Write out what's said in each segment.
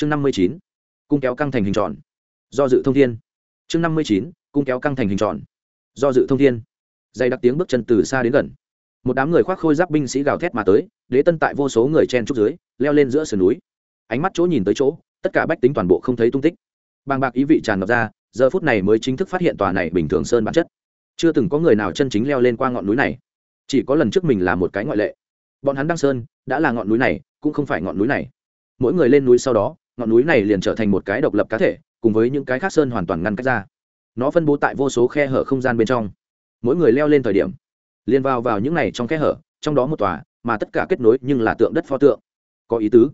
chương năm mươi chín, cung kéo căng thành hình tròn. Do dự thông thiên. Chương năm mươi chín, cung kéo căng thành hình tròn. Do dự thông thiên. Dày đặc tiếng bước chân từ xa đến gần. Một đám người khoác khôi giáp binh sĩ gào thét mà tới, đế tân tại vô số người chen trúc dưới, leo lên giữa sườn núi. Ánh mắt chỗ nhìn tới chỗ, tất cả bách tính toàn bộ không thấy tung tích. Bàng bạc ý vị tràn ngập ra, giờ phút này mới chính thức phát hiện tòa này bình thường sơn bản chất. Chưa từng có người nào chân chính leo lên qua ngọn núi này. Chỉ có lần trước mình là một cái ngoại lệ. Bọn hắn đăng sơn, đã là ngọn núi này, cũng không phải ngọn núi này. Mỗi người lên núi sau đó ngọn núi này liền trở thành một cái độc lập cá thể, cùng với những cái khác sơn hoàn toàn ngăn cách ra. Nó phân bố tại vô số khe hở không gian bên trong. Mỗi người leo lên thời điểm, liền vào vào những này trong khe hở, trong đó một tòa, mà tất cả kết nối nhưng là tượng đất pho tượng. Có ý tứ.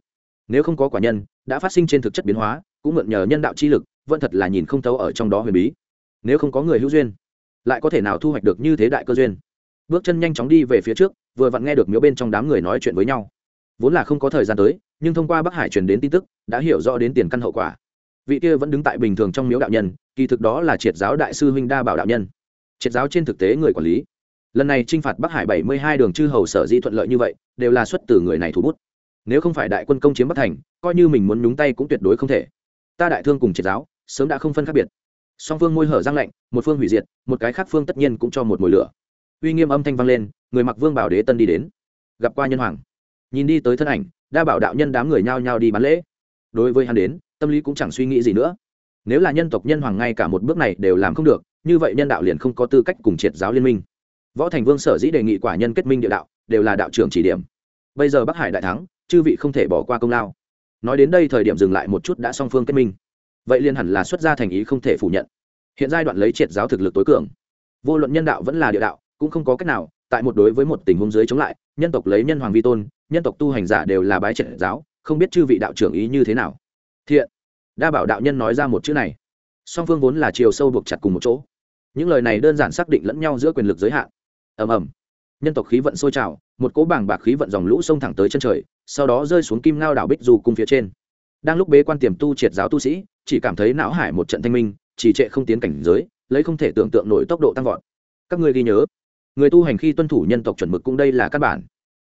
Nếu không có quả nhân đã phát sinh trên thực chất biến hóa, cũng mượn nhờ nhân đạo chi lực, vẫn thật là nhìn không thấu ở trong đó huyền bí. Nếu không có người hữu duyên, lại có thể nào thu hoạch được như thế đại cơ duyên? Bước chân nhanh chóng đi về phía trước, vừa vặn nghe được miếu bên trong đám người nói chuyện với nhau. Vốn là không có thời gian tới nhưng thông qua bắc hải truyền đến tin tức, đã hiểu rõ đến tiền căn hậu quả. Vị kia vẫn đứng tại bình thường trong miếu đạo nhân, kỳ thực đó là triệt giáo đại sư huynh đa bảo đạo nhân. Triệt giáo trên thực tế người quản lý. Lần này t r i n h phạt bắc hải bảy mươi hai đường chư hầu sở di thuận lợi như vậy, đều là xuất từ người này thủ bút. Nếu không phải đại quân công chiếm bắc thành, coi như mình muốn nhúng tay cũng tuyệt đối không thể. Ta đại thương cùng triệt giáo, sớm đã không phân khác biệt. Song phương môi hở răng lạnh, một phương hủy diệt, một cái khác phương tất nhiên cũng cho một mồi lửa. Uy nghiêm âm thanh vang lên, người mặc vương bảo đế tân đi đến. Gặp qua nhân hoàng. Nhìn đi tới thân ảnh đa bảo đạo nhân đám người nhao nhao đi bán lễ. Đối với hắn đến, tâm lý cũng chẳng suy nghĩ gì nữa. Nếu là nhân tộc nhân hoàng ngay cả một bước này đều làm không được, như vậy nhân đạo liền không có tư cách cùng triệt giáo liên minh. Võ thành vương sở dĩ đề nghị quả nhân kết minh địa đạo, đều là đạo trưởng chỉ điểm. Bây giờ bắc hải đại thắng, chư vị không thể bỏ qua công lao. Nói đến đây thời điểm dừng lại một chút đã song phương kết minh. Vậy liên hẳn là xuất gia thành ý không thể phủ nhận. Hiện giai đoạn lấy triệt giáo thực lực tối cường. Vô luận nhân đạo vẫn là địa đạo, cũng không có cách nào, tại một đối với một tình huống dưới chống lại, nhân tộc lấy nhân hoàng vi tôn nhân tộc tu hành giả đều là bái trận giáo, không biết chư vị đạo trưởng ý như thế nào. Thiện. Đa bảo đạo nhân nói ra một chữ này. Song phương vốn là chiều sâu buộc chặt cùng một chỗ. Những lời này đơn giản xác định lẫn nhau giữa quyền lực giới hạn. Ầm ầm. Nhân tộc khí vận sôi trào, một cỗ bảng bạc khí vận dòng lũ xông thẳng tới chân trời, sau đó rơi xuống kim ngao đảo bích dù cung phía trên. Đang lúc bế quan tiềm tu triệt giáo tu sĩ, chỉ cảm thấy não hải một trận thanh minh chỉ trệ không tiến cảnh giới, lấy không thể tưởng tượng nổi tốc độ tăng vọt. Các ngươi ghi nhớ. Người tu hành khi tuân thủ nhân tộc chuẩn mực cũng đây là căn bản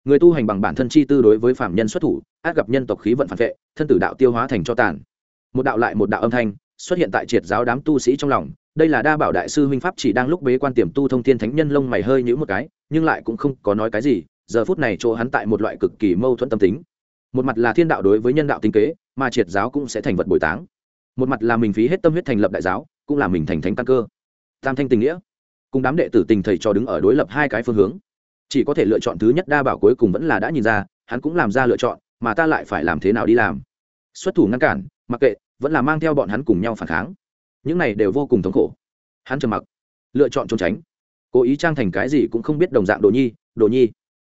người tu hành bằng bản thân chi tư đối với phạm nhân xuất thủ, át gặp nhân tộc khí vận phản vệ, thân tử đạo tiêu hóa thành cho tàn. Một đạo lại một đạo âm thanh xuất hiện tại triệt giáo đám tu sĩ trong lòng. Đây là đa bảo đại sư huynh pháp chỉ đang lúc bế quan tiềm tu thông thiên thánh nhân lông mày hơi nhữ một cái, nhưng lại cũng không có nói cái gì. Giờ phút này chỗ hắn tại một loại cực kỳ mâu thuẫn tâm tính. Một mặt là thiên đạo đối với nhân đạo tinh kế, mà triệt giáo cũng sẽ thành vật bồi táng. Một mặt là mình phí hết tâm huyết thành lập đại giáo, cũng là mình thành thánh căn cơ. Tam thanh tình nghĩa. Cùng đám đệ tử tình thầy cho đứng ở đối lập hai cái phương hướng chỉ có thể lựa chọn thứ nhất đa bảo cuối cùng vẫn là đã nhìn ra, hắn cũng làm ra lựa chọn, mà ta lại phải làm thế nào đi làm? Xuất thủ ngăn cản, mặc kệ, vẫn là mang theo bọn hắn cùng nhau phản kháng. Những này đều vô cùng thống khổ. Hắn trầm mặc, lựa chọn trốn tránh. Cố ý trang thành cái gì cũng không biết đồng dạng đồ nhi đồ nhi,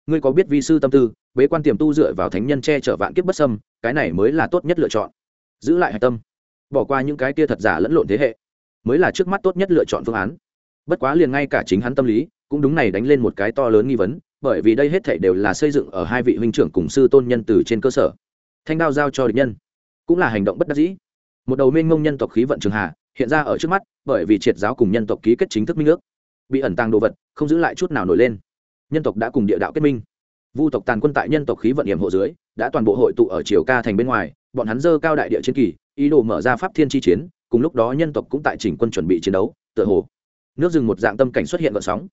ngươi có biết vi sư tâm tư, bế quan tiềm tu dựa vào thánh nhân che chở vạn kiếp bất sâm cái này mới là tốt nhất lựa chọn. Giữ lại hạch tâm, bỏ qua những cái kia thật giả lẫn lộn thế hệ, mới là trước mắt tốt nhất lựa chọn phương án. Bất quá liền ngay cả chính hắn tâm lý cũng đúng này đánh lên một cái to lớn nghi vấn, bởi vì đây hết thảy đều là xây dựng ở hai vị huynh trưởng cùng sư tôn nhân từ trên cơ sở. Thanh đao giao cho địch nhân, cũng là hành động bất đắc dĩ. Một đầu mênh mông nhân tộc khí vận trường hạ, hiện ra ở trước mắt, bởi vì triệt giáo cùng nhân tộc ký kết chính thức minh ước. Bị ẩn tàng đồ vật, không giữ lại chút nào nổi lên. Nhân tộc đã cùng địa đạo kết minh. Vu tộc tàn quân tại nhân tộc khí vận hiểm hộ dưới, đã toàn bộ hội tụ ở triều ca thành bên ngoài, bọn hắn dơ cao đại địa chiến kỳ, ý đồ mở ra pháp thiên chi chiến, cùng lúc đó nhân tộc cũng tại chỉnh quân chuẩn bị chiến đấu, tựa hồ. Nước rừng một dạng tâm cảnh xuất hiện gợn sóng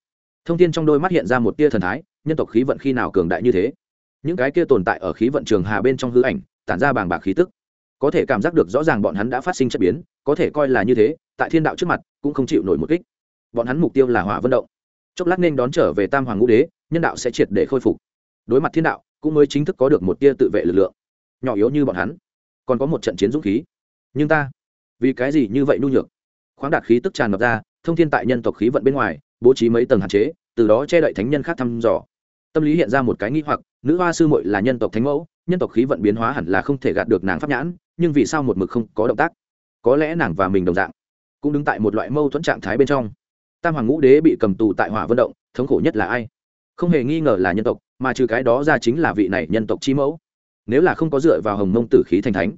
thông tin trong đôi mắt hiện ra một tia thần thái, nhân tộc khí vận khi nào cường đại như thế? Những cái kia tồn tại ở khí vận trường hà bên trong hư ảnh, tản ra bàng bạc khí tức. Có thể cảm giác được rõ ràng bọn hắn đã phát sinh chất biến, có thể coi là như thế, tại thiên đạo trước mặt, cũng không chịu nổi một kích. Bọn hắn mục tiêu là hỏa vận động. Chốc lát nên đón trở về tam hoàng ngũ đế, nhân đạo sẽ triệt để khôi phục. Đối mặt thiên đạo, cũng mới chính thức có được một tia tự vệ lực lượng. Nhỏ yếu như bọn hắn, còn có một trận chiến dũng khí. Nhưng ta, vì cái gì như vậy nhu nhược? Khoáng đạt khí tức tràn ngập ra, thông thiên tại nhân tộc khí vận bên ngoài bố trí mấy tầng hạn chế, từ đó che đậy thánh nhân khác thăm dò. Tâm lý hiện ra một cái nghi hoặc, nữ hoa sư muội là nhân tộc thánh mẫu, nhân tộc khí vận biến hóa hẳn là không thể gạt được nàng pháp nhãn, nhưng vì sao một mực không có động tác? Có lẽ nàng và mình đồng dạng, cũng đứng tại một loại mâu thuẫn trạng thái bên trong. Tam hoàng ngũ đế bị cầm tù tại hỏa vận động, thống khổ nhất là ai? Không hề nghi ngờ là nhân tộc, mà trừ cái đó ra chính là vị này nhân tộc chi mẫu. Nếu là không có dựa vào hồng mông tử khí thành thánh,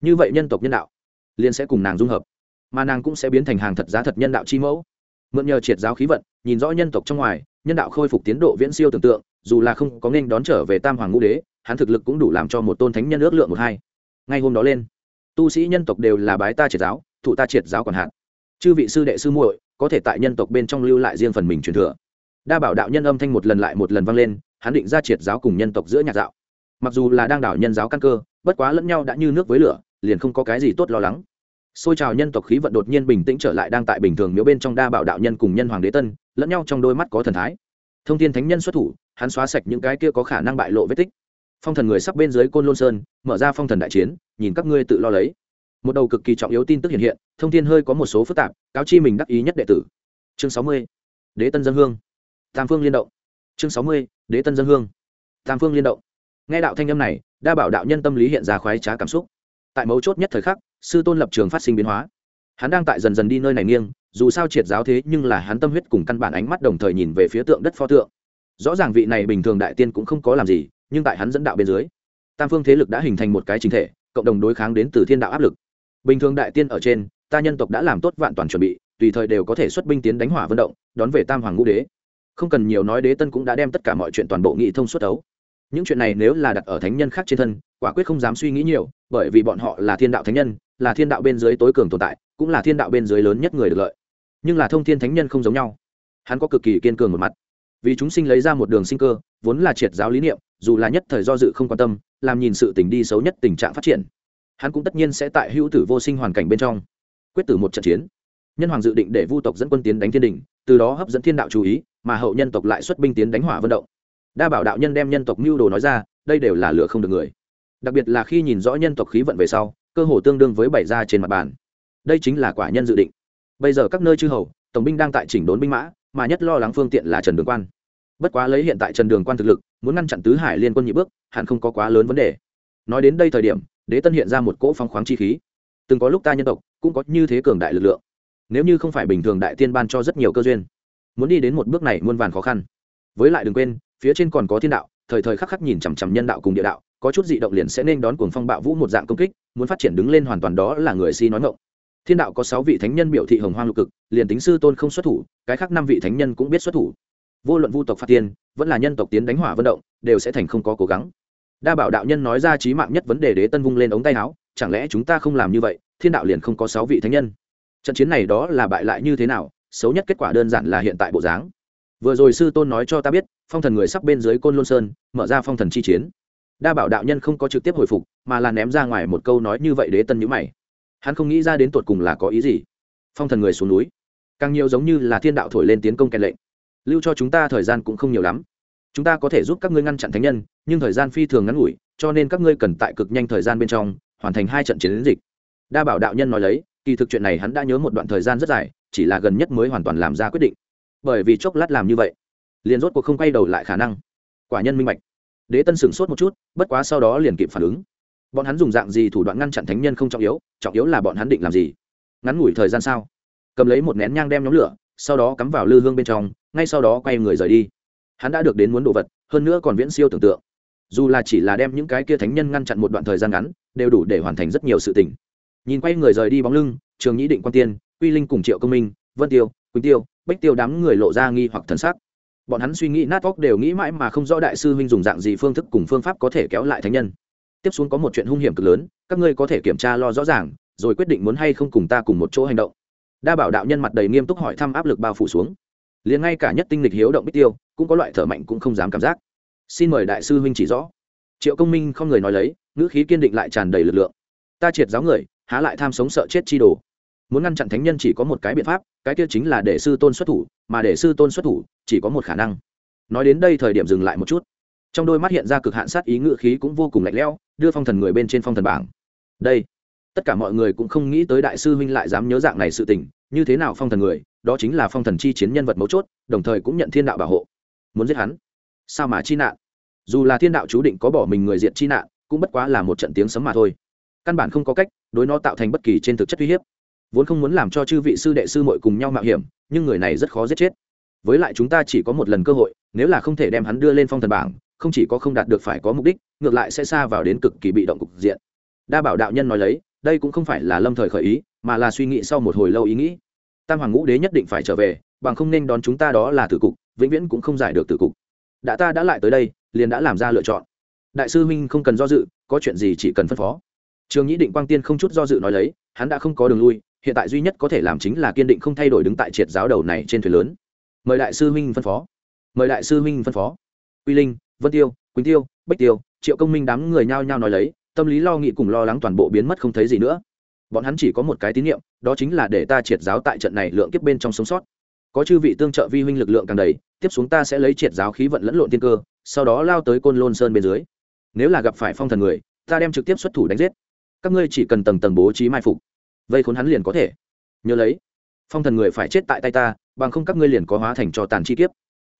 như vậy nhân tộc nhân đạo liền sẽ cùng nàng dung hợp, mà nàng cũng sẽ biến thành hàng thật giá thật nhân đạo chi mẫu mượn nhờ triệt giáo khí vận, nhìn rõ nhân tộc trong ngoài, nhân đạo khôi phục tiến độ viễn siêu tưởng tượng, dù là không có nghênh đón trở về tam hoàng ngũ đế, hắn thực lực cũng đủ làm cho một tôn thánh nhân ước lượng một hai. Ngay hôm đó lên, tu sĩ nhân tộc đều là bái ta triệt giáo, thụ ta triệt giáo còn hạn chư vị sư đệ sư muội, có thể tại nhân tộc bên trong lưu lại riêng phần mình truyền thừa. Đa bảo đạo nhân âm thanh một lần lại một lần vang lên, hắn định ra triệt giáo cùng nhân tộc giữa nhạc dạo. Mặc dù là đang đảo nhân giáo căn cơ, bất quá lẫn nhau đã như nước với lửa, liền không có cái gì tốt lo lắng xôi trào nhân tộc khí vận đột nhiên bình tĩnh trở lại đang tại bình thường miếu bên trong đa bảo đạo nhân cùng nhân hoàng đế tân, lẫn nhau trong đôi mắt có thần thái. Thông tin thánh nhân xuất thủ, hắn xóa sạch những cái kia có khả năng bại lộ vết tích. Phong thần người sắp bên dưới côn lôn sơn, mở ra phong thần đại chiến, nhìn các ngươi tự lo lấy. Một đầu cực kỳ trọng yếu tin tức hiện hiện, thông tin hơi có một số phức tạp, cáo chi mình đắc ý nhất đệ tử. Chương sáu mươi, đế tân dân hương. Tam phương liên động. Chương sáu mươi, đế tân dân hương. Tam phương liên động. Nghe đạo thanh âm này, đa bảo đạo nhân tâm lý hiện ra khoái trá cảm xúc. Tại mấu chốt nhất thời khắc sư tôn lập trường phát sinh biến hóa. Hắn đang tại dần dần đi nơi này nghiêng, dù sao triệt giáo thế nhưng là hắn tâm huyết cùng căn bản ánh mắt đồng thời nhìn về phía tượng đất pho tượng. Rõ ràng vị này bình thường đại tiên cũng không có làm gì, nhưng tại hắn dẫn đạo bên dưới, tam phương thế lực đã hình thành một cái chính thể, cộng đồng đối kháng đến từ thiên đạo áp lực. Bình thường đại tiên ở trên, ta nhân tộc đã làm tốt vạn toàn chuẩn bị, tùy thời đều có thể xuất binh tiến đánh hỏa vận động, đón về tam hoàng ngũ đế. Không cần nhiều nói đế tân cũng đã đem tất cả mọi chuyện toàn bộ nghị thông xuất đấu những chuyện này nếu là đặt ở thánh nhân khác trên thân, quả quyết không dám suy nghĩ nhiều, bởi vì bọn họ là thiên đạo thánh nhân, là thiên đạo bên dưới tối cường tồn tại, cũng là thiên đạo bên dưới lớn nhất người được lợi. Nhưng là thông thiên thánh nhân không giống nhau. Hắn có cực kỳ kiên cường một mặt. Vì chúng sinh lấy ra một đường sinh cơ, vốn là triệt giáo lý niệm, dù là nhất thời do dự không quan tâm, làm nhìn sự tình đi xấu nhất tình trạng phát triển. Hắn cũng tất nhiên sẽ tại hữu tử vô sinh hoàn cảnh bên trong, quyết tử một trận chiến. Nhân hoàng dự định để vu tộc dẫn quân tiến đánh thiên đình, từ đó hấp dẫn thiên đạo chú ý, mà hậu nhân tộc lại xuất binh tiến đánh hỏa vận động đa bảo đạo nhân đem nhân tộc mưu đồ nói ra, đây đều là lựa không được người. Đặc biệt là khi nhìn rõ nhân tộc khí vận về sau, cơ hồ tương đương với bảy ra trên mặt bàn. Đây chính là quả nhân dự định. Bây giờ các nơi chư hầu, tổng binh đang tại chỉnh đốn binh mã, mà nhất lo lắng phương tiện là trần đường quan. Bất quá lấy hiện tại trần đường quan thực lực, muốn ngăn chặn tứ hải liên quân nhị bước, hẳn không có quá lớn vấn đề. Nói đến đây thời điểm, đế tân hiện ra một cỗ phong khoáng chi khí. Từng có lúc ta nhân tộc, cũng có như thế cường đại lực lượng. Nếu như không phải bình thường đại tiên ban cho rất nhiều cơ duyên, muốn đi đến một bước này muôn vàn khó khăn. Với lại đừng quên phía trên còn có thiên đạo, thời thời khắc khắc nhìn chằm chằm nhân đạo cùng địa đạo, có chút dị động liền sẽ nên đón cuồng phong bạo vũ một dạng công kích, muốn phát triển đứng lên hoàn toàn đó là người si nói ngộng thiên đạo có sáu vị thánh nhân biểu thị hồng hoang lục cực, liền tính sư tôn không xuất thủ, cái khác năm vị thánh nhân cũng biết xuất thủ. Vô luận vu tộc phát tiên, vẫn là nhân tộc tiến đánh hỏa vận động, đều sẽ thành không có cố gắng. Đa bảo đạo nhân nói ra trí mạng nhất vấn đề đế tân vung lên ống tay áo, chẳng lẽ chúng ta không làm như vậy, thiên đạo liền không có sáu vị thánh nhân? Trận chiến này đó là bại lại như thế nào, xấu nhất kết quả đơn giản là hiện tại bộ dáng. Vừa rồi sư tôn nói cho ta biết phong thần người sắp bên dưới côn lôn sơn, mở ra phong thần chi chiến. Đa bảo đạo nhân không có trực tiếp hồi phục, mà là ném ra ngoài một câu nói như vậy đế tân nhữ mày. Hắn không nghĩ ra đến tột cùng là có ý gì. Phong thần người xuống núi. Càng nhiều giống như là thiên đạo thổi lên tiến công kèn lệnh. Lưu cho chúng ta thời gian cũng không nhiều lắm. Chúng ta có thể giúp các ngươi ngăn chặn thánh nhân, nhưng thời gian phi thường ngắn ngủi, cho nên các ngươi cần tại cực nhanh thời gian bên trong, hoàn thành hai trận chiến dịch. Đa bảo đạo nhân nói lấy, kỳ thực chuyện này hắn đã nhớ một đoạn thời gian rất dài, chỉ là gần nhất mới hoàn toàn làm ra quyết định. Bởi vì chốc lát làm như vậy liền rốt cuộc không quay đầu lại khả năng. Quả nhân minh bạch. Đế tân sửng sốt một chút, bất quá sau đó liền kịp phản ứng. Bọn hắn dùng dạng gì thủ đoạn ngăn chặn thánh nhân không trọng yếu trọng yếu là bọn hắn định làm gì? Ngắn ngủi thời gian sao? Cầm lấy một nén nhang đem nhóm lửa, sau đó cắm vào lư hương bên trong, ngay sau đó quay người rời đi. Hắn đã được đến muốn đồ vật, hơn nữa còn viễn siêu tưởng tượng. Dù là chỉ là đem những cái kia thánh nhân ngăn chặn một đoạn thời gian ngắn, đều đủ để hoàn thành rất nhiều sự tình. Nhìn quay người rời đi bóng lưng, trường nhĩ định, quan tiên uy linh cùng triệu công minh, vân tiêu, quỳnh tiêu, bách tiêu đám người lộ ra nghi hoặc thần sắc bọn hắn suy nghĩ nát óc đều nghĩ mãi mà không rõ đại sư huynh dùng dạng gì phương thức cùng phương pháp có thể kéo lại thánh nhân. Tiếp xuống có một chuyện hung hiểm cực lớn, các ngươi có thể kiểm tra lo rõ ràng, rồi quyết định muốn hay không cùng ta cùng một chỗ hành động. Đa bảo đạo nhân mặt đầy nghiêm túc hỏi thăm áp lực bao phủ xuống. Liền ngay cả nhất tinh lịch hiếu động bích tiêu, cũng có loại thở mạnh cũng không dám cảm giác. Xin mời đại sư huynh chỉ rõ. Triệu công minh không người nói lấy, ngữ khí kiên định lại tràn đầy lực lượng. Ta triệt giáo người, há lại tham sống sợ chết chi đồ muốn ngăn chặn thánh nhân chỉ có một cái biện pháp, cái kia chính là để sư tôn xuất thủ, mà để sư tôn xuất thủ chỉ có một khả năng. Nói đến đây thời điểm dừng lại một chút. Trong đôi mắt hiện ra cực hạn sát ý ngự khí cũng vô cùng lạnh lẽo, đưa phong thần người bên trên phong thần bảng. Đây, tất cả mọi người cũng không nghĩ tới đại sư huynh lại dám nhớ dạng này sự tình, như thế nào phong thần người, đó chính là phong thần chi chiến nhân vật mấu chốt, đồng thời cũng nhận thiên đạo bảo hộ. Muốn giết hắn? Sao mà chi nạn? Dù là thiên đạo chú định có bỏ mình người diện chi nạn, cũng bất quá là một trận tiếng sấm mà thôi. Căn bản không có cách đối nó tạo thành bất kỳ trên thực chất uy hiếp vốn không muốn làm cho chư vị sư đệ sư mội cùng nhau mạo hiểm, nhưng người này rất khó giết chết. Với lại chúng ta chỉ có một lần cơ hội, nếu là không thể đem hắn đưa lên phong thần bảng, không chỉ có không đạt được phải có mục đích, ngược lại sẽ xa vào đến cực kỳ bị động cục diện. Đa bảo đạo nhân nói lấy, đây cũng không phải là lâm thời khởi ý, mà là suy nghĩ sau một hồi lâu ý nghĩ. Tam hoàng ngũ đế nhất định phải trở về, bằng không nên đón chúng ta đó là tử cục, vĩnh viễn cũng không giải được tử cục. Đã ta đã lại tới đây, liền đã làm ra lựa chọn. Đại sư huynh không cần do dự, có chuyện gì chỉ cần phân phó. Trường nhĩ định quang tiên không chút do dự nói lấy, hắn đã không có đường lui hiện tại duy nhất có thể làm chính là kiên định không thay đổi đứng tại triệt giáo đầu này trên thuyền lớn. Mời đại sư minh phân phó. Mời đại sư minh phân phó. Uy linh, vân tiêu, quỳnh tiêu bách tiêu, triệu công minh đám người nhao nhao nói lấy, tâm lý lo nghĩ cùng lo lắng toàn bộ biến mất không thấy gì nữa. Bọn hắn chỉ có một cái tín nhiệm đó chính là để ta triệt giáo tại trận này lượng kiếp bên trong sống sót. Có chư vị tương trợ vi huynh lực lượng càng đầy, tiếp xuống ta sẽ lấy triệt giáo khí vận lẫn lộn tiên cơ, sau đó lao tới côn lôn sơn bên dưới. Nếu là gặp phải phong thần người, ta đem trực tiếp xuất thủ đánh giết. Các ngươi chỉ cần tầng tầng bố trí mai phục vây khốn hắn liền có thể. Nhớ lấy, phong thần người phải chết tại tay ta, bằng không các ngươi liền có hóa thành cho tàn chi kiếp.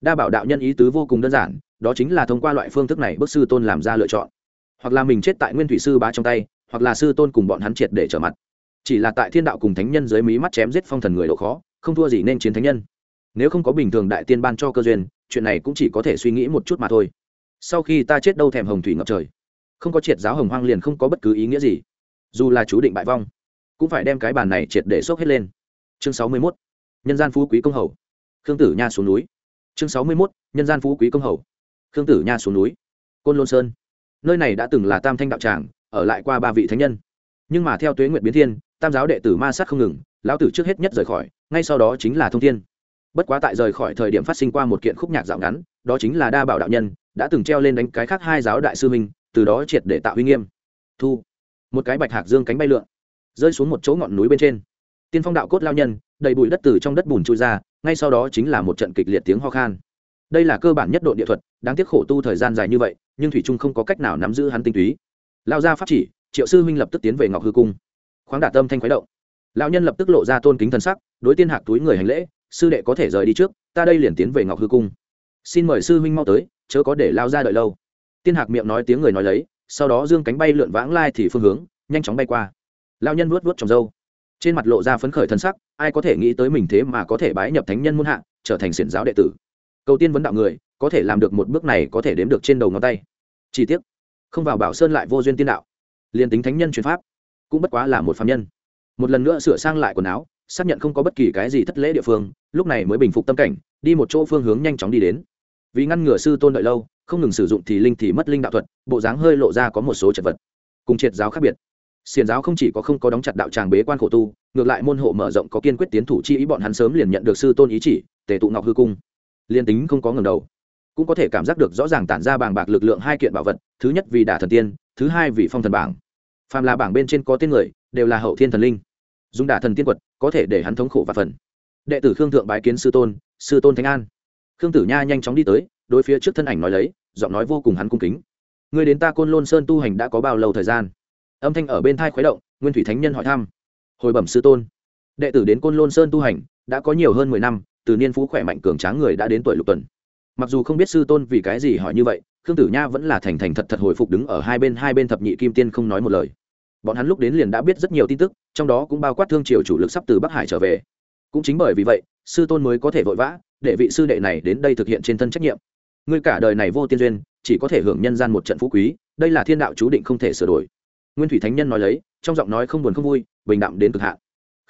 Đa bảo đạo nhân ý tứ vô cùng đơn giản, đó chính là thông qua loại phương thức này bức sư tôn làm ra lựa chọn. Hoặc là mình chết tại nguyên thủy sư bá trong tay, hoặc là sư tôn cùng bọn hắn triệt để trở mặt. Chỉ là tại thiên đạo cùng thánh nhân dưới mí mắt chém giết phong thần người độ khó, không thua gì nên chiến thánh nhân. Nếu không có bình thường đại tiên ban cho cơ duyên, chuyện này cũng chỉ có thể suy nghĩ một chút mà thôi. Sau khi ta chết đâu thèm hồng thủy ngập trời. Không có triệt giáo hồng hoang liền không có bất cứ ý nghĩa gì. Dù là chú định bại vong cũng phải đem cái bàn này triệt để xốc hết lên. Chương sáu mươi 61. nhân gian phú quý công hầu. Khương tử nha xuống núi. Chương sáu mươi 61. nhân gian phú quý công hầu. Khương tử nha xuống núi. Côn lôn sơn. Nơi này đã từng là tam thanh đạo tràng, ở lại qua ba vị thánh nhân. Nhưng mà theo tuế nguyện biến thiên, tam giáo đệ tử ma sát không ngừng, lão tử trước hết nhất rời khỏi, ngay sau đó chính là thông thiên. Bất quá tại rời khỏi thời điểm phát sinh qua một kiện khúc nhạc dạo ngắn, đó chính là đa bảo đạo nhân, đã từng treo lên đánh cái khác hai giáo đại sư minh từ đó triệt để tạo uy nghiêm. Thu. Một cái bạch hạc dương cánh bay lượn rơi xuống một chỗ ngọn núi bên trên. Tiên phong đạo cốt lao nhân, đầy bụi đất từ trong đất bùn trôi ra, ngay sau đó chính là một trận kịch liệt tiếng ho khan. Đây là cơ bản nhất độ địa thuật, đáng tiếc khổ tu thời gian dài như vậy, nhưng thủy trung không có cách nào nắm giữ hắn tinh túy. Lao ra pháp chỉ, triệu sư huynh lập tức tiến về ngọc hư cung. Khoáng đả tâm thanh khuấy động. Lão nhân lập tức lộ ra tôn kính thần sắc, đối tiên hạc túi người hành lễ, sư đệ có thể rời đi trước, ta đây liền tiến về ngọc hư cung. Xin mời sư huynh mau tới, chớ có để lao ra đợi lâu. Tiên hạc miệng nói tiếng người nói lấy, sau đó dương cánh bay lượn vãng lai thì phương hướng, nhanh chóng bay qua lao nhân vuốt vuốt trồng dâu. Trên mặt lộ ra phấn khởi thân sắc, ai có thể nghĩ tới mình thế mà có thể bái nhập thánh nhân muôn hạ, trở thành xiển giáo đệ tử. Cầu tiên vấn đạo người, có thể làm được một bước này có thể đếm được trên đầu ngón tay. Chi tiết không vào bảo sơn lại vô duyên tiên đạo. Liền tính thánh nhân truyền pháp, cũng bất quá là một phạm nhân. Một lần nữa sửa sang lại quần áo, xác nhận không có bất kỳ cái gì thất lễ địa phương, lúc này mới bình phục tâm cảnh, đi một chỗ phương hướng nhanh chóng đi đến. Vì ngăn ngừa sư tôn đợi lâu, không ngừng sử dụng thì linh thì mất linh đạo thuật, bộ dáng hơi lộ ra có một số chật vật, cùng triệt giáo khác biệt xiền giáo không chỉ có không có đóng chặt đạo tràng bế quan khổ tu, ngược lại môn hộ mở rộng có kiên quyết tiến thủ chi ý bọn hắn sớm liền nhận được sư tôn ý chỉ, tề tụ ngọc hư cung. Liên tính không có ngầm đầu, cũng có thể cảm giác được rõ ràng tản ra bàng bạc lực lượng hai kiện bảo vật, thứ nhất vì đả thần tiên, thứ hai vì phong thần bảng. Phàm là bảng bên trên có tên người, đều là hậu thiên thần linh. Dùng đả thần tiên quật, có thể để hắn thống khổ và phần. Đệ tử khương thượng bái kiến sư tôn sư tôn thánh an. Khương tử nha nhanh chóng đi tới, đối phía trước thân ảnh nói lấy, giọng nói vô cùng hắn cung kính. Người đến ta côn lôn sơn tu hành đã có bao lâu thời gian? Âm thanh ở bên thai khuấy động, nguyên thủy thánh nhân hỏi thăm. Hồi bẩm sư tôn, đệ tử đến côn lôn sơn tu hành, đã có nhiều hơn mười năm, từ niên phú khỏe mạnh cường tráng người đã đến tuổi lục tuần. Mặc dù không biết sư tôn vì cái gì hỏi như vậy, khương tử nha vẫn là thành thành thật thật hồi phục đứng ở hai bên hai bên thập nhị kim tiên không nói một lời. Bọn hắn lúc đến liền đã biết rất nhiều tin tức, trong đó cũng bao quát thương triều chủ lực sắp từ bắc hải trở về. Cũng chính bởi vì vậy, sư tôn mới có thể vội vã, để vị sư đệ này đến đây thực hiện trên thân trách nhiệm. Ngươi cả đời này vô tiên duyên, chỉ có thể hưởng nhân gian một trận phú quý, đây là thiên đạo chú định không thể sửa đổi nguyên thủy thánh nhân nói lấy, trong giọng nói không buồn không vui, bình đạm đến cực hạn.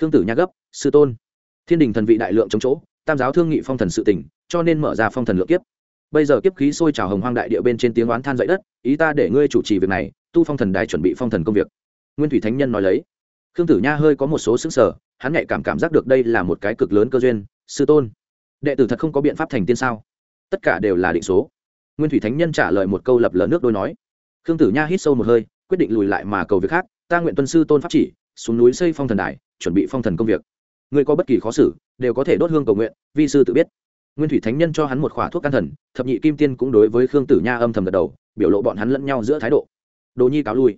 Khương tử nha gấp, sư tôn, thiên đình thần vị đại lượng trong chỗ, tam giáo thương nghị phong thần sự tỉnh, cho nên mở ra phong thần lượng kiếp. Bây giờ kiếp khí sôi trào hồng hoang đại địa bên trên tiếng oán than dậy đất, ý ta để ngươi chủ trì việc này, tu phong thần đài chuẩn bị phong thần công việc. Nguyên thủy thánh nhân nói lấy. Khương tử nha hơi có một số xứng sở hắn nhạy cảm cảm giác được đây là một cái cực lớn cơ duyên, sư tôn, đệ tử thật không có biện pháp thành tiên sao? Tất cả đều là định số. Nguyên thủy thánh nhân trả lời một câu lập lờ nước đôi nói. Khương tử nha hít sâu một hơi quyết định lùi lại mà cầu việc khác, ta nguyện tuân sư tôn pháp chỉ, xuống núi xây phong thần đài, chuẩn bị phong thần công việc. Người có bất kỳ khó xử, đều có thể đốt hương cầu nguyện, vi sư tự biết. Nguyên thủy thánh nhân cho hắn một khỏa thuốc can thần, thập nhị kim tiên cũng đối với khương tử nha âm thầm gật đầu, biểu lộ bọn hắn lẫn nhau giữa thái độ. Đồ nhi cáo lui.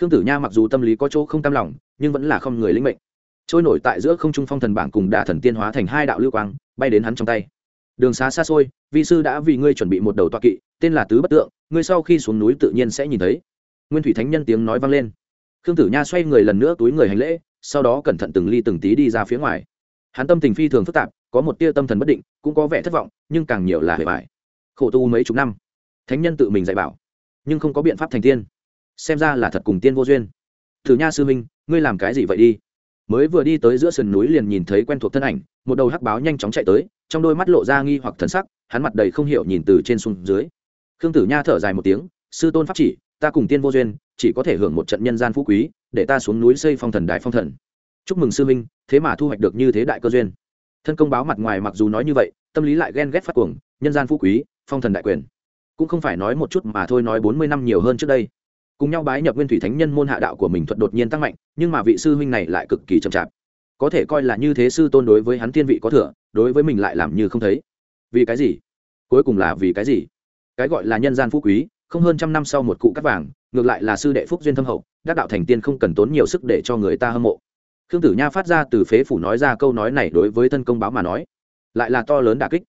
Khương tử nha mặc dù tâm lý có chỗ không tam lòng, nhưng vẫn là không người linh mệnh. Trôi nổi tại giữa không trung phong thần bảng cùng đà thần tiên hóa thành hai đạo lưu quang, bay đến hắn trong tay. Đường xá xa xôi, vi sư đã vì ngươi chuẩn bị một đầu toa kỵ, tên là tứ bất tượng, ngươi sau khi xuống núi tự nhiên sẽ nhìn thấy nguyên thủy thánh nhân tiếng nói vang lên. Khương tử nha xoay người lần nữa túi người hành lễ, sau đó cẩn thận từng ly từng tí đi ra phía ngoài. Hắn tâm tình phi thường phức tạp, có một tia tâm thần bất định, cũng có vẻ thất vọng, nhưng càng nhiều là hề vải khổ tu mấy chục năm, thánh nhân tự mình dạy bảo, nhưng không có biện pháp thành tiên. Xem ra là thật cùng tiên vô duyên. Thử nha sư minh ngươi làm cái gì vậy đi? Mới vừa đi tới giữa sườn núi liền nhìn thấy quen thuộc thân ảnh, một đầu hắc báo nhanh chóng chạy tới, trong đôi mắt lộ ra nghi hoặc thần sắc, hắn mặt đầy không hiểu nhìn từ trên xuống dưới. Khương tử nha thở dài một tiếng, sư tôn pháp chỉ ta cùng tiên vô duyên, chỉ có thể hưởng một trận nhân gian phú quý, để ta xuống núi xây phong thần đại phong thần. Chúc mừng sư minh thế mà thu hoạch được như thế đại cơ duyên. Thân công báo mặt ngoài mặc dù nói như vậy, tâm lý lại ghen ghét phát cuồng, nhân gian phú quý, phong thần đại quyền. Cũng không phải nói một chút mà thôi nói bốn mươi năm nhiều hơn trước đây. Cùng nhau bái nhập nguyên thủy thánh nhân môn hạ đạo của mình thuật đột nhiên tăng mạnh, nhưng mà vị sư huynh này lại cực kỳ chậm chạp. Có thể coi là như thế sư tôn đối với hắn thiên vị có thừa, đối với mình lại làm như không thấy. Vì cái gì? Cuối cùng là vì cái gì? Cái gọi là nhân gian phú quý không hơn trăm năm sau một cụ cắt vàng, ngược lại là sư đệ phúc duyên thâm hậu, đắc đạo thành tiên không cần tốn nhiều sức để cho người ta hâm mộ. Khương tử nha phát ra từ phế phủ nói ra câu nói này đối với thân công báo mà nói, lại là to lớn đà kích.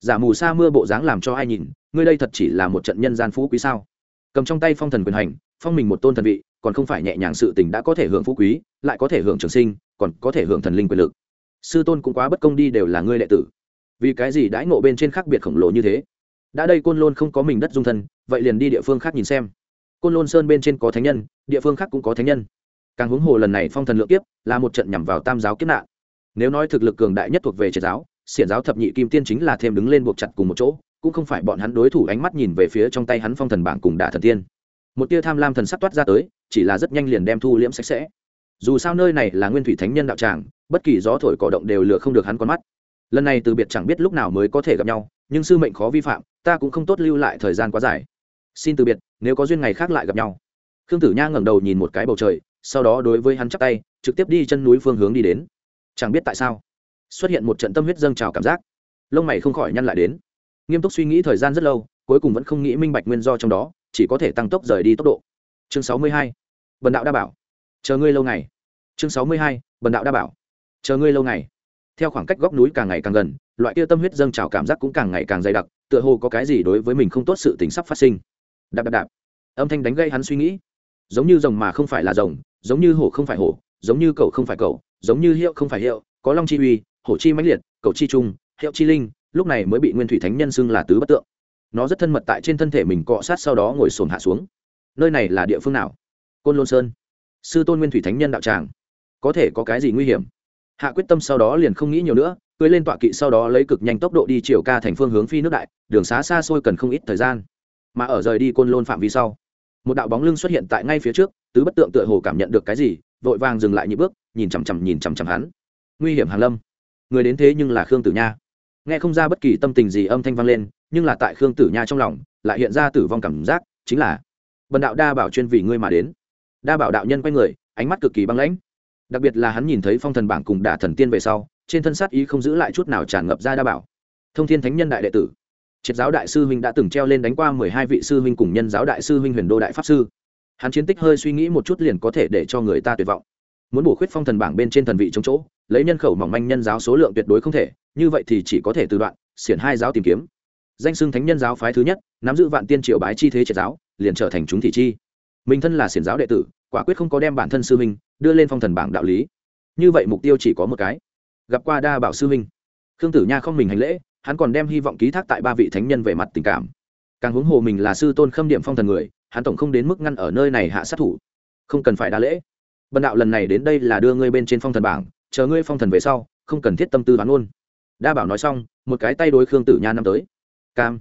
Giả mù sa mưa bộ dáng làm cho ai nhìn, ngươi đây thật chỉ là một trận nhân gian phú quý sao? Cầm trong tay phong thần quyền hành, phong mình một tôn thần vị, còn không phải nhẹ nhàng sự tình đã có thể hưởng phú quý, lại có thể hưởng trường sinh, còn có thể hưởng thần linh quyền lực. Sư tôn cũng quá bất công đi đều là ngươi đệ tử. Vì cái gì đãi ngộ bên trên khác biệt khổng lồ như thế? Đã đây côn lôn không có mình đất dung thân, vậy liền đi địa phương khác nhìn xem. Côn lôn sơn bên trên có thánh nhân, địa phương khác cũng có thánh nhân. Càng huống hồ lần này phong thần lượng kiếp là một trận nhằm vào tam giáo kiếp nạn. Nếu nói thực lực cường đại nhất thuộc về triệt giáo, xiển giáo thập nhị kim tiên chính là thêm đứng lên buộc chặt cùng một chỗ, cũng không phải bọn hắn đối thủ ánh mắt nhìn về phía trong tay hắn phong thần bảng cùng đả thần tiên. Một tia tham lam thần sắc toát ra tới, chỉ là rất nhanh liền đem thu liễm sạch sẽ. Dù sao nơi này là nguyên thủy thánh nhân đạo tràng, bất kỳ gió thổi cỏ động đều lừa không được hắn con mắt. Lần này từ biệt chẳng biết lúc nào mới có thể gặp nhau, nhưng sư mệnh khó vi phạm ta cũng không tốt lưu lại thời gian quá dài. Xin từ biệt, nếu có duyên ngày khác lại gặp nhau. Khương tử nha ngẩng đầu nhìn một cái bầu trời, sau đó đối với hắn chắp tay, trực tiếp đi chân núi phương hướng đi đến. Chẳng biết tại sao, xuất hiện một trận tâm huyết dâng trào cảm giác. Lông mày không khỏi nhăn lại đến. Nghiêm túc suy nghĩ thời gian rất lâu, cuối cùng vẫn không nghĩ minh bạch nguyên do trong đó, chỉ có thể tăng tốc rời đi tốc độ. Chương sáu mươi hai, bần đạo đa bảo. Chờ ngươi lâu ngày. Chương sáu mươi hai, bần đạo đa bảo. Chờ ngươi lâu ngày. Theo khoảng cách góc núi càng ngày càng gần, loại kia tâm huyết dâng trào cảm giác cũng càng ngày càng dày đặc tựa hồ có cái gì đối với mình không tốt sự tình sắp phát sinh. Đạp đạp đạp. Âm thanh đánh gây hắn suy nghĩ. Giống như rồng mà không phải là rồng, giống như hổ không phải hổ, giống như cậu không phải cậu giống như hiệu không phải hiệu, có long chi uy, hổ chi mãnh liệt cậu chi trung, hiệu chi linh, lúc này mới bị nguyên thủy thánh nhân xưng là tứ bất tượng. Nó rất thân mật tại trên thân thể mình cọ sát sau đó ngồi xổm hạ xuống. Nơi này là địa phương nào? Côn lôn sơn. Sư tôn nguyên thủy thánh nhân đạo tràng. Có thể có cái gì nguy hiểm? Hạ quyết tâm sau đó liền không nghĩ nhiều nữa, cưới lên tọa kỵ sau đó lấy cực nhanh tốc độ đi chiều ca thành phương hướng phi nước đại, đường xá xa xôi cần không ít thời gian. Mà ở rời đi côn lôn phạm vi sau, một đạo bóng lưng xuất hiện tại ngay phía trước, tứ bất tượng tựa hồ cảm nhận được cái gì, vội vàng dừng lại những bước, nhìn chằm chằm nhìn chằm chằm hắn. Nguy hiểm hàn lâm. Người đến thế nhưng là khương tử nha. Nghe không ra bất kỳ tâm tình gì âm thanh vang lên, nhưng là tại khương tử nha trong lòng, lại hiện ra tử vong cảm giác, chính là, bần đạo đa bảo chuyên vì ngươi mà đến. Đa bảo đạo nhân quay người, ánh mắt cực kỳ băng lãnh đặc biệt là hắn nhìn thấy phong thần bảng cùng đả thần tiên về sau, trên thân sát ý không giữ lại chút nào tràn ngập ra đa bảo. Thông thiên thánh nhân đại đệ tử. Triệt giáo đại sư huynh đã từng treo lên đánh qua mười hai vị sư huynh cùng nhân giáo đại sư huynh huyền đô đại pháp sư. Hắn chiến tích hơi suy nghĩ một chút liền có thể để cho người ta tuyệt vọng. Muốn bổ khuyết phong thần bảng bên trên thần vị chống chỗ, lấy nhân khẩu mỏng manh nhân giáo số lượng tuyệt đối không thể, như vậy thì chỉ có thể từ đoạn, xiển hai giáo tìm kiếm. Danh xưng thánh nhân giáo phái thứ nhất, nắm giữ vạn tiên triệu bái chi thế triệt giáo, liền trở thành chúng thị chi. Mình thân là xiển giáo đệ tử quả quyết không có đem bản thân sư minh đưa lên phong thần bảng đạo lý. Như vậy mục tiêu chỉ có một cái, gặp qua đa bảo sư minh khương tử nha không mình hành lễ, hắn còn đem hy vọng ký thác tại ba vị thánh nhân về mặt tình cảm. Càng huống hồ mình là sư tôn khâm điểm phong thần người, hắn tổng không đến mức ngăn ở nơi này hạ sát thủ. Không cần phải đa lễ. Bần đạo lần này đến đây là đưa ngươi bên trên phong thần bảng, chờ ngươi phong thần về sau, không cần thiết tâm tư đoán luôn đa bảo nói xong, một cái tay đối khương tử nha năm tới. Cam,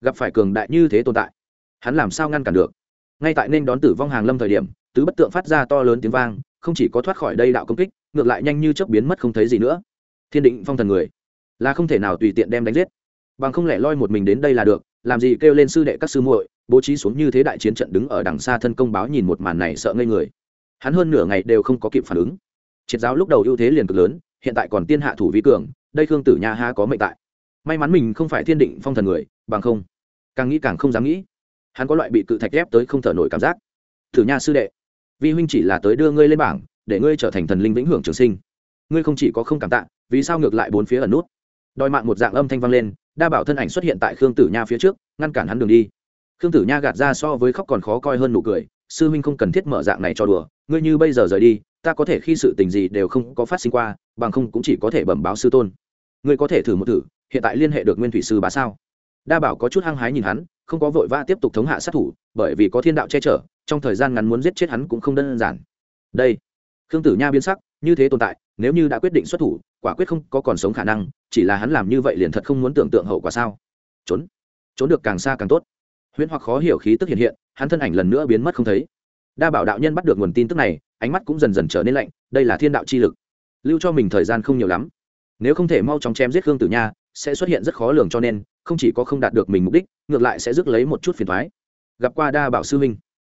gặp phải cường đại như thế tồn tại, hắn làm sao ngăn cản được? Ngay tại nên đón tử vong hàng lâm thời điểm tứ bất tượng phát ra to lớn tiếng vang, không chỉ có thoát khỏi đây đạo công kích, ngược lại nhanh như chớp biến mất không thấy gì nữa. Thiên định phong thần người, là không thể nào tùy tiện đem đánh giết. Bằng không lẻ loi một mình đến đây là được, làm gì kêu lên sư đệ các sư muội, bố trí xuống như thế đại chiến trận đứng ở đằng xa thân công báo nhìn một màn này sợ ngây người. Hắn hơn nửa ngày đều không có kịp phản ứng. Triệt giáo lúc đầu ưu thế liền cực lớn, hiện tại còn tiên hạ thủ vi cường, đây khương tử nha ha có mệnh tại. May mắn mình không phải thiên định phong thần người, bằng không, càng nghĩ càng không dám nghĩ. Hắn có loại bị cự thạch ép tới không thở nổi cảm giác. Thử nha sư đệ vi huynh chỉ là tới đưa ngươi lên bảng, để ngươi trở thành thần linh vĩnh hưởng trường sinh. Ngươi không chỉ có không cảm tạ, vì sao ngược lại bốn phía ẩn nút? Đòi mạng một dạng âm thanh vang lên, đa bảo thân ảnh xuất hiện tại khương tử nha phía trước, ngăn cản hắn đường đi. Khương tử nha gạt ra so với khóc còn khó coi hơn nụ cười, sư huynh không cần thiết mở dạng này cho đùa, ngươi như bây giờ rời đi, ta có thể khi sự tình gì đều không có phát sinh qua, bằng không cũng chỉ có thể bẩm báo sư tôn. Ngươi có thể thử một thử, hiện tại liên hệ được nguyên thủy sư bá sao? Đa bảo có chút hăng hái nhìn hắn, không có vội vã tiếp tục thống hạ sát thủ, bởi vì có thiên đạo che chở trong thời gian ngắn muốn giết chết hắn cũng không đơn giản. Đây, khương tử nha biến sắc, như thế tồn tại, nếu như đã quyết định xuất thủ, quả quyết không có còn sống khả năng, chỉ là hắn làm như vậy liền thật không muốn tưởng tượng hậu quả sao? Trốn trốn được càng xa càng tốt. Huyễn hoặc khó hiểu khí tức hiện hiện, hắn thân ảnh lần nữa biến mất không thấy. Đa bảo đạo nhân bắt được nguồn tin tức này, ánh mắt cũng dần dần trở nên lạnh, đây là thiên đạo chi lực. Lưu cho mình thời gian không nhiều lắm. Nếu không thể mau chóng chém giết khương tử nha, sẽ xuất hiện rất khó lường cho nên, không chỉ có không đạt được mình mục đích, ngược lại sẽ rước lấy một chút phiền thoái gặp qua đa bảo sư huynh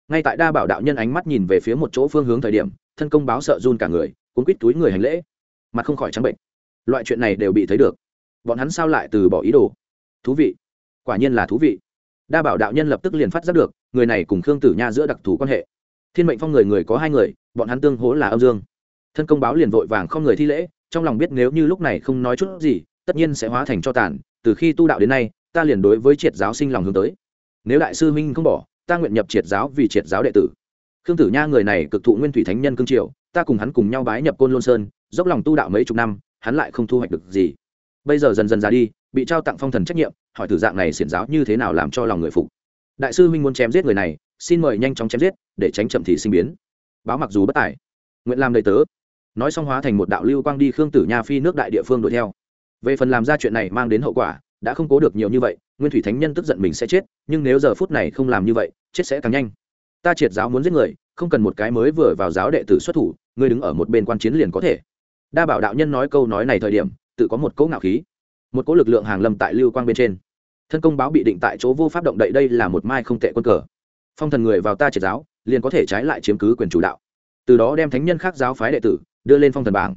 ngay tại đa bảo đạo nhân ánh mắt nhìn về phía một chỗ phương hướng thời điểm, thân công báo sợ run cả người, cuốn quít túi người hành lễ. Mặt không khỏi trắng bệnh. Loại chuyện này đều bị thấy được. Bọn hắn sao lại từ bỏ ý đồ? Thú vị. Quả nhiên là thú vị. Đa bảo đạo nhân lập tức liền phát giác được, người này cùng khương tử nha giữa đặc thù quan hệ. Thiên mệnh phong người người có hai người, bọn hắn tương hố là âm dương. Thân công báo liền vội vàng không người thi lễ, trong lòng biết nếu như lúc này không nói chút gì, tất nhiên sẽ hóa thành cho tàn, từ khi tu đạo đến nay, ta liền đối với triệt giáo sinh lòng hướng tới. Nếu đại sư minh không bỏ ta nguyện nhập triệt giáo vì triệt giáo đệ tử. Khương tử nha người này cực thụ nguyên thủy thánh nhân cương triều, ta cùng hắn cùng nhau bái nhập côn lôn sơn, dốc lòng tu đạo mấy chục năm, hắn lại không thu hoạch được gì. Bây giờ dần dần ra đi, bị trao tặng phong thần trách nhiệm, hỏi thử dạng này xiển giáo như thế nào làm cho lòng người phục. Đại sư minh muốn chém giết người này, xin mời nhanh chóng chém giết, để tránh chậm thì sinh biến. Báo mặc dù bất tài, nguyện làm đầy tớ. Nói xong hóa thành một đạo lưu quang đi khương tử nha phi nước đại địa phương đuổi theo. Về phần làm ra chuyện này mang đến hậu quả đã không cố được nhiều như vậy, nguyên thủy thánh nhân tức giận mình sẽ chết, nhưng nếu giờ phút này không làm như vậy, chết sẽ càng nhanh. Ta triệt giáo muốn giết người, không cần một cái mới vừa vào giáo đệ tử xuất thủ, ngươi đứng ở một bên quan chiến liền có thể. Đa bảo đạo nhân nói câu nói này thời điểm, tự có một cỗ ngạo khí. Một cỗ lực lượng hàng lâm tại lưu quang bên trên. Thân công báo bị định tại chỗ vô pháp động đậy, đây là một mai không tệ quân cờ. Phong thần người vào ta triệt giáo, liền có thể trái lại chiếm cứ quyền chủ đạo. Từ đó đem thánh nhân khác giáo phái đệ tử đưa lên phong thần bảng.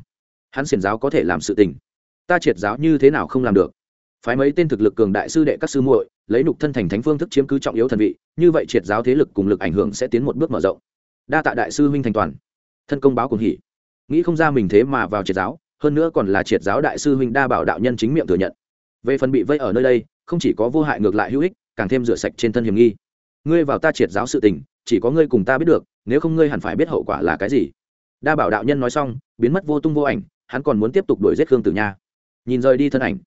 Hắn xiển giáo có thể làm sự tình. Ta triệt giáo như thế nào không làm được? Phái mấy tên thực lực cường đại sư đệ các sư muội, lấy nục thân thành thánh phương thức chiếm cứ trọng yếu thần vị, như vậy triệt giáo thế lực cùng lực ảnh hưởng sẽ tiến một bước mở rộng. Đa tạ đại sư huynh thành toàn. Thân công báo cùng hỉ. Nghĩ không ra mình thế mà vào triệt giáo, hơn nữa còn là triệt giáo đại sư huynh đa bảo đạo nhân chính miệng thừa nhận. Về phần bị vây ở nơi đây, không chỉ có vô hại ngược lại hữu ích, càng thêm rửa sạch trên thân hiểm nghi. Ngươi vào ta triệt giáo sự tình, chỉ có ngươi cùng ta biết được, nếu không ngươi hẳn phải biết hậu quả là cái gì. Đa bảo đạo nhân nói xong, biến mất vô tung vô ảnh, hắn còn muốn tiếp tục đuổi giết khương tử nha. Nhìn rời đi thân ảnh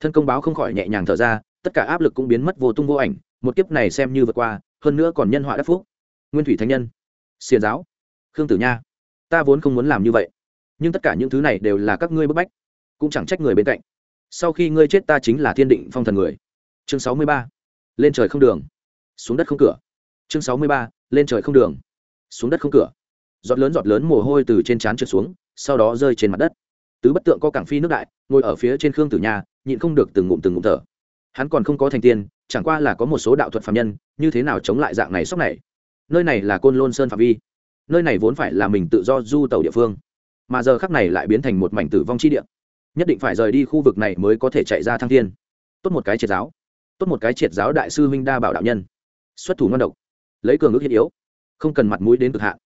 thân công báo không khỏi nhẹ nhàng thở ra, tất cả áp lực cũng biến mất vô tung vô ảnh, một kiếp này xem như vượt qua, hơn nữa còn nhân họa đắc phúc. Nguyên thủy thánh nhân xiền giáo, khương tử nha, ta vốn không muốn làm như vậy, nhưng tất cả những thứ này đều là các ngươi bức bách, cũng chẳng trách người bên cạnh. Sau khi ngươi chết ta chính là thiên định phong thần người. Chương sáu mươi ba, lên trời không đường, xuống đất không cửa. Chương sáu mươi ba, lên trời không đường, xuống đất không cửa. Giọt lớn giọt lớn mồ hôi từ trên trán trượt xuống, sau đó rơi trên mặt đất. Tứ bất tượng có cảng phi nước đại, ngồi ở phía trên khương tử Nha nhịn không được từng ngụm từng ngụm thở. Hắn còn không có thành tiên, chẳng qua là có một số đạo thuật phạm nhân, như thế nào chống lại dạng này sốc này? Nơi này là côn lôn sơn phạm vi. Nơi này vốn phải là mình tự do du tàu địa phương. Mà giờ khắc này lại biến thành một mảnh tử vong chi địa. Nhất định phải rời đi khu vực này mới có thể chạy ra thăng thiên. Tốt một cái triệt giáo. Tốt một cái triệt giáo đại sư huynh đa bảo đạo nhân. Xuất thủ ngon độc. Lấy cường ước hiết yếu. Không cần mặt mũi đến cực hạn.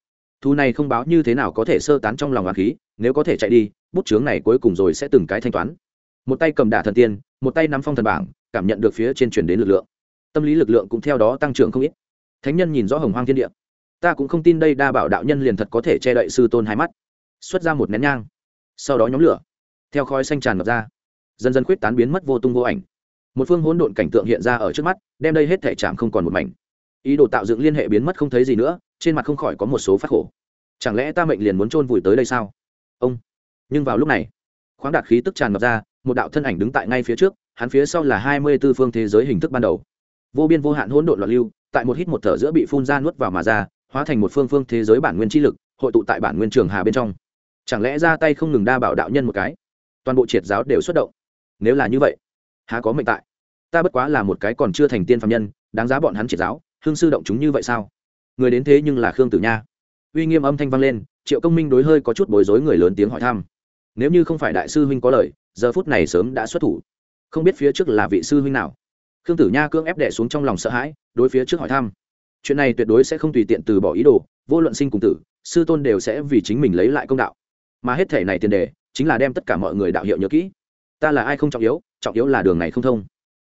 Thu này không báo như thế nào có thể sơ tán trong lòng hoàng khí, nếu có thể chạy đi, bút chướng này cuối cùng rồi sẽ từng cái thanh toán một tay cầm đả thần tiên, một tay nắm phong thần bảng, cảm nhận được phía trên chuyển đến lực lượng. Tâm lý lực lượng cũng theo đó tăng trưởng không ít. Thánh nhân nhìn rõ hồng hoang thiên địa. Ta cũng không tin đây đa bảo đạo nhân liền thật có thể che đậy sư tôn hai mắt. Xuất ra một nén nhang. Sau đó nhóm lửa. Theo khói xanh tràn ngập ra. Dần dần khuyết tán biến mất vô tung vô ảnh. Một phương hỗn độn cảnh tượng hiện ra ở trước mắt, đem đây hết thể chạm không còn một mảnh. Ý đồ tạo dựng liên hệ biến mất không thấy gì nữa, trên mặt không khỏi có một số phát khổ. Chẳng lẽ ta mệnh liền muốn chôn vùi tới đây sao? Ông. Nhưng vào lúc này, khoáng đạt khí tức tràn ngập ra một đạo thân ảnh đứng tại ngay phía trước, hắn phía sau là hai mươi b ố phương thế giới hình thức ban đầu. Vô biên vô hạn hỗn độn loạn lưu, tại một hít một thở giữa bị phun ra nuốt vào mà ra, hóa thành một phương phương thế giới bản nguyên chi lực, hội tụ tại bản nguyên trường hà bên trong. Chẳng lẽ ra tay không ngừng đa bảo đạo nhân một cái? Toàn bộ triệt giáo đều xuất động. Nếu là như vậy, há có mệnh tại? Ta bất quá là một cái còn chưa thành tiên phạm nhân, đáng giá bọn hắn triệt giáo, hương sư động chúng như vậy sao? Người đến thế nhưng là khương tử nha. Uy nghiêm âm thanh vang lên, triệu công minh đối hơi có chút bối rối người lớn tiếng hỏi thăm. Nếu như không phải đại sư huynh có lời giờ phút này sớm đã xuất thủ. Không biết phía trước là vị sư huynh nào. Khương tử nha cưỡng ép đẻ xuống trong lòng sợ hãi, đối phía trước hỏi thăm. Chuyện này tuyệt đối sẽ không tùy tiện từ bỏ ý đồ, vô luận sinh cùng tử, sư tôn đều sẽ vì chính mình lấy lại công đạo. Mà hết thể này tiền đề, chính là đem tất cả mọi người đạo hiệu nhớ kỹ. Ta là ai không trọng yếu trọng yếu là đường này không thông.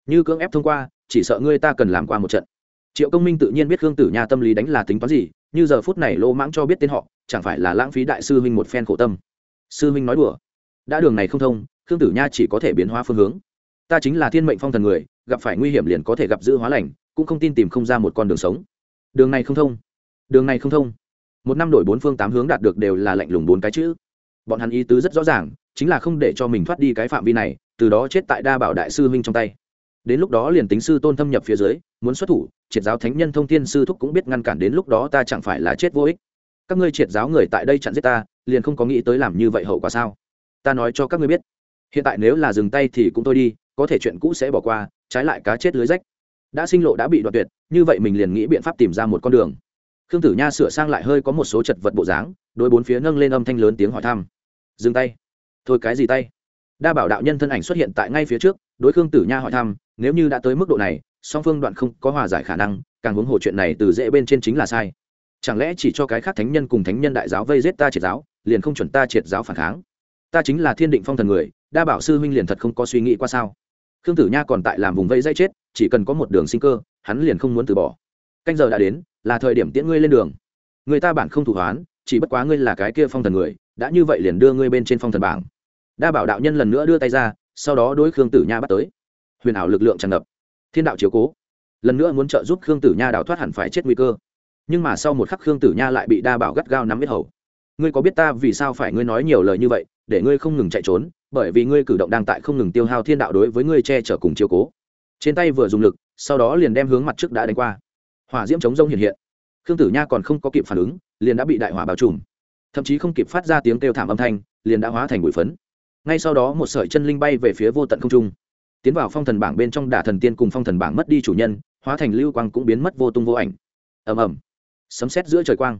Như cưỡng ép thông qua, chỉ sợ ngươi ta cần làm qua một trận. Triệu công minh tự nhiên biết khương tử nha tâm lý đánh là tính toán gì, như giờ phút này lô mãng cho biết tên họ, chẳng phải là lãng phí đại sư huynh một phen khổ tâm. Sư huynh nói đùa. Đã đường này không thông khương tử nha chỉ có thể biến hóa phương hướng. Ta chính là thiên mệnh phong thần người, gặp phải nguy hiểm liền có thể gặp giữ hóa lành, cũng không tin tìm không ra một con đường sống. Đường này không thông. Đường này không thông. Một năm đổi bốn phương tám hướng đạt được đều là lạnh lùng bốn cái chữ. Bọn hắn ý tứ rất rõ ràng, chính là không để cho mình thoát đi cái phạm vi này, từ đó chết tại đa bảo đại sư huynh trong tay. Đến lúc đó liền tính sư tôn thâm nhập phía dưới, muốn xuất thủ, triệt giáo thánh nhân thông thiên sư thúc cũng biết ngăn cản đến lúc đó ta chẳng phải là chết vô ích. Các ngươi triệt giáo người tại đây chặn giết ta, liền không có nghĩ tới làm như vậy hậu quả sao? Ta nói cho các ngươi biết hiện tại nếu là dừng tay thì cũng thôi đi, có thể chuyện cũ sẽ bỏ qua, trái lại cá chết lưới rách. Đã sinh lộ đã bị đoạt tuyệt, như vậy mình liền nghĩ biện pháp tìm ra một con đường. Khương tử nha sửa sang lại hơi có một số chật vật bộ dáng đôi bốn phía nâng lên âm thanh lớn tiếng hỏi thăm. Dừng tay. Thôi cái gì tay? Đa bảo đạo nhân thân ảnh xuất hiện tại ngay phía trước, đối khương tử nha hỏi thăm, nếu như đã tới mức độ này, song phương đoạn không có hòa giải khả năng, càng huống hồ chuyện này từ dễ bên trên chính là sai. Chẳng lẽ chỉ cho cái khác thánh nhân cùng thánh nhân đại giáo vây giết ta triệt giáo, liền không chuẩn ta triệt giáo phản kháng? Ta chính là thiên định phong thần người đa bảo sư huynh liền thật không có suy nghĩ qua sao? Khương tử nha còn tại làm vùng vây dây chết, chỉ cần có một đường sinh cơ, hắn liền không muốn từ bỏ. Canh giờ đã đến, là thời điểm tiễn ngươi lên đường. Người ta bản không thủ hoán, chỉ bất quá ngươi là cái kia phong thần người, đã như vậy liền đưa ngươi bên trên phong thần bảng. Đa bảo đạo nhân lần nữa đưa tay ra, sau đó đối khương tử nha bắt tới. Huyền ảo lực lượng tràn ngập. Thiên đạo chiếu cố. Lần nữa muốn trợ giúp khương tử nha đào thoát hẳn phải chết nguy cơ. Nhưng mà sau một khắc khương tử nha lại bị đa bảo gắt gao nắm biết hầu. Ngươi có biết ta vì sao phải ngươi nói nhiều lời như vậy, để ngươi không ngừng chạy trốn bởi vì ngươi cử động đang tại không ngừng tiêu hao thiên đạo đối với ngươi che chở cùng chiếu cố. Trên tay vừa dùng lực, sau đó liền đem hướng mặt trước đã đánh qua. Hỏa diễm chống rông hiện hiện. Khương tử nha còn không có kịp phản ứng, liền đã bị đại hỏa bao trùm. Thậm chí không kịp phát ra tiếng kêu thảm âm thanh, liền đã hóa thành bụi phấn. Ngay sau đó một sợi chân linh bay về phía vô tận không trung. Tiến vào phong thần bảng bên trong đả thần tiên cùng phong thần bảng mất đi chủ nhân, hóa thành lưu quang cũng biến mất vô tung vô ảnh. Ầm ầm. Sấm sét giữa trời quang.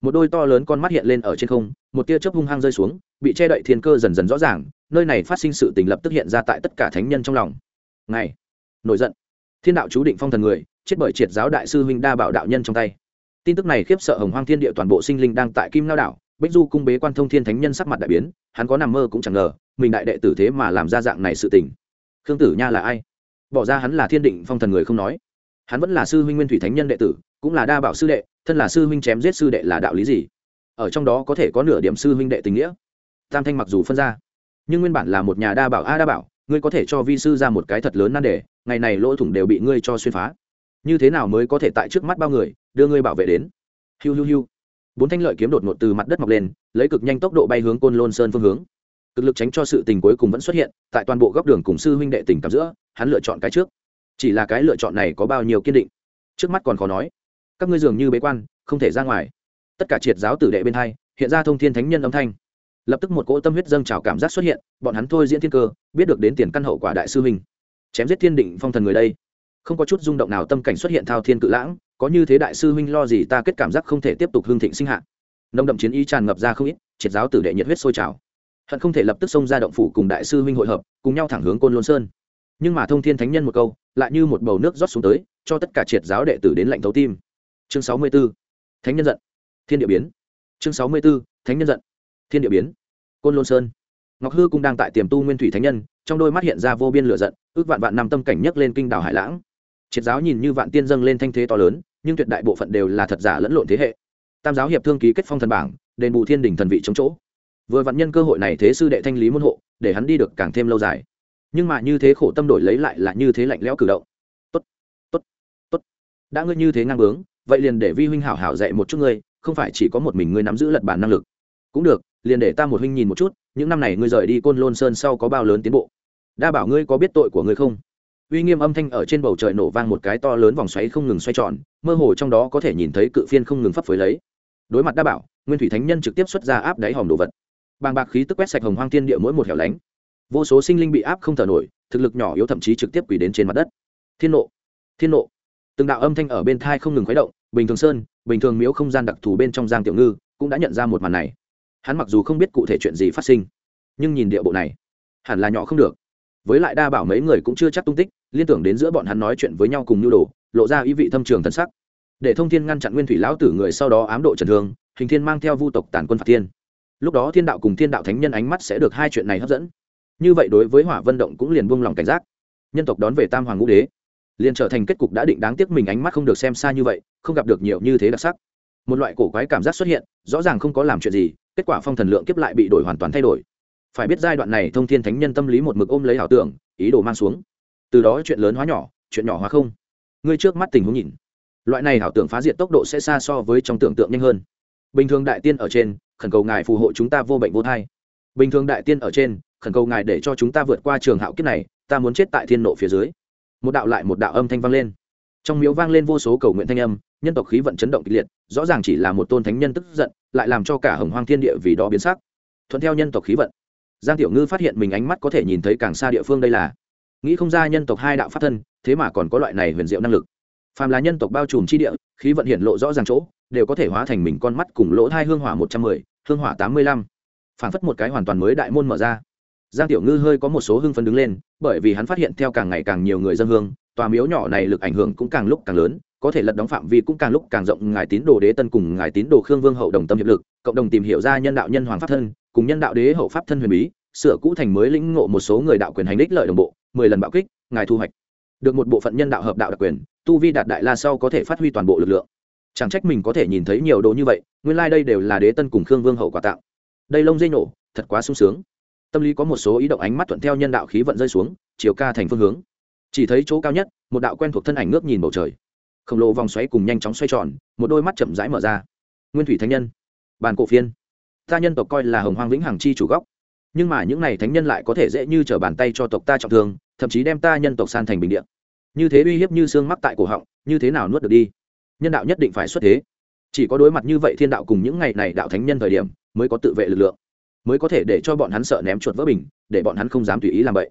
Một đôi to lớn con mắt hiện lên ở trên không, một tia chớp hung hăng rơi xuống, bị che đậy thiên cơ dần dần rõ ràng nơi này phát sinh sự tình lập tức hiện ra tại tất cả thánh nhân trong lòng. Ngày, nổi giận. Thiên đạo chú định phong thần người, chết bởi triệt giáo đại sư huynh đa bảo đạo nhân trong tay. Tin tức này khiếp sợ hồng hoang thiên địa toàn bộ sinh linh đang tại kim lao đảo, bích du cung bế quan thông thiên thánh nhân sắc mặt đại biến, hắn có nằm mơ cũng chẳng ngờ, mình đại đệ tử thế mà làm ra dạng này sự tình. Khương tử nha là ai? Bỏ ra hắn là thiên định phong thần người không nói. Hắn vẫn là sư huynh nguyên thủy thánh nhân đệ tử, cũng là đa bảo sư đệ, thân là sư huynh chém giết sư đệ là đạo lý gì? Ở trong đó có thể có nửa điểm sư huynh đệ tình nghĩa. Tam thanh mặc dù phân ra nhưng nguyên bản là một nhà đa bảo a đa bảo, ngươi có thể cho vi sư ra một cái thật lớn nan đề, ngày này lỗ thủng đều bị ngươi cho xuyên phá. Như thế nào mới có thể tại trước mắt bao người, đưa ngươi bảo vệ đến? Hiu hiu hiu. Bốn thanh lợi kiếm đột ngột từ mặt đất mọc lên, lấy cực nhanh tốc độ bay hướng côn lôn sơn phương hướng. Cực lực tránh cho sự tình cuối cùng vẫn xuất hiện, tại toàn bộ góc đường cùng sư huynh đệ tình cảm giữa, hắn lựa chọn cái trước. Chỉ là cái lựa chọn này có bao nhiêu kiên định? Trước mắt còn khó nói. Các ngươi dường như bế quan, không thể ra ngoài. Tất cả triệt giáo tử đệ bên hai, hiện ra thông thiên thánh nhân âm thanh lập tức một cỗ tâm huyết dâng trào cảm giác xuất hiện, bọn hắn thôi diễn thiên cơ, biết được đến tiền căn hậu quả đại sư huynh. Chém giết thiên định phong thần người đây. Không có chút rung động nào tâm cảnh xuất hiện thao thiên cự lãng, có như thế đại sư huynh lo gì ta kết cảm giác không thể tiếp tục hương thịnh sinh hạ. Nông đậm chiến ý tràn ngập ra không ít, triệt giáo tử đệ nhiệt huyết sôi trào. Hận không thể lập tức xông ra động phủ cùng đại sư huynh hội hợp, cùng nhau thẳng hướng côn lôn sơn. Nhưng mà thông thiên thánh nhân một câu, lại như một bầu nước rót xuống tới, cho tất cả triệt giáo đệ tử đến lạnh thấu tim. Chương sáu mươi b ố thánh nhân giận. Thiên địa biến. Chương sáu mươi b ố thánh nhân giận thiên địa biến. Côn lôn sơn. Ngọc hư cũng đang tại tiềm tu nguyên thủy thánh nhân, trong đôi mắt hiện ra vô biên lửa giận, ước vạn vạn năm tâm cảnh nhấc lên kinh đảo hải lãng. Triệt giáo nhìn như vạn tiên dâng lên thanh thế to lớn, nhưng tuyệt đại bộ phận đều là thật giả lẫn lộn thế hệ. Tam giáo hiệp thương ký kết phong thần bảng, đền bù thiên đình thần vị chống chỗ. Vừa vạn nhân cơ hội này thế sư đệ thanh lý môn hộ, để hắn đi được càng thêm lâu dài. Nhưng mà như thế khổ tâm đổi lấy lại là như thế lạnh lẽo cử động. Tốt tốt tốt. Đã ngươi như thế ngang bướng, vậy liền để vi huynh hảo hảo dạy một chút ngươi, không phải chỉ có một mình ngươi nắm giữ lật bản năng lực. Cũng được liền để ta một huynh nhìn một chút, những năm này ngươi rời đi côn lôn sơn sau có bao lớn tiến bộ? Đa bảo ngươi có biết tội của ngươi không? Uy nghiêm âm thanh ở trên bầu trời nổ vang một cái to lớn vòng xoáy không ngừng xoay tròn, mơ hồ trong đó có thể nhìn thấy cự phiên không ngừng phấp phới lấy. Đối mặt đa bảo, nguyên thủy thánh nhân trực tiếp xuất ra áp đáy hòm đồ vật. Bàng bạc khí tức quét sạch hồng hoang thiên địa mỗi một hẻo lánh. Vô số sinh linh bị áp không thở nổi, thực lực nhỏ yếu thậm chí trực tiếp quỷ đến trên mặt đất. Thiên nộ thiên nộ. Từng đạo âm thanh ở bên thai không ngừng khuấy động, bình thường sơn, bình thường miếu không gian đặc thù bên trong giang tiểu ngư cũng đã nhận ra một màn này hắn mặc dù không biết cụ thể chuyện gì phát sinh, nhưng nhìn địa bộ này, hẳn là nhỏ không được. Với lại đa bảo mấy người cũng chưa chắc tung tích, liên tưởng đến giữa bọn hắn nói chuyện với nhau cùng nhu đồ, lộ ra ý vị thâm trường thân sắc. Để thông thiên ngăn chặn nguyên thủy lão tử người sau đó ám độ trần thương, hình thiên mang theo vu tộc tàn quân phạt thiên. Lúc đó thiên đạo cùng thiên đạo thánh nhân ánh mắt sẽ được hai chuyện này hấp dẫn. Như vậy đối với hỏa vân động cũng liền buông lòng cảnh giác. Nhân tộc đón về tam hoàng ngũ đế, liền trở thành kết cục đã định đáng tiếc mình ánh mắt không được xem xa như vậy, không gặp được nhiều như thế đặc sắc. Một loại cổ quái cảm giác xuất hiện, rõ ràng không có làm chuyện gì kết quả phong thần lượng kiếp lại bị đổi hoàn toàn thay đổi. Phải biết giai đoạn này thông thiên thánh nhân tâm lý một mực ôm lấy ảo tưởng, ý đồ mang xuống. Từ đó chuyện lớn hóa nhỏ, chuyện nhỏ hóa không. Ngươi trước mắt tình huống nhìn. Loại này ảo tưởng phá diệt tốc độ sẽ xa so với trong tưởng tượng nhanh hơn. Bình thường đại tiên ở trên, khẩn cầu ngài phù hộ chúng ta vô bệnh vô thai. Bình thường đại tiên ở trên, khẩn cầu ngài để cho chúng ta vượt qua trường hạo kiếp này, ta muốn chết tại thiên nộ phía dưới. Một đạo lại một đạo âm thanh vang lên. Trong miếu vang lên vô số cầu nguyện thanh âm nhân tộc khí vận chấn động kịch liệt, rõ ràng chỉ là một tôn thánh nhân tức giận, lại làm cho cả hồng hoang thiên địa vì đó biến sắc. Thuận theo nhân tộc khí vận, giang tiểu ngư phát hiện mình ánh mắt có thể nhìn thấy càng xa địa phương đây là, nghĩ không ra nhân tộc hai đạo pháp thân, thế mà còn có loại này huyền diệu năng lực. Phàm là nhân tộc bao trùm chi địa, khí vận hiện lộ rõ ràng chỗ, đều có thể hóa thành mình con mắt cùng lỗ hai hương hỏa một trăm mười, hương hỏa tám mươi lăm. Phản phất một cái hoàn toàn mới đại môn mở ra. Giang tiểu ngư hơi có một số hưng phấn đứng lên, bởi vì hắn phát hiện theo càng ngày càng nhiều người dân hương, tòa miếu nhỏ này lực ảnh hưởng cũng càng lúc càng lớn có thể lật đóng phạm vi cũng càng lúc càng rộng, ngài tín đồ đế tân cùng ngài tín đồ khương vương hậu đồng tâm hiệp lực, cộng đồng tìm hiểu ra nhân đạo nhân hoàng pháp thân, cùng nhân đạo đế hậu pháp thân huyền bí, sửa cũ thành mới lĩnh ngộ một số người đạo quyền hành đích lợi đồng bộ, mười lần bạo kích, ngài thu hoạch được một bộ phận nhân đạo hợp đạo đặc quyền, tu vi đạt đại la sau có thể phát huy toàn bộ lực lượng. Chẳng trách mình có thể nhìn thấy nhiều đồ như vậy, nguyên lai、like、đây đều là đế tân cùng khương vương hậu quà tạo đây lông dây nổ, thật quá sung sướng. Tâm lý có một số ý động ánh mắt thuận theo nhân đạo khí vận rơi xuống, chiều ca thành phương hướng. Chỉ thấy chỗ cao nhất, một đạo quen thuộc thân ảnh ngước nhìn bầu trời khổng lồ vòng xoáy cùng nhanh chóng xoay tròn, một đôi mắt chậm rãi mở ra. Nguyên thủy thánh nhân, bàn cổ phiên. Ta nhân tộc coi là hồng hoang vĩnh hằng chi chủ góc nhưng mà những này thánh nhân lại có thể dễ như trở bàn tay cho tộc ta trọng thương, thậm chí đem ta nhân tộc san thành bình điện như thế uy hiếp như xương mắc tại cổ họng, như thế nào nuốt được đi? Nhân đạo nhất định phải xuất thế. Chỉ có đối mặt như vậy thiên đạo cùng những ngày này đạo thánh nhân thời điểm, mới có tự vệ lực lượng. Mới có thể để cho bọn hắn sợ ném chuột vỡ bình, để bọn hắn không dám tùy ý làm vậy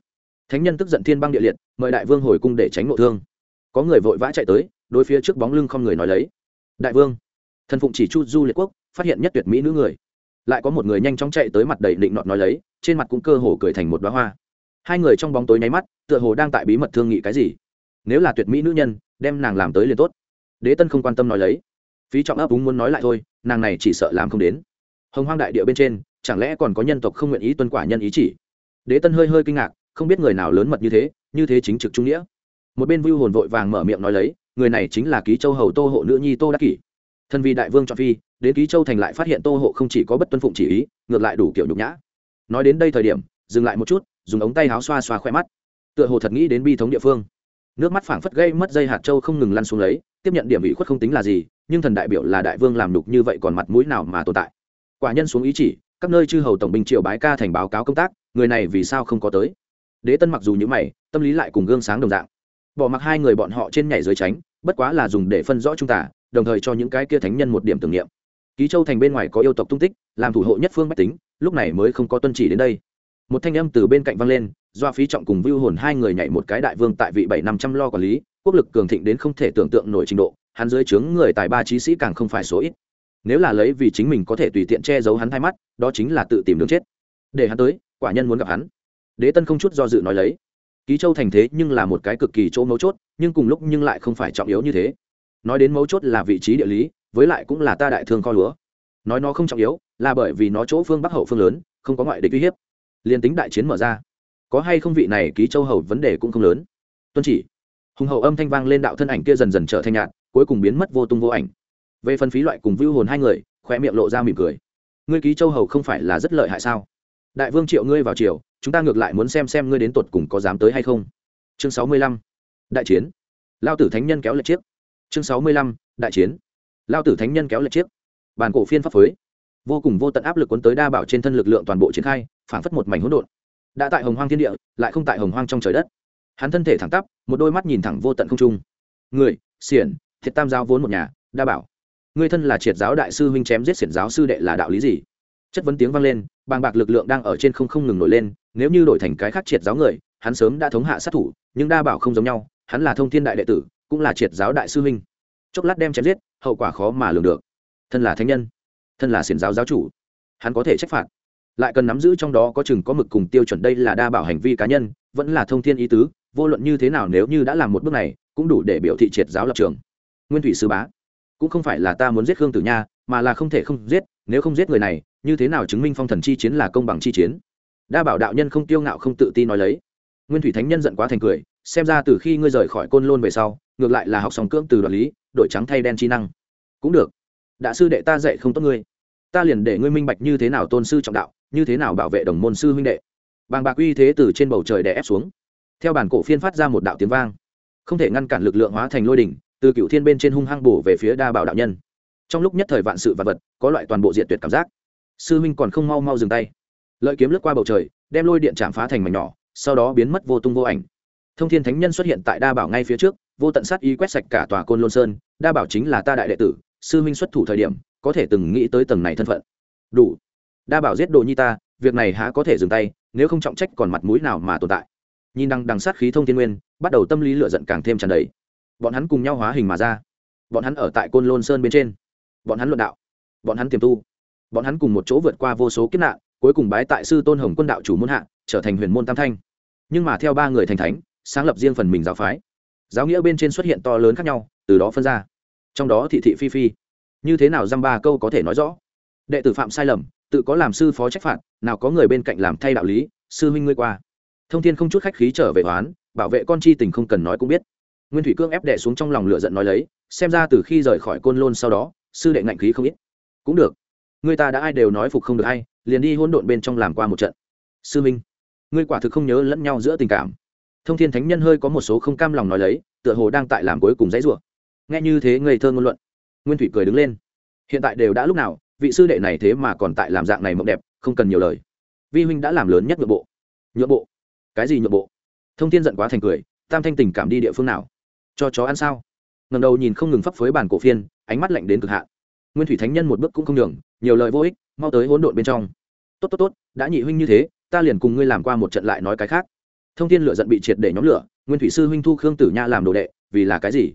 thánh nhân tức giận thiên băng địa liệt, mời đại vương hồi cung để tránh ngộ thương. Có người vội vã chạy tới đối phía trước bóng lưng không người nói lấy. Đại vương, thần phụng chỉ chu du liệt quốc, phát hiện nhất tuyệt mỹ nữ người. Lại có một người nhanh chóng chạy tới mặt đầy định nọt nói lấy, trên mặt cũng cơ hồ cười thành một đoá hoa. Hai người trong bóng tối nháy mắt, tựa hồ đang tại bí mật thương nghị cái gì. Nếu là tuyệt mỹ nữ nhân, đem nàng làm tới liền tốt. Đế tân không quan tâm nói lấy. Phí trọng ấp úng muốn nói lại thôi, nàng này chỉ sợ làm không đến. Hồng hoang đại địa bên trên, chẳng lẽ còn có nhân tộc không nguyện ý tuân quả nhân ý chỉ? Đế tân hơi hơi kinh ngạc, không biết người nào lớn mật như thế như thế chính trực trung nghĩa. Một bên vưu hồn vội vàng mở miệng nói lấy người này chính là ký châu hầu tô hộ nữ nhi tô đắc kỷ. Thân vì đại vương chọn phi, đến ký châu thành lại phát hiện tô hộ không chỉ có bất tuân phụng chỉ ý, ngược lại đủ kiểu nhục nhã. Nói đến đây thời điểm, dừng lại một chút, dùng ống tay áo xoa xoa khoe mắt. Tựa hồ thật nghĩ đến bi thống địa phương. Nước mắt phảng phất gây mất dây hạt châu không ngừng lăn xuống lấy, tiếp nhận điểm ủy khuất không tính là gì, nhưng thần đại biểu là đại vương làm đục như vậy còn mặt mũi nào mà tồn tại. Quả nhân xuống ý chỉ, các nơi chư hầu tổng binh triều bái ca thành báo cáo công tác, người này vì sao không có tới? Đế tân mặc dù như mày, tâm lý lại cùng gương sáng đồng dạng. Bỏ mặc hai người bọn họ trên nhảy dưới tránh bất quá là dùng để phân rõ chúng ta, đồng thời cho những cái kia thánh nhân một điểm tưởng niệm. Ký châu thành bên ngoài có yêu tộc tung tích, làm thủ hộ nhất phương bách tính, lúc này mới không có tuân chỉ đến đây. Một thanh âm từ bên cạnh vang lên do phí trọng cùng vưu hồn hai người nhảy một cái đại vương tại vị bảy năm trăm lo quản lý, quốc lực cường thịnh đến không thể tưởng tượng nổi trình độ, hắn dưới trướng người tài ba trí sĩ càng không phải số ít. Nếu là lấy vì chính mình có thể tùy tiện che giấu hắn hai mắt, đó chính là tự tìm đường chết. Để hắn tới, quả nhân muốn gặp hắn. Đế tân không chút do dự nói lấy ký châu thành thế nhưng là một cái cực kỳ chỗ mấu chốt, nhưng cùng lúc nhưng lại không phải trọng yếu như thế. Nói đến mấu chốt là vị trí địa lý, với lại cũng là ta đại thương kho lúa. Nói nó không trọng yếu, là bởi vì nó chỗ phương bắc hậu phương lớn, không có ngoại địch uy hiếp. Liền tính đại chiến mở ra, có hay không vị này ký châu hầu vấn đề cũng không lớn. Tuân chỉ, hùng hậu âm thanh vang lên đạo thân ảnh kia dần dần trở thành nhạt, cuối cùng biến mất vô tung vô ảnh. Về phân phí loại cùng vưu hồn hai người khoe miệng lộ ra mỉm cười. Ngươi ký châu hầu không phải là rất lợi hại sao? Đại vương triệu ngươi vào triều, chúng ta ngược lại muốn xem xem ngươi đến tột cùng có dám tới hay không. Chương sáu mươi lăm. Đại chiến. Lao tử thánh nhân kéo lệch chiếc. Chương sáu mươi lăm. Đại chiến. Lao tử thánh nhân kéo lệch chiếc. Bàn cổ phiên pháp phối. Vô cùng vô tận áp lực cuốn tới đa bảo trên thân lực lượng toàn bộ triển khai phản phất một mảnh hỗn độn. Đã tại hồng hoang thiên địa, lại không tại hồng hoang trong trời đất. Hắn thân thể thẳng tắp, một đôi mắt nhìn thẳng vô tận không trung. Người, xiển, thiệt tam giáo vốn một nhà, đa bảo. Người thân là triệt giáo đại sư huynh chém giết xiển giáo sư đệ là đạo lý gì? Chất vấn tiếng vang lên bàng bạc lực lượng đang ở trên không không ngừng nổi lên, nếu như đổi thành cái khác triệt giáo người, hắn sớm đã thống hạ sát thủ, nhưng đa bảo không giống nhau, hắn là thông thiên đại đệ tử, cũng là triệt giáo đại sư huynh. Chốc lát đem chém giết, hậu quả khó mà lường được. Thân là thánh nhân, thân là xiển giáo giáo chủ, hắn có thể trách phạt. Lại cần nắm giữ trong đó có chừng có mực cùng tiêu chuẩn đây là đa bảo hành vi cá nhân, vẫn là thông thiên ý tứ, vô luận như thế nào nếu như đã làm một bước này, cũng đủ để biểu thị triệt giáo lập trường. Nguyên thủy sư bá, cũng không phải là ta muốn giết khương tử nha, mà là không thể không giết, nếu không giết người này như thế nào chứng minh phong thần chi chiến là công bằng chi chiến? Đa bảo đạo nhân không tiêu ngạo không tự ti nói lấy. Nguyên thủy thánh nhân giận quá thành cười, xem ra từ khi ngươi rời khỏi côn lôn về sau, ngược lại là học sòng cưỡng từ đoạt lý đội trắng thay đen chi năng. Cũng được. Đại sư đệ ta dạy không tốt ngươi. Ta liền để ngươi minh bạch như thế nào tôn sư trọng đạo, như thế nào bảo vệ đồng môn sư huynh đệ. Bàng bạc uy thế từ trên bầu trời đè ép xuống. Theo bản cổ phiên phát ra một đạo tiếng vang. Không thể ngăn cản lực lượng hóa thành lôi đỉnh, từ cựu thiên bên trên hung hăng bổ về phía đa bảo đạo nhân. Trong lúc nhất thời vạn sự vật vật, có loại toàn bộ diện tuyệt cảm giác sư huynh còn không mau mau dừng tay. Lợi kiếm lướt qua bầu trời, đem lôi điện chạm phá thành mảnh nhỏ, sau đó biến mất vô tung vô ảnh. Thông thiên thánh nhân xuất hiện tại đa bảo ngay phía trước, vô tận sát y quét sạch cả tòa côn lôn sơn, đa bảo chính là ta đại đệ tử, sư huynh xuất thủ thời điểm, có thể từng nghĩ tới tầng này thân phận. Đủ. Đa bảo giết đồ nhi ta, việc này há có thể dừng tay, nếu không trọng trách còn mặt mũi nào mà tồn tại. Nhìn đằng đằng sát khí thông thiên nguyên, bắt đầu tâm lý lựa giận càng thêm tràn đầy. Bọn hắn cùng nhau hóa hình mà ra. Bọn hắn ở tại côn lôn sơn bên trên. Bọn hắn luận đạo. Bọn hắn tiềm tu bọn hắn cùng một chỗ vượt qua vô số kiếp nạn, cuối cùng bái tại sư tôn hồng quân đạo chủ môn hạ, trở thành huyền môn tam thanh. Nhưng mà theo ba người thành thánh, sáng lập riêng phần mình giáo phái. Giáo nghĩa bên trên xuất hiện to lớn khác nhau, từ đó phân ra. Trong đó thị thị phi phi. Như thế nào dăm ba câu có thể nói rõ? Đệ tử phạm sai lầm, tự có làm sư phó trách phạt, nào có người bên cạnh làm thay đạo lý, sư huynh ngươi qua. Thông thiên không chút khách khí trở về toán bảo vệ con chi tình không cần nói cũng biết. Nguyên thủy cương ép đệ xuống trong lòng lửa giận nói lấy, xem ra từ khi rời khỏi côn lôn sau đó, sư đệ ngạnh khí không ít. Cũng được người ta đã ai đều nói phục không được hay, liền đi hỗn độn bên trong làm qua một trận. Sư minh ngươi quả thực không nhớ lẫn nhau giữa tình cảm. Thông thiên thánh nhân hơi có một số không cam lòng nói lấy tựa hồ đang tại làm cuối cùng dãy rủa. Nghe như thế ngây thơ ngôn luận nguyên thủy cười đứng lên. Hiện tại đều đã lúc nào vị sư đệ này thế mà còn tại làm dạng này mộng đẹp không cần nhiều lời. Vi huynh đã làm lớn nhất nhượng bộ. Nhượng bộ? Cái gì nhượng bộ? Thông thiên giận quá thành cười tam thanh tình cảm đi địa phương nào? Cho chó ăn sao? Ngầm đầu nhìn không ngừng phấp phới bản cổ phiên ánh mắt lạnh đến cực hạn nguyên thủy thánh nhân một bước cũng không đường nhiều lời vô ích, mau tới hỗn độn bên trong. Tốt tốt tốt, đã nhị huynh như thế, ta liền cùng ngươi làm qua một trận lại nói cái khác. Thông thiên lựa giận bị triệt để nhóm lửa, nguyên thủy sư huynh thu khương tử nha làm đồ đệ, vì là cái gì?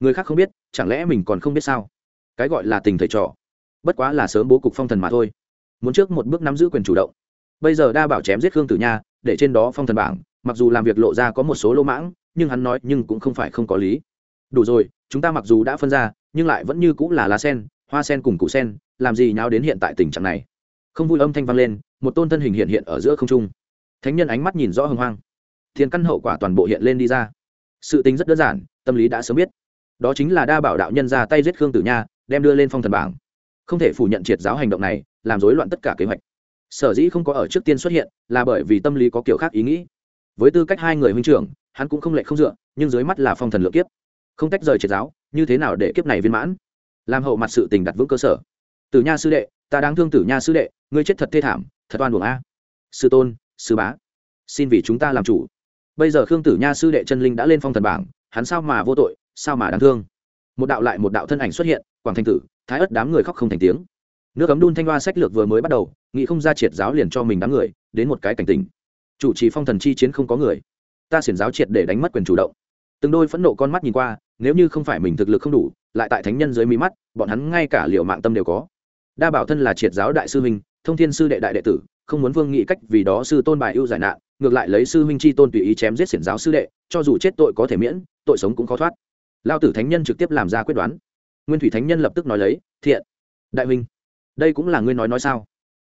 Người khác không biết, chẳng lẽ mình còn không biết sao? Cái gọi là tình thầy trò. Bất quá là sớm bố cục phong thần mà thôi. Muốn trước một bước nắm giữ quyền chủ động. Bây giờ đa bảo chém giết khương tử nha, để trên đó phong thần bảng, mặc dù làm việc lộ ra có một số lỗ mãng, nhưng hắn nói nhưng cũng không phải không có lý. Đủ rồi, chúng ta mặc dù đã phân ra, nhưng lại vẫn như cũng là lá sen hoa sen cùng củ sen, làm gì nháo đến hiện tại tình trạng này? Không vui âm thanh vang lên, một tôn thân hình hiện hiện ở giữa không trung. Thánh nhân ánh mắt nhìn rõ hưng hoang. Thiên căn hậu quả toàn bộ hiện lên đi ra. Sự tính rất đơn giản, tâm lý đã sớm biết. Đó chính là đa bảo đạo nhân ra tay giết khương tử nha, đem đưa lên phong thần bảng. Không thể phủ nhận triệt giáo hành động này, làm rối loạn tất cả kế hoạch. Sở dĩ không có ở trước tiên xuất hiện, là bởi vì tâm lý có kiểu khác ý nghĩ. Với tư cách hai người huynh trưởng, hắn cũng không lệ không dựa, nhưng dưới mắt là phong thần lượng kiếp. Không tách rời triệt giáo, như thế nào để kiếp này viên mãn? Làm hậu mặt sự tình đặt vững cơ sở. Tử nha sư đệ, ta đáng thương tử nha sư đệ, ngươi chết thật thê thảm, thật oan buồng a. Sư tôn, sư bá, xin vì chúng ta làm chủ. Bây giờ khương tử nha sư đệ chân linh đã lên phong thần bảng, hắn sao mà vô tội, sao mà đáng thương? Một đạo lại một đạo thân ảnh xuất hiện, quảng thanh tử, thái ất đám người khóc không thành tiếng. Nước ấm đun thanh hoa sách lược vừa mới bắt đầu, nghĩ không ra triệt giáo liền cho mình đám người, đến một cái cảnh tình chủ trì phong thần chi chiến không có người. Ta xiển giáo triệt để đánh mất quyền chủ động. Từng đôi phẫn nộ con mắt nhìn qua, nếu như không phải mình thực lực không đủ lại tại thánh nhân dưới mí mắt, bọn hắn ngay cả liệu mạng tâm đều có. Đa bảo thân là triệt giáo đại sư huynh, thông thiên sư đệ đại đệ tử, không muốn vương nghị cách vì đó sư tôn bài ưu giải nạn, ngược lại lấy sư huynh chi tôn tùy ý chém giết xiển giáo sư đệ, cho dù chết tội có thể miễn, tội sống cũng khó thoát. Lao tử thánh nhân trực tiếp làm ra quyết đoán. Nguyên thủy thánh nhân lập tức nói lấy, thiện, đại huynh, đây cũng là ngươi nói nói sao?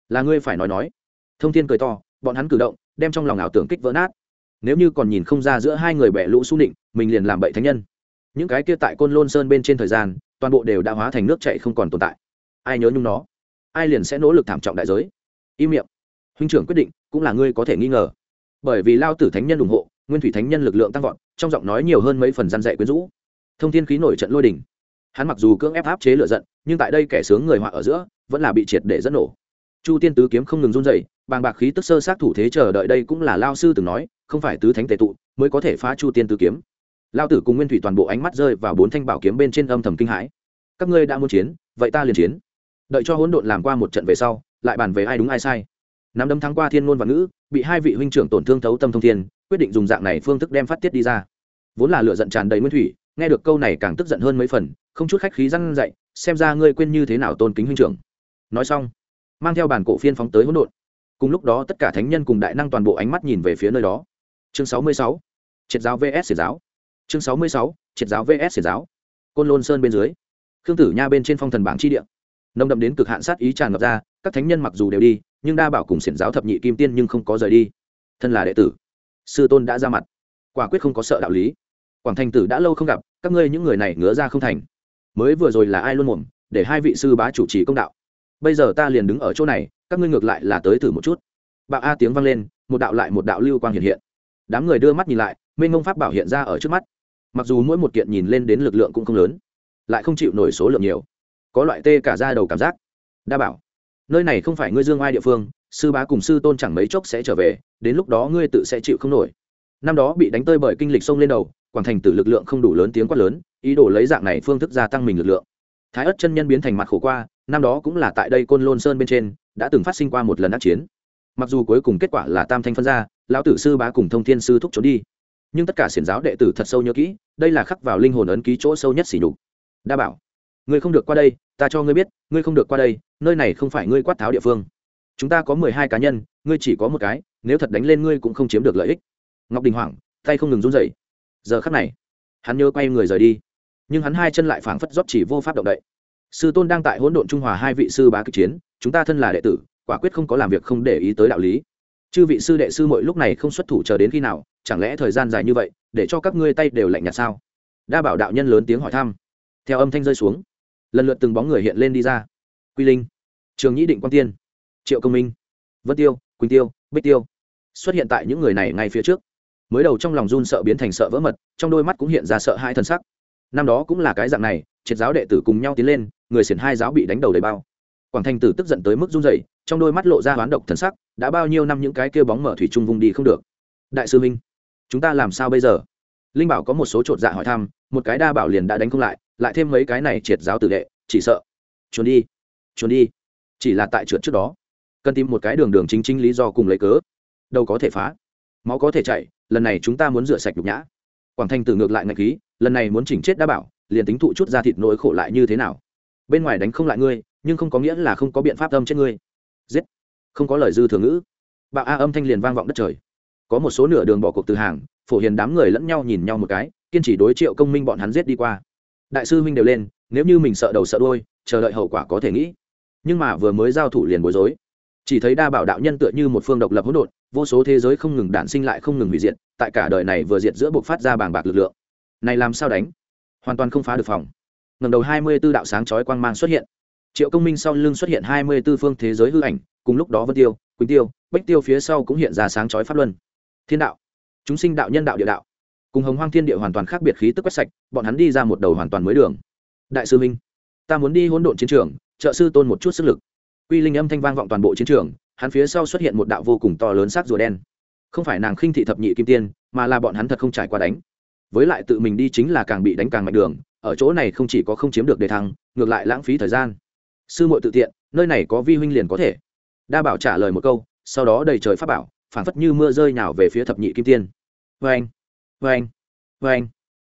Là ngươi phải nói nói. Thông thiên cười to, bọn hắn cử động, đem trong lòng ảo tưởng kích vỡ nát. Nếu như còn nhìn không ra giữa hai người bẻ lũ xu nịnh, mình liền làm bậy thánh nhân những cái kia tại côn lôn sơn bên trên thời gian, toàn bộ đều đã hóa thành nước chạy không còn tồn tại. Ai nhớ nhung nó? Ai liền sẽ nỗ lực thảm trọng đại giới? Im miệng. Huynh trưởng quyết định, cũng là ngươi có thể nghi ngờ. Bởi vì lao tử thánh nhân ủng hộ, nguyên thủy thánh nhân lực lượng tăng vọt, trong giọng nói nhiều hơn mấy phần gian dạy quyến rũ. Thông thiên khí nổi trận lôi đình. Hắn mặc dù cưỡng ép áp chế lựa giận, nhưng tại đây kẻ sướng người họa ở giữa, vẫn là bị triệt để dẫn nổ. Chu tiên tứ kiếm không ngừng run dậy bàng bạc khí tức sơ sát thủ thế chờ đợi đây cũng là lao sư từng nói, không phải tứ thánh tệ tụ, mới có thể phá chu tiên tứ kiếm lao tử cùng nguyên thủy toàn bộ ánh mắt rơi vào bốn thanh bảo kiếm bên trên âm thầm kinh hãi. Các ngươi đã muốn chiến, vậy ta liền chiến. Đợi cho hỗn độn làm qua một trận về sau, lại bàn về ai đúng ai sai. Nắm đấm thắng qua thiên ngôn và ngữ, bị hai vị huynh trưởng tổn thương thấu tâm thông thiên, quyết định dùng dạng này phương thức đem phát tiết đi ra. Vốn là lựa giận tràn đầy nguyên thủy, nghe được câu này càng tức giận hơn mấy phần, không chút khách khí răn dậy, xem ra ngươi quên như thế nào tôn kính huynh trưởng. Nói xong, mang theo bản cổ phiên phóng tới hỗn độn. Cùng lúc đó tất cả thánh nhân cùng đại năng toàn bộ ánh mắt nhìn về phía nơi đó. Chương sáu mươi sáu, triệt giáo vs xiệt giáo chương sáu mươi sáu, triệt giáo vs xiển giáo. Côn lôn sơn bên dưới. Khương tử nha bên trên phong thần bảng chi địa. Nông đậm đến cực hạn sát ý tràn ngập ra, các thánh nhân mặc dù đều đi, nhưng đa bảo cùng xiển giáo thập nhị kim tiên nhưng không có rời đi. Thân là đệ tử, sư tôn đã ra mặt. Quả quyết không có sợ đạo lý. Quảng thành tử đã lâu không gặp, các ngươi những người này ngứa ra không thành. Mới vừa rồi là ai luôn mồm, để hai vị sư bá chủ trì công đạo. Bây giờ ta liền đứng ở chỗ này, các ngươi ngược lại là tới thử một chút. Bạo a tiếng vang lên, một đạo lại một đạo lưu quang hiện hiện. Đám người đưa mắt nhìn lại mênh ngông pháp bảo hiện ra ở trước mắt mặc dù mỗi một kiện nhìn lên đến lực lượng cũng không lớn, lại không chịu nổi số lượng nhiều. Có loại tê cả ra đầu cảm giác. Đa bảo, nơi này không phải ngươi dương ai địa phương, sư bá cùng sư tôn chẳng mấy chốc sẽ trở về, đến lúc đó ngươi tự sẽ chịu không nổi. Năm đó bị đánh tơi bởi kinh lịch sông lên đầu, quảng thành tử lực lượng không đủ lớn tiếng quát lớn, ý đồ lấy dạng này phương thức gia tăng mình lực lượng. Thái ất chân nhân biến thành mặt khổ qua, năm đó cũng là tại đây côn lôn sơn bên trên, đã từng phát sinh qua một lần ác chiến. Mặc dù cuối cùng kết quả là tam thanh phân ra, lão tử sư bá cùng thông thiên sư thúc trốn đi nhưng tất cả xiển giáo đệ tử thật sâu nhớ kỹ, đây là khắc vào linh hồn ấn ký chỗ sâu nhất xỉ nhục. Đa bảo, ngươi không được qua đây, ta cho ngươi biết, ngươi không được qua đây, nơi này không phải ngươi quát tháo địa phương. Chúng ta có mười hai cá nhân, ngươi chỉ có một cái, nếu thật đánh lên ngươi cũng không chiếm được lợi ích. Ngọc đình hoảng, tay không ngừng run rẩy. Giờ khắc này, hắn nhớ quay người rời đi. Nhưng hắn hai chân lại phảng phất rót chỉ vô pháp động đậy. Sư tôn đang tại hỗn độn trung hòa hai vị sư bá kịch chiến, chúng ta thân là đệ tử, quả quyết không có làm việc không để ý tới đạo lý. Chư vị sư đệ sư mỗi lúc này không xuất thủ chờ đến khi nào chẳng lẽ thời gian dài như vậy, để cho các ngươi tay đều lạnh nhạt sao? Đa bảo đạo nhân lớn tiếng hỏi thăm. Theo âm thanh rơi xuống, lần lượt từng bóng người hiện lên đi ra. Quy linh, trường nhĩ định quang tiên, triệu công minh, vân tiêu, quỳnh tiêu, bích tiêu xuất hiện tại những người này ngay phía trước. Mới đầu trong lòng run sợ biến thành sợ vỡ mật, trong đôi mắt cũng hiện ra sợ hai thân sắc. Năm đó cũng là cái dạng này, triệt giáo đệ tử cùng nhau tiến lên, người xiển hai giáo bị đánh đầu đầy bao. Quảng thành tử tức giận tới mức run rẩy, trong đôi mắt lộ ra hoán độc thần sắc, đã bao nhiêu năm những cái kia bóng mở thủy trung vùng đi không được. Đại sư minh chúng ta làm sao bây giờ? Linh bảo có một số chột dạ hỏi thăm, một cái đa bảo liền đã đánh không lại lại thêm mấy cái này triệt giáo tử đệ, chỉ sợ. Trốn đi trốn đi. Chỉ là tại trượt trước đó. Cần tìm một cái đường đường chính chính lý do cùng lấy cớ. Đâu có thể phá. Máu có thể chạy lần này chúng ta muốn rửa sạch nhục nhã. Quảng thanh tử ngược lại ngạch khí lần này muốn chỉnh chết đa bảo, liền tính thụ chút ra thịt nỗi khổ lại như thế nào? Bên ngoài đánh không lại ngươi, nhưng không có nghĩa là không có biện pháp âm chết ngươi. Giết. Không có lời dư thừa ngữ. Bạo a âm thanh liền vang vọng đất trời có một số nửa đường bỏ cuộc từ hàng, phổ hiền đám người lẫn nhau nhìn nhau một cái, kiên trì đối triệu công minh bọn hắn giết đi qua. Đại sư minh đều lên, nếu như mình sợ đầu sợ đôi chờ đợi hậu quả có thể nghĩ. Nhưng mà vừa mới giao thủ liền bối rối. Chỉ thấy đa bảo đạo nhân tựa như một phương độc lập hỗn độn, vô số thế giới không ngừng đản sinh lại không ngừng hủy diệt, tại cả đời này vừa diệt giữa buộc phát ra bàng bạc lực lượng. Này làm sao đánh? Hoàn toàn không phá được phòng. Ngầm đầu hai mươi b ố đạo sáng chói quang mang xuất hiện. Triệu công minh sau lưng xuất hiện hai mươi b ố phương thế giới hư ảnh, cùng lúc đó vân tiêu, quỳnh tiêu, bách tiêu phía sau cũng hiện ra sáng chói pháp luân thiên đạo, chúng sinh đạo nhân đạo địa đạo, cùng hồng hoang thiên địa hoàn toàn khác biệt khí tức quét sạch, bọn hắn đi ra một đầu hoàn toàn mới đường. Đại sư minh, ta muốn đi hỗn độn chiến trường, trợ sư tôn một chút sức lực. Quy linh âm thanh vang vọng toàn bộ chiến trường, hắn phía sau xuất hiện một đạo vô cùng to lớn sắc rùa đen. Không phải nàng khinh thị thập nhị kim tiên, mà là bọn hắn thật không trải qua đánh. Với lại tự mình đi chính là càng bị đánh càng mạnh đường, ở chỗ này không chỉ có không chiếm được đề thăng, ngược lại lãng phí thời gian. Sư muội tự tiện, nơi này có vi huynh liền có thể. Đa bảo trả lời một câu, sau đó đầy trời pháp bảo phảng phất như mưa rơi nào về phía thập nhị kim tiên. Vê anh vê anh vê anh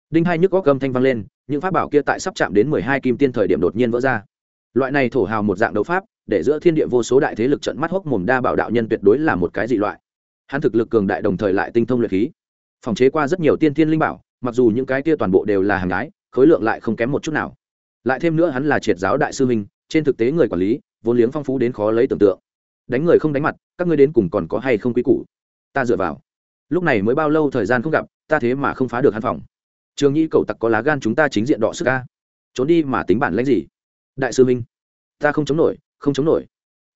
đinh hai nhức góc gầm thanh vang lên, những pháp bảo kia tại sắp chạm đến mười hai kim tiên thời điểm đột nhiên vỡ ra. Loại này thổ hào một dạng đấu pháp, để giữa thiên địa vô số đại thế lực trận mắt hốc mồm đa bảo đạo nhân tuyệt đối là một cái dị loại. Hắn thực lực cường đại đồng thời lại tinh thông luyện khí, phòng chế qua rất nhiều tiên thiên linh bảo, mặc dù những cái kia toàn bộ đều là hàng ái, khối lượng lại không kém một chút nào. Lại thêm nữa hắn là triệt giáo đại sư minh trên thực tế người quản lý, vốn liếng phong phú đến khó lấy tưởng tượng đánh người không đánh mặt, các ngươi đến cùng còn có hay không quý củ? Ta dựa vào. Lúc này mới bao lâu thời gian không gặp, ta thế mà không phá được hắn phòng. Trường nhi cậu tặc có lá gan chúng ta chính diện đọ sức ca trốn đi mà tính bản lãnh gì? Đại sư minh, ta không chống nổi, không chống nổi.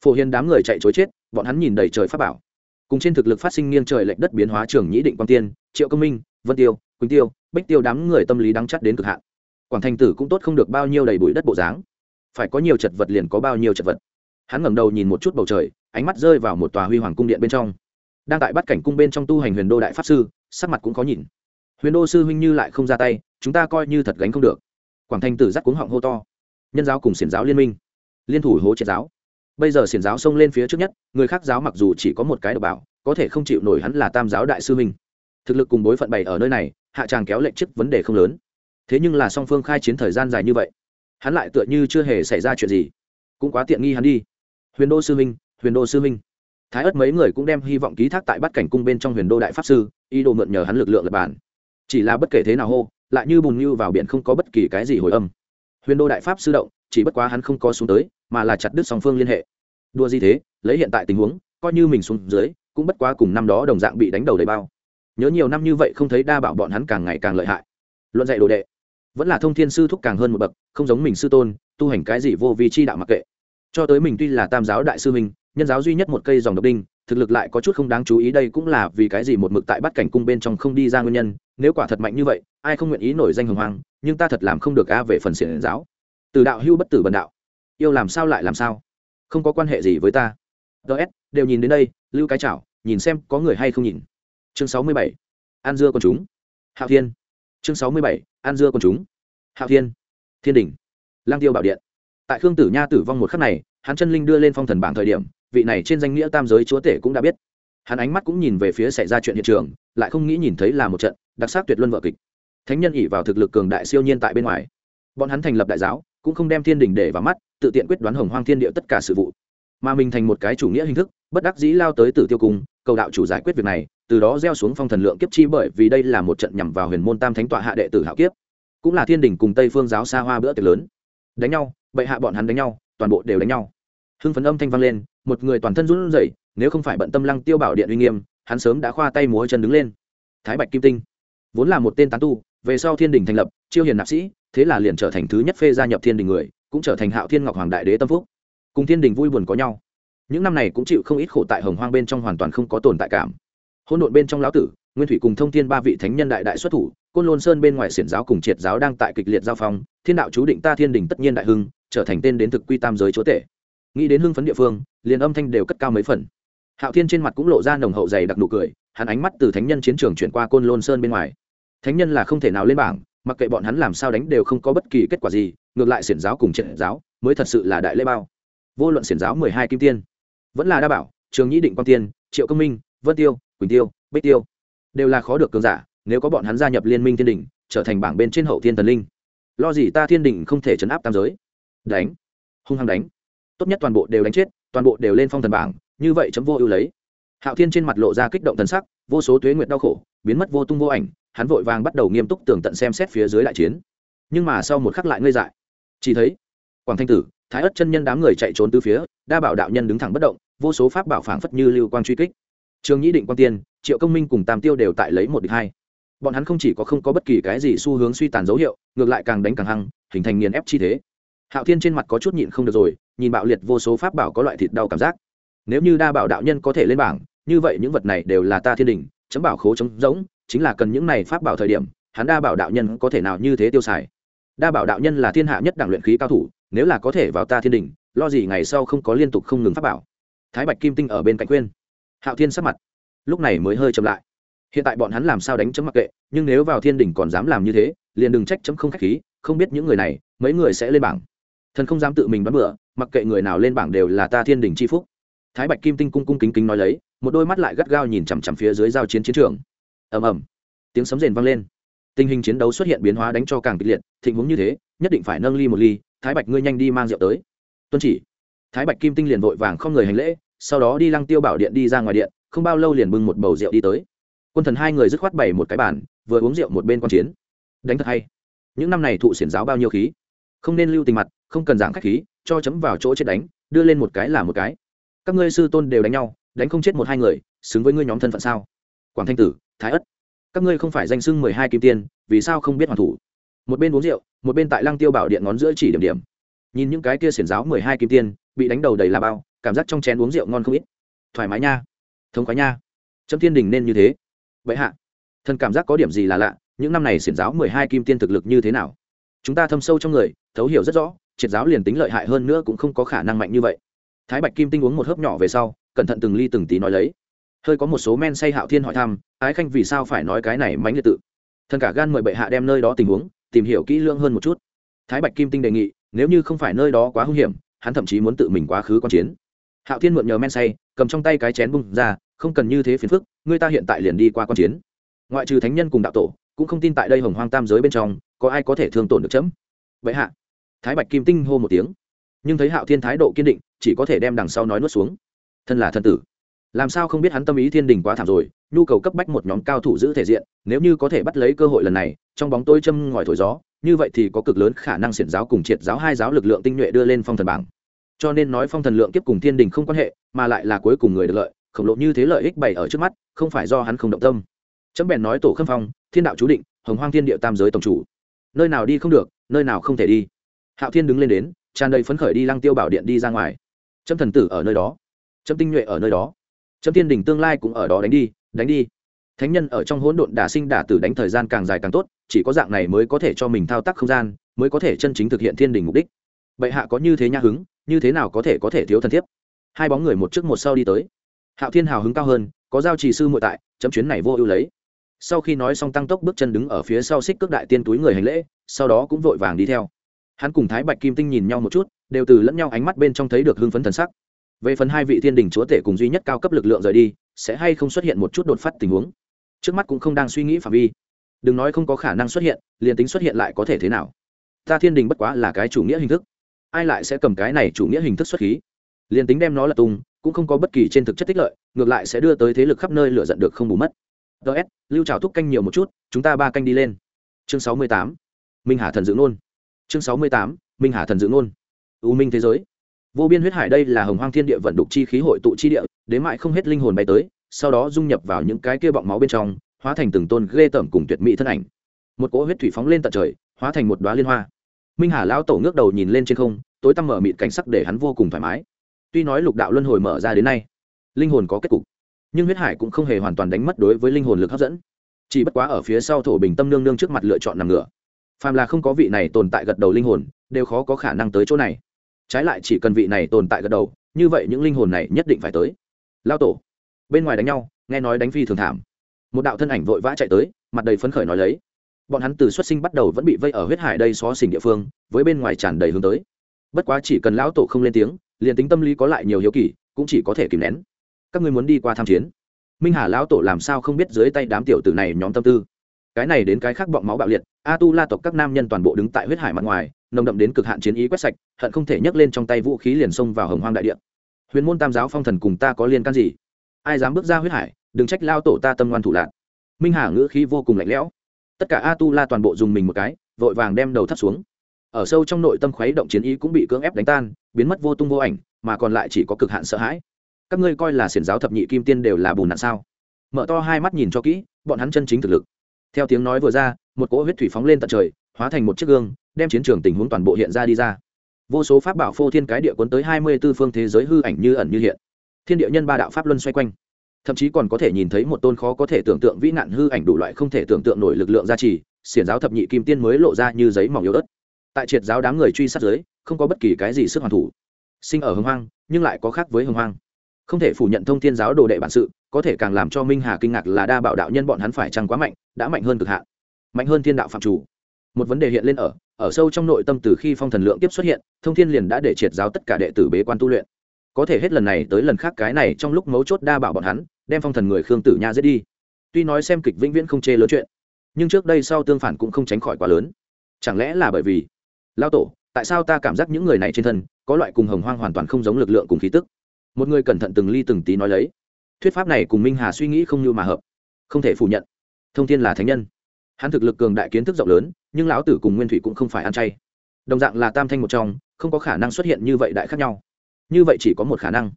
Phổ hiền đám người chạy chối chết, bọn hắn nhìn đầy trời pháp bảo. Cùng trên thực lực phát sinh nghiêng trời lệch đất biến hóa trường nhĩ định quang tiên, triệu công minh, vân tiêu, quỳnh tiêu, bích tiêu đám người tâm lý đắng chắt đến cực hạn. Quảng thành tử cũng tốt không được bao nhiêu đầy bụi đất bộ dáng. Phải có nhiều chật vật liền có bao nhiêu chật vật. Hắn ngẩng đầu nhìn một chút bầu trời ánh mắt rơi vào một tòa huy hoàng cung điện bên trong. Đang tại bắt cảnh cung bên trong tu hành huyền đô đại pháp sư, sắc mặt cũng khó nhìn. Huyền đô sư huynh như lại không ra tay, chúng ta coi như thật gánh không được. Quảng Thanh tử giác cuống họng hô to. Nhân giáo cùng xiển giáo liên minh. Liên thủ hố triệt giáo. Bây giờ xiển giáo xông lên phía trước nhất, người khác giáo mặc dù chỉ có một cái độc bảo, có thể không chịu nổi hắn là tam giáo đại sư huynh. thực lực cùng bối phận bày ở nơi này, hạ tràng kéo lệnh chức vấn đề không lớn. Thế nhưng là song phương khai chiến thời gian dài như vậy, hắn lại tựa như chưa hề xảy ra chuyện gì. Cũng quá tiện nghi hắn đi. Huyền đô sư huynh huyền đô sư minh. Thái ất mấy người cũng đem hy vọng ký thác tại bắt cảnh cung bên trong huyền đô đại pháp sư y đồ mượn nhờ hắn lực lượng lập bản. Chỉ là bất kể thế nào hô, lại như bùn như vào biển không có bất kỳ cái gì hồi âm. Huyền đô đại pháp sư động, chỉ bất quá hắn không có xuống tới, mà là chặt đứt song phương liên hệ. Đua gì thế? Lấy hiện tại tình huống, coi như mình xuống dưới, cũng bất quá cùng năm đó đồng dạng bị đánh đầu đầy bao. Nhớ nhiều năm như vậy không thấy đa bảo bọn hắn càng ngày càng lợi hại. Luận dạy đồ đệ, vẫn là thông thiên sư thúc càng hơn một bậc, không giống mình sư tôn, tu hành cái gì vô vi chi đạo mặc kệ cho tới mình tuy là tam giáo đại sư mình nhân giáo duy nhất một cây dòng độc đinh, thực lực lại có chút không đáng chú ý, đây cũng là vì cái gì một mực tại bắt cảnh cung bên trong không đi ra nguyên nhân, nếu quả thật mạnh như vậy, ai không nguyện ý nổi danh hồng hoàng nhưng ta thật làm không được a về phần xiển giáo. Từ đạo hưu bất tử bần đạo. Yêu làm sao lại làm sao? Không có quan hệ gì với ta. Ts đều nhìn đến đây, lưu cái chảo, nhìn xem có người hay không nhìn. Chương sáu mươi bảy, an dưa con chúng. Hạo thiên. Chương sáu mươi bảy, an dưa con chúng. Hạo thiên. Thiên đình. Lang tiêu bảo điện tại khương tử nha tử vong một khắc này, hắn chân linh đưa lên phong thần bảng thời điểm, vị này trên danh nghĩa tam giới chúa tể cũng đã biết. Hắn ánh mắt cũng nhìn về phía xảy ra chuyện hiện trường, lại không nghĩ nhìn thấy là một trận đặc sắc tuyệt luân vợ kịch. Thánh nhân ỉ vào thực lực cường đại siêu nhiên tại bên ngoài. Bọn hắn thành lập đại giáo, cũng không đem thiên đình để vào mắt, tự tiện quyết đoán hồng hoang thiên địa tất cả sự vụ. Mà mình thành một cái chủ nghĩa hình thức, bất đắc dĩ lao tới tử tiêu cung, cầu đạo chủ giải quyết việc này, từ đó gieo xuống phong thần lượng kiếp chi bởi vì đây là một trận nhằm vào huyền môn tam thánh tọa hạ đệ tử hạo kiếp. Cũng là thiên đình cùng tây phương giáo xa hoa bữa tiệc lớn. Đánh nhau bệ hạ bọn hắn đánh nhau, toàn bộ đều đánh nhau. Hưng phấn âm thanh vang lên, một người toàn thân run rẩy, nếu không phải bận tâm lăng tiêu bảo điện uy nghiêm, hắn sớm đã khoa tay múa chân đứng lên. Thái bạch kim tinh, vốn là một tên tán tu, về sau thiên đình thành lập, chiêu hiền nạp sĩ, thế là liền trở thành thứ nhất phê gia nhập thiên đình người, cũng trở thành hạo thiên ngọc hoàng đại đế tâm phúc. Cùng thiên đình vui buồn có nhau. Những năm này cũng chịu không ít khổ tại hồng hoang bên trong hoàn toàn không có tồn tại cảm. Hỗn độn bên trong lão tử nguyên thủy cùng thông thiên ba vị thánh nhân đại đại xuất thủ, côn lôn sơn bên ngoài xiển giáo cùng triệt giáo đang tại kịch liệt giao phong, thiên đạo chú định ta thiên đình tất nhiên đại hưng, trở thành tên đến thực quy tam giới chúa tể. Nghĩ đến hưng phấn địa phương, liền âm thanh đều cất cao mấy phần. Hạo thiên trên mặt cũng lộ ra nồng hậu dày đặc nụ cười, hắn ánh mắt từ thánh nhân chiến trường chuyển qua côn lôn sơn bên ngoài. Thánh nhân là không thể nào lên bảng, mặc kệ bọn hắn làm sao đánh đều không có bất kỳ kết quả gì, ngược lại xiển giáo cùng triệt giáo mới thật sự là đại lễ bao. Vô luận xiển giáo mười hai kim tiên, vẫn là đa bảo, trường nhĩ định quang tiên, triệu công minh, vân tiêu, quỳnh tiêu, bích tiêu đều là khó được cường giả, nếu có bọn hắn gia nhập liên minh thiên đình trở thành bảng bên trên hậu thiên thần linh, lo gì ta thiên đình không thể chấn áp tam giới. Đánh. Hung hăng đánh. Tốt nhất toàn bộ đều đánh chết, toàn bộ đều lên phong thần bảng, như vậy chấm vô ưu lấy. Hạo thiên trên mặt lộ ra kích động thần sắc, vô số tuế nguyệt đau khổ, biến mất vô tung vô ảnh, hắn vội vàng bắt đầu nghiêm túc tường tận xem xét phía dưới đại chiến. Nhưng mà sau một khắc lại ngơi dại. Chỉ thấy, quảng thanh tử, thái ất chân nhân đám người chạy trốn từ phía, đa bảo đạo nhân đứng thẳng bất động, vô số pháp bảo phảng phất như lưu quang truy kích. Trường nhĩ định quang tiên triệu công minh cùng tam tiêu đều tại lấy một địch hai. Bọn hắn không chỉ có không có bất kỳ cái gì xu hướng suy tàn dấu hiệu, ngược lại càng đánh càng hăng, hình thành nghiền ép chi thế. Hạo thiên trên mặt có chút nhịn không được rồi, nhìn bạo liệt vô số pháp bảo có loại thịt đau cảm giác. Nếu như đa bảo đạo nhân có thể lên bảng, như vậy những vật này đều là ta thiên đình, chấm bảo khố chống giống chính là cần những này pháp bảo thời điểm, hắn đa bảo đạo nhân có thể nào như thế tiêu xài. Đa bảo đạo nhân là thiên hạ nhất đẳng luyện khí cao thủ, nếu là có thể vào ta thiên đình, lo gì ngày sau không có liên tục không ngừng pháp bảo. Thái bạch kim tinh ở bên cạnh khuyên. Hạo thiên sắp mặt lúc này mới hơi chậm lại. Hiện tại bọn hắn làm sao đánh chấm mặc kệ, nhưng nếu vào thiên đình còn dám làm như thế, liền đừng trách chấm không khách khí, không biết những người này, mấy người sẽ lên bảng. Thần không dám tự mình đoán bựa mặc kệ người nào lên bảng đều là ta thiên đình c h i phúc. Thái bạch kim tinh cung cung kính kính nói lấy, một đôi mắt lại gắt gao nhìn chằm chằm phía dưới giao chiến chiến trường. Ầm ầm. Tiếng sấm rền vang lên. Tình hình chiến đấu xuất hiện biến hóa đánh cho càng kịch liệt, thịnh huống như thế, nhất định phải nâng ly một ly, thái bạch ngươi nhanh đi mang rượu tới. Tuân chỉ. Thái bạch kim tinh liền vội vàng không người hành lễ, sau đó đi lăng tiêu bảo điện đi ra ngoài điện không bao lâu liền bưng một bầu rượu đi tới. Quân thần hai người dứt khoát bày một cái bàn, vừa uống rượu một bên q chiến. Đánh thật hay. Những năm này thụ xiển giáo bao nhiêu khí? Không nên lưu tình mặt, không cần giảng khách khí, cho chấm vào chỗ chết đánh, đưa lên một cái là một cái. Các ngươi sư tôn đều đánh nhau, đánh không chết một hai người, xứng với ngươi nhóm thân phận sao? Quảng thanh tử, thái ất. Các ngươi không phải danh sưng mười hai kim tiên, vì sao không biết hoàn thủ? Một bên uống rượu, một bên tại lăng tiêu bảo điện ngón giữa chỉ điểm điểm. Nhìn những cái kia xiển giáo mười hai kim tiên, bị đánh đầu đầy là bao, cảm giác trong chén uống rượu ngon không ít. Thoải mái nha thống khoái nha. Trâm thiên đình nên như thế. Vậy hạ, thần cảm giác có điểm gì là lạ, những năm này xiển giáo mười hai kim tiên thực lực như thế nào? Chúng ta thâm sâu trong người, thấu hiểu rất rõ, triệt giáo liền tính lợi hại hơn nữa cũng không có khả năng mạnh như vậy. Thái bạch kim tinh uống một hớp nhỏ về sau, cẩn thận từng ly từng tí nói lấy. Hơi có một số men say hạo thiên hỏi thăm, ái khanh vì sao phải nói cái này mánh liệt tự? Thần cả gan mời bệ hạ đem nơi đó tình huống, tìm hiểu kỹ lưỡng hơn một chút. Thái bạch kim tinh đề nghị, nếu như không phải nơi đó quá hung hiểm, hắn thậm chí muốn tự mình quá khứ q chiến. Hạo thiên mượn nhờ men say, cầm trong tay cái chén bung ra không cần như thế phiền phức, người ta hiện tại liền đi qua q chiến. Ngoại trừ thánh nhân cùng đạo tổ, cũng không tin tại đây hồng hoang tam giới bên trong, có ai có thể thương tổn được chấm? Vậy hạ, thái bạch kim tinh hô một tiếng. Nhưng thấy hạo thiên thái độ kiên định, chỉ có thể đem đằng sau nói nuốt xuống. Thân là thân tử, làm sao không biết hắn tâm ý thiên đình quá thảm rồi, nhu cầu cấp bách một nhóm cao thủ giữ thể diện, nếu như có thể bắt lấy cơ hội lần này, trong bóng tôi châm ngòi thổi gió, như vậy thì có cực lớn khả năng xiển giáo cùng triệt giáo hai giáo lực lượng tinh nhuệ đưa lên phong thần bảng. Cho nên nói phong thần lượng kiếp cùng thiên đình không quan hệ, mà lại là cuối cùng người được lợi khổng lồ như thế lợi ích bày ở trước mắt, không phải do hắn không động tâm. Chấm bèn nói tổ khâm phong, thiên đạo chú định, hồng hoang thiên địa tam giới tổng chủ. Nơi nào đi không được, nơi nào không thể đi. Hạo thiên đứng lên đến, tràn đầy phấn khởi đi lăng tiêu bảo điện đi ra ngoài. Chấm thần tử ở nơi đó. Chấm tinh nhuệ ở nơi đó. Chấm thiên đình tương lai cũng ở đó đánh đi đánh đi. Thánh nhân ở trong hỗn độn đả sinh đả tử đánh thời gian càng dài càng tốt, chỉ có dạng này mới có thể cho mình thao tác không gian, mới có thể chân chính thực hiện thiên đình mục đích. Bệ hạ có như thế nha hứng, như thế nào có thể có thể thiếu thân thiết hai bóng người một trước một sau đi tới hạo thiên hào hứng cao hơn, có giao trì sư muội tại, chấm chuyến này vô ưu lấy. Sau khi nói xong tăng tốc bước chân đứng ở phía sau xích cước đại tiên túi người hành lễ, sau đó cũng vội vàng đi theo. Hắn cùng thái bạch kim tinh nhìn nhau một chút, đều từ lẫn nhau ánh mắt bên trong thấy được hưng phấn thần sắc. Về phần hai vị thiên đình chúa tể cùng duy nhất cao cấp lực lượng rời đi, sẽ hay không xuất hiện một chút đột phát tình huống? Trước mắt cũng không đang suy nghĩ phạm vi. Đừng nói không có khả năng xuất hiện, liền tính xuất hiện lại có thể thế nào? Ta thiên đình bất quá là cái chủ nghĩa hình thức. Ai lại sẽ cầm cái này chủ nghĩa hình thức xuất khí? Liền tính đem nó là tung cũng không có bất kỳ trên thực chất tích lợi, ngược lại sẽ đưa tới thế lực khắp nơi lựa giận được không bù mất. Ts lưu trào thúc canh nhiều một chút, chúng ta ba canh đi lên. Chương sáu mươi tám, minh hà thần dưỡng Luôn. chương sáu mươi tám, minh hà thần dưỡng Luôn. u minh thế giới. Vô biên huyết hải đây là hồng hoang thiên địa vận đục chi khí hội tụ chi địa, đến mại không hết linh hồn bay tới, sau đó dung nhập vào những cái kia bọng máu bên trong, hóa thành từng tôn ghê tởm cùng tuyệt mỹ thân ảnh. Một cỗ huyết thủy phóng lên tận trời, hóa thành một đoá liên hoa. Minh hà lão tổ ngước đầu nhìn lên trên không, tối tăm mở mịt cảnh sắc để hắn vô cùng thoải mái tuy nói lục đạo luân hồi mở ra đến nay, linh hồn có kết cục, nhưng huyết hải cũng không hề hoàn toàn đánh mất đối với linh hồn lực hấp dẫn. Chỉ bất quá ở phía sau thổ bình tâm nương nương trước mặt lựa chọn nằm ngửa. Phàm là không có vị này tồn tại gật đầu linh hồn, đều khó có khả năng tới chỗ này. Trái lại chỉ cần vị này tồn tại gật đầu, như vậy những linh hồn này nhất định phải tới. Lao tổ, bên ngoài đánh nhau, nghe nói đánh phi thường thảm. Một đạo thân ảnh vội vã chạy tới, mặt đầy phấn khởi nói lấy. Bọn hắn từ xuất sinh bắt đầu vẫn bị vây ở huyết hải đây xó xỉnh địa phương, với bên ngoài tràn đầy hướng tới. Bất quá chỉ cần lão tổ không lên tiếng liền tính tâm lý có lại nhiều hiếu kỳ, cũng chỉ có thể kìm nén. Các ngươi muốn đi qua tham chiến. Minh hà lão tổ làm sao không biết dưới tay đám tiểu tử này nhóm tâm tư? Cái này đến cái khác bọng máu bạo liệt, a tu la tộc các nam nhân toàn bộ đứng tại huyết hải mặt ngoài, nồng đậm đến cực hạn chiến ý quét sạch, hận không thể nhấc lên trong tay vũ khí liền xông vào hồng hoang đại địa. Huyền môn tam giáo phong thần cùng ta có liên can gì? Ai dám bước ra huyết hải, đừng trách lao tổ ta tâm ngoan thủ lạc minh hà ngữ khí vô cùng lạnh lẽo. Tất cả a tu la toàn bộ dùng mình một cái, vội vàng đem đầu thắt xuống ở sâu trong nội tâm khuấy động chiến ý cũng bị cưỡng ép đánh tan, biến mất vô tung vô ảnh, mà còn lại chỉ có cực hạn sợ hãi. Các ngươi coi là xiển giáo thập nhị kim tiên đều là bùn nạn sao? Mở to hai mắt nhìn cho kỹ, bọn hắn chân chính thực lực. Theo tiếng nói vừa ra, một cỗ huyết thủy phóng lên tận trời, hóa thành một chiếc gương, đem chiến trường tình huống toàn bộ hiện ra đi ra. Vô số pháp bảo phô thiên cái địa cuốn tới hai mươi tư phương thế giới hư ảnh như ẩn như hiện. Thiên địa nhân ba đạo pháp luân xoay quanh. Thậm chí còn có thể nhìn thấy một tôn khó có thể tưởng tượng vĩ nạn hư ảnh đủ loại không thể tưởng tượng nổi lực lượng gia trì, xiển giáo thập nhị kim tiên mới lộ ra như giấy mỏng yếu ớt tại triệt giáo đám người truy sát giới không có bất kỳ cái gì sức hoàn thủ. Sinh ở hưng hoang, nhưng lại có khác với hưng hoang. Không thể phủ nhận thông thiên giáo đồ đệ bản sự, có thể càng làm cho minh hà kinh ngạc là đa bảo đạo nhân bọn hắn phải chăng quá mạnh, đã mạnh hơn cực hạn. Mạnh hơn thiên đạo phạm chủ. Một vấn đề hiện lên ở ở sâu trong nội tâm từ khi phong thần lượng tiếp xuất hiện, thông thiên liền đã để triệt giáo tất cả đệ tử bế quan tu luyện. Có thể hết lần này tới lần khác cái này trong lúc mấu chốt đa bảo bọn hắn, đem phong thần người khương tử nha giết đi. Tuy nói xem kịch vĩnh viễn không chê lớn chuyện, nhưng trước đây sau tương phản cũng không tránh khỏi quá lớn. Chẳng lẽ là bởi vì lao tổ, tại sao ta cảm giác những người này trên thân, có loại cùng hồng hoang hoàn toàn không giống lực lượng cùng khí tức? Một người cẩn thận từng ly từng tí nói lấy. Thuyết pháp này cùng minh hà suy nghĩ không như mà hợp. Không thể phủ nhận. Thông thiên là thánh nhân. Hắn thực lực cường đại kiến thức rộng lớn, nhưng lão tử cùng nguyên thủy cũng không phải ăn chay. Đồng dạng là tam thanh một trong, không có khả năng xuất hiện như vậy đại khác nhau. Như vậy chỉ có một khả năng.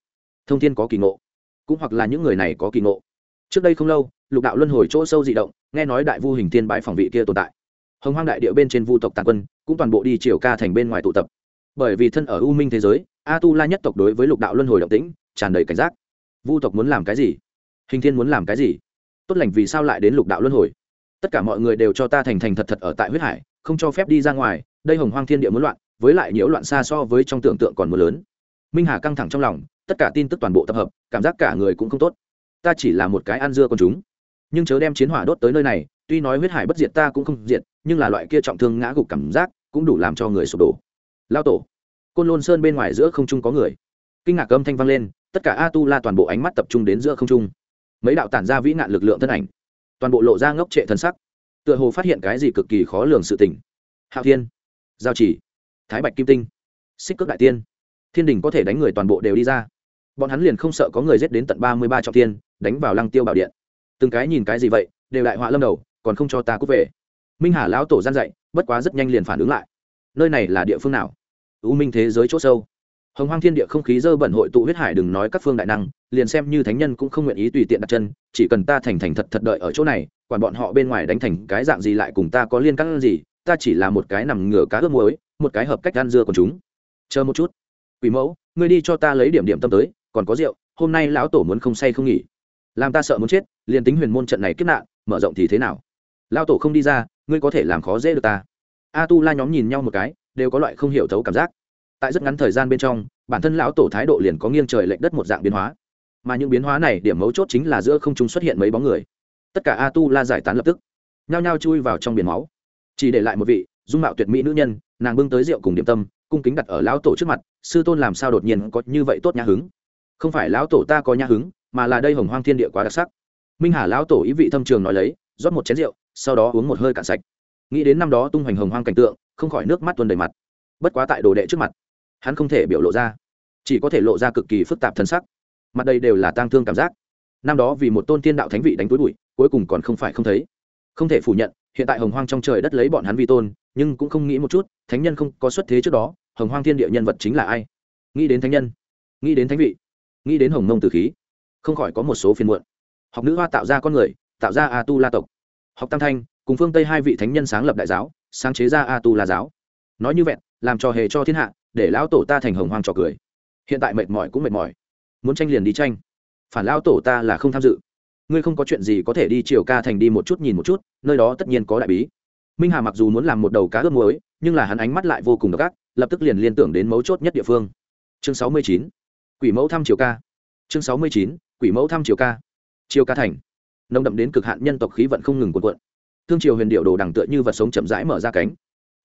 Thông thiên có kỳ ngộ. Cũng hoặc là những người này có kỳ ngộ. Trước đây không lâu, lục đạo luân hồi chỗ sâu dị động, nghe nói đại vu hình tiên bãi phòng vị kia tồn tại. Hồng hoang đại địa bên trên vu tộc tàn quân cũng toàn bộ đi chiều ca thành bên ngoài tụ tập. Bởi vì thân ở u minh thế giới a tu la nhất tộc đối với lục đạo luân hồi động tĩnh, tràn đầy cảnh giác. Vu tộc muốn làm cái gì? Hình thiên muốn làm cái gì? Tốt lành vì sao lại đến lục đạo luân hồi? Tất cả mọi người đều cho ta thành thành thật thật ở tại huyết hải, không cho phép đi ra ngoài, đây hồng hoang thiên địa muốn loạn, với lại nhiễu loạn xa so với trong tưởng tượng còn mưa lớn. Minh hà căng thẳng trong lòng, tất cả tin tức toàn bộ tập hợp, cảm giác cả người cũng không tốt. Ta chỉ là một cái ăn dưa con chúng. Nhưng chớ đem chiến hỏa đốt tới nơi này, tuy nói huyết hải bất diệt ta cũng không diệt, nhưng là loại kia trọng thương ngã gục cảm giác cũng đủ làm cho người sụp đổ. Lao tổ, côn lôn sơn bên ngoài giữa không trung có người. Kinh ngạc âm thanh vang lên, tất cả a tu la toàn bộ ánh mắt tập trung đến giữa không trung. Mấy đạo tản ra vĩ nạn lực lượng thân ảnh, toàn bộ lộ ra ngốc trệ thân sắc. Tựa hồ phát hiện cái gì cực kỳ khó lường sự tình. Hạo thiên, giao chỉ, thái bạch kim tinh, xích cước đại tiên, thiên đình có thể đánh người toàn bộ đều đi ra. Bọn hắn liền không sợ có người giết đến tận ba mươi ba trọng tiên đánh vào lăng tiêu bảo điện. Từng cái nhìn cái gì vậy, đều đại họa lâm đầu, còn không cho ta cút về. Minh hà lão tổ gian dạy bất quá rất nhanh liền phản ứng lại. Nơi này là địa phương nào? Ưu minh thế giới c h ỗ sâu. Hồng hoang thiên địa không khí dơ bẩn hội tụ huyết hải đừng nói các phương đại năng, liền xem như thánh nhân cũng không nguyện ý tùy tiện đặt chân, chỉ cần ta thành thành thật thật đợi ở chỗ này, quản bọn họ bên ngoài đánh thành cái dạng gì lại cùng ta có liên căng gì, ta chỉ là một cái nằm ngửa cá ướp muối, một cái hợp cách gan dưa của chúng. Chờ một chút. Quỷ mẫu, ngươi đi cho ta lấy điểm điểm tâm tới, còn có rượu, hôm nay lão tổ muốn không say không nghỉ. Làm ta sợ muốn chết, liền tính huyền môn trận này kết nạn, mở rộng thì thế nào? Lão tổ không đi ra, ngươi có thể làm khó dễ được ta. A tu la nhóm nhìn nhau một cái, đều có loại không hiểu thấu cảm giác. Tại rất ngắn thời gian bên trong, bản thân lão tổ thái độ liền có nghiêng trời lệch đất một dạng biến hóa. Mà những biến hóa này, điểm mấu chốt chính là giữa không trung xuất hiện mấy bóng người. Tất cả a tu la giải tán lập tức, nhao nhao chui vào trong biển máu. Chỉ để lại một vị, dung mạo tuyệt mỹ nữ nhân, nàng bưng tới rượu cùng điểm tâm, cung kính đặt ở lão tổ trước mặt, sư tôn làm sao đột nhiên có như vậy tốt nhã hứng? Không phải lão tổ ta có nhã hứng, mà là đây hồng hoang thiên địa quá đặc sắc. Minh hà lão tổ ý vị thâm trường nói lấy, rót một chén rượu sau đó uống một hơi cạn sạch. Nghĩ đến năm đó tung hoành hồng hoang cảnh tượng, không khỏi nước mắt tuôn đầy mặt. Bất quá tại đồ đệ trước mặt, hắn không thể biểu lộ ra, chỉ có thể lộ ra cực kỳ phức tạp thân sắc. Mặt đây đều là tang thương cảm giác. Năm đó vì một tôn tiên đạo thánh vị đánh túi bụi, cuối cùng còn không phải không thấy. Không thể phủ nhận, hiện tại hồng hoang trong trời đất lấy bọn hắn vi tôn, nhưng cũng không nghĩ một chút, thánh nhân không có xuất thế trước đó, hồng hoang thiên địa nhân vật chính là ai? Nghĩ đến thánh nhân, nghĩ đến thánh vị, nghĩ đến hồng mông tử khí, không khỏi có một số phiên muộn. Học nữ hoa tạo ra con người, tạo ra a tu la tộc học tam thanh, cùng phương tây hai vị thánh nhân sáng lập đại giáo, sáng chế ra a tu la giáo. Nói như vậy làm trò hề cho thiên hạ, để lão tổ ta thành hồng hoang trò cười. Hiện tại mệt mỏi cũng mệt mỏi. Muốn tranh liền đi tranh. Phản lão tổ ta là không tham dự. Ngươi không có chuyện gì có thể đi triều ca thành đi một chút nhìn một chút, nơi đó tất nhiên có đại bí. Minh hà mặc dù muốn làm một đầu cá ướp muối, nhưng là hắn ánh mắt lại vô cùng độc ác, lập tức liền liên tưởng đến mấu chốt nhất địa phương. Chương sáu mươi chín. Quỷ mẫu thăm triều ca. Chương sáu mươi chín. Quỷ mẫu thăm triều ca. Triều ca thành nông đậm đến cực hạn nhân tộc khí vận không ngừng cuộn cuộn. Thương triều huyền điệu đồ đằng tựa như vật sống chậm rãi mở ra cánh.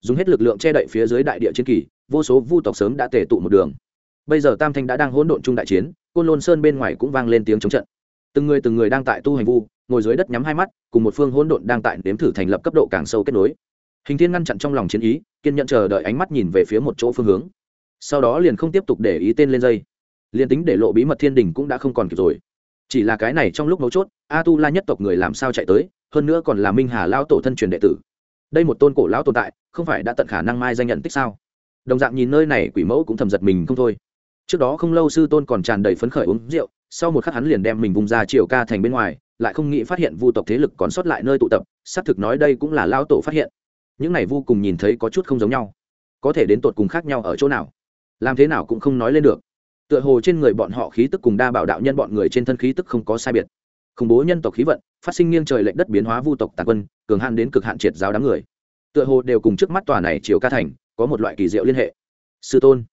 Dùng hết lực lượng che đậy phía dưới đại địa chiến kỳ, vô số vu tộc sớm đã tề tụ một đường. Bây giờ tam thanh đã đang hỗn độn chung đại chiến, côn lôn sơn bên ngoài cũng vang lên tiếng chống trận. Từng người từng người đang tại tu hành vu, ngồi dưới đất nhắm hai mắt, cùng một phương hỗn độn đang tại nếm thử thành lập cấp độ càng sâu kết nối. Hình thiên ngăn chặn trong lòng chiến ý, kiên nhận chờ đợi ánh mắt nhìn về phía một chỗ phương hướng. Sau đó liền không tiếp tục để ý tên lên dây. Liền tính để lộ bí mật thiên đình cũng đã không còn kịp rồi chỉ là cái này trong lúc mấu chốt a tu la nhất tộc người làm sao chạy tới, hơn nữa còn là minh hà lao tổ thân truyền đệ tử. Đây một tôn cổ lão tồn tại, không phải đã tận khả năng mai danh nhận tích sao? Đồng dạng nhìn nơi này quỷ mẫu cũng thầm giật mình không thôi. Trước đó không lâu sư tôn còn tràn đầy phấn khởi uống rượu, sau một khắc hắn liền đem mình vùng ra triều ca thành bên ngoài, lại không nghĩ phát hiện vu tộc thế lực còn sót lại nơi tụ tập, xác thực nói đây cũng là lao tổ phát hiện. Những này vô cùng nhìn thấy có chút không giống nhau. Có thể đến tột cùng khác nhau ở chỗ nào? Làm thế nào cũng không nói lên được tựa hồ trên người bọn họ khí tức cùng đa bảo đạo nhân bọn người trên thân khí tức không có sai biệt. Khủng bố nhân tộc khí vận, phát sinh nghiêng trời lệnh đất biến hóa vu tộc tàn quân, cường hạn đến cực hạn triệt giáo đám người. Tựa hồ đều cùng trước mắt tòa này chiều ca thành, có một loại kỳ diệu liên hệ. Sư tôn,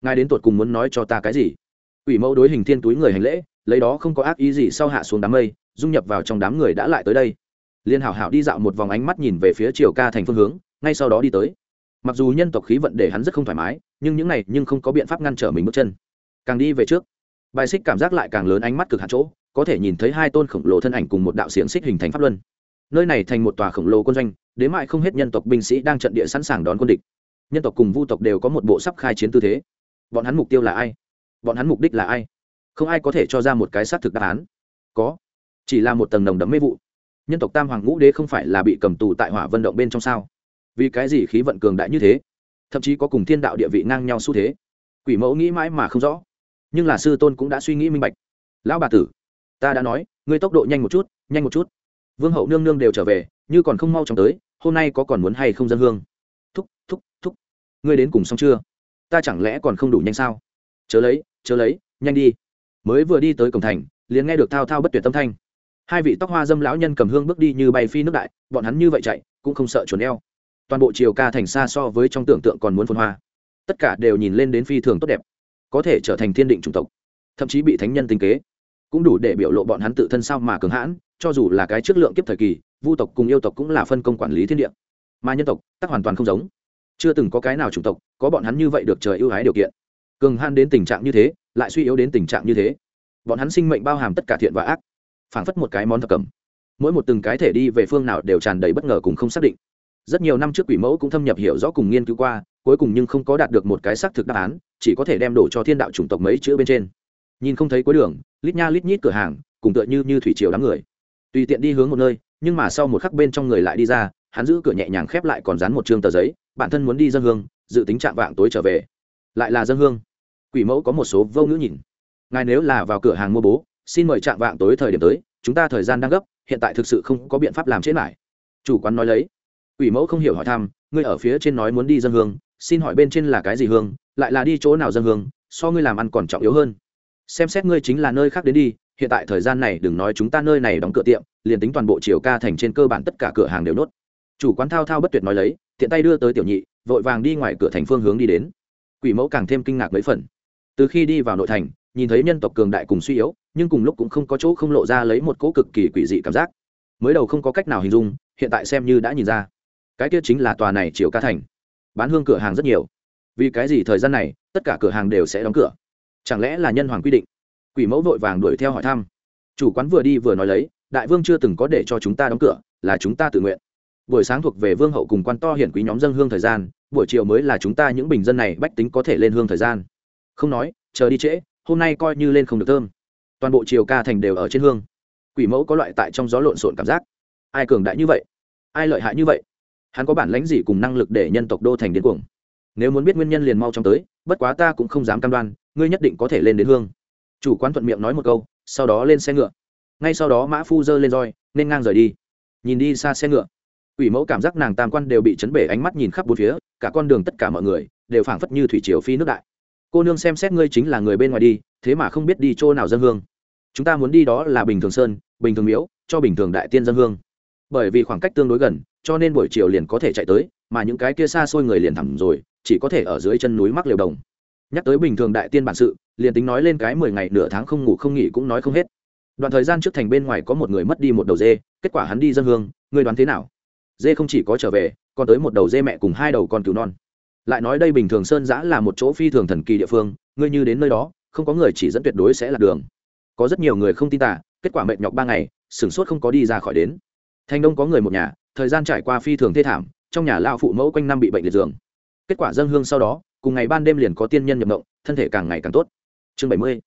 ngài đến tột cùng muốn nói cho ta cái gì? Ủy mẫu đối hình thiên túi người hành lễ, lấy đó không có ác ý gì sau hạ xuống đám mây, dung nhập vào trong đám người đã lại tới đây. Liên hảo hảo đi dạo một vòng ánh mắt nhìn về phía chiều ca thành phương hướng, ngay sau đó đi tới. Mặc dù nhân tộc khí vận để hắn rất không thoải mái, nhưng những này nhưng không có biện pháp ngăn trở mình bước chân càng đi về trước, bài xích cảm giác lại càng lớn ánh mắt cực hạn chỗ, có thể nhìn thấy hai tôn khổng lồ thân ảnh cùng một đạo xiềng xích hình thành pháp luân. Nơi này thành một tòa khổng lồ quân doanh, đến mại không hết nhân tộc binh sĩ đang trận địa sẵn sàng đón quân địch. Nhân tộc cùng vu tộc đều có một bộ sắp khai chiến tư thế. Bọn hắn mục tiêu là ai? Bọn hắn mục đích là ai? Không ai có thể cho ra một cái xác thực đáp án. Có. Chỉ là một tầng nồng đấm mê vụ. Nhân tộc tam hoàng ngũ đế không phải là bị cầm tù tại hỏa vận động bên trong sao? Vì cái gì khí vận cường đại như thế? Thậm chí có cùng thiên đạo địa vị ngang nhau xu thế. Quỷ mẫu nghĩ mãi mà không rõ nhưng là sư tôn cũng đã suy nghĩ minh bạch. Lão bà tử, ta đã nói, ngươi tốc độ nhanh một chút, nhanh một chút. Vương hậu nương nương đều trở về, như còn không mau chóng tới, hôm nay có còn muốn hay không dân hương? Thúc thúc thúc. Ngươi đến cùng xong chưa? Ta chẳng lẽ còn không đủ nhanh sao? Chớ lấy chớ lấy, nhanh đi. Mới vừa đi tới cổng thành, liền nghe được thao thao bất tuyệt tâm thanh. Hai vị tóc hoa dâm lão nhân cầm hương bước đi như bay phi nước đại, bọn hắn như vậy chạy, cũng không sợ chuồn eo. Toàn bộ chiều ca thành xa so với trong tưởng tượng còn muốn phồn hoa. Tất cả đều nhìn lên đến phi thường tốt đẹp có thể trở thành thiên định chủng tộc, thậm chí bị thánh nhân tinh kế, cũng đủ để biểu lộ bọn hắn tự thân sao mà cường hãn, cho dù là cái trước lượng kiếp thời kỳ, vu tộc cùng yêu tộc cũng là phân công quản lý thiên địa. Mà nhân tộc, tắc hoàn toàn không giống. Chưa từng có cái nào chủng tộc có bọn hắn như vậy được trời ưu ái điều kiện. Cường hãn đến tình trạng như thế, lại suy yếu đến tình trạng như thế. Bọn hắn sinh mệnh bao hàm tất cả thiện và ác, phảng phất một cái món thập cầm mỗi một từng cái thể đi về phương nào đều tràn đầy bất ngờ cùng không xác định. Rất nhiều năm trước quỷ mẫu cũng thâm nhập hiểu rõ cùng nghiên cứu qua cuối cùng nhưng không có đạt được một cái xác thực đáp án, chỉ có thể đem đổ cho thiên đạo chủng tộc mấy chữ bên trên. Nhìn không thấy cuối đường, lít nha lít nhít cửa hàng, cùng tựa như như thủy triều đám người. Tùy tiện đi hướng một nơi, nhưng mà sau một khắc bên trong người lại đi ra, hắn giữ cửa nhẹ nhàng khép lại còn dán một chương tờ giấy, bản thân muốn đi dân hương, dự tính chạm vạng tối trở về. Lại là dân hương. Quỷ mẫu có một số vô ngữ nhìn. Ngài nếu là vào cửa hàng mua bố, xin mời chạm vạng tối thời điểm tới, chúng ta thời gian đang gấp, hiện tại thực sự không có biện pháp làm chết lại. Chủ quán nói lấy. Quỷ mẫu không hiểu hỏi thăm ngươi ở phía trên nói muốn đi dân hương xin hỏi bên trên là cái gì hương, lại là đi chỗ nào dân hương, so ngươi làm ăn còn trọng yếu hơn. Xem xét ngươi chính là nơi khác đến đi, hiện tại thời gian này đừng nói chúng ta nơi này đóng cửa tiệm, liền tính toàn bộ chiều ca thành trên cơ bản tất cả cửa hàng đều nốt. Chủ quán thao thao bất tuyệt nói lấy, tiện tay đưa tới tiểu nhị, vội vàng đi ngoài cửa thành phương hướng đi đến. Quỷ mẫu càng thêm kinh ngạc mấy phần. Từ khi đi vào nội thành, nhìn thấy nhân tộc cường đại cùng suy yếu, nhưng cùng lúc cũng không có chỗ không lộ ra lấy một cỗ cực kỳ quỷ dị cảm giác. Mới đầu không có cách nào hình dung, hiện tại xem như đã nhìn ra. Cái kia chính là tòa này chiều ca thành bán hương cửa hàng rất nhiều. Vì cái gì thời gian này, tất cả cửa hàng đều sẽ đóng cửa? Chẳng lẽ là nhân hoàng quy định? Quỷ mẫu vội vàng đuổi theo hỏi thăm. Chủ quán vừa đi vừa nói lấy, đại vương chưa từng có để cho chúng ta đóng cửa, là chúng ta tự nguyện. Buổi sáng thuộc về vương hậu cùng quan to hiển quý nhóm dân hương thời gian, buổi chiều mới là chúng ta những bình dân này bách tính có thể lên hương thời gian. Không nói, chờ đi trễ, hôm nay coi như lên không được thơm. Toàn bộ chiều ca thành đều ở trên hương. Quỷ mẫu có loại tại trong gió lộn xộn cảm giác. Ai cường đại như vậy? Ai lợi hại như vậy? Hắn có bản lãnh gì cùng năng lực để nhân tộc đô thành điên cuồng? Nếu muốn biết nguyên nhân liền mau trong tới, bất quá ta cũng không dám cam đoan, ngươi nhất định có thể lên đến hương. Chủ quán thuận miệng nói một câu, sau đó lên xe ngựa. Ngay sau đó mã phu dơ lên roi, nên ngang rời đi. Nhìn đi xa xe ngựa. Ủy mẫu cảm giác nàng tam quan đều bị chấn bể ánh mắt nhìn khắp bốn phía, cả con đường tất cả mọi người đều phảng phất như thủy triều phi nước đại. Cô nương xem xét ngươi chính là người bên ngoài đi, thế mà không biết đi chỗ nào dân hương. Chúng ta muốn đi đó là bình thường sơn, bình thường miếu, cho bình thường đại tiên dân hương bởi vì khoảng cách tương đối gần, cho nên buổi chiều liền có thể chạy tới, mà những cái kia xa xôi người liền thẳm rồi, chỉ có thể ở dưới chân núi mắc liều đồng. Nhắc tới bình thường đại tiên bản sự, liền tính nói lên cái mười ngày nửa tháng không ngủ không nghỉ cũng nói không hết. Đoạn thời gian trước thành bên ngoài có một người mất đi một đầu dê, kết quả hắn đi dân hương ngươi đoán thế nào? Dê không chỉ có trở về, còn tới một đầu dê mẹ cùng hai đầu con cứu non. Lại nói đây bình thường sơn giã là một chỗ phi thường thần kỳ địa phương, ngươi như đến nơi đó, không có người chỉ dẫn tuyệt đối sẽ là đường. Có rất nhiều người không tin tả kết quả mệt nhọc ba ngày, sửng sốt không có đi ra khỏi đến thành đông có người một nhà, thời gian trải qua phi thường thê thảm, trong nhà lao phụ mẫu quanh năm bị bệnh liệt giường. Kết quả dân hương sau đó, cùng ngày ban đêm liền có tiên nhân nhập mộng, thân thể càng ngày càng tốt. Chương bảy mươi,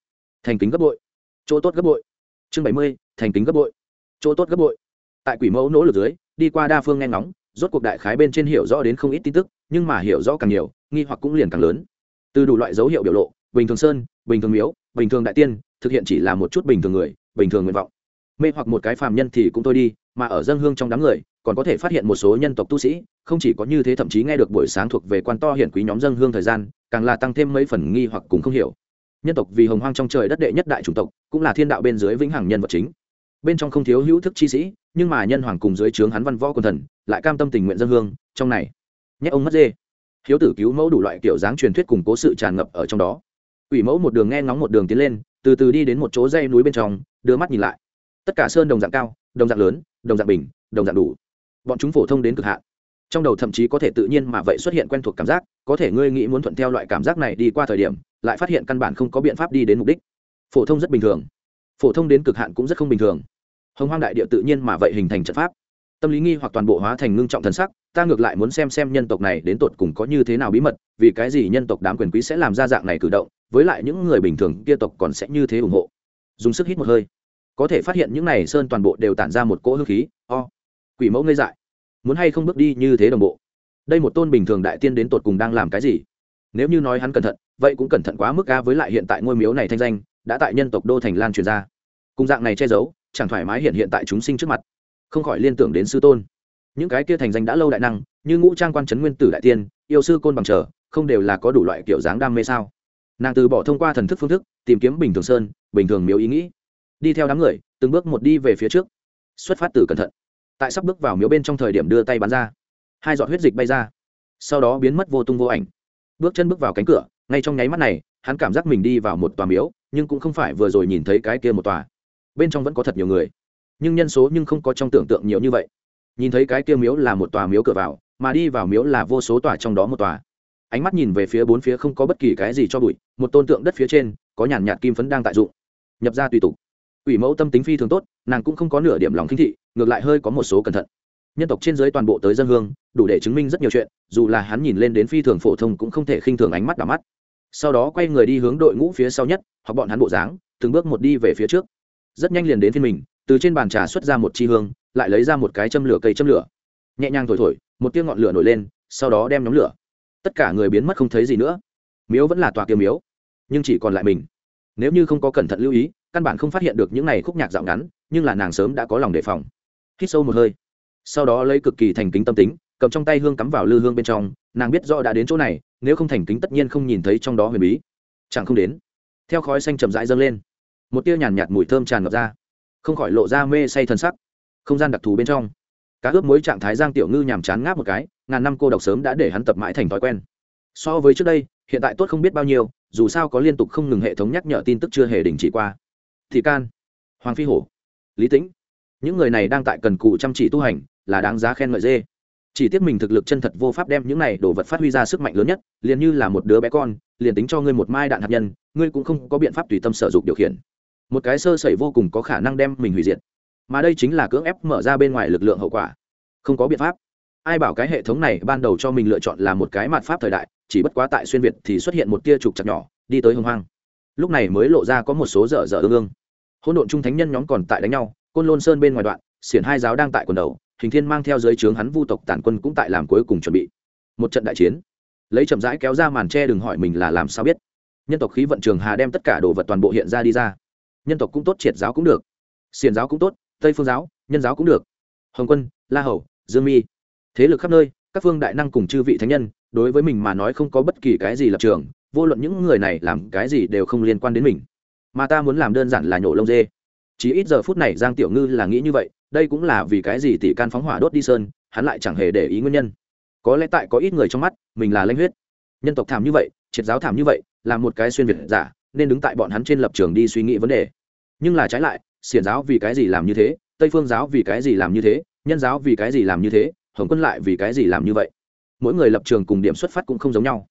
thành kính gấp bội. Chỗ tốt gấp bội. Chương bảy mươi, thành kính gấp bội. Chỗ tốt gấp bội. Tại quỷ mẫu nỗ lực dưới, đi qua đa phương nghe ngóng, rốt cuộc đại khái bên trên hiểu rõ đến không ít tin tức, nhưng mà hiểu rõ càng nhiều, nghi hoặc cũng liền càng lớn. Từ đủ loại dấu hiệu biểu lộ, bình thường sơn, bình thường miếu, bình thường đại tiên, thực hiện chỉ là một chút bình thường người, bình thường nguyện vọng mê hoặc một cái phàm nhân thì cũng thôi đi, mà ở dân hương trong đám người, còn có thể phát hiện một số nhân tộc tu sĩ, không chỉ có như thế thậm chí nghe được buổi sáng thuộc về quan to hiển quý nhóm dân hương thời gian, càng là tăng thêm mấy phần nghi hoặc cùng không hiểu. Nhân tộc vì hồng hoang trong trời đất đệ nhất đại chủng tộc, cũng là thiên đạo bên dưới vĩnh hằng nhân vật chính. Bên trong không thiếu hữu thức chi sĩ, nhưng mà nhân hoàng cùng dưới trướng hắn văn võ quân thần, lại cam tâm tình nguyện dân hương, trong này nhắc ông mất dê. Hiếu tử cứu mẫu đủ loại kiểu dáng truyền thuyết cùng cố sự tràn ngập ở trong đó. Ủy mẫu một đường nghe ngóng một đường tiến lên, từ từ đi đến một chỗ dây núi bên trong, đưa mắt nhìn lại tất cả sơn đồng dạng cao, đồng dạng lớn, đồng dạng bình, đồng dạng đủ. Bọn chúng phổ thông đến cực hạn. Trong đầu thậm chí có thể tự nhiên mà vậy xuất hiện quen thuộc cảm giác, có thể ngươi nghĩ muốn thuận theo loại cảm giác này đi qua thời điểm, lại phát hiện căn bản không có biện pháp đi đến mục đích. Phổ thông rất bình thường. Phổ thông đến cực hạn cũng rất không bình thường. Hồng hoang đại địa tự nhiên mà vậy hình thành trận pháp. Tâm lý nghi hoặc toàn bộ hóa thành ngưng trọng thần sắc, ta ngược lại muốn xem xem nhân tộc này đến tột cùng có như thế nào bí mật, vì cái gì nhân tộc đám quyền quý sẽ làm ra dạng này cử động, với lại những người bình thường kia tộc còn sẽ như thế ủng hộ. Dùng sức hít một hơi có thể phát hiện những này sơn toàn bộ đều tản ra một cỗ hương khí, o, quỷ mẫu ngây dại. Muốn hay không bước đi như thế đồng bộ? Đây một tôn bình thường đại tiên đến tột cùng đang làm cái gì? Nếu như nói hắn cẩn thận, vậy cũng cẩn thận quá mức ca với lại hiện tại ngôi miếu này thanh danh, đã tại nhân tộc đô thành lan truyền ra. Cùng dạng này che giấu, chẳng thoải mái hiện hiện tại chúng sinh trước mặt. Không khỏi liên tưởng đến sư tôn. Những cái kia thành danh đã lâu đại năng, như ngũ trang quan trấn nguyên tử đại tiên, yêu sư côn bằng trở, không đều là có đủ loại kiểu dáng đam mê sao? Nàng từ bỏ thông qua thần thức phương thức, tìm kiếm bình thường sơn, bình thường miếu ý nghĩ đi theo đám người, từng bước một đi về phía trước. Xuất phát từ cẩn thận. Tại sắp bước vào miếu bên trong thời điểm đưa tay bắn ra. Hai giọt huyết dịch bay ra. Sau đó biến mất vô tung vô ảnh. Bước chân bước vào cánh cửa, ngay trong nháy mắt này, hắn cảm giác mình đi vào một tòa miếu, nhưng cũng không phải vừa rồi nhìn thấy cái kia một tòa. Bên trong vẫn có thật nhiều người. Nhưng nhân số nhưng không có trong tưởng tượng nhiều như vậy. Nhìn thấy cái kia miếu là một tòa miếu cửa vào, mà đi vào miếu là vô số tòa trong đó một tòa. Ánh mắt nhìn về phía bốn phía không có bất kỳ cái gì cho bụi, một tôn tượng đất phía trên, có nhàn nhạt kim phấn đang tại dụng. Nhập ra tùy tục quỷ mẫu tâm tính phi thường tốt, nàng cũng không có nửa điểm lòng khinh thị, ngược lại hơi có một số cẩn thận. Nhân tộc trên dưới toàn bộ tới dân hương, đủ để chứng minh rất nhiều chuyện, dù là hắn nhìn lên đến phi thường phổ thông cũng không thể khinh thường ánh mắt đỏ mắt. Sau đó quay người đi hướng đội ngũ phía sau nhất, hoặc bọn hắn bộ dáng, từng bước một đi về phía trước. Rất nhanh liền đến phiên mình, từ trên bàn trà xuất ra một chi hương, lại lấy ra một cái châm lửa, cây châm lửa. Nhẹ nhàng thổi thổi, một tia ngọn lửa nổi lên, sau đó đem nhóm lửa. Tất cả người biến mất không thấy gì nữa. Miếu vẫn là tòa kia miếu, nhưng chỉ còn lại mình. Nếu như không có cẩn thận lưu ý căn bản không phát hiện được những này khúc nhạc dạo ngắn, nhưng là nàng sớm đã có lòng đề phòng. Hít sâu một hơi. Sau đó lấy cực kỳ thành kính tâm tính, cầm trong tay hương cắm vào lư hương bên trong, nàng biết rõ đã đến chỗ này, nếu không thành kính tất nhiên không nhìn thấy trong đó huyền bí. Chẳng không đến. Theo khói xanh chậm rãi dâng lên, một tia nhàn nhạt mùi thơm tràn ngập ra. Không khỏi lộ ra mê say thân sắc. Không gian đặc thù bên trong, cá ướp mối trạng thái giang tiểu ngư nhàm chán ngáp một cái, ngàn năm cô độc sớm đã để hắn tập mãi thành thói quen. So với trước đây, hiện tại tốt không biết bao nhiêu, dù sao có liên tục không ngừng hệ thống nhắc nhở tin tức chưa hề đình chỉ qua thị can. Hoàng phi hổ. Lý tĩnh. Những người này đang tại cần cù chăm chỉ tu hành, là đáng giá khen ngợi dê. Chỉ tiếc mình thực lực chân thật vô pháp đem những này đồ vật phát huy ra sức mạnh lớn nhất, liền như là một đứa bé con, liền tính cho ngươi một mai đạn hạt nhân, ngươi cũng không có biện pháp tùy tâm sở dục điều khiển. Một cái sơ sẩy vô cùng có khả năng đem mình hủy diệt. Mà đây chính là cưỡng ép mở ra bên ngoài lực lượng hậu quả. Không có biện pháp. Ai bảo cái hệ thống này ban đầu cho mình lựa chọn là một cái mặt pháp thời đại, chỉ bất quá tại xuyên việt thì xuất hiện một tia trục chặt nhỏ, đi tới hồng hoang. Lúc này mới lộ ra có một số dở dở ương ương. Hỗn độn trung thánh nhân nhóm còn tại đánh nhau, côn lôn sơn bên ngoài đoạn, xiển hai giáo đang tại quần đầu, hình thiên mang theo dưới trướng hắn vu tộc tản quân cũng tại làm cuối cùng chuẩn bị. Một trận đại chiến. Lấy chậm rãi kéo ra màn tre đừng hỏi mình là làm sao biết. Nhân tộc khí vận trường hà đem tất cả đồ vật toàn bộ hiện ra đi ra. Nhân tộc cũng tốt, triệt giáo cũng được. Xiền giáo cũng tốt, tây phương giáo, nhân giáo cũng được. Hồng quân, la hầu, dương mi. Thế lực khắp nơi, các phương đại năng cùng chư vị thánh nhân, đối với mình mà nói không có bất kỳ cái gì lập trường, vô luận những người này làm cái gì đều không liên quan đến mình mà ta muốn làm đơn giản là nhổ lông dê. Chỉ ít giờ phút này giang tiểu ngư là nghĩ như vậy, đây cũng là vì cái gì tỷ can phóng hỏa đốt đi sơn, hắn lại chẳng hề để ý nguyên nhân. Có lẽ tại có ít người trong mắt, mình là lanh huyết. Nhân tộc thảm như vậy, triệt giáo thảm như vậy, là một cái xuyên việt giả, nên đứng tại bọn hắn trên lập trường đi suy nghĩ vấn đề. Nhưng là trái lại, xiển giáo vì cái gì làm như thế, tây phương giáo vì cái gì làm như thế, nhân giáo vì cái gì làm như thế, hồng quân lại vì cái gì làm như vậy? Mỗi người lập trường cùng điểm xuất phát cũng không giống nhau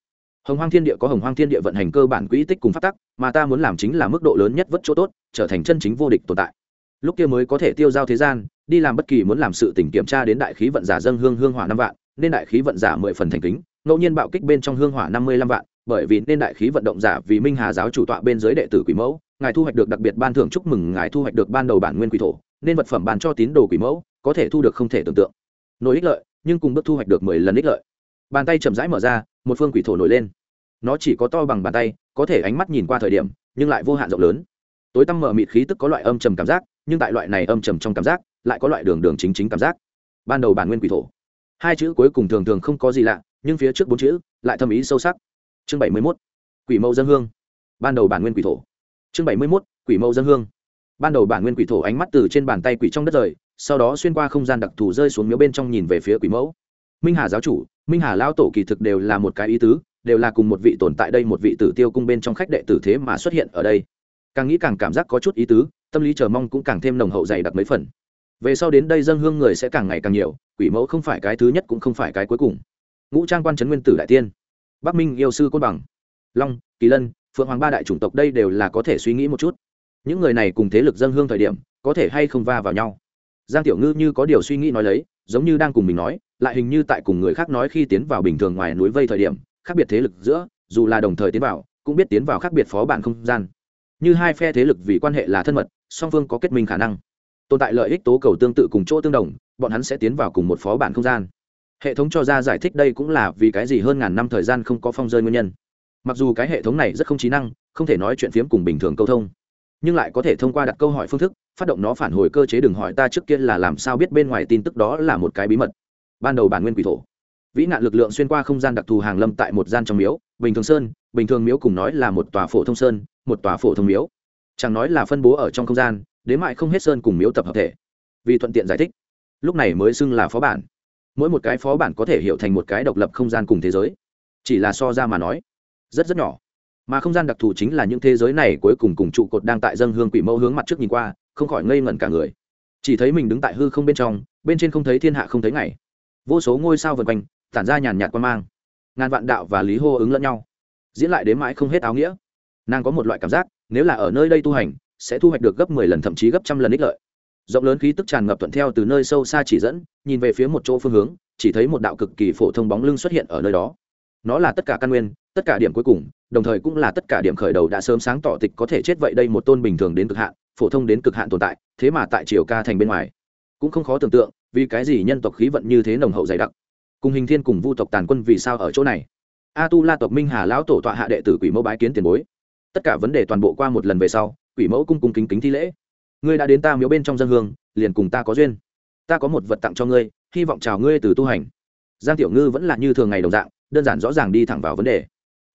hồng hoang thiên địa có hồng hoang thiên địa vận hành cơ bản quỹ tích cùng phát tắc, mà ta muốn làm chính là mức độ lớn nhất vất chỗ tốt, trở thành chân chính vô địch tồn tại. Lúc kia mới có thể tiêu giao thế gian, đi làm bất kỳ muốn làm sự tỉnh kiểm tra đến đại khí vận giả dân hương hương hỏa năm vạn, nên đại khí vận giả mười phần thành kính, ngẫu nhiên bạo kích bên trong hương hỏa năm mươi lăm vạn, bởi vì nên đại khí vận động giả vì minh hà giáo chủ tọa bên dưới đệ tử quỷ mẫu, ngài thu hoạch được đặc biệt ban thưởng chúc mừng, ngài thu hoạch được ban đầu bản nguyên quỷ thổ, nên vật phẩm bàn cho tín đồ quỷ mẫu, có thể thu được không thể tưởng tượng. Nổi ích lợi, nhưng cùng bước thu hoạch được mười lần ích lợi. Bàn tay chậm rãi mở ra một phương quỷ thổ nổi lên. Nó chỉ có to bằng bàn tay, có thể ánh mắt nhìn qua thời điểm, nhưng lại vô hạn rộng lớn. Tối tăm mở mịt khí tức có loại âm trầm cảm giác, nhưng tại loại này âm trầm trong cảm giác, lại có loại đường đường chính chính cảm giác. Ban đầu bản nguyên quỷ thổ. Hai chữ cuối cùng thường thường không có gì lạ, nhưng phía trước bốn chữ lại thâm ý sâu sắc. Chương bảy mươi mốt. Quỷ mẫu dân hương. Ban đầu bản nguyên quỷ thổ. Chương bảy mươi mốt. Quỷ mẫu dân hương. Ban đầu bản nguyên quỷ thổ ánh mắt từ trên bàn tay quỷ trong đất rời, sau đó xuyên qua không gian đặc thù rơi xuống miếu bên trong nhìn về phía quỷ mẫu. Minh hà giáo chủ minh hà lao tổ kỳ thực đều là một cái ý tứ, đều là cùng một vị tồn tại đây một vị tử tiêu cung bên trong khách đệ tử thế mà xuất hiện ở đây. Càng nghĩ càng cảm giác có chút ý tứ, tâm lý chờ mong cũng càng thêm nồng hậu dày đặc mấy phần. Về sau đến đây dân hương người sẽ càng ngày càng nhiều, quỷ mẫu không phải cái thứ nhất cũng không phải cái cuối cùng. Ngũ trang quan trấn nguyên tử đại tiên, bắc minh yêu sư côn bằng, long, kỳ lân, phượng hoàng ba đại chủng tộc đây đều là có thể suy nghĩ một chút. Những người này cùng thế lực dân hương thời điểm, có thể hay không va vào nhau? Giang tiểu ngư như có điều suy nghĩ nói lấy, giống như đang cùng mình nói lại hình như tại cùng người khác nói khi tiến vào bình thường ngoài núi vây thời điểm, khác biệt thế lực giữa, dù là đồng thời tiến vào, cũng biết tiến vào khác biệt phó bản không gian. Như hai phe thế lực vì quan hệ là thân mật, song phương có kết minh khả năng. Tồn tại lợi ích tố cầu tương tự cùng chỗ tương đồng, bọn hắn sẽ tiến vào cùng một phó bản không gian. Hệ thống cho ra giải thích đây cũng là vì cái gì hơn ngàn năm thời gian không có phong rơi nguyên nhân. Mặc dù cái hệ thống này rất không trí năng, không thể nói chuyện phiếm cùng bình thường câu thông, nhưng lại có thể thông qua đặt câu hỏi phương thức, phát động nó phản hồi cơ chế đừng hỏi ta trước kia là làm sao biết bên ngoài tin tức đó là một cái bí mật ban đầu bản nguyên quỷ thổ. Vĩ nạn lực lượng xuyên qua không gian đặc thù hàng lâm tại một gian trong miếu, bình thường sơn, bình thường miếu cùng nói là một tòa phổ thông sơn, một tòa phổ thông miếu. Chẳng nói là phân bố ở trong không gian, đến mại không hết sơn cùng miếu tập hợp thể. Vì thuận tiện giải thích, lúc này mới xưng là phó bản. Mỗi một cái phó bản có thể hiểu thành một cái độc lập không gian cùng thế giới. Chỉ là so ra mà nói, rất rất nhỏ. Mà không gian đặc thù chính là những thế giới này cuối cùng cùng trụ cột đang tại dân hương quỷ mẫu hướng mặt trước nhìn qua, không khỏi ngây ngẩn cả người. Chỉ thấy mình đứng tại hư không bên trong, bên trên không thấy thiên hạ không thấy ngày vô số ngôi sao vần quanh, tản ra nhàn nhạt quan mang. Ngàn vạn đạo và lý hô ứng lẫn nhau, diễn lại đến mãi không hết áo nghĩa. Nàng có một loại cảm giác, nếu là ở nơi đây tu hành, sẽ thu hoạch được gấp mười lần thậm chí gấp trăm lần ích lợi. Rộng lớn khí tức tràn ngập thuận theo từ nơi sâu xa chỉ dẫn, nhìn về phía một chỗ phương hướng, chỉ thấy một đạo cực kỳ phổ thông bóng lưng xuất hiện ở nơi đó. Nó là tất cả căn nguyên, tất cả điểm cuối cùng, đồng thời cũng là tất cả điểm khởi đầu đã sớm sáng tỏ tịch có thể chết vậy đây một tôn bình thường đến cực hạn, phổ thông đến cực hạn tồn tại, thế mà tại triều ca thành bên ngoài. Cũng không khó tưởng tượng vì cái gì nhân tộc khí vận như thế nồng hậu dày đặc? Cùng hình thiên cùng vu tộc tàn quân vì sao ở chỗ này? A tu la tộc minh hà lão tổ tọa hạ đệ tử quỷ mẫu bái kiến tiền bối. Tất cả vấn đề toàn bộ qua một lần về sau, quỷ mẫu cung cung kính kính thi lễ. Ngươi đã đến ta miếu bên trong dân hương, liền cùng ta có duyên. Ta có một vật tặng cho ngươi, hy vọng chào ngươi từ tu hành. Giang tiểu ngư vẫn là như thường ngày đồng dạng, đơn giản rõ ràng đi thẳng vào vấn đề.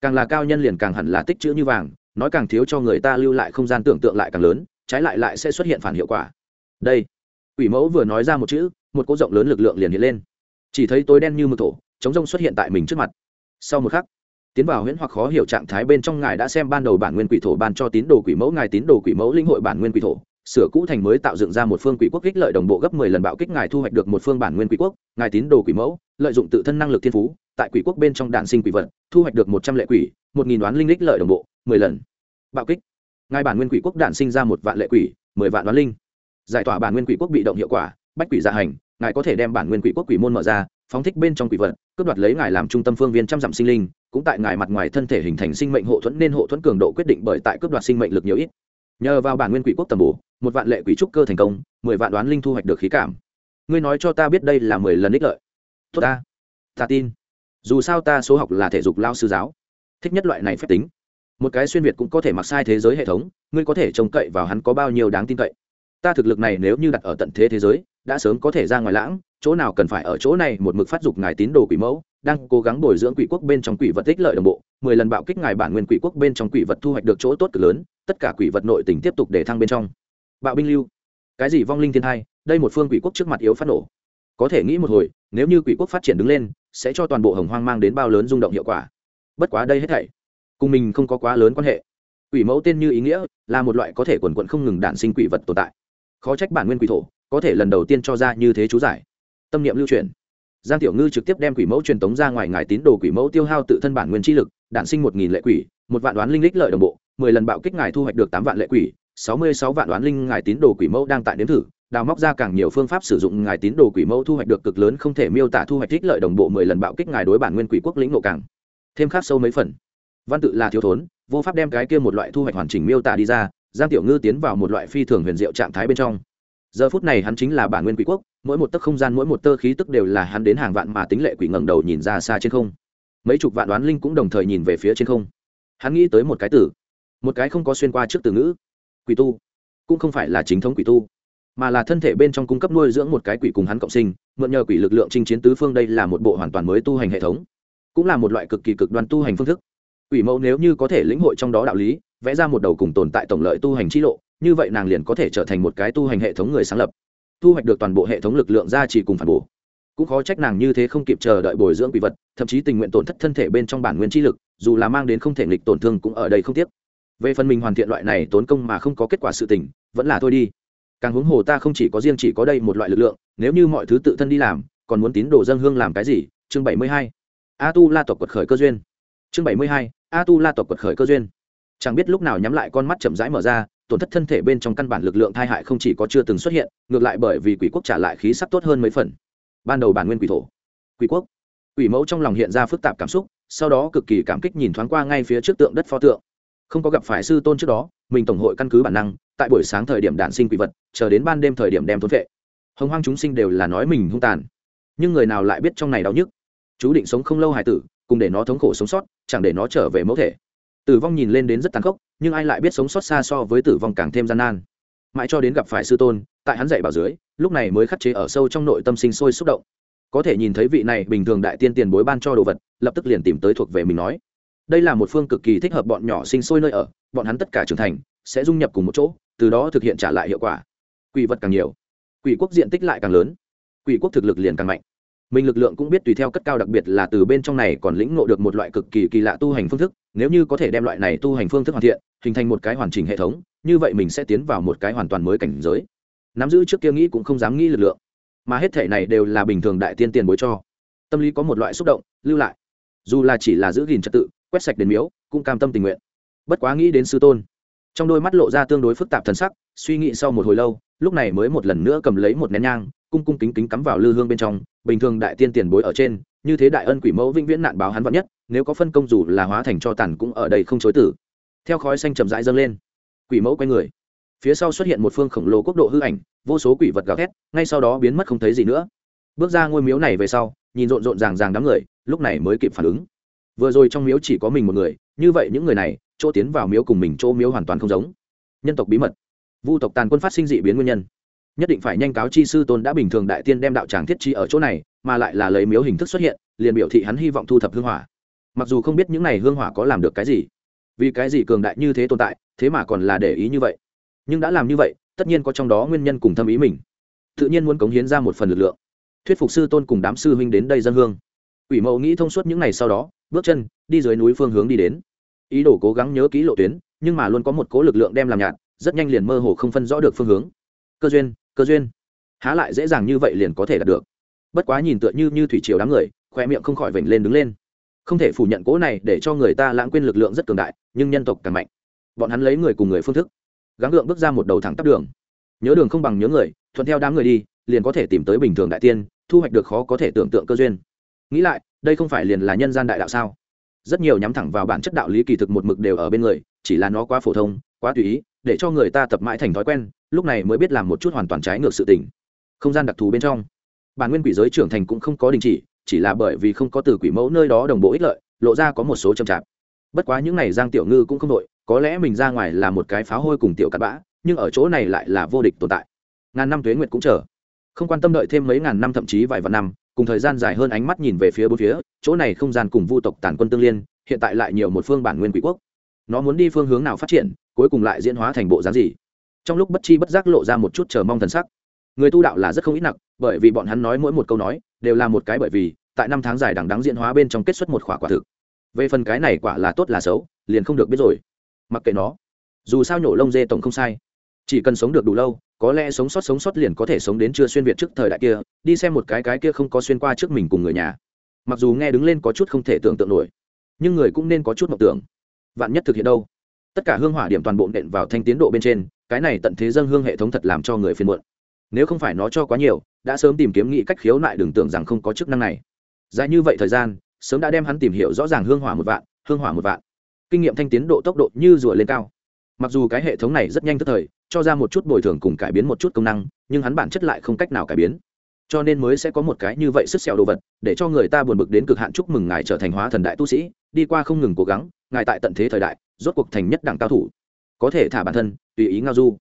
Càng là cao nhân liền càng hẳn là tích chữ như vàng, nói càng thiếu cho người ta lưu lại không gian tưởng tượng lại càng lớn, trái lại lại sẽ xuất hiện phản hiệu quả. Đây, quỷ mẫu vừa nói ra một chữ một cỗ rộng lớn lực lượng liền hiện lên. Chỉ thấy tối đen như mực thổ chống rông xuất hiện tại mình trước mặt. Sau một khắc, tiến vào huyễn hoặc khó hiểu trạng thái bên trong ngài đã xem ban đầu bản nguyên quỷ thổ ban cho tín đồ quỷ mẫu, ngài tín đồ quỷ mẫu linh hội bản nguyên quỷ thổ. Sửa cũ thành mới tạo dựng ra một phương quỷ quốc kích lợi đồng bộ gấp mười lần bạo kích ngài thu hoạch được một phương bản nguyên quỷ quốc. Ngài tín đồ quỷ mẫu, lợi dụng tự thân năng lực thiên phú, tại quỷ quốc bên trong đạn sinh quỷ vật, thu hoạch được một trăm lệ quỷ, một nghìn đoán linh lích lợi đồng bộ, mười lần bạo kích. Ngài bản nguyên quỷ quốc đạn sinh ra một vạn lệ quỷ, mười vạn đoán linh. Giải tỏa bản nguyên quỷ quốc bị động hiệu quả, bách quỷ dạ hành ngài có thể đem bản nguyên quỷ quốc quỷ môn mở ra, phóng thích bên trong quỷ vật, cướp đoạt lấy ngài làm trung tâm phương viên trăm dặm sinh linh, cũng tại ngài mặt ngoài thân thể hình thành sinh mệnh hộ thuẫn nên hộ thuẫn cường độ quyết định bởi tại cướp đoạt sinh mệnh lực nhiều ít. Nhờ vào bản nguyên quỷ quốc tầm bổ, một vạn lệ quỷ trúc cơ thành công, mười vạn đoán linh thu hoạch được khí cảm. Ngươi nói cho ta biết đây là mười lần ích lợi. Tốt ta. Ta tin. Dù sao ta số học là thể dục lao sư giáo. Thích nhất loại này phép tính. Một cái xuyên việt cũng có thể mặc sai thế giới hệ thống, ngươi có thể trông cậy vào hắn có bao nhiêu đáng tin cậy. Ta thực lực này nếu như đặt ở tận thế thế giới đã sớm có thể ra ngoài lãng, chỗ nào cần phải ở chỗ này một mực phát dục ngài tín đồ quỷ mẫu, đang cố gắng bồi dưỡng quỷ quốc bên trong quỷ vật tích lợi đồng bộ, mười lần bạo kích ngài bản nguyên quỷ quốc bên trong quỷ vật thu hoạch được chỗ tốt cực lớn, tất cả quỷ vật nội tình tiếp tục để thăng bên trong. Bạo binh lưu. Cái gì vong linh thiên hai đây một phương quỷ quốc trước mặt yếu phát nổ. Có thể nghĩ một hồi, nếu như quỷ quốc phát triển đứng lên, sẽ cho toàn bộ hồng hoang mang đến bao lớn rung động hiệu quả. Bất quá đây hết thảy, cùng mình không có quá lớn quan hệ. Quỷ mẫu tên như ý nghĩa, là một loại có thể quần quận không ngừng đản sinh quỷ vật tồn tại. Khó trách bản nguyên quỷ thổ có thể lần đầu tiên cho ra như thế chú giải. Tâm niệm lưu truyền giang tiểu ngư trực tiếp đem quỷ mẫu truyền tống ra ngoài ngài tín đồ quỷ mẫu tiêu hao tự thân bản nguyên chi lực, đản sinh một nghìn lệ quỷ, một vạn đoán linh lích lợi đồng bộ, mười lần bạo kích ngài thu hoạch được tám vạn lệ quỷ, sáu mươi sáu vạn đoán linh ngài tín đồ quỷ mẫu đang tại nếm thử, đào móc ra càng nhiều phương pháp sử dụng ngài tín đồ quỷ mẫu thu hoạch được cực lớn không thể miêu tả thu hoạch thích lợi đồng bộ mười lần bạo kích ngài đối bản nguyên quỷ quốc lĩnh nộ càng thêm khắc sâu mấy phần. Văn tự là thiếu thốn, vô pháp đem cái kia một loại thu hoạch hoàn chỉnh miêu tả đi ra, giang tiểu ngư tiến vào một loại phi thường huyền diệu trạng thái bên trong giờ phút này hắn chính là bản nguyên quỷ quốc, mỗi một tấc không gian, mỗi một tơ khí tức đều là hắn đến hàng vạn mà tính lệ quỷ ngẩng đầu nhìn ra xa trên không. Mấy chục vạn đoán linh cũng đồng thời nhìn về phía trên không. Hắn nghĩ tới một cái từ một cái không có xuyên qua trước từ ngữ. Quỷ tu, cũng không phải là chính thống quỷ tu, mà là thân thể bên trong cung cấp nuôi dưỡng một cái quỷ cùng hắn cộng sinh, mượn nhờ quỷ lực lượng chinh chiến tứ phương đây là một bộ hoàn toàn mới tu hành hệ thống, cũng là một loại cực kỳ cực đoan tu hành phương thức. Quỷ mẫu nếu như có thể lĩnh hội trong đó đạo lý, vẽ ra một đầu cùng tồn tại tổng lợi tu hành chi lộ như vậy nàng liền có thể trở thành một cái tu hành hệ thống người sáng lập. Thu hoạch được toàn bộ hệ thống lực lượng ra chỉ cùng phản bổ. Cũng khó trách nàng như thế không kịp chờ đợi bồi dưỡng quỷ vật, thậm chí tình nguyện tổn thất thân thể bên trong bản nguyên chi lực, dù là mang đến không thể nghịch tổn thương cũng ở đây không tiếc. Về phần mình hoàn thiện loại này tốn công mà không có kết quả sự tình, vẫn là thôi đi. Càng huống hồ ta không chỉ có riêng chỉ có đây một loại lực lượng, nếu như mọi thứ tự thân đi làm, còn muốn tín đồ dân hương làm cái gì? Chương bảy mươi hai. A tu la tộc quật khởi cơ duyên. Chương bảy mươi hai. A tu la tộc quật khởi cơ duyên. Chẳng biết lúc nào nhắm lại con mắt chậm rãi mở ra tổn thất thân thể bên trong căn bản lực lượng thai hại không chỉ có chưa từng xuất hiện, ngược lại bởi vì quỷ quốc trả lại khí sắc tốt hơn mấy phần. Ban đầu bản nguyên quỷ thổ. Quỷ quốc. Quỷ mẫu trong lòng hiện ra phức tạp cảm xúc, sau đó cực kỳ cảm kích nhìn thoáng qua ngay phía trước tượng đất pho tượng. Không có gặp phải sư tôn trước đó, mình tổng hội căn cứ bản năng, tại buổi sáng thời điểm đạn sinh quỷ vật, chờ đến ban đêm thời điểm đem thốn vệ. Hồng hoang chúng sinh đều là nói mình hung tàn. Nhưng người nào lại biết trong này đau nhức? Chú định sống không lâu hải tử, cùng để nó thống khổ sống sót, chẳng để nó trở về mẫu thể tử vong nhìn lên đến rất tàn khốc, nhưng ai lại biết sống sót xa so với tử vong càng thêm gian nan. Mãi cho đến gặp phải sư tôn, tại hắn dạy bảo dưới, lúc này mới khắc chế ở sâu trong nội tâm sinh sôi xúc động. Có thể nhìn thấy vị này bình thường đại tiên tiền bối ban cho đồ vật, lập tức liền tìm tới thuộc về mình nói. Đây là một phương cực kỳ thích hợp bọn nhỏ sinh sôi nơi ở, bọn hắn tất cả trưởng thành, sẽ dung nhập cùng một chỗ, từ đó thực hiện trả lại hiệu quả. Quỷ vật càng nhiều, quỷ quốc diện tích lại càng lớn, quỷ quốc thực lực liền càng mạnh. Mình lực lượng cũng biết tùy theo cất cao đặc biệt là từ bên trong này còn lĩnh ngộ được một loại cực kỳ kỳ lạ tu hành phương thức nếu như có thể đem loại này tu hành phương thức hoàn thiện, hình thành một cái hoàn chỉnh hệ thống, như vậy mình sẽ tiến vào một cái hoàn toàn mới cảnh giới. Nắm giữ trước kia nghĩ cũng không dám nghĩ lực lượng. Mà hết thể này đều là bình thường đại tiên tiền bối cho. Tâm lý có một loại xúc động, lưu lại. Dù là chỉ là giữ gìn trật tự, quét sạch đền miếu, cũng cam tâm tình nguyện. Bất quá nghĩ đến sư tôn, trong đôi mắt lộ ra tương đối phức tạp thần sắc, suy nghĩ sau một hồi lâu, lúc này mới một lần nữa cầm lấy một nén nhang, cung cung kính kính cắm vào lư hương bên trong, bình thường đại tiên tiền bối ở trên như thế đại ân quỷ mẫu vĩnh viễn nạn báo hắn vạn nhất, nếu có phân công dù là hóa thành cho tàn cũng ở đây không chối tử. Theo khói xanh chậm rãi dâng lên, quỷ mẫu quay người. Phía sau xuất hiện một phương khổng lồ quốc độ hư ảnh, vô số quỷ vật gào thét, ngay sau đó biến mất không thấy gì nữa. Bước ra ngôi miếu này về sau, nhìn rộn rộn ràng ràng đám người, lúc này mới kịp phản ứng. Vừa rồi trong miếu chỉ có mình một người, như vậy những người này, chỗ tiến vào miếu cùng mình chỗ miếu hoàn toàn không giống. Nhân tộc bí mật. Vu tộc tàn quân phát sinh dị biến nguyên nhân nhất định phải nhanh cáo chi sư tôn đã bình thường đại tiên đem đạo tràng thiết chi ở chỗ này, mà lại là lấy miếu hình thức xuất hiện, liền biểu thị hắn hy vọng thu thập hương hỏa. Mặc dù không biết những này hương hỏa có làm được cái gì, vì cái gì cường đại như thế tồn tại, thế mà còn là để ý như vậy. Nhưng đã làm như vậy, tất nhiên có trong đó nguyên nhân cùng thâm ý mình. Tự nhiên muốn cống hiến ra một phần lực lượng. Thuyết phục sư tôn cùng đám sư huynh đến đây dân hương. Ủy mẫu nghĩ thông suốt những ngày sau đó, bước chân, đi dưới núi phương hướng đi đến. Ý đồ cố gắng nhớ kỹ lộ tuyến, nhưng mà luôn có một cố lực lượng đem làm nhạt, rất nhanh liền mơ hồ không phân rõ được phương hướng. Cơ duyên cơ duyên. Há lại dễ dàng như vậy liền có thể đạt được. Bất quá nhìn tựa như như thủy triều đám người, khoe miệng không khỏi vểnh lên đứng lên. Không thể phủ nhận cố này để cho người ta lãng quên lực lượng rất cường đại, nhưng nhân tộc càng mạnh. Bọn hắn lấy người cùng người phương thức. Gắng gượng bước ra một đầu thẳng tắp đường. Nhớ đường không bằng nhớ người, thuận theo đám người đi, liền có thể tìm tới bình thường đại tiên, thu hoạch được khó có thể tưởng tượng cơ duyên. Nghĩ lại, đây không phải liền là nhân gian đại đạo sao? Rất nhiều nhắm thẳng vào bản chất đạo lý kỳ thực một mực đều ở bên người, chỉ là nó quá phổ thông, quá tùy ý, để cho người ta tập mãi thành thói quen lúc này mới biết làm một chút hoàn toàn trái ngược sự tình. Không gian đặc thù bên trong, bản nguyên quỷ giới trưởng thành cũng không có đình chỉ chỉ là bởi vì không có từ quỷ mẫu nơi đó đồng bộ ích lợi, lộ ra có một số chậm chạp. Bất quá những này giang tiểu ngư cũng không đội, có lẽ mình ra ngoài là một cái phá hôi cùng tiểu cặn bã, nhưng ở chỗ này lại là vô địch tồn tại. Ngàn năm tuế nguyệt cũng chờ. Không quan tâm đợi thêm mấy ngàn năm thậm chí vài vạn năm, cùng thời gian dài hơn ánh mắt nhìn về phía bốn phía, chỗ này không gian cùng vu tộc tàn quân tương liên, hiện tại lại nhiều một phương bản nguyên quỷ quốc. Nó muốn đi phương hướng nào phát triển, cuối cùng lại diễn hóa thành bộ dáng gì? Trong lúc bất chi bất giác lộ ra một chút chờ mong thần sắc. Người tu đạo là rất không ít nặng, bởi vì bọn hắn nói mỗi một câu nói đều là một cái bởi vì, tại năm tháng dài đằng đắng diễn hóa bên trong kết xuất một quả quả thực. Về phần cái này quả là tốt là xấu, liền không được biết rồi. Mặc kệ nó, dù sao nhổ lông dê tổng không sai. Chỉ cần sống được đủ lâu, có lẽ sống sót sống sót liền có thể sống đến chưa xuyên việt trước thời đại kia, đi xem một cái cái kia không có xuyên qua trước mình cùng người nhà. Mặc dù nghe đứng lên có chút không thể tưởng tượng nổi, nhưng người cũng nên có chút mộng tưởng. Vạn nhất thực hiện đâu? Tất cả hương hỏa điểm toàn bộ nện vào thanh tiến độ bên trên cái này tận thế dân hương hệ thống thật làm cho người phiền muộn. Nếu không phải nó cho quá nhiều, đã sớm tìm kiếm nghị cách khiếu nại đừng tưởng rằng không có chức năng này. Dài như vậy thời gian, sớm đã đem hắn tìm hiểu rõ ràng hương hỏa một vạn, hương hỏa một vạn. Kinh nghiệm thanh tiến độ tốc độ như rùa lên cao. Mặc dù cái hệ thống này rất nhanh tức thời, cho ra một chút bồi thường cùng cải biến một chút công năng, nhưng hắn bản chất lại không cách nào cải biến. Cho nên mới sẽ có một cái như vậy sức xẻo đồ vật, để cho người ta buồn bực đến cực hạn chúc mừng ngài trở thành hóa thần đại tu sĩ, đi qua không ngừng cố gắng, ngài tại tận thế thời đại, rốt cuộc thành nhất đẳng cao thủ. Có thể thả bản thân tùy ý ngao du.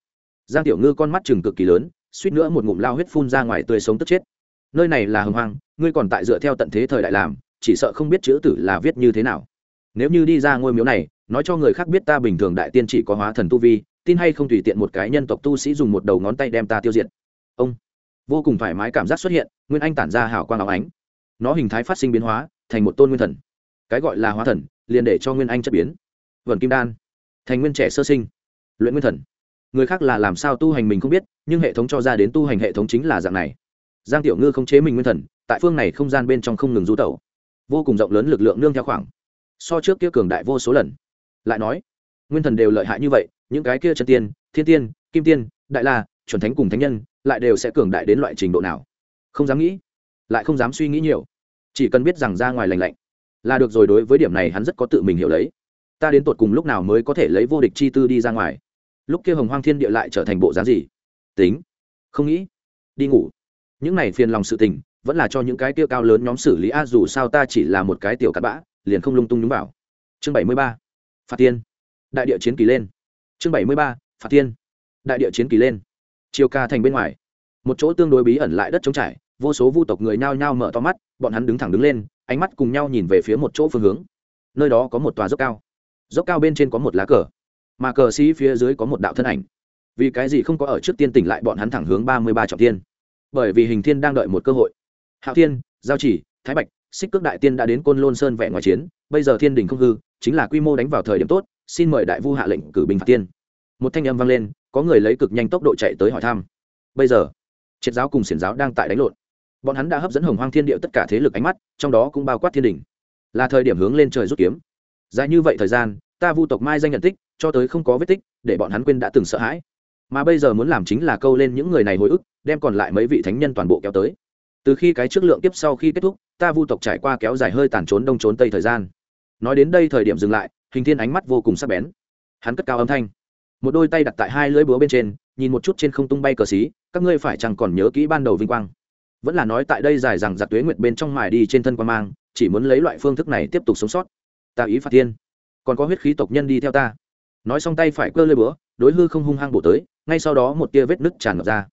Giang tiểu ngư con mắt chừng cực kỳ lớn, suýt nữa một ngụm lao huyết phun ra ngoài tươi sống tức chết. Nơi này là hồng hoang, ngươi còn tại dựa theo tận thế thời đại làm, chỉ sợ không biết chữ tử là viết như thế nào. Nếu như đi ra ngôi miếu này, nói cho người khác biết ta bình thường đại tiên chỉ có hóa thần tu vi, tin hay không tùy tiện một cái nhân tộc tu sĩ dùng một đầu ngón tay đem ta tiêu diệt. Ông, vô cùng thoải mái cảm giác xuất hiện, nguyên anh tản ra hào quang áo ánh. Nó hình thái phát sinh biến hóa, thành một tôn nguyên thần. Cái gọi là hóa thần, liền để cho nguyên anh chất biến. Vần kim đan, thành nguyên trẻ sơ sinh luyện nguyên thần. Người khác là làm sao tu hành mình không biết, nhưng hệ thống cho ra đến tu hành hệ thống chính là dạng này. Giang tiểu ngư không chế mình nguyên thần, tại phương này không gian bên trong không ngừng du tẩu. Vô cùng rộng lớn lực lượng nương theo khoảng. So trước kia cường đại vô số lần. Lại nói, nguyên thần đều lợi hại như vậy, những cái kia chân tiên, thiên tiên, kim tiên, đại la, chuẩn thánh cùng thánh nhân, lại đều sẽ cường đại đến loại trình độ nào? Không dám nghĩ. Lại không dám suy nghĩ nhiều. Chỉ cần biết rằng ra ngoài lành lạnh, là được rồi, đối với điểm này hắn rất có tự mình hiểu lấy. Ta đến tột cùng lúc nào mới có thể lấy vô địch chi tư đi ra ngoài? Lúc kia hồng hoang thiên địa lại trở thành bộ dáng gì? Tính, không nghĩ. Đi ngủ. Những này phiền lòng sự tình, vẫn là cho những cái tiêu cao lớn nhóm xử lý a, dù sao ta chỉ là một cái tiểu cặn bã, liền không lung tung nhúng vào. Chương bảy mươi ba. Phạt tiên đại địa chiến kỳ lên. Chương bảy mươi ba. Phạt tiên đại địa chiến kỳ lên. Chiều ca thành bên ngoài. Một chỗ tương đối bí ẩn lại đất trống trải, vô số vu tộc người nhao nhao mở to mắt, bọn hắn đứng thẳng đứng lên, ánh mắt cùng nhau nhìn về phía một chỗ phương hướng. Nơi đó có một tòa dốc cao. Dốc cao bên trên có một lá cờ mà cờ sĩ phía dưới có một đạo thân ảnh. Vì cái gì không có ở trước tiên tỉnh lại bọn hắn thẳng hướng ba mươi ba trọng tiên bởi vì hình thiên đang đợi một cơ hội. Hạo thiên, giao chỉ, thái bạch, xích cước đại tiên đã đến côn lôn sơn vẹn ngoài chiến, bây giờ thiên đình không hư, chính là quy mô đánh vào thời điểm tốt, xin mời đại vu hạ lệnh cử binh phạt tiên. Một thanh âm vang lên, có người lấy cực nhanh tốc độ chạy tới hỏi thăm. Bây giờ, triệt giáo cùng xiển giáo đang tại đánh lộn. Bọn hắn đã hấp dẫn hồng hoang thiên địa tất cả thế lực ánh mắt, trong đó cũng bao quát thiên đình. Là thời điểm hướng lên trời rút kiếm. Dài như vậy thời gian, ta vu tộc mai danh nhận tích cho tới không có vết tích, để bọn hắn quên đã từng sợ hãi. Mà bây giờ muốn làm chính là câu lên những người này hồi ức, đem còn lại mấy vị thánh nhân toàn bộ kéo tới. Từ khi cái trước lượng tiếp sau khi kết thúc, ta vu tộc trải qua kéo dài hơi tàn trốn đông trốn tây thời gian. Nói đến đây thời điểm dừng lại, hình thiên ánh mắt vô cùng sắc bén. Hắn cất cao âm thanh. Một đôi tay đặt tại hai lưỡi búa bên trên, nhìn một chút trên không tung bay cờ xí, các ngươi phải chẳng còn nhớ kỹ ban đầu vinh quang? Vẫn là nói tại đây dài rằng giặc tuế nguyệt bên trong mài đi trên thân quan mang, chỉ muốn lấy loại phương thức này tiếp tục sống sót. Ta ý phạt thiên. Còn có huyết khí tộc nhân đi theo ta nói xong tay phải cơ lơi búa, đối hư không hung hăng bổ tới, ngay sau đó một tia vết nứt tràn ngập ra.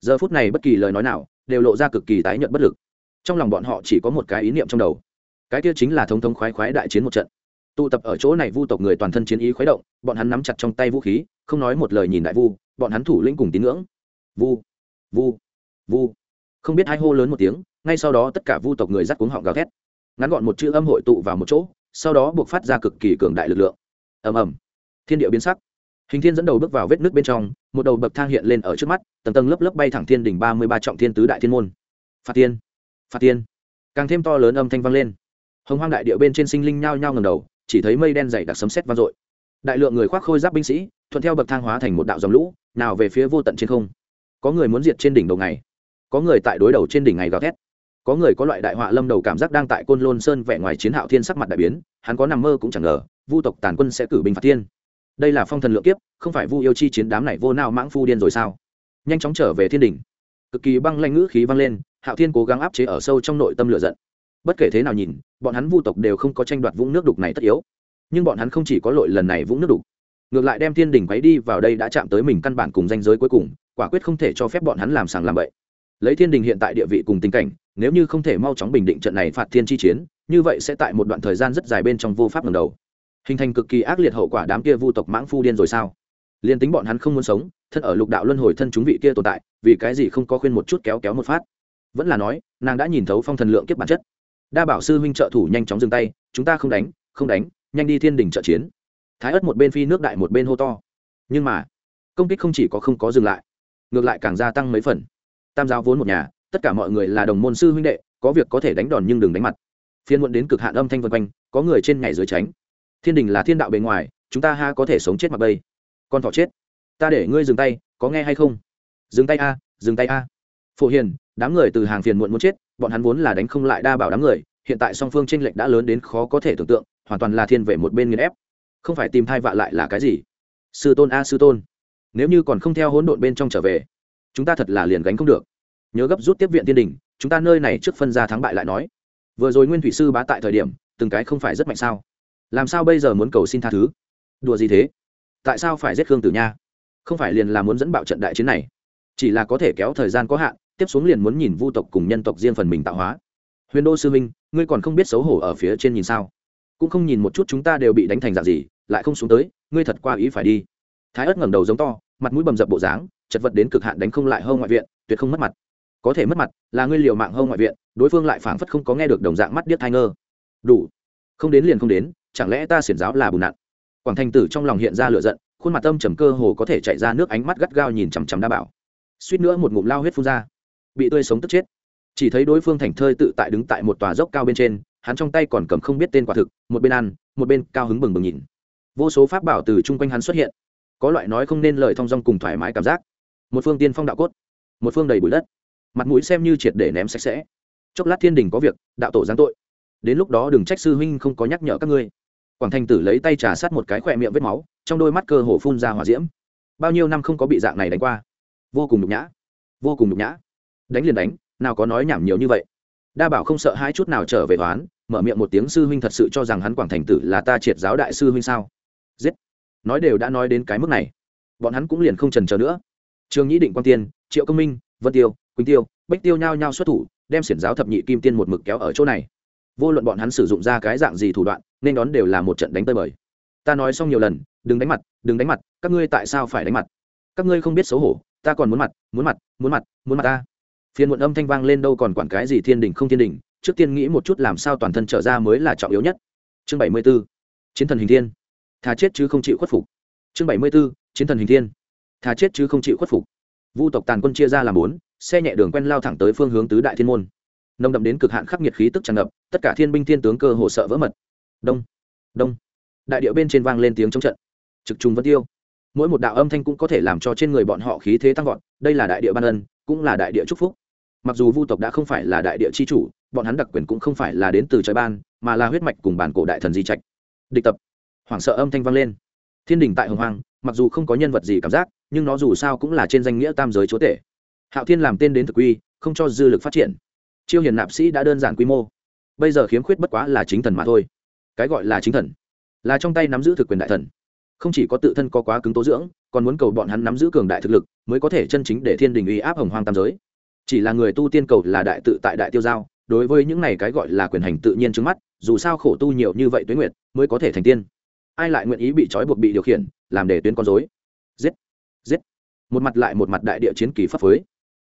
Giờ phút này bất kỳ lời nói nào đều lộ ra cực kỳ tái nhợt bất lực. Trong lòng bọn họ chỉ có một cái ý niệm trong đầu. Cái kia chính là thống thống khoái khoái đại chiến một trận. Tụ tập ở chỗ này vu tộc người toàn thân chiến ý khuấy động, bọn hắn nắm chặt trong tay vũ khí, không nói một lời nhìn đại vu, bọn hắn thủ lĩnh cùng tín ngưỡng. Vu vu vu. Không biết hai hô lớn một tiếng, ngay sau đó tất cả vu tộc người dắt cuống họng gào thét. Ngắn gọn một chữ âm hội tụ vào một chỗ, sau đó buộc phát ra cực kỳ cường đại lực lượng. Ầm ầm thiên địa biến sắc. Hình thiên dẫn đầu bước vào vết nước bên trong, một đầu bậc thang hiện lên ở trước mắt, tầng tầng lớp lớp bay thẳng thiên đỉnh ba mươi ba trọng thiên tứ đại thiên môn. Phạt tiên phạt tiên. Càng thêm to lớn âm thanh vang lên. Hồng hoang đại địa bên trên sinh linh nhao nhao ngầm đầu, chỉ thấy mây đen dày đặc sấm sét vang dội. Đại lượng người khoác khôi giáp binh sĩ, thuận theo bậc thang hóa thành một đạo dòng lũ, nào về phía vô tận trên không. Có người muốn diệt trên đỉnh đầu ngày. Có người tại đối đầu trên đỉnh ngày gào thét. Có người có loại đại họa lâm đầu cảm giác đang tại côn lôn sơn vẻ ngoài chiến hạo thiên sắc mặt đại biến, hắn có nằm mơ cũng chẳng ngờ, vu tộc tàn quân sẽ cử binh phạt thiên đây là phong thần lượng kiếp không phải vu yêu chi chiến đám này vô nào mãng phu điên rồi sao? Nhanh chóng trở về thiên đình, cực kỳ băng lanh ngữ khí vang lên hạo thiên cố gắng áp chế ở sâu trong nội tâm lửa giận. Bất kể thế nào nhìn bọn hắn vu tộc đều không có tranh đoạt vũng nước đục này tất yếu. Nhưng bọn hắn không chỉ có lội lần này vũng nước đục ngược lại đem thiên đình quấy đi vào đây đã chạm tới mình căn bản cùng danh giới cuối cùng quả quyết không thể cho phép bọn hắn làm sàng làm bậy. Lấy thiên đình hiện tại địa vị cùng tình cảnh nếu như không thể mau chóng bình định trận này phạt thiên chi chiến như vậy sẽ tại một đoạn thời gian rất dài bên trong vô pháp lần đầu hình thành cực kỳ ác liệt hậu quả đám kia vu tộc mãng phu điên rồi sao? Liền tính bọn hắn không muốn sống, thân ở lục đạo luân hồi thân chúng vị kia tồn tại, vì cái gì không có khuyên một chút kéo kéo một phát? Vẫn là nói, nàng đã nhìn thấu phong thần lượng kiếp bản chất. Đa bảo sư huynh trợ thủ nhanh chóng dừng tay, chúng ta không đánh không đánh, nhanh đi thiên đình trợ chiến. Thái ất một bên phi nước đại một bên hô to. Nhưng mà, công kích không chỉ có không có dừng lại, ngược lại càng gia tăng mấy phần. Tam giáo vốn một nhà, tất cả mọi người là đồng môn sư huynh đệ, có việc có thể đánh đòn nhưng đừng đánh mặt. Phiên muộn đến cực hạn âm thanh vân quanh, có người trên ngày dưới tránh thiên đình là thiên đạo bề ngoài, chúng ta ha có thể sống chết mặc bây. Con thọ chết. Ta để ngươi dừng tay, có nghe hay không? Dừng tay a, dừng tay a. Phổ hiền, đám người từ hàng phiền muộn muốn chết, bọn hắn vốn là đánh không lại đa bảo đám người, hiện tại song phương tranh lệch đã lớn đến khó có thể tưởng tượng, hoàn toàn là thiên về một bên nghiền ép. Không phải tìm thai vạ lại là cái gì? Sư tôn a, sư tôn. Nếu như còn không theo hỗn độn bên trong trở về, chúng ta thật là liền gánh không được. Nhớ gấp rút tiếp viện thiên đình, chúng ta nơi này trước phân ra thắng bại lại nói. Vừa rồi nguyên thủy sư bá tại thời điểm, từng cái không phải rất mạnh sao? Làm sao bây giờ muốn cầu xin tha thứ? Đùa gì thế? Tại sao phải giết khương tử nha? Không phải liền là muốn dẫn bạo trận đại chiến này. Chỉ là có thể kéo thời gian có hạn, tiếp xuống liền muốn nhìn vu tộc cùng nhân tộc riêng phần mình tạo hóa. Huyền đô sư minh, ngươi còn không biết xấu hổ ở phía trên nhìn sao? Cũng không nhìn một chút chúng ta đều bị đánh thành dạng gì, lại không xuống tới, ngươi thật qua ý phải đi. Thái ất ngẩng đầu giống to, mặt mũi bầm dập bộ dáng, chật vật đến cực hạn đánh không lại hơn ngoại viện, tuyệt không mất mặt. Có thể mất mặt là ngươi liều mạng hơn ngoại viện, đối phương lại phảng phất không có nghe được đồng dạng mắt điếc thai ngơ. Đủ. Không đến liền không đến chẳng lẽ ta xiển giáo là bùn nặn quảng thành tử trong lòng hiện ra lửa giận, khuôn mặt tâm trầm cơ hồ có thể chạy ra nước ánh mắt gắt gao nhìn chằm chằm đa bảo. Suýt nữa một ngụm lao huyết phun ra. Bị tươi sống tức chết. Chỉ thấy đối phương thành thơi tự tại đứng tại một tòa dốc cao bên trên, hắn trong tay còn cầm không biết tên quả thực, một bên ăn, một bên cao hứng bừng bừng nhìn. Vô số pháp bảo từ chung quanh hắn xuất hiện. Có loại nói không nên lời thong dong cùng thoải mái cảm giác. Một phương tiên phong đạo cốt, một phương đầy bụi đất. Mặt mũi xem như triệt để ném sạch sẽ. Chốc lát thiên đình có việc, đạo tổ giáng tội. Đến lúc đó đừng trách sư huynh không có nhắc nhở các ngươi quảng thành tử lấy tay trà sát một cái khỏe miệng vết máu, trong đôi mắt cơ hồ phun ra hỏa diễm. Bao nhiêu năm không có bị dạng này đánh qua? Vô cùng nhục nhã. Vô cùng nhục nhã. Đánh liền đánh, nào có nói nhảm nhiều như vậy. Đa bảo không sợ hai chút nào trở về toán, mở miệng một tiếng sư huynh thật sự cho rằng hắn quảng thành tử là ta triệt giáo đại sư huynh sao? Giết. Nói đều đã nói đến cái mức này. Bọn hắn cũng liền không trần chờ nữa. Trường nhĩ định quang tiên, triệu công minh, vân tiêu, quỳnh tiêu bách tiêu nhao nhao xuất thủ, đem xiển giáo thập nhị kim tiên một mực kéo ở chỗ này vô luận bọn hắn sử dụng ra cái dạng gì thủ đoạn, nên đón đều là một trận đánh tơi bời. Ta nói xong nhiều lần, đừng đánh mặt, đừng đánh mặt, các ngươi tại sao phải đánh mặt? Các ngươi không biết xấu hổ, ta còn muốn mặt muốn mặt muốn mặt muốn mặt ta. Phiền muộn âm thanh vang lên đâu còn quản cái gì thiên đình không thiên đình, trước tiên nghĩ một chút làm sao toàn thân trở ra mới là trọng yếu nhất. Chương bảy mươi b ố chiến thần hình thiên. Thà chết chứ không chịu khuất phục. Chương bảy mươi b ố chiến thần hình thiên. Thà chết chứ không chịu khuất phục. Vu tộc tàn quân chia ra làm bốn, xe nhẹ đường quen lao thẳng tới phương hướng tứ đại thiên môn. Nồng đậm đến cực hạn khắc nghiệt khí tức tràn ngập tất cả thiên binh thiên tướng cơ hồ sợ vỡ mật. Đông đông. Đại điệu bên trên vang lên tiếng chống trận. Trực trùng vân tiêu. Mỗi một đạo âm thanh cũng có thể làm cho trên người bọn họ khí thế tăng vọt, đây là đại địa ban ân, cũng là đại địa chúc phúc. Mặc dù vu tộc đã không phải là đại địa chi chủ, bọn hắn đặc quyền cũng không phải là đến từ trời ban, mà là huyết mạch cùng bản cổ đại thần di trạch. Địch tập. Hoảng sợ âm thanh vang lên. Thiên đình tại hồng hoàng mặc dù không có nhân vật gì cảm giác, nhưng nó dù sao cũng là trên danh nghĩa tam giới chúa tể. Hạo thiên làm tên đến thực quy không cho dư lực phát triển. Chiêu hiền nạp sĩ đã đơn giản quy mô bây giờ khiếm khuyết bất quá là chính thần mà thôi. Cái gọi là chính thần, là trong tay nắm giữ thực quyền đại thần. Không chỉ có tự thân có quá cứng tố dưỡng, còn muốn cầu bọn hắn nắm giữ cường đại thực lực, mới có thể chân chính để thiên đình uy áp hồng hoang tam giới. Chỉ là người tu tiên cầu là đại tự tại đại tiêu giao, đối với những này cái gọi là quyền hành tự nhiên trước mắt, dù sao khổ tu nhiều như vậy tuế nguyệt, mới có thể thành tiên. Ai lại nguyện ý bị trói buộc bị điều khiển, làm để tuyến con dối giết! Giết! Một mặt lại một mặt đại địa chiến kỳ pháp phối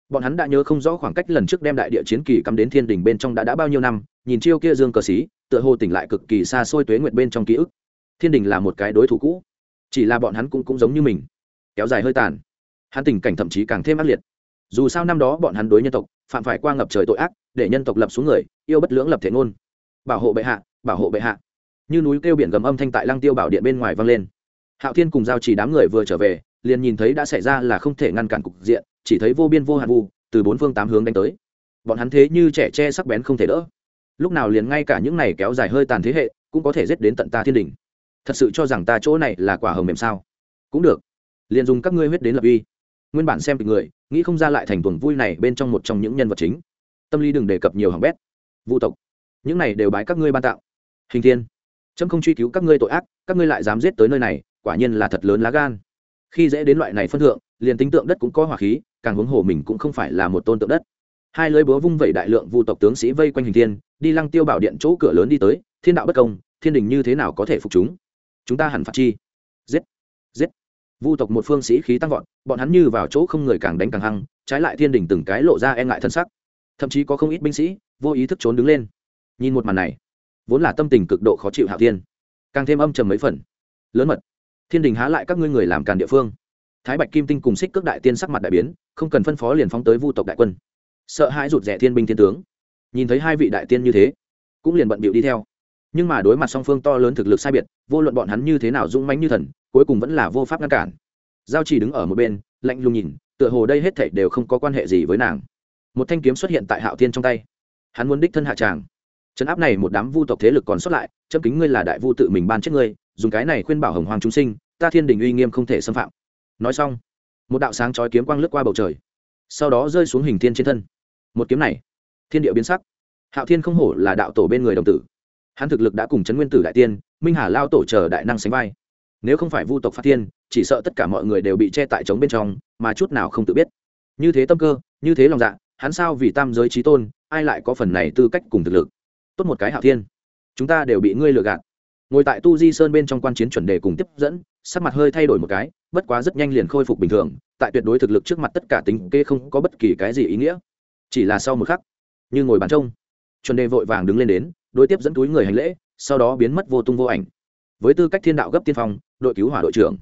bọn hắn đã nhớ không rõ khoảng cách lần trước đem đại địa chiến kỳ cắm đến thiên đình bên trong đã đã bao nhiêu năm, nhìn chiêu kia dương cờ xí, tựa hồ tỉnh lại cực kỳ xa xôi tuế nguyệt bên trong ký ức. Thiên đình là một cái đối thủ cũ, chỉ là bọn hắn cũng cũng giống như mình, kéo dài hơi tàn. Hắn tình cảnh thậm chí càng thêm ác liệt. Dù sao năm đó bọn hắn đối nhân tộc, phạm phải qua ngập trời tội ác, để nhân tộc lập xuống người, yêu bất lưỡng lập thể ngôn. Bảo hộ bệ hạ, bảo hộ bệ hạ. Như núi kêu biển gầm âm thanh tại lăng tiêu bảo điện bên ngoài vang lên. Hạo thiên cùng giao chỉ đám người vừa trở về liền nhìn thấy đã xảy ra là không thể ngăn cản cục diện, chỉ thấy vô biên vô hạn vu từ bốn phương tám hướng đánh tới. Bọn hắn thế như trẻ tre sắc bén không thể đỡ. Lúc nào liền ngay cả những này kéo dài hơi tàn thế hệ cũng có thể giết đến tận ta thiên đình. Thật sự cho rằng ta chỗ này là quả hồng mềm sao? Cũng được. Liền dùng các ngươi huyết đến lập uy. Nguyên bản xem kịch người, nghĩ không ra lại thành tuần vui này bên trong một trong những nhân vật chính. Tâm lý đừng đề cập nhiều hỏng bét. Vũ tộc, những này đều bái các ngươi ban tạo. Hình thiên trâm không truy cứu các ngươi tội ác, các ngươi lại dám giết tới nơi này, quả nhiên là thật lớn lá gan khi dễ đến loại này phân thượng, liền tính tượng đất cũng có hỏa khí, càng huống hồ mình cũng không phải là một tôn tượng đất. Hai lưới búa vung vẩy đại lượng vu tộc tướng sĩ vây quanh hình thiên, đi lăng tiêu bảo điện chỗ cửa lớn đi tới, thiên đạo bất công, thiên đình như thế nào có thể phục chúng? Chúng ta hẳn phạt chi. Giết giết. Vu tộc một phương sĩ khí tăng vọt, bọn hắn như vào chỗ không người càng đánh càng hăng, trái lại thiên đình từng cái lộ ra e ngại thân sắc. Thậm chí có không ít binh sĩ, vô ý thức trốn đứng lên. Nhìn một màn này, vốn là tâm tình cực độ khó chịu hạo thiên. Càng thêm âm trầm mấy phần. Lớn mật thiên đình há lại các ngươi người làm càn địa phương. Thái bạch kim tinh cùng xích cước đại tiên sắc mặt đại biến, không cần phân phó liền phóng tới vu tộc đại quân. Sợ hãi rụt rẻ thiên binh thiên tướng. Nhìn thấy hai vị đại tiên như thế, cũng liền bận bịu đi theo. Nhưng mà đối mặt song phương to lớn thực lực sai biệt, vô luận bọn hắn như thế nào dũng mãnh như thần, cuối cùng vẫn là vô pháp ngăn cản. Giao chỉ đứng ở một bên, lạnh lùng nhìn, tựa hồ đây hết thảy đều không có quan hệ gì với nàng. Một thanh kiếm xuất hiện tại hạo thiên trong tay. Hắn muốn đích thân hạ tràng. Trấn áp này một đám vu tộc thế lực còn xuất lại châm kính ngươi là đại vu tự mình ban chết ngươi dùng cái này khuyên bảo hồng hoàng chúng sinh, ta thiên đình uy nghiêm không thể xâm phạm. Nói xong, một đạo sáng chói kiếm quang lướt qua bầu trời, sau đó rơi xuống hình thiên trên thân. Một kiếm này, thiên địa biến sắc. Hạo thiên không hổ là đạo tổ bên người đồng tử. Hắn thực lực đã cùng chấn nguyên tử đại tiên, minh hà lao tổ chờ đại năng sánh vai. Nếu không phải vu tộc phát thiên, chỉ sợ tất cả mọi người đều bị che tại trống bên trong, mà chút nào không tự biết. Như thế tâm cơ, như thế lòng dạ hắn sao vì tam giới trí tôn, ai lại có phần này tư cách cùng thực lực? Tốt một cái hạo thiên. Chúng ta đều bị ngươi lừa gạt ngồi tại tu di sơn bên trong quan chiến chuẩn đề cùng tiếp dẫn, sắc mặt hơi thay đổi một cái, bất quá rất nhanh liền khôi phục bình thường, tại tuyệt đối thực lực trước mặt tất cả tính kê không có bất kỳ cái gì ý nghĩa. Chỉ là sau một khắc, như ngồi bàn trông, chuẩn đề vội vàng đứng lên đến, đối tiếp dẫn túi người hành lễ, sau đó biến mất vô tung vô ảnh. Với tư cách thiên đạo gấp tiên phong, đội cứu hỏa đội trưởng,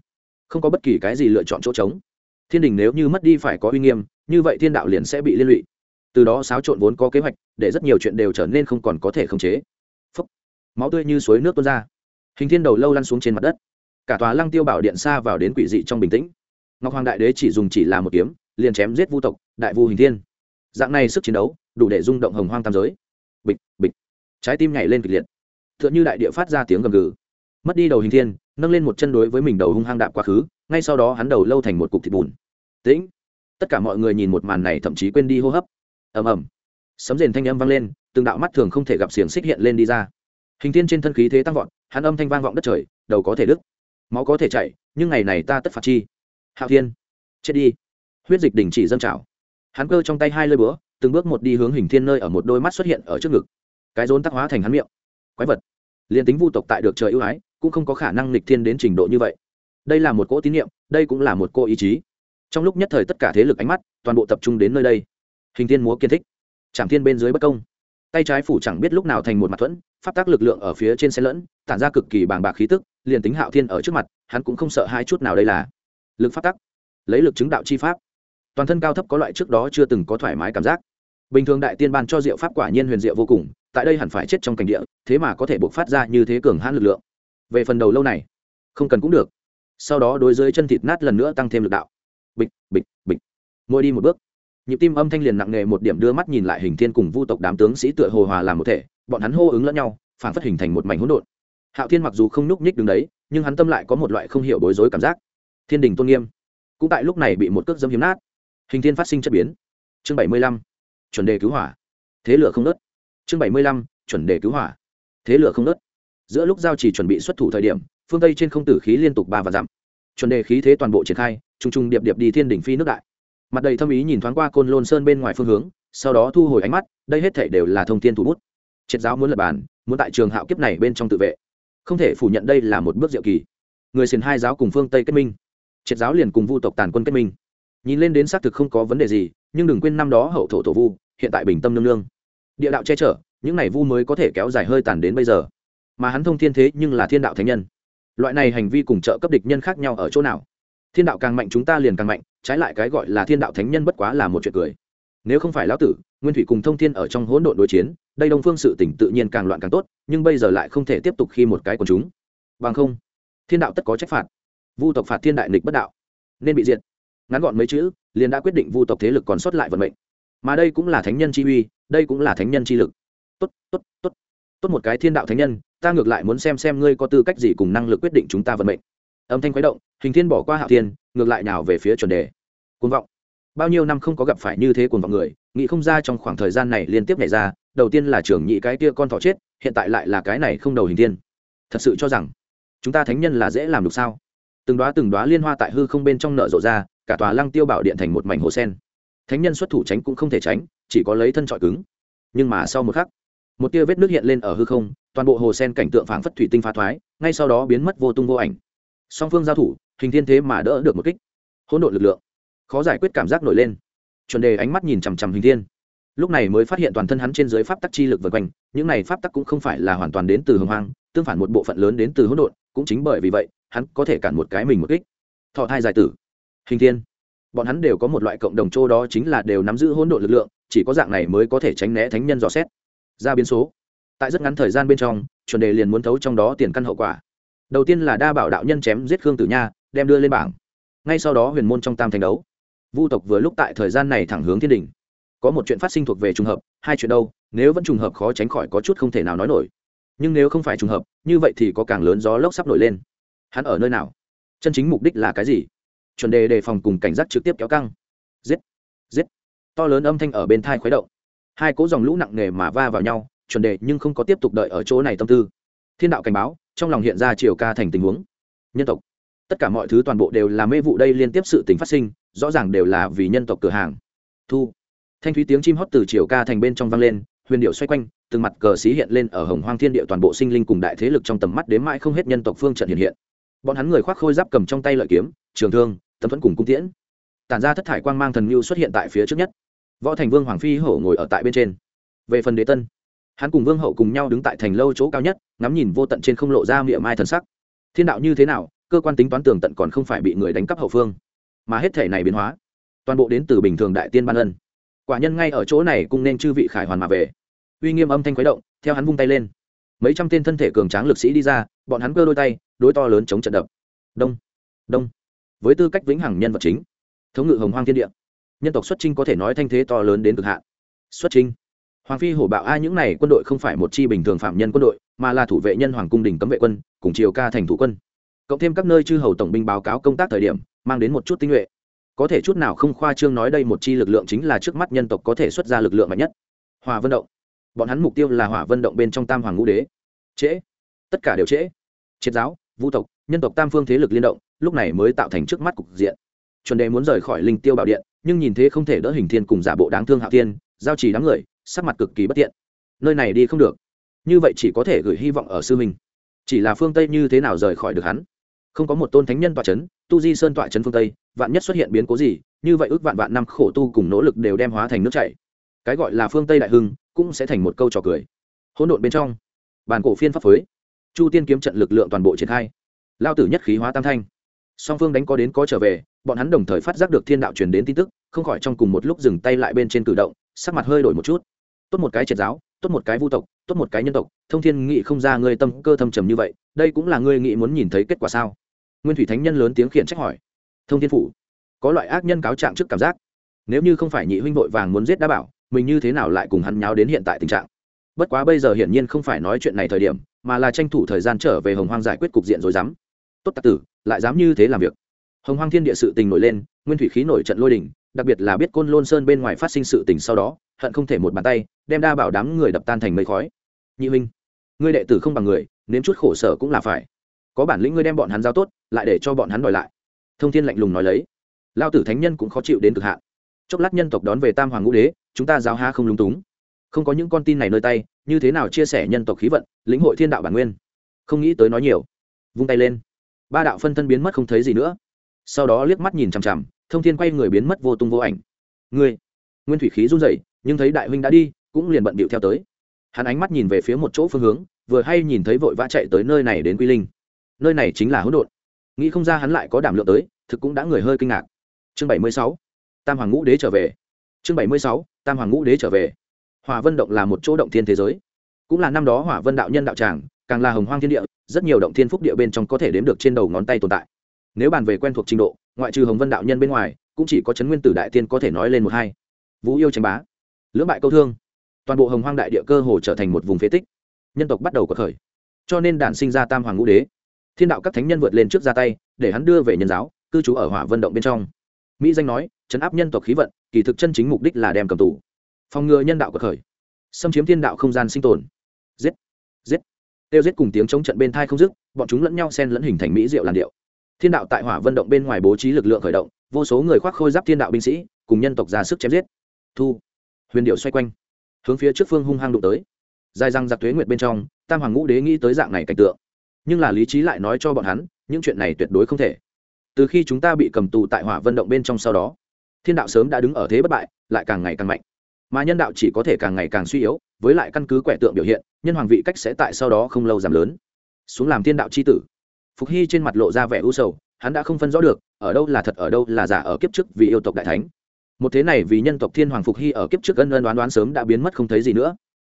không có bất kỳ cái gì lựa chọn chỗ trống. Thiên đình nếu như mất đi phải có uy nghiêm, như vậy thiên đạo liền sẽ bị liên lụy. Từ đó xáo trộn vốn có kế hoạch, để rất nhiều chuyện đều trở nên không còn có thể khống chế. Máu tươi như suối nước tuôn ra hình thiên đầu lâu lăn xuống trên mặt đất. Cả tòa lăng tiêu bảo điện xa vào đến quỷ dị trong bình tĩnh. Ngọc hoàng đại đế chỉ dùng chỉ là một kiếm, liền chém giết vu tộc, đại vu hình thiên. Dạng này sức chiến đấu, đủ để rung động hồng hoang tam giới. Bịch bịch. Trái tim nhảy lên kịch liệt. T h ư ợ n h ư đại địa phát ra tiếng gầm gừ. Mất đi đầu hình thiên, nâng lên một chân đối với mình đầu hung hăng đạp quá khứ, ngay sau đó hắn đầu lâu thành một cục thịt bùn. Tĩnh. Tất cả mọi người nhìn một màn này thậm chí quên đi hô hấp. Ầm ầm. Sấm rền thanh âm vang lên, từng đạo mắt thường không thể gặp xiềng xích hiện lên đi ra. Hình thiên trên thân khí thế tăng vọt hắn âm thanh vang vọng đất trời, đầu có thể đứt, máu có thể chạy nhưng ngày này ta tất phạt chi. Hạo thiên, chết đi. Huyết dịch đình chỉ dâng trào. Hắn cơ trong tay hai lơi búa, từng bước một đi hướng hình thiên nơi ở một đôi mắt xuất hiện ở trước ngực. Cái rốn tắc hóa thành hắn miệng. Quái vật. Liền tính vu tộc tại được trời ưu ái, cũng không có khả năng lịch thiên đến trình độ như vậy. Đây là một cỗ tín nhiệm đây cũng là một cô ý chí. Trong lúc nhất thời tất cả thế lực ánh mắt, toàn bộ tập trung đến nơi đây. Hình thiên múa kiên thích. Chẳng thiên bên dưới bất công. Tay trái phủ chẳng biết lúc nào thành một mặt thuẫn pháp tác lực lượng ở phía trên xe lẫn, tản ra cực kỳ bàng bạc khí tức, liền tính hạo thiên ở trước mặt, hắn cũng không sợ hai chút nào đây là. Lực pháp tắc lấy lực chứng đạo chi pháp. Toàn thân cao thấp có loại trước đó chưa từng có thoải mái cảm giác. Bình thường đại tiên ban cho diệu pháp quả nhiên huyền diệu vô cùng, tại đây hẳn phải chết trong cảnh địa, thế mà có thể buộc phát ra như thế cường hãn lực lượng. Về phần đầu lâu này, không cần cũng được. Sau đó đối dưới chân thịt nát lần nữa tăng thêm lực đạo. Bịch bịch bịch. Mỗi đi một bước. Nhịp tim âm thanh liền nặng nề, một điểm đưa mắt nhìn lại hình thiên cùng vu tộc đám tướng sĩ tựa hồ hòa làm một thể bọn hắn hô ứng lẫn nhau phản phất hình thành một mảnh hỗn độn. Hạo thiên mặc dù không nhúc nhích đứng đấy, nhưng hắn tâm lại có một loại không hiểu bối rối cảm giác. Thiên đình tôn nghiêm, cũng tại lúc này bị một cước dâm hiếm nát. Hình thiên phát sinh chất biến. Chương bảy mươi lăm, chuẩn đề cứu hỏa. Thế lửa không nớt chương bảy mươi lăm, chuẩn đề cứu hỏa. Thế lửa không nớt giữa lúc giao chỉ chuẩn bị xuất thủ thời điểm, phương tây trên không tử khí liên tục ba và dặm. Chuẩn đề khí thế toàn bộ triển khai t r u n g t r u n g điệp điệp đi thiên đỉnh phi nước đại. Mặt đầy thâm ý nhìn thoáng qua côn lôn sơn bên ngoài phương hướng, sau đó thu hồi ánh mắt, đây hết thể đều là thông tin thủ bút triệt giáo muốn lập bàn, muốn tại trường hạo kiếp này bên trong tự vệ. Không thể phủ nhận đây là một bước diệu kỳ. Người xiền hai giáo cùng phương tây kết minh. Triệt giáo liền cùng vu tộc tàn quân kết minh. Nhìn lên đến xác thực không có vấn đề gì, nhưng đừng quên năm đó hậu thổ tổ vu, hiện tại bình tâm nương nương. Địa đạo che chở, những này vu mới có thể kéo dài hơi tàn đến bây giờ. Mà hắn thông thiên thế nhưng là thiên đạo thánh nhân. Loại này hành vi cùng trợ cấp địch nhân khác nhau ở chỗ nào? Thiên đạo càng mạnh chúng ta liền càng mạnh, trái lại cái gọi là thiên đạo thánh nhân bất quá là một chuyện cười nếu không phải lão tử, nguyên thủy cùng thông thiên ở trong hỗn độn đối chiến, đây đông phương sự tỉnh tự nhiên càng loạn càng tốt, nhưng bây giờ lại không thể tiếp tục khi một cái của chúng. Bằng không, thiên đạo tất có trách phạt. Vu tộc phạt thiên đại nịch bất đạo, nên bị diệt. Ngắn gọn mấy chữ, liền đã quyết định vu tộc thế lực còn sót lại vận mệnh. Mà đây cũng là thánh nhân chi uy, đây cũng là thánh nhân chi lực. Tốt tốt tốt. Tốt một cái thiên đạo thánh nhân, ta ngược lại muốn xem xem ngươi có tư cách gì cùng năng lực quyết định chúng ta vận mệnh. Âm thanh khuấy động, hình thiên bỏ qua hạ thiên, ngược lại nào về phía chuẩn đề. Cuồng vọng bao nhiêu năm không có gặp phải như thế cuồng vọng người, nghĩ không ra trong khoảng thời gian này liên tiếp nhảy ra, đầu tiên là trưởng nhị cái kia con thỏ chết, hiện tại lại là cái này không đầu hình tiên. thật sự cho rằng, chúng ta thánh nhân là dễ làm được sao? Từng đoá từng đoá liên hoa tại hư không bên trong nở rộ ra, cả tòa lăng tiêu bảo điện thành một mảnh hồ sen. Thánh nhân xuất thủ tránh cũng không thể tránh, chỉ có lấy thân trọi cứng. Nhưng mà sau một khắc, một tia vết nước hiện lên ở hư không, toàn bộ hồ sen cảnh tượng phảng phất thủy tinh phá thoái, ngay sau đó biến mất vô tung vô ảnh. Song phương giao thủ, hình thiên thế mà đỡ được một kích. Hỗn độn lực lượng khó giải quyết cảm giác nổi lên. Chuẩn đề ánh mắt nhìn chằm chằm hình thiên. Lúc này mới phát hiện toàn thân hắn trên dưới pháp tắc chi lực vượt quanh, những này pháp tắc cũng không phải là hoàn toàn đến từ hồng hoang, tương phản một bộ phận lớn đến từ hỗn độn, cũng chính bởi vì vậy, hắn có thể cản một cái mình một kích. Thọ thai giải tử. Hình thiên. Bọn hắn đều có một loại cộng đồng châu đó chính là đều nắm giữ hỗn độn lực lượng, chỉ có dạng này mới có thể tránh né thánh nhân dò xét. Ra biến số. Tại rất ngắn thời gian bên trong, chuẩn đề liền muốn thấu trong đó tiền căn hậu quả. Đầu tiên là đa bảo đạo nhân chém giết khương tử nha, đem đưa lên bảng. Ngay sau đó huyền môn trong tam thành đấu vu tộc vừa lúc tại thời gian này thẳng hướng thiên đình. Có một chuyện phát sinh thuộc về trùng hợp, hai chuyện đâu, nếu vẫn trùng hợp khó tránh khỏi có chút không thể nào nói nổi. Nhưng nếu không phải trùng hợp, như vậy thì có càng lớn gió lốc sắp nổi lên. Hắn ở nơi nào? Chân chính mục đích là cái gì? Chuẩn đề đề phòng cùng cảnh giác trực tiếp kéo căng. Giết! Giết! To lớn âm thanh ở bên thai khuấy động. Hai cỗ dòng lũ nặng nề mà va vào nhau, chuẩn đề nhưng không có tiếp tục đợi ở chỗ này tâm tư. Thiên đạo cảnh báo, trong lòng hiện ra chiều ca thành tình huống. Nhân tộc. Tất cả mọi thứ toàn bộ đều là mê vụ đây liên tiếp sự tình phát sinh rõ ràng đều là vì nhân tộc cửa hàng. Thu. Thanh thúy tiếng chim hót từ chiều ca thành bên trong vang lên, huyền điệu xoay quanh, từng mặt cờ xí hiện lên ở hồng hoang thiên địa toàn bộ sinh linh cùng đại thế lực trong tầm mắt đến mãi không hết nhân tộc phương trận hiện hiện. Bọn hắn người khoác khôi giáp cầm trong tay lợi kiếm, trường thương tấm thuẫn cùng cung tiễn. Tản ra thất thải quang mang thần mưu xuất hiện tại phía trước nhất. Võ thành vương hoàng phi hổ ngồi ở tại bên trên. Về phần đế tân, hắn cùng vương hậu cùng nhau đứng tại thành lâu chỗ cao nhất, ngắm nhìn vô tận trên không lộ ra miệng mai thần sắc. Thiên đạo như thế nào, cơ quan tính toán tường tận còn không phải bị người đánh cắp hậu phương mà hết thể này biến hóa, toàn bộ đến từ bình thường đại tiên ban ân. Quả nhân ngay ở chỗ này cũng nên chư vị khải hoàn mà về. Uy nghiêm âm thanh khuấy động, theo hắn vung tay lên. Mấy trăm tên thân thể cường tráng lực sĩ đi ra, bọn hắn cơ đôi tay, đối to lớn chống trận đập. Đông đông. Với tư cách vĩnh hằng nhân vật chính, thống ngự hồng hoang thiên địa, nhân tộc xuất trinh có thể nói thanh thế to lớn đến cực hạn. Xuất trinh hoàng phi hổ bạo ai những này quân đội không phải một chi bình thường phạm nhân quân đội, mà là thủ vệ nhân hoàng cung đình cấm vệ quân, cùng triều ca thành thủ quân cộng thêm các nơi chư hầu tổng binh báo cáo công tác thời điểm, mang đến một chút tinh nhuệ. Có thể chút nào không khoa trương nói đây một chi lực lượng chính là trước mắt nhân tộc có thể xuất ra lực lượng mạnh nhất. Hòa vân động. Bọn hắn mục tiêu là hỏa vân động bên trong tam hoàng ngũ đế. Trễ. Tất cả đều trễ. Triệt giáo vũ tộc, nhân tộc tam phương thế lực liên động, lúc này mới tạo thành trước mắt cục diện. Chuẩn đề muốn rời khỏi linh tiêu bảo điện, nhưng nhìn thế không thể đỡ hình thiên cùng giả bộ đáng thương hạ thiên, giao trì đám người, sắc mặt cực kỳ bất tiện. Nơi này đi không được. Như vậy chỉ có thể gửi hy vọng ở sư mình chỉ là phương tây như thế nào rời khỏi được hắn? Không có một tôn thánh nhân tọa c h ấ n tu di sơn tọa c h ấ n phương tây, vạn nhất xuất hiện biến cố gì, như vậy ước vạn vạn năm khổ tu cùng nỗ lực đều đem hóa thành nước chảy. Cái gọi là phương tây đại hưng, cũng sẽ thành một câu trò cười. Hỗn độn bên trong, bàn cổ phiên pháp phối. Chu tiên kiếm trận lực lượng toàn bộ triển khai. Lao tử nhất khí hóa tam thanh. Song phương đánh có đến có trở về, bọn hắn đồng thời phát giác được thiên đạo truyền đến tin tức, không khỏi trong cùng một lúc dừng tay lại bên trên cử động, sắc mặt hơi đổi một chút. Tốt một cái triệt giáo, tốt một cái vu tộc, tốt một cái nhân tộc, thông thiên nghị không ra ngươi tâm cơ thâm trầm như vậy, đây cũng là ngươi nghị muốn nhìn thấy kết quả sao? Nguyên thủy thánh nhân lớn tiếng khiển trách hỏi. Thông thiên phủ, có loại ác nhân cáo trạng trước cảm giác. Nếu như không phải nhị huynh vội vàng muốn giết đa bảo, mình như thế nào lại cùng hắn nháo đến hiện tại tình trạng? Bất quá bây giờ hiển nhiên không phải nói chuyện này thời điểm, mà là tranh thủ thời gian trở về hồng hoang giải quyết cục diện rồi dám. Tốt tạc tử, lại dám như thế làm việc. Hồng hoang thiên địa sự tình nổi lên, nguyên thủy khí nổi trận lôi đình, đặc biệt là biết côn lôn sơn bên ngoài phát sinh sự tình sau đó, hận không thể một bàn tay, đem đa bảo đám người đập tan thành mây khói. Nhị huynh, ngươi đệ tử không bằng người, nếm chút khổ sở cũng là phải có bản lĩnh ngươi đem bọn hắn giao tốt, lại để cho bọn hắn đòi lại. Thông thiên lạnh lùng nói lấy. Lao tử thánh nhân cũng khó chịu đến cực hạn. Chốc lát nhân tộc đón về tam hoàng ngũ đế, chúng ta giáo ha không lúng túng. Không có những con tin này nơi tay, như thế nào chia sẻ nhân tộc khí vận, lĩnh hội thiên đạo bản nguyên? Không nghĩ tới nói nhiều. Vung tay lên. Ba đạo phân thân biến mất không thấy gì nữa. Sau đó liếc mắt nhìn chằm chằm, thông thiên quay người biến mất vô tung vô ảnh. Ngươi. Nguyên thủy khí run rẩy, nhưng thấy đại huynh đã đi, cũng liền bận bịu theo tới. Hắn ánh mắt nhìn về phía một chỗ phương hướng, vừa hay nhìn thấy vội vã chạy tới nơi này đến quy linh nơi này chính là hỗn độn. Nghĩ không ra hắn lại có đảm lượng tới, thực cũng đã người hơi kinh ngạc. Chương bảy mươi sáu, tam hoàng ngũ đế trở về. Chương bảy mươi sáu, tam hoàng ngũ đế trở về. Hỏa vân động là một chỗ động thiên thế giới. Cũng là năm đó hỏa vân đạo nhân đạo tràng, càng là hồng hoang thiên địa, rất nhiều động thiên phúc địa bên trong có thể đếm được trên đầu ngón tay tồn tại. Nếu bàn về quen thuộc trình độ, ngoại trừ hồng vân đạo nhân bên ngoài, cũng chỉ có chấn nguyên tử đại tiên có thể nói lên một hai. Vũ yêu tranh bá, lưỡng bại câu thương. Toàn bộ hồng hoang đại địa cơ hồ trở thành một vùng phế tích. Nhân tộc bắt đầu có khởi. Cho nên đản sinh ra tam hoàng ngũ đế thiên đạo các thánh nhân vượt lên trước ra tay, để hắn đưa về nhân giáo, cư trú ở hỏa vân động bên trong. Mỹ danh nói chấn áp nhân tộc khí vận, kỳ thực chân chính mục đích là đem cầm tù, phòng ngừa nhân đạo cuộc khởi xâm chiếm thiên đạo không gian sinh tồn. Giết! Giết! Tiêu giết cùng tiếng chống trận bên thai không dứt, bọn chúng lẫn nhau xen lẫn hình thành mỹ diệu làn điệu. Thiên đạo tại hỏa vân động bên ngoài bố trí lực lượng khởi động, vô số người khoác khôi giáp thiên đạo binh sĩ, cùng nhân tộc ra sức chém giết. Thu! Huyền điệu xoay quanh, hướng phía trước phương hung hăng đụng tới. Dài răng giặc thuế nguyệt bên trong, tam hoàng ngũ đế nghĩ tới dạng này cảnh tượng nhưng là lý trí lại nói cho bọn hắn, những chuyện này tuyệt đối không thể. Từ khi chúng ta bị cầm tù tại hỏa vân động bên trong sau đó, thiên đạo sớm đã đứng ở thế bất bại, lại càng ngày càng mạnh. Mà nhân đạo chỉ có thể càng ngày càng suy yếu, với lại căn cứ quẻ tượng biểu hiện, nhân hoàng vị cách sẽ tại sau đó không lâu giảm lớn. Xuống làm thiên đạo c h i tử. Phục hy trên mặt lộ ra vẻ u sầu, hắn đã không phân rõ được, ở đâu là thật, ở đâu là giả ở kiếp trước vì yêu tộc đại thánh. Một thế này vì nhân tộc thiên hoàng phục hy ở kiếp trước ân ân đoán đoán sớm đã biến mất không thấy gì nữa.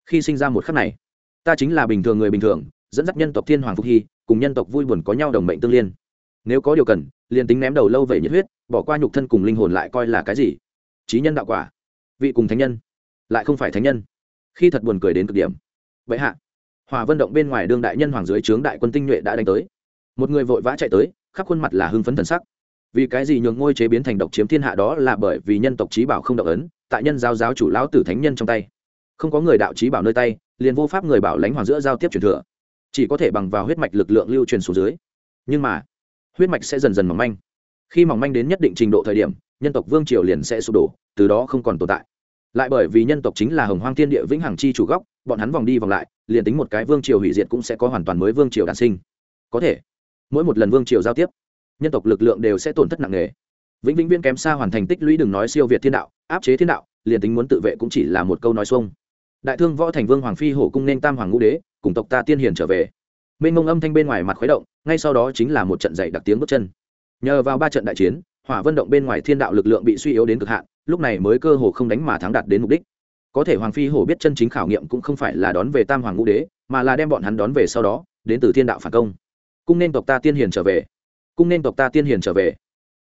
Khi sinh ra một khắc này, ta chính là bình thường người bình thường dẫn dắt nhân tộc thiên hoàng phục hy, cùng nhân tộc vui buồn có nhau đồng mệnh tương liên. Nếu có điều cần, liền tính ném đầu lâu về nhiệt huyết, bỏ qua nhục thân cùng linh hồn lại coi là cái gì? Trí nhân đạo quả. Vị cùng thánh nhân, lại không phải thánh nhân. Khi thật buồn cười đến cực điểm. Vậy hạ, hòa vân động bên ngoài đương đại nhân hoàng dưới trướng đại quân tinh nhuệ đã đánh tới. Một người vội vã chạy tới, khắp khuôn mặt là hưng phấn thần sắc. Vì cái gì nhường ngôi chế biến thành độc chiếm thiên hạ đó là bởi vì nhân tộc trí bảo không độc ấn, tại nhân giáo giáo chủ lão tử thánh nhân trong tay. Không có người đạo trí bảo nơi tay, liền vô pháp người bảo lãnh hoàng giữa giao tiếp truyền thừa chỉ có thể bằng vào huyết mạch lực lượng lưu truyền xuống dưới. Nhưng mà, huyết mạch sẽ dần dần mỏng manh. Khi mỏng manh đến nhất định trình độ thời điểm, nhân tộc vương triều liền sẽ sụp đổ, từ đó không còn tồn tại. Lại bởi vì nhân tộc chính là hồng hoang thiên địa vĩnh hằng chi chủ góc bọn hắn vòng đi vòng lại, liền tính một cái vương triều hủy diệt cũng sẽ có hoàn toàn mới vương triều đản sinh. Có thể, mỗi một lần vương triều giao tiếp, nhân tộc lực lượng đều sẽ tổn thất nặng nề. Vĩnh vĩnh viễn kém xa hoàn thành tích lũy đừng nói siêu việt thiên đạo, áp chế thiên đạo, liền tính muốn tự vệ cũng chỉ là một câu nói xuông đại thương võ thành vương hoàng phi hổ cung nên tam hoàng ngũ đế, cùng tộc ta tiên hiền trở về. Mênh mông âm thanh bên ngoài mặt khuấy động, ngay sau đó chính là một trận dày đặc tiếng bước chân. Nhờ vào ba trận đại chiến, hỏa vân động bên ngoài thiên đạo lực lượng bị suy yếu đến cực hạn, lúc này mới cơ hồ không đánh mà thắng đạt đến mục đích. Có thể hoàng phi hổ biết chân chính khảo nghiệm cũng không phải là đón về tam hoàng ngũ đế, mà là đem bọn hắn đón về sau đó, đến từ thiên đạo phản công. Cung nên tộc ta tiên hiền trở về. Cung nên tộc ta tiên hiền trở về.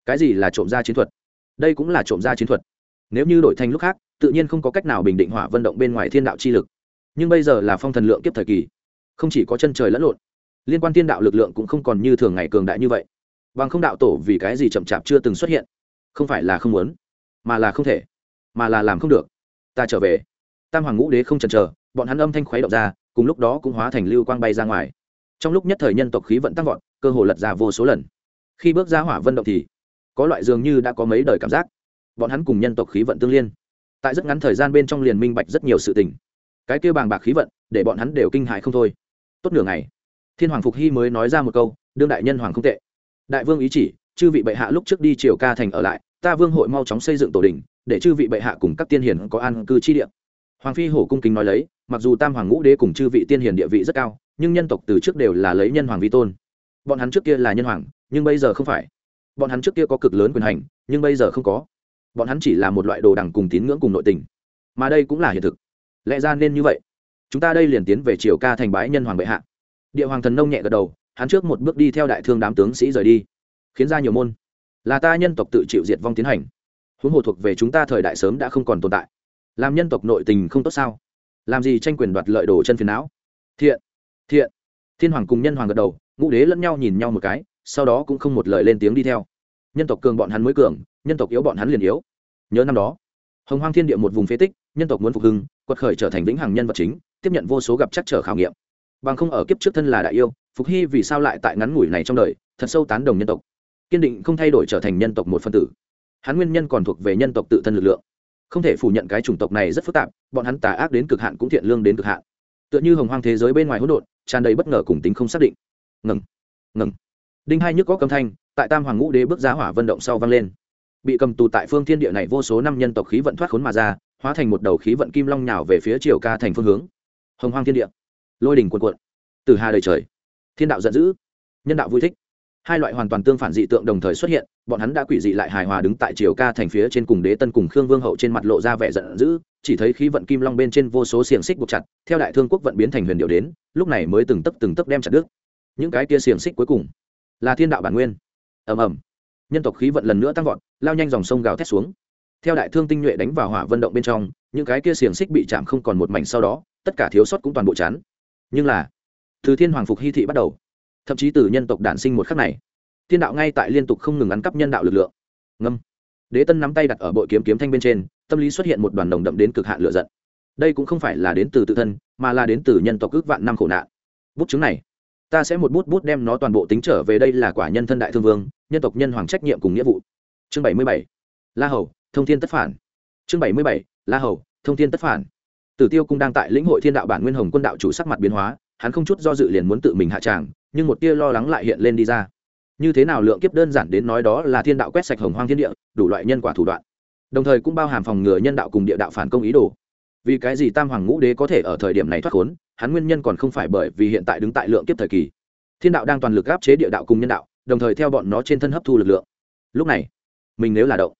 Cái gì là trộm gia chiến thuật? Đây cũng là trộm gia chiến thuật. Nếu như đổi thành lúc khác tự nhiên không có cách nào bình định hỏa vận động bên ngoài thiên đạo chi lực. Nhưng bây giờ là phong thần lượng kiếp thời kỳ, không chỉ có chân trời lẫn lộn, liên quan thiên đạo lực lượng cũng không còn như thường ngày cường đại như vậy. Bằng không đạo tổ vì cái gì chậm chạp chưa từng xuất hiện? Không phải là không muốn, mà là không thể, mà là làm không được. Ta trở về. Tam hoàng ngũ đế không chần chờ, bọn hắn âm thanh khuấy động ra, cùng lúc đó cũng hóa thành lưu quang bay ra ngoài. Trong lúc nhất thời nhân tộc khí vận tăng vọt, cơ hồ lật ra vô số lần. Khi bước ra hỏa vân động thì, có loại dường như đã có mấy đời cảm giác. Bọn hắn cùng nhân tộc khí vận tương liên tại rất ngắn thời gian bên trong liền minh bạch rất nhiều sự tình. Cái kêu bàng bạc khí vận, để bọn hắn đều kinh hại không thôi. Tốt nửa ngày, thiên hoàng phục hy mới nói ra một câu, đương đại nhân hoàng không tệ. Đại vương ý chỉ, chư vị bệ hạ lúc trước đi triều ca thành ở lại, ta vương hội mau chóng xây dựng tổ đình, để chư vị bệ hạ cùng các tiên hiền có an cư chi địa. Hoàng phi hổ cung kính nói lấy, mặc dù tam hoàng ngũ đế cùng chư vị tiên hiền địa vị rất cao, nhưng nhân tộc từ trước đều là lấy nhân hoàng vi tôn. Bọn hắn trước kia là nhân hoàng, nhưng bây giờ không phải. Bọn hắn trước kia có cực lớn quyền hành, nhưng bây giờ không có bọn hắn chỉ là một loại đồ đằng cùng tín ngưỡng cùng nội tình. Mà đây cũng là hiện thực. Lẽ ra nên như vậy. Chúng ta đây liền tiến về triều ca thành bái nhân hoàng bệ hạ. Địa hoàng thần nông nhẹ gật đầu, hắn trước một bước đi theo đại thương đám tướng sĩ rời đi. Khiến ra nhiều môn. Là ta nhân tộc tự chịu diệt vong tiến hành. Huống hồ thuộc về chúng ta thời đại sớm đã không còn tồn tại. Làm nhân tộc nội tình không tốt sao? Làm gì tranh quyền đoạt lợi đồ chân phiền não? Thiện thiện. Thiên hoàng cùng nhân hoàng gật đầu, ngũ đế lẫn nhau nhìn nhau một cái, sau đó cũng không một lời lên tiếng đi theo nhân tộc cường bọn hắn mới cường, nhân tộc yếu bọn hắn liền yếu. Nhớ năm đó, hồng hoang thiên địa một vùng phế tích, nhân tộc muốn phục hưng, quật khởi trở thành vĩnh hằng nhân vật chính, tiếp nhận vô số gặp chắc trở khảo nghiệm. Bằng không ở kiếp trước thân là đại yêu, phục hy vì sao lại tại ngắn ngủi này trong đời, thật sâu tán đồng nhân tộc. Kiên định không thay đổi trở thành nhân tộc một phân tử. Hắn nguyên nhân còn thuộc về nhân tộc tự thân lực lượng. Không thể phủ nhận cái chủng tộc này rất phức tạp, bọn hắn tà ác đến cực hạn cũng thiện lương đến cực hạn. Tựa như hồng hoang thế giới bên ngoài hỗn độn, tràn đầy bất ngờ cùng tính không xác định. Ngừng. Ngừng. Đinh hai nhức có âm thanh tại tam hoàng ngũ đế bước ra hỏa vận động sau vang lên. Bị cầm tù tại phương thiên địa này vô số năm nhân tộc khí vận thoát khốn mà ra, hóa thành một đầu khí vận kim long nhào về phía triều ca thành phương hướng. Hồng hoang thiên địa. Lôi đỉnh cuộn cuộn. Từ hà đời trời. Thiên đạo giận dữ. Nhân đạo vui thích. Hai loại hoàn toàn tương phản dị tượng đồng thời xuất hiện, bọn hắn đã quỷ dị lại hài hòa đứng tại triều ca thành phía trên cùng đế tân cùng khương vương hậu trên mặt lộ ra vẻ giận dữ, chỉ thấy khí vận kim long bên trên vô số xiềng xích buộc chặt, theo đại thương quốc vận biến thành huyền điệu đến, lúc này mới từng tấc từng tấc đem chặt đứt. Những cái tia xiềng xích cuối cùng là thiên đạo bản nguyên ầm ầm. Nhân tộc khí vận lần nữa tăng vọt, lao nhanh dòng sông gào thét xuống. Theo đại thương tinh nhuệ đánh vào hỏa vận động bên trong, những cái kia xiềng xích bị chạm không còn một mảnh sau đó, tất cả thiếu sót cũng toàn bộ chán. Nhưng là, từ thiên hoàng phục hy thị bắt đầu, thậm chí từ nhân tộc đản sinh một khắc này, thiên đạo ngay tại liên tục không ngừng ăn cắp nhân đạo lực lượng. Ngâm. Đế tân nắm tay đặt ở bội kiếm kiếm thanh bên trên, tâm lý xuất hiện một đoàn đồng đậm đến cực hạn lựa giận. Đây cũng không phải là đến từ tự thân, mà là đến từ nhân tộc ước vạn năm khổ nạn. Bút chứng này ta sẽ một bút bút đem nó toàn bộ tính trở về đây là quả nhân thân đại thương vương, nhân tộc nhân hoàng trách nhiệm cùng nghĩa vụ. Chương bảy mươi bảy. La hầu, thông thiên tất phản. Chương bảy mươi bảy. La hầu, thông thiên tất phản. Tử tiêu cung đang tại lĩnh hội thiên đạo bản nguyên hồng quân đạo chủ sắc mặt biến hóa, hắn không chút do dự liền muốn tự mình hạ tràng, nhưng một tia lo lắng lại hiện lên đi ra. Như thế nào lượng kiếp đơn giản đến nói đó là thiên đạo quét sạch hồng hoang thiên địa, đủ loại nhân quả thủ đoạn. Đồng thời cũng bao hàm phòng ngừa nhân đạo cùng địa đạo phản công ý đồ. Vì cái gì tam hoàng ngũ đế có thể ở thời điểm này thoát khốn hắn nguyên nhân còn không phải bởi vì hiện tại đứng tại lượng kiếp thời kỳ. Thiên đạo đang toàn lực áp chế địa đạo cùng nhân đạo, đồng thời theo bọn nó trên thân hấp thu lực lượng. Lúc này, mình nếu là động,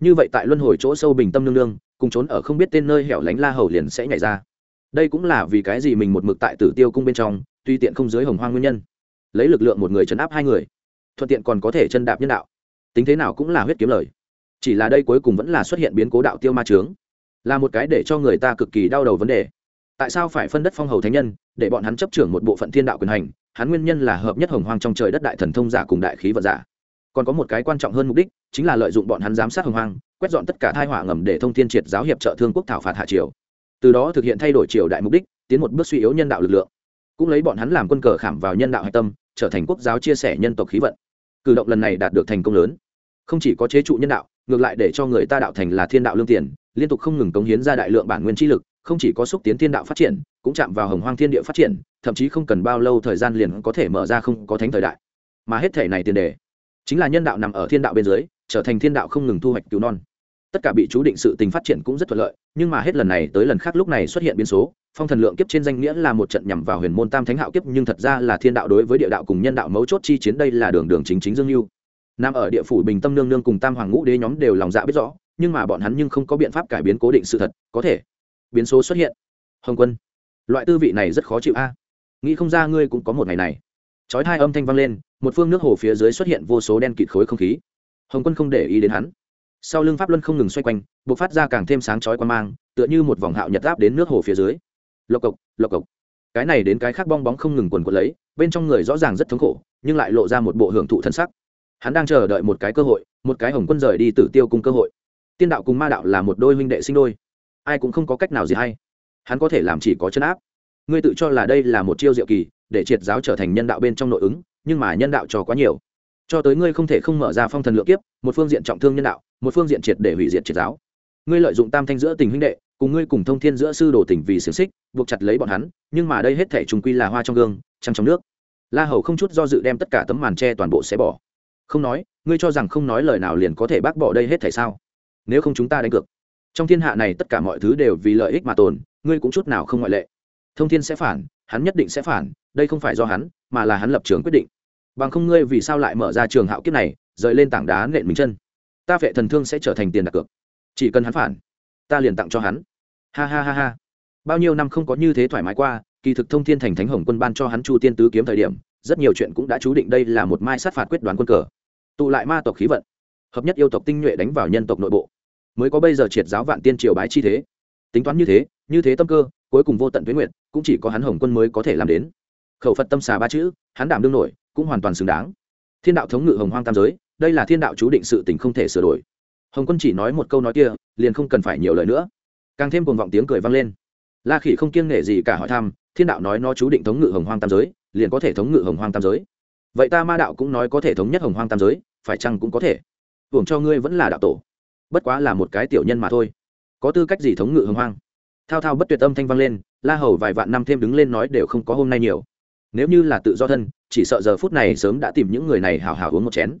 như vậy tại luân hồi chỗ sâu bình tâm nương nương, cùng trốn ở không biết tên nơi hẻo lánh la hầu liền sẽ nhảy ra. Đây cũng là vì cái gì mình một mực tại tử tiêu cung bên trong, tuy tiện không dưới hồng hoang nguyên nhân. Lấy lực lượng một người chấn áp hai người, thuận tiện còn có thể chân đạp nhân đạo. Tính thế nào cũng là huyết kiếm lời. Chỉ là đây cuối cùng vẫn là xuất hiện biến cố đạo tiêu ma trướng là một cái để cho người ta cực kỳ đau đầu vấn đề tại sao phải phân đất phong hầu thánh nhân, để bọn hắn chấp trưởng một bộ phận thiên đạo quyền hành? Hắn nguyên nhân là hợp nhất hồng hoang trong trời đất đại thần thông giả cùng đại khí vận giả. Còn có một cái quan trọng hơn mục đích, chính là lợi dụng bọn hắn giám sát hồng hoang, quét dọn tất cả thai họa ngầm để thông thiên triệt giáo hiệp trợ thương quốc thảo phạt hạ triều. Từ đó thực hiện thay đổi triều đại mục đích, tiến một bước suy yếu nhân đạo lực lượng. Cũng lấy bọn hắn làm quân cờ khảm vào nhân đạo hạch tâm, trở thành quốc giáo chia sẻ nhân tộc khí vận. Cử động lần này đạt được thành công lớn. Không chỉ có chế trụ nhân đạo, ngược lại để cho người ta đạo thành là thiên đạo lương tiền, liên tục không ngừng cống hiến ra đại lượng bản nguyên trí lực không chỉ có xúc tiến thiên đạo phát triển, cũng chạm vào hồng hoang thiên địa phát triển, thậm chí không cần bao lâu thời gian liền có thể mở ra không có thánh thời đại. Mà hết thể này tiền đề, chính là nhân đạo nằm ở thiên đạo bên dưới, trở thành thiên đạo không ngừng thu hoạch cứu non. Tất cả bị chú định sự tình phát triển cũng rất thuận lợi, nhưng mà hết lần này tới lần khác lúc này xuất hiện biến số, phong thần lượng kiếp trên danh nghĩa là một trận nhằm vào huyền môn tam thánh hạo kiếp, nhưng thật ra là thiên đạo đối với địa đạo cùng nhân đạo mấu chốt chi chiến đây là đường đường chính chính dương lưu. Nam ở địa phủ bình tâm nương nương cùng tam hoàng ngũ đế nhóm đều lòng dạ biết rõ, nhưng mà bọn hắn nhưng không có biện pháp cải biến cố định sự thật, có thể biến số xuất hiện. Hồng quân, loại tư vị này rất khó chịu a. Nghĩ không ra ngươi cũng có một ngày này. Chói hai âm thanh vang lên, một phương nước hồ phía dưới xuất hiện vô số đen kịt khối không khí. Hồng quân không để ý đến hắn. Sau lưng pháp luân không ngừng xoay quanh b ộ c phát ra càng thêm sáng chói quan mang, tựa như một vòng hạo nhật áp đến nước hồ phía dưới. Lộc cộc lộc cộc. Cái này đến cái khác bong bóng không ngừng quần quật lấy, bên trong người rõ ràng rất thống khổ, nhưng lại lộ ra một bộ hưởng thụ thân sắc. Hắn đang chờ đợi một cái cơ hội, một cái hồng quân rời đi tử tiêu cùng cơ hội. Tiên đạo cùng ma đạo là một đôi huynh đệ sinh đôi ai cũng không có cách nào gì hay. Hắn có thể làm chỉ có chân áp. Ngươi tự cho là đây là một chiêu diệu kỳ, để triệt giáo trở thành nhân đạo bên trong nội ứng, nhưng mà nhân đạo cho quá nhiều. Cho tới ngươi không thể không mở ra phong thần lượng kiếp, một phương diện trọng thương nhân đạo, một phương diện triệt để hủy diệt triệt giáo. Ngươi lợi dụng tam thanh giữa tình huynh đệ, cùng ngươi cùng thông thiên giữa sư đồ tình vì xiềng xích, buộc chặt lấy bọn hắn, nhưng mà đây hết thể trùng quy là hoa trong gương, trăng trong nước. La hầu không chút do dự đem tất cả tấm màn tre toàn bộ sẽ bỏ. Không nói, ngươi cho rằng không nói lời nào liền có thể bác bỏ đây hết thể sao? Nếu không chúng ta đánh cược trong thiên hạ này tất cả mọi thứ đều vì lợi ích mà tồn, ngươi cũng chút nào không ngoại lệ. Thông thiên sẽ phản, hắn nhất định sẽ phản, đây không phải do hắn, mà là hắn lập trường quyết định. Bằng không ngươi vì sao lại mở ra trường hạo kiếp này, rời lên tảng đá nện mình chân? Ta vệ thần thương sẽ trở thành tiền đặt cược. Chỉ cần hắn phản, ta liền tặng cho hắn. Ha ha ha ha. Bao nhiêu năm không có như thế thoải mái qua, kỳ thực thông thiên thành thánh hồng quân ban cho hắn chu tiên tứ kiếm thời điểm, rất nhiều chuyện cũng đã chú định đây là một mai sát phạt quyết đoán quân cờ. Tụ lại ma tộc khí vận, hợp nhất yêu tộc tinh nhuệ đánh vào nhân tộc nội bộ mới có bây giờ triệt giáo vạn tiên triều bái chi thế. Tính toán như thế như thế tâm cơ, cuối cùng vô tận tuyến nguyện cũng chỉ có hắn hồng quân mới có thể làm đến. Khẩu phật tâm xà ba chữ, hắn đảm đương nổi, cũng hoàn toàn xứng đáng. Thiên đạo thống ngự hồng hoang tam giới, đây là thiên đạo chú định sự tình không thể sửa đổi. Hồng quân chỉ nói một câu nói kia, liền không cần phải nhiều lời nữa. Càng thêm cuồng vọng tiếng cười vang lên. La khỉ không kiêng nể gì cả hỏi thăm, thiên đạo nói nó chú định thống ngự hồng hoang tam giới, liền có thể thống ngự hồng hoang tam giới. Vậy ta ma đạo cũng nói có thể thống nhất hồng hoang tam giới, phải chăng cũng có thể? Hưởng cho ngươi vẫn là đạo tổ bất quá là một cái tiểu nhân mà thôi. Có tư cách gì thống ngự hồng hoang? Thao thao bất tuyệt âm thanh vang lên, la hầu vài vạn năm thêm đứng lên nói đều không có hôm nay nhiều. Nếu như là tự do thân, chỉ sợ giờ phút này sớm đã tìm những người này hào hào uống một chén.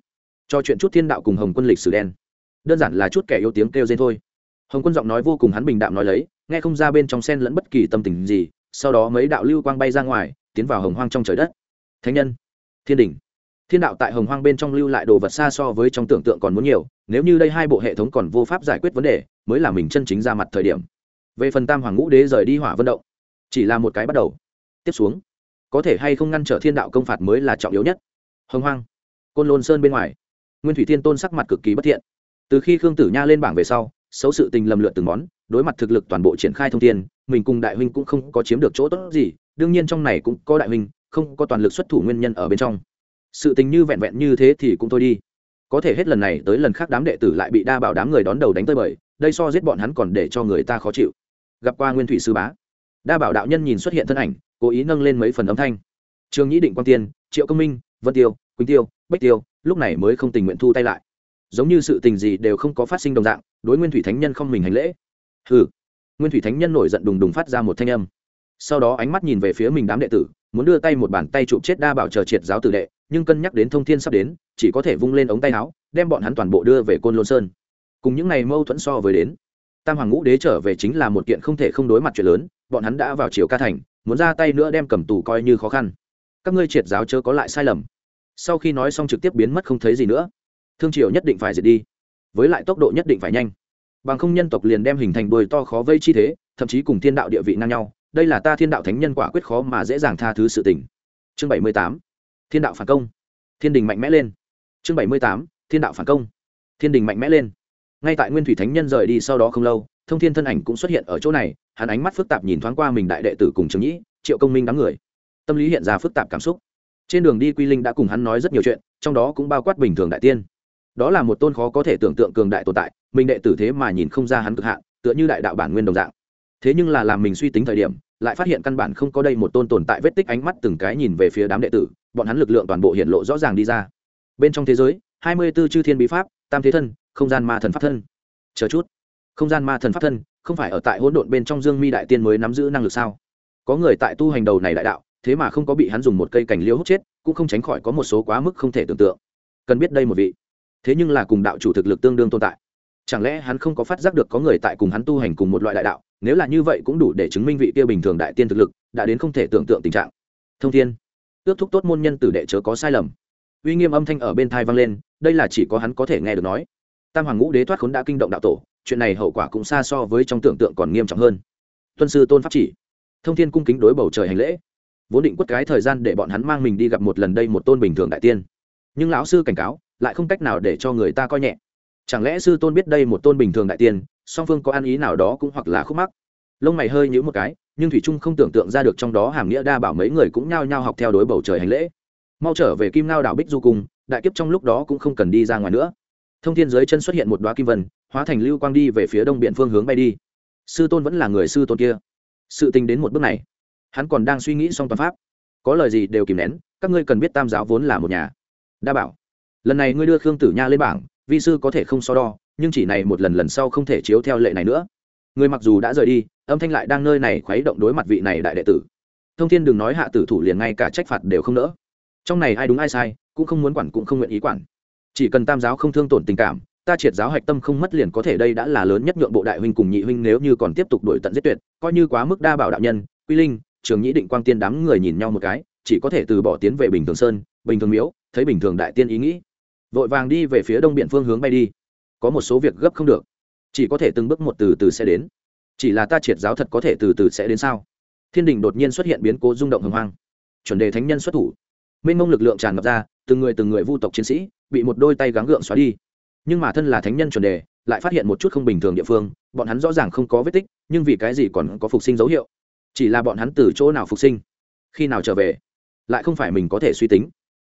Cho chuyện chút thiên đạo cùng hồng quân lịch sử đen. Đơn giản là chút kẻ yêu tiếng kêu dên thôi. Hồng quân giọng nói vô cùng hắn bình đạm nói lấy, nghe không ra bên trong sen lẫn bất kỳ tâm tình gì, sau đó mấy đạo lưu quang bay ra ngoài, tiến vào hồng hoang trong trời đất. Thánh nhân, thiên đình thiên đạo tại hồng hoang bên trong lưu lại đồ vật xa so với trong tưởng tượng còn muốn nhiều, nếu như đây hai bộ hệ thống còn vô pháp giải quyết vấn đề, mới là mình chân chính ra mặt thời điểm. Về phần tam hoàng ngũ đế rời đi hỏa vận động, chỉ là một cái bắt đầu. Tiếp xuống, có thể hay không ngăn trở thiên đạo công phạt mới là trọng yếu nhất. Hồng hoang, côn lôn sơn bên ngoài, nguyên thủy thiên tôn sắc mặt cực kỳ bất thiện. Từ khi khương tử nha lên bảng về sau, xấu sự tình lầm lượt từng món, đối mặt thực lực toàn bộ triển khai thông tin, mình cùng đại huynh cũng không có chiếm được chỗ tốt gì, đương nhiên trong này cũng có đại huynh, không có toàn lực xuất thủ nguyên nhân ở bên trong sự tình như vẹn vẹn như thế thì cũng thôi đi. Có thể hết lần này tới lần khác đám đệ tử lại bị đa bảo đám người đón đầu đánh tơi bời, đây so giết bọn hắn còn để cho người ta khó chịu. Gặp qua nguyên thủy sư bá. Đa bảo đạo nhân nhìn xuất hiện thân ảnh, cố ý nâng lên mấy phần âm thanh. Trường nhĩ định quang tiên, triệu công minh, vân tiêu, quỳnh tiêu bách tiêu, lúc này mới không tình nguyện thu tay lại. Giống như sự tình gì đều không có phát sinh đồng dạng, đối nguyên thủy thánh nhân không mình hành lễ. Ừ nguyên thủy thánh nhân nổi giận đùng đùng phát ra một thanh âm. Sau đó ánh mắt nhìn về phía mình đám đệ tử, muốn đưa tay một bàn tay chụp chết đa bảo chờ triệt giáo tử đệ nhưng cân nhắc đến thông thiên sắp đến, chỉ có thể vung lên ống tay áo, đem bọn hắn toàn bộ đưa về côn lôn sơn. Cùng những ngày mâu thuẫn so với đến, tam hoàng ngũ đế trở về chính là một kiện không thể không đối mặt chuyện lớn, bọn hắn đã vào chiều ca thành, muốn ra tay nữa đem cầm tù coi như khó khăn. Các ngươi triệt giáo chớ có lại sai lầm. Sau khi nói xong trực tiếp biến mất không thấy gì nữa. Thương triều nhất định phải diệt đi, với lại tốc độ nhất định phải nhanh. Bằng không nhân tộc liền đem hình thành đồi to khó vây chi thế, thậm chí cùng thiên đạo địa vị ngang nhau, đây là ta thiên đạo thánh nhân quả quyết khó mà dễ dàng tha thứ sự tình. Chương bảy mươi tám thiên đạo phản công. Thiên đình mạnh mẽ lên. Chương bảy mươi tám, thiên đạo phản công. Thiên đình mạnh mẽ lên. Ngay tại nguyên thủy thánh nhân rời đi sau đó không lâu, thông thiên thân ảnh cũng xuất hiện ở chỗ này, hắn ánh mắt phức tạp nhìn thoáng qua mình đại đệ tử cùng trường nhĩ, triệu công minh đám người. Tâm lý hiện ra phức tạp cảm xúc. Trên đường đi quy linh đã cùng hắn nói rất nhiều chuyện, trong đó cũng bao quát bình thường đại tiên. Đó là một tôn khó có thể tưởng tượng cường đại tồn tại, mình đệ tử thế mà nhìn không ra hắn cực hạn, tựa như đại đạo bản nguyên đồng dạng. Thế nhưng là làm mình suy tính thời điểm lại phát hiện căn bản không có đây một tôn tồn tại vết tích ánh mắt từng cái nhìn về phía đám đệ tử, bọn hắn lực lượng toàn bộ hiện lộ rõ ràng đi ra. Bên trong thế giới, hai mươi 24 chư thiên bí pháp, tam thế thân, không gian ma thần pháp thân. Chờ chút. Không gian ma thần pháp thân, không phải ở tại hỗn độn bên trong dương mi đại tiên mới nắm giữ năng lực sao? Có người tại tu hành đầu này đại đạo, thế mà không có bị hắn dùng một cây cành liễu hút chết, cũng không tránh khỏi có một số quá mức không thể tưởng tượng. Cần biết đây một vị. Thế nhưng là cùng đạo chủ thực lực tương đương tồn tại chẳng lẽ hắn không có phát giác được có người tại cùng hắn tu hành cùng một loại đại đạo? Nếu là như vậy cũng đủ để chứng minh vị kia bình thường đại tiên thực lực đã đến không thể tưởng tượng tình trạng. Thông thiên ước thúc tốt môn nhân tử đệ chớ có sai lầm. Uy nghiêm âm thanh ở bên thai vang lên, đây là chỉ có hắn có thể nghe được nói. Tam hoàng ngũ đế thoát khốn đã kinh động đạo tổ, chuyện này hậu quả cũng xa so với trong tưởng tượng còn nghiêm trọng hơn. Tuân sư tôn pháp chỉ. Thông thiên cung kính đối bầu trời hành lễ. Vốn định quất cái thời gian để bọn hắn mang mình đi gặp một lần đây một tôn bình thường đại tiên. Nhưng lão sư cảnh cáo, lại không cách nào để cho người ta coi nhẹ chẳng lẽ sư tôn biết đây một tôn bình thường đại tiên, song phương có ăn ý nào đó cũng hoặc là khúc mắc? Lông mày hơi nhữ một cái, nhưng thủy trung không tưởng tượng ra được trong đó hàm nghĩa đa bảo mấy người cũng nhao nhao học theo đối bầu trời hành lễ. Mau trở về kim ngao đảo bích du cùng đại kiếp trong lúc đó cũng không cần đi ra ngoài nữa. Thông thiên dưới chân xuất hiện một đoá kim vân, hóa thành lưu quang đi về phía đông biện phương hướng bay đi. Sư tôn vẫn là người sư tôn kia. Sự tình đến một bước này, hắn còn đang suy nghĩ xong toàn pháp. Có lời gì đều kìm nén, các ngươi cần biết tam giáo vốn là một nhà đa bảo. Lần này ngươi đưa khương tử nha lên bảng vi sư có thể không so đo, nhưng chỉ này một lần lần sau không thể chiếu theo lệ này nữa. Người mặc dù đã rời đi, âm thanh lại đang nơi này khuấy động đối mặt vị này đại đệ tử. Thông thiên đừng nói hạ tử thủ liền ngay cả trách phạt đều không nỡ. Trong này ai đúng ai sai, cũng không muốn quản, cũng không nguyện ý quản. Chỉ cần tam giáo không thương tổn tình cảm, ta triệt giáo hạch tâm không mất liền có thể đây đã là lớn nhất nhượng bộ đại huynh cùng nhị huynh nếu như còn tiếp tục đổi tận giết tuyệt, coi như quá mức đa bảo đạo nhân, quy linh, trường nhĩ định quang tiên đám người nhìn nhau một cái, chỉ có thể từ bỏ tiến về bình thường sơn, bình thường miếu, thấy bình thường đại tiên ý nghĩ vội vàng đi về phía đông biển phương hướng bay đi. Có một số việc gấp không được. Chỉ có thể từng bước một từ từ sẽ đến. Chỉ là ta triệt giáo thật có thể từ từ sẽ đến sao? Thiên đình đột nhiên xuất hiện biến cố rung động hồng hoang. Chuẩn đề thánh nhân xuất thủ. Mênh mông lực lượng tràn ngập ra, từng người từng người vu tộc chiến sĩ bị một đôi tay gắng gượng xóa đi. Nhưng mà thân là thánh nhân chuẩn đề, lại phát hiện một chút không bình thường địa phương, bọn hắn rõ ràng không có vết tích, nhưng vì cái gì còn có phục sinh dấu hiệu? Chỉ là bọn hắn từ chỗ nào phục sinh? Khi nào trở về? Lại không phải mình có thể suy tính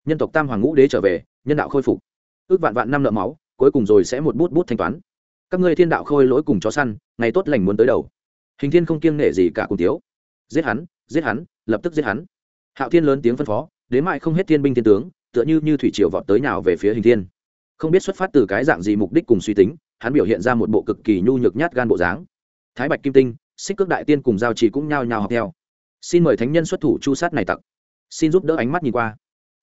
nhân tộc tam hoàng ngũ đế trở về, nhân đạo khôi phục. Ước vạn vạn năm nợ máu, cuối cùng rồi sẽ một bút bút thanh toán. Các ngươi thiên đạo khôi lỗi cùng chó săn, ngày tốt lành muốn tới đầu. Hình thiên không kiêng nể gì cả cùng tiếu giết hắn giết hắn, lập tức giết hắn. Hạo thiên lớn tiếng phân phó, đến mại không hết thiên binh thiên tướng, tựa như như thủy triều vọt tới nào về phía hình thiên. Không biết xuất phát từ cái dạng gì mục đích cùng suy tính, hắn biểu hiện ra một bộ cực kỳ nhu nhược nhát gan bộ dáng. Thái bạch kim tinh, xích cước đại tiên cùng giao trì cũng nhao nhao học theo. Xin mời thánh nhân xuất thủ chu sát này tặc. Xin giúp đỡ ánh mắt nhìn qua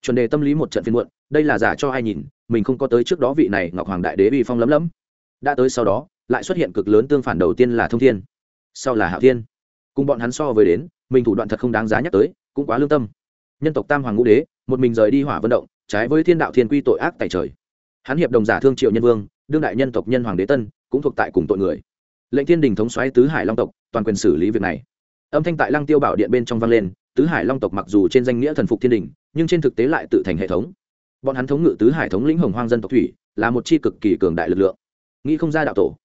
chuẩn đề tâm lý một trận phiên muộn, đây là giả cho ai nhìn, mình không có tới trước đó vị này ngọc hoàng đại đế bị phong lấm lấm. Đã tới sau đó, lại xuất hiện cực lớn tương phản đầu tiên là thông thiên. Sau là hạo thiên. Cùng bọn hắn so với đến, mình thủ đoạn thật không đáng giá nhắc tới, cũng quá lương tâm. Nhân tộc tam hoàng ngũ đế, một mình rời đi hỏa vận động, trái với thiên đạo thiên quy tội ác tại trời. Hắn hiệp đồng giả thương triệu nhân vương, đương đại nhân tộc nhân hoàng đế tân, cũng thuộc tại cùng tội người. Lệnh thiên đình thống xoáy tứ hải long tộc, toàn quyền xử lý việc này. Âm thanh tại lăng tiêu bảo điện bên trong vang lên, tứ hải long tộc mặc dù trên danh nghĩa thần phục thiên đình nhưng trên thực tế lại tự thành hệ thống. Bọn hắn thống ngự tứ hải thống lĩnh hồng hoang dân tộc thủy, là một chi cực kỳ cường đại lực lượng. Nghĩ không ra đạo tổ.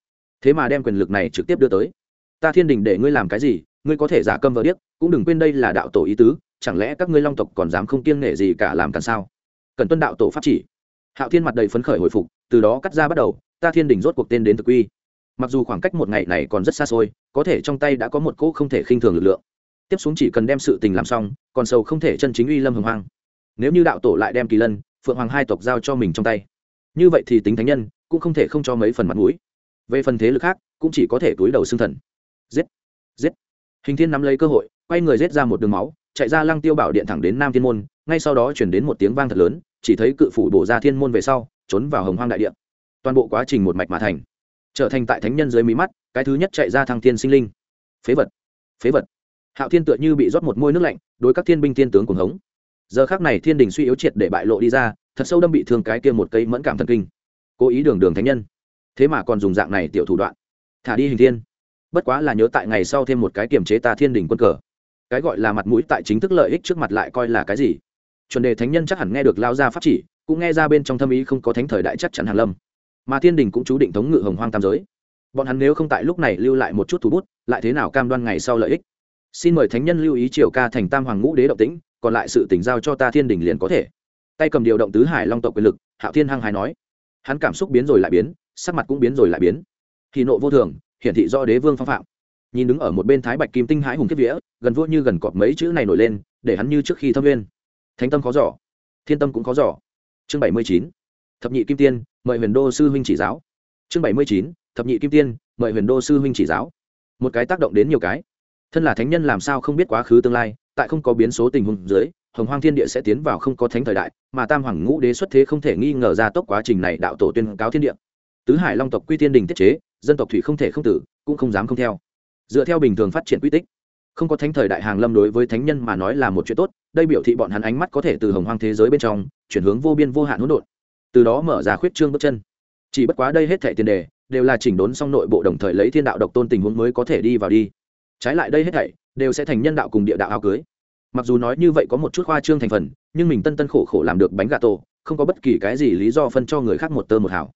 Thế mà đem quyền lực này trực tiếp đưa tới. Ta thiên đình để ngươi làm cái gì, ngươi có thể giả câm vờ điếc, cũng đừng quên đây là đạo tổ ý tứ, chẳng lẽ các ngươi long tộc còn dám không kiêng nghệ gì cả làm càn sao? Cần tuân đạo tổ pháp chỉ. Hạo thiên mặt đầy phấn khởi hồi phục, từ đó cắt ra bắt đầu, ta thiên đình rốt cuộc tên đến thực quy mặc dù khoảng cách một ngày này còn rất xa xôi, có thể trong tay đã có một cỗ không thể khinh thường lực lượng. Tiếp xuống chỉ cần đem sự tình làm xong, còn sâu không thể chân chính uy lâm hồng hoang nếu như đạo tổ lại đem kỳ lân, phượng hoàng hai tộc giao cho mình trong tay, như vậy thì tính thánh nhân cũng không thể không cho mấy phần mặt mũi. Về phần thế lực khác, cũng chỉ có thể túi đầu xương thần. Giết! Giết! Hình thiên nắm lấy cơ hội, quay người giết ra một đường máu, chạy ra lăng tiêu bảo điện thẳng đến nam thiên môn, ngay sau đó chuyển đến một tiếng vang thật lớn, chỉ thấy cự phủ bổ ra thiên môn về sau, trốn vào hồng hoang đại điện toàn bộ quá trình một mạch mà thành, trở thành tại thánh nhân dưới mí mắt, cái thứ nhất chạy ra thăng thiên sinh linh. Phế vật! Phế vật! Hạo thiên tựa như bị rót một môi nước lạnh, đối các thiên binh thiên tướng cuồng hống giờ khác này thiên đình suy yếu triệt để bại lộ đi ra, thật sâu đâm bị thương cái kia một cây mẫn cảm thần kinh. Cố ý đường đường thánh nhân. Thế mà còn dùng dạng này tiểu thủ đoạn. Thả đi hình thiên. Bất quá là nhớ tại ngày sau thêm một cái kiềm chế ta thiên đình quân cờ. Cái gọi là mặt mũi tại chính thức lợi ích trước mặt lại coi là cái gì? Chuẩn đề thánh nhân chắc hẳn nghe được lao ra pháp chỉ, cũng nghe ra bên trong thâm ý không có thánh thời đại chắc chắn hàn lâm. Mà thiên đình cũng chú định thống ngự hồng hoang tam giới. Bọn hắn nếu không tại lúc này lưu lại một chút thủ bút, lại thế nào cam đoan ngày sau lợi ích? Xin mời thánh nhân lưu ý triều ca thành tam hoàng ngũ đế động tĩnh còn lại sự tỉnh giao cho ta thiên đình liền có thể. Tay cầm điều động tứ hải long tộc quyền lực, hạo thiên hăng hài nói. Hắn cảm xúc biến rồi lại biến, sắc mặt cũng biến rồi lại biến. Thì nộ vô thường, hiển thị do đế vương phong phạm. Nhìn đứng ở một bên thái bạch kim tinh hãi hùng kiếp vía, gần vua như gần cọp mấy chữ này nổi lên, để hắn như trước khi thâm viên thánh tâm khó giỏ thiên tâm cũng khó giỏ chương bảy mươi chín. Thập nhị kim tiên, mời huyền đô sư huynh chỉ giáo. Chương bảy mươi chín. Thập nhị kim tiên, mời huyền đô sư huynh chỉ giáo. Một cái tác động đến nhiều cái. Thân là thánh nhân làm sao không biết quá khứ tương lai tại không có biến số tình huống dưới, hồng hoang thiên địa sẽ tiến vào không có thánh thời đại, mà tam hoàng ngũ đế xuất thế không thể nghi ngờ ra tốc quá trình này đạo tổ tuyên cáo thiên địa. Tứ hải long tộc quy tiên đình tiết chế, dân tộc thủy không thể không tử, cũng không dám không theo. Dựa theo bình thường phát triển quy tích, không có thánh thời đại hàng lâm đối với thánh nhân mà nói là một chuyện tốt, đây biểu thị bọn hắn ánh mắt có thể từ hồng hoang thế giới bên trong, chuyển hướng vô biên vô hạn hỗn độn. Từ đó mở ra khuyết trương bước chân. Chỉ bất quá đây hết thảy tiền đề, đều là chỉnh đốn xong nội bộ đồng thời lấy thiên đạo độc tôn tình huống mới có thể đi vào đi. Trái lại đây hết thảy đều sẽ thành nhân đạo cùng địa đạo áo cưới. Mặc dù nói như vậy có một chút khoa trương thành phần, nhưng mình tân tân khổ khổ làm được bánh gà tổ, không có bất kỳ cái gì lý do phân cho người khác một tơ một hảo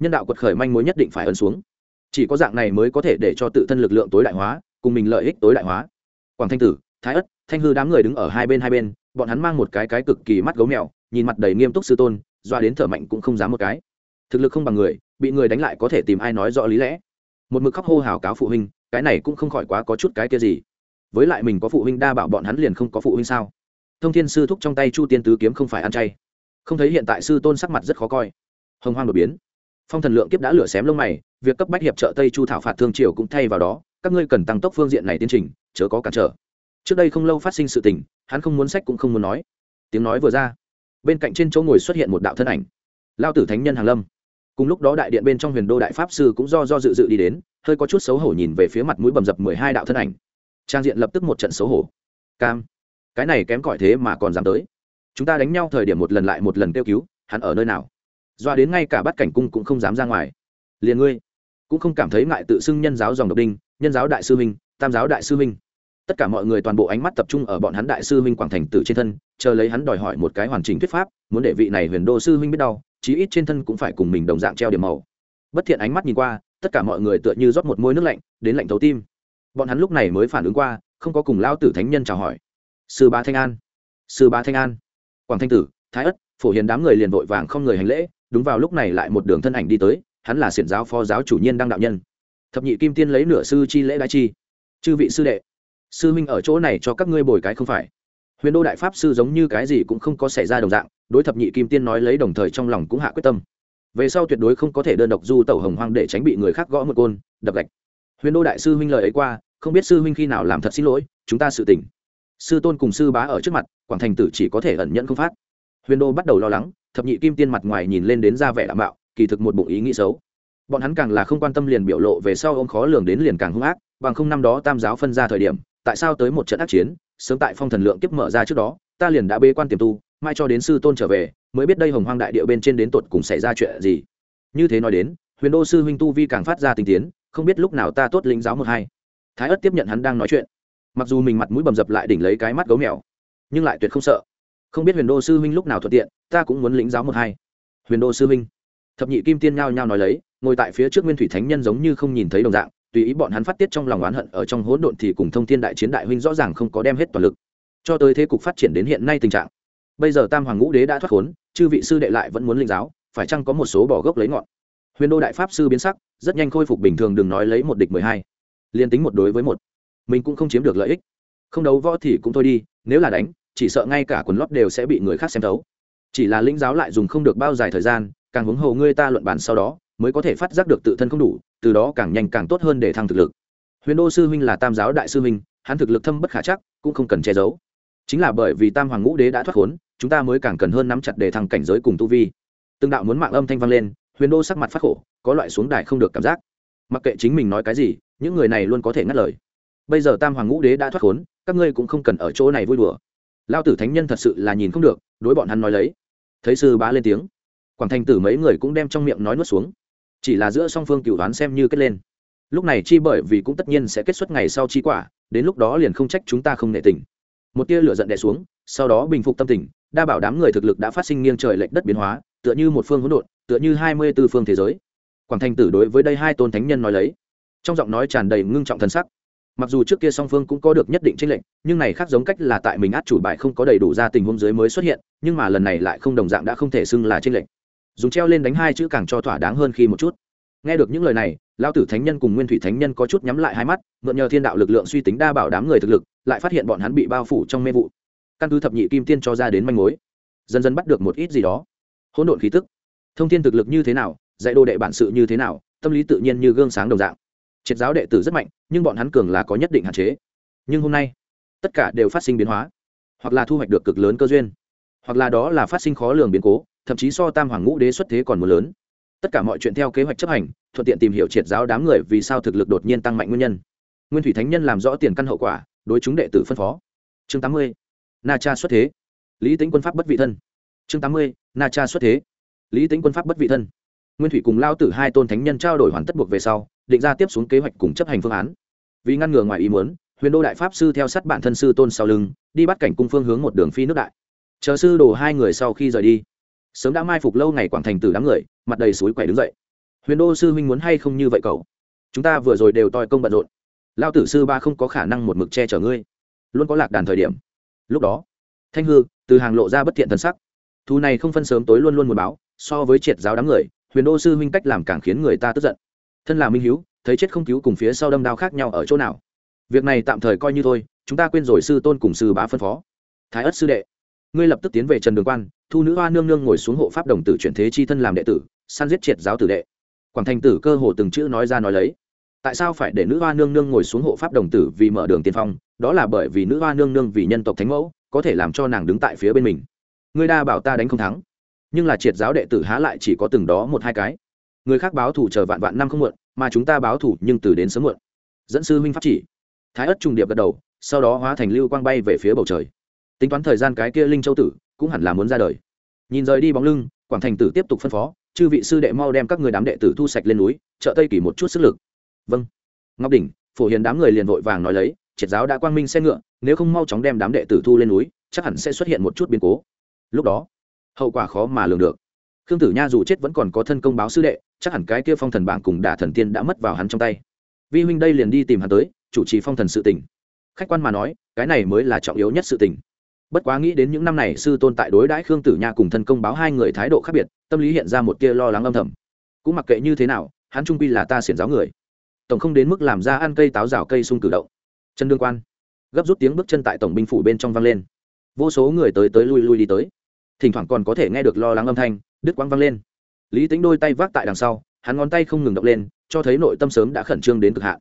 nhân đạo quật khởi manh mối nhất định phải ấn xuống. Chỉ có dạng này mới có thể để cho tự thân lực lượng tối đại hóa, cùng mình lợi ích tối đại hóa. Quảng thanh tử, thái ất, thanh hư đám người đứng ở hai bên hai bên, bọn hắn mang một cái cái cực kỳ mắt gấu mèo, nhìn mặt đầy nghiêm túc sư tôn, doa đến thở mạnh cũng không dám một cái. Thực lực không bằng người, bị người đánh lại có thể tìm ai nói rõ lý lẽ. Một mực khóc hô hào cáo phụ huynh, cái này cũng không khỏi quá có chút cái kia gì với lại mình có phụ huynh đa bảo bọn hắn liền không có phụ huynh sao? Thông thiên sư thúc trong tay chu tiên tứ kiếm không phải ăn chay. Không thấy hiện tại sư tôn sắc mặt rất khó coi. Hồng hoang đột biến. Phong thần lượng kiếp đã lửa xém lông mày, việc cấp bách hiệp trợ tây chu thảo phạt thương triều cũng thay vào đó, các ngươi cần tăng tốc phương diện này tiến trình, chớ có cản trở. Trước đây không lâu phát sinh sự tình, hắn không muốn sách cũng không muốn nói. Tiếng nói vừa ra, bên cạnh trên chỗ ngồi xuất hiện một đạo thân ảnh. Lao tử thánh nhân hàng lâm. Cùng lúc đó đại điện bên trong huyền đô đại pháp sư cũng do do dự dự đi đến, hơi có chút xấu hổ nhìn về phía mặt mũi bầm dập mười hai đạo thân ảnh trang diện lập tức một trận xấu hổ. Cam, cái này kém cỏi thế mà còn dám tới. Chúng ta đánh nhau thời điểm một lần lại một lần kêu cứu, hắn ở nơi nào? Doa đến ngay cả bắt cảnh cung cũng không dám ra ngoài. Liền ngươi cũng không cảm thấy ngại tự xưng nhân giáo dòng độc đinh, nhân giáo đại sư minh tam giáo đại sư minh tất cả mọi người toàn bộ ánh mắt tập trung ở bọn hắn đại sư minh quảng thành tử trên thân, chờ lấy hắn đòi hỏi một cái hoàn chỉnh thuyết pháp, muốn để vị này huyền đô sư minh biết đau, chí ít trên thân cũng phải cùng mình đồng dạng treo điểm màu. Bất thiện ánh mắt nhìn qua, tất cả mọi người tựa như rót một môi nước lạnh, đến lạnh thấu tim bọn hắn lúc này mới phản ứng qua, không có cùng lao tử thánh nhân chào hỏi. Sư bá thanh an, sư bá thanh an. Quảng thanh tử, thái ất, phổ hiền đám người liền vội vàng không người hành lễ, đúng vào lúc này lại một đường thân ảnh đi tới, hắn là xiển giáo phó giáo chủ nhiên đăng đạo nhân. Thập nhị kim tiên lấy nửa sư chi lễ đại chi. Chư vị sư đệ, sư minh ở chỗ này cho các ngươi bồi cái không phải. Huyền đô đại pháp sư giống như cái gì cũng không có xảy ra đồng dạng, đối thập nhị kim tiên nói lấy đồng thời trong lòng cũng hạ quyết tâm. Về sau tuyệt đối không có thể đơn độc du tẩu hồng hoang để tránh bị người khác gõ một côn, đập gạch. Huyền đô đại sư huynh lời ấy qua không biết sư huynh khi nào làm thật xin lỗi, chúng ta sự tỉnh sư tôn cùng sư bá ở trước mặt, quảng thành tử chỉ có thể ẩn nhận không phát. Huyền đô bắt đầu lo lắng, thập nhị kim tiên mặt ngoài nhìn lên đến ra vẻ đảm bảo kỳ thực một bụng ý nghĩ xấu. Bọn hắn càng là không quan tâm liền biểu lộ về sau ông khó lường đến liền càng hung ác, bằng không năm đó tam giáo phân ra thời điểm, tại sao tới một trận ác chiến, sớm tại phong thần lượng kiếp mở ra trước đó, ta liền đã bê quan tiềm tu, mai cho đến sư tôn trở về, mới biết đây hồng hoang đại địa bên trên đến tột cùng xảy ra chuyện gì. Như thế nói đến, huyền đô sư huynh tu vi càng phát ra tinh tiến, không biết lúc nào ta tốt lĩnh giáo một hai thái ớt tiếp nhận hắn đang nói chuyện. Mặc dù mình mặt mũi bầm dập lại đỉnh lấy cái mắt gấu mèo, nhưng lại tuyệt không sợ. Không biết huyền đô sư huynh lúc nào thuận tiện, ta cũng muốn lĩnh giáo một hai. Huyền đô sư huynh. Thập nhị kim tiên nhao nhao nói lấy, ngồi tại phía trước nguyên thủy thánh nhân giống như không nhìn thấy đồng dạng, tùy ý bọn hắn phát tiết trong lòng oán hận ở trong hỗn độn thì cùng thông thiên đại chiến đại huynh rõ ràng không có đem hết toàn lực. Cho tới thế cục phát triển đến hiện nay tình trạng. Bây giờ tam hoàng ngũ đế đã thoát khốn, chư vị sư đệ lại vẫn muốn linh giáo, phải chăng có một số bỏ gốc lấy ngọn? Huyền đô đại pháp sư biến sắc, rất nhanh khôi phục bình thường đừng nói lấy một địch mười hai liên tính một đối với một. Mình cũng không chiếm được lợi ích. Không đấu võ thì cũng thôi đi, nếu là đánh, chỉ sợ ngay cả quần lót đều sẽ bị người khác xem thấu. Chỉ là linh giáo lại dùng không được bao dài thời gian, càng huống hồ ngươi ta luận bàn sau đó, mới có thể phát giác được tự thân không đủ, từ đó càng nhanh càng tốt hơn để thăng thực lực. Huyền đô sư huynh là tam giáo đại sư huynh, hắn thực lực thâm bất khả chắc, cũng không cần che giấu. Chính là bởi vì tam hoàng ngũ đế đã thoát khốn, chúng ta mới càng cần hơn nắm chặt để thăng cảnh giới cùng tu vi. Từng đạo muốn mạng âm thanh vang lên, huyền đô sắc mặt phát khổ, có loại xuống đài không được cảm giác mặc kệ chính mình nói cái gì, những người này luôn có thể ngắt lời. Bây giờ tam hoàng ngũ đế đã thoát khốn, các ngươi cũng không cần ở chỗ này vui đùa. Lao tử thánh nhân thật sự là nhìn không được, đối bọn hắn nói lấy. Thấy sư bá lên tiếng, quảng thành tử mấy người cũng đem trong miệng nói nuốt xuống. Chỉ là giữa song phương cựu đoán xem như kết lên. Lúc này chi bởi vì cũng tất nhiên sẽ kết xuất ngày sau chi quả, đến lúc đó liền không trách chúng ta không nệ tình. Một tia lửa giận đè xuống, sau đó bình phục tâm tình, đa bảo đám người thực lực đã phát sinh nghiêng trời lệch đất biến hóa, tựa như một phương hỗn độn, tựa như hai mươi tư phương thế giới quảng thành tử đối với đây hai tôn thánh nhân nói lấy, trong giọng nói tràn đầy ngưng trọng thân sắc. Mặc dù trước kia song phương cũng có được nhất định tranh lệch, nhưng này khác giống cách là tại mình át chủ bài không có đầy đủ ra tình huống dưới mới xuất hiện, nhưng mà lần này lại không đồng dạng đã không thể xưng là tranh lệch. Dùng treo lên đánh hai chữ càng cho thỏa đáng hơn khi một chút. Nghe được những lời này lao tử thánh nhân cùng nguyên thủy thánh nhân có chút nhắm lại hai mắt, mượn nhờ thiên đạo lực lượng suy tính đa bảo đám người thực lực, lại phát hiện bọn hắn bị bao phủ trong mê vụ. Căn cứ thập nhị kim tiên cho ra đến manh mối, dần dần bắt được một ít gì đó. Hỗn độn khí tức. Thông tin thực lực như thế nào dạy đồ đệ bản sự như thế nào, tâm lý tự nhiên như gương sáng đồng dạng. Triệt giáo đệ tử rất mạnh, nhưng bọn hắn cường là có nhất định hạn chế. Nhưng hôm nay, tất cả đều phát sinh biến hóa. Hoặc là thu hoạch được cực lớn cơ duyên. Hoặc là đó là phát sinh khó lường biến cố, thậm chí so tam hoàng ngũ đế xuất thế còn một lớn. Tất cả mọi chuyện theo kế hoạch chấp hành, thuận tiện tìm hiểu triệt giáo đám người vì sao thực lực đột nhiên tăng mạnh nguyên nhân. Nguyên thủy thánh nhân làm rõ tiền căn hậu quả, đối chúng đệ tử phân phó. Chương tám mươi, na cha xuất thế. Lý tính quân pháp bất vị thân. Chương tám mươi, na cha xuất thế. Lý tính quân pháp bất vị thân nguyên thủy cùng lao tử hai tôn thánh nhân trao đổi hoàn tất buộc về sau, định ra tiếp xuống kế hoạch cùng chấp hành phương án. Vì ngăn ngừa ngoài ý muốn, huyền đô đại pháp sư theo sát bản thân sư tôn sau lưng, đi bắt cảnh cung phương hướng một đường phi nước đại. Chờ sư đồ hai người sau khi rời đi, sớm đã mai phục lâu ngày quảng thành từ đám người, mặt đầy suối quẻ đứng dậy. Huyền đô sư huynh muốn hay không như vậy cậu? Chúng ta vừa rồi đều toi công bận rộn. Lao tử sư ba không có khả năng một mực che chở ngươi. Luôn có lạc đàn thời điểm. Lúc đó, thanh hư, từ hàng lộ ra bất thiện thân sắc. Thu này không phân sớm tối luôn luôn muốn báo, so với triệt giáo đám người huyền đô sư huynh cách làm càng khiến người ta tức giận. Thân là minh hiếu, thấy chết không cứu cùng phía sau đâm đao khác nhau ở chỗ nào? Việc này tạm thời coi như thôi, chúng ta quên rồi sư tôn cùng sư bá phân phó. Thái ất sư đệ, ngươi lập tức tiến về trần đường quan, thu nữ hoa nương nương ngồi xuống hộ pháp đồng tử chuyển thế chi thân làm đệ tử săn giết triệt giáo tử đệ. Quảng thành tử cơ hồ từng chữ nói ra nói lấy. Tại sao phải để nữ hoa nương nương ngồi xuống hộ pháp đồng tử vì mở đường tiên phong? Đó là bởi vì nữ hoa nương nương vì nhân tộc thánh mẫu, có thể làm cho nàng đứng tại phía bên mình. Ngươi đa bảo ta đánh không thắng nhưng là triệt giáo đệ tử há lại chỉ có từng đó một hai cái. Người khác báo thủ chờ vạn vạn năm không muộn, mà chúng ta báo thủ nhưng từ đến sớm muộn. Dẫn sư huynh pháp chỉ. Thái ất trùng điệp gật đầu, sau đó hóa thành lưu quang bay về phía bầu trời. Tính toán thời gian cái kia linh châu tử, cũng hẳn là muốn ra đời. Nhìn rời đi bóng lưng, quảng thành tử tiếp tục phân phó, chư vị sư đệ mau đem các người đám đệ tử thu sạch lên núi chợ tây kỷ một chút sức lực. Vâng. Ngọc đỉnh, phổ hiền đám người liền vội vàng nói lấy, triệt giáo đã quang minh xe ngựa, nếu không mau chóng đem đám đệ tử thu lên núi, chắc hẳn sẽ xuất hiện một chút biến cố. Lúc đó hậu quả khó mà lường được. Khương tử nha dù chết vẫn còn có thân công báo sư đệ, chắc hẳn cái kia phong thần bảng cùng đả thần tiên đã mất vào hắn trong tay. Vi huynh đây liền đi tìm hắn tới, chủ trì phong thần sự tỉnh khách quan mà nói, cái này mới là trọng yếu nhất sự tỉnh. bất quá nghĩ đến những năm này sư tôn tại đối đãi khương tử nha cùng thân công báo hai người thái độ khác biệt, tâm lý hiện ra một tia lo lắng âm thầm. Cũng mặc kệ như thế nào, hắn trung quy là ta xiển giáo người. Tổng không đến mức làm ra ăn cây táo rào cây sung cử động. Chân đương quan. Gấp rút tiếng bước chân tại tổng binh phủ bên trong vang lên. Vô số người tới tới lui lui đi tới thỉnh thoảng còn có thể nghe được lo lắng âm thanh, đứt quang vang lên. Lý tính đôi tay vác tại đằng sau, hắn ngón tay không ngừng động lên, cho thấy nội tâm sớm đã khẩn trương đến cực hạn.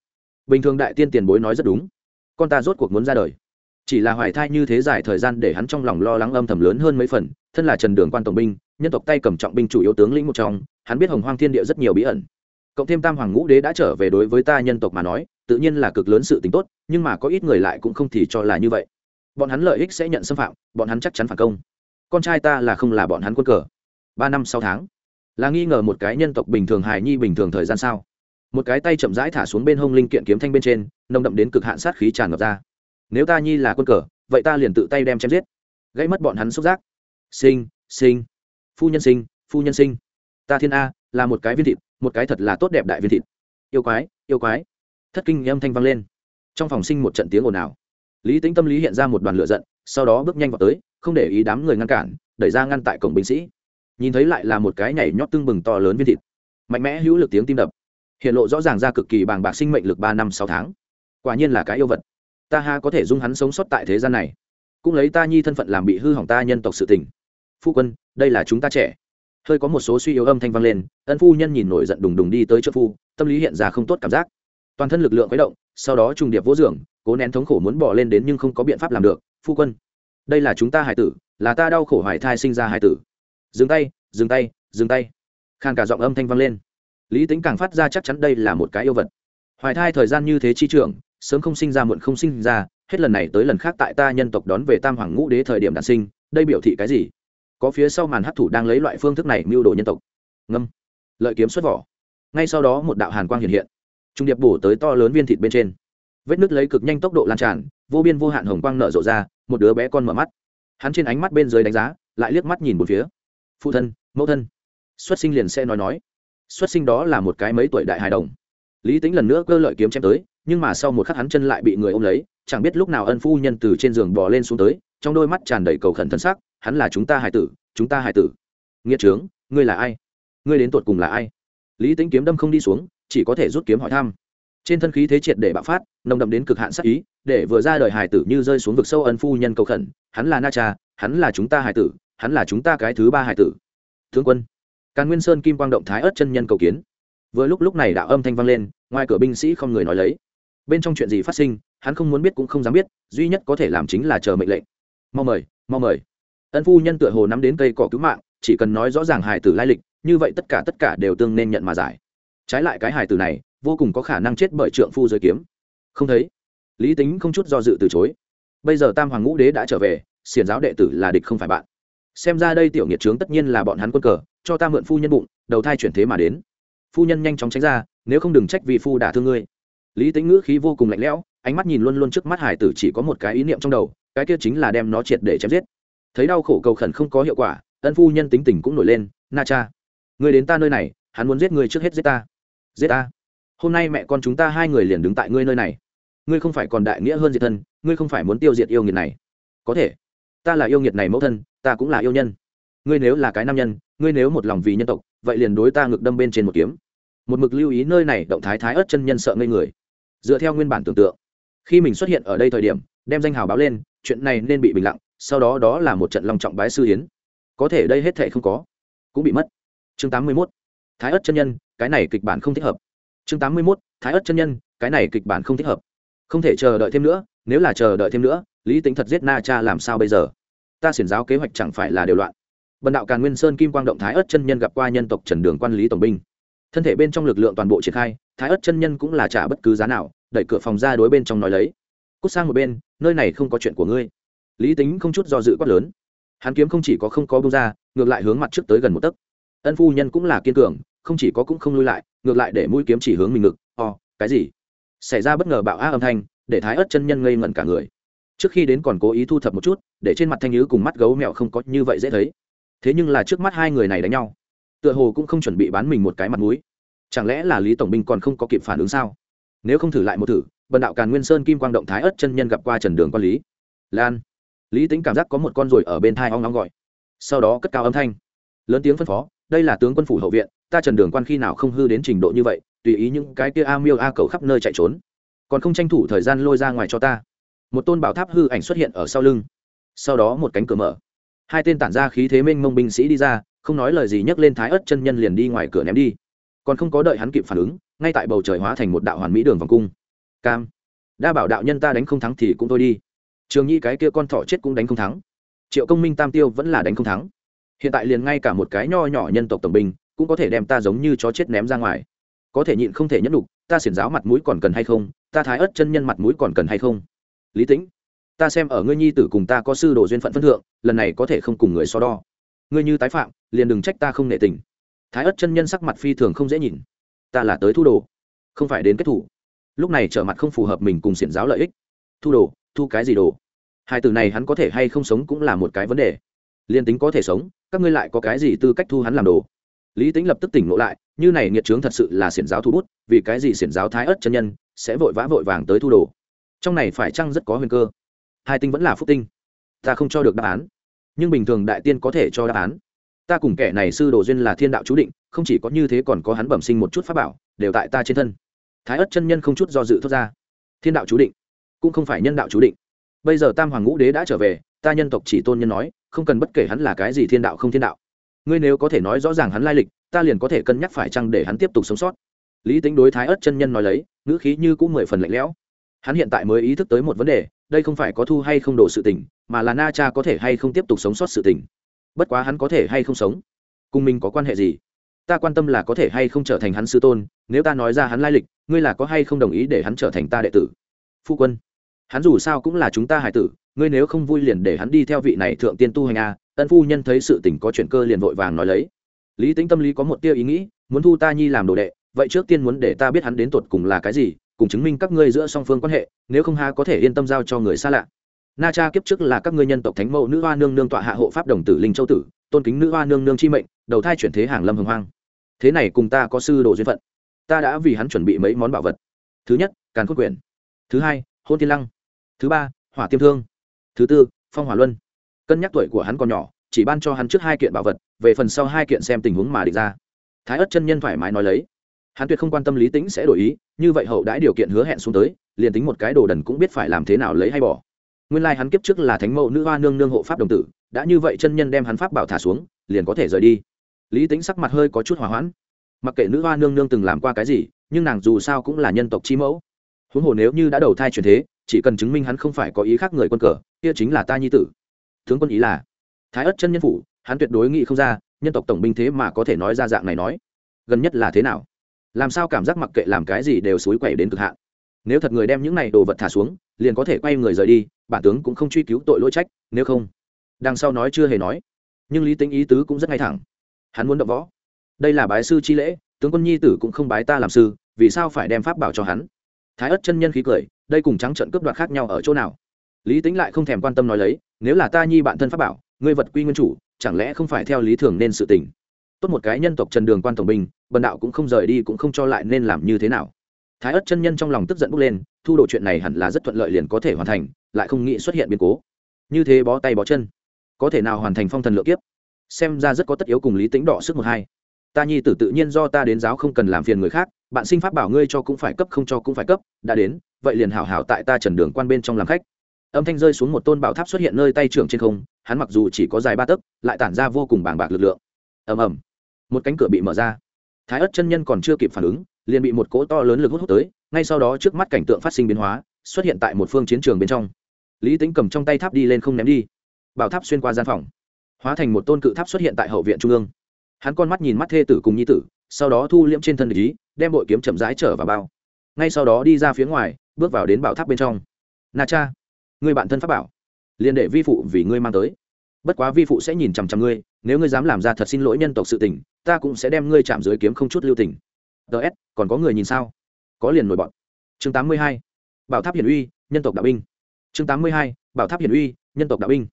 Bình thường đại tiên tiền bối nói rất đúng. Con ta rốt cuộc muốn ra đời. Chỉ là hoài thai như thế dài thời gian để hắn trong lòng lo lắng âm thầm lớn hơn mấy phần, thân là trần đường quan tổng binh, nhân tộc tay cầm trọng binh chủ yếu tướng lĩnh một trong, hắn biết hồng hoang thiên địa rất nhiều bí ẩn. Cộng thêm tam hoàng ngũ đế đã trở về đối với ta nhân tộc mà nói, tự nhiên là cực lớn sự tính tốt, nhưng mà có ít người lại cũng không thì cho là như vậy. Bọn hắn lợi ích sẽ nhận xâm phạm, bọn hắn chắc chắn phản công con trai ta là không là bọn hắn quân cờ. Ba năm sáu tháng, là nghi ngờ một cái nhân tộc bình thường hài nhi bình thường thời gian sao? Một cái tay chậm rãi thả xuống bên hông linh kiện kiếm thanh bên trên, nồng đậm đến cực hạn sát khí tràn ngập ra. Nếu ta nhi là quân cờ, vậy ta liền tự tay đem chém giết. Gây mất bọn hắn xúc giác. Sinh sinh. Phu nhân sinh, phu nhân sinh. Ta thiên a, là một cái viên thịt, một cái thật là tốt đẹp đại viên thịt. Yêu quái yêu quái. Thất kinh âm thanh vang lên. Trong phòng sinh một trận tiếng ồn ào. Lý tính tâm lý hiện ra một đoàn lửa giận, sau đó bước nhanh vào tới không để ý đám người ngăn cản, đẩy ra ngăn tại cổng binh sĩ. Nhìn thấy lại là một cái nhảy nhót tưng bừng to lớn viên thịt. Mạnh mẽ hữu lực tiếng tim đập. Hiện lộ rõ ràng ra cực kỳ bàng bạc sinh mệnh lực ba năm sáu tháng. Quả nhiên là cái yêu vật. Ta ha có thể dung hắn sống sót tại thế gian này. Cũng lấy ta nhi thân phận làm bị hư hỏng ta nhân tộc sự tình. Phu quân, đây là chúng ta trẻ. Hơi có một số suy yếu âm thanh vang lên, ân phu nhân nhìn nổi giận đùng đùng đi tới trước phu, tâm lý hiện ra không tốt cảm giác. Toàn thân lực lượng khuấy động, sau đó trùng điệp vỗ dưỡng, cố nén thống khổ muốn bỏ lên đến nhưng không có biện pháp làm được. Phu quân đây là chúng ta hải tử, là ta đau khổ hoài thai sinh ra hải tử. Dừng tay dừng tay dừng tay. Khan cả giọng âm thanh vang lên. Lý tính càng phát ra chắc chắn đây là một cái yêu vật. Hoài thai thời gian như thế chi trưởng, sớm không sinh ra muộn không sinh ra, hết lần này tới lần khác tại ta nhân tộc đón về tam hoàng ngũ đế thời điểm đản sinh, đây biểu thị cái gì? Có phía sau màn hấp thủ đang lấy loại phương thức này mưu đồ nhân tộc. Ngâm. Lợi kiếm xuất vỏ. Ngay sau đó một đạo hàn quang hiện hiện. Trung điệp bổ tới to lớn viên thịt bên trên vết nứt lấy cực nhanh tốc độ lan tràn, vô biên vô hạn hồng quang nở rộ ra, một đứa bé con mở mắt. Hắn trên ánh mắt bên dưới đánh giá, lại liếc mắt nhìn một phía. Phụ thân, mẫu thân. Xuất sinh liền sẽ nói nói. Xuất sinh đó là một cái mấy tuổi đại hài đồng. Lý tính lần nữa cơ lợi kiếm chém tới, nhưng mà sau một khắc hắn chân lại bị người ôm lấy, chẳng biết lúc nào ân phu nhân từ trên giường bò lên xuống tới, trong đôi mắt tràn đầy cầu khẩn thân xác, hắn là chúng ta hài tử, chúng ta hài tử. Nghĩa trướng, ngươi là ai? Ngươi đến tột cùng là ai? Lý tính kiếm đâm không đi xuống, chỉ có thể rút kiếm hỏi thăm trên thân khí thế triệt để bạo phát, nồng đậm đến cực hạn sắc ý, để vừa ra đời hải tử như rơi xuống vực sâu ân phu nhân cầu khẩn, hắn là na cha, hắn là chúng ta hải tử, hắn là chúng ta cái thứ ba hải tử. Thương quân, càn nguyên sơn kim quang động thái ớt chân nhân cầu kiến. Vừa lúc lúc này đạo âm thanh vang lên, ngoài cửa binh sĩ không người nói lấy. Bên trong chuyện gì phát sinh, hắn không muốn biết cũng không dám biết, duy nhất có thể làm chính là chờ mệnh lệnh. Mau mời mau mời. Ân phu nhân tựa hồ nắm đến cây cỏ cứu mạng, chỉ cần nói rõ ràng hải tử lai lịch, như vậy tất cả tất cả đều tương nên nhận mà giải. Trái lại cái hải tử này vô cùng có khả năng chết bởi trượng phu giới kiếm. Không thấy. Lý tính không chút do dự từ chối. Bây giờ tam hoàng ngũ đế đã trở về, xiển giáo đệ tử là địch không phải bạn. Xem ra đây tiểu nghiệt trướng tất nhiên là bọn hắn quân cờ, cho ta mượn phu nhân bụng, đầu thai chuyển thế mà đến. Phu nhân nhanh chóng tránh ra, nếu không đừng trách vì phu đả thương ngươi. Lý tính ngữ khí vô cùng lạnh lẽo, ánh mắt nhìn luôn luôn trước mắt hải tử chỉ có một cái ý niệm trong đầu, cái kia chính là đem nó triệt để chém giết. Thấy đau khổ cầu khẩn không có hiệu quả, ân phu nhân tính tình cũng nổi lên, na cha người đến ta nơi này, hắn muốn giết người trước hết giết ta. Giết ta? Hôm nay mẹ con chúng ta hai người liền đứng tại ngươi nơi này. Ngươi không phải còn đại nghĩa hơn diệt thân, ngươi không phải muốn tiêu diệt yêu nghiệt này. Có thể, ta là yêu nghiệt này mẫu thân, ta cũng là yêu nhân. Ngươi nếu là cái nam nhân, ngươi nếu một lòng vì nhân tộc, vậy liền đối ta ngực đâm bên trên một kiếm. Một mực lưu ý nơi này, động thái thái ớt chân nhân sợ ngây người. Dựa theo nguyên bản tưởng tượng, khi mình xuất hiện ở đây thời điểm, đem danh hào báo lên, chuyện này nên bị bình lặng, sau đó đó là một trận long trọng bái sư hiến có thể đây hết thệ không có, cũng bị mất. Chương tám mươi 81. thái ớt chân nhân, cái này kịch bản không thích hợp chương tám mươi 81. thái ớt chân nhân, cái này kịch bản không thích hợp. Không thể chờ đợi thêm nữa, nếu là chờ đợi thêm nữa, lý tính thật giết na cha làm sao bây giờ? Ta xiển giáo kế hoạch chẳng phải là điều loạn. Bần đạo càn nguyên sơn kim quang động thái ớt chân nhân gặp qua nhân tộc trần đường quan lý tổng binh. Thân thể bên trong lực lượng toàn bộ triển khai, thái ớt chân nhân cũng là trả bất cứ giá nào, đẩy cửa phòng ra đối bên trong nói lấy. Cút sang một bên, nơi này không có chuyện của ngươi. Lý tính không chút do dự quát lớn. Hắn kiếm không chỉ có không có bông ra, ngược lại hướng mặt trước tới gần một tấc. Ân phu nhân cũng là kiên cường, không chỉ có cũng không lui lại ngược lại để mũi kiếm chỉ hướng mình ngực o、oh, cái gì? Xảy ra bất ngờ bạo á âm thanh để thái ớt chân nhân ngây ngẩn cả người. Trước khi đến còn cố ý thu thập một chút để trên mặt thanh nhứ cùng mắt gấu mẹo không có như vậy dễ thấy. Thế nhưng là trước mắt hai người này đánh nhau tựa hồ cũng không chuẩn bị bán mình một cái mặt mũi. Chẳng lẽ là lý tổng binh còn không có kịp phản ứng sao? Nếu không thử lại một thử bần đạo càn nguyên sơn kim quang động thái ớt chân nhân gặp qua trần đường quan lý. Lan. Lý tính cảm giác có một con ruồi ở bên thai ong ong gọi. Sau đó cất cao âm thanh. Lớn tiếng phân phó đây là tướng quân phủ hậu viện ta trần đường quan khi nào không hư đến trình độ như vậy, tùy ý những cái kia a miêu a cầu khắp nơi chạy trốn. Còn không tranh thủ thời gian lôi ra ngoài cho ta. Một tôn bảo tháp hư ảnh xuất hiện ở sau lưng. Sau đó một cánh cửa mở. Hai tên tản ra khí thế minh mông binh sĩ đi ra, không nói lời gì nhấc lên thái ớt chân nhân liền đi ngoài cửa ném đi. Còn không có đợi hắn kịp phản ứng, ngay tại bầu trời hóa thành một đạo hoàn mỹ đường vòng cung. Cam. Đa bảo đạo nhân ta đánh không thắng thì cũng thôi đi. Trường nhi cái kia con thỏ chết cũng đánh không thắng. Triệu công minh tam tiêu vẫn là đánh không thắng. Hiện tại liền ngay cả một cái nho nhỏ nhân tộc tổng binh cũng có thể đem ta giống như chó chết ném ra ngoài. Có thể nhịn không thể nhẫn đục ta xiển giáo mặt mũi còn cần hay không? Ta thái ớt chân nhân mặt mũi còn cần hay không? Lý tĩnh, ta xem ở ngươi nhi tử cùng ta có sư đồ duyên phận phân thượng, lần này có thể không cùng người so đo. Ngươi như tái phạm, liền đừng trách ta không nể tình. Thái ớt chân nhân sắc mặt phi thường không dễ nhìn. Ta là tới thu đồ, không phải đến kết thủ. Lúc này trở mặt không phù hợp mình cùng xiển giáo lợi ích. Thu đồ, thu cái gì đồ? Hai từ này hắn có thể hay không sống cũng là một cái vấn đề. Liên tính có thể sống, các ngươi lại có cái gì tư cách thu hắn làm đồ? Lý tính lập tức tỉnh ngộ lại, như này nghiệt trướng thật sự là xiển giáo thu bút, vì cái gì xiển giáo thái ất chân nhân sẽ vội vã vội vàng tới thu đồ? Trong này phải chăng rất có huyền cơ? Hai tinh vẫn là phúc tinh. Ta không cho được đáp án. Nhưng bình thường đại tiên có thể cho đáp án. Ta cùng kẻ này sư đồ duyên là thiên đạo chú định, không chỉ có như thế còn có hắn bẩm sinh một chút pháp bảo, đều tại ta trên thân. Thái ất chân nhân không chút do dự thốt ra. Thiên đạo chú định, cũng không phải nhân đạo chú định. Bây giờ tam hoàng ngũ đế đã trở về, ta nhân tộc chỉ tôn nhân nói, không cần bất kể hắn là cái gì thiên đạo không thiên đạo ngươi nếu có thể nói rõ ràng hắn lai lịch, ta liền có thể cân nhắc phải chăng để hắn tiếp tục sống sót. Lý tính đối thái ớt chân nhân nói lấy, ngữ khí như cũng mười phần lạnh lẽo. Hắn hiện tại mới ý thức tới một vấn đề, đây không phải có thu hay không đổ sự tình, mà là na cha có thể hay không tiếp tục sống sót sự tình. Bất quá hắn có thể hay không sống? Cùng mình có quan hệ gì? Ta quan tâm là có thể hay không trở thành hắn sư tôn, nếu ta nói ra hắn lai lịch, ngươi là có hay không đồng ý để hắn trở thành ta đệ tử? Phu quân, hắn dù sao cũng là chúng ta hải tử, ngươi nếu không vui liền để hắn đi theo vị này thượng tiên tu hành a ân phu nhân thấy sự tình có chuyện cơ liền vội vàng nói lấy. Lý tính tâm lý có một tia ý nghĩ, muốn thu ta nhi làm đồ đệ, vậy trước tiên muốn để ta biết hắn đến tột cùng là cái gì, cùng chứng minh các ngươi giữa song phương quan hệ, nếu không ha có thể yên tâm giao cho người xa lạ. Na cha kiếp trước là các ngươi nhân tộc thánh mẫu nữ hoa nương nương tọa hạ hộ pháp đồng tử linh châu tử, tôn kính nữ hoa nương nương chi mệnh, đầu thai chuyển thế hàng lâm hồng hoang. Thế này cùng ta có sư đồ duyên phận. Ta đã vì hắn chuẩn bị mấy món bảo vật. Thứ nhất, càn cốt quyển. Thứ hai, hôn thiên lăng. Thứ ba, hỏa tiêm thương. Thứ tư, phong hỏa luân cân nhắc tuổi của hắn còn nhỏ, chỉ ban cho hắn trước hai kiện bảo vật, về phần sau hai kiện xem tình huống mà địch ra. Thái ất chân nhân thoải mái nói lấy. Hắn tuyệt không quan tâm lý tính sẽ đổi ý, như vậy hậu đãi điều kiện hứa hẹn xuống tới, liền tính một cái đồ đần cũng biết phải làm thế nào lấy hay bỏ. Nguyên lai、like、hắn kiếp trước là thánh mẫu nữ hoa nương nương hộ pháp đồng tử, đã như vậy chân nhân đem hắn pháp bảo thả xuống, liền có thể rời đi. Lý tính sắc mặt hơi có chút hỏa hoãn. Mặc kệ nữ hoa nương nương từng làm qua cái gì, nhưng nàng dù sao cũng là nhân tộc chi mẫu. Huống hồ nếu như đã đầu thai truyền thế, chỉ cần chứng minh hắn không phải có ý khác người quân cờ, kia chính là ta nhi tử tướng quân ý là, thái ất chân nhân phủ, hắn tuyệt đối nghĩ không ra, nhân tộc tổng binh thế mà có thể nói ra dạng này nói. Gần nhất là thế nào? Làm sao cảm giác mặc kệ làm cái gì đều suối quẩy đến cực hạn? Nếu thật người đem những này đồ vật thả xuống, liền có thể quay người rời đi, bản tướng cũng không truy cứu tội lỗi trách, nếu không. Đằng sau nói chưa hề nói. Nhưng lý tính ý tứ cũng rất ngay thẳng. Hắn muốn động võ. Đây là bái sư chi lễ, tướng quân nhi tử cũng không bái ta làm sư, vì sao phải đem pháp bảo cho hắn? Thái ất chân nhân khí cười, đây cùng trắng trận cướp đoạt khác nhau ở chỗ nào? Lý tính lại không thèm quan tâm nói lấy nếu là ta nhi bạn thân pháp bảo, ngươi vật quy nguyên chủ, chẳng lẽ không phải theo lý thường nên sự tình? Tốt một cái nhân tộc trần đường quan tổng binh, bần đạo cũng không rời đi cũng không cho lại nên làm như thế nào. Thái ất chân nhân trong lòng tức giận bốc lên, thu đồ chuyện này hẳn là rất thuận lợi liền có thể hoàn thành, lại không nghĩ xuất hiện biến cố. Như thế bó tay bó chân, có thể nào hoàn thành phong thần lượng kiếp? Xem ra rất có tất yếu cùng lý tính đỏ sức một hai. Ta nhi tử tự nhiên do ta đến giáo không cần làm phiền người khác, bạn sinh pháp bảo ngươi cho cũng phải cấp không cho cũng phải cấp, đã đến, vậy liền hảo hảo tại ta trần đường quan bên trong làm khách âm thanh rơi xuống một tôn bảo tháp xuất hiện nơi tay trưởng trên không, hắn mặc dù chỉ có dài ba tấc, lại tản ra vô cùng bàng bạc lực lượng. Ầm ầm. Một cánh cửa bị mở ra. Thái ất chân nhân còn chưa kịp phản ứng, liền bị một cỗ to lớn lực hút hút tới, ngay sau đó trước mắt cảnh tượng phát sinh biến hóa, xuất hiện tại một phương chiến trường bên trong. Lý tính cầm trong tay tháp đi lên không ném đi. Bảo tháp xuyên qua gian phòng, hóa thành một tôn cự tháp xuất hiện tại hậu viện trung ương. Hắn con mắt nhìn mắt thê tử cùng nhi tử, sau đó thu liễm trên thân ý, đem bội kiếm chậm rãi trở vào bao. Ngay sau đó đi ra phía ngoài, bước vào đến bảo tháp bên trong. Na cha người bạn thân pháp bảo, liền để vi phụ vì ngươi mang tới. Bất quá vi phụ sẽ nhìn chằm chằm ngươi, nếu ngươi dám làm ra thật xin lỗi nhân tộc sự tình, ta cũng sẽ đem ngươi chạm dưới kiếm không chút lưu tình. Ts còn có người nhìn sao? Có liền nổi bọn. Chương 82. bảo tháp hiển uy, nhân tộc đạo binh. Chương 82. bảo tháp hiển uy, nhân tộc đạo binh.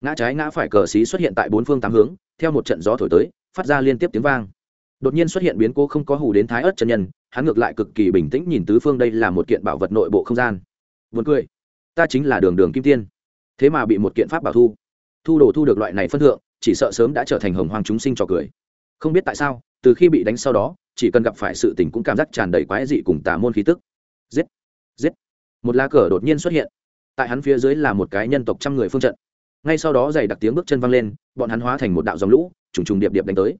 Ngã trái ngã phải cờ xí xuất hiện tại bốn phương tám hướng, theo một trận gió thổi tới, phát ra liên tiếp tiếng vang. Đột nhiên xuất hiện biến cố không có hù đến thái ớt chân nhân, hắn ngược lại cực kỳ bình tĩnh nhìn tứ phương, đây là một kiện bảo vật nội bộ không gian. Vượt cười ta chính là đường đường kim tiên. Thế mà bị một kiện pháp bảo thu. Thu đồ thu được loại này phân thượng, chỉ sợ sớm đã trở thành hồng hoàng chúng sinh trò cười. Không biết tại sao, từ khi bị đánh sau đó, chỉ cần gặp phải sự tình cũng cảm giác tràn đầy quái dị cùng tà môn khí tức. Giết! Giết! Một lá cờ đột nhiên xuất hiện. Tại hắn phía dưới là một cái nhân tộc trăm người phương trận. Ngay sau đó giày đặc tiếng bước chân văng lên, bọn hắn hóa thành một đạo dòng lũ, trùng trùng điệp điệp đánh tới.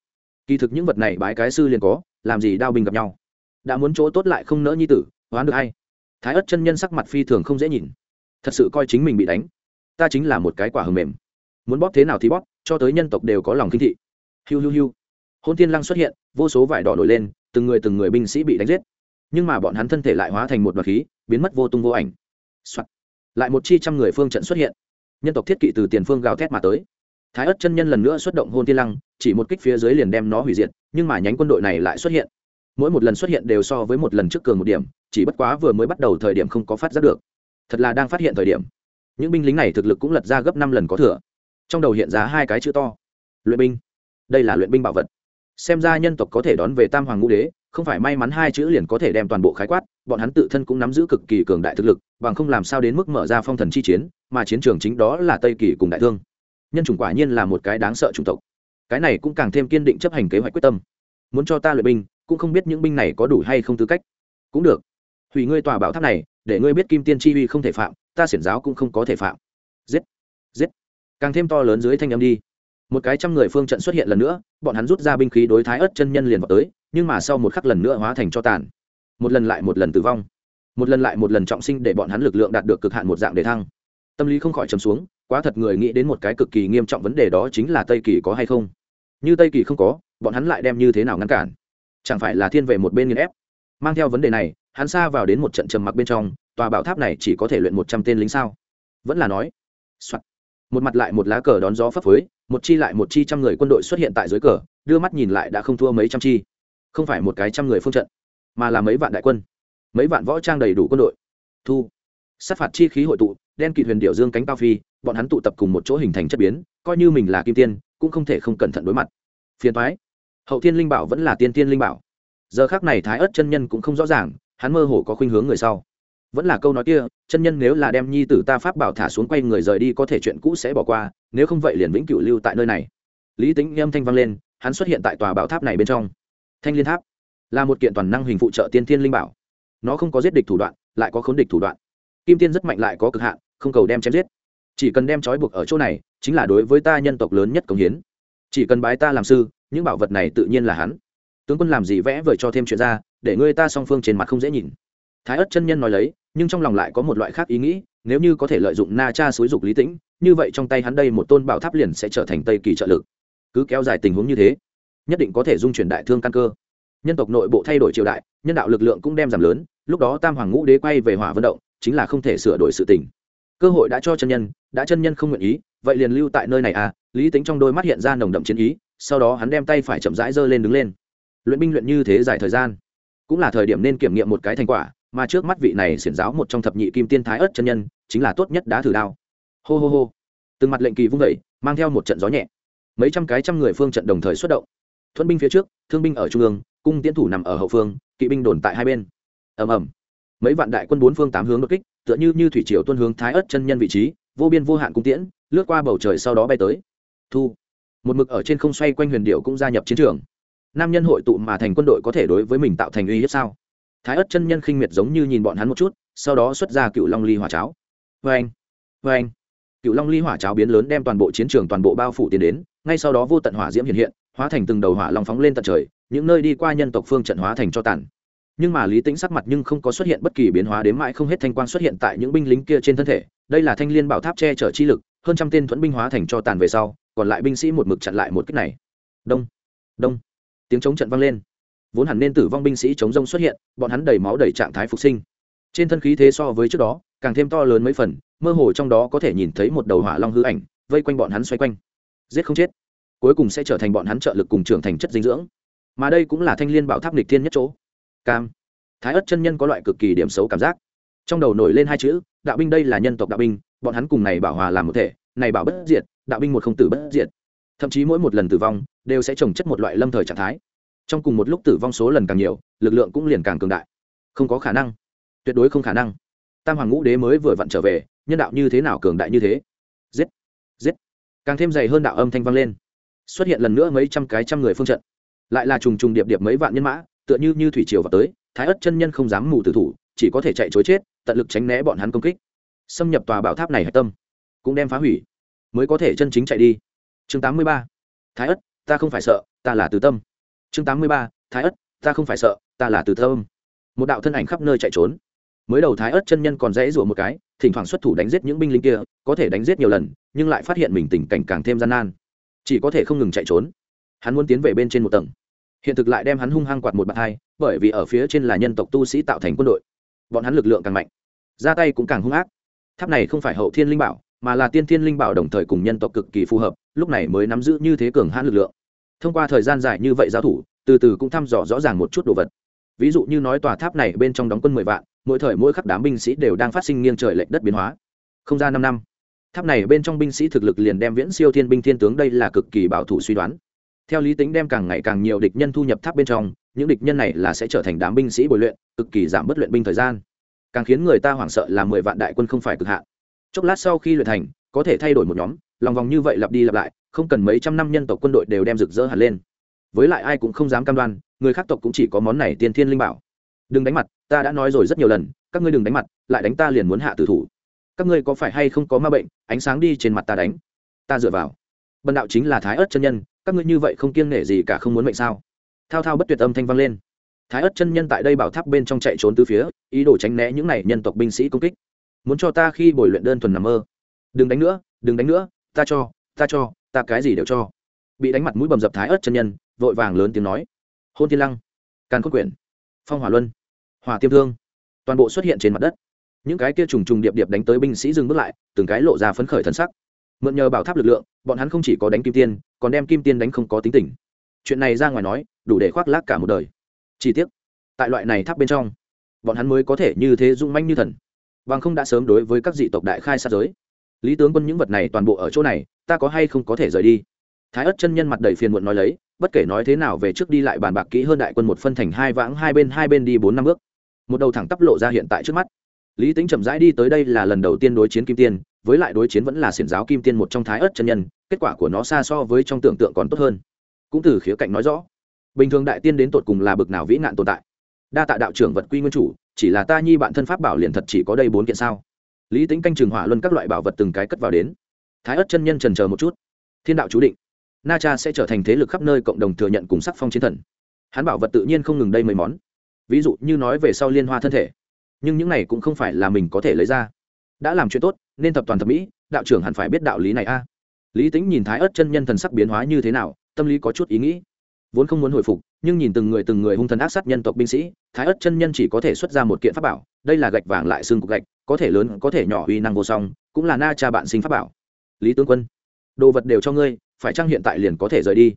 Kỳ thực những vật này bái cái sư liền có, làm gì đao binh gặp nhau. Đã muốn chỗ tốt lại không nỡ nhi tử hoán được hay thái ất chân nhân sắc mặt phi thường không dễ nhìn thật sự coi chính mình bị đánh. Ta chính là một cái quả hầm mềm. Muốn bóp thế nào thì bóp, cho tới nhân tộc đều có lòng kinh thị. Hiu hiu hiu. Hôn thiên lăng xuất hiện, vô số vải đỏ nổi lên, từng người từng người binh sĩ bị đánh giết. Nhưng mà bọn hắn thân thể lại hóa thành một đoạt khí, biến mất vô tung vô ảnh、Soạn. lại một chi trăm người phương trận xuất hiện. Nhân tộc thiết kỵ từ tiền phương gào thét mà tới. Thái ất chân nhân lần nữa xuất động hôn thiên lăng, chỉ một kích phía dưới liền đem nó hủy diệt, nhưng mà nhánh quân đội này lại xuất hiện. Mỗi một lần xuất hiện đều so với một lần trước cường một điểm, chỉ bất quá vừa mới bắt đầu thời điểm không có phát giác được thật là đang phát hiện thời điểm. Những binh lính này thực lực cũng lật ra gấp năm lần có thừa. Trong đầu hiện ra hai cái chữ to. Luyện binh. Đây là luyện binh bảo vật. Xem ra nhân tộc có thể đón về tam hoàng ngũ đế, không phải may mắn hai chữ liền có thể đem toàn bộ khái quát, bọn hắn tự thân cũng nắm giữ cực kỳ cường đại thực lực, bằng không làm sao đến mức mở ra phong thần chi chiến, mà chiến trường chính đó là tây kỳ cùng đại thương. Nhân chủng quả nhiên là một cái đáng sợ chủng tộc. Cái này cũng càng thêm kiên định chấp hành kế hoạch quyết tâm. Muốn cho ta luyện binh, cũng không biết những binh này có đủ hay không tư cách. Cũng được. Hủy ngươi tòa bảo tháp này để ngươi biết kim tiên chi uy không thể phạm, ta xiển giáo cũng không có thể phạm. Giết giết. Càng thêm to lớn dưới thanh âm đi. Một cái trăm người phương trận xuất hiện lần nữa, bọn hắn rút ra binh khí đối thái ớt chân nhân liền vào tới, nhưng mà sau một khắc lần nữa hóa thành cho tàn. Một lần lại một lần tử vong. Một lần lại một lần trọng sinh để bọn hắn lực lượng đạt được cực hạn một dạng để thăng. Tâm lý không khỏi trầm xuống, quá thật người nghĩ đến một cái cực kỳ nghiêm trọng vấn đề đó chính là tây kỳ có hay không. Như tây kỳ không có, bọn hắn lại đem như thế nào ngăn cản? Chẳng phải là thiên về một bên nghiên ép? Mang theo vấn đề này hắn xa vào đến một trận trầm mặc bên trong, tòa bảo tháp này chỉ có thể luyện một trăm tên lính sao? Vẫn là nói、Soạn. một mặt lại một lá cờ đón gió phấp phới, một chi lại một chi trăm người quân đội xuất hiện tại dưới cờ, đưa mắt nhìn lại đã không thua mấy trăm chi. Không phải một cái trăm người phương trận, mà là mấy vạn đại quân. Mấy vạn võ trang đầy đủ quân đội. Thu. Sát phạt chi khí hội tụ, đen kịt huyền điệu dương cánh cao phi, bọn hắn tụ tập cùng một chỗ hình thành chất biến, coi như mình là kim tiên, cũng không thể không cẩn thận đối mặt. Phiền thoái hậu thiên linh bảo vẫn là tiên tiên linh bảo. Giờ khác này thái ớt chân nhân cũng không rõ ràng hắn mơ hồ có khuynh hướng người sau. Vẫn là câu nói kia, chân nhân nếu là đem nhi tử ta pháp bảo thả xuống quay người rời đi có thể chuyện cũ sẽ bỏ qua, nếu không vậy liền vĩnh cửu lưu tại nơi này. Lý tính nghiêm thanh vang lên, hắn xuất hiện tại tòa bảo tháp này bên trong. Thanh liên tháp là một kiện toàn năng hình phụ trợ tiên thiên linh bảo. Nó không có giết địch thủ đoạn, lại có khốn địch thủ đoạn. Kim tiên rất mạnh lại có cực hạn, không cầu đem chém giết. Chỉ cần đem trói buộc ở chỗ này, chính là đối với ta nhân tộc lớn nhất công hiến. Chỉ cần bái ta làm sư, những bảo vật này tự nhiên là hắn tướng quân làm gì vẽ vời cho thêm chuyện ra, để ngươi ta song phương trên mặt không dễ nhìn. Thái ất chân nhân nói lấy, nhưng trong lòng lại có một loại khác ý nghĩ, nếu như có thể lợi dụng na cha xúi dục lý tĩnh, như vậy trong tay hắn đây một tôn bảo tháp liền sẽ trở thành tây kỳ trợ lực. Cứ kéo dài tình huống như thế, nhất định có thể dung chuyển đại thương căn cơ. Nhân tộc nội bộ thay đổi triều đại, nhân đạo lực lượng cũng đem giảm lớn, lúc đó tam hoàng ngũ đế quay về hỏa vận động, chính là không thể sửa đổi sự tình. Cơ hội đã cho chân nhân, đã chân nhân không nguyện ý, vậy liền lưu tại nơi này à lý tính trong đôi mắt hiện ra nồng đậm chiến ý, sau đó hắn đem tay phải chậm rãi giơ lên đứng lên luyện binh luyện như thế dài thời gian. Cũng là thời điểm nên kiểm nghiệm một cái thành quả, mà trước mắt vị này xiển giáo một trong thập nhị kim tiên thái ớt chân nhân, chính là tốt nhất đá thử đao. Hô hô hô. Từng mặt lệnh kỳ vung vẩy mang theo một trận gió nhẹ. Mấy trăm cái trăm người phương trận đồng thời xuất động. Thuận binh phía trước, thương binh ở trung ương, cung tiến thủ nằm ở hậu phương, kỵ binh đồn tại hai bên. Ầm ầm. Mấy vạn đại quân bốn phương tám hướng đột kích, tựa như như thủy triều tuân hướng thái ớt chân nhân vị trí, vô biên vô hạn cung tiễn, lướt qua bầu trời sau đó bay tới. Thu. Một mực ở trên không xoay quanh huyền điệu cũng gia nhập chiến trường nam nhân hội tụ mà thành quân đội có thể đối với mình tạo thành uy hiếp sao? Thái ớt chân nhân khinh miệt giống như nhìn bọn hắn một chút, sau đó xuất ra cựu long ly hỏa cháo. Vê anh vê anh. Cựu long ly hỏa cháo biến lớn đem toàn bộ chiến trường toàn bộ bao phủ tiến đến, ngay sau đó vô tận hỏa diễm hiện hiện, hóa thành từng đầu hỏa long phóng lên tận trời, những nơi đi qua nhân tộc phương trận hóa thành cho tàn. Nhưng mà lý tính sắc mặt nhưng không có xuất hiện bất kỳ biến hóa đến mãi không hết thanh quang xuất hiện tại những binh lính kia trên thân thể. Đây là thanh liên bảo tháp che chở chi lực, hơn trăm tên thuẫn binh hóa thành cho tàn về sau, còn lại binh sĩ một mực chặn lại một cách này. Đông đông tiếng chống trận vang lên. Vốn hẳn nên tử vong binh sĩ chống rông xuất hiện, bọn hắn đầy máu đầy trạng thái phục sinh. Trên thân khí thế so với trước đó, càng thêm to lớn mấy phần, mơ hồ trong đó có thể nhìn thấy một đầu hỏa long hư ảnh, vây quanh bọn hắn xoay quanh. Giết không chết. Cuối cùng sẽ trở thành bọn hắn trợ lực cùng trưởng thành chất dinh dưỡng. Mà đây cũng là thanh liên bảo tháp lịch thiên nhất chỗ. Cam. Thái ất chân nhân có loại cực kỳ điểm xấu cảm giác. Trong đầu nổi lên hai chữ, đạo binh đây là nhân tộc đạo binh, bọn hắn cùng này bảo hòa làm một thể, này bảo bất diệt, đạo binh một không tử bất diệt thậm chí mỗi một lần tử vong đều sẽ trồng chất một loại lâm thời trạng thái. Trong cùng một lúc tử vong số lần càng nhiều, lực lượng cũng liền càng cường đại. Không có khả năng. Tuyệt đối không khả năng. Tam hoàng ngũ đế mới vừa vặn trở về, nhân đạo như thế nào cường đại như thế? Giết! Giết! Càng thêm dày hơn đạo âm thanh vang lên. Xuất hiện lần nữa mấy trăm cái trăm người phương trận. Lại là trùng trùng điệp điệp mấy vạn nhân mã, tựa như như thủy triều vào tới, thái ất chân nhân không dám mù tử thủ, chỉ có thể chạy chối chết, tận lực tránh né bọn hắn công kích. Xâm nhập tòa bảo tháp này hạch tâm, cũng đem phá hủy, mới có thể chân chính chạy đi chương tám mươi ba. Thái ất, ta không phải sợ, ta là từ tâm. Chương tám mươi ba. Thái ất, ta không phải sợ, ta là từ tâm. Một đạo thân ảnh khắp nơi chạy trốn. Mới đầu thái ất chân nhân còn dễ rủa một cái, thỉnh thoảng xuất thủ đánh giết những binh lính kia, có thể đánh giết nhiều lần, nhưng lại phát hiện mình tình cảnh càng thêm gian nan. Chỉ có thể không ngừng chạy trốn. Hắn muốn tiến về bên trên một tầng. Hiện thực lại đem hắn hung hăng quạt một bàn hai, bởi vì ở phía trên là nhân tộc tu sĩ tạo thành quân đội. Bọn hắn lực lượng càng mạnh, ra tay cũng càng hung ác. Tháp này không phải hậu thiên linh bảo mà là tiên thiên linh bảo đồng thời cùng nhân tộc cực kỳ phù hợp, lúc này mới nắm giữ như thế cường hãn lực lượng. Thông qua thời gian dài như vậy giáo thủ, từ từ cũng thăm dò rõ ràng một chút đồ vật. Ví dụ như nói tòa tháp này bên trong đóng quân mười vạn, mỗi thời mỗi khắc đám binh sĩ đều đang phát sinh nghiêng trời lệch đất biến hóa. Không ra năm năm, tháp này bên trong binh sĩ thực lực liền đem viễn siêu thiên binh thiên tướng đây là cực kỳ bảo thủ suy đoán. Theo lý tính đem càng ngày càng nhiều địch nhân thu nhập tháp bên trong, những địch nhân này là sẽ trở thành đám binh sĩ bồi luyện, cực kỳ giảm bất luyện binh thời gian. Càng khiến người ta hoảng sợ là mười vạn đại quân không phải cực hạn chốc lát sau khi luyện thành, có thể thay đổi một nhóm, lòng vòng như vậy lặp đi lặp lại, không cần mấy trăm năm nhân tộc quân đội đều đem rực rỡ hẳn lên. Với lại ai cũng không dám cam đoan, người khác tộc cũng chỉ có món này tiên thiên linh bảo. Đừng đánh mặt, ta đã nói rồi rất nhiều lần, các ngươi đừng đánh mặt, lại đánh ta liền muốn hạ tử thủ. Các ngươi có phải hay không có ma bệnh, ánh sáng đi trên mặt ta đánh. Ta dựa vào. Bần đạo chính là thái ớt chân nhân, các ngươi như vậy không kiêng nể gì cả không muốn mệnh sao? Thao thao bất tuyệt âm thanh vang lên. Thái ớt chân nhân tại đây bảo tháp bên trong chạy trốn từ phía, ý đồ tránh né những này nhân tộc binh sĩ công kích muốn cho ta khi bồi luyện đơn thuần nằm mơ. Đừng đánh nữa đừng đánh nữa ta cho ta cho ta cái gì đều cho. Bị đánh mặt mũi bầm dập thái ớt chân nhân vội vàng lớn tiếng nói. Hôn tiên lăng càn khôn quyển phong hỏa luân hỏa tiêm thương. Toàn bộ xuất hiện trên mặt đất. Những cái kia trùng trùng điệp điệp đánh tới binh sĩ dừng bước lại từng cái lộ ra phấn khởi thân sắc. Mượn nhờ bảo tháp lực lượng bọn hắn không chỉ có đánh kim tiên còn đem kim tiên đánh không có tính tình. Chuyện này ra ngoài nói đủ để khoác lác cả một đời. Chỉ tiếc, tại loại này tháp bên trong bọn hắn mới có thể như thế dung manh như thần bằng không đã sớm đối với các dị tộc đại khai sát giới. Lý tướng quân những vật này toàn bộ ở chỗ này, ta có hay không có thể rời đi? Thái ất chân nhân mặt đầy phiền muộn nói lấy, bất kể nói thế nào về trước đi lại bàn bạc kỹ hơn đại quân một phân thành hai vãng, hai bên hai bên đi bốn, năm bước. Một đầu thẳng tắp lộ ra hiện tại trước mắt. Lý tính chậm rãi đi tới đây là lần đầu tiên đối chiến kim tiên, với lại đối chiến vẫn là xiển giáo kim tiên một trong thái ớt chân nhân, kết quả của nó xa so với trong tưởng tượng còn tốt hơn. Cũng từ khía cạnh nói rõ, bình thường đại tiên đến tột cùng là bực nào vĩ nạn tồn tại. Đa tạ đạo trưởng vật quy nguyên chủ chỉ là ta nhi bạn thân pháp bảo liền thật chỉ có đây bốn kiện sao? Lý tính canh trường hỏa luân các loại bảo vật từng cái cất vào đến. Thái ớt chân nhân trần chờ một chút. Thiên đạo chú định. Na cha sẽ trở thành thế lực khắp nơi cộng đồng thừa nhận cùng sắc phong chiến thần. Hắn bảo vật tự nhiên không ngừng đây mấy món. Ví dụ như nói về sau liên hoa thân thể. Nhưng những này cũng không phải là mình có thể lấy ra. Đã làm chuyện tốt, nên tập toàn thẩm mỹ, đạo trưởng hẳn phải biết đạo lý này a. Lý tính nhìn thái ớt chân nhân thần sắc biến hóa như thế nào, tâm lý có chút ý nghĩ vốn không muốn hồi phục, nhưng nhìn từng người từng người hung thần ác sát nhân tộc binh sĩ, thái ớt chân nhân chỉ có thể xuất ra một kiện pháp bảo, đây là gạch vàng lại xương cục gạch, có thể lớn, có thể nhỏ, uy năng vô song, cũng là na cha bạn sinh pháp bảo. Lý tướng quân, đồ vật đều cho ngươi, phải chăng hiện tại liền có thể rời đi?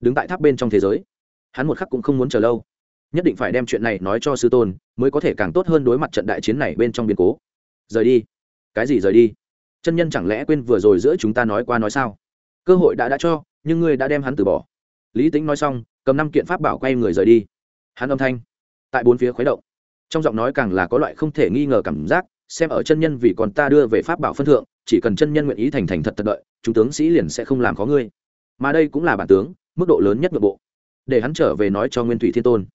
Đứng tại tháp bên trong thế giới, hắn một khắc cũng không muốn chờ lâu. Nhất định phải đem chuyện này nói cho sư tôn, mới có thể càng tốt hơn đối mặt trận đại chiến này bên trong biến cố. Rời đi. Cái gì rời đi? Chân nhân chẳng lẽ quên vừa rồi giữa chúng ta nói qua nói sao? Cơ hội đã đã cho, nhưng ngươi đã đem hắn từ bỏ lý tính nói xong, cầm năm kiện pháp bảo quay người rời đi. Hắn âm thanh tại bốn phía khuấy động. Trong giọng nói càng là có loại không thể nghi ngờ cảm giác, xem ở chân nhân vì còn ta đưa về pháp bảo phân thượng, chỉ cần chân nhân nguyện ý thành thành thật thật đợi, chúng tướng sĩ liền sẽ không làm khó ngươi. Mà đây cũng là bản tướng, mức độ lớn nhất nội bộ. Để hắn trở về nói cho nguyên thủy thiên tôn.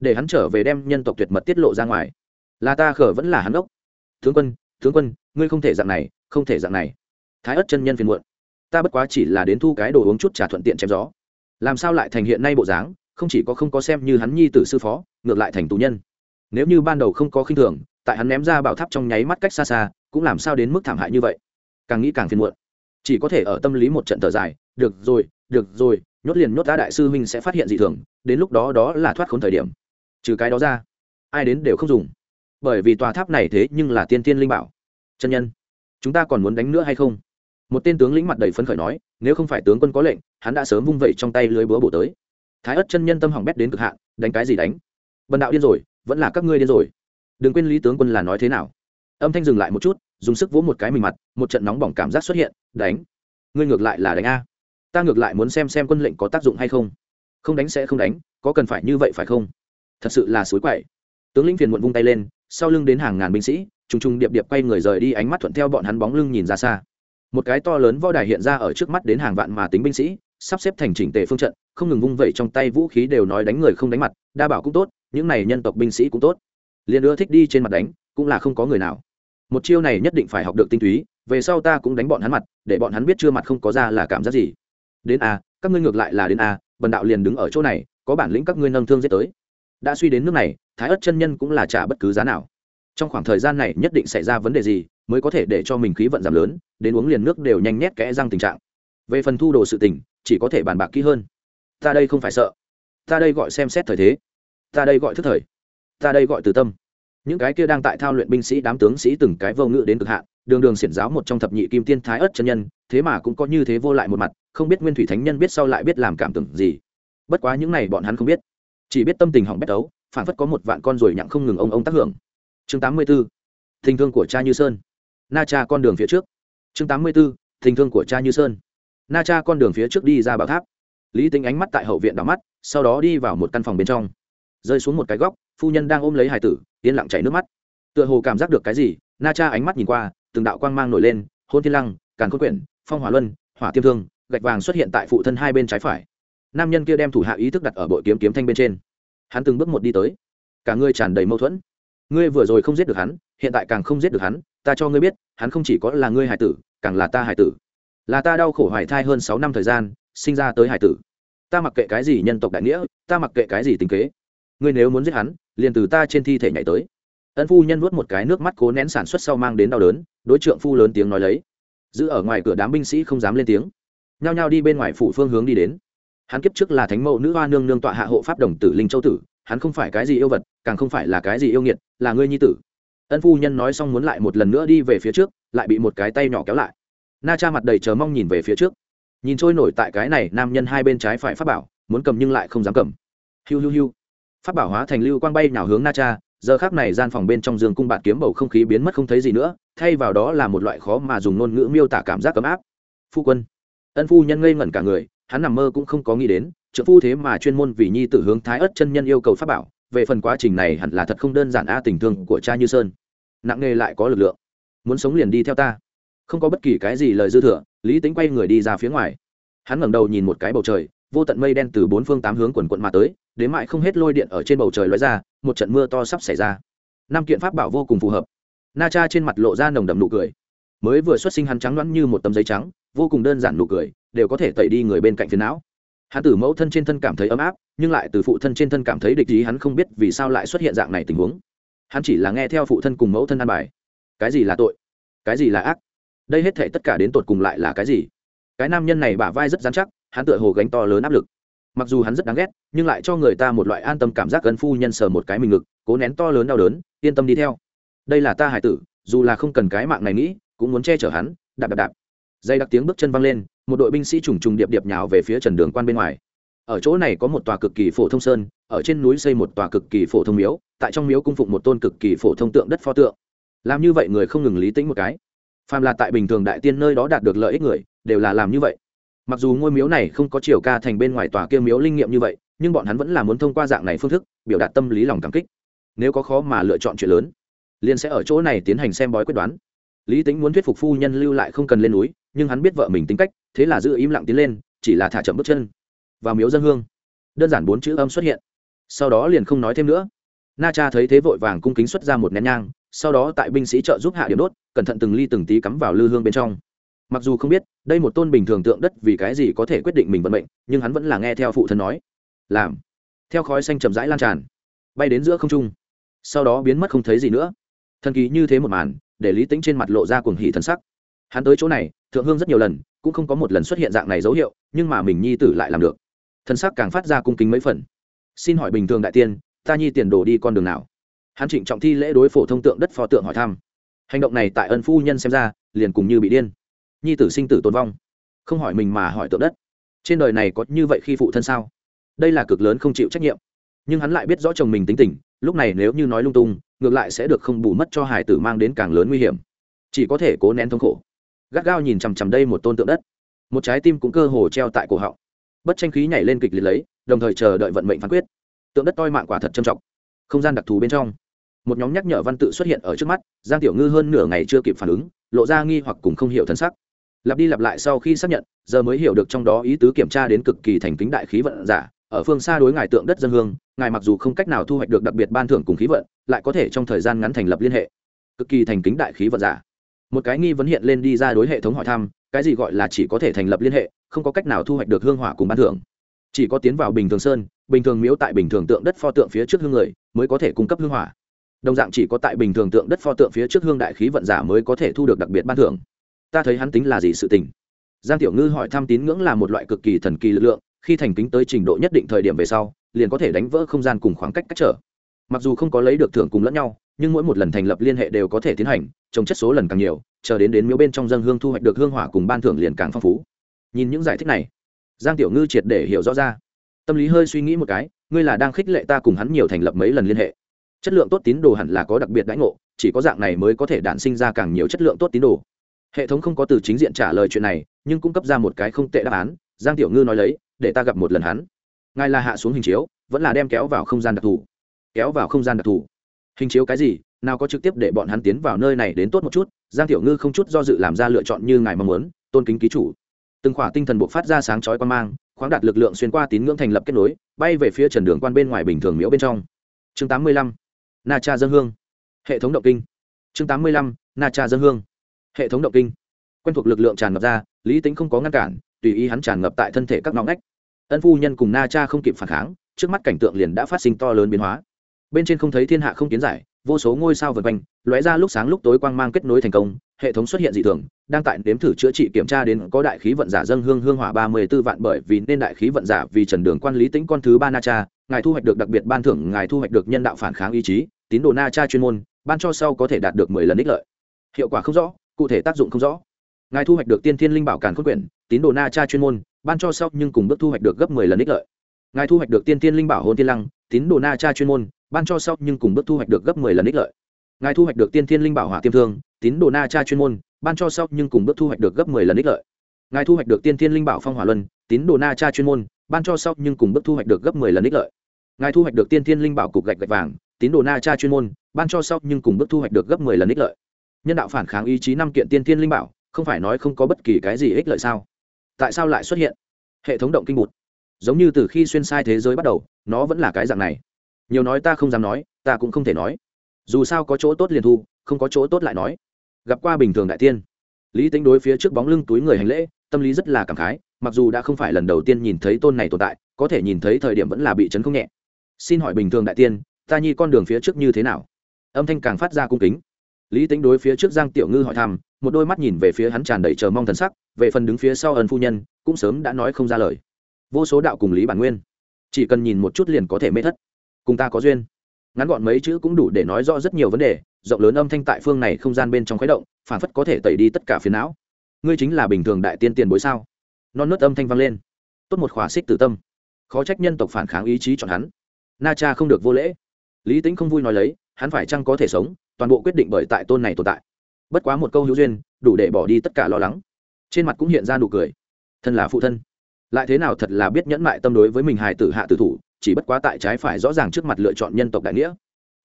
Để hắn trở về đem nhân tộc tuyệt mật tiết lộ ra ngoài. Là ta khở vẫn là hắn ốc tướng quân tướng quân, ngươi không thể dạng này, không thể dạng này. Thái ất chân nhân phiền muộn. Ta bất quá chỉ là đến thu cái đồ uống chút trà thuận tiện chém gió làm sao lại thành hiện nay bộ dáng, không chỉ có không có xem như hắn nhi tử sư phó, ngược lại thành tù nhân. Nếu như ban đầu không có khinh thường, tại hắn ném ra bảo tháp trong nháy mắt cách xa xa, cũng làm sao đến mức thảm hại như vậy? Càng nghĩ càng phiền muộn. Chỉ có thể ở tâm lý một trận thở dài, được rồi được rồi, nhốt liền nhốt đã, đại sư huynh sẽ phát hiện dị thường, đến lúc đó đó là thoát khốn thời điểm. Trừ cái đó ra, ai đến đều không dùng. Bởi vì tòa tháp này thế nhưng là tiên tiên linh bảo. Chân nhân, chúng ta còn muốn đánh nữa hay không? Một tên tướng lĩnh mặt đầy phấn khởi nói, nếu không phải tướng quân có lệnh, hắn đã sớm vung vẩy trong tay lưới búa bổ tới. Thái ất chân nhân tâm hỏng bét đến cực hạn, đánh cái gì đánh? Bần đạo điên rồi, vẫn là các ngươi điên rồi. Đừng quên lý tướng quân là nói thế nào. Âm thanh dừng lại một chút, dùng sức vỗ một cái mình mặt, một trận nóng bỏng cảm giác xuất hiện, đánh. Ngươi ngược lại là đánh a. Ta ngược lại muốn xem xem quân lệnh có tác dụng hay không. Không đánh sẽ không đánh, có cần phải như vậy phải không? Thật sự là suối quậy. Tướng lĩnh phiền muộn vung tay lên, sau lưng đến hàng ngàn binh sĩ, trùng trùng điệp điệp quay người rời đi, ánh mắt thuận theo bọn hắn bóng lưng nhìn ra xa một cái to lớn võ đài hiện ra ở trước mắt đến hàng vạn mà tính binh sĩ, sắp xếp thành chỉnh tề phương trận, không ngừng vung vẩy trong tay vũ khí đều nói đánh người không đánh mặt, đa bảo cũng tốt, những này nhân tộc binh sĩ cũng tốt. Liền ưa thích đi trên mặt đánh, cũng là không có người nào. Một chiêu này nhất định phải học được tinh túy, về sau ta cũng đánh bọn hắn mặt, để bọn hắn biết chưa mặt không có ra là cảm giác gì. Đến a, các ngươi ngược lại là đến a, bần đạo liền đứng ở chỗ này, có bản lĩnh các ngươi nâng thương giết tới. Đã suy đến nước này, thái ất chân nhân cũng là trả bất cứ giá nào trong khoảng thời gian này nhất định xảy ra vấn đề gì mới có thể để cho mình khí vận giảm lớn, đến uống liền nước đều nhanh nhét kẽ răng tình trạng. Về phần thu đồ sự tình, chỉ có thể bàn bạc kỹ hơn. Ta đây không phải sợ. Ta đây gọi xem xét thời thế. Ta đây gọi thức thời. Ta đây gọi từ tâm. Những cái kia đang tại thao luyện binh sĩ, đám tướng sĩ từng cái vô ngự đến cực hạn, đường đường xiển giáo một trong thập nhị kim tiên thái ất chân nhân, thế mà cũng có như thế vô lại một mặt, không biết nguyên thủy thánh nhân biết sau lại biết làm cảm tưởng gì. Bất quá những này bọn hắn không biết. Chỉ biết tâm tình hỏng bét đấu phản phất có một vạn con ruồi nhặng không ngừng ông ông tác hưởng chương tám mươi b ố tình thương của cha như sơn. Na cha con đường phía trước. Chương tám mươi b ố tình thương của cha như sơn. Na cha con đường phía trước đi ra bảo tháp. Lý tính ánh mắt tại hậu viện đỏ mắt, sau đó đi vào một căn phòng bên trong. Rơi xuống một cái góc, phu nhân đang ôm lấy hải tử, yên lặng chảy nước mắt. Tựa hồ cảm giác được cái gì, na cha ánh mắt nhìn qua, từng đạo quang mang nổi lên, hôn thiên lăng, càn khôn quyển, phong hỏa luân, hỏa tiêm thương, gạch vàng xuất hiện tại phụ thân hai bên trái phải. Nam nhân kia đem thủ hạ ý thức đặt ở bội kiếm kiếm thanh bên trên. Hắn từng bước một đi tới. Cả người tràn đầy mâu thuẫn ngươi vừa rồi không giết được hắn, hiện tại càng không giết được hắn, ta cho ngươi biết, hắn không chỉ có là ngươi hải tử, càng là ta hải tử. Là ta đau khổ hoài thai hơn sáu năm thời gian, sinh ra tới hải tử. Ta mặc kệ cái gì nhân tộc đại nghĩa, ta mặc kệ cái gì tình kế. Ngươi nếu muốn giết hắn, liền từ ta trên thi thể nhảy tới. Ân phu nhân nuốt một cái nước mắt cố nén sản xuất sau mang đến đau đớn, đối trượng phu lớn tiếng nói lấy. Giữ ở ngoài cửa đám binh sĩ không dám lên tiếng. Nhao nhao đi bên ngoài phủ phương hướng đi đến. Hắn kiếp trước là thánh mẫu nữ hoa nương nương tọa hạ hộ pháp đồng tử linh châu tử hắn không phải cái gì yêu vật, càng không phải là cái gì yêu nghiệt, là ngươi nhi tử. Ân phu nhân nói xong muốn lại một lần nữa đi về phía trước, lại bị một cái tay nhỏ kéo lại. Na cha mặt đầy chờ mong nhìn về phía trước. Nhìn trôi nổi tại cái này, nam nhân hai bên trái phải pháp bảo, muốn cầm nhưng lại không dám cầm. Hiu hiu hiu. Pháp bảo hóa thành lưu quang bay nào hướng na cha, giờ khác này gian phòng bên trong giường cung bạt kiếm bầu không khí biến mất không thấy gì nữa, thay vào đó là một loại khó mà dùng ngôn ngữ miêu tả cảm giác ấm áp. Phu quân. Ân phu nhân ngây ngẩn cả người, hắn nằm mơ cũng không có nghĩ đến trợ phu thế mà chuyên môn vì nhi tử hướng thái ất chân nhân yêu cầu pháp bảo, về phần quá trình này hẳn là thật không đơn giản a tình thương của cha như sơn. Nặng nề lại có lực lượng. Muốn sống liền đi theo ta. Không có bất kỳ cái gì lời dư thừa, lý tính quay người đi ra phía ngoài. Hắn ngẩng đầu nhìn một cái bầu trời, vô tận mây đen từ bốn phương tám hướng quần quận mà tới, đến mãi không hết lôi điện ở trên bầu trời lóe ra, một trận mưa to sắp xảy ra. Năm kiện pháp bảo vô cùng phù hợp. Na cha trên mặt lộ ra nồng đậm nụ cười. Mới vừa xuất sinh hắn trắng loãng như một tấm giấy trắng, vô cùng đơn giản nụ cười, đều có thể tẩy đi người bên cạnh phiến não hắn từ mẫu thân trên thân cảm thấy ấm áp, nhưng lại từ phụ thân trên thân cảm thấy địch ý hắn không biết vì sao lại xuất hiện dạng này tình huống. Hắn chỉ là nghe theo phụ thân cùng mẫu thân ăn bài. Cái gì là tội? Cái gì là ác? Đây hết thể tất cả đến tột cùng lại là cái gì? Cái nam nhân này bả vai rất dán chắc, hắn tựa hồ gánh to lớn áp lực. Mặc dù hắn rất đáng ghét, nhưng lại cho người ta một loại an tâm cảm giác gần phu nhân sờ một cái mình ngực, cố nén to lớn đau đớn, yên tâm đi theo. Đây là ta hải tử, dù là không cần cái mạng này nghĩ, cũng muốn che chở hắn, đạp đạp đạp. Dây đặc tiếng bước chân văng lên một đội binh sĩ trùng trùng điệp điệp nhào về phía trần đường quan bên ngoài. Ở chỗ này có một tòa cực kỳ phổ thông sơn, ở trên núi xây một tòa cực kỳ phổ thông miếu, tại trong miếu cung phụng một tôn cực kỳ phổ thông tượng đất pho tượng. Làm như vậy người không ngừng lý tĩnh một cái. Phàm là tại bình thường đại tiên nơi đó đạt được lợi ích người, đều là làm như vậy. Mặc dù ngôi miếu này không có chiều ca thành bên ngoài tòa kia miếu linh nghiệm như vậy, nhưng bọn hắn vẫn là muốn thông qua dạng này phương thức, biểu đạt tâm lý lòng cảm kích. Nếu có khó mà lựa chọn chuyện lớn, liền sẽ ở chỗ này tiến hành xem bói quyết đoán. Lý tính muốn thuyết phục phu nhân lưu lại không cần lên núi nhưng hắn biết vợ mình tính cách, thế là giữ im lặng tiến lên, chỉ là thả chậm bước chân vào miếu dân hương. Đơn giản bốn chữ âm xuất hiện. Sau đó liền không nói thêm nữa. Na cha thấy thế vội vàng cung kính xuất ra một nén nhang, sau đó tại binh sĩ trợ giúp hạ điểm đốt, cẩn thận từng ly từng tí cắm vào lư hương bên trong. Mặc dù không biết, đây một tôn bình thường tượng đất vì cái gì có thể quyết định mình vận mệnh, nhưng hắn vẫn là nghe theo phụ thân nói. Làm. Theo khói xanh chậm rãi lan tràn, bay đến giữa không trung. Sau đó biến mất không thấy gì nữa. Thần kỳ như thế một màn, để lý tính trên mặt lộ ra cuồng hỉ thần sắc hắn tới chỗ này, thượng hương rất nhiều lần, cũng không có một lần xuất hiện dạng này dấu hiệu, nhưng mà mình nhi tử lại làm được. Thần sắc càng phát ra cung kính mấy phần. Xin hỏi bình thường đại tiên, ta nhi tiền đồ đi con đường nào? Hắn trịnh trọng thi lễ đối phổ thông tượng đất phò tượng hỏi thăm. Hành động này tại ân phu nhân xem ra, liền cùng như bị điên. Nhi tử sinh tử tồn vong. Không hỏi mình mà hỏi tượng đất. Trên đời này có như vậy khi phụ thân sao? Đây là cực lớn không chịu trách nhiệm. Nhưng hắn lại biết rõ chồng mình tính tình, lúc này nếu như nói lung tung, ngược lại sẽ được không bù mất cho hải tử mang đến càng lớn nguy hiểm. Chỉ có thể cố nén thống khổ gắt gao nhìn chằm chằm đây một tôn tượng đất. Một trái tim cũng cơ hồ treo tại cổ họng. Bất tranh khí nhảy lên kịch liệt lấy, đồng thời chờ đợi vận mệnh phán quyết. Tượng đất toi mạng quả thật trầm trọng. Không gian đặc thù bên trong, một nhóm nhắc nhở văn tự xuất hiện ở trước mắt, giang tiểu ngư hơn nửa ngày chưa kịp phản ứng, lộ ra nghi hoặc cùng không hiểu thân sắc. Lặp đi lặp lại sau khi xác nhận, giờ mới hiểu được trong đó ý tứ kiểm tra đến cực kỳ thành kính đại khí vận giả, ở phương xa đối ngài tượng đất dân hương, ngài mặc dù không cách nào thu hoạch được đặc biệt ban thưởng cùng khí vận, lại có thể trong thời gian ngắn thành lập liên hệ. Cực kỳ thành kính đại khí vận giả một cái nghi vấn hiện lên đi ra đối hệ thống hỏi thăm, cái gì gọi là chỉ có thể thành lập liên hệ, không có cách nào thu hoạch được hương hỏa cùng ban thưởng. Chỉ có tiến vào bình thường sơn, bình thường miếu tại bình thường tượng đất pho tượng phía trước hương người, mới có thể cung cấp hương hỏa. Đồng dạng chỉ có tại bình thường tượng đất pho tượng phía trước hương đại khí vận giả mới có thể thu được đặc biệt ban thưởng. Ta thấy hắn tính là gì sự tình? Giang tiểu ngư hỏi thăm tín ngưỡng là một loại cực kỳ thần kỳ lực lượng, khi thành kính tới trình độ nhất định thời điểm về sau, liền có thể đánh vỡ không gian cùng khoảng cách cách trở. Mặc dù không có lấy được thưởng cùng lẫn nhau nhưng mỗi một lần thành lập liên hệ đều có thể tiến hành, trồng chất số lần càng nhiều, chờ đến đến miếu bên trong dân hương thu hoạch được hương hỏa cùng ban thưởng liền càng phong phú. Nhìn những giải thích này, giang tiểu ngư triệt để hiểu rõ ra. Tâm lý hơi suy nghĩ một cái, ngươi là đang khích lệ ta cùng hắn nhiều thành lập mấy lần liên hệ. Chất lượng tốt tín đồ hẳn là có đặc biệt đãi ngộ, chỉ có dạng này mới có thể đản sinh ra càng nhiều chất lượng tốt tín đồ. Hệ thống không có từ chính diện trả lời chuyện này, nhưng cung cấp ra một cái không tệ đáp án, giang tiểu ngư nói lấy, để ta gặp một lần hắn. Ngài là hạ xuống hình chiếu, vẫn là đem kéo vào không gian đặc thù. Kéo vào không gian đặc thù hình chiếu cái gì, nào có trực tiếp để bọn hắn tiến vào nơi này đến tốt một chút, giang tiểu ngư không chút do dự làm ra lựa chọn như ngài mong muốn, tôn kính ký chủ. Từng khỏa tinh thần buộc phát ra sáng chói quan mang, khoáng đạt lực lượng xuyên qua tín ngưỡng thành lập kết nối, bay về phía trần đường quan bên ngoài bình thường miễu bên trong. Chương tám mươi lăm, na cha dân hương. Hệ thống động kinh. Chương tám mươi lăm, na cha dân hương. Hệ thống động kinh. Quen thuộc lực lượng tràn ngập ra, lý tính không có ngăn cản, tùy ý hắn tràn ngập tại thân thể các ngõ ngách. Ân phu nhân cùng na cha không kịp phản kháng, trước mắt cảnh tượng liền đã phát sinh to lớn biến hóa bên trên không thấy thiên hạ không kiến giải, vô số ngôi sao vượt quanh, lóe ra lúc sáng lúc tối quang mang kết nối thành công, hệ thống xuất hiện dị thường, đang tại đếm thử chữa trị kiểm tra đến có đại khí vận giả dâng hương hương hỏa ba mươi tư vạn bởi vì nên đại khí vận giả vì trần đường quan lý tĩnh con thứ ba na cha, ngài thu hoạch được đặc biệt ban thưởng, ngài thu hoạch được nhân đạo phản kháng ý chí, tín đồ na cha chuyên môn, ban cho sau có thể đạt được mười lần ích lợi. Hiệu quả không rõ, cụ thể tác dụng không rõ. Ngài thu hoạch được tiên thiên linh bảo càn khôn quyển, tín đồ na cha chuyên môn, ban cho sau nhưng cùng bước thu hoạch được gấp mười lần ích lợi. Ngài thu hoạch được tiên thiên linh bảo hôn tiên lăng, tín đồ na cha chuyên môn ban cho sau nhưng cùng bước thu hoạch được gấp mười lần ích lợi. Ngài thu hoạch được tiên thiên linh bảo hỏa tiêm thương, tín đồ na cha chuyên môn, ban cho sau nhưng cùng bước thu hoạch được gấp mười lần ích lợi. Ngài thu hoạch được tiên thiên linh bảo phong hỏa luân, tín đồ na cha chuyên môn, ban cho sau nhưng cùng bước thu hoạch được gấp mười lần ích lợi. Ngài thu hoạch được tiên thiên linh bảo cục gạch gạch vàng, tín đồ na cha chuyên môn, ban cho sau nhưng cùng bước thu hoạch được gấp mười lần ích lợi. Nhân đạo phản kháng ý chí năm kiện tiên thiên linh bảo, không phải nói không có bất kỳ cái gì ích lợi sao? Tại sao lại xuất hiện? Hệ thống động kinh bụt. Giống như từ khi xuyên sai thế giới bắt đầu, nó vẫn là cái dạng này nhiều nói ta không dám nói, ta cũng không thể nói. Dù sao có chỗ tốt liền thu, không có chỗ tốt lại nói. Gặp qua bình thường đại tiên. Lý tính đối phía trước bóng lưng túi người hành lễ, tâm lý rất là cảm khái, mặc dù đã không phải lần đầu tiên nhìn thấy tôn này tồn tại, có thể nhìn thấy thời điểm vẫn là bị chấn không nhẹ. Xin hỏi bình thường đại tiên, ta nhi con đường phía trước như thế nào? Âm thanh càng phát ra cung kính. Lý tính đối phía trước giang tiểu ngư hỏi thăm, một đôi mắt nhìn về phía hắn tràn đầy chờ mong thần sắc, về phần đứng phía sau ân phu nhân, cũng sớm đã nói không ra lời. Vô số đạo cùng lý bản nguyên, chỉ cần nhìn một chút liền có thể mê thất cùng ta có duyên. Ngắn gọn mấy chữ cũng đủ để nói rõ rất nhiều vấn đề, rộng lớn âm thanh tại phương này không gian bên trong khuấy động, phản phất có thể tẩy đi tất cả phiền não. Ngươi chính là bình thường đại tiên tiền bối sao? Non nớt âm thanh vang lên. Tốt một khỏa xích tử tâm. Khó trách nhân tộc phản kháng ý chí chọn hắn. Na cha không được vô lễ. Lý tính không vui nói lấy, hắn phải chăng có thể sống, toàn bộ quyết định bởi tại tôn này tồn tại. Bất quá một câu hữu duyên, đủ để bỏ đi tất cả lo lắng. Trên mặt cũng hiện ra nụ cười. Thân là phụ thân. Lại thế nào thật là biết nhẫn mại tâm đối với mình hài tử hạ tử thủ chỉ bất quá tại trái phải rõ ràng trước mặt lựa chọn nhân tộc đại nghĩa.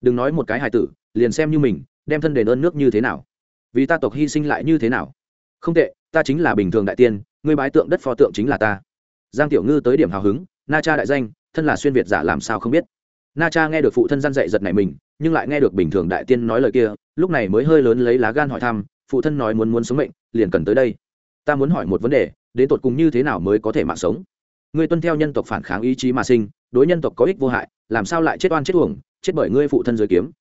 Đừng nói một cái hài tử, liền xem như mình, đem thân đền ơn nước như thế nào. Vì ta tộc hy sinh lại như thế nào? Không tệ, ta chính là bình thường đại tiên, ngươi bái tượng đất pho tượng chính là ta. Giang tiểu ngư tới điểm hào hứng, na cha đại danh, thân là xuyên việt giả làm sao không biết. Na cha nghe được phụ thân gian dạy giật này mình, nhưng lại nghe được bình thường đại tiên nói lời kia, lúc này mới hơi lớn lấy lá gan hỏi thăm, phụ thân nói muốn muốn sống mệnh, liền cần tới đây. Ta muốn hỏi một vấn đề, đến tột cùng như thế nào mới có thể mạng sống? Ngươi tuân theo nhân tộc phản kháng ý chí mà sinh, đối nhân tộc có ích vô hại, làm sao lại chết oan chết uổng, chết bởi ngươi phụ thân giới kiếm?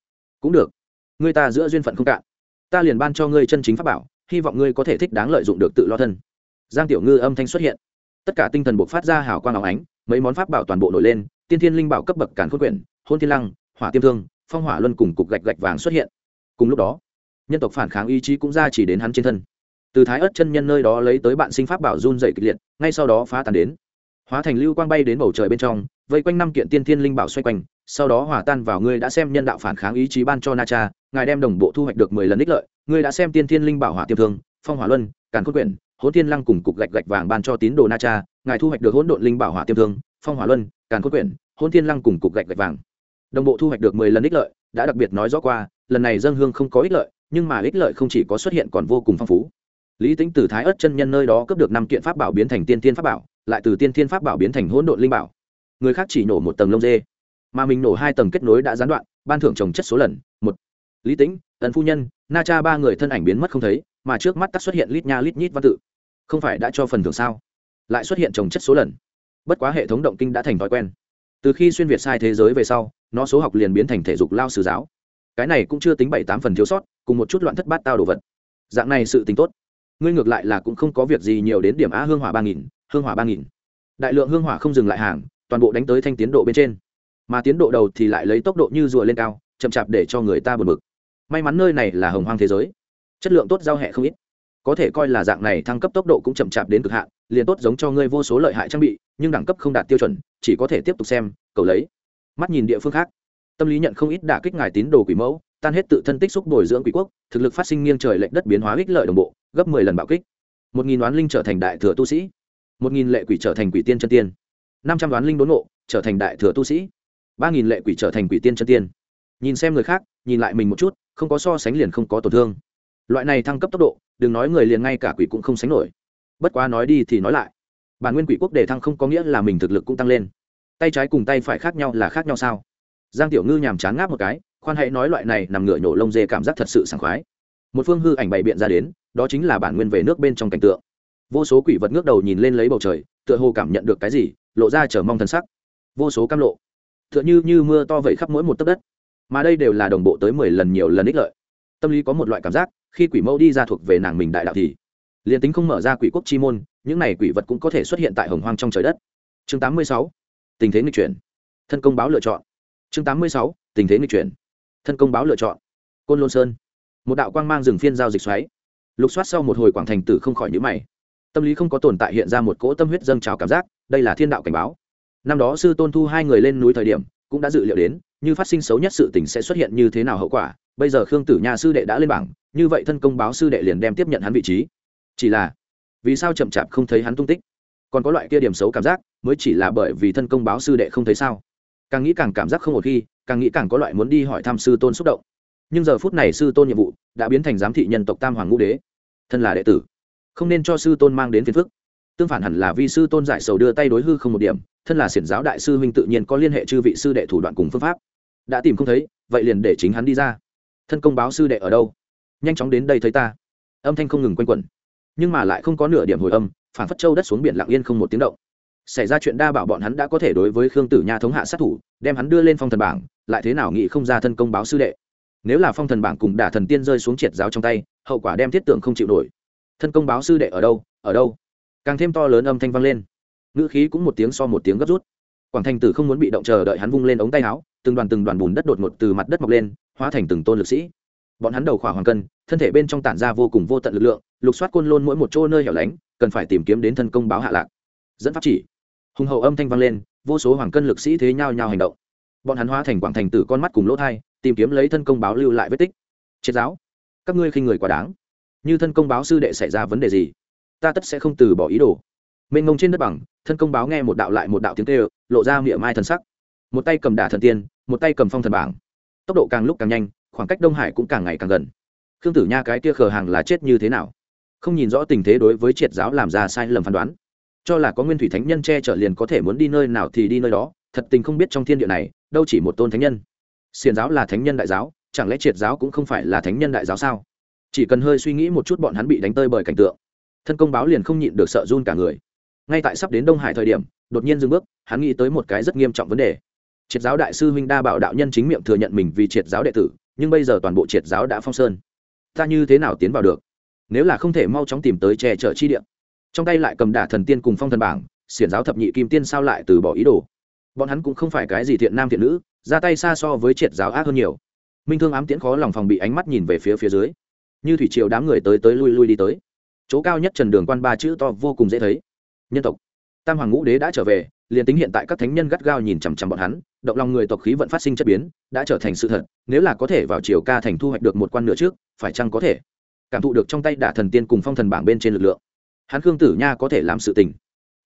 Cũng được. Ngươi ta giữa duyên phận không cạn. Ta liền ban cho ngươi chân chính pháp bảo, hy vọng ngươi có thể thích đáng lợi dụng được tự lo thân. Giang tiểu ngư âm thanh xuất hiện. Tất cả tinh thần buộc phát ra hào quang áo ánh, mấy món pháp bảo toàn bộ nổi lên, tiên thiên linh bảo cấp bậc cản khôn quyển, hôn thiên lăng, hỏa tiêm thương, phong hỏa luân cùng cục gạch gạch vàng xuất hiện. Cùng lúc đó, nhân tộc phản kháng ý chí cũng ra chỉ đến hắn trên thân. Từ thái ớt chân nhân nơi đó lấy tới bạn sinh pháp bảo run dày kịch liệt, ngay sau đó phá tàn đến hóa thành lưu quang bay đến bầu trời bên trong, vây quanh năm kiện tiên thiên linh bảo xoay quanh, sau đó hòa tan vào ngươi đã xem nhân đạo phản kháng ý chí ban cho na cha, ngài đem đồng bộ thu hoạch được mười lần ích lợi, ngươi đã xem tiên thiên linh bảo hỏa tiêm thương, phong hỏa luân, càn cốt quyển, hỗn tiên lăng cùng cục gạch gạch vàng ban cho tín đồ na cha, ngài thu hoạch được hỗn độn linh bảo hỏa tiêm thương, phong hỏa luân, càn cốt quyển, hỗn tiên lăng cùng cục gạch gạch vàng. Đồng bộ thu hoạch được mười lần ích lợi, đã đặc biệt nói rõ qua, lần này dân hương không có ích lợi, nhưng mà ích lợi không chỉ có xuất hiện còn vô cùng phong phú. Lý tính từ thái ớt chân nhân nơi đó cướp được năm kiện pháp bảo biến thành tiên thiên pháp bảo lại từ tiên thiên pháp bảo biến thành hỗn độn linh bảo. Người khác chỉ nổ một tầng lông dê, mà mình nổ hai tầng kết nối đã gián đoạn, ban thưởng trồng chất số lần, một. Lý tính tần phu nhân, na cha ba người thân ảnh biến mất không thấy, mà trước mắt tắt xuất hiện lít nha lít nhít văn tự. Không phải đã cho phần thưởng sao? Lại xuất hiện trồng chất số lần. Bất quá hệ thống động kinh đã thành thói quen. Từ khi xuyên việt sai thế giới về sau, nó số học liền biến thành thể dục lao sử giáo. Cái này cũng chưa tính bảy tám phần thiếu sót, cùng một chút loạn thất bát tao đồ vật. Dạng này sự tính tốt. Ngươi ngược lại là cũng không có việc gì nhiều đến điểm a hương hỏa ba nghìn hương hỏa ba nghìn. Đại lượng hương hỏa không dừng lại hàng, toàn bộ đánh tới thanh tiến độ bên trên. Mà tiến độ đầu thì lại lấy tốc độ như rùa lên cao, chậm chạp để cho người ta buồn bực. May mắn nơi này là hồng hoang thế giới. Chất lượng tốt giao hẹ không ít. Có thể coi là dạng này thăng cấp tốc độ cũng chậm chạp đến cực hạn, liền tốt giống cho ngươi vô số lợi hại trang bị, nhưng đẳng cấp không đạt tiêu chuẩn, chỉ có thể tiếp tục xem, cầu lấy. Mắt nhìn địa phương khác. Tâm lý nhận không ít đả kích ngài tín đồ quỷ mẫu, tan hết tự thân tích xúc bồi dưỡng quỷ quốc, thực lực phát sinh nghiêng trời lệnh đất biến hóa ích lợi đồng bộ, gấp mười lần bạo kích. Một nghìn oán linh trở thành đại thừa tu sĩ một nghìn lệ quỷ trở thành quỷ tiên chân tiên. năm trăm đoán linh đốn ngộ, trở thành đại thừa tu sĩ. ba nghìn lệ quỷ trở thành quỷ tiên chân tiên. Nhìn xem người khác, nhìn lại mình một chút, không có so sánh liền không có tổn thương. Loại này thăng cấp tốc độ, đừng nói người liền ngay cả quỷ cũng không sánh nổi. Bất quá nói đi thì nói lại. Bản nguyên quỷ quốc đề thăng không có nghĩa là mình thực lực cũng tăng lên. Tay trái cùng tay phải khác nhau là khác nhau sao? Giang tiểu ngư nhàm chán ngáp một cái, khoan hãy nói loại này nằm ngửa nhổ lông dê cảm giác thật sự sảng khoái. Một phương hư ảnh bày biện ra đến, đó chính là bản nguyên về nước bên trong cảnh tượng vô số quỷ vật ngước đầu nhìn lên lấy bầu trời, tựa hồ cảm nhận được cái gì, lộ ra chờ mong thần sắc. Vô số cam lộ, tựa như như mưa to vậy khắp mỗi một tấc đất. Mà đây đều là đồng bộ tới mười lần nhiều lần ích lợi. Tâm lý có một loại cảm giác, khi quỷ mẫu đi ra thuộc về nàng mình đại đạo thì, liền tính không mở ra quỷ quốc chi môn, những này quỷ vật cũng có thể xuất hiện tại hồng hoang trong trời đất. Chương 86. tình thế nghịch chuyển. Thân công báo lựa chọn. Chương 86. tình thế nghịch chuyển. Thân công báo lựa chọn. Côn lôn sơn. Một đạo quang mang rừng phiên giao dịch xoáy. Lục soát sau một hồi quảng thành tử không khỏi nhữ mày tâm lý không có tồn tại hiện ra một cỗ tâm huyết dâng trào cảm giác, đây là thiên đạo cảnh báo. Năm đó sư tôn thu hai người lên núi thời điểm, cũng đã dự liệu đến, như phát sinh xấu nhất sự tình sẽ xuất hiện như thế nào hậu quả, bây giờ khương tử nhà sư đệ đã lên bảng, như vậy thân công báo sư đệ liền đem tiếp nhận hắn vị trí. Chỉ là, vì sao chậm chạp không thấy hắn tung tích? Còn có loại kia điểm xấu cảm giác, mới chỉ là bởi vì thân công báo sư đệ không thấy sao? Càng nghĩ càng cảm giác không một khi, càng nghĩ càng có loại muốn đi hỏi thăm sư tôn xúc động. Nhưng giờ phút này sư tôn nhiệm vụ đã biến thành giám thị nhân tộc tam hoàng ngũ đế. Thân là đệ tử không nên cho sư tôn mang đến phiền phức. Tương phản hẳn là vi sư tôn giải sầu đưa tay đối hư không một điểm, thân là xiển giáo đại sư huynh tự nhiên có liên hệ chư vị sư đệ thủ đoạn cùng phương pháp. Đã tìm không thấy, vậy liền để chính hắn đi ra. Thân công báo sư đệ ở đâu? Nhanh chóng đến đây thấy ta. Âm thanh không ngừng quanh quẩn. Nhưng mà lại không có nửa điểm hồi âm phản phất châu đất xuống biển lặng yên không một tiếng động. Xảy ra chuyện đa bảo bọn hắn đã có thể đối với khương tử nha thống hạ sát thủ, đem hắn đưa lên phong thần bảng, lại thế nào nghĩ không ra thân công báo sư đệ. Nếu là phong thần bảng cùng đả thần tiên rơi xuống triệt giáo trong tay, hậu quả đem thiết tượng không chịu nổi thân công báo sư đệ ở đâu ở đâu? Càng thêm to lớn âm thanh vang lên. Ngữ khí cũng một tiếng so một tiếng gấp rút. Quảng thành tử không muốn bị động chờ đợi hắn vung lên ống tay áo, từng đoàn từng đoàn bùn đất đột ngột từ mặt đất mọc lên, hóa thành từng tôn lực sĩ. Bọn hắn đầu khỏa hoàng cân, thân thể bên trong tản ra vô cùng vô tận lực lượng, lục soát côn lôn mỗi một chỗ nơi hẻo lánh, cần phải tìm kiếm đến thân công báo hạ lạc. Dẫn pháp chỉ. Hùng hậu âm thanh vang lên, vô số hoàng cân lực sĩ thế nhau nhau hành động. Bọn hắn hóa thành quảng thành tử con mắt cùng lỗ thai, tìm kiếm lấy thân công báo lưu lại vết tích. Triệt giáo. Các ngươi khinh người quá đáng như thân công báo sư đệ xảy ra vấn đề gì, ta tất sẽ không từ bỏ ý đồ. Mênh mông trên đất bằng, thân công báo nghe một đạo lại một đạo tiếng kêu, lộ ra miệng mai thần sắc. Một tay cầm đả thần tiên, một tay cầm phong thần bảng. Tốc độ càng lúc càng nhanh, khoảng cách đông hải cũng càng ngày càng gần. Khương tử nha cái kia khờ hàng là chết như thế nào? Không nhìn rõ tình thế đối với triệt giáo làm ra sai lầm phán đoán. Cho là có nguyên thủy thánh nhân che chở liền có thể muốn đi nơi nào thì đi nơi đó, thật tình không biết trong thiên địa này, đâu chỉ một tôn thánh nhân. Xiền giáo là thánh nhân đại giáo, chẳng lẽ triệt giáo cũng không phải là thánh nhân đại giáo sao? Chỉ cần hơi suy nghĩ một chút bọn hắn bị đánh tơi bởi cảnh tượng, thân công báo liền không nhịn được sợ run cả người. Ngay tại sắp đến đông hải thời điểm, đột nhiên dừng bước, hắn nghĩ tới một cái rất nghiêm trọng vấn đề. Triệt giáo đại sư huynh đa bảo đạo nhân chính miệng thừa nhận mình vì triệt giáo đệ tử, nhưng bây giờ toàn bộ triệt giáo đã phong sơn. Ta như thế nào tiến vào được? Nếu là không thể mau chóng tìm tới che chở chi điện trong tay lại cầm đả thần tiên cùng phong thần bảng, xiển giáo thập nhị kim tiên sao lại từ bỏ ý đồ. Bọn hắn cũng không phải cái gì thiện nam thiện nữ, ra tay xa so với triệt giáo ác hơn nhiều. Minh thương ám tiễn khó lòng phòng bị ánh mắt nhìn về phía phía dưới như thủy triều đám người tới tới lui lui đi tới. Chỗ cao nhất trần đường quan ba chữ to vô cùng dễ thấy. Nhân tộc. Tam hoàng ngũ đế đã trở về, liền tính hiện tại các thánh nhân gắt gao nhìn chằm chằm bọn hắn, động lòng người tộc khí vận phát sinh chất biến, đã trở thành sự thật, nếu là có thể vào chiều ca thành thu hoạch được một quan nửa trước, phải chăng có thể cảm thụ được trong tay đả thần tiên cùng phong thần bảng bên trên lực lượng? Hắn khương tử nha có thể làm sự tình.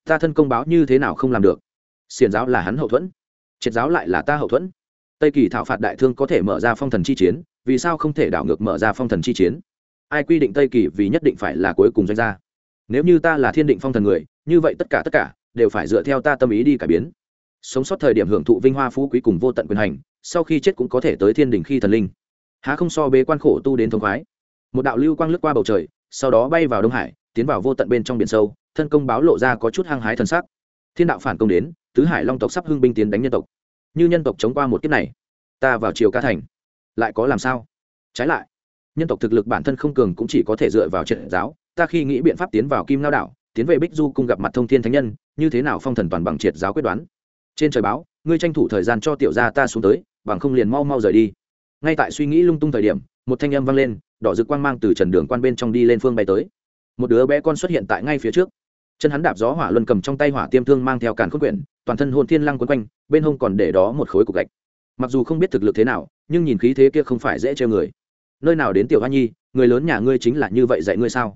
Ta thân công báo như thế nào không làm được? Xiền giáo là hắn hậu thuẫn, triệt giáo lại là ta hậu thuẫn. Tây kỳ thảo phạt đại thương có thể mở ra phong thần chi chiến vì sao không thể đảo ngược mở ra phong thần chi chiến? Ai quy định tây kỳ vì nhất định phải là cuối cùng doanh gia? Nếu như ta là thiên định phong thần người, như vậy tất cả tất cả đều phải dựa theo ta tâm ý đi cải biến. Sống sót thời điểm hưởng thụ vinh hoa phú quý cùng vô tận quyền hành, sau khi chết cũng có thể tới thiên đình khi thần linh. Há không so bế quan khổ tu đến thống khoái? Một đạo lưu quang lướt qua bầu trời, sau đó bay vào đông hải, tiến vào vô tận bên trong biển sâu, thân công báo lộ ra có chút hăng hái thần sắc. Thiên đạo phản công đến, tứ hải long tộc sắp hưng binh tiến đánh nhân tộc. Như nhân tộc chống qua một kiếp này, ta vào triều ca thành lại có làm sao? Trái lại, nhân tộc thực lực bản thân không cường cũng chỉ có thể dựa vào trận giáo. Ta khi nghĩ biện pháp tiến vào kim lao đảo, tiến về bích du cung gặp mặt thông thiên thánh nhân, như thế nào phong thần toàn bằng triệt giáo quyết đoán? Trên trời báo, ngươi tranh thủ thời gian cho tiểu gia ta xuống tới, bằng không liền mau mau rời đi. Ngay tại suy nghĩ lung tung thời điểm, một thanh âm vang lên, đỏ rực quang mang từ trần đường quan bên trong đi lên phương bay tới. Một đứa bé con xuất hiện tại ngay phía trước. Chân hắn đạp gió hỏa luân cầm trong tay hỏa tiêm thương mang theo càn khôn quyển, toàn thân hồn thiên lăng quấn quanh, bên hông còn để đó một khối cục gạch mặc dù không biết thực lực thế nào, nhưng nhìn khí thế kia không phải dễ treo người. Nơi nào đến tiểu hoa nhi, người lớn nhà ngươi chính là như vậy dạy ngươi sao?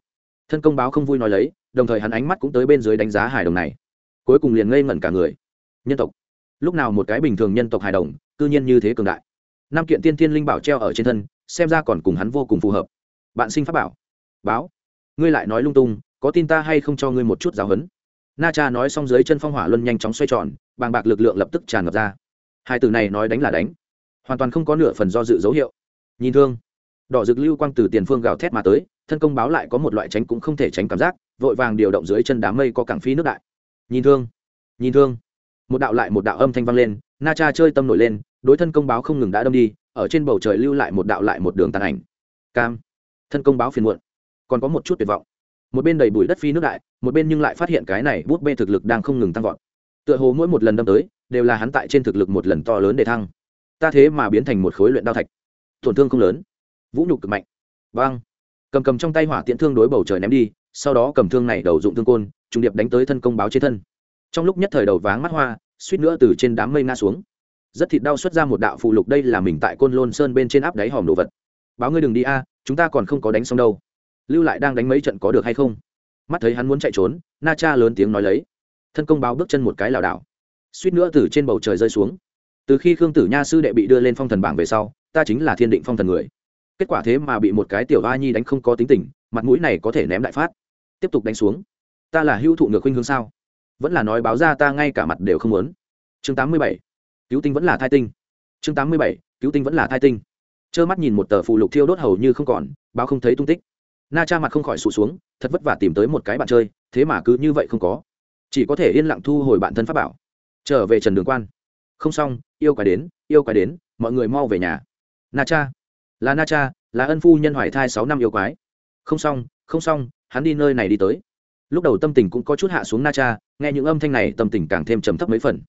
Thân công báo không vui nói lấy, đồng thời hắn ánh mắt cũng tới bên dưới đánh giá hài đồng này. Cuối cùng liền ngây ngẩn cả người. Nhân tộc. Lúc nào một cái bình thường nhân tộc hài đồng, cư nhiên như thế cường đại. Năm kiện tiên thiên linh bảo treo ở trên thân, xem ra còn cùng hắn vô cùng phù hợp. Bạn sinh pháp bảo. Báo. Ngươi lại nói lung tung, có tin ta hay không cho ngươi một chút giáo huấn? Na cha nói xong dưới chân phong hỏa luân nhanh chóng xoay tròn, bàng bạc lực lượng lập tức tràn ngập ra hai từ này nói đánh là đánh. Hoàn toàn không có nửa phần do dự dấu hiệu. Nhìn thương. Đỏ rực lưu quang từ tiền phương gào thét mà tới, thân công báo lại có một loại tránh cũng không thể tránh cảm giác, vội vàng điều động dưới chân đám mây có cảng phi nước đại. Nhìn thương. Nhìn thương. Một đạo lại một đạo âm thanh vang lên, na cha chơi tâm nổi lên, đối thân công báo không ngừng đã đâm đi, ở trên bầu trời lưu lại một đạo lại một đường tàn ảnh. Cam. Thân công báo phiền muộn. Còn có một chút tuyệt vọng. Một bên đầy bụi đất phi nước đại, một bên nhưng lại phát hiện cái này bút bê thực lực đang không ngừng tăng vọt. Tựa hồ mỗi một lần đâm tới đều là hắn tại trên thực lực một lần to lớn để thăng. Ta thế mà biến thành một khối luyện đao thạch. Tổn thương không lớn. Vũ nhục cực mạnh. Vang cầm cầm trong tay hỏa tiễn thương đối bầu trời ném đi, sau đó cầm thương này đầu dụng thương côn, trùng điệp đánh tới thân công báo trên thân. Trong lúc nhất thời đầu váng mắt hoa, suýt nữa từ trên đám mây nga xuống. Rất thịt đau xuất ra một đạo phụ lục đây là mình tại côn lôn sơn bên trên áp đáy hòm đồ vật. Báo ngươi đừng đi a, chúng ta còn không có đánh xong đâu. Lưu lại đang đánh mấy trận có được hay không? Mắt thấy hắn muốn chạy trốn, na cha lớn tiếng nói lấy. Thân công báo bước chân một cái lảo đảo suýt nữa từ trên bầu trời rơi xuống. Từ khi khương tử nha sư đệ bị đưa lên phong thần bảng về sau, ta chính là thiên định phong thần người. Kết quả thế mà bị một cái tiểu a nhi đánh không có tính tình, mặt mũi này có thể ném đại phát. Tiếp tục đánh xuống. Ta là hữu thụ ngược khuynh hướng sao? Vẫn là nói báo ra ta ngay cả mặt đều không muốn. Chương tám mươi bảy. Cứu tinh vẫn là thai tinh. Chương tám mươi bảy. Cứu tinh vẫn là thai tinh. Trơ mắt nhìn một tờ phụ lục thiêu đốt hầu như không còn, báo không thấy tung tích. Na cha mặt không khỏi sụt xuống, thật vất vả tìm tới một cái bạn chơi, thế mà cứ như vậy không có. Chỉ có thể yên lặng thu hồi bản thân pháp bảo trở về trần đường quan. Không xong, yêu quái đến, yêu quái đến, mọi người mau về nhà. Na cha. Là na cha, là ân phu nhân hoài thai sáu năm yêu quái. Không xong không xong, hắn đi nơi này đi tới. Lúc đầu tâm tình cũng có chút hạ xuống na cha, nghe những âm thanh này tâm tình càng thêm trầm thấp mấy phần.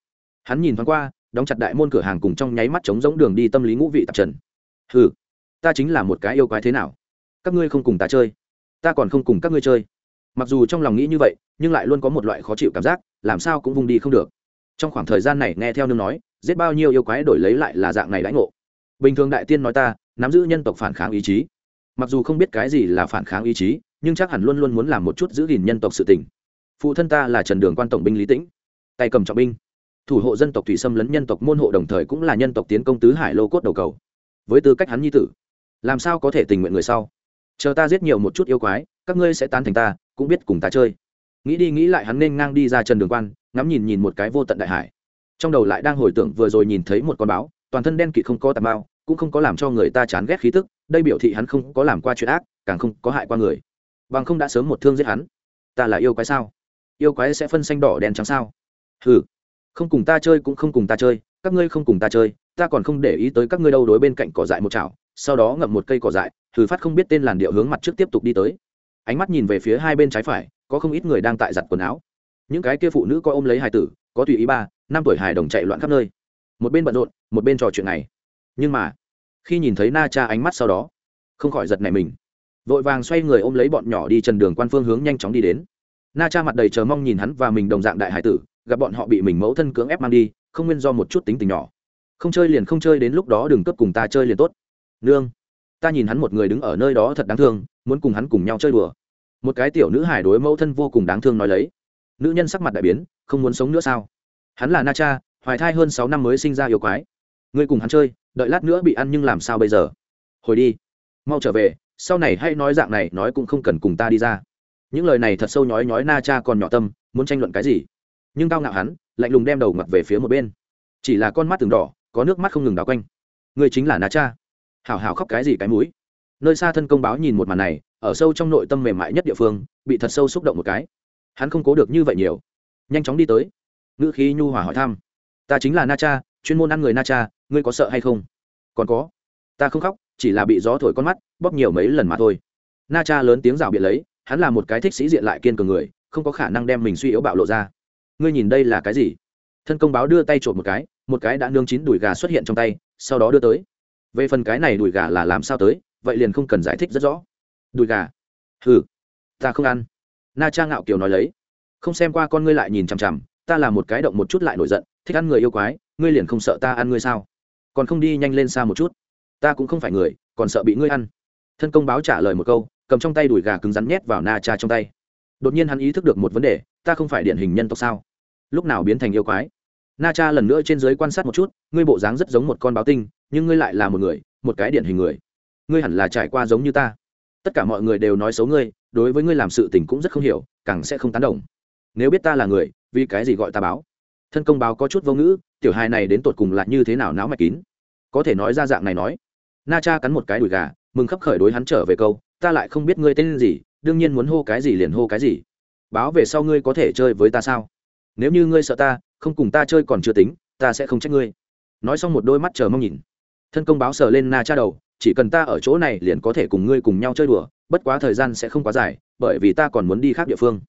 Hắn nhìn thoáng qua, đóng chặt đại môn cửa hàng cùng trong nháy mắt trống giống đường đi tâm lý ngũ vị tạp trần. Hừ, ta chính là một cái yêu quái thế nào? Các ngươi không cùng ta chơi. Ta còn không cùng các ngươi chơi. Mặc dù trong lòng nghĩ như vậy, nhưng lại luôn có một loại khó chịu cảm giác, làm sao cũng vùng đi không được trong khoảng thời gian này nghe theo nương nói, giết bao nhiêu yêu quái đổi lấy lại là dạng này đãi ngộ. Bình thường đại tiên nói ta, nắm giữ nhân tộc phản kháng ý chí. Mặc dù không biết cái gì là phản kháng ý chí, nhưng chắc hẳn luôn luôn muốn làm một chút giữ gìn nhân tộc sự tình. Phụ thân ta là trần đường quan tổng binh lý tĩnh, tay cầm trọng binh. Thủ hộ dân tộc thủy sâm lấn nhân tộc môn hộ đồng thời cũng là nhân tộc tiến công tứ hải lô cốt đầu cầu. Với tư cách hắn nhi tử, làm sao có thể tình nguyện người sau? Chờ ta giết nhiều một chút yêu quái, các ngươi sẽ tán thành ta, cũng biết cùng ta chơi nghĩ đi nghĩ lại hắn nên ngang đi ra trần đường quan, ngắm nhìn nhìn một cái vô tận đại hải. Trong đầu lại đang hồi tưởng vừa rồi nhìn thấy một con báo, toàn thân đen kịt không có tà bao cũng không có làm cho người ta chán ghét khí tức, đây biểu thị hắn không có làm qua chuyện ác, càng không có hại qua người. Bằng không đã sớm một thương giết hắn. Ta là yêu quái sao? Yêu quái sẽ phân xanh đỏ đen trắng sao? Hừ. Không cùng ta chơi cũng không cùng ta chơi, các ngươi không cùng ta chơi, ta còn không để ý tới các ngươi đâu đối bên cạnh cỏ dại một chảo, sau đó ngậm một cây cỏ dại thử phát không biết tên làn điệu hướng mặt trước tiếp tục đi tới. Ánh mắt nhìn về phía hai bên trái phải có không ít người đang tại giặt quần áo. Những cái kia phụ nữ có ôm lấy hài tử, có tùy ý ba, năm tuổi hài đồng chạy loạn khắp nơi. Một bên bận rộn, một bên trò chuyện này. Nhưng mà, khi nhìn thấy na cha ánh mắt sau đó, không khỏi giật nảy mình. Vội vàng xoay người ôm lấy bọn nhỏ đi trần đường quan phương hướng nhanh chóng đi đến. Na cha mặt đầy chờ mong nhìn hắn và mình đồng dạng đại hải tử, gặp bọn họ bị mình mẫu thân cưỡng ép mang đi, không nguyên do một chút tính tình nhỏ. Không chơi liền không chơi đến lúc đó đừng cấp cùng ta chơi liền tốt. Nương, ta nhìn hắn một người đứng ở nơi đó thật đáng thương, muốn cùng hắn cùng nhau chơi đùa một cái tiểu nữ hải đối mẫu thân vô cùng đáng thương nói lấy. Nữ nhân sắc mặt đại biến, không muốn sống nữa sao? Hắn là na cha, hoài thai hơn sáu năm mới sinh ra yêu quái. Ngươi cùng hắn chơi, đợi lát nữa bị ăn nhưng làm sao bây giờ? Hồi đi, mau trở về, sau này hãy nói dạng này, nói cũng không cần cùng ta đi ra. Những lời này thật sâu nhói nhói na cha còn nhỏ tâm, muốn tranh luận cái gì? Nhưng cao ngạo hắn, lạnh lùng đem đầu mặt về phía một bên. Chỉ là con mắt từng đỏ, có nước mắt không ngừng đào quanh. Ngươi chính là na cha. Hảo hảo khóc cái gì cái mũi nơi xa thân công báo nhìn một màn này, ở sâu trong nội tâm mềm mại nhất địa phương, bị thật sâu xúc động một cái. Hắn không cố được như vậy nhiều. Nhanh chóng đi tới. Ngữ khí nhu hòa hỏi thăm. Ta chính là na cha, chuyên môn ăn người na cha, ngươi có sợ hay không? Còn có. Ta không khóc, chỉ là bị gió thổi con mắt, bóp nhiều mấy lần mà thôi. Na cha lớn tiếng rào biện lấy, hắn là một cái thích sĩ diện lại kiên cường người, không có khả năng đem mình suy yếu bạo lộ ra. Ngươi nhìn đây là cái gì? Thân công báo đưa tay trộm một cái một cái đã nương chín đùi gà xuất hiện trong tay, sau đó đưa tới. Về phần cái này đùi gà là làm sao tới? Vậy liền không cần giải thích rất rõ. Đùi gà. Hừ, ta không ăn. Na cha ngạo kiều nói lấy. Không xem qua con ngươi lại nhìn chằm chằm, ta là một cái động một chút lại nổi giận, thích ăn người yêu quái, ngươi liền không sợ ta ăn ngươi sao? Còn không đi nhanh lên xa một chút. Ta cũng không phải người, còn sợ bị ngươi ăn. Thân công báo trả lời một câu, cầm trong tay đùi gà cứng rắn nhét vào na cha trong tay. Đột nhiên hắn ý thức được một vấn đề, ta không phải điển hình nhân tộc sao? Lúc nào biến thành yêu quái? Na cha lần nữa trên giới quan sát một chút, ngươi bộ dáng rất giống một con báo tinh, nhưng ngươi lại là một người, một cái điển hình người ngươi hẳn là trải qua giống như ta. Tất cả mọi người đều nói xấu ngươi, đối với ngươi làm sự tình cũng rất không hiểu, càng sẽ không tán đồng. Nếu biết ta là người, vì cái gì gọi ta báo? Thân công báo có chút vô ngữ, tiểu hài này đến tột cùng là như thế nào náo mạch kín? Có thể nói ra dạng này nói. Na cha cắn một cái đùi gà, mừng khắp khởi đối hắn trở về câu, ta lại không biết ngươi tên gì, đương nhiên muốn hô cái gì liền hô cái gì. Báo về sau ngươi có thể chơi với ta sao? Nếu như ngươi sợ ta, không cùng ta chơi còn chưa tính, ta sẽ không trách ngươi. Nói xong một đôi mắt chờ mong nhìn. Thân công báo sờ lên na cha đầu chỉ cần ta ở chỗ này liền có thể cùng ngươi cùng nhau chơi đùa, bất quá thời gian sẽ không quá dài, bởi vì ta còn muốn đi khác địa phương.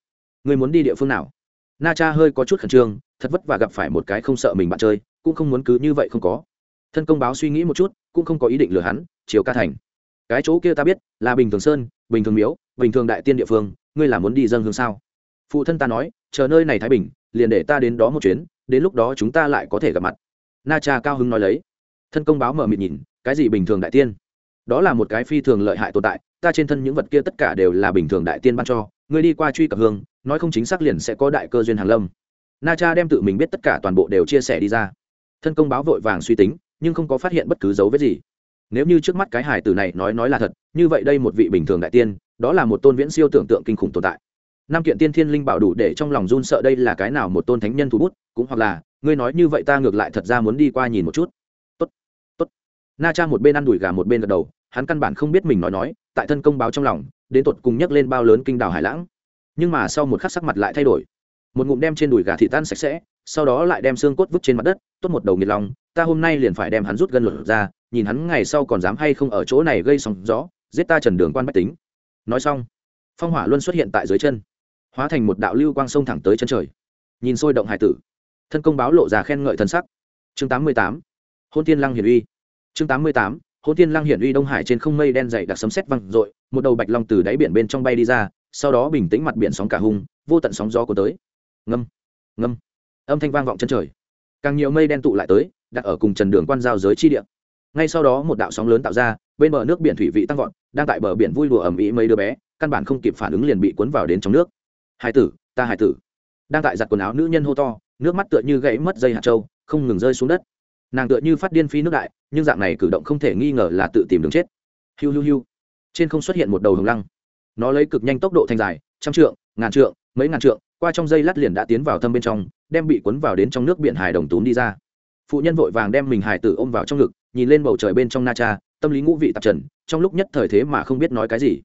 Ngươi muốn đi địa phương nào? Na cha hơi có chút khẩn trương, thật vất vả gặp phải một cái không sợ mình bạn chơi, cũng không muốn cứ như vậy không có. Thân công báo suy nghĩ một chút, cũng không có ý định lừa hắn, chiều ca thành. Cái chỗ kia ta biết, là bình thường sơn, bình thường miếu, bình thường đại tiên địa phương, ngươi là muốn đi dân hương sao? Phụ thân ta nói, chờ nơi này thái bình, liền để ta đến đó một chuyến, đến lúc đó chúng ta lại có thể gặp mặt. Na cha cao hứng nói lấy. Thân công báo mở mịt nhìn cái gì bình thường đại tiên? Đó là một cái phi thường lợi hại tồn tại, ta trên thân những vật kia tất cả đều là bình thường đại tiên ban cho, ngươi đi qua truy cập hương, nói không chính xác liền sẽ có đại cơ duyên hàng lâm. Na cha đem tự mình biết tất cả toàn bộ đều chia sẻ đi ra. Thân công báo vội vàng suy tính, nhưng không có phát hiện bất cứ dấu vết gì. Nếu như trước mắt cái hải tử này nói nói là thật, như vậy đây một vị bình thường đại tiên, đó là một tôn viễn siêu tưởng tượng kinh khủng tồn tại. Năm kiện tiên thiên linh bảo đủ để trong lòng run sợ đây là cái nào một tôn thánh nhân thủ bút, cũng hoặc là, ngươi nói như vậy ta ngược lại thật ra muốn đi qua nhìn một chút na cha một bên ăn đùi gà một bên gật đầu, hắn căn bản không biết mình nói nói, tại thân công báo trong lòng, đến tột cùng nhấc lên bao lớn kinh đảo hải lãng. Nhưng mà sau một khắc sắc mặt lại thay đổi. Một ngụm đem trên đùi gà thị tan sạch sẽ, sau đó lại đem xương cốt vứt trên mặt đất, tốt một đầu nghiệt lòng, ta hôm nay liền phải đem hắn rút gân lửa ra, nhìn hắn ngày sau còn dám hay không ở chỗ này gây sóng gió, giết ta trần đường quan bách tính. Nói xong, phong hỏa luân xuất hiện tại dưới chân, hóa thành một đạo lưu quang sông thẳng tới chân trời. Nhìn sôi động hải tử, thân công báo lộ ra khen ngợi thân sắc. Chương tám mươi tám, hôn tiên lăng hiển uy chương tám mươi tám hôn tiên lăng hiển uy đông hải trên không mây đen dày đặc sấm sét văng r một đầu bạch long từ đáy biển bên trong bay đi ra, sau đó bình tĩnh mặt biển sóng cả hung, vô tận sóng gió của tới. Ngâm ngâm. Âm thanh vang vọng chân trời. Càng nhiều mây đen tụ lại tới, đặt ở cùng trần đường quan giao giới chi địa. Ngay sau đó một đạo sóng lớn tạo ra, bên bờ nước biển thủy vị tăng vọt, đang tại bờ biển vui đùa ầm ĩ mấy đứa bé, căn bản không kịp phản ứng liền bị cuốn vào đến trong nước. Hải tử, ta hải tử. Đang tại giặt quần áo nữ nhân hô to, nước mắt tựa như gãy mất dây hạt trâu không ngừng rơi xuống đất nàng tựa như phát điên phi nước đại, nhưng dạng này cử động không thể nghi ngờ là tự tìm đường chết. Hiu hiu hiu. Trên không xuất hiện một đầu hồng lăng. Nó lấy cực nhanh tốc độ thành dài, trăm trượng, ngàn trượng, mấy ngàn trượng, qua trong dây lát liền đã tiến vào thâm bên trong, đem bị cuốn vào đến trong nước biển hải đồng túm đi ra. Phụ nhân vội vàng đem mình hải tử ôm vào trong ngực, nhìn lên bầu trời bên trong na cha, tâm lý ngũ vị tạp trần, trong lúc nhất thời thế mà không biết nói cái gì.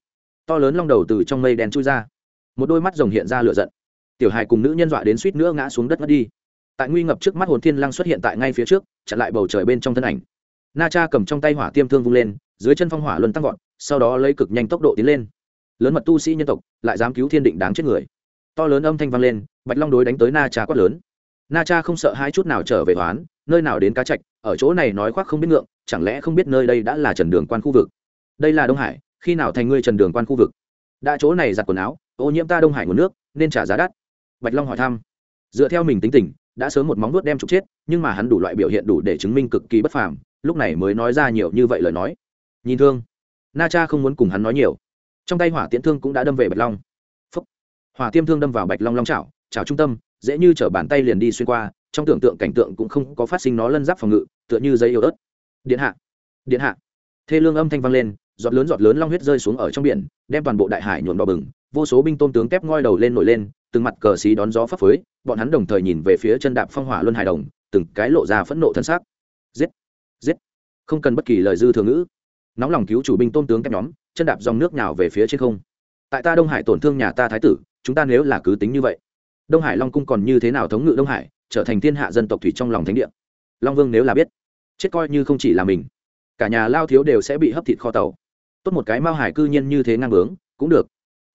To lớn long đầu từ trong mây đen chui ra. Một đôi mắt rồng hiện ra lửa giận. Tiểu hài cùng nữ nhân dọa đến suýt nữa ngã xuống đất mất đi tại nguy ngập trước mắt hồn thiên lăng xuất hiện tại ngay phía trước, chặn lại bầu trời bên trong thân ảnh. Na cha cầm trong tay hỏa tiêm thương vung lên, dưới chân phong hỏa luân tăng vọt, sau đó lấy cực nhanh tốc độ tiến lên. Lớn mật tu sĩ nhân tộc, lại dám cứu thiên định đáng chết người. To lớn âm thanh vang lên, bạch long đối đánh tới na cha quát lớn. Na cha không sợ hai chút nào trở về toán nơi nào đến cá trạch, ở chỗ này nói khoác không biết ngượng, chẳng lẽ không biết nơi đây đã là trần đường quan khu vực? Đây là đông hải, khi nào thành ngươi trần đường quan khu vực? Đã chỗ này giặt quần áo, ô nhiễm ta đông hải nguồn nước, nên trả giá đắt. Bạch long hỏi thăm. Dựa theo mình tính tình đã sớm một móng vuốt đem trục chết, nhưng mà hắn đủ loại biểu hiện đủ để chứng minh cực kỳ bất phàm, lúc này mới nói ra nhiều như vậy lời nói. Nhìn thương. Na cha không muốn cùng hắn nói nhiều. Trong tay hỏa tiễn thương cũng đã đâm về bạch long. Phúc. hỏa tiêm thương đâm vào bạch long long chảo chảo trung tâm, dễ như chở bàn tay liền đi xuyên qua, trong tưởng tượng cảnh tượng cũng không có phát sinh nó lân giáp phòng ngự, tựa như giấy yếu ớt. Điện hạ. Điện hạ. Thê lương âm thanh vang lên, giọt lớn giọt lớn long huyết rơi xuống ở trong biển, đem toàn bộ đại hải nhuộn đỏ bừng, vô số binh tôm tướng kép ngoi đầu lên nổi lên từng mặt cờ xí đón gió phấp phới, bọn hắn đồng thời nhìn về phía chân đạp phong hỏa luân hài đồng, từng cái lộ ra phẫn nộ thân xác. Giết! Giết! Không cần bất kỳ lời dư thừa ngữ. Nóng lòng cứu chủ binh tôn tướng kép nhóm, chân đạp dòng nước nhào về phía trên không. Tại ta đông hải tổn thương nhà ta thái tử, chúng ta nếu là cứ tính như vậy, đông hải long cung còn như thế nào thống ngự đông hải, trở thành thiên hạ dân tộc thủy trong lòng thánh địa. Long vương nếu là biết, chết coi như không chỉ là mình. Cả nhà lao thiếu đều sẽ bị hấp thịt kho tàu. Tốt một cái mao hải cư nhiên như thế ngang bướng, cũng được.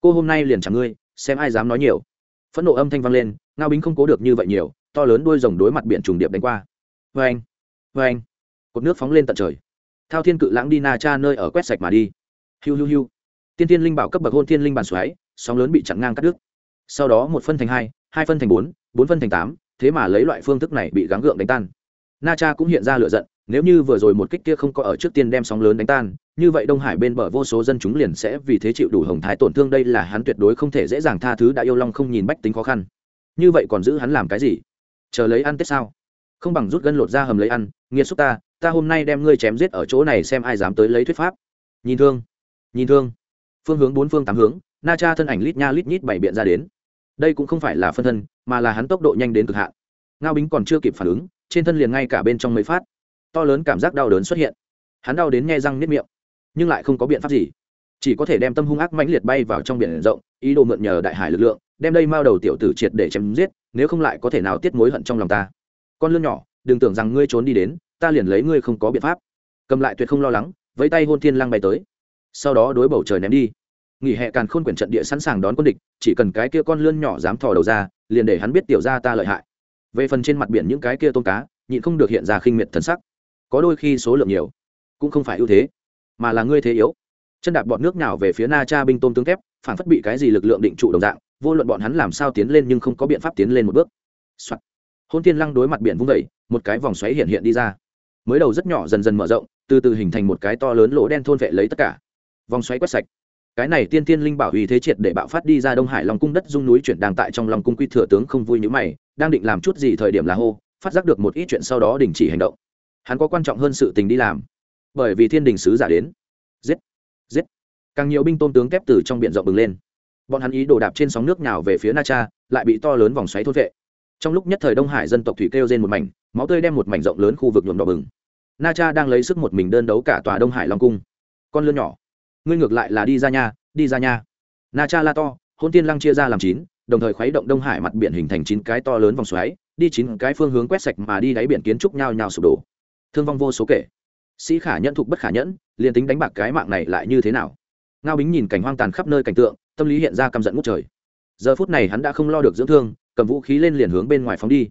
Cô hôm nay liền chẳng ngươi, xem ai dám nói nhiều phẫn nộ âm thanh vang lên, ngao bính không cố được như vậy nhiều, to lớn đuôi rồng đối mặt biển trùng điệp đánh qua. Vê anh vê anh cột nước phóng lên tận trời. Thao thiên cự lãng đi na cha nơi ở quét sạch mà đi. Hiu hiu hiu. Tiên tiên linh bảo cấp bậc hôn thiên linh bàn xoáy, sóng lớn bị chặn ngang cắt đứt. Sau đó một phân thành hai hai phân thành bốn bốn phân thành tám, thế mà lấy loại phương thức này bị gắng gượng đánh tan. Na cha cũng hiện ra lựa giận, nếu như vừa rồi một kích kia không có ở trước tiên đem sóng lớn đánh tan như vậy đông hải bên bờ vô số dân chúng liền sẽ vì thế chịu đủ hồng thái tổn thương, đây là hắn tuyệt đối không thể dễ dàng tha thứ, đã yêu long không nhìn bách tính khó khăn. Như vậy còn giữ hắn làm cái gì? Chờ lấy ăn tết sao? Không bằng rút gân lột ra hầm lấy ăn. Nghiệt xúc ta ta hôm nay đem ngươi chém giết ở chỗ này xem ai dám tới lấy thuyết pháp. Nhìn thương nhìn thương. Phương hướng bốn phương tám hướng, na cha thân ảnh lít nha lít nhít bảy biện ra đến. Đây cũng không phải là phân thân, mà là hắn tốc độ nhanh đến cực hạn. Ngao bính còn chưa kịp phản ứng, trên thân liền ngay cả bên trong mấy phát. To lớn cảm giác đau đớn xuất hiện. Hắn đau đến nghe răng nếp miệng nhưng lại không có biện pháp gì. Chỉ có thể đem tâm hung ác mãnh liệt bay vào trong biển rộng, ý đồ mượn nhờ đại hải lực lượng, đem đây mao đầu tiểu tử triệt để chém giết, nếu không lại có thể nào tiết mối hận trong lòng ta. Con lươn nhỏ, đừng tưởng rằng ngươi trốn đi đến, ta liền lấy ngươi không có biện pháp. Cầm lại tuyệt không lo lắng với tay hôn thiên lang bay tới. Sau đó đối bầu trời ném đi. Nghỉ hè càn khôn quyển trận địa sẵn sàng đón quân địch, chỉ cần cái kia con lươn nhỏ dám thò đầu ra, liền để hắn biết tiểu ra ta lợi hại. Về phần trên mặt biển những cái kia tôm cá, nhịn không được hiện ra khinh miệt thần sắc. Có đôi khi số lượng nhiều, cũng không phải ưu thế mà là ngươi thế yếu. Chân đạp bọn nước nào về phía na cha binh tôm tướng thép, phản phất bị cái gì lực lượng định trụ đồng dạng, vô luận bọn hắn làm sao tiến lên nhưng không có biện pháp tiến lên một bước、Soạn. hôn Thiên lăng đối mặt biển vung vẩy một cái vòng xoáy hiện hiện đi ra. Mới đầu rất nhỏ dần dần mở rộng, từ từ hình thành một cái to lớn lỗ đen thôn vệ lấy tất cả. Vòng xoáy quét sạch. Cái này tiên tiên linh bảo uy thế triệt để bạo phát đi ra đông hải lòng cung đất dung núi chuyển đang tại trong lòng cung quy thừa tướng không vui như mày, đang định làm chút gì thời điểm là hô, phát giác được một ít chuyện sau đó đình chỉ hành động. Hắn có quan trọng hơn sự tình đi làm bởi vì thiên đình sứ giả đến. Giết! Giết! Càng nhiều binh tôn tướng kép từ trong biển rộng bừng lên. Bọn hắn ý đồ đạp trên sóng nước nhào về phía na cha, lại bị to lớn vòng xoáy thốt vệ. Trong lúc nhất thời đông hải dân tộc thủy kêu trên một mảnh, máu tươi đem một mảnh rộng lớn khu vực nhuộm đỏ bừng. Na cha đang lấy sức một mình đơn đấu cả tòa đông hải long cung. Con lươn nhỏ, ngươi ngược lại là đi ra nha, đi ra nha. Na cha la to, hôn tiên lăng chia ra làm chín, đồng thời khuấy động đông hải mặt biển hình thành chín cái to lớn vòng xoáy, đi chín cái phương hướng quét sạch mà đi đáy biển kiến trúc nhao nhao sụp đổ. Thương vong vô số kể sĩ khả nhẫn thục bất khả nhẫn, liền tính đánh bạc cái mạng này lại như thế nào? Ngao bính nhìn cảnh hoang tàn khắp nơi cảnh tượng, tâm lý hiện ra căm giận ngút trời. Giờ phút này hắn đã không lo được dưỡng thương, cầm vũ khí lên liền hướng bên ngoài phóng đi.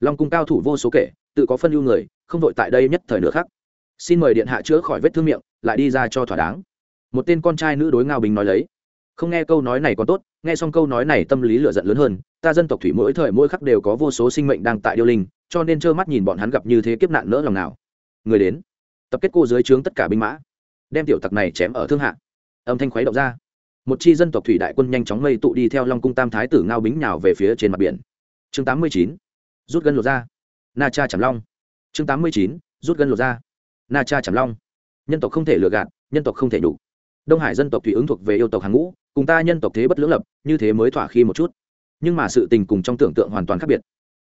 Long cung cao thủ vô số kể, tự có phân ưu người, không đội tại đây nhất thời nữa khác xin mời điện hạ chữa khỏi vết thương miệng, lại đi ra cho thỏa đáng. Một tên con trai nữ đối ngao bính nói lấy. Không nghe câu nói này còn tốt, nghe xong câu nói này tâm lý lựa giận lớn hơn, ta dân tộc thủy mỗi thời mỗi khắc đều có vô số sinh mệnh đang tại điêu linh, cho nên trơ mắt nhìn bọn hắn gặp như thế kiếp nạn nỡ lòng nào. Người đến tập kết cô dưới trướng tất cả binh mã, đem tiểu tặc này chém ở thương hạ. Âm thanh khuấy động ra. Một chi dân tộc thủy đại quân nhanh chóng mây tụ đi theo long cung tam thái tử ngao bính nhào về phía trên mặt biển. Chương tám mươi chín, rút gân lột ra na cha chảm long. Chương tám mươi chín, rút gân lột ra na cha chảm long. Nhân tộc không thể lừa gạt, nhân tộc không thể đủ đông hải dân tộc thủy ứng thuộc về yêu tộc hàng ngũ, cùng ta nhân tộc thế bất lưỡng lập, như thế mới thỏa khi một chút. Nhưng mà sự tình cùng trong tưởng tượng hoàn toàn khác biệt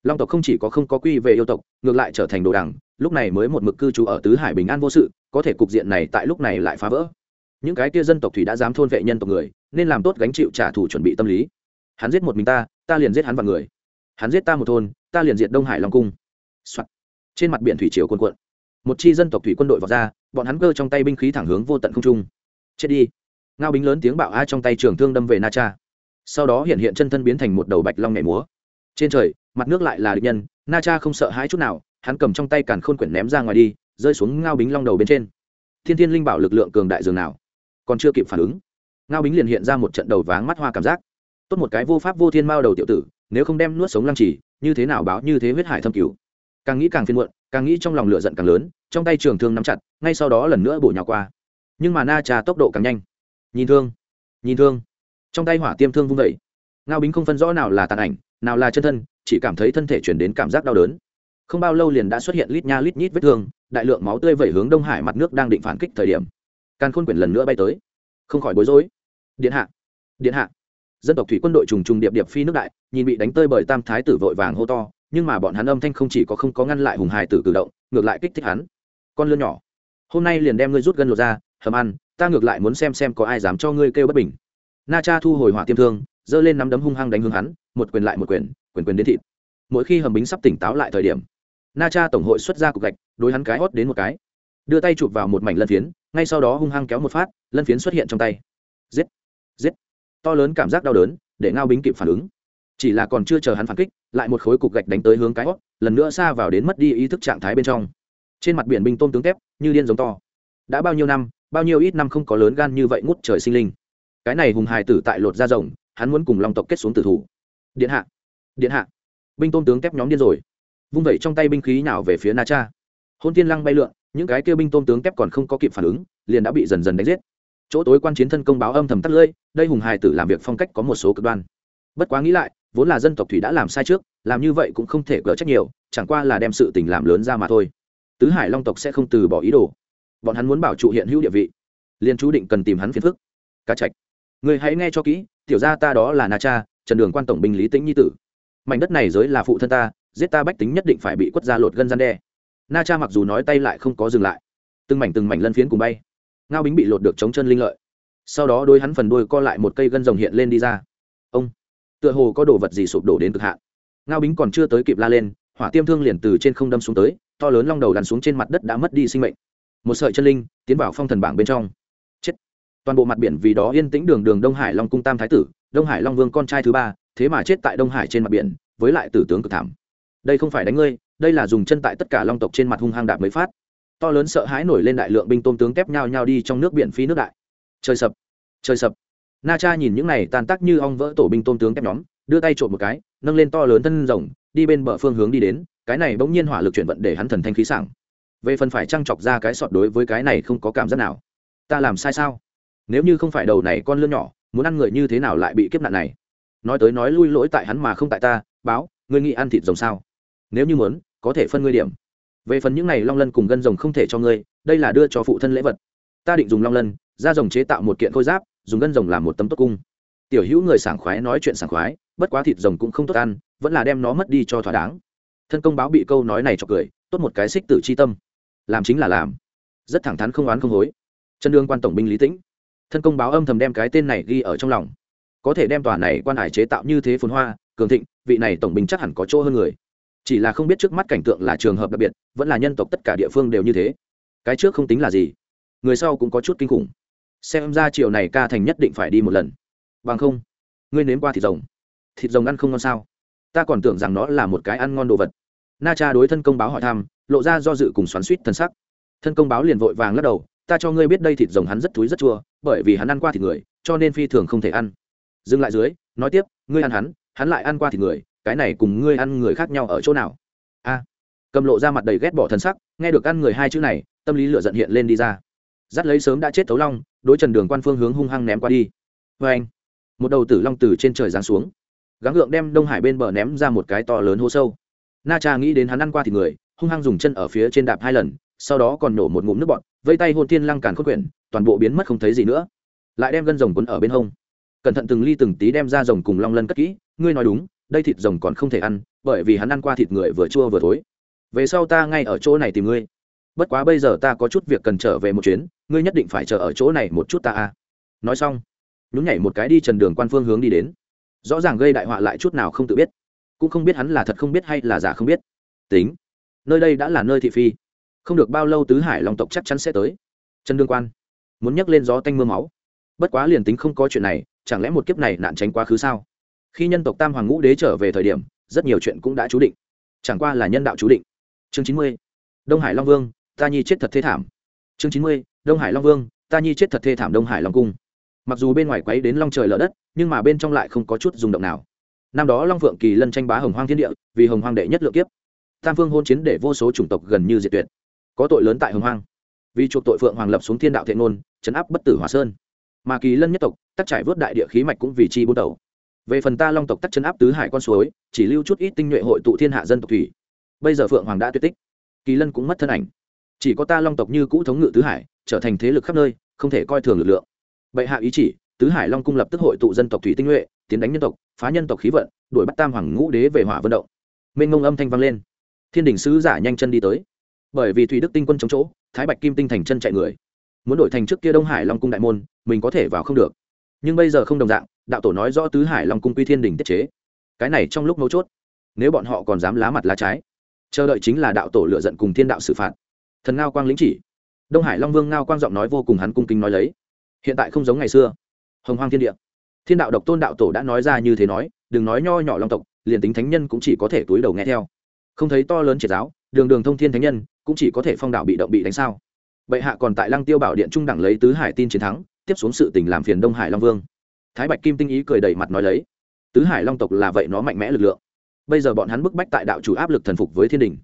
long tộc không chỉ có không có quy về yêu tộc, ngược lại trở thành đồ đằng, lúc này mới một mực cư trú ở tứ hải bình an vô sự, có thể cục diện này tại lúc này lại phá vỡ. Những cái kia dân tộc thủy đã dám thôn vệ nhân tộc người, nên làm tốt gánh chịu trả thù chuẩn bị tâm lý. Hắn giết một mình ta ta liền giết hắn và người. Hắn giết ta một thôn, ta liền diệt đông hải long cung、Soạn. trên mặt biển thủy triều quân quận một chi dân tộc thủy quân đội vào ra, bọn hắn cơ trong tay binh khí thẳng hướng vô tận không trung. Chết đi. Ngao bính lớn tiếng bạo a trong tay trường thương đâm về na cha. Sau đó hiện hiện chân thân biến thành một đầu bạch long nhảy múa trên trời, mặt nước lại là địch nhân, na cha không sợ hãi chút nào, hắn cầm trong tay càn khôn quyển ném ra ngoài đi, rơi xuống ngao bính long đầu bên trên. Thiên thiên linh bảo lực lượng cường đại dường nào? Còn chưa kịp phản ứng, ngao bính liền hiện ra một trận đầu váng mắt hoa cảm giác. Tốt một cái vô pháp vô thiên mao đầu tiểu tử, nếu không đem nuốt sống lăng trì như thế nào báo như thế huyết hải thâm cứu càng nghĩ càng phiên muộn, càng nghĩ trong lòng lửa giận càng lớn, trong tay trường thương nắm chặt, ngay sau đó lần nữa bổ nhào qua. Nhưng mà na trà tốc độ càng nhanh. Nhìn thương nhìn thương. Trong tay hỏa tiêm thương vung vẩy ngao bính không phân rõ nào là tàn ảnh nào là chân thân, chỉ cảm thấy thân thể chuyển đến cảm giác đau đớn. Không bao lâu liền đã xuất hiện lít nha lít nhít vết thương, đại lượng máu tươi vẩy hướng đông hải mặt nước đang định phản kích thời điểm. Càn khôn quyển lần nữa bay tới. Không khỏi bối rối. Điện hạ điện hạ. Dân tộc thủy quân đội trùng trùng điệp điệp phi nước đại, nhìn bị đánh tơi bởi tam thái tử vội vàng hô to, nhưng mà bọn hắn âm thanh không chỉ có không có ngăn lại hùng hài tử cử động, ngược lại kích thích hắn. Con lươn nhỏ, hôm nay liền đem ngươi rút gân lột ra, hầm ăn, ta ngược lại muốn xem xem có ai dám cho ngươi kêu bất bình. Na cha thu hồi hỏa tiêm thương giơ lên nắm đấm hung hăng đánh hướng hắn, một quyền lại một quyền quyền quyền đến thịt. Mỗi khi hầm bính sắp tỉnh táo lại thời điểm, na cha tổng hội xuất ra cục gạch, đối hắn cái hót đến một cái. Đưa tay chụp vào một mảnh lân phiến, ngay sau đó hung hăng kéo một phát, lân phiến xuất hiện trong tay. Giết! Giết! To lớn cảm giác đau đớn, để ngao bính kịp phản ứng. Chỉ là còn chưa chờ hắn phản kích, lại một khối cục gạch đánh tới hướng cái hót lần nữa xa vào đến mất đi ý thức trạng thái bên trong. Trên mặt biển binh tôm tướng tép, như điên giống to. Đã bao nhiêu năm, bao nhiêu ít năm không có lớn gan như vậy ngút trời sinh linh. Cái này hùng hài tử tại lột da rồng hắn muốn cùng long tộc kết xuống tử thủ. Điện hạ điện hạ. Binh tôn tướng kép nhóm điên rồi. Vung vẩy trong tay binh khí nào về phía na cha. Hôn tiên lăng bay lượn, những cái kêu binh tôn tướng kép còn không có kịp phản ứng, liền đã bị dần dần đánh giết. Chỗ tối quan chiến thân công báo âm thầm tắt lưỡi, đây hùng hài tử làm việc phong cách có một số cực đoan. Bất quá nghĩ lại, vốn là dân tộc thủy đã làm sai trước, làm như vậy cũng không thể gỡ trách nhiều, chẳng qua là đem sự tình làm lớn ra mà thôi. Tứ hải long tộc sẽ không từ bỏ ý đồ. Bọn hắn muốn bảo trụ hiện hữu địa vị. Liền chú định cần tìm hắn phiền phức. Cá trạch người hãy nghe cho kỹ tiểu gia ta đó là na cha, trần đường quan tổng binh lý tĩnh nhi tử. Mảnh đất này giới là phụ thân ta, giết ta bách tính nhất định phải bị quất ra lột gân gian đe. Na cha mặc dù nói tay lại không có dừng lại, từng mảnh từng mảnh lân phiến cùng bay. Ngao bính bị lột được chống chân linh lợi. Sau đó đôi hắn phần đôi co lại một cây gân rồng hiện lên đi ra. Ông, tựa hồ có đồ vật gì sụp đổ đến cực hạn. Ngao bính còn chưa tới kịp la lên, hỏa tiêm thương liền từ trên không đâm xuống tới, to lớn long đầu đàn xuống trên mặt đất đã mất đi sinh mệnh. Một sợi chân linh tiến vào phong thần bảng bên trong toàn bộ mặt biển vì đó yên tĩnh đường đường đông hải long cung tam thái tử, đông hải long vương con trai thứ ba, thế mà chết tại đông hải trên mặt biển, với lại tử tướng cực thảm. Đây không phải đánh ngươi, đây là dùng chân tại tất cả long tộc trên mặt hung hăng đạp mới phát. To lớn sợ hãi nổi lên đại lượng binh tôm tướng tép nhau nhau đi trong nước biển phi nước đại. Trời sập trời sập. Na cha nhìn những này tàn tác như ong vỡ tổ binh tôm tướng tép nhóm, đưa tay trộm một cái, nâng lên to lớn thân rồng, đi bên bờ phương hướng đi đến, cái này bỗng nhiên hỏa lực chuyển vận để hắn thần thanh khí sảng. Về phần phải trăng chọc ra cái sọt đối với cái này không có cảm giác nào. Ta làm sai sao? Nếu như không phải đầu này con lươn nhỏ, muốn ăn người như thế nào lại bị kiếp nạn này? Nói tới nói lui lỗi tại hắn mà không tại ta, báo, ngươi nghĩ ăn thịt rồng sao? Nếu như muốn, có thể phân ngươi điểm. Về phần những này long lân cùng gân rồng không thể cho ngươi, đây là đưa cho phụ thân lễ vật. Ta định dùng long lân, ra rồng chế tạo một kiện khôi giáp, dùng gân rồng làm một tấm tốt cung. Tiểu hữu người sảng khoái nói chuyện sảng khoái, bất quá thịt rồng cũng không tốt ăn, vẫn là đem nó mất đi cho thỏa đáng. Thân công báo bị câu nói này cho cười, tốt một cái xích tử c h i tâm. Làm chính là làm. Rất thẳng thắn không oán không hối. Chân đương quan tổng binh lý tĩnh thân công báo âm thầm đem cái tên này ghi ở trong lòng. Có thể đem tòa này quan hải chế tạo như thế phồn hoa, cường thịnh, vị này tổng bình chắc hẳn có chỗ hơn người. Chỉ là không biết trước mắt cảnh tượng là trường hợp đặc biệt, vẫn là nhân tộc tất cả địa phương đều như thế. Cái trước không tính là gì, người sau cũng có chút kinh khủng. Xem ra chiều này ca thành nhất định phải đi một lần. Bằng không, ngươi nếm qua thịt rồng. Thịt rồng ăn không ngon sao? Ta còn tưởng rằng nó là một cái ăn ngon đồ vật. Na cha đối thân công báo hỏi thăm, lộ ra do dự cùng xoắn suýt thân sắc. Thân công báo liền vội vàng lắc đầu ta cho ngươi biết đây thịt rồng hắn rất thúi rất chua, bởi vì hắn ăn qua thịt người, cho nên phi thường không thể ăn. Dừng lại dưới, nói tiếp, ngươi ăn hắn hắn lại ăn qua thịt người, cái này cùng ngươi ăn người khác nhau ở chỗ nào? A. Cầm lộ ra mặt đầy ghét bỏ thân sắc, nghe được ăn người hai chữ này, tâm lý lửa giận hiện lên đi ra. Dắt lấy sớm đã chết tấu long, đối trần đường quan phương hướng hung hăng ném qua đi. Vê anh, một đầu tử long từ trên trời giáng xuống. Gắng gượng đem đông hải bên bờ ném ra một cái to lớn hố sâu. Na cha nghĩ đến hắn ăn qua thì người, hung hăng dùng chân ở phía trên đạp hai lần sau đó còn nổ một ngụm nước bọt, vây tay hôn thiên lăng càn khôn quyển, toàn bộ biến mất không thấy gì nữa. Lại đem gân rồng quấn ở bên hông. Cẩn thận từng ly từng tí đem ra rồng cùng long lân cất kỹ, ngươi nói đúng, đây thịt rồng còn không thể ăn, bởi vì hắn ăn qua thịt người vừa chua vừa thối. Về sau ta ngay ở chỗ này tìm ngươi. Bất quá bây giờ ta có chút việc cần trở về một chuyến, ngươi nhất định phải chờ ở chỗ này một chút ta a. Nói xong, nhún nhảy một cái đi trần đường quan phương hướng đi đến. Rõ ràng gây đại họa lại chút nào không tự biết. Cũng không biết hắn là thật không biết hay là giả không biết. Tính, nơi đây đã là nơi thị phi không được bao lâu tứ hải long tộc chắc chắn sẽ tới. Trần đương quan, muốn nhắc lên gió tanh mưa máu. Bất quá liền tính không có chuyện này, chẳng lẽ một kiếp này nạn tránh quá khứ sao? Khi nhân tộc tam hoàng ngũ đế trở về thời điểm, rất nhiều chuyện cũng đã chú định. Chẳng qua là nhân đạo chú định. Chương chín mươi, đông hải long vương, ta nhi chết thật thê thảm. Chương chín mươi, đông hải long vương, ta nhi chết thật thê thảm đông hải long cung. Mặc dù bên ngoài quấy đến long trời lở đất, nhưng mà bên trong lại không có chút rung động nào. Năm đó long phượng kỳ lân tranh bá hồng hoang thiên địa, vì hồng hoang đệ nhất lượng kiếp. Tam phương hôn chiến để vô số chủng tộc gần như diệt tuyệt có tội lớn tại hồng hoang. Vì chuộc tội phượng hoàng lập xuống thiên đạo thiện ngôn chấn áp bất tử hòa sơn. Mà kỳ lân nhất tộc, tắc trải vớt đại địa khí mạch cũng vì chi buôn đầu về phần ta long tộc tắc chấn áp tứ hải con suối, chỉ lưu chút ít tinh nhuệ hội tụ thiên hạ dân tộc thủy. Bây giờ phượng hoàng đã tuyệt tích. Kỳ lân cũng mất thân ảnh. Chỉ có ta long tộc như cũ thống ngự tứ hải, trở thành thế lực khắp nơi, không thể coi thường lực lượng. Bệ hạ ý chỉ, tứ hải long cung lập tức hội tụ dân tộc thủy tinh nhuệ, tiến đánh nhân tộc, phá nhân tộc khí vận, đuổi bắt tam hoàng ngũ đế về hỏa vận động. Mênh ngông âm thanh vang lên. Thiên đình sứ giả nhanh chân đi tới bởi vì thủy đức tinh quân chống chỗ, thái bạch kim tinh thành chân chạy người. Muốn đổi thành trước kia đông hải long cung đại môn, mình có thể vào không được. Nhưng bây giờ không đồng dạng, đạo tổ nói rõ tứ hải long cung quy thiên đình tiết chế. Cái này trong lúc mấu chốt, nếu bọn họ còn dám lá mặt lá trái, chờ đợi chính là đạo tổ lựa giận cùng thiên đạo xử phạt. Thần ngao quang lĩnh chỉ. Đông hải long vương ngao quang giọng nói vô cùng hắn cung kính nói lấy. Hiện tại không giống ngày xưa. Hồng hoang thiên địa. Thiên đạo độc tôn đạo tổ đã nói ra như thế nói, đừng nói nho nhỏ long tộc, liền tính thánh nhân cũng chỉ có thể túi đầu nghe theo. Không thấy to lớn triệt giáo đường đường thông thiên thánh nhân, cũng chỉ có thể phong đạo bị động bị đánh sao. Bệ hạ còn tại lăng tiêu bảo điện trung đẳng lấy tứ hải tin chiến thắng, tiếp xuống sự tình làm phiền đông hải long vương. Thái bạch kim tinh ý cười đầy mặt nói lấy, tứ hải long tộc là vậy nó mạnh mẽ lực lượng. Bây giờ bọn hắn bức bách tại đạo chủ áp lực thần phục với thiên đình.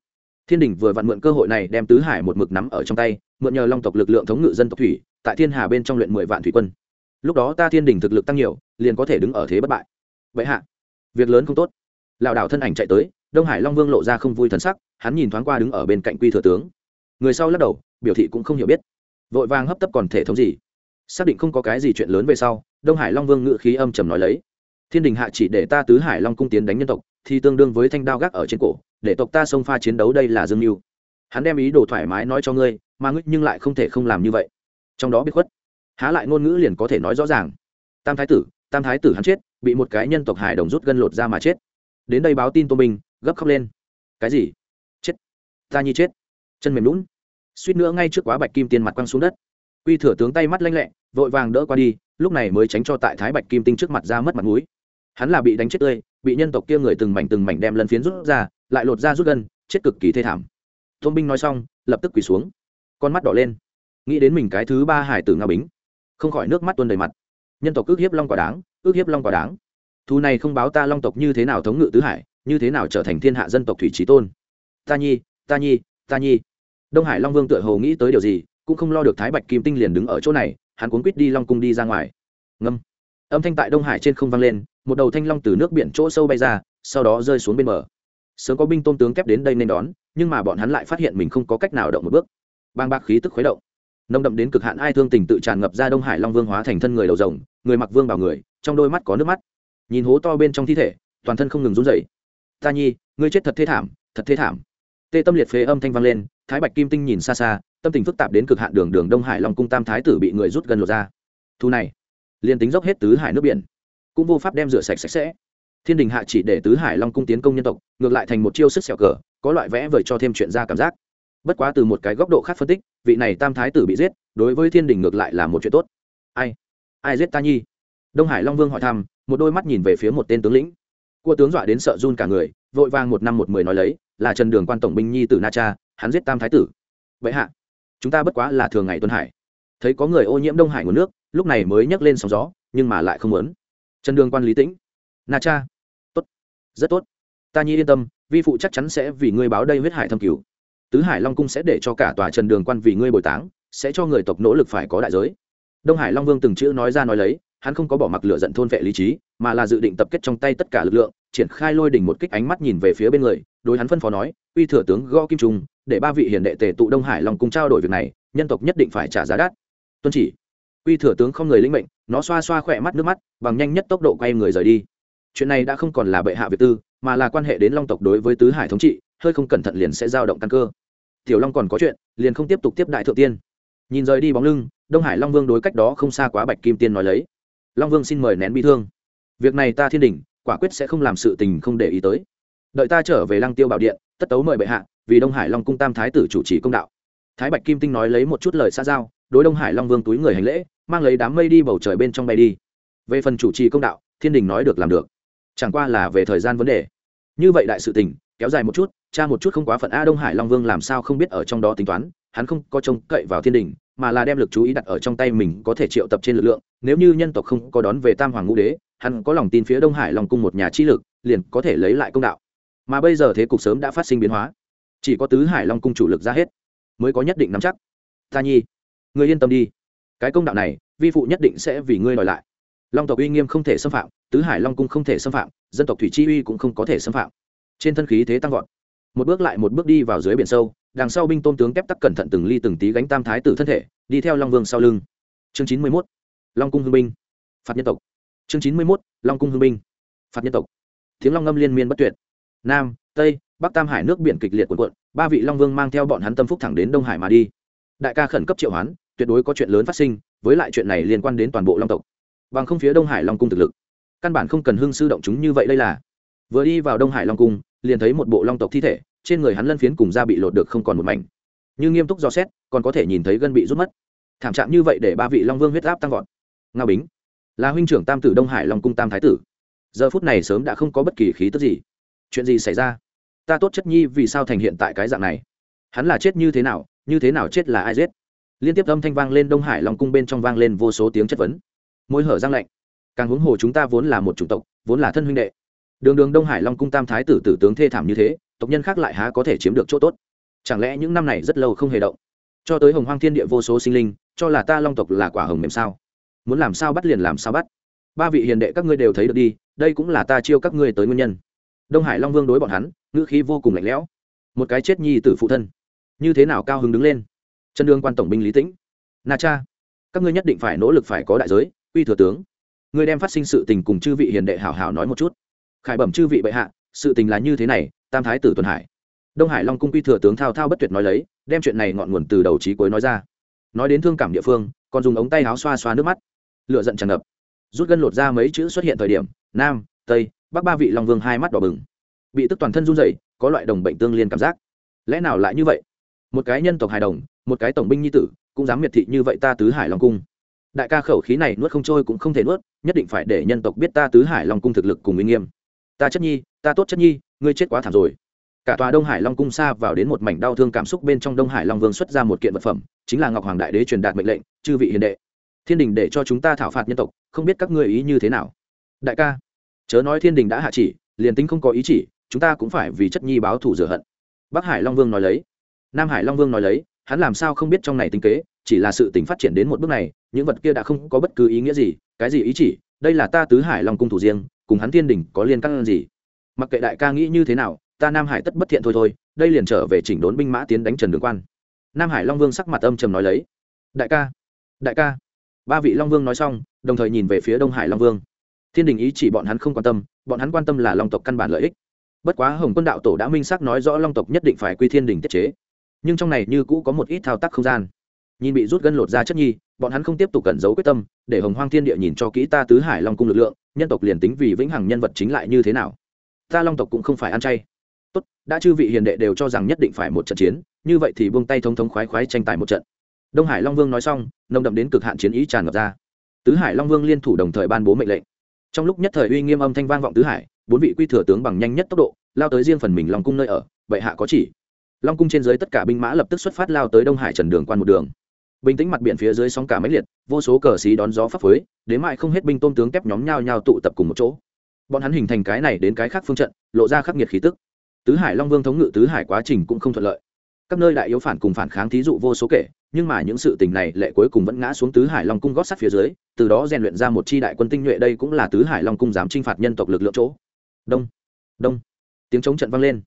Thiên đình vừa vặn mượn cơ hội này đem tứ hải một mực nắm ở trong tay, mượn nhờ long tộc lực lượng thống ngự dân tộc thủy, tại thiên hà bên trong luyện mười vạn thủy quân. Lúc đó ta thiên đình thực lực tăng nhiều, liền có thể đứng ở thế bất bại. Vậy hạ, việc lớn không tốt. Lảo đảo thân ảnh chạy tới đông hải long vương lộ ra không vui thần sắc, hắn nhìn thoáng qua đứng ở bên cạnh quy thừa tướng. Người sau lắc đầu, biểu thị cũng không hiểu biết. Vội vàng hấp tấp còn thể thống gì? Xác định không có cái gì chuyện lớn về sau, đông hải long vương ngự khí âm trầm nói lấy. Thiên đình hạ chỉ để ta tứ hải long cung tiến đánh nhân tộc, thì tương đương với thanh đao gác ở trên cổ, để tộc ta xông pha chiến đấu đây là dương mưu hắn đem ý đồ thoải mái nói cho ngươi, mà ngươi nhưng lại không thể không làm như vậy. Trong đó biết khuất. Há lại ngôn ngữ liền có thể nói rõ ràng. Tam thái tử, tam thái tử hắn chết, bị một cái nhân tộc hải đồng rút gân lột ra mà chết. Đến đây báo tin tô minh gấp khóc lên. Cái gì? Chết. Ta nhi chết. Chân mềm lún suýt nữa ngay trước quá bạch kim tiên mặt quăng xuống đất. Quy thừa tướng tay mắt lanh lẹ, vội vàng đỡ qua đi, lúc này mới tránh cho tại thái bạch kim tinh trước mặt ra mất mặt mũi. Hắn là bị đánh chết tươi, bị nhân tộc kia người từng mảnh từng mảnh đem lần phiến rút ra, lại lột ra rút gân, chết cực kỳ thê thảm. Tôn binh nói xong, lập tức quỳ xuống. Con mắt đỏ lên. Nghĩ đến mình cái thứ ba hải tử nga bính. Không khỏi nước mắt tuôn đầy mặt. Nhân tộc ước hiếp long quả đáng, ước hiếp long quả đáng. Thu này không báo ta long tộc như thế nào thống ngự tứ hải như thế nào trở thành thiên hạ dân tộc thủy trí tôn? Ta nhi ta nhi ta nhi. Đông hải long vương tựa hồ nghĩ tới điều gì, cũng không lo được thái bạch kim tinh liền đứng ở chỗ này, hắn cuốn quýt đi long cung đi ra ngoài. Ngâm. Âm thanh tại đông hải trên không vang lên, một đầu thanh long từ nước biển chỗ sâu bay ra, sau đó rơi xuống bên bờ. Sớm có binh tôn tướng kép đến đây nên đón, nhưng mà bọn hắn lại phát hiện mình không có cách nào động một bước. Bang bạc khí tức khuấy động. Nông đậm đến cực hạn ai thương tình tự tràn ngập ra đông hải long vương hóa thành thân người đầu rồng, người mặc vương vào người, trong đôi mắt có nước mắt. Nhìn hố to bên trong thi thể, toàn thân không ngừng run rẩy ta nhi, ngươi chết thật thế thảm, thật thế thảm. Tê tâm liệt phế âm thanh vang lên, thái bạch kim tinh nhìn xa xa, tâm tình phức tạp đến cực hạn đường đường đông hải long cung tam thái tử bị người rút gần lột ra. Thu này, liền tính dốc hết tứ hải nước biển, cũng vô pháp đem rửa sạch sạch sẽ. Thiên đình hạ chỉ để tứ hải long cung tiến công nhân tộc, ngược lại thành một chiêu sức xẻo cờ, có loại vẽ vời cho thêm chuyện ra cảm giác. Bất quá từ một cái góc độ khác phân tích, vị này tam thái tử bị giết, đối với thiên đình ngược lại là một chuyện tốt. Ai? Ai giết ta nhi? Đông hải long vương hỏi thăm, một đôi mắt nhìn về phía một tên tướng lĩnh cua tướng dọa đến sợ run cả người, vội vàng một năm một mười nói lấy, là trần đường quan tổng binh nhi tử na cha, hắn giết tam thái tử. Vậy hạ, chúng ta bất quá là thường ngày tuân hải. Thấy có người ô nhiễm đông hải nguồn nước, lúc này mới nhấc lên sóng gió, nhưng mà lại không muốn. Trần đường quan lý tĩnh, na cha, tốt, rất tốt. Ta nhi yên tâm, vi phụ chắc chắn sẽ vì ngươi báo đây huyết hải thâm cứu. Tứ hải long cung sẽ để cho cả tòa trần đường quan vì ngươi bồi táng, sẽ cho người tộc nỗ lực phải có đại giới. Đông hải long vương từng chữ nói ra nói lấy hắn không có bỏ mặc lửa giận thôn vệ lý trí, mà là dự định tập kết trong tay tất cả lực lượng, triển khai lôi đỉnh một kích ánh mắt nhìn về phía bên người, đối hắn phân phó nói, uy thừa tướng gõ kim trung, để ba vị hiền đệ tề tụ đông hải long cung trao đổi việc này, nhân tộc nhất định phải trả giá đắt. Tuân chỉ, uy thừa tướng không người linh mệnh, nó xoa xoa khỏe mắt nước mắt, bằng nhanh nhất tốc độ quay người rời đi. Chuyện này đã không còn là bệ hạ việt tư, mà là quan hệ đến long tộc đối với tứ hải thống trị, hơi không cẩn thận liền sẽ dao động căn cơ. Tiểu long còn có chuyện, liền không tiếp tục tiếp đại thượng tiên. Nhìn rời đi bóng lưng, đông hải long vương đối cách đó không xa quá bạch kim tiên nói lấy long vương xin mời nén bi thương. Việc này ta thiên đình, quả quyết sẽ không làm sự tình không để ý tới. Đợi ta trở về lăng tiêu bảo điện, tất tấu mời bệ hạ, vì đông hải long cung tam thái tử chủ trì công đạo. Thái bạch kim tinh nói lấy một chút lời xa giao, đối đông hải long vương túi người hành lễ, mang lấy đám mây đi bầu trời bên trong bay đi. Về phần chủ trì công đạo, thiên đình nói được làm được. Chẳng qua là về thời gian vấn đề. Như vậy đại sự tình, kéo dài một chút cha một chút không quá phận a đông hải long vương làm sao không biết ở trong đó tính toán, hắn không có trông cậy vào thiên đình mà là đem lực chú ý đặt ở trong tay mình có thể triệu tập trên lực lượng, nếu như nhân tộc không có đón về tam hoàng ngũ đế, hắn có lòng tin phía đông hải long cung một nhà chi lực, liền có thể lấy lại công đạo. Mà bây giờ thế cục sớm đã phát sinh biến hóa. Chỉ có tứ hải long cung chủ lực ra hết, mới có nhất định nắm chắc. Ta nhi người yên tâm đi. Cái công đạo này, vi phụ nhất định sẽ vì ngươi đòi lại. Long tộc uy nghiêm không thể xâm phạm, tứ hải long cung không thể xâm phạm, dân tộc thủy chi uy cũng không có thể xâm phạm. Trên thân khí thế tăng vọt. Một bước lại một bước đi vào dưới biển sâu đằng sau binh tôn tướng kép tắc cẩn thận từng ly từng tí gánh tam thái tử thân thể, đi theo long vương sau lưng. Chương chín mươi mốt, long cung hương binh. Phạt nhân tộc. Chương chín mươi mốt, long cung hương binh. Phạt nhân tộc. Tiếng long ngâm liên miên bất tuyệt. Nam, tây, bắc tam hải nước biển kịch liệt cuộn cuộn, ba vị long vương mang theo bọn hắn tâm phúc thẳng đến đông hải mà đi. Đại ca khẩn cấp triệu hoán, tuyệt đối có chuyện lớn phát sinh, với lại chuyện này liên quan đến toàn bộ long tộc. Bằng không phía đông hải long cung thực lực, căn bản không cần hưng sư động chúng như vậy đây là. Vừa đi vào đông hải long cung, liền thấy một bộ long tộc thi thể trên người hắn lân phiến cùng da bị lột được không còn một mảnh. Như nghiêm túc do xét, còn có thể nhìn thấy gân bị rút mất. Thảm trạng như vậy để ba vị long vương huyết áp tăng vọt. Ngao bính, là huynh trưởng tam tử đông hải long cung tam thái tử. Giờ phút này sớm đã không có bất kỳ khí tức gì. Chuyện gì xảy ra? Ta tốt chất nhi, vì sao thành hiện tại cái dạng này? Hắn là chết như thế nào, như thế nào chết là ai giết? Liên tiếp âm thanh vang lên đông hải long cung bên trong vang lên vô số tiếng chất vấn. Môi hở răng lạnh. Càng huống hồ chúng ta vốn là một chủng tộc, vốn là thân huynh đệ. Đường đường đông hải long cung tam thái tử tử tướng thê thảm như thế tộc nhân khác lại há có thể chiếm được chỗ tốt? Chẳng lẽ những năm này rất lâu không hề động? Cho tới hồng hoang thiên địa vô số sinh linh, cho là ta long tộc là quả hồng mềm sao? Muốn làm sao bắt liền làm sao bắt. Ba vị hiền đệ các ngươi đều thấy được đi, đây cũng là ta chiêu các ngươi tới nguyên nhân. Đông hải long vương đối bọn hắn, ngữ khí vô cùng lạnh lẽo. Một cái chết nhi tử phụ thân. Như thế nào cao hứng đứng lên? Chân đương quan tổng binh lý tĩnh. Na cha, các ngươi nhất định phải nỗ lực phải có đại giới, uy thừa tướng. Ngươi đem phát sinh sự tình cùng chư vị hiền đệ hảo hảo nói một chút. Khải bẩm chư vị bệ hạ, sự tình là như thế này tam thái tử tuần hải. Đông hải long cung quy thừa tướng thao thao bất tuyệt nói lấy, đem chuyện này ngọn nguồn từ đầu trí cuối nói ra. Nói đến thương cảm địa phương, còn dùng ống tay áo xoa xoa nước mắt. Lựa giận tràn ngập. Rút gân lột ra mấy chữ xuất hiện thời điểm, nam, tây, bắc ba vị long vương hai mắt đỏ bừng. Bị tức toàn thân run rẩy, có loại đồng bệnh tương liên cảm giác. Lẽ nào lại như vậy? Một cái nhân tộc hài đồng, một cái tổng binh nhi tử, cũng dám miệt thị như vậy ta tứ hải long cung. Đại ca khẩu khí này nuốt không trôi cũng không thể nuốt, nhất định phải để nhân tộc biết ta tứ hải long cung thực lực cùng uy nghiêm ta chất nhi, ta tốt chất nhi, ngươi chết quá thảm rồi. Cả tòa đông hải long cung xa vào đến một mảnh đau thương cảm xúc bên trong đông hải long vương xuất ra một kiện vật phẩm, chính là ngọc hoàng đại đế truyền đạt mệnh lệnh, chư vị hiền đệ. Thiên đình để cho chúng ta thảo phạt nhân tộc, không biết các ngươi ý như thế nào. Đại ca, chớ nói thiên đình đã hạ chỉ, liền tính không có ý chỉ, chúng ta cũng phải vì chất nhi báo thù rửa hận. Bắc hải long vương nói lấy. Nam hải long vương nói lấy, hắn làm sao không biết trong này tính kế, chỉ là sự tình phát triển đến một bước này, những vật kia đã không có bất cứ ý nghĩa gì, cái gì ý chỉ, đây là ta tứ hải long cung thủ riêng cùng hắn thiên đình có liên căn gì? Mặc kệ đại ca nghĩ như thế nào, ta nam hải tất bất thiện thôi thôi, đây liền trở về chỉnh đốn binh mã tiến đánh trần đường quan. Nam hải long vương sắc mặt âm trầm nói lấy. Đại ca đại ca. Ba vị long vương nói xong, đồng thời nhìn về phía đông hải long vương. Thiên đình ý chỉ bọn hắn không quan tâm, bọn hắn quan tâm là long tộc căn bản lợi ích. Bất quá hồng quân đạo tổ đã minh xác nói rõ long tộc nhất định phải quy thiên đình tiết chế. Nhưng trong này như cũ có một ít thao tác không gian nhìn bị rút gân lột ra chất nhi, bọn hắn không tiếp tục cẩn giấu quyết tâm, để hồng hoang thiên địa nhìn cho kỹ ta tứ hải long cung lực lượng, nhân tộc liền tính vì vĩnh hằng nhân vật chính lại như thế nào. Ta long tộc cũng không phải ăn chay. Tốt, đã chư vị hiền đệ đều cho rằng nhất định phải một trận chiến, như vậy thì buông tay thông thống khoái khoái tranh tài một trận. Đông hải long vương nói xong, nồng đậm đến cực hạn chiến ý tràn ngập ra. Tứ hải long vương liên thủ đồng thời ban bố mệnh lệnh. Trong lúc nhất thời uy nghiêm âm thanh vang vọng tứ hải, bốn vị quy thừa tướng bằng nhanh nhất tốc độ, lao tới riêng phần mình long cung nơi ở, bệ hạ có chỉ. Long cung trên dưới tất cả binh mã lập tức xuất phát lao tới đông hải trần đường quan một đường bình tĩnh mặt biển phía dưới sóng cả máy liệt, vô số cờ xí đón gió phấp phới, đến mại không hết binh tôm tướng kép nhóm nhau nhau tụ tập cùng một chỗ. Bọn hắn hình thành cái này đến cái khác phương trận, lộ ra khắc nghiệt khí tức. Tứ hải long vương thống ngự tứ hải quá trình cũng không thuận lợi. Các nơi đại yếu phản cùng phản kháng thí dụ vô số kể, nhưng mà những sự tình này lệ cuối cùng vẫn ngã xuống tứ hải long cung gót sắt phía dưới, từ đó rèn luyện ra một chi đại quân tinh nhuệ đây cũng là tứ hải long cung dám chinh phạt nhân tộc lực lượng chỗ. Đông đông, tiếng chống trận vang lên.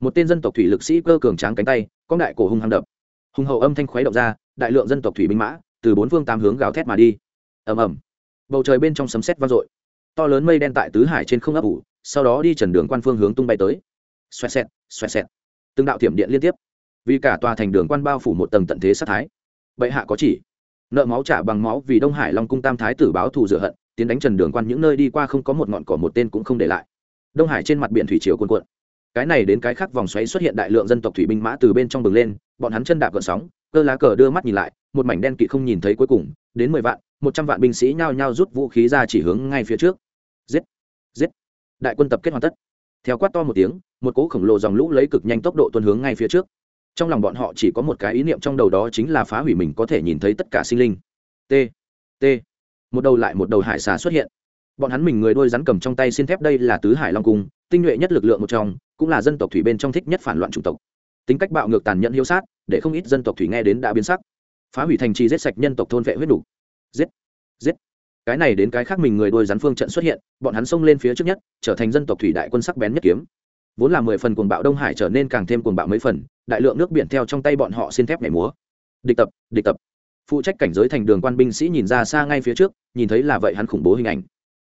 Một tên dân tộc thủy lực sĩ cơ cường tráng cánh tay có đại cổ hung hăng đập. Hùng hậu âm thanh khuấy động ra đại lượng dân tộc thủy binh mã, từ bốn phương tám hướng gào thét mà đi. Ầm ầm. Bầu trời bên trong sấm sét vang dội. To lớn mây đen tại tứ hải trên không ấp ủ, sau đó đi trần đường quan phương hướng tung bay tới. Xoẹt xẹt xoẹt xẹt. Từng đạo thiểm điện liên tiếp. Vì cả tòa thành đường quan bao phủ một tầng tận thế sát thái. Bệ hạ có chỉ. Nợ máu trả bằng máu vì đông hải long cung tam thái tử báo thù rửa hận, tiến đánh trần đường quan những nơi đi qua không có một ngọn cỏ một tên cũng không để lại. Đông hải trên mặt biển thủy triều cuồn cuộn. Cái này đến cái khác vòng xoáy xuất hiện đại lượng dân tộc thủy binh mã từ bên trong bừng lên, bọn hắn chân đạp gợn sóng cơ lá cờ đưa mắt nhìn lại, một mảnh đen kỵ không nhìn thấy cuối cùng, đến mười vạn, một trăm vạn binh sĩ nhao nhao rút vũ khí ra chỉ hướng ngay phía trước. Giết! Giết! Đại quân tập kết hoàn tất. Theo quát to một tiếng, một cỗ khổng lồ dòng lũ lấy cực nhanh tốc độ tuân hướng ngay phía trước. Trong lòng bọn họ chỉ có một cái ý niệm trong đầu đó chính là phá hủy mình có thể nhìn thấy tất cả sinh linh. T t. Một đầu lại một đầu hải xà xuất hiện. Bọn hắn mình người đôi rắn cầm trong tay xin thép đây là tứ hải long cung, tinh nhuệ nhất lực lượng một trong, cũng là dân tộc thủy bên trong thích nhất phản loạn chủng tộc tính cách bạo ngược tàn nhẫn hiếu sát, để không ít dân tộc thủy nghe đến đã biến sắc. Phá hủy thành trì giết sạch nhân tộc thôn vệ huyết đủ. Giết giết. Cái này đến cái khác mình người đôi rắn phương trận xuất hiện, bọn hắn xông lên phía trước nhất, trở thành dân tộc thủy đại quân sắc bén nhất kiếm. Vốn là mười phần cuồng bạo đông hải trở nên càng thêm cuồng bạo mấy phần, đại lượng nước biển theo trong tay bọn họ xin thép nhảy múa. Địch tập địch tập. Phụ trách cảnh giới thành đường quan binh sĩ nhìn ra xa ngay phía trước, nhìn thấy là vậy hắn khủng bố hình ảnh.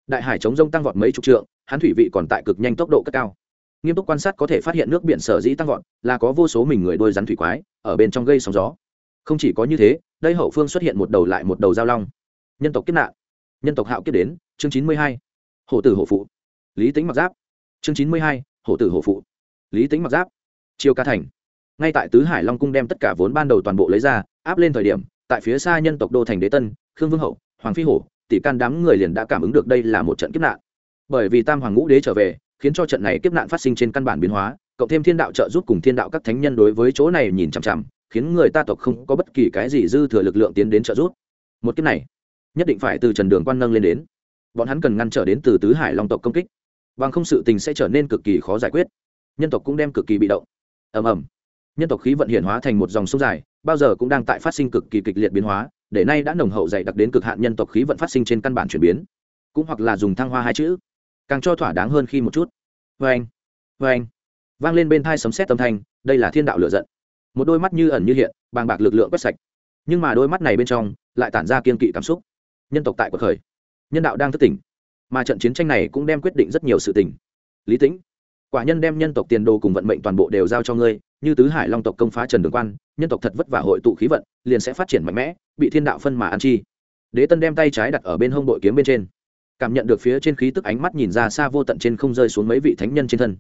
Đại hải chống rông tăng vọt mấy chục trượng, hắn thủy vị còn tại cực nhanh tốc độ cất cao nghiêm túc quan sát có thể phát hiện nước biển sở dĩ tăng vọt là có vô số mình người đôi rắn thủy quái ở bên trong gây sóng gió. Không chỉ có như thế, đây hậu phương xuất hiện một đầu lại một đầu giao long. Nhân tộc kiếp nạn. Nhân tộc hạo kiếp đến, chương chín mươi hai. Hổ tử hổ phụ. Lý tính mặc giáp. Chương chín mươi hai, hổ tử hổ phụ. Lý tính mặc giáp. Chiêu ca thành. Ngay tại tứ hải long cung đem tất cả vốn ban đầu toàn bộ lấy ra, áp lên thời điểm, tại phía xa nhân tộc đô thành đế tân, khương vương hậu, hoàng phi hổ, tỷ can đám người liền đã cảm ứng được đây là một trận kiếp nạn. Bởi vì tam hoàng ngũ đế trở về khiến cho trận này kiếp nạn phát sinh trên căn bản biến hóa, cộng thêm thiên đạo trợ giúp cùng thiên đạo các thánh nhân đối với chỗ này nhìn chằm chằm, khiến người ta tộc không có bất kỳ cái gì dư thừa lực lượng tiến đến trợ giúp. Một kiếp này, nhất định phải từ trần đường quan nâng lên đến. Bọn hắn cần ngăn trở đến từ tứ hải long tộc công kích, bằng không sự tình sẽ trở nên cực kỳ khó giải quyết. Nhân tộc cũng đem cực kỳ bị động. Ầm ầm. Nhân tộc khí vận hiển hóa thành một dòng sông dài, bao giờ cũng đang tại phát sinh cực kỳ kịch liệt biến hóa, để nay đã nồng hậu dày đặc đến cực hạn nhân tộc khí vận phát sinh trên căn bản chuyển biến. Cũng hoặc là dùng thăng hoa hai chữ càng cho thỏa đáng hơn khi một chút. Vê anh vê anh. Vang lên bên thai sấm xét tâm thanh, đây là thiên đạo lựa giận. Một đôi mắt như ẩn như hiện, bàng bạc lực lượng quét sạch. Nhưng mà đôi mắt này bên trong lại tản ra kiên kỵ cảm xúc. Nhân tộc tại cuộc khởi, nhân đạo đang thức tỉnh. Mà trận chiến tranh này cũng đem quyết định rất nhiều sự tình. Lý tĩnh, quả nhân đem nhân tộc tiền đồ cùng vận mệnh toàn bộ đều giao cho ngươi, như tứ hải long tộc công phá trần đường quan, nhân tộc thật vất vả hội tụ khí vận, liền sẽ phát triển mạnh mẽ, bị thiên đạo phân mà ăn chi. Đế tân đem tay trái đặt ở bên hông bội kiếm bên trên cảm nhận được phía trên khí tức ánh mắt nhìn ra xa vô tận trên không rơi xuống mấy vị thánh nhân trên thân.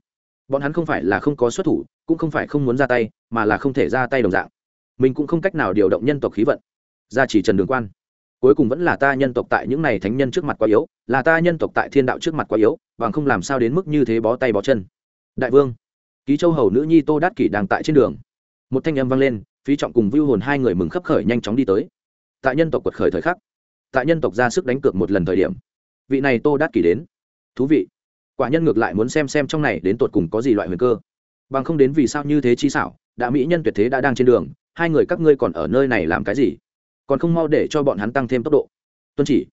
Bọn hắn không phải là không có xuất thủ, cũng không phải không muốn ra tay, mà là không thể ra tay đồng dạng. Mình cũng không cách nào điều động nhân tộc khí vận. Ra chỉ trần đường quan. Cuối cùng vẫn là ta nhân tộc tại những này thánh nhân trước mặt quá yếu, là ta nhân tộc tại thiên đạo trước mặt quá yếu và không làm sao đến mức như thế bó tay bó chân. Đại vương. Ký châu hầu nữ nhi tô đát kỷ đang tại trên đường. Một thanh âm vang lên, phí trọng cùng vưu hồn hai người mừng khấp khởi nhanh chóng đi tới. Tại nhân tộc quật khởi thời khắc, tại nhân tộc ra sức đánh cược một lần thời điểm vị này tô đát kỷ đến. Thú vị. Quả nhân ngược lại muốn xem xem trong này đến tột cùng có gì loại huyền cơ. Bằng không đến vì sao như thế chi xảo, đã mỹ nhân tuyệt thế đã đang trên đường, hai người các ngươi còn ở nơi này làm cái gì? Còn không mau để cho bọn hắn tăng thêm tốc độ. Tuân chỉ.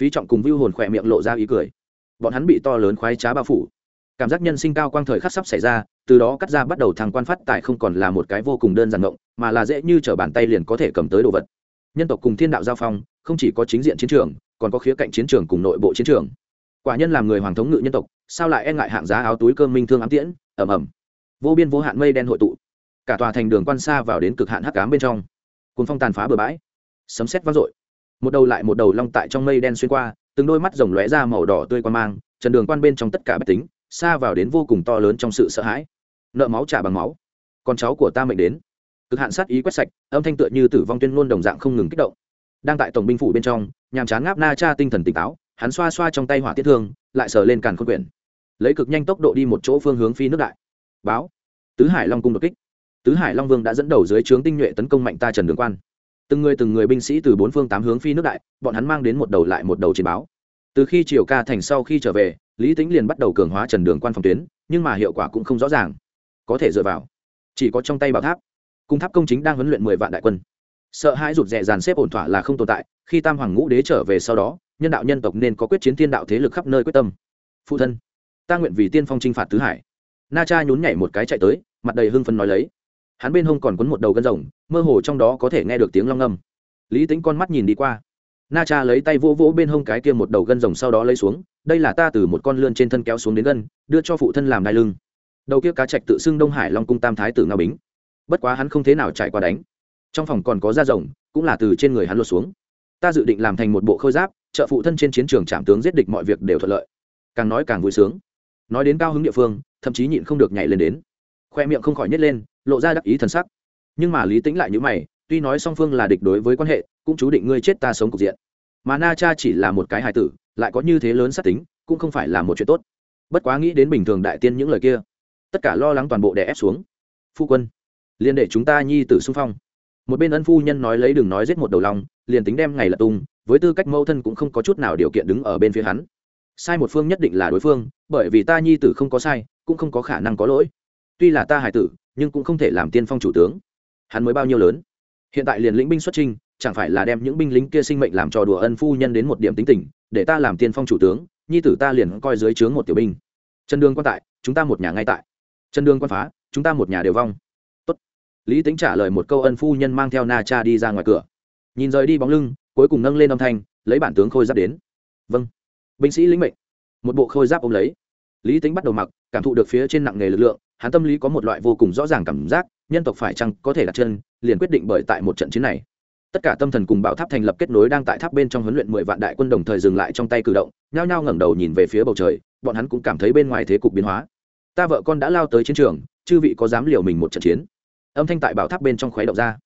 Phí trọng cùng vưu hồn khỏe miệng lộ ra ý cười. Bọn hắn bị to lớn khoái trá bao phủ. Cảm giác nhân sinh cao quang thời khắc sắp xảy ra, từ đó cắt ra bắt đầu thằng quan phát tại không còn là một cái vô cùng đơn giản ngộng, mà là dễ như t r ở bàn tay liền có thể cầm tới đồ vật. Nhân tộc cùng thiên đạo giao phong, không chỉ có chính diện chiến trường còn có khía cạnh chiến trường cùng nội bộ chiến trường. Quả nhân làm người hoàng thống ngự nhân tộc, sao lại e ngại hạng giá áo túi cơm minh thương ám tiễn? Ẩm ẩm vô biên vô hạn mây đen hội tụ. Cả tòa thành đường quan xa vào đến cực hạn hắc cám bên trong. Cuốn phong tàn phá bừa bãi. Sấm xét vang dội. Một đầu lại một đầu long tại trong mây đen xuyên qua, từng đôi mắt rồng lóe ra màu đỏ tươi quan mang, trần đường quan bên trong tất cả bách tính, xa vào đến vô cùng to lớn trong sự sợ hãi. Nợ máu trả bằng máu. Con cháu của ta mệnh đến. Cực hạn sát ý quét sạch, âm thanh tựa như tử vong tuyên luôn đồng dạng không ngừng kích động đang tại tổng binh phủ bên trong, nhàm chán ngáp na cha tinh thần tỉnh táo, hắn xoa xoa trong tay hỏa tiết thương, lại sờ lên càn khôn quyển. Lấy cực nhanh tốc độ đi một chỗ phương hướng phi nước đại. Báo. Tứ hải long cung đột kích. Tứ hải long vương đã dẫn đầu dưới trướng tinh nhuệ tấn công mạnh ta trần đường quan. Từng người từng người binh sĩ từ bốn phương tám hướng phi nước đại, bọn hắn mang đến một đầu lại một đầu chiến báo. Từ khi triều ca thành sau khi trở về, lý tính liền bắt đầu cường hóa trần đường quan phòng tuyến, nhưng mà hiệu quả cũng không rõ ràng. Có thể dựa vào. Chỉ có trong tay bảo tháp. Cung tháp công chính đang huấn luyện mười vạn đại quân sợ hãi rụt rè dàn xếp ổn thỏa là không tồn tại, khi tam hoàng ngũ đế trở về sau đó, nhân đạo nhân tộc nên có quyết chiến thiên đạo thế lực khắp nơi quyết tâm. Phụ thân, ta nguyện vì tiên phong t r i n h phạt tứ hải. Na cha nhún nhảy một cái chạy tới, mặt đầy hưng phấn nói lấy. Hắn bên hông còn quấn một đầu gân rồng, mơ hồ trong đó có thể nghe được tiếng long âm lý tính con mắt nhìn đi qua. Na cha lấy tay vỗ vỗ bên hông cái kia một đầu gân rồng sau đó lấy xuống, đây là ta từ một con lươn trên thân kéo xuống đến gân, đưa cho phụ thân làm đai lưng. Đầu kia cá trạch tự xưng đông hải long cung tam thái tử nga bính. Bất quá hắn không thế nào chạy qua đánh trong phòng còn có da rồng, cũng là từ trên người hắn lột xuống. Ta dự định làm thành một bộ khôi giáp, trợ phụ thân trên chiến trường trạm tướng giết địch mọi việc đều thuận lợi. Càng nói càng vui sướng. Nói đến cao hứng địa phương, thậm chí nhịn không được nhảy lên đến. Khoe miệng không khỏi nhét lên, lộ ra đắc ý thần sắc. Nhưng mà lý tính lại như mày, tuy nói song phương là địch đối với quan hệ, cũng chú định ngươi chết ta sống cục diện. Mà na cha chỉ là một cái hài tử, lại có như thế lớn sát tính, cũng không phải là một chuyện tốt. Bất quá nghĩ đến bình thường đại tiên những lời kia, tất cả lo lắng toàn bộ đè ép xuống. Phu quân liên để chúng ta nhi tử xung phong một bên ân phu nhân nói lấy đừng nói giết một đầu lòng liền tính đem ngày là tung, với tư cách mâu thân cũng không có chút nào điều kiện đứng ở bên phía hắn. Sai một phương nhất định là đối phương, bởi vì ta nhi tử không có sai, cũng không có khả năng có lỗi. Tuy là ta hải tử, nhưng cũng không thể làm tiên phong chủ tướng. Hắn mới bao nhiêu lớn? Hiện tại liền lĩnh binh xuất trinh chẳng phải là đem những binh lính kia sinh mệnh làm trò đùa ân phu nhân đến một điểm tính tình, để ta làm tiên phong chủ tướng, nhi tử ta liền coi dưới trướng một tiểu binh. Trần đường quan tại, chúng ta một nhà ngay tại. Trần đường quan phá, chúng ta một nhà đều vong lý tính trả lời một câu ân phu nhân mang theo na cha đi ra ngoài cửa. Nhìn rời đi bóng lưng, cuối cùng nâng lên âm thanh, lấy bản tướng khôi giáp đến. Vâng. Binh sĩ lĩnh mệnh. Một bộ khôi giáp ôm lấy. Lý tính bắt đầu mặc, cảm thụ được phía trên nặng nghề lực lượng, hắn tâm lý có một loại vô cùng rõ ràng cảm giác, nhân tộc phải chăng có thể đặt chân, liền quyết định bởi tại một trận chiến này. Tất cả tâm thần cùng bảo tháp thành lập kết nối đang tại tháp bên trong huấn luyện mười vạn đại quân đồng thời dừng lại trong tay cử động, nhao nhao ngẩng đầu nhìn về phía bầu trời, bọn hắn cũng cảm thấy bên ngoài thế cục biến hóa. Ta vợ con đã lao tới chiến trường, chư vị có dám liều mình một trận chiến? Âm thanh tại bảo tháp bên trong khuấy động ra.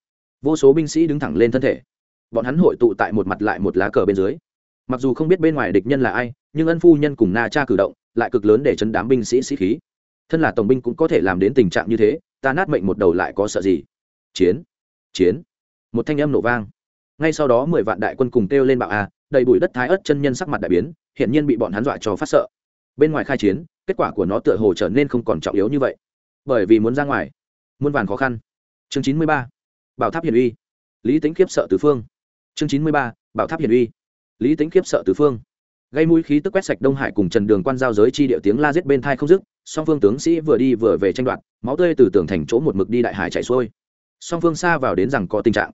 Vô số binh sĩ đứng thẳng lên thân thể. Bọn hắn hội tụ tại một mặt lại một lá cờ bên dưới. Mặc dù không biết bên ngoài địch nhân là ai, nhưng ân phu nhân cùng na cha cử động lại cực lớn để chấn đám binh sĩ sĩ khí. Thân là tổng binh cũng có thể làm đến tình trạng như thế, ta nát mệnh một đầu lại có sợ gì? Chiến chiến. Một thanh âm nổ vang. Ngay sau đó mười vạn đại quân cùng kêu lên bạo a đầy bụi đất thái ớt chân nhân sắc mặt đại biến hiện nhiên bị bọn hắn dọa cho phát sợ. Bên ngoài khai chiến, kết quả của nó tựa hồ trở nên không còn trọng yếu như vậy. Bởi vì muốn ra ngoài muôn vàn khó khăn. Chương chín mươi ba, bảo tháp hiển uy. Lý tính khiếp sợ tứ phương. Chương chín mươi ba, bảo tháp hiển uy. Lý tính khiếp sợ tứ phương. Gây mũi khí tức quét sạch đông hải cùng trần đường quan giao giới chi điệu tiếng la giết bên thai không dứt, song phương tướng sĩ vừa đi vừa về tranh đoạt, máu tươi từ tường thành chỗ một mực đi đại hải chảy xuôi. Song phương xa vào đến rằng có tình trạng.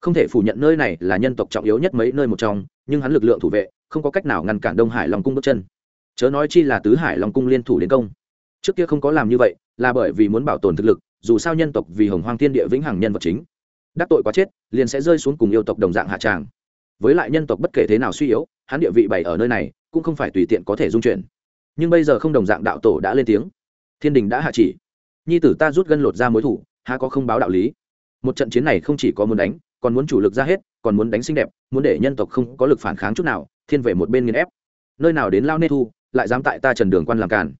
Không thể phủ nhận nơi này là nhân tộc trọng yếu nhất mấy nơi một trong, nhưng hắn lực lượng thủ vệ, không có cách nào ngăn cản đông hải long cung bước chân. Chớ nói chi là tứ hải long cung liên thủ đến công. Trước kia không có làm như vậy, là bởi vì muốn bảo tồn thực lực dù sao nhân tộc vì hồng hoang thiên địa vĩnh hằng nhân vật chính, đắc tội quá chết, liền sẽ rơi xuống cùng yêu tộc đồng dạng hạ tràng. Với lại nhân tộc bất kể thế nào suy yếu, hắn địa vị bày ở nơi này, cũng không phải tùy tiện có thể dung chuyển. Nhưng bây giờ không đồng dạng đạo tổ đã lên tiếng. Thiên đình đã hạ chỉ. Nhi tử ta rút gân lột ra mối thủ, há có không báo đạo lý. Một trận chiến này không chỉ có muốn đánh, còn muốn chủ lực ra hết, còn muốn đánh xinh đẹp, muốn để nhân tộc không có lực phản kháng chút nào, thiên về một bên nghiền ép. Nơi nào đến lao nê thu, lại dám tại ta trần đường quan làm cản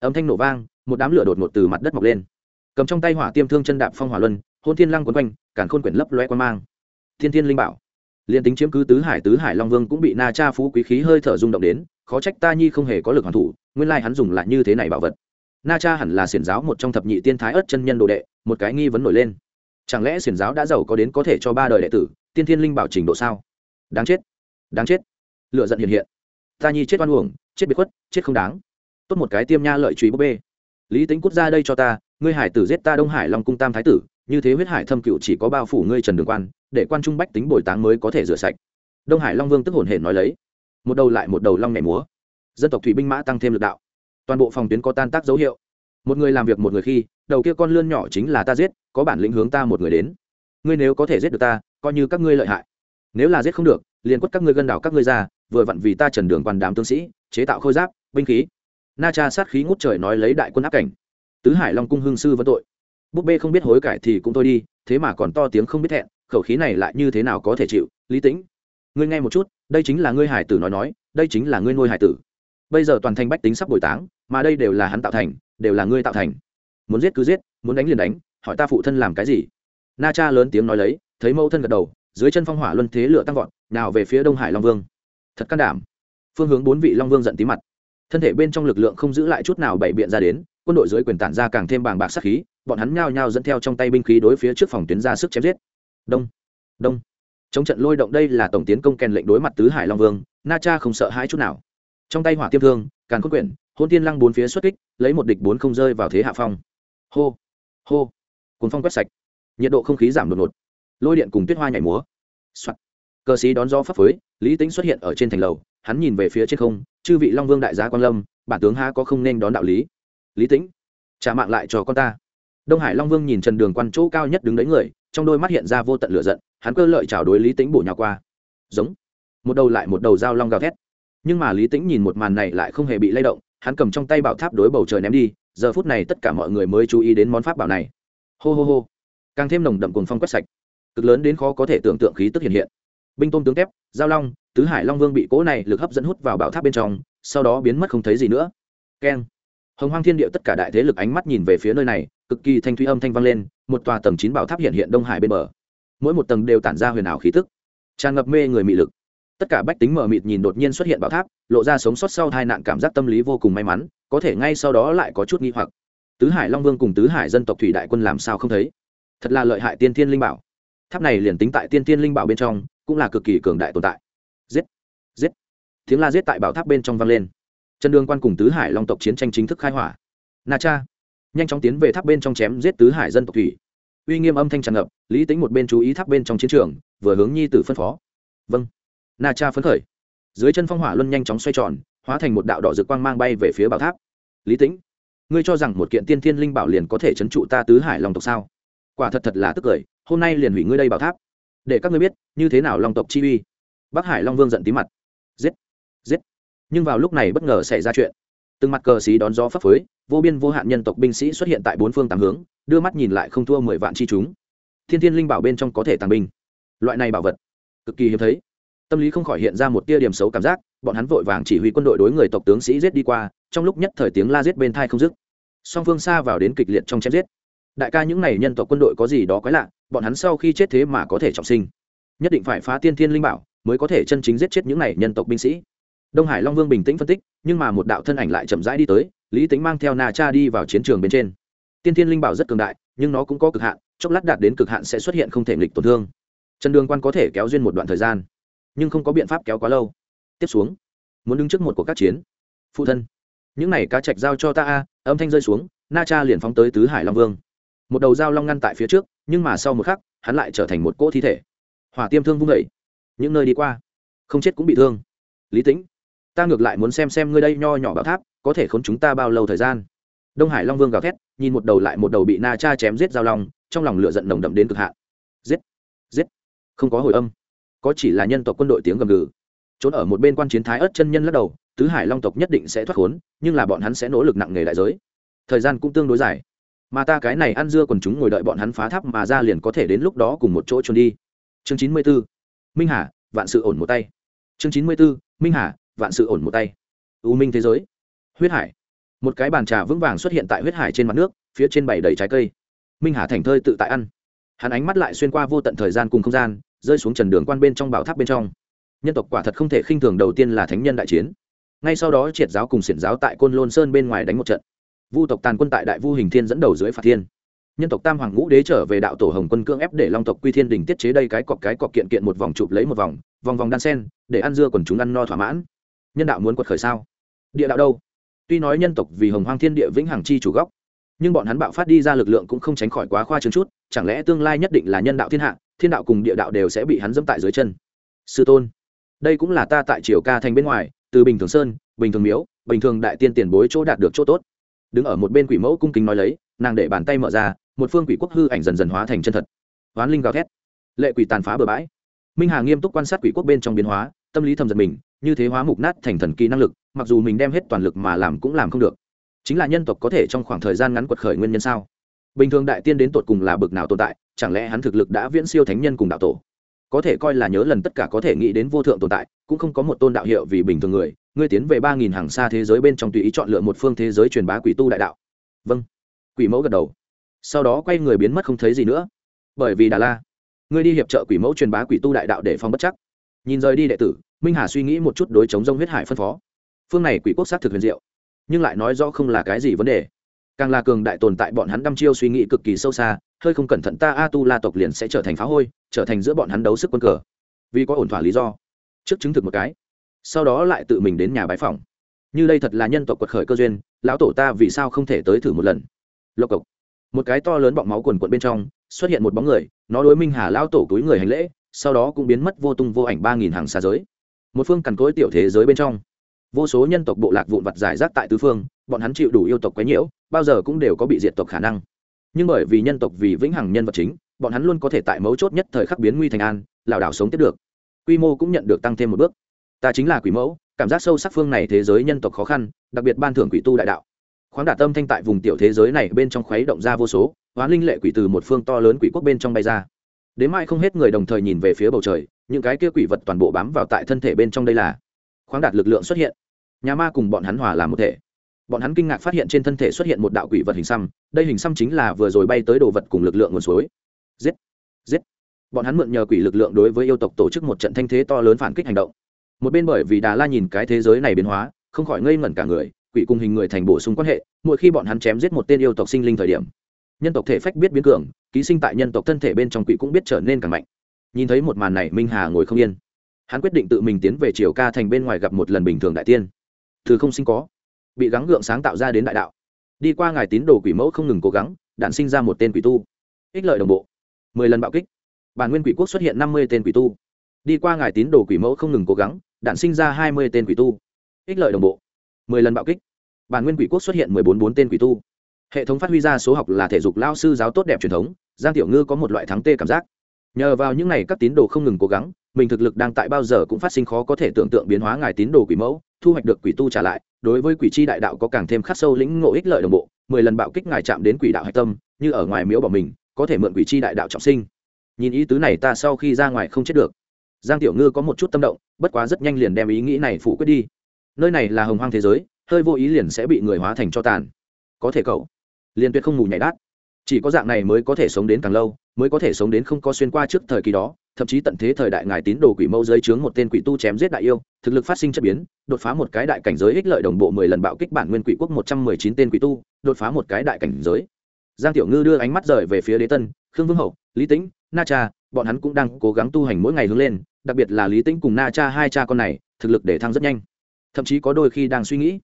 âm thanh nổ vang, một đám lửa đột ngột từ mặt đất mọc lên cầm trong tay hỏa tiêm thương chân đạp phong hỏa luân, hôn thiên lăng quấn quanh cản khôn quyển lấp loe quan mang. Thiên thiên linh bảo. Liền tính chiếm cứ tứ hải tứ hải long vương cũng bị na cha phú quý khí hơi thở rung động đến, khó trách ta nhi không hề có lực hoàn thủ, nguyên lai hắn dùng lại như thế này bảo vật. Na cha hẳn là xiển giáo một trong thập nhị tiên thái ớt chân nhân đồ đệ, một cái nghi vấn nổi lên. Chẳng lẽ xiển giáo đã giàu có đến có thể cho ba đời đệ tử, tiên thiên linh bảo trình độ sao? Đáng chết. Đáng chết. Lựa giận hiện hiện. Ta nhi chết oan uổng, chết biệt khuất, chết không đáng. Tốt một cái tiêm nha lợi trùy búp bê. Lý tính cút ra đây cho ta ngươi hải tử giết ta đông hải long cung tam thái tử, như thế huyết hải thâm cựu chỉ có bao phủ ngươi trần đường quan, để quan trung bách tính bồi táng mới có thể rửa sạch. Đông hải long vương tức hồn hển nói lấy. Một đầu lại một đầu long nhảy múa. Dân tộc thủy binh mã tăng thêm lực đạo. Toàn bộ phòng tuyến có tan tác dấu hiệu. Một người làm việc một người khi, đầu kia con lươn nhỏ chính là ta giết, có bản lĩnh hướng ta một người đến. Ngươi nếu có thể giết được ta, coi như các ngươi lợi hại. Nếu là giết không được, liền quất các ngươi gân đảo các ngươi ra, vừa vặn vì ta trần đường quan đám tướng sĩ, chế tạo khôi giáp, binh khí. Na cha sát khí ngút trời nói lấy đại quân áp cảnh tứ hải long cung hương sư vẫn tội. Búp bê không biết hối cải thì cũng thôi đi, thế mà còn to tiếng không biết thẹn, khẩu khí này lại như thế nào có thể chịu, lý tĩnh. Ngươi nghe một chút, đây chính là ngươi hải tử nói nói, đây chính là ngươi nuôi hải tử. Bây giờ toàn thành bách tính sắp bồi táng, mà đây đều là hắn tạo thành, đều là ngươi tạo thành. Muốn giết cứ giết, muốn đánh liền đánh, hỏi ta phụ thân làm cái gì? Na cha lớn tiếng nói lấy, thấy mẫu thân gật đầu, dưới chân phong hỏa luân thế lửa tăng vọt, nào về phía đông hải long vương. Thật can đảm. Phương hướng bốn vị long vương giận tí mặt. Thân thể bên trong lực lượng không giữ lại chút nào bày biện ra đến quân đội dưới quyền tản ra càng thêm bàng bạc sát khí bọn hắn nhao nhao dẫn theo trong tay binh khí đối phía trước phòng tuyến ra sức chém giết. Đông đông. Trong trận lôi động đây là tổng tiến công kèn lệnh đối mặt tứ hải long vương na cha không sợ hãi chút nào. Trong tay hỏa tiêm thương càng khôn quyển hôn tiên lăng bốn phía xuất kích lấy một địch bốn không rơi vào thế hạ phong. Hô hô. Cuốn phong quét sạch. Nhiệt độ không khí giảm đột ngột. Lôi điện cùng tuyết hoa nhảy múa、Soạn. cờ sĩ đón gió pháp phối, lý tính xuất hiện ở trên thành lầu hắn nhìn về phía trên không chư vị long vương đại gia quan lâm bản tướng ha có không nên đón đạo lý? Lý tĩnh trả mạng lại cho con ta. Đông hải long vương nhìn trần đường quan chỗ cao nhất đứng đấy người trong đôi mắt hiện ra vô tận lửa giận hắn cơ lợi chào đối lý tĩnh bổ nhào qua. Giống. Một đầu lại một đầu dao long gào thét. Nhưng mà lý tĩnh nhìn một màn này lại không hề bị lay động hắn cầm trong tay bảo tháp đối bầu trời ném đi giờ phút này tất cả mọi người mới chú ý đến món pháp bảo này. Hô hô hô. Càng thêm nồng đậm cồn phong quét sạch. Cực lớn đến khó có thể tưởng tượng khí tức hiện hiện. Binh tôm tướng kép, giao long tứ hải long vương bị cố này lực hấp dẫn hút vào bảo tháp bên trong sau đó biến mất không thấy gì nữa. Keng hồng hoang thiên địa tất cả đại thế lực ánh mắt nhìn về phía nơi này, cực kỳ thanh thúy âm thanh vang lên, một tòa tầng chín bảo tháp hiện hiện đông hải bên bờ. Mỗi một tầng đều tản ra huyền ảo khí tức. Tràn ngập mê người mị lực. Tất cả bách tính mờ mịt nhìn đột nhiên xuất hiện bảo tháp, lộ ra sống sót sau hai nạn cảm giác tâm lý vô cùng may mắn, có thể ngay sau đó lại có chút nghi hoặc. Tứ hải long vương cùng tứ hải dân tộc thủy đại quân làm sao không thấy? Thật là lợi hại tiên thiên linh bảo. Tháp này liền tính tại tiên thiên linh bảo bên trong, cũng là cực kỳ cường đại tồn tại. Giết! Giết! Tiếng la giết tại bảo tháp bên trong vang lên trần đường quan cùng tứ hải long tộc chiến tranh chính thức khai hỏa. Na cha. Nhanh chóng tiến về tháp bên trong chém giết tứ hải dân tộc thủy. Uy nghiêm âm thanh tràn ngập, lý tính một bên chú ý tháp bên trong chiến trường, vừa hướng nhi tử phân phó. Vâng. Na cha phấn khởi. Dưới chân phong hỏa luân nhanh chóng xoay tròn, hóa thành một đạo đỏ rực quang mang bay về phía bảo tháp. Lý tĩnh, ngươi cho rằng một kiện tiên thiên linh bảo liền có thể trấn trụ ta tứ hải long tộc sao? Quả thật thật là tức cười, hôm nay liền hủy ngươi đây bảo tháp. Để các ngươi biết, như thế nào long tộc chi uy. Bắc hải long vương giận tí mặt. Giết. Giết nhưng vào lúc này bất ngờ xảy ra chuyện. Từng mặt cờ xí đón gió phấp phới, vô biên vô hạn nhân tộc binh sĩ xuất hiện tại bốn phương tám hướng, đưa mắt nhìn lại không thua mười vạn chi chúng. Thiên thiên linh bảo bên trong có thể tàng binh. Loại này bảo vật, cực kỳ hiếm thấy. Tâm lý không khỏi hiện ra một tia điểm xấu cảm giác, bọn hắn vội vàng chỉ huy quân đội đối người tộc tướng sĩ giết đi qua, trong lúc nhất thời tiếng la giết bên thai không dứt. Song phương xa vào đến kịch liệt trong chém giết. Đại ca những n à y nhân tộc quân đội có gì đó quái lạ, bọn hắn sau khi chết thế mà có thể trọng sinh. Nhất định phải phá tiên thiên linh bảo mới có thể chân chính giết chết những n à y nhân tộc binh sĩ đông hải long vương bình tĩnh phân tích, nhưng mà một đạo thân ảnh lại chậm rãi đi tới, lý tính mang theo na cha đi vào chiến trường bên trên. Tiên thiên linh bảo rất cường đại, nhưng nó cũng có cực hạn, chốc lát đạt đến cực hạn sẽ xuất hiện không thể nghịch tổn thương. Trần đường quan có thể kéo duyên một đoạn thời gian, nhưng không có biện pháp kéo quá lâu. Tiếp xuống, muốn đứng trước một cuộc các chiến. Phụ thân, những này cá chạch giao cho ta a, âm thanh rơi xuống, na cha liền phóng tới tứ hải long vương. Một đầu dao long ngăn tại phía trước, nhưng mà sau một khắc, hắn lại trở thành một cỗ thi thể. Hỏa tiêm thương vung vẩy những nơi đi qua, không chết cũng bị thương. Lý tĩnh ta ngược lại muốn xem xem ngươi đây nho nhỏ bảo tháp, có thể khốn chúng ta bao lâu thời gian? Đông hải long vương gào thét, nhìn một đầu lại một đầu bị na cha chém giết giao long, trong lòng lửa giận nồng đậm đến cực hạn. Giết! Giết! Không có hồi âm. Có chỉ là nhân tộc quân đội tiếng gầm gừ. Trốn ở một bên quan chiến thái ớt chân nhân lắc đầu, tứ hải long tộc nhất định sẽ thoát khốn, nhưng là bọn hắn sẽ nỗ lực nặng nề đại giới. Thời gian cũng tương đối dài. Mà ta cái này ăn dưa còn chúng ngồi đợi bọn hắn phá tháp mà ra liền có thể đến lúc đó cùng một chỗ trốn đi. Chương chín mươi b ố minh hà, vạn sự ổn một tay. Chương chín mươi b ố minh hà vạn sự ổn một tay. U minh thế giới. Huyết hải. Một cái bàn trà vững vàng xuất hiện tại huyết hải trên mặt nước, phía trên bảy đầy trái cây. Minh hà thành thơi tự tại ăn. Hắn ánh mắt lại xuyên qua vô tận thời gian cùng không gian, rơi xuống trần đường quan bên trong bảo tháp bên trong. Nhân tộc quả thật không thể khinh thường đầu tiên là thánh nhân đại chiến. Ngay sau đó triệt giáo cùng xiển giáo tại côn lôn sơn bên ngoài đánh một trận. Vu tộc tàn quân tại đại vu hình thiên dẫn đầu dưới phạt thiên. Nhân tộc tam hoàng ngũ đế trở về đạo tổ hồng quân cưỡng ép để long tộc quy thiên đình tiết chế đây cái cọc cái cọc kiện kiện một vòng chụp lấy một vòng vòng vòng đan sen, để ăn dưa còn chúng ăn no thỏa mãn nhân đạo muốn quật khởi sao? Địa đạo đâu? Tuy nói nhân tộc vì hồng hoang thiên địa vĩnh hằng chi chủ góc nhưng bọn hắn bạo phát đi ra lực lượng cũng không tránh khỏi quá khoa trương chút, chẳng lẽ tương lai nhất định là nhân đạo thiên hạ, thiên đạo cùng địa đạo đều sẽ bị hắn dẫm tại dưới chân? Sư tôn, đây cũng là ta tại triều ca thành bên ngoài, từ bình thường sơn, bình thường miếu, bình thường đại tiên tiền bối chỗ đạt được chỗ tốt. Đứng ở một bên quỷ mẫu cung kính nói lấy, nàng để bàn tay mở ra, một phương quỷ quốc hư ảnh dần dần hóa thành chân thật. Hoán linh gào thét, lệ quỷ tàn phá bừa bãi. Minh hà nghiêm túc quan sát quỷ quốc bên trong biến hóa, tâm lý thầm giật mình như thế hóa mục nát thành thần kỳ năng lực, mặc dù mình đem hết toàn lực mà làm cũng làm không được. Chính là nhân tộc có thể trong khoảng thời gian ngắn quật khởi nguyên nhân sao? Bình thường đại tiên đến tột cùng là bực nào tồn tại, chẳng lẽ hắn thực lực đã viễn siêu thánh nhân cùng đạo tổ? Có thể coi là nhớ lần tất cả có thể nghĩ đến vô thượng tồn tại, cũng không có một tôn đạo hiệu vì bình thường người, ngươi tiến về ba nghìn hàng xa thế giới bên trong tùy ý chọn lựa một phương thế giới truyền bá quỷ tu đại đạo. Vâng. Quỷ mẫu gật đầu. Sau đó quay người biến mất không thấy gì nữa. Bởi vì đà la, ngươi đi hiệp trợ quỷ mẫu truyền bá quỷ tu đại đạo để phong bất chắc. Nhìn rời đi đệ tử minh hà suy nghĩ một chút đối chống rông huyết hải phân phó. Phương này quỷ quốc xác thực huyền diệu, nhưng lại nói rõ không là cái gì vấn đề. Càng là cường đại tồn tại bọn hắn đăm chiêu suy nghĩ cực kỳ sâu xa, hơi không cẩn thận ta a tu la tộc liền sẽ trở thành phá hôi, trở thành giữa bọn hắn đấu sức quân cờ. Vì có ổn thỏa lý do, trước chứng thực một cái, sau đó lại tự mình đến nhà bái phòng như đây thật là nhân tộc quật khởi cơ duyên, lão tổ ta vì sao không thể tới thử một lần? Lộc cộc. Một cái to lớn bọng máu quần quận bên trong, xuất hiện một bóng người, nó đối minh hà lão tổ túi người hành lễ, sau đó cũng biến mất vô tung vô ảnh ba nghìn hàng xa giới một phương cằn cỗi tiểu thế giới bên trong. Vô số nhân tộc bộ lạc vụn vặt giải rác tại tứ phương, bọn hắn chịu đủ yêu tộc quấy nhiễu, bao giờ cũng đều có bị diệt tộc khả năng. Nhưng bởi vì nhân tộc vì vĩnh hằng nhân vật chính, bọn hắn luôn có thể tại mấu chốt nhất thời khắc biến nguy thành an, lảo đảo sống tiếp được. Quy mô cũng nhận được tăng thêm một bước. Ta chính là quỷ mẫu, cảm giác sâu sắc phương này thế giới nhân tộc khó khăn, đặc biệt ban thưởng quỷ tu đại đạo. Khoáng đả tâm thanh tại vùng tiểu thế giới này bên trong khuấy động ra vô số, hóa linh lệ quỷ từ một phương to lớn quỷ quốc bên trong bay ra đến mai không hết người đồng thời nhìn về phía bầu trời, những cái kia quỷ vật toàn bộ bám vào tại thân thể bên trong đây là khoáng đạt lực lượng xuất hiện. Nhà ma cùng bọn hắn hòa làm một thể. Bọn hắn kinh ngạc phát hiện trên thân thể xuất hiện một đạo quỷ vật hình xăm, đây hình xăm chính là vừa rồi bay tới đồ vật cùng lực lượng nguồn suối. Giết! Giết! Bọn hắn mượn nhờ quỷ lực lượng đối với yêu tộc tổ chức một trận thanh thế to lớn phản kích hành động. Một bên bởi vì đà la nhìn cái thế giới này biến hóa, không khỏi ngây ngẩn cả người, quỷ cùng hình người thành bổ sung quan hệ, mỗi khi bọn hắn chém giết một tên yêu tộc sinh linh thời điểm nhân tộc thể phách biết biến cường, ký sinh tại nhân tộc thân thể bên trong quỷ cũng biết trở nên càng mạnh. Nhìn thấy một màn này, minh hà ngồi không yên. Hắn quyết định tự mình tiến về triều ca thành bên ngoài gặp một lần bình thường đại tiên. Thứ không sinh có. Bị gắng gượng sáng tạo ra đến đại đạo. Đi qua ngài tín đồ quỷ mẫu không ngừng cố gắng đạn sinh ra một tên quỷ tu. Ích lợi đồng bộ. Mười lần bạo kích. Bản nguyên quỷ quốc xuất hiện năm mươi tên quỷ tu. Đi qua ngài tín đồ quỷ mẫu không ngừng cố gắng đạn sinh ra hai mươi tên quỷ tu. Ích lợi đồng bộ. Mười lần bạo kích. Bản nguyên quỷ quốc xuất hiện mười bốn bốn tên quỷ tu hệ thống phát huy ra số học là thể dục lao sư giáo tốt đẹp truyền thống, giang tiểu ngư có một loại thắng tê cảm giác. Nhờ vào những n à y các tín đồ không ngừng cố gắng, mình thực lực đang tại bao giờ cũng phát sinh khó có thể tưởng tượng biến hóa ngài tín đồ quỷ mẫu, thu hoạch được quỷ tu trả lại, đối với quỷ chi đại đạo có càng thêm khắc sâu lĩnh ngộ ích lợi đồng bộ, mười lần bạo kích ngài chạm đến quỷ đạo hạch tâm, như ở ngoài miếu bỏ mình, có thể mượn quỷ chi đại đạo trọng sinh. Nhìn ý tứ này ta sau khi ra ngoài không chết được. Giang tiểu ngư có một chút tâm động, bất quá rất nhanh liền đem ý nghĩ này phủ quyết đi. Nơi này là hồng hoang thế giới, hơi vô ý liền sẽ bị người hóa thành cho tàn. Có thể cậu liền tuyệt không ngủ nhảy đát. Chỉ có dạng này mới có thể sống đến càng lâu, mới có thể sống đến không có xuyên qua trước thời kỳ đó, thậm chí tận thế thời đại ngài tín đồ quỷ mâu giới chướng một tên quỷ tu chém giết đại yêu, thực lực phát sinh chất biến, đột phá một cái đại cảnh giới ích lợi đồng bộ mười lần bạo kích bản nguyên quỷ quốc một trăm mười chín tên quỷ tu, đột phá một cái đại cảnh giới. Giang tiểu ngư đưa ánh mắt rời về phía đế tân, khương vương hậu, lý tĩnh, na cha, bọn hắn cũng đang cố gắng tu hành mỗi ngày hướng lên, đặc biệt là lý tĩnh cùng na cha hai cha con này, thực lực để thăng rất nhanh. Thậm chí có đôi khi đang suy nghĩ,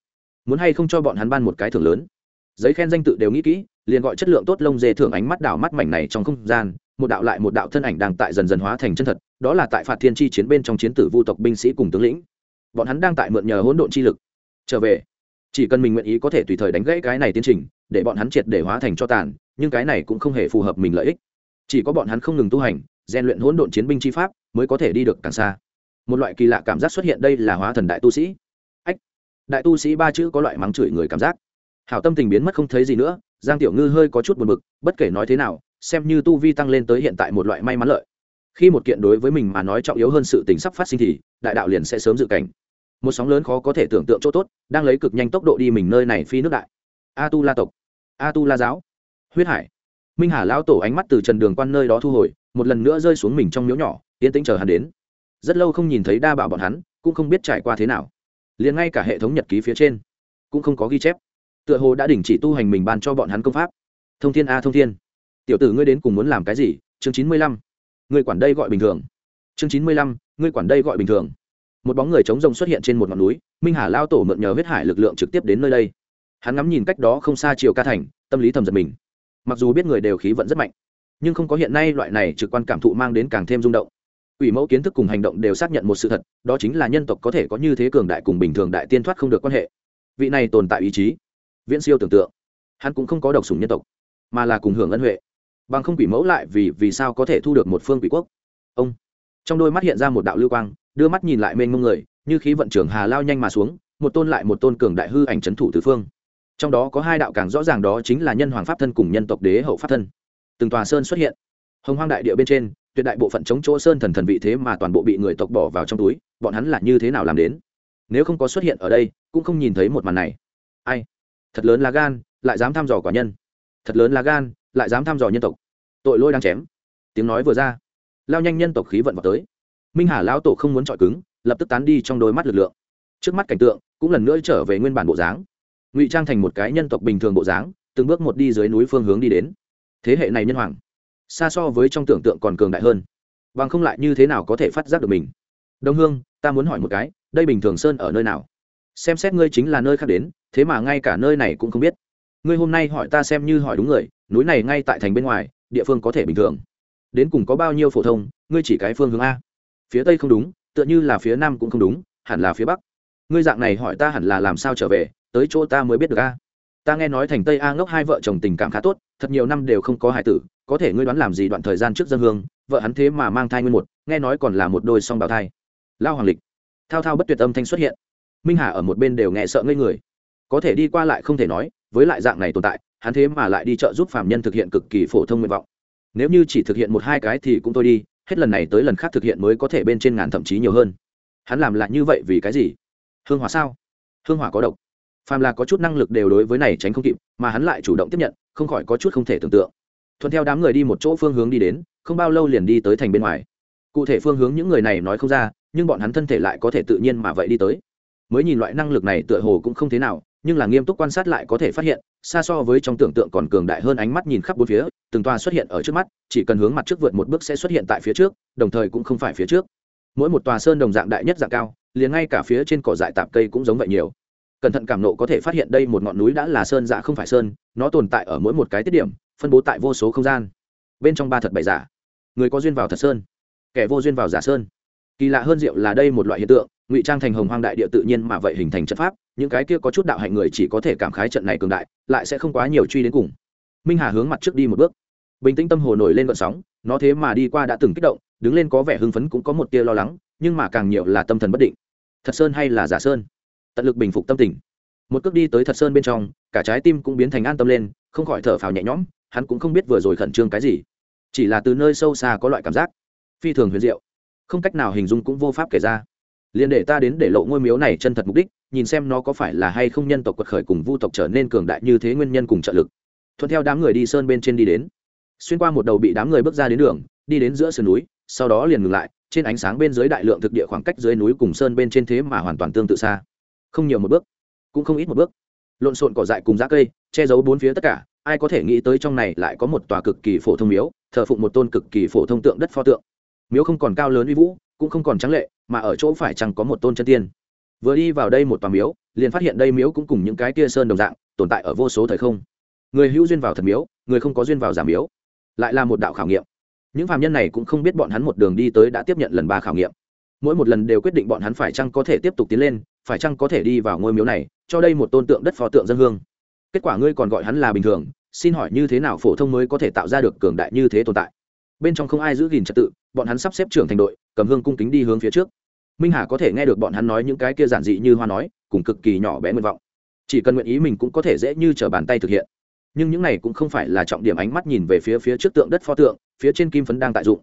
muốn hay không cho bọn hắn ban một cái thưởng lớn giấy khen danh tự đều nghĩ kỹ, liền gọi chất lượng tốt lông dê thưởng ánh mắt đảo mắt mảnh này trong không gian, một đạo lại một đạo thân ảnh đang tại dần dần hóa thành chân thật, đó là tại phạt thiên chi chiến bên trong chiến tử vu tộc binh sĩ cùng tướng lĩnh. Bọn hắn đang tại mượn nhờ hỗn độn chi lực. Trở về. Chỉ cần mình nguyện ý có thể tùy thời đánh gãy cái này tiến trình, để bọn hắn triệt để hóa thành cho tàn, nhưng cái này cũng không hề phù hợp mình lợi ích. Chỉ có bọn hắn không ngừng tu hành, rèn luyện hỗn độn chiến binh chi pháp, mới có thể đi được càng xa. Một loại kỳ lạ cảm giác xuất hiện đây là hóa thần đại tu sĩ. Ách, đại tu sĩ ba chữ có loại mắng chửi người cảm giác hảo tâm tình biến mất không thấy gì nữa, giang tiểu ngư hơi có chút buồn bực, bất kể nói thế nào, xem như tu vi tăng lên tới hiện tại một loại may mắn lợi. Khi một kiện đối với mình mà nói trọng yếu hơn sự tình sắp phát sinh thì, đại đạo liền sẽ sớm dự cảnh. Một sóng lớn khó có thể tưởng tượng chỗ tốt, đang lấy cực nhanh tốc độ đi mình nơi này phi nước đại. A tu la tộc a tu la giáo, huyết hải. Minh hà lao tổ ánh mắt từ trần đường quan nơi đó thu hồi, một lần nữa rơi xuống mình trong miếu nhỏ, yên tĩnh chờ hắn đến. Rất lâu không nhìn thấy đa bảo bọn hắn, cũng không biết trải qua thế nào. Liền ngay cả hệ thống nhật ký phía trên, cũng không có ghi chép tựa hồ đã đình chỉ tu hành mình ban cho bọn hắn công pháp. Thông thiên a, thông thiên. Tiểu tử ngươi đến cùng muốn làm cái gì? Chương chín mươi lăm. Ngươi quản đây gọi bình thường. Chương chín mươi lăm, ngươi quản đây gọi bình thường. Một bóng người chống rồng xuất hiện trên một ngọn núi, minh hà lao tổ mượn nhờ huyết hải lực lượng trực tiếp đến nơi đây. Hắn ngắm nhìn cách đó không xa chiều ca thành, tâm lý thầm giật mình. Mặc dù biết người đều khí vận rất mạnh, nhưng không có hiện nay loại này trực quan cảm thụ mang đến càng thêm rung động. Ủy mẫu kiến thức cùng hành động đều xác nhận một sự thật, đó chính là nhân tộc có thể có như thế cường đại cùng bình thường đại tiên thoát không được quan hệ. Vị này tồn tại ý chí viễn siêu tưởng tượng. Hắn cũng không có độc sủng nhân tộc, mà là cùng hưởng ân huệ. Bằng không quỷ mẫu lại vì vì sao có thể thu được một phương quỷ quốc? Ông. Trong đôi mắt hiện ra một đạo lưu quang, đưa mắt nhìn lại mênh mông người, như khí vận trưởng hà lao nhanh mà xuống, một tôn lại một tôn cường đại hư ảnh c thủ tứ phương. Trong đó có hai đạo càng rõ ràng đó chính là nhân hoàng pháp thân cùng nhân tộc đế hậu pháp thân. Từng tòa sơn xuất hiện. Hồng hoang đại địa bên trên, tuyệt đại bộ phận chống chỗ sơn thần thần vị thế mà toàn bộ bị người tộc bỏ vào trong túi, bọn hắn là như thế nào làm đến? Nếu không có xuất hiện ở đây, cũng không nhìn thấy một màn này. Ai? Thật lớn là gan, lại dám thăm dò quả nhân. Thật lớn là gan, lại dám thăm dò nhân tộc. Tội lỗi đang chém. Tiếng nói vừa ra, lao nhanh nhân tộc khí vận vào tới. Minh hà lão tổ không muốn chọi cứng, lập tức tán đi trong đôi mắt lực lượng. Trước mắt cảnh tượng, cũng lần nữa trở về nguyên bản bộ dáng. Ngụy trang thành một cái nhân tộc bình thường bộ dáng, từng bước một đi dưới núi phương hướng đi đến. Thế hệ này nhân hoàng, xa so với trong tưởng tượng còn cường đại hơn. Bằng không lại như thế nào có thể phát giác được mình? Đông hương, ta muốn hỏi một cái, đây bình thường sơn ở nơi nào? Xem xét ngươi chính là nơi khác đến, thế mà ngay cả nơi này cũng không biết. Ngươi hôm nay hỏi ta xem như hỏi đúng người, núi này ngay tại thành bên ngoài, địa phương có thể bình thường. Đến cùng có bao nhiêu phổ thông, ngươi chỉ cái phương hướng a. Phía tây không đúng, tựa như là phía nam cũng không đúng, hẳn là phía bắc. Ngươi dạng này hỏi ta hẳn là làm sao trở về, tới chỗ ta mới biết được a. Ta nghe nói thành tây a ngốc hai vợ chồng tình cảm khá tốt, thật nhiều năm đều không có hài tử, có thể ngươi đoán làm gì đoạn thời gian trước dân hương, vợ hắn thế mà mang thai nguyên một, nghe nói còn là một đôi song bào thai. Lao hoàng lịch. Thao thao bất tuyệt âm thanh xuất hiện minh hà ở một bên đều nghe sợ ngây người. Có thể đi qua lại không thể nói, với lại dạng này tồn tại, hắn thế mà lại đi chợ giúp phạm nhân thực hiện cực kỳ phổ thông nguyện vọng. Nếu như chỉ thực hiện một hai cái thì cũng thôi đi, hết lần này tới lần khác thực hiện mới có thể bên trên ngàn thậm chí nhiều hơn. Hắn làm lại như vậy vì cái gì? Hương hỏa sao? Hương hỏa có độc. Phàm là có chút năng lực đều đối với này tránh không kịp, mà hắn lại chủ động tiếp nhận, không khỏi có chút không thể tưởng tượng. Thuận theo đám người đi một chỗ phương hướng đi đến, không bao lâu liền đi tới thành bên ngoài. Cụ thể phương hướng những người này nói không ra, nhưng bọn hắn thân thể lại có thể tự nhiên mà vậy đi tới mới nhìn loại năng lực này tựa hồ cũng không thế nào, nhưng là nghiêm túc quan sát lại có thể phát hiện, xa so với trong tưởng tượng còn cường đại hơn ánh mắt nhìn khắp bốn phía, từng toa xuất hiện ở trước mắt, chỉ cần hướng mặt trước vượt một bước sẽ xuất hiện tại phía trước, đồng thời cũng không phải phía trước. Mỗi một tòa sơn đồng dạng đại nhất dạng cao, liền ngay cả phía trên cỏ dại tạp cây cũng giống vậy nhiều. Cẩn thận cảm nộ có thể phát hiện đây một ngọn núi đã là sơn dạ không phải sơn, nó tồn tại ở mỗi một cái tiết điểm, phân bố tại vô số không gian. Bên trong ba thật bảy giả. Người có duyên vào thật sơn, kẻ vô duyên vào giả sơn. Kỳ lạ hơn diệu là đây một loại hiện tượng ngụy trang thành hồng hoang đại địa tự nhiên mà vậy hình thành trận pháp, những cái kia có chút đạo hạnh người chỉ có thể cảm khái trận này cường đại, lại sẽ không quá nhiều truy đến cùng. Minh hà hướng mặt trước đi một bước. Bình tĩnh tâm hồ nổi lên vận sóng, nó thế mà đi qua đã từng kích động, đứng lên có vẻ hưng phấn cũng có một tia lo lắng, nhưng mà càng nhiều là tâm thần bất định. Thật sơn hay là giả sơn? Tận lực bình phục tâm tình. Một cước đi tới thật sơn bên trong, cả trái tim cũng biến thành an tâm lên, không khỏi thở phào nhẹ nhõm, hắn cũng không biết vừa rồi khẩn trương cái gì. Chỉ là từ nơi sâu xa có loại cảm giác phi thường huyền diệu, không cách nào hình dung cũng vô pháp kể ra liền để ta đến để lộ ngôi miếu này chân thật mục đích, nhìn xem nó có phải là hay không nhân tộc quật khởi cùng vu tộc trở nên cường đại như thế nguyên nhân cùng trợ lực. Thuận theo đám người đi sơn bên trên đi đến. Xuyên qua một đầu bị đám người bước ra đến đường, đi đến giữa sườn núi, sau đó liền ngừng lại, trên ánh sáng bên dưới đại lượng thực địa khoảng cách dưới núi cùng sơn bên trên thế mà hoàn toàn tương tự xa. Không nhiều một bước, cũng không ít một bước. Lộn xộn cỏ dại cùng giá cây, che giấu bốn phía tất cả, ai có thể nghĩ tới trong này lại có một tòa cực kỳ phổ thông miếu, thờ phụng một tôn cực kỳ phổ thông tượng đất pho tượng. Miếu không còn cao lớn uy vũ cũng không còn trắng lệ, mà ở chỗ phải chẳng có một tôn chân tiên. Vừa đi vào đây một tòa miếu, liền phát hiện đây miếu cũng cùng những cái kia sơn đồng dạng, tồn tại ở vô số thời không. Người hữu duyên vào thật miếu, người không có duyên vào giả miếu. Lại là một đạo khảo nghiệm. Những phạm nhân này cũng không biết bọn hắn một đường đi tới đã tiếp nhận lần ba khảo nghiệm. Mỗi một lần đều quyết định bọn hắn phải chăng có thể tiếp tục tiến lên, phải chăng có thể đi vào ngôi miếu này, cho đây một tôn tượng đất phò tượng dân hương. Kết quả ngươi còn gọi hắn là bình thường, xin hỏi như thế nào phổ thông mới có thể tạo ra được cường đại như thế tồn tại? Bên trong không ai giữ gìn trật tự, bọn hắn sắp xếp trưởng thành đội cầm hương cung kính đi hướng phía trước. Minh hà có thể nghe được bọn hắn nói những cái kia giản dị như hoa nói, cùng cực kỳ nhỏ bé nguyện vọng. Chỉ cần nguyện ý mình cũng có thể dễ như t bàn tay thực hiện. Nhưng những này cũng không phải là trọng điểm ánh mắt nhìn về phía phía trước tượng đất pho tượng, phía trên kim phấn đang tại dụng.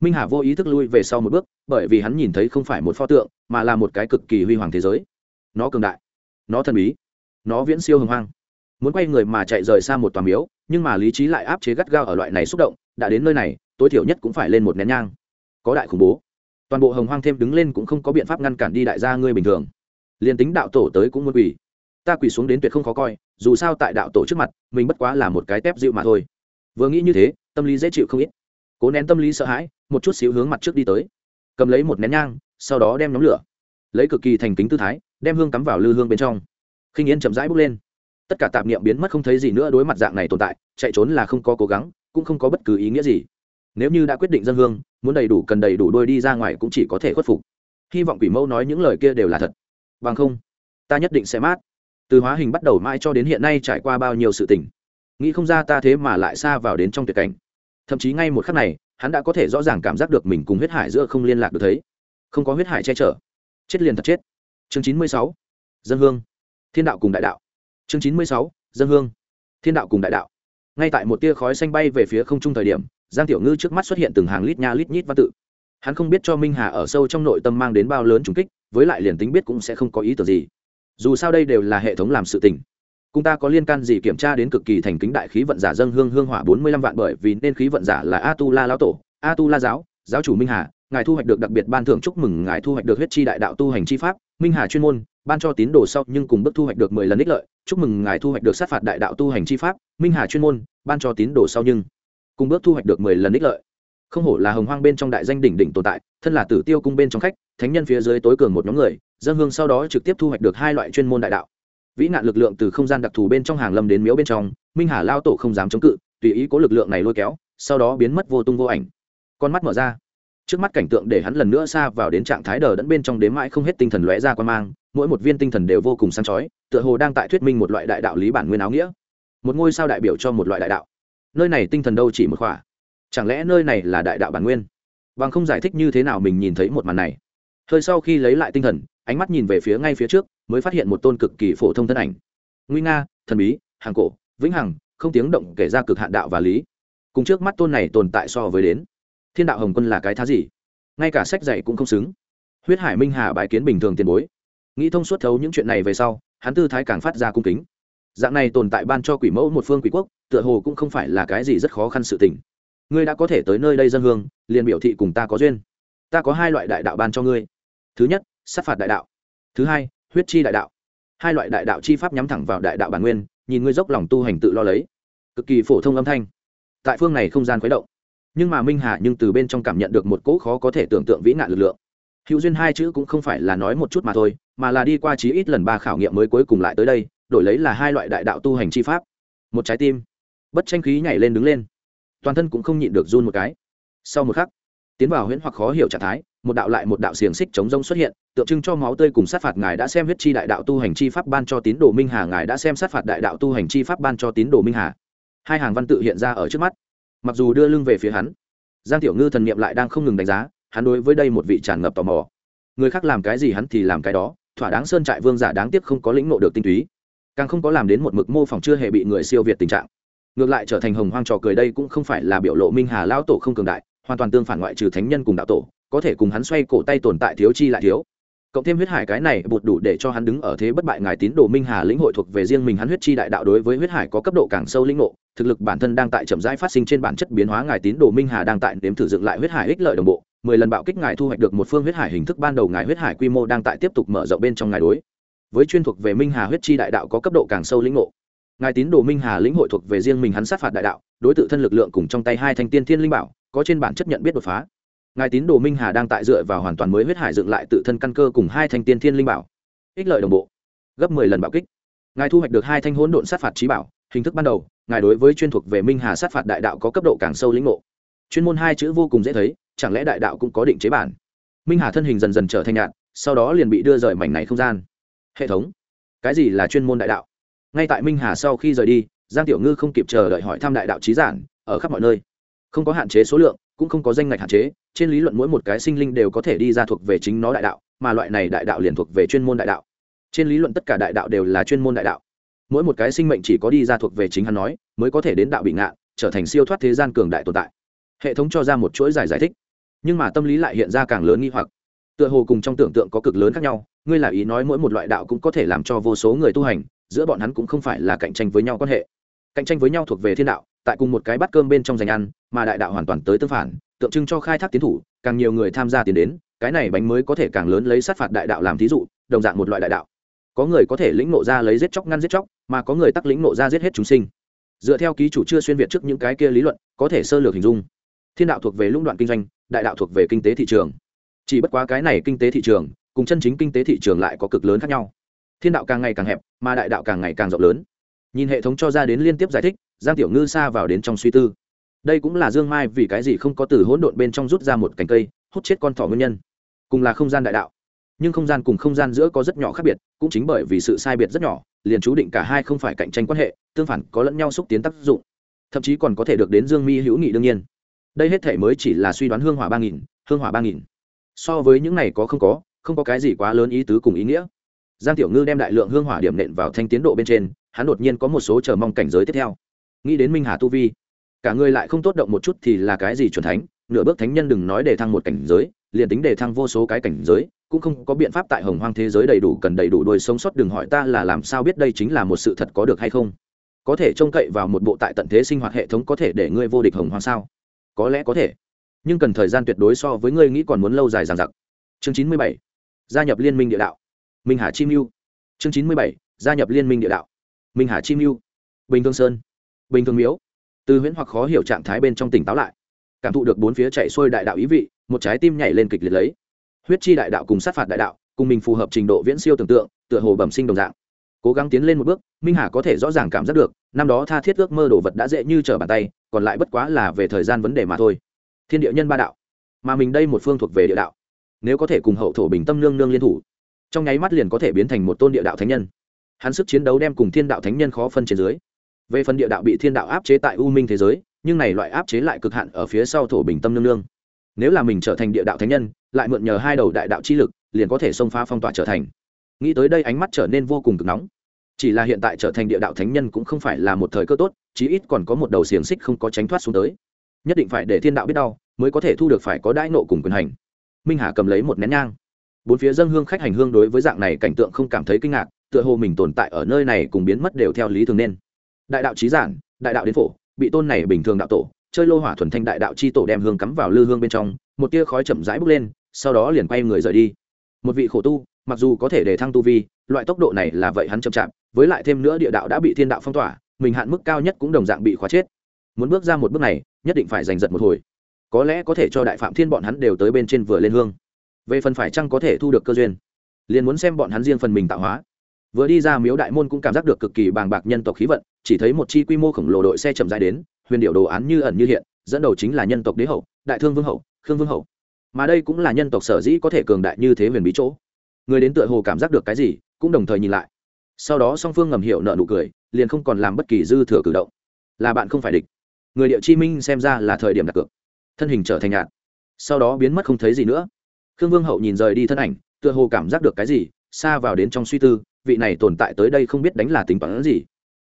Minh hà vô ý thức lui về sau một bước, bởi vì hắn nhìn thấy không phải một pho tượng, mà là một cái cực kỳ huy hoàng thế giới. Nó cường đại, nó thần bí, nó viễn siêu hồng hoang muốn quay người mà chạy rời xa một tòa miếu, nhưng mà lý trí lại áp chế gắt gao ở loại này xúc động, đã đến nơi này, tối thiểu nhất cũng phải lên một nén nhang. Có đại khủng bố toàn bộ hồng hoang thêm đứng lên cũng không có biện pháp ngăn cản đi đại gia ngươi bình thường. Liền tính đạo tổ tới cũng muốn quỳ. Ta quỳ xuống đến tuyệt không khó coi, dù sao tại đạo tổ trước mặt, mình bất quá là một cái tép dịu mà thôi. Vừa nghĩ như thế, tâm lý dễ chịu không ít. Cố nén tâm lý sợ hãi, một chút xíu hướng mặt trước đi tới. Cầm lấy một nén nhang, sau đó đem nhóm lửa. Lấy cực kỳ thành kính tư thái, đem hương cắm vào lư hương bên trong. Khinh yên chậm rãi bốc lên. Tất cả tạp niệm biến mất không thấy gì nữa đối mặt dạng này tồn tại, chạy trốn là không có cố gắng, cũng không có bất cứ ý nghĩa gì nếu như đã quyết định dân hương, muốn đầy đủ cần đầy đủ đôi đi ra ngoài cũng chỉ có thể khuất phục. Hy vọng quỷ mẫu nói những lời kia đều là thật. Bằng không, ta nhất định sẽ mát. Từ hóa hình bắt đầu mãi cho đến hiện nay trải qua bao nhiêu sự tình. Nghĩ không ra ta thế mà lại xa vào đến trong tuyệt cảnh. Thậm chí ngay một khắc này, hắn đã có thể rõ ràng cảm giác được mình cùng huyết hải giữa không liên lạc được thấy. Không có huyết hải che chở. Chết liền thật chết. Chương chín mươi sáu, dân hương. Thiên đạo cùng đại đạo. Chương chín mươi sáu, dân hương. Thiên đạo cùng đại đạo. Ngay tại một tia khói xanh bay về phía không trung thời điểm giang tiểu ngư trước mắt xuất hiện từng hàng lít nha lít nhít văn tự. Hắn không biết cho minh hà ở sâu trong nội tâm mang đến bao lớn trùng kích, với lại liền tính biết cũng sẽ không có ý tưởng gì. Dù sao đây đều là hệ thống làm sự tình. Cùng ta có liên can gì kiểm tra đến cực kỳ thành kính đại khí vận giả dân hương hương hỏa bốn mươi lăm vạn bởi vì nên khí vận giả là a tu la lão tổ a tu la giáo giáo chủ minh hà, ngài thu hoạch được đặc biệt ban thưởng chúc mừng ngài thu hoạch được huyết chi đại đạo tu hành chi pháp, minh hà chuyên môn, ban cho tín đồ sau nhưng cùng bước thu hoạch được mười lần ích lợi, chúc mừng ngài thu hoạch được sát phạt đại đạo tu hành chi pháp, minh hà chuyên môn, ban cho tín đồ sau nhưng cùng bước thu hoạch được mười lần ích lợi. Không hổ là hồng hoang bên trong đại danh đỉnh đỉnh tồn tại, thân là tử tiêu cung bên trong khách, thánh nhân phía dưới tối cường một nhóm người, dân hương sau đó trực tiếp thu hoạch được hai loại chuyên môn đại đạo. Vĩ nạn lực lượng từ không gian đặc thù bên trong hàng lâm đến miếu bên trong, minh hà lao tổ không dám chống cự, tùy ý có lực lượng này lôi kéo, sau đó biến mất vô tung vô ảnh. Con mắt mở ra. Trước mắt cảnh tượng để hắn lần nữa xa vào đến trạng thái đờ đẫn bên trong đếm mãi không hết tinh thần lóe ra quan mang, mỗi một viên tinh thần đều vô cùng sáng chói, tựa hồ đang tại thuyết minh một loại đại đạo lý bản nguyên áo nghĩa. Một ngôi sao đại biểu cho một loại đại đạo nơi này tinh thần đâu chỉ một khỏa. Chẳng lẽ nơi này là đại đạo bản nguyên? Bằng không giải thích như thế nào mình nhìn thấy một màn này. Hơi sau khi lấy lại tinh thần, ánh mắt nhìn về phía ngay phía trước, mới phát hiện một tôn cực kỳ phổ thông thân ảnh. Nguy nga, thần bí, hàng cổ, vĩnh hằng, không tiếng động kể ra cực hạn đạo và lý. Cùng trước mắt tôn này tồn tại so với đến. Thiên đạo hồng quân là cái thá gì? Ngay cả sách dạy cũng không xứng. Huyết hải minh hà bái kiến bình thường tiền bối. Nghĩ thông suốt thấu những chuyện này về sau, hắn tư thái càng phát ra cung kính dạng này tồn tại ban cho quỷ mẫu một phương quỷ quốc, tựa hồ cũng không phải là cái gì rất khó khăn sự tình. Ngươi đã có thể tới nơi đây dân hương, liền biểu thị cùng ta có duyên. Ta có hai loại đại đạo ban cho ngươi. Thứ nhất, sát phạt đại đạo. Thứ hai, huyết chi đại đạo. Hai loại đại đạo chi pháp nhắm thẳng vào đại đạo bản nguyên, nhìn ngươi dốc lòng tu hành tự lo lấy. Cực kỳ phổ thông âm thanh. Tại phương này không gian khuấy động. Nhưng mà minh hà nhưng từ bên trong cảm nhận được một cỗ khó có thể tưởng tượng vĩ nạn lực lượng. Hữu duyên hai chữ cũng không phải là nói một chút mà thôi, mà là đi qua chí ít lần ba khảo nghiệm mới cuối cùng lại tới đây đổi lấy là hai loại đại đạo tu hành chi pháp. Một trái tim. Bất tranh khí nhảy lên đứng lên. Toàn thân cũng không nhịn được run một cái. Sau một khắc, tiến vào huyễn hoặc khó hiểu trạng thái, một đạo lại một đạo xiềng xích chống rông xuất hiện, tượng trưng cho máu tươi cùng sát phạt ngài đã xem huyết chi đại đạo tu hành chi pháp ban cho tín đồ minh hà, ngài đã xem sát phạt đại đạo tu hành chi pháp ban cho tín đồ minh hà. Hai hàng văn tự hiện ra ở trước mắt. Mặc dù đưa lưng về phía hắn, giang tiểu ngư thần niệm lại đang không ngừng đánh giá, hắn đối với đây một vị tràn ngập tò mò. Người khác làm cái gì hắn thì làm cái đó, thỏa đáng sơn trại vương giả đáng tiếc không có lĩnh nộ được tinh túy càng không có làm đến một mực mô phỏng chưa hề bị người siêu việt tình trạng. Ngược lại trở thành hồng hoang trò cười đây cũng không phải là biểu lộ minh hà lão tổ không cường đại, hoàn toàn tương phản ngoại trừ thánh nhân cùng đạo tổ, có thể cùng hắn xoay cổ tay tồn tại thiếu chi lại thiếu. Cộng thêm huyết hải cái này bột đủ để cho hắn đứng ở thế bất bại ngài tín đồ minh hà lĩnh hội thuộc về riêng mình hắn huyết chi đại đạo đối với huyết hải có cấp độ càng sâu lĩnh ngộ, thực lực bản thân đang tại chậm rãi phát sinh trên bản chất biến hóa ngài tín đồ minh hà đang tại nếm thử dựng lại huyết hải ích lợi đồng bộ, mười lần bạo kích ngài thu hoạch được một phương huyết hải hình thức ban đầu ngài huyết hải quy mô đang tại tiếp tục mở rộng bên trong ngài đối với chuyên thuộc về minh hà huyết chi đại đạo có cấp độ càng sâu lĩnh ngộ. Ngài tín đồ minh hà lĩnh hội thuộc về riêng mình hắn sát phạt đại đạo, đối tự thân lực lượng cùng trong tay hai thanh tiên thiên linh bảo, có trên bản chất nhận biết đột phá. Ngài tín đồ minh hà đang tại dựa vào hoàn toàn mới huyết hải dựng lại tự thân căn cơ cùng hai thanh tiên thiên linh bảo. Ích lợi đồng bộ. Gấp mười lần bạo kích. Ngài thu hoạch được hai thanh hỗn độn sát phạt trí bảo, hình thức ban đầu, ngài đối với chuyên thuộc về minh hà sát phạt đại đạo có cấp độ càng sâu lĩnh ngộ. Chuyên môn hai chữ vô cùng dễ thấy, chẳng lẽ đại đạo cũng có định chế bản? Minh hà thân hình dần dần trở thành nhạt, sau đó liền bị đưa rời mảnh này không gian hệ thống. Cái gì là chuyên môn đại đạo? Ngay tại minh hà sau khi rời đi, giang tiểu ngư không kịp chờ đợi hỏi thăm đại đạo trí giản, ở khắp mọi nơi. Không có hạn chế số lượng, cũng không có danh ngạch hạn chế, trên lý luận mỗi một cái sinh linh đều có thể đi ra thuộc về chính nó đại đạo, mà loại này đại đạo liền thuộc về chuyên môn đại đạo. Trên lý luận tất cả đại đạo đều là chuyên môn đại đạo. Mỗi một cái sinh mệnh chỉ có đi ra thuộc về chính hắn nói, mới có thể đến đạo bị ngạ, trở thành siêu thoát thế gian cường đại tồn tại. Hệ thống cho ra một chuỗi giải giải thích, nhưng mà tâm lý lại hiện ra càng lớn nghi hoặc. Tựa hồ cùng trong tưởng tượng có cực lớn khác nhau ngươi là ý nói mỗi một loại đạo cũng có thể làm cho vô số người tu hành, giữa bọn hắn cũng không phải là cạnh tranh với nhau quan hệ. Cạnh tranh với nhau thuộc về thiên đạo, tại cùng một cái bát cơm bên trong dành ăn, mà đại đạo hoàn toàn tới tương phản, tượng trưng cho khai thác tiến thủ, càng nhiều người tham gia tiến đến, cái này bánh mới có thể càng lớn lấy sát phạt đại đạo làm thí dụ, đồng dạng một loại đại đạo. Có người có thể lĩnh nộ ra lấy giết chóc ngăn giết chóc, mà có người tắc lĩnh nộ ra giết hết chúng sinh. Dựa theo ký chủ chưa xuyên việt trước những cái kia lý luận, có thể sơ lược hình dung. Thiên đạo thuộc về lũng đoạn kinh doanh, đại đạo thuộc về kinh tế thị trường. Chỉ bất quá cái này kinh tế thị trường cùng chân chính kinh tế thị trường lại có cực lớn khác nhau. Thiên đạo càng ngày càng hẹp, mà đại đạo càng ngày càng rộng lớn. Nhìn hệ thống cho ra đến liên tiếp giải thích, giang tiểu ngư xa vào đến trong suy tư. Đây cũng là dương mai vì cái gì không có từ hỗn độn bên trong rút ra một cành cây, hút chết con thỏ nguyên nhân. Cùng là không gian đại đạo. Nhưng không gian cùng không gian giữa có rất nhỏ khác biệt, cũng chính bởi vì sự sai biệt rất nhỏ, liền chú định cả hai không phải cạnh tranh quan hệ, tương phản có lẫn nhau xúc tiến tác dụng. Thậm chí còn có thể được đến dương mi hữu nghị đương nhiên. Đây hết thể mới chỉ là suy đoán hương hỏa ba nghìn, hương hỏa ba nghìn. So với những này có không có không có cái gì quá lớn ý tứ cùng ý nghĩa. Giang tiểu ngư đem đại lượng hương hỏa điểm nện vào thanh tiến độ bên trên, hắn đột nhiên có một số chờ mong cảnh giới tiếp theo. Nghĩ đến minh hà tu vi, cả người lại không tốt động một chút thì là cái gì chuẩn thánh, nửa bước thánh nhân đừng nói để thăng một cảnh giới, liền tính để thăng vô số cái cảnh giới, cũng không có biện pháp tại hồng hoang thế giới đầy đủ cần đầy đủ đôi sống sót đừng hỏi ta là làm sao biết đây chính là một sự thật có được hay không. Có thể trông cậy vào một bộ tại tận thế sinh hoạt hệ thống có thể để ngươi vô địch hồng hoang sao? Có lẽ có thể. Nhưng cần thời gian tuyệt đối so với ngươi nghĩ còn muốn lâu dài dằng dặc. Chương chín mươi bảy gia nhập liên minh địa đạo. Minh hà chi mưu chương chín mươi bảy, gia nhập liên minh địa đạo. Minh hà chi mưu bình thường sơn. Bình thường miếu. Từ huyễn hoặc khó hiểu trạng thái bên trong tỉnh táo lại. Cảm thụ được bốn phía chạy xuôi đại đạo ý vị, một trái tim nhảy lên kịch liệt lấy. Huyết chi đại đạo cùng sát phạt đại đạo, cùng mình phù hợp trình độ viễn siêu tưởng tượng, tựa hồ bẩm sinh đồng dạng. Cố gắng tiến lên một bước, minh hà có thể rõ ràng cảm giác được, năm đó tha thiết ước mơ đồ vật đã dễ như trở bàn tay, còn lại bất quá là về thời gian vấn đề mà thôi. Thiên địa nhân ba đạo. Mà mình đây một phương thuộc về địa đạo nếu có thể cùng hậu thổ bình tâm nương nương liên thủ, trong nháy mắt liền có thể biến thành một tôn địa đạo thánh nhân. Hắn sức chiến đấu đem cùng thiên đạo thánh nhân khó phân trên dưới. Về phần địa đạo bị thiên đạo áp chế tại u minh thế giới, nhưng này loại áp chế lại cực hạn ở phía sau thổ bình tâm nương nương. Nếu là mình trở thành địa đạo thánh nhân, lại mượn nhờ hai đầu đại đạo chi lực, liền có thể xông phá phong tỏa trở thành. Nghĩ tới đây ánh mắt trở nên vô cùng cực nóng. Chỉ là hiện tại trở thành địa đạo thánh nhân cũng không phải là một thời cơ tốt, chí ít còn có một đầu xiềng xích không có tránh thoát xuống tới. Nhất định phải để thiên đạo biết đau, mới có thể thu được phải có đãi nộ cùng quyền hành minh hà cầm lấy một nén nhang. Bốn phía dân hương khách hành hương đối với dạng này cảnh tượng không cảm thấy kinh ngạc, tựa hồ mình tồn tại ở nơi này cùng biến mất đều theo lý thường nên. Đại đạo trí giản, đại đạo đến phổ, bị tôn này bình thường đạo tổ, chơi lô hỏa thuần thanh đại đạo chi tổ đem hương cắm vào lư hương bên trong, một tia khói chậm rãi bốc lên, sau đó liền quay người rời đi. Một vị khổ tu, mặc dù có thể để thăng tu vi, loại tốc độ này là vậy hắn chậm chạp, với lại thêm nữa địa đạo đã bị thiên đạo phong tỏa, mình hạn mức cao nhất cũng đồng dạng bị khóa chết. Muốn bước ra một bước này, nhất định phải giành giật một hồi có lẽ có thể cho đại phạm thiên bọn hắn đều tới bên trên vừa lên hương. Về phần phải chăng có thể thu được cơ duyên, liền muốn xem bọn hắn riêng phần mình tạo hóa. Vừa đi ra miếu đại môn cũng cảm giác được cực kỳ bàng bạc nhân tộc khí vận, chỉ thấy một chi quy mô khổng lồ đội xe chậm dài đến, huyền điệu đồ án như ẩn như hiện, dẫn đầu chính là nhân tộc đế hậu, đại thương vương hậu, khương vương hậu. Mà đây cũng là nhân tộc sở dĩ có thể cường đại như thế huyền bí chỗ. Người đến tựa hồ cảm giác được cái gì, cũng đồng thời nhìn lại. Sau đó song phương ngầm hiểu nợ nụ cười, liền không còn làm bất kỳ dư thừa cử động. Là bạn không phải địch. Người địa chi minh xem ra là thời điểm đặt cược thân hình trở thành nhạt. Sau đó biến mất không thấy gì nữa. Khương vương hậu nhìn rời đi thân ảnh, tựa hồ cảm giác được cái gì, xa vào đến trong suy tư, vị này tồn tại tới đây không biết đánh là tính toán gì.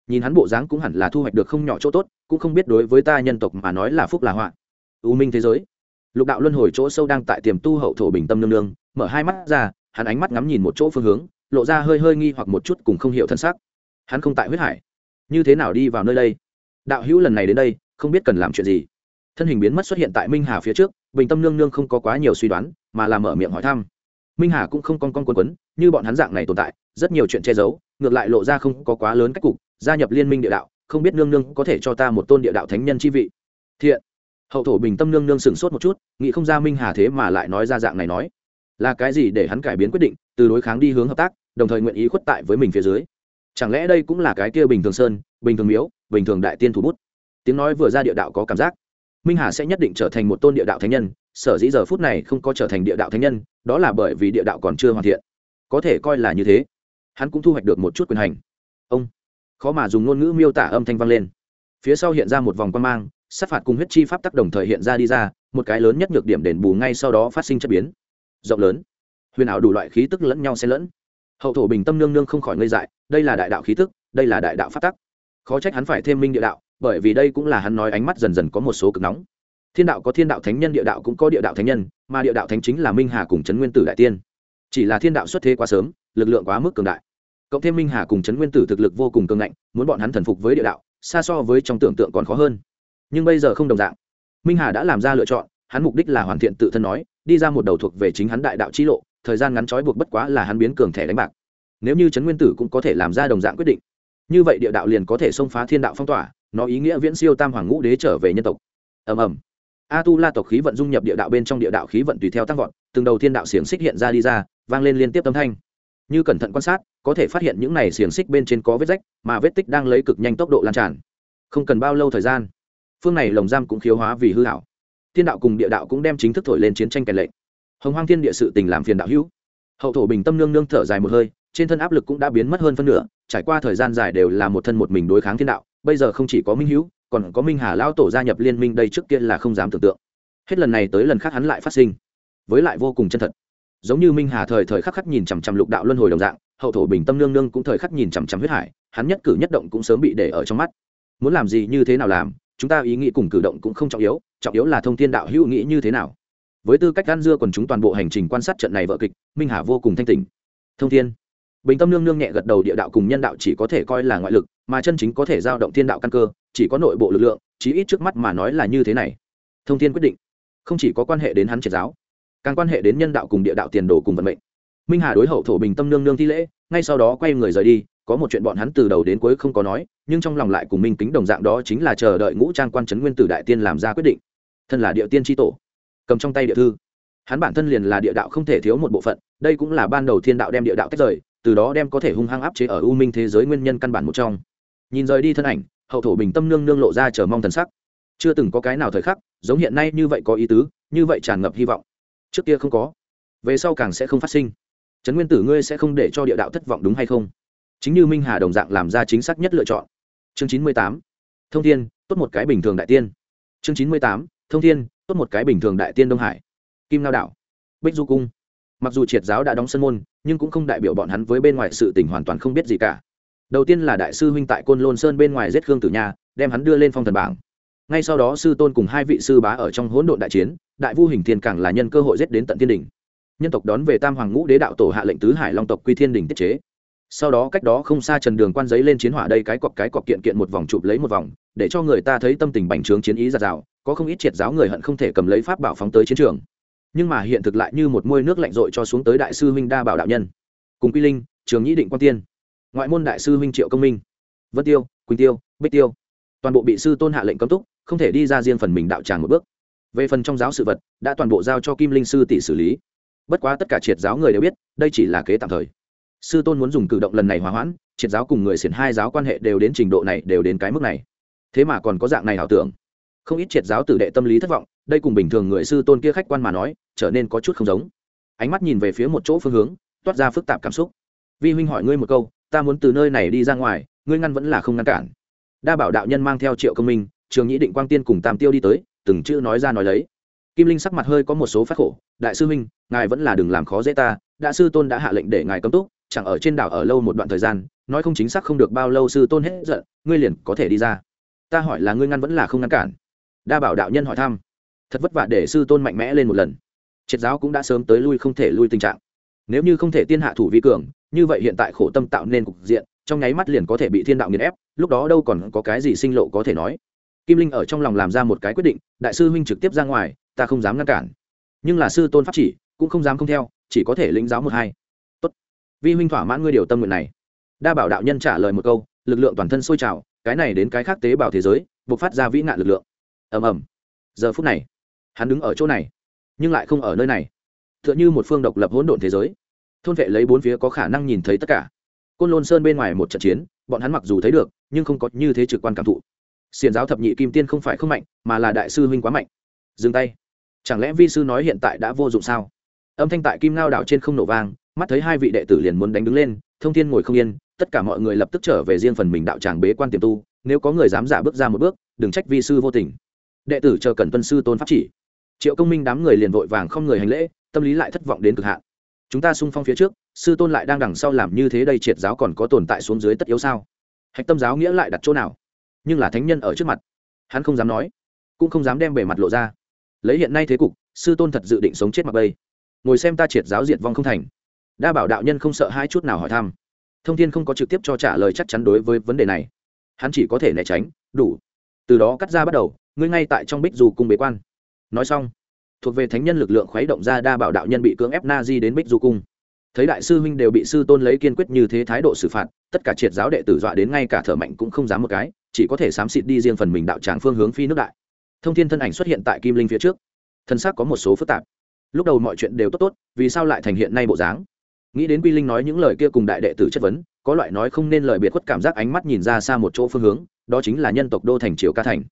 Nhìn hắn bộ dáng cũng hẳn là thu hoạch được không nhỏ chỗ tốt, cũng không biết đối với ta nhân tộc mà nói là phúc là họa. Ưu minh thế giới. Lục đạo luân hồi chỗ sâu đang tại tiềm tu hậu thổ bình tâm nương nương, mở hai mắt ra, hắn ánh mắt ngắm nhìn một chỗ phương hướng, lộ ra hơi hơi nghi hoặc một chút cùng không hiểu thân xác. Hắn không tại huyết hải. Như thế nào đi vào nơi đây? Đạo hữu lần này đến đây, không biết cần làm chuyện gì thân hình biến mất xuất hiện tại minh hà phía trước, bình tâm nương nương không có quá nhiều suy đoán, mà làm mở miệng hỏi thăm. Minh hà cũng không con con quấn quấn, như bọn hắn dạng này tồn tại, rất nhiều chuyện che giấu, ngược lại lộ ra không có quá lớn cách cục, gia nhập liên minh địa đạo, không biết nương nương có thể cho ta một tôn địa đạo thánh nhân chi vị. Thiện. Hậu thổ bình tâm nương nương sửng sốt một chút, nghĩ không ra minh hà thế mà lại nói ra dạng này nói. Là cái gì để hắn cải biến quyết định, từ đối kháng đi hướng hợp tác, đồng thời nguyện ý khuất tại với mình phía dưới? Chẳng lẽ đây cũng là cái kia bình thường sơn, bình thường miếu, bình thường đại tiên thủ bút? Tiếng nói vừa ra địa đạo có cảm giác minh hà sẽ nhất định trở thành một tôn địa đạo thánh nhân, sở dĩ giờ phút này không có trở thành địa đạo thánh nhân, đó là bởi vì địa đạo còn chưa hoàn thiện. Có thể coi là như thế. Hắn cũng thu hoạch được một chút quyền hành. Ông. Khó mà dùng ngôn ngữ miêu tả âm thanh vang lên. Phía sau hiện ra một vòng quan mang, sát phạt cùng huyết chi pháp tắc đồng thời hiện ra đi ra, một cái lớn nhất nhược điểm đền bù ngay sau đó phát sinh chất biến. Rộng lớn. Huyền ảo đủ loại khí tức lẫn nhau xen lẫn. Hậu thổ bình tâm nương nương không khỏi ngây dại, đây là đại đạo khí tức, đây là đại đạo pháp tắc. Khó trách hắn phải thêm minh địa đạo bởi vì đây cũng là hắn nói ánh mắt dần dần có một số cực nóng. Thiên đạo có thiên đạo thánh nhân, địa đạo cũng có địa đạo thánh nhân, mà địa đạo thánh chính là minh hà cùng trấn nguyên tử đại tiên. Chỉ là thiên đạo xuất thế quá sớm, lực lượng quá mức cường đại. Cộng thêm minh hà cùng trấn nguyên tử thực lực vô cùng cường ngạnh, muốn bọn hắn thần phục với địa đạo, xa so với trong tưởng tượng còn khó hơn. Nhưng bây giờ không đồng dạng. Minh hà đã làm ra lựa chọn, hắn mục đích là hoàn thiện tự thân nói, đi ra một đầu thuộc về chính hắn đại đạo chi lộ, thời gian ngắn trói buộc bất quá là hắn biến cường thẻ đánh bạc. Nếu như trấn nguyên tử cũng có thể làm ra đồng dạng quyết định, như vậy địa đạo liền có thể xông phá thiên đạo phong tỏa nó ý nghĩa viễn siêu tam hoàng ngũ đế trở về nhân tộc. Ầm ầm. A tu la tộc khí vận dung nhập địa đạo bên trong địa đạo khí vận tùy theo tăng vọt, từng đầu thiên đạo xiềng xích hiện ra đi ra, vang lên liên tiếp âm thanh. Như cẩn thận quan sát, có thể phát hiện những này xiềng xích bên trên có vết rách, mà vết tích đang lấy cực nhanh tốc độ lan tràn. Không cần bao lâu thời gian, phương này lồng giam cũng khiếu hóa vì hư hảo. Thiên đạo cùng địa đạo cũng đem chính thức thổi lên chiến tranh kèn lệnh. Hồng hoang thiên địa sự tình làm phiền đạo hữu. Hậu thổ bình tâm nương nương thở dài một hơi, trên thân áp lực cũng đã biến mất hơn phân nửa trải qua thời gian dài đều là một thân một mình đối kháng thiên đạo, bây giờ không chỉ có minh hữu, còn có minh hà lao tổ gia nhập liên minh đây trước kia là không dám tưởng tượng. Hết lần này tới lần khác hắn lại phát sinh, với lại vô cùng chân thật. Giống như minh hà thời thời khắc khắc nhìn chằm chằm lục đạo luân hồi đồng dạng, hậu thổ bình tâm nương nương cũng thời khắc nhìn chằm chằm huyết hải, hắn nhất cử nhất động cũng sớm bị để ở trong mắt. Muốn làm gì như thế nào làm, chúng ta ý nghĩ cùng cử động cũng không trọng yếu trọng yếu là thông thiên đạo hữu nghĩ như thế nào. Với tư cách gan dưa còn chúng toàn bộ hành trình quan sát trận này vợ kịch, minh hà vô cùng thanh tình thông thiên bình tâm nương nương nhẹ gật đầu địa đạo cùng nhân đạo chỉ có thể coi là ngoại lực, mà chân chính có thể giao động thiên đạo căn cơ, chỉ có nội bộ lực lượng, chí ít trước mắt mà nói là như thế này. Thông thiên quyết định, không chỉ có quan hệ đến hắn triệt giáo, càng quan hệ đến nhân đạo cùng địa đạo tiền đồ cùng vận mệnh. Minh hà đối hậu thổ bình tâm nương nương thi lễ, ngay sau đó quay người rời đi, có một chuyện bọn hắn từ đầu đến cuối không có nói, nhưng trong lòng lại cùng minh kính đồng dạng đó chính là chờ đợi ngũ trang quan trấn nguyên tử đại tiên làm ra quyết định. Thân là địa tiên tri tổ, cầm trong tay địa thư. Hắn bản thân liền là địa đạo không thể thiếu một bộ phận, đây cũng là ban đầu thiên đạo đem địa đạo tách rời từ đó đem có thể hung hăng áp chế ở u minh thế giới nguyên nhân căn bản một trong. Nhìn rời đi thân ảnh, hậu thổ bình tâm nương nương lộ ra chờ mong thần sắc. Chưa từng có cái nào thời khắc, giống hiện nay như vậy có ý tứ, như vậy tràn ngập hy vọng. Trước kia không có, về sau càng sẽ không phát sinh. Trấn nguyên tử ngươi sẽ không để cho địa đạo thất vọng đúng hay không? Chính như minh hà đồng dạng làm ra chính xác nhất lựa chọn. Chương chín mươi tám, thông thiên, tốt một cái bình thường đại tiên. Chương chín mươi tám, thông thiên, tốt một cái bình thường đại tiên đông hải. Kim lao đảo, bích du cung mặc dù triệt giáo đã đóng sân môn, nhưng cũng không đại biểu bọn hắn với bên ngoài sự tình hoàn toàn không biết gì cả. Đầu tiên là đại sư huynh tại côn lôn sơn bên ngoài giết khương tử nha, đem hắn đưa lên phong thần bảng. Ngay sau đó sư tôn cùng hai vị sư bá ở trong hỗn độn đại chiến, đại vu hình thiên càng là nhân cơ hội giết đến tận thiên đình nhân tộc đón về tam hoàng ngũ đế đạo tổ hạ lệnh tứ hải long tộc quy thiên đình tiết chế. Sau đó cách đó không xa trần đường quan giấy lên chiến hỏa đây cái cọc cái cọc kiện kiện một vòng chụp lấy một vòng, để cho người ta thấy tâm tình bành trướng chiến ý giạt rào, có không ít triệt giáo người hận không thể cầm lấy pháp bảo phóng tới chiến trường nhưng mà hiện thực lại như một môi nước lạnh rội cho xuống tới đại sư huynh đa bảo đạo nhân. Cùng quy linh, trường nhĩ định quan tiên, ngoại môn đại sư huynh triệu công minh, vân tiêu, quỳnh tiêu, bích tiêu, toàn bộ bị sư tôn hạ lệnh cấm túc, không thể đi ra riêng phần mình đạo tràng một bước. Về phần trong giáo sự vật, đã toàn bộ giao cho kim linh sư tỷ xử lý. Bất quá tất cả triệt giáo người đều biết, đây chỉ là kế tạm thời. Sư tôn muốn dùng cử động lần này hòa hoãn, triệt giáo cùng người xiển hai giáo quan hệ đều đến trình độ này đều đến cái mức này. Thế mà còn có dạng này ảo tưởng. Không ít triệt giáo tử đệ tâm lý thất vọng, đây cùng bình thường người sư tôn kia khách quan mà nói trở nên có chút không giống. Ánh mắt nhìn về phía một chỗ phương hướng, toát ra phức tạp cảm xúc. Vi huynh hỏi ngươi một câu, ta muốn từ nơi này đi ra ngoài, ngươi ngăn vẫn là không ngăn cản. Đa bảo đạo nhân mang theo triệu công minh, trường nhĩ định quang tiên cùng tam tiêu đi tới, từng chữ nói ra nói lấy. Kim linh sắc mặt hơi có một số phát khổ, đại sư huynh, ngài vẫn là đừng làm khó dễ ta đại sư tôn đã hạ lệnh để ngài cấm túc, chẳng ở trên đảo ở lâu một đoạn thời gian, nói không chính xác không được bao lâu sư tôn hết giận, ngươi liền có thể đi ra. Ta hỏi là ngươi ngăn vẫn là không ngăn cản? Đa bảo đạo nhân hỏi thăm. Thật vất vả để sư tôn mạnh mẽ lên một lần triệt giáo cũng đã sớm tới lui không thể lui tình trạng. Nếu như không thể tiên hạ thủ vi cường, như vậy hiện tại khổ tâm tạo nên cục diện, trong nháy mắt liền có thể bị thiên đạo nghiền ép, lúc đó đâu còn có cái gì sinh lộ có thể nói. Kim linh ở trong lòng làm ra một cái quyết định, đại sư huynh trực tiếp ra ngoài, ta không dám ngăn cản. Nhưng là sư tôn pháp chỉ, cũng không dám không theo, chỉ có thể lĩnh giáo một hai. Tốt. Vi huynh thỏa mãn ngươi điều tâm nguyện này. Đa bảo đạo nhân trả lời một câu, lực lượng toàn thân sôi trào, cái này đến cái khác tế bào thế giới buộc phát ra vĩ nạn lực lượng. Ầm ầm. Giờ phút này, hắn đứng ở chỗ này nhưng lại không ở nơi này. Tựa như một phương độc lập hỗn độn thế giới. Thôn vệ lấy bốn phía có khả năng nhìn thấy tất cả. Côn lôn sơn bên ngoài một trận chiến, bọn hắn mặc dù thấy được, nhưng không có như thế trực quan cảm thụ. Xiền giáo thập nhị kim tiên không phải không mạnh, mà là đại sư huynh quá mạnh. Dừng tay. Chẳng lẽ vi sư nói hiện tại đã vô dụng sao? Âm thanh tại kim ngao đảo trên không nổ vang, mắt thấy hai vị đệ tử liền muốn đánh đứng lên, thông thiên ngồi không yên, tất cả mọi người lập tức trở về riêng phần mình đạo tràng bế quan tiềm tu, nếu có người dám giả bước ra một bước, đừng trách vi sư vô tình. Đệ tử chờ cần tuân sư tôn pháp chỉ triệu công minh đám người liền vội vàng không người hành lễ, tâm lý lại thất vọng đến cực hạn. Chúng ta sung phong phía trước, sư tôn lại đang đằng sau làm như thế đây triệt giáo còn có tồn tại xuống dưới tất yếu sao? Hạch tâm giáo nghĩa lại đặt chỗ nào? Nhưng là thánh nhân ở trước mặt. Hắn không dám nói, cũng không dám đem bề mặt lộ ra. Lấy hiện nay thế cục, sư tôn thật dự định sống chết mặc bây ngồi xem ta triệt giáo diệt vong không thành. Đa bảo đạo nhân không sợ hai chút nào hỏi thăm. Thông thiên không có trực tiếp cho trả lời chắc chắn đối với vấn đề này. Hắn chỉ có thể né tránh, đủ. Từ đó cắt ra bắt đầu, ngươi ngay tại trong bích dù cung bế quan nói xong, thuộc về thánh nhân lực lượng khuấy động ra đa bảo đạo nhân bị cưỡng ép na di đến bích du cung. Thấy đại sư huynh đều bị sư tôn lấy kiên quyết như thế thái độ xử phạt, tất cả triệt giáo đệ tử dọa đến ngay cả thở mạnh cũng không dám một cái, chỉ có thể xám xịt đi riêng phần mình đạo tràng phương hướng phi nước đại. Thông thiên thân ảnh xuất hiện tại kim linh phía trước. Thân xác có một số phức tạp. Lúc đầu mọi chuyện đều tốt tốt, vì sao lại thành hiện nay bộ dáng? Nghĩ đến quy linh nói những lời kia cùng đại đệ tử chất vấn, có loại nói không nên lời biệt khuất cảm giác ánh mắt nhìn ra xa một chỗ phương hướng, đó chính là nhân tộc đô thành triều ca thành.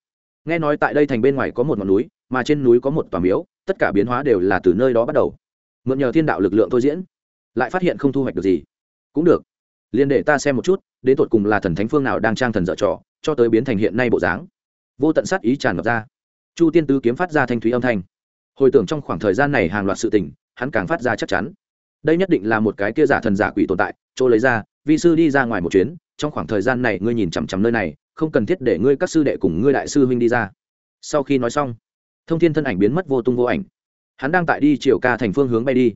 Nghe nói tại đây thành bên ngoài có một ngọn núi mà trên núi có một tòa miếu, tất cả biến hóa đều là từ nơi đó bắt đầu. Mượn nhờ thiên đạo lực lượng thôi diễn, lại phát hiện không thu hoạch được gì. Cũng được, liền để ta xem một chút, đến tột cùng là thần thánh phương nào đang trang thần dở trò, cho tới biến thành hiện nay bộ dáng. Vô tận sát ý tràn ngập ra. Chu tiên tứ kiếm phát ra thanh thúy âm thanh. Hồi tưởng trong khoảng thời gian này hàng loạt sự tình, hắn càng phát ra chắc chắn. Đây nhất định là một cái kia giả thần giả quỷ tồn tại, chỗ lấy ra vị sư đi ra ngoài một chuyến, trong khoảng thời gian này ngươi nhìn chằm chằm nơi này, không cần thiết để ngươi các sư đệ cùng ngươi đại sư huynh đi ra. Sau khi nói xong thông thiên thân ảnh biến mất vô tung vô ảnh. Hắn đang tại đi chiều ca thành phương hướng bay đi.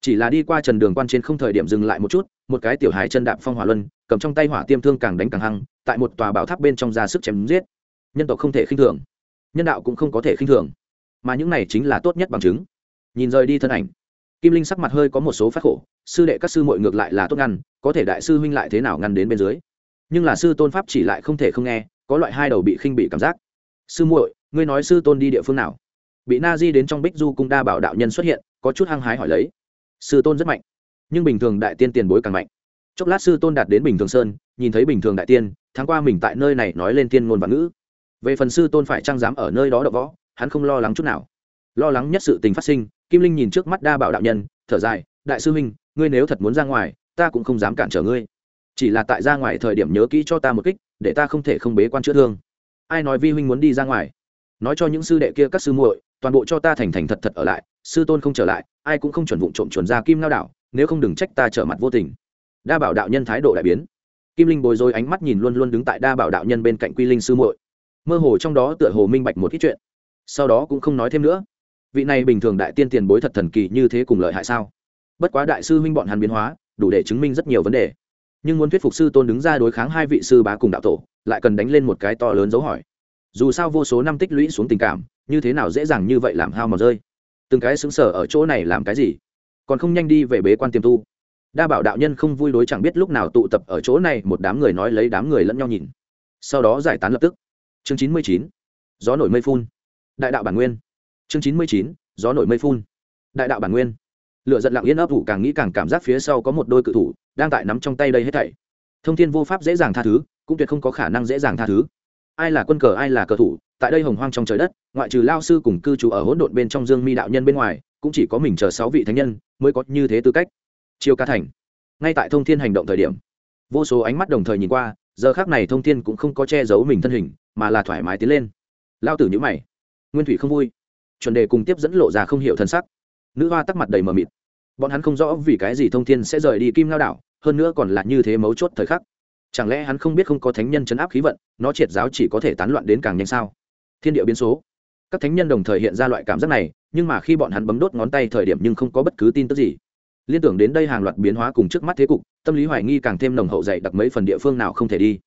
Chỉ là đi qua trần đường quan trên không thời điểm dừng lại một chút, một cái tiểu hài chân đạp phong hỏa luân, cầm trong tay hỏa tiêm thương càng đánh càng hăng, tại một tòa bảo tháp bên trong ra sức chém giết. Nhân tộc không thể khinh thường. Nhân đạo cũng không có thể khinh thường. Mà những này chính là tốt nhất bằng chứng. Nhìn rời đi thân ảnh. Kim linh sắc mặt hơi có một số phát khổ, sư đệ các sư mội ngược lại là tốt ngăn, có thể đại sư huynh lại thế nào ngăn đến bên dưới. Nhưng là sư tôn pháp chỉ lại không thể không nghe, có loại hai đầu bị khinh bị cảm giác. Sư muội ngươi nói sư tôn đi địa phương nào? Bị na di đến trong bích du cung đa bảo đạo nhân xuất hiện, có chút hăng hái hỏi lấy. Sư tôn rất mạnh, nhưng bình thường đại tiên tiền bối càng mạnh. Chốc lát sư tôn đạt đến bình thường sơn, nhìn thấy bình thường đại tiên tháng qua mình tại nơi này nói lên tiên ngôn và ngữ. Về phần sư tôn phải trang dám ở nơi đó đậu võ, hắn không lo lắng chút nào. Lo lắng nhất sự tình phát sinh, kim linh nhìn trước mắt đa bảo đạo nhân, thở dài, đại sư huynh, ngươi nếu thật muốn ra ngoài, ta cũng không dám cản trở ngươi. Chỉ là tại ra ngoài thời điểm nhớ kỹ cho ta một kích, để ta không thể không bế quan chữa thương. Ai nói vi huynh muốn đi ra ngoài? Nói cho những sư đệ kia các sư muội, toàn bộ cho ta thành thành thật thật ở lại, sư tôn không trở lại, ai cũng không chuẩn vụng trộm chuẩn ra kim lao đảo, nếu không đừng trách ta trở mặt vô tình. Đa bảo đạo nhân thái độ đại biến. Kim linh bối rối ánh mắt nhìn luôn luôn đứng tại đa bảo đạo nhân bên cạnh quy linh sư muội. Mơ hồ trong đó tựa hồ minh bạch một ít chuyện. Sau đó cũng không nói thêm nữa. Vị này bình thường đại tiên tiền bối thật thần kỳ như thế cùng lợi hại sao? Bất quá đại sư huynh bọn hắn biến hóa, đủ để chứng minh rất nhiều vấn đề. Nhưng muốn thuyết phục sư tôn đứng ra đối kháng hai vị sư bá cùng đạo tổ, lại cần đánh lên một cái to lớn dấu hỏi dù sao vô số năm tích lũy xuống tình cảm, như thế nào dễ dàng như vậy làm hao mà rơi? Từng cái xứng sở ở chỗ này làm cái gì? Còn không nhanh đi về bế quan tiềm tu. Đa bảo đạo nhân không vui đối chẳng biết lúc nào tụ tập ở chỗ này, một đám người nói lấy đám người lẫn nhau nhìn. Sau đó giải tán lập tức. Chương chín mươi chín, gió nổi mây phun. Đại đạo bản nguyên. Chương chín mươi chín, gió nổi mây phun. Đại đạo bản nguyên. Lựa giận lặng yên ấp ủ, càng nghĩ càng cảm giác phía sau có một đôi cự thủ đang tại nắm trong tay đây hết thảy. Thông thiên vô pháp dễ dàng tha thứ, cũng tuyệt không có khả năng dễ dàng tha thứ ai là quân cờ, ai là cờ thủ, tại đây hồng hoang trong trời đất, ngoại trừ lao sư cùng cư trú ở hỗn độn bên trong dương mi đạo nhân bên ngoài, cũng chỉ có mình chờ sáu vị thánh nhân mới có như thế tư cách. Chiêu ca thành. Ngay tại thông thiên hành động thời điểm, vô số ánh mắt đồng thời nhìn qua, giờ khác này thông thiên cũng không có che giấu mình thân hình, mà là thoải mái tiến lên. Lao tử nhữ mày. Nguyên thủy không vui. Chuẩn đề cùng tiếp dẫn lộ ra không hiểu thân sắc. Nữ hoa tắc mặt đầy mờ mịt. Bọn hắn không rõ vì cái gì thông thiên sẽ rời đi kim lao đảo, hơn nữa còn là như thế mấu chốt thời khắc chẳng lẽ hắn không biết không có thánh nhân chấn áp khí vận, nó triệt giáo chỉ có thể tán loạn đến càng nhanh sao? Thiên địa biến số. Các thánh nhân đồng thời hiện ra loại cảm giác này, nhưng mà khi bọn hắn bấm đốt ngón tay thời điểm nhưng không có bất cứ tin tức gì. Liên tưởng đến đây hàng loạt biến hóa cùng trước mắt thế cục, tâm lý hoài nghi càng thêm nồng hậu dạy đặc mấy phần địa phương nào không thể đi.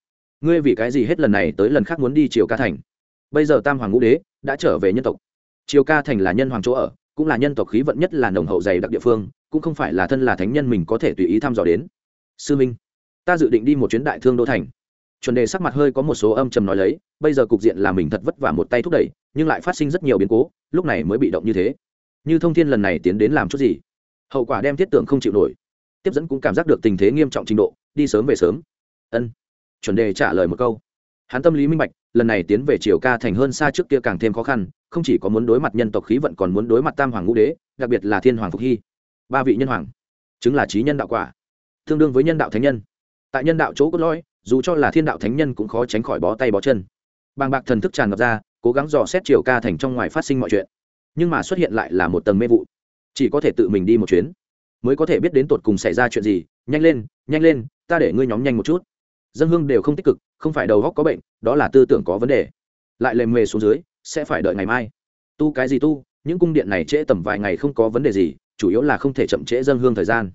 Ngươi vì cái gì hết lần này tới lần khác muốn đi triều ca thành? Bây giờ tam hoàng ngũ đế đã trở về nhân tộc. Triều ca thành là nhân hoàng chỗ ở, cũng là nhân tộc khí vận nhất là nồng hậu dày đặc địa phương, cũng không phải là thân là thánh nhân mình có thể tùy ý thăm dò đến. Sư minh ta dự định đi một chuyến đại thương đô thành. Chuẩn đề sắc mặt hơi có một số âm trầm nói lấy, bây giờ cục diện là mình thật vất vả một tay thúc đẩy, nhưng lại phát sinh rất nhiều biến cố, lúc này mới bị động như thế. Như thông thiên lần này tiến đến làm chút gì? Hậu quả đem thiết tưởng không chịu nổi. Tiếp dẫn cũng cảm giác được tình thế nghiêm trọng trình độ, đi sớm về sớm. Ân. Chuẩn đề trả lời một câu. Hắn tâm lý minh bạch, lần này tiến về triều ca thành hơn xa trước kia càng thêm khó khăn, không chỉ có muốn đối mặt nhân tộc khí vận còn muốn đối mặt tam hoàng ngũ đế, đặc biệt là thiên hoàng phục hy. Ba vị nhân hoàng, chứng là trí nhân đạo quả. Tương đương với nhân đạo thánh nhân tại nhân đạo chỗ cốt lõi, dù cho là thiên đạo thánh nhân cũng khó tránh khỏi bó tay bó chân. Bàng bạc thần thức tràn ngập ra, cố gắng dò xét triều ca thành trong ngoài phát sinh mọi chuyện. Nhưng mà xuất hiện lại là một tầng mê vụ. Chỉ có thể tự mình đi một chuyến, mới có thể biết đến tột cùng xảy ra chuyện gì. Nhanh lên nhanh lên, ta để ngươi nhóm nhanh một chút. Dân hương đều không tích cực, không phải đầu góc có bệnh, đó là tư tưởng có vấn đề. Lại lềm mề xuống dưới, sẽ phải đợi ngày mai. Tu cái gì tu, những cung điện này trễ tầm vài ngày không có vấn đề gì, chủ yếu là không thể chậm trễ dân hương thời gian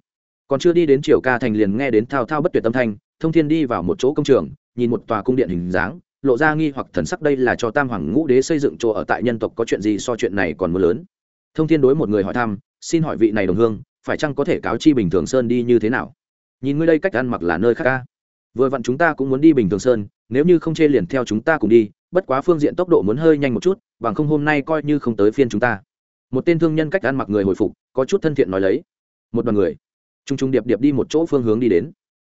còn chưa đi đến triều ca thành liền nghe đến thao thao bất tuyệt tâm thanh, thông thiên đi vào một chỗ công trường, nhìn một tòa cung điện hình dáng, lộ ra nghi hoặc thần sắc đây là cho tam hoàng ngũ đế xây dựng chỗ ở tại nhân tộc có chuyện gì so chuyện này còn mưa lớn. Thông thiên đối một người hỏi thăm, xin hỏi vị này đồng hương, phải chăng có thể cáo chi bình thường sơn đi như thế nào? Nhìn ngươi đây cách ăn mặc là nơi khác ca. Vừa vặn chúng ta cũng muốn đi bình thường sơn, nếu như không chê liền theo chúng ta cùng đi, bất quá phương diện tốc độ muốn hơi nhanh một chút, bằng không hôm nay coi như không tới phiên chúng ta. Một tên thương nhân cách ăn mặc người hồi phục, có chút thân thiện nói lấy. Một đoàn người t r u n g t r u n g điệp điệp đi một chỗ phương hướng đi đến.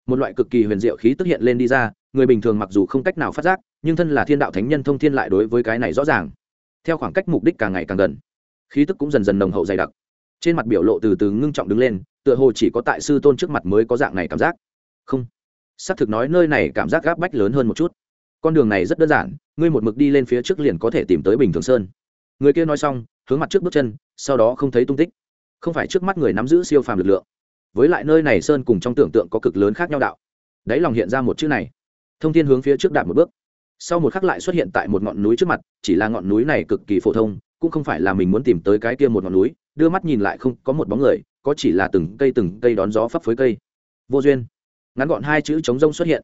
Một loại cực kỳ huyền diệu khí tức hiện lên đi ra, người bình thường mặc dù không cách nào phát giác, nhưng thân là thiên đạo thánh nhân thông thiên lại đối với cái này rõ ràng. Theo khoảng cách mục đích càng ngày càng gần, khí tức cũng dần dần nồng hậu dày đặc. Trên mặt biểu lộ từ từ ngưng trọng đứng lên, tựa hồ chỉ có tại sư tôn trước mặt mới có dạng này cảm giác. Không. Xác thực nói nơi này cảm giác gáp bách lớn hơn một chút. Con đường này rất đơn giản, ngươi một mực đi lên phía trước liền có thể tìm tới bình thường sơn. Người kia nói xong, hướng mặt trước bước chân, sau đó không thấy tung tích. Không phải trước mắt người nắm giữ siêu phàm lực lượng với lại nơi này sơn cùng trong tưởng tượng có cực lớn khác nhau đạo. Đáy lòng hiện ra một chữ này. Thông tin hướng phía trước đạp một bước. Sau một khắc lại xuất hiện tại một ngọn núi trước mặt, chỉ là ngọn núi này cực kỳ phổ thông, cũng không phải là mình muốn tìm tới cái kia một ngọn núi, đưa mắt nhìn lại không có một bóng người, có chỉ là từng cây từng cây đón gió phấp phới cây. Vô duyên. Ngắn gọn hai chữ chống rông xuất hiện.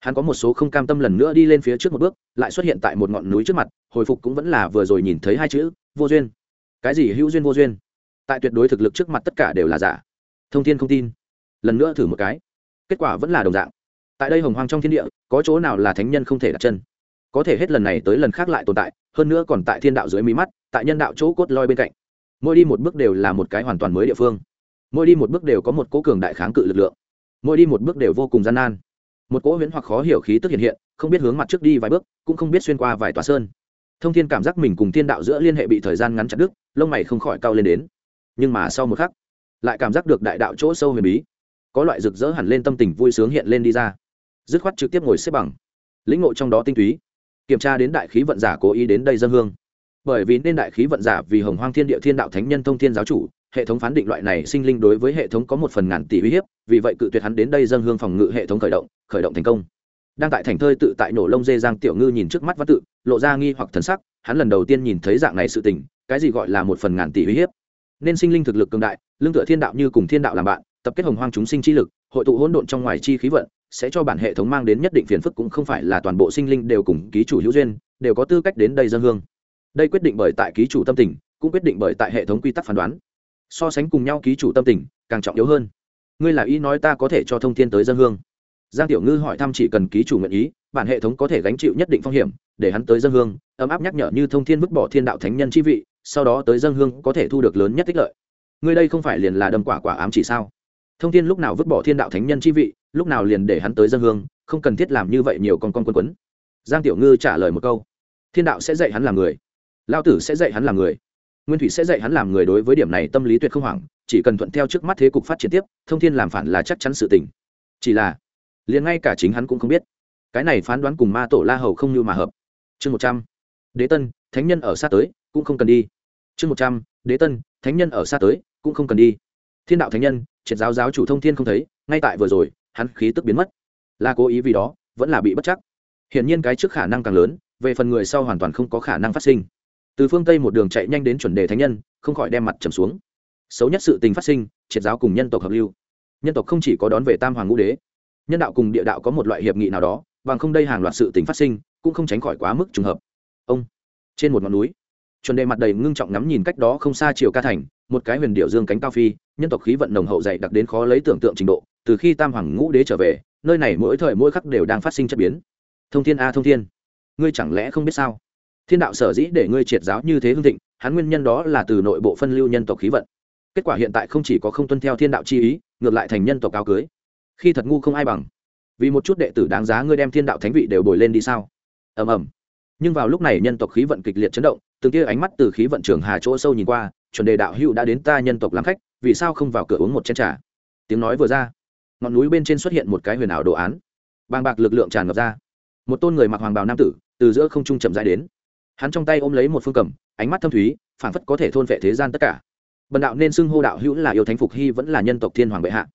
Hắn có một số không cam tâm lần nữa đi lên phía trước một bước, lại xuất hiện tại một ngọn núi trước mặt, hồi phục cũng vẫn là vừa rồi nhìn thấy hai chữ, vô duyên. Cái gì hữu duyên vô duyên? Tại tuyệt đối thực lực trước mặt tất cả đều là giả thông tin không tin. Lần nữa thử một cái. Kết quả vẫn là đồng dạng. Tại đây hồng hoang trong thiên địa, có chỗ nào là thánh nhân không thể đặt chân? Có thể hết lần này tới lần khác lại tồn tại, hơn nữa còn tại thiên đạo dưới mí mắt, tại nhân đạo chỗ cốt loi bên cạnh. Mỗi đi một bước đều là một cái hoàn toàn mới địa phương. Mỗi đi một bước đều có một cố cường đại kháng cự lực lượng. Mỗi đi một bước đều vô cùng gian nan. Một cỗ huyễn hoặc khó hiểu khí tức hiện hiện, không biết hướng mặt trước đi vài bước, cũng không biết xuyên qua vài tòa sơn. Thông thiên cảm giác mình cùng thiên đạo giữa liên hệ bị thời gian ngắn chặt đứt, lông mày không khỏi cao lên đến. Nhưng mà sau một khắc lại cảm giác được đại đạo chỗ sâu huyền bí. Có loại rực rỡ hẳn lên tâm tình vui sướng hiện lên đi ra. Dứt khoát trực tiếp ngồi xếp bằng. Lĩnh ngộ trong đó tinh túy. Kiểm tra đến đại khí vận giả cố ý đến đây dân hương. Bởi vì nên đại khí vận giả vì hồng hoang thiên địa thiên đạo thánh nhân thông thiên giáo chủ, hệ thống phán định loại này sinh linh đối với hệ thống có một phần ngàn tỷ uy hiếp, vì vậy cự tuyệt hắn đến đây dân hương phòng ngự hệ thống khởi động khởi động thành công. Đang tại thành thơi tự tại nổ lông dê giang tiểu ngư nhìn trước mắt văn tự, lộ ra nghi hoặc thần sắc, hắn lần đầu tiên nhìn thấy dạng này sự tình, cái gì gọi là một phần ngàn tỷ uy hiếp? Nên sinh linh thực lực cường đại, lương tựa thiên đạo như cùng thiên đạo làm bạn, tập kết hồng hoang chúng sinh chi lực, hội tụ hỗn độn trong ngoài chi khí vận, sẽ cho bản hệ thống mang đến nhất định phiền phức cũng không phải là toàn bộ sinh linh đều cùng ký chủ hữu duyên, đều có tư cách đến đây dân hương. Đây quyết định bởi tại ký chủ tâm tình, cũng quyết định bởi tại hệ thống quy tắc phán đoán. So sánh cùng nhau ký chủ tâm tình, càng trọng yếu hơn. Ngươi là ý nói ta có thể cho thông thiên tới dân hương. Giang tiểu ngư hỏi thăm chỉ cần ký chủ nguyện ý, bản hệ thống có thể gánh chịu nhất định phong hiểm, để hắn tới dân hương, ấm áp nhắc nhở như thông thiên vứt bỏ thiên đạo thánh nhân chi vị sau đó tới dân hương có thể thu được lớn nhất tích lợi. Ngươi đây không phải liền là đâm quả quả ám chỉ sao? Thông thiên lúc nào vứt bỏ thiên đạo thánh nhân chi vị, lúc nào liền để hắn tới dân hương, không cần thiết làm như vậy nhiều con con quân quấn. Giang tiểu ngư trả lời một câu. Thiên đạo sẽ dạy hắn làm người. Lao tử sẽ dạy hắn làm người. Nguyên thủy sẽ dạy hắn làm người đối với điểm này tâm lý tuyệt không hoảng, chỉ cần thuận theo trước mắt thế cục phát triển tiếp, thông thiên làm phản là chắc chắn sự tình. Chỉ là, liền ngay cả chính hắn cũng không biết. Cái này phán đoán cùng ma tổ la hầu không như mà hợp. Chương một trăm. Đế tân, thánh nhân ở xa tới, cũng không cần đi chương một trăm, đế tân, thánh nhân ở xa tới, cũng không cần đi. Thiên đạo thánh nhân, triệt giáo giáo chủ thông thiên không thấy, ngay tại vừa rồi, hắn khí tức biến mất. Là cố ý vì đó, vẫn là bị bất chắc. Hiển nhiên cái trước khả năng càng lớn, về phần người sau hoàn toàn không có khả năng phát sinh. Từ phương tây một đường chạy nhanh đến chuẩn đề thánh nhân, không khỏi đem mặt trầm xuống. Xấu nhất sự tình phát sinh, triệt giáo cùng nhân tộc hợp lưu. Nhân tộc không chỉ có đón về tam hoàng ngũ đế, nhân đạo cùng địa đạo có một loại hiệp nghị nào đó, bằng không đây hàng loạt sự tình phát sinh, cũng không tránh khỏi quá mức trùng hợp. Ông, trên một ngọn núi chuẩn đề mặt đầy ngưng trọng ngắm nhìn cách đó không xa chiều ca thành, một cái huyền điệu dương cánh cao phi, nhân tộc khí vận nồng hậu dày đặc đến khó lấy tưởng tượng trình độ, từ khi tam hoàng ngũ đế trở về, nơi này mỗi thời mỗi khắc đều đang phát sinh chất biến. Thông thiên a, thông thiên, ngươi chẳng lẽ không biết sao? Thiên đạo sở dĩ để ngươi triệt giáo như thế hương thịnh, hắn nguyên nhân đó là từ nội bộ phân lưu nhân tộc khí vận. Kết quả hiện tại không chỉ có không tuân theo thiên đạo chi ý, ngược lại thành nhân tộc cao cưới. Khi thật ngu không ai bằng. Vì một chút đệ tử đáng giá ngươi đem thiên đạo thánh vị đều bồi lên đi sao? Ầm ầm. Nhưng vào lúc này nhân tộc khí vận kịch liệt chấn động từng tia ánh mắt từ khí vận trường hà chỗ sâu nhìn qua, chuẩn đề đạo hữu đã đến ta nhân tộc làm khách, vì sao không vào cửa uống một chén trà? Tiếng nói vừa ra, ngọn núi bên trên xuất hiện một cái huyền ảo đồ án. Bàng bạc lực lượng tràn ngập ra. Một tôn người mặc hoàng bào nam tử, từ giữa không trung chậm rãi đến. Hắn trong tay ôm lấy một phương cầm, ánh mắt thâm thúy, phảng phất có thể thôn vệ thế gian tất cả. Bần đạo nên xưng hô đạo hữu là yêu thánh phục hy vẫn là nhân tộc thiên hoàng bệ hạ.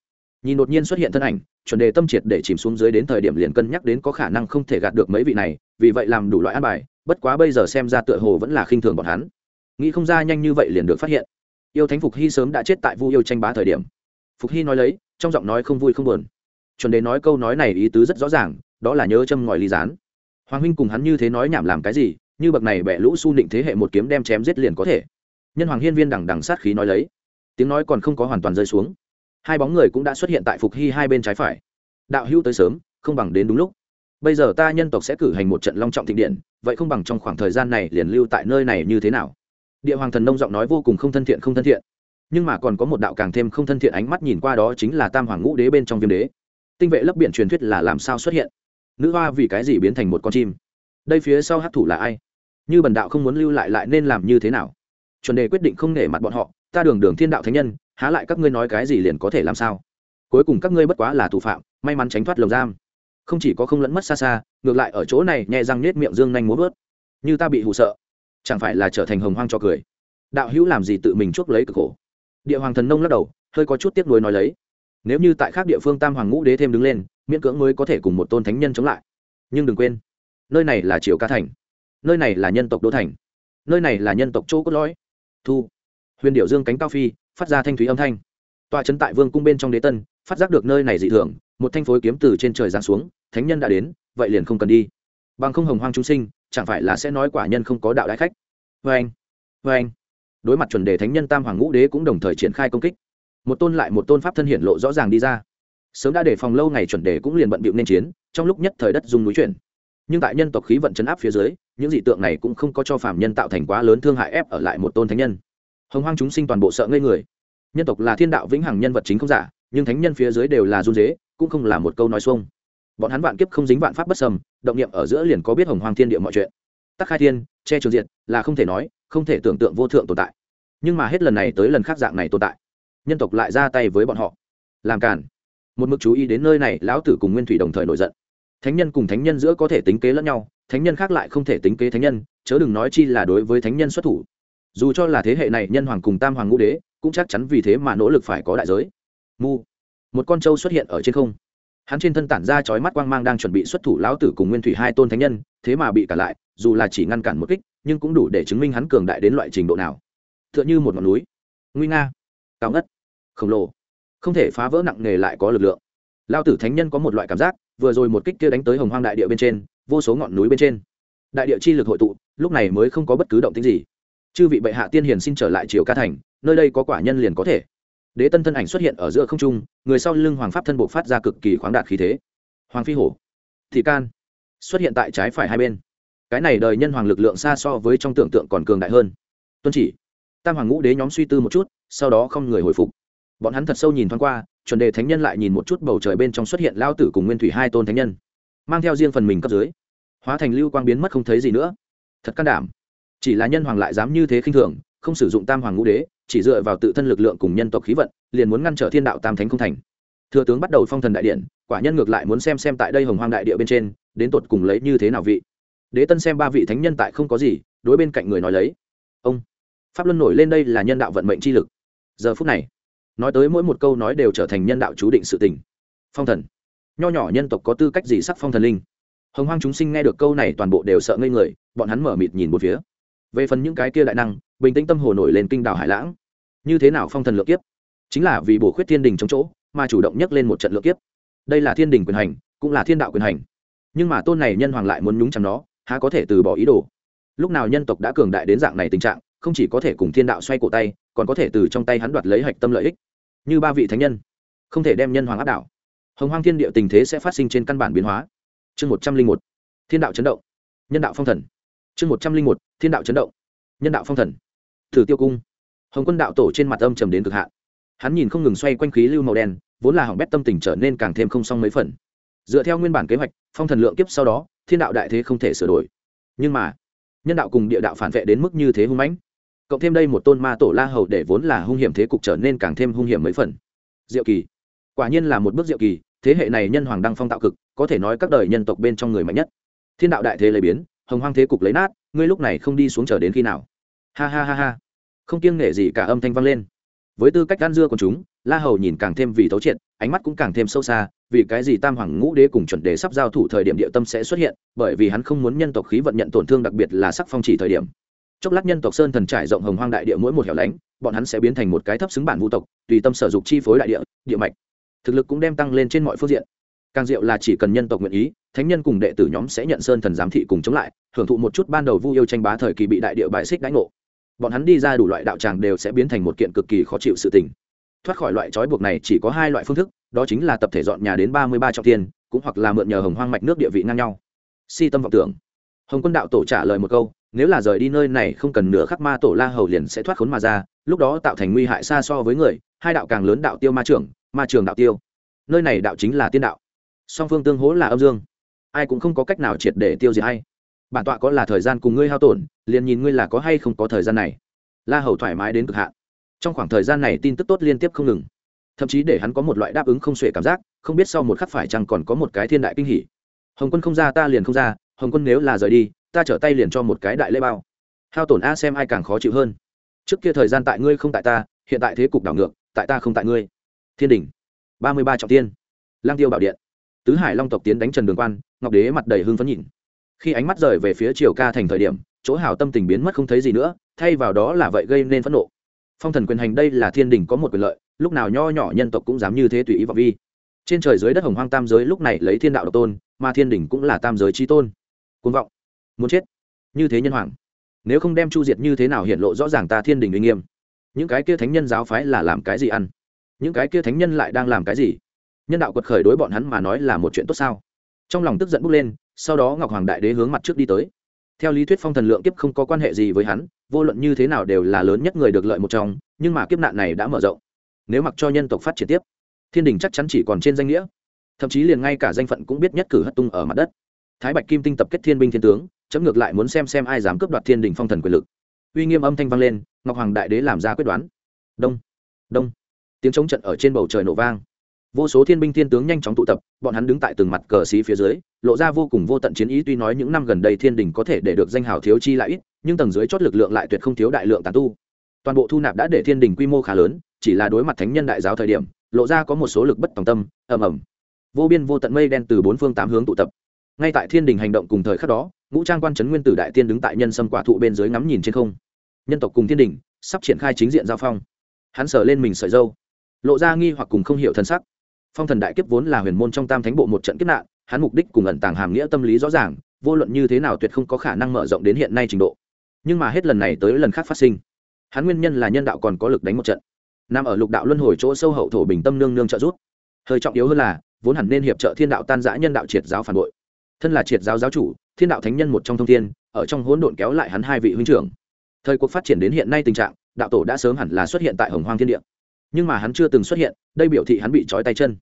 Nhìn đột nhiên xuất hiện thân ảnh, chuẩn đề tâm triệt để chìm xuống dưới đến thời điểm liền cân nhắc đến có khả năng không thể gạt được mấy vị này, vì vậy làm đủ loại an bài bất quá bây giờ xem ra tựa hồ vẫn là khinh thường bọn hắn. Nghĩ không ra nhanh như vậy liền được phát hiện. Yêu thánh phục hy sớm đã chết tại vu yêu tranh bá thời điểm. Phục hy nói lấy, trong giọng nói không vui không buồn. Chuẩn đề nói câu nói này ý tứ rất rõ ràng, đó là nhớ châm ngòi ly gián. Hoàng huynh cùng hắn như thế nói nhảm làm cái gì, như bậc này bẻ lũ su định thế hệ một kiếm đem chém giết liền có thể. Nhân hoàng hiên viên đằng đằng sát khí nói lấy. Tiếng nói còn không có hoàn toàn rơi xuống. Hai bóng người cũng đã xuất hiện tại phục hy hai bên trái phải. Đạo hữu tới sớm, không bằng đến đúng lúc bây giờ ta nhân tộc sẽ cử hành một trận long trọng thịnh điện, vậy không bằng trong khoảng thời gian này liền lưu tại nơi này như thế nào? Địa hoàng thần nông giọng nói vô cùng không thân thiện, không thân thiện. Nhưng mà còn có một đạo càng thêm không thân thiện ánh mắt nhìn qua đó chính là tam hoàng ngũ đế bên trong viêm đế. Tinh vệ lấp biển truyền thuyết là làm sao xuất hiện? Nữ hoa vì cái gì biến thành một con chim? Đây phía sau hát thủ là ai? Như bần đạo không muốn lưu lại lại nên làm như thế nào? Chuẩn đề quyết định không nể mặt bọn họ, ta đường đường thiên đạo thánh nhân, há lại các ngươi nói cái gì liền có thể làm sao? Cuối cùng các ngươi bất quá là thủ phạm, may mắn tránh thoát lồng giam không chỉ có không lẫn mất xa xa, ngược lại ở chỗ này nhẹ răng nết miệng dương nhanh muốn vớt. Như ta bị hụ sợ, chẳng phải là trở thành hồng hoang cho cười. Đạo hữu làm gì tự mình chuốc lấy cực khổ? Địa hoàng thần nông lắc đầu, hơi có chút tiếc nuối nói lấy. Nếu như tại khác địa phương tam hoàng ngũ đế thêm đứng lên, miễn cưỡng mới có thể cùng một tôn thánh nhân chống lại. Nhưng đừng quên, nơi này là triều ca thành, nơi này là nhân tộc đô thành, nơi này là nhân tộc chỗ cốt lõi. Thu, huyền điệu dương cánh cao phi, phát ra thanh thúy âm thanh. Tòa trấn tại vương cung bên trong đế tân, phát giác được nơi này dị thường một thanh phối kiếm từ trên trời giáng xuống, thánh nhân đã đến, vậy liền không cần đi. Bằng không hồng hoang chúng sinh, chẳng phải là sẽ nói quả nhân không có đạo đại khách. Vê anh vê anh. Đối mặt chuẩn đề thánh nhân tam hoàng ngũ đế cũng đồng thời triển khai công kích. Một tôn lại một tôn pháp thân hiện lộ rõ ràng đi ra. Sớm đã để phòng lâu ngày chuẩn đề cũng liền bận bịu nên chiến, trong lúc nhất thời đất dung núi chuyển. Nhưng tại nhân tộc khí vận chấn áp phía dưới, những dị tượng này cũng không có cho phạm nhân tạo thành quá lớn thương hại ép ở lại một tôn thánh nhân. Hồng hoang chúng sinh toàn bộ sợ ngây người. Nhân tộc là thiên đạo vĩnh hằng nhân vật chính không giả, nhưng thánh nhân phía dưới đều là run dế cũng không là một câu nói xuông. Bọn hắn vạn kiếp không dính vạn pháp bất sầm, động niệm ở giữa liền có biết hồng hoang thiên địa mọi chuyện. Tắc khai thiên, che trường diện là không thể nói, không thể tưởng tượng vô thượng tồn tại. Nhưng mà hết lần này tới lần khác dạng này tồn tại. Nhân tộc lại ra tay với bọn họ. Làm càn. Một mực chú ý đến nơi này, lão tử cùng nguyên thủy đồng thời nổi giận. Thánh nhân cùng thánh nhân giữa có thể tính kế lẫn nhau, thánh nhân khác lại không thể tính kế thánh nhân, chớ đừng nói chi là đối với thánh nhân xuất thủ. Dù cho là thế hệ này nhân hoàng cùng tam hoàng ngũ đế, cũng chắc chắn vì thế mà nỗ lực phải có đại giới. Mu một con trâu xuất hiện ở trên không. Hắn trên thân tản ra chói mắt quang mang đang chuẩn bị xuất thủ lão tử cùng nguyên thủy hai tôn thánh nhân, thế mà bị cả lại, dù là chỉ ngăn cản một kích, nhưng cũng đủ để chứng minh hắn cường đại đến loại trình độ nào. T h ư ợ n h ư một ngọn núi. Nguy nga. Cao ngất. Khổng lồ. Không thể phá vỡ nặng nề lại có lực lượng. Lao tử thánh nhân có một loại cảm giác, vừa rồi một kích kia đánh tới hồng hoang đại địa bên trên, vô số ngọn núi bên trên. Đại địa chi lực hội tụ, lúc này mới không có bất cứ động tính gì. Chư vị bệ hạ tiên hiền xin trở lại triều ca thành, nơi đây có quả nhân liền có thể đế tân thân ảnh xuất hiện ở giữa không trung, người sau lưng hoàng pháp thân bộ phát ra cực kỳ khoáng đạt khí thế. Hoàng phi hổ, thị can, xuất hiện tại trái phải hai bên. Cái này đời nhân hoàng lực lượng xa so với trong tưởng tượng còn cường đại hơn. Tuân chỉ, tam hoàng ngũ đế nhóm suy tư một chút, sau đó không người hồi phục. Bọn hắn thật sâu nhìn thoáng qua, chuẩn đề thánh nhân lại nhìn một chút bầu trời bên trong xuất hiện lao tử cùng nguyên thủy hai tôn thánh nhân. Mang theo riêng phần mình cấp dưới, hóa thành lưu quang biến mất không thấy gì nữa. Thật can đảm. Chỉ là nhân hoàng lại dám như thế khinh thường, không sử dụng tam hoàng ngũ đế chỉ dựa vào tự thân lực lượng cùng nhân tộc khí vận, liền muốn ngăn trở thiên đạo tam thánh không thành. Thừa tướng bắt đầu phong thần đại điện, quả nhân ngược lại muốn xem xem tại đây hồng hoang đại địa bên trên, đến tột cùng lấy như thế nào vị. Đế tân xem ba vị thánh nhân tại không có gì, đối bên cạnh người nói lấy. Ông, pháp luân nổi lên đây là nhân đạo vận mệnh chi lực. Giờ phút này, nói tới mỗi một câu nói đều trở thành nhân đạo chú định sự tình. Phong thần. Nho nhỏ nhân tộc có tư cách gì sắc phong thần linh? Hồng hoang chúng sinh nghe được câu này toàn bộ đều sợ ngây người, bọn hắn mở mịt nhìn một phía. Về phần những cái kia đại năng bình tĩnh tâm hồ nổi lên kinh đảo hải lãng. Như thế nào phong thần lượng kiếp? Chính là vì bổ khuyết thiên đình trong chỗ, mà chủ động nhắc lên một trận lượng kiếp. Đây là thiên đình quyền hành, cũng là thiên đạo quyền hành. Nhưng mà tôn này nhân hoàng lại muốn nhúng chằm nó, há có thể từ bỏ ý đồ? Lúc nào nhân tộc đã cường đại đến dạng này tình trạng, không chỉ có thể cùng thiên đạo xoay cổ tay, còn có thể từ trong tay hắn đoạt lấy hạch tâm lợi ích. Như ba vị thánh nhân, không thể đem nhân hoàng áp đảo. Hồng hoang thiên địa tình thế sẽ phát sinh trên căn bản biến hóa. Chương một trăm linh một, thiên đạo chấn động, nhân đạo phong thần. Chương một trăm linh một, thiên đạo chấn động, nhân đạo phong thần thử tiêu cung. Hồng quân đạo tổ trên mặt âm trầm đến cực hạn. Hắn nhìn không ngừng xoay quanh khí lưu màu đen, vốn là hỏng bét tâm tình trở nên càng thêm không xong mấy phần. Dựa theo nguyên bản kế hoạch, phong thần lượng kiếp sau đó, thiên đạo đại thế không thể sửa đổi. Nhưng mà, nhân đạo cùng địa đạo phản vệ đến mức như thế hung mãnh. Cộng thêm đây một tôn ma tổ la hầu để vốn là hung hiểm thế cục trở nên càng thêm hung hiểm mấy phần. Diệu kỳ. Quả nhiên là một bước diệu kỳ, thế hệ này nhân hoàng đăng phong tạo cực, có thể nói các đời nhân tộc bên trong người mạnh nhất. Thiên đạo đại thế lấy biến, hồng hoang thế cục lấy nát, ngươi lúc này không đi xuống chờ đến khi nào? Ha ha ha ha. Không kiêng nể gì cả âm thanh vang lên. Với tư cách gan dưa của chúng, la hầu nhìn càng thêm vì thấu triệt, ánh mắt cũng càng thêm sâu xa, vì cái gì tam hoàng ngũ đế cùng chuẩn đế sắp giao thủ thời điểm địa tâm sẽ xuất hiện, bởi vì hắn không muốn nhân tộc khí vận nhận tổn thương đặc biệt là sắc phong chỉ thời điểm. Chốc lát nhân tộc sơn thần trải rộng hồng hoang đại địa mỗi một hẻo lánh, bọn hắn sẽ biến thành một cái thấp xứng bản vũ tộc, tùy tâm sở dục chi phối đại địa địa mạch. Thực lực cũng đem tăng lên trên mọi phương diện. Càng diệu là chỉ cần nhân tộc nguyện ý, thánh nhân cùng đệ tử nhóm sẽ nhận sơn thần giám thị cùng chống lại, hưởng thụ một chút ban đầu vu yêu tranh bá thời kỳ bị đại địa bài xích đánh ngộ bọn hắn đi ra đủ loại đạo tràng đều sẽ biến thành một kiện cực kỳ khó chịu sự tình. Thoát khỏi loại trói buộc này chỉ có hai loại phương thức đó chính là tập thể dọn nhà đến ba mươi ba trọng thiên, cũng hoặc là mượn nhờ hồng hoang mạch nước địa vị ngang nhau. Si tâm vọng tưởng. Hồng quân đạo tổ trả lời một câu nếu là rời đi nơi này không cần nửa khắc ma tổ la hầu liền sẽ thoát khốn mà ra lúc đó tạo thành nguy hại xa so với người hai đạo càng lớn đạo tiêu ma trưởng ma trường đạo tiêu. Nơi này đạo chính là tiên đạo. Song phương tương hỗ là âm dương. Ai cũng không có cách nào triệt để tiêu diệt hay bản tọa có là thời gian cùng ngươi hao tổn, liền nhìn ngươi là có hay không có thời gian này. La hầu thoải mái đến cực hạn. Trong khoảng thời gian này tin tức tốt liên tiếp không ngừng. Thậm chí để hắn có một loại đáp ứng không xuể cảm giác, không biết sau một khắc phải chăng còn có một cái thiên đại kinh hỉ. Hồng quân không ra ta liền không ra, hồng quân nếu là rời đi, ta trở tay liền cho một cái đại lễ bao. Hao tổn a xem ai càng khó chịu hơn. Trước kia thời gian tại ngươi không tại ta, hiện tại thế cục đảo ngược, tại ta không tại ngươi. Thiên đình. Ba mươi ba trọng tiên. Lang tiêu bảo điện. Tứ hải long tộc tiến đánh trần đường quan, ngọc đế mặt đầy hưng phấn nhìn khi ánh mắt rời về phía triều ca thành thời điểm, chỗ hào tâm tình biến mất không thấy gì nữa, thay vào đó là vậy gây nên phẫn nộ. Phong thần quyền hành đây là thiên đình có một quyền lợi, lúc nào nho nhỏ nhân tộc cũng dám như thế tùy ý vào vi. Trên trời dưới đất hồng hoang tam giới lúc này lấy thiên đạo độc tôn, mà thiên đình cũng là tam giới trí tôn. Côn vọng, muốn chết. Như thế nhân hoàng, nếu không đem chu diệt như thế nào hiện lộ rõ ràng ta thiên đình uy nghiêm. Những cái kia thánh nhân giáo phái là làm cái gì ăn? Những cái kia thánh nhân lại đang làm cái gì? Nhân đạo quật khởi đối bọn hắn mà nói là một chuyện tốt sao? Trong lòng tức giận bốc lên sau đó ngọc hoàng đại đế hướng mặt trước đi tới. Theo lý thuyết phong thần lượng kiếp không có quan hệ gì với hắn, vô luận như thế nào đều là lớn nhất người được lợi một trong, nhưng mà kiếp nạn này đã mở rộng. Nếu mặc cho nhân tộc phát triển tiếp, thiên đình chắc chắn chỉ còn trên danh nghĩa. Thậm chí liền ngay cả danh phận cũng biết nhất cử hất tung ở mặt đất. Thái bạch kim tinh tập kết thiên binh thiên tướng, chấm ngược lại muốn xem xem ai dám cướp đoạt thiên đình phong thần quyền lực. Uy nghiêm âm thanh vang lên, ngọc hoàng đại đế làm ra quyết đoán. Đông đông. Tiếng chống trận ở trên bầu trời nổ vang vô số thiên binh thiên tướng nhanh chóng tụ tập, bọn hắn đứng tại từng mặt cờ xí phía dưới, lộ ra vô cùng vô tận chiến ý tuy nói những năm gần đây thiên đình có thể để được danh hào thiếu chi lại ít, nhưng tầng dưới chót lực lượng lại tuyệt không thiếu đại lượng tàn tu. Toàn bộ thu nạp đã để thiên đình quy mô khá lớn, chỉ là đối mặt thánh nhân đại giáo thời điểm, lộ ra có một số lực bất tòng tâm, ầm ầm. Vô biên vô tận mây đen từ bốn phương tám hướng tụ tập. Ngay tại thiên đình hành động cùng thời khắc đó, ngũ trang quan trấn nguyên tử đại tiên đứng tại nhân sâm quả thụ bên dưới ngắm nhìn trên không. Nhân tộc cùng thiên đình sắp triển khai chính diện giao phong. Hắn sờ lên mình sợi dâu lộ ra nghi hoặc cùng không hiểu thân sắc phong thần đại kiếp vốn là huyền môn trong tam thánh bộ một trận kiếp nạn, hắn mục đích cùng ẩn tàng hàm nghĩa tâm lý rõ ràng, vô luận như thế nào tuyệt không có khả năng mở rộng đến hiện nay trình độ. Nhưng mà hết lần này tới lần khác phát sinh, hắn nguyên nhân là nhân đạo còn có lực đánh một trận. Nằm ở lục đạo luân hồi chỗ sâu hậu thổ bình tâm nương nương trợ giúp. Hơi trọng yếu hơn là, vốn hẳn nên hiệp trợ thiên đạo tan giã nhân đạo triệt giáo phản bội. Thân là triệt giáo giáo chủ, thiên đạo thánh nhân một trong thông thiên, ở trong hỗn độn kéo lại hắn hai vị huynh trưởng. Thời cuộc phát triển đến hiện nay tình trạng, đạo tổ đã sớm hẳn là xuất hiện tại hồng hoang thiên địa nhưng mà hắn chưa từng xuất hiện, đây biểu thị hắn bị trói tay chân.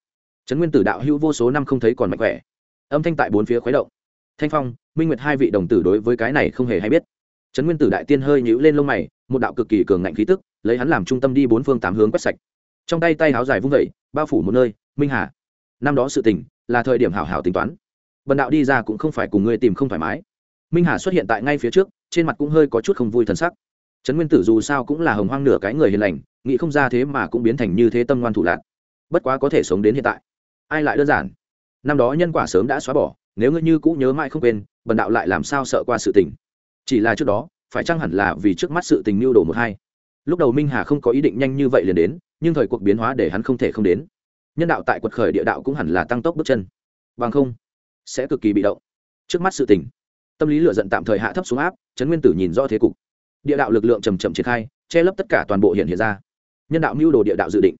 Trấn nguyên tử đạo hữu vô số năm không thấy còn mạnh khỏe. Âm thanh tại bốn phía khuấy động. Thanh phong, minh nguyệt hai vị đồng tử đối với cái này không hề hay biết. Trấn nguyên tử đại tiên hơi nhũ lên lông mày, một đạo cực kỳ cường ngạnh khí tức, lấy hắn làm trung tâm đi bốn phương tám hướng quét sạch. Trong tay tay háo dài vung vẩy bao phủ một nơi, minh hà. Năm đó sự tình, là thời điểm hảo hảo tính toán. Bần đạo đi ra cũng không phải cùng ngươi tìm không thoải mái. Minh hà xuất hiện tại ngay phía trước, trên mặt cũng hơi có chút không vui t sắc. Trấn nguyên tử dù sao cũng là hồng hoang nửa cái người hiền lành nghĩ không ra thế mà cũng biến thành như thế tâm ngoan thủ lạc. Bất quá có thể sống đến hiện tại. Ai lại đơn giản? Năm đó nhân quả sớm đã xóa bỏ, nếu ngươi như cũ nhớ mãi không quên, bần đạo lại làm sao sợ qua sự tình? Chỉ là trước đó, phải chăng hẳn là vì trước mắt sự tình mưu đồ một hai? Lúc đầu minh hà không có ý định nhanh như vậy liền đến, nhưng thời cuộc biến hóa để hắn không thể không đến. Nhân đạo tại quật khởi địa đạo cũng hẳn là tăng tốc bước chân. Bằng không, sẽ cực kỳ bị động. Trước mắt sự tình, tâm lý lựa giận tạm thời hạ thấp xuống áp, trấn nguyên tử nhìn rõ thế cục. Địa đạo lực lượng trầm chậm triển khai, che lấp tất cả toàn bộ hiện hiện ra nhân đạo mưu đồ địa đạo dự định.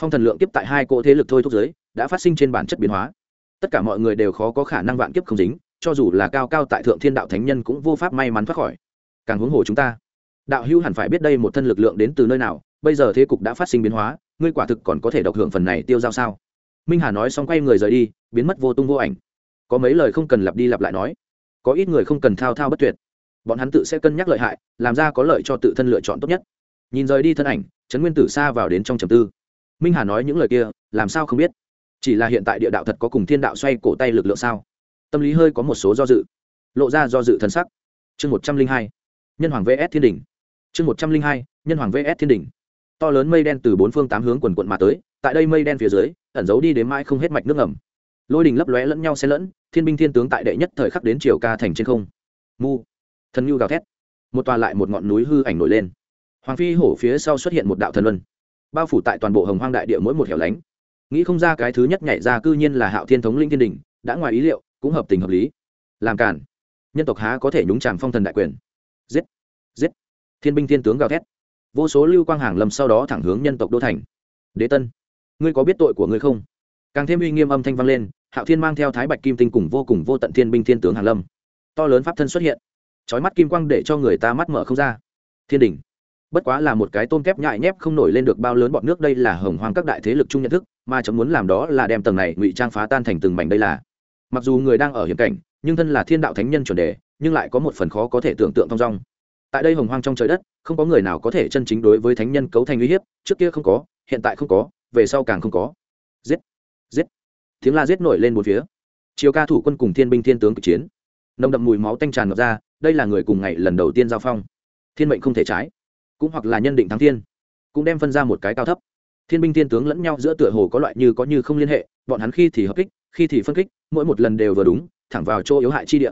Phong thần lượng kiếp tại hai cỗ thế lực thôi thúc giới đã phát sinh trên bản chất biến hóa. Tất cả mọi người đều khó có khả năng vạn kiếp không dính, cho dù là cao cao tại thượng thiên đạo thánh nhân cũng vô pháp may mắn thoát khỏi. Càng huống hồ chúng ta, đạo hưu hẳn phải biết đây một thân lực lượng đến từ nơi nào, bây giờ thế cục đã phát sinh biến hóa, ngươi quả thực còn có thể độc hưởng phần này tiêu giao sao? Minh hà nói xong quay người rời đi, biến mất vô tung vô ảnh. Có mấy lời không cần lặp đi lặp lại nói. Có ít người không cần thao thao bất tuyệt. Bọn hắn tự sẽ cân nhắc lợi hại, làm ra có lợi cho tự thân lựa chọn tốt nhất nhìn rời đi thân ảnh, trấn nguyên tử xa vào đến trong trầm tư. Minh hà nói những lời kia, làm sao không biết? Chỉ là hiện tại địa đạo thật có cùng thiên đạo xoay cổ tay lực lượng sao? Tâm lý hơi có một số do dự, lộ ra do dự thân sắc. Chương một trăm linh hai, nhân hoàng vs thiên đình chương một trăm linh hai, nhân hoàng vs thiên đình to lớn mây đen từ bốn phương tám hướng quần quận mà tới, tại đây mây đen phía dưới, ẩn giấu đi đến mãi không hết mạch nước ngầm. Lôi đình lấp lóe lẫn nhau xen lẫn, thiên binh thiên tướng tại đệ nhất thời khắc đến triều ca thành trên không. Mu, thần nhu gào thét. Một tòa lại một ngọn núi hư ảnh nổi lên hoàng phi hổ phía sau xuất hiện một đạo thần luân, bao phủ tại toàn bộ hồng hoang đại địa mỗi một hẻo lánh. Nghĩ không ra cái thứ nhất nhảy ra cư nhiên là hạo thiên thống linh thiên đình, đã ngoài ý liệu, cũng hợp tình hợp lý. Làm cản nhân tộc há có thể nhúng tràm phong thần đại quyền? Giết. Giết. Thiên binh thiên tướng gào thét. Vô số lưu quang hàng lầm sau đó thẳng hướng nhân tộc đô thành. Đế tân, ngươi có biết tội của ngươi không? Càng thêm uy nghiêm âm thanh vang lên, hạo thiên mang theo thái bạch kim tinh cùng vô cùng vô tận thiên binh thiên tướng hàn lâm. To lớn pháp thân xuất hiện. Trói mắt kim quang để cho người ta mắt mở không ra. Thiên đình bất quá là một cái tôm kép nhại nhép không nổi lên được bao lớn bọn nước, đây là hồng hoang các đại thế lực chung nhận thức, mà chấm muốn làm đó là đem tầng này ngụy trang phá tan thành từng mảnh đây là. Mặc dù người đang ở hiểm cảnh, nhưng thân là thiên đạo thánh nhân chuẩn đề, nhưng lại có một phần khó có thể tưởng tượng thong dong. Tại đây hồng hoang trong trời đất, không có người nào có thể chân chính đối với thánh nhân cấu thành uy hiếp, trước kia không có, hiện tại không có, về sau càng không có. Giết! Giết! Tiếng la giết nổi lên một phía. Chiều ca thủ quân cùng thiên binh thiên tướng cực chiến. Nồng đậm mùi máu tanh tràn ngập ra, đây là người cùng ngày lần đầu tiên giao phong. Thiên mệnh không thể trái cũng hoặc là nhân định thắng thiên, cũng đem phân ra một cái cao thấp. Thiên binh thiên tướng lẫn nhau giữa tựa hồ có loại như có như không liên hệ, bọn hắn khi thì hợp kích, khi thì phân kích, mỗi một lần đều vừa đúng, thẳng vào chỗ yếu hại chi địa.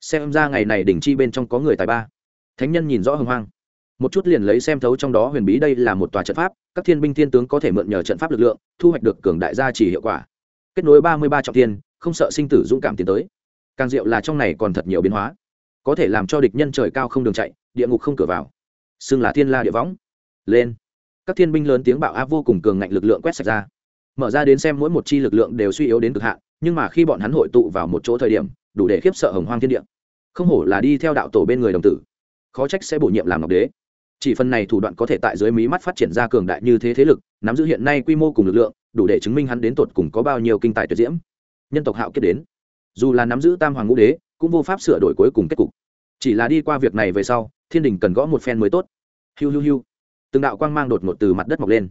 Xem ra ngày này đỉnh chi bên trong có người tài ba. Thánh nhân nhìn rõ hưng hoang. Một chút liền lấy xem thấu trong đó huyền bí đây là một tòa trận pháp, các thiên binh thiên tướng có thể mượn nhờ trận pháp lực lượng, thu hoạch được cường đại gia chỉ hiệu quả. Kết nối ba mươi ba trọng tiên không sợ sinh tử dũng cảm tiến tới. Càng diệu là trong này còn thật nhiều biến hóa. Có thể làm cho địch nhân trời cao không đường chạy, địa ngục không cửa vào xưng là thiên la địa võng. Lên. Các thiên binh lớn tiếng bạo áp vô cùng cường ngạnh lực lượng quét sạch ra. Mở ra đến xem mỗi một chi lực lượng đều suy yếu đến cực hạn, nhưng mà khi bọn hắn hội tụ vào một chỗ thời điểm, đủ để khiếp sợ hồng hoang thiên địa. Không hổ là đi theo đạo tổ bên người đồng tử. Khó trách sẽ bổ nhiệm làm ngọc đế. Chỉ phần này thủ đoạn có thể tại dưới mí mắt phát triển ra cường đại như thế thế lực, nắm giữ hiện nay quy mô cùng lực lượng, đủ để chứng minh hắn đến tột cùng có bao nhiêu kinh tài tuyệt diễm. Nhân tộc hạo kết đến. Dù là nắm giữ tam hoàng ngũ đế, cũng vô pháp sửa đổi cuối cùng kết cục. Chỉ là đi qua việc này về sau thiên đình cần gõ một phen mới tốt. Hiu hiu hiu. Từng đạo quang mang đột ngột từ mặt đất mọc lên.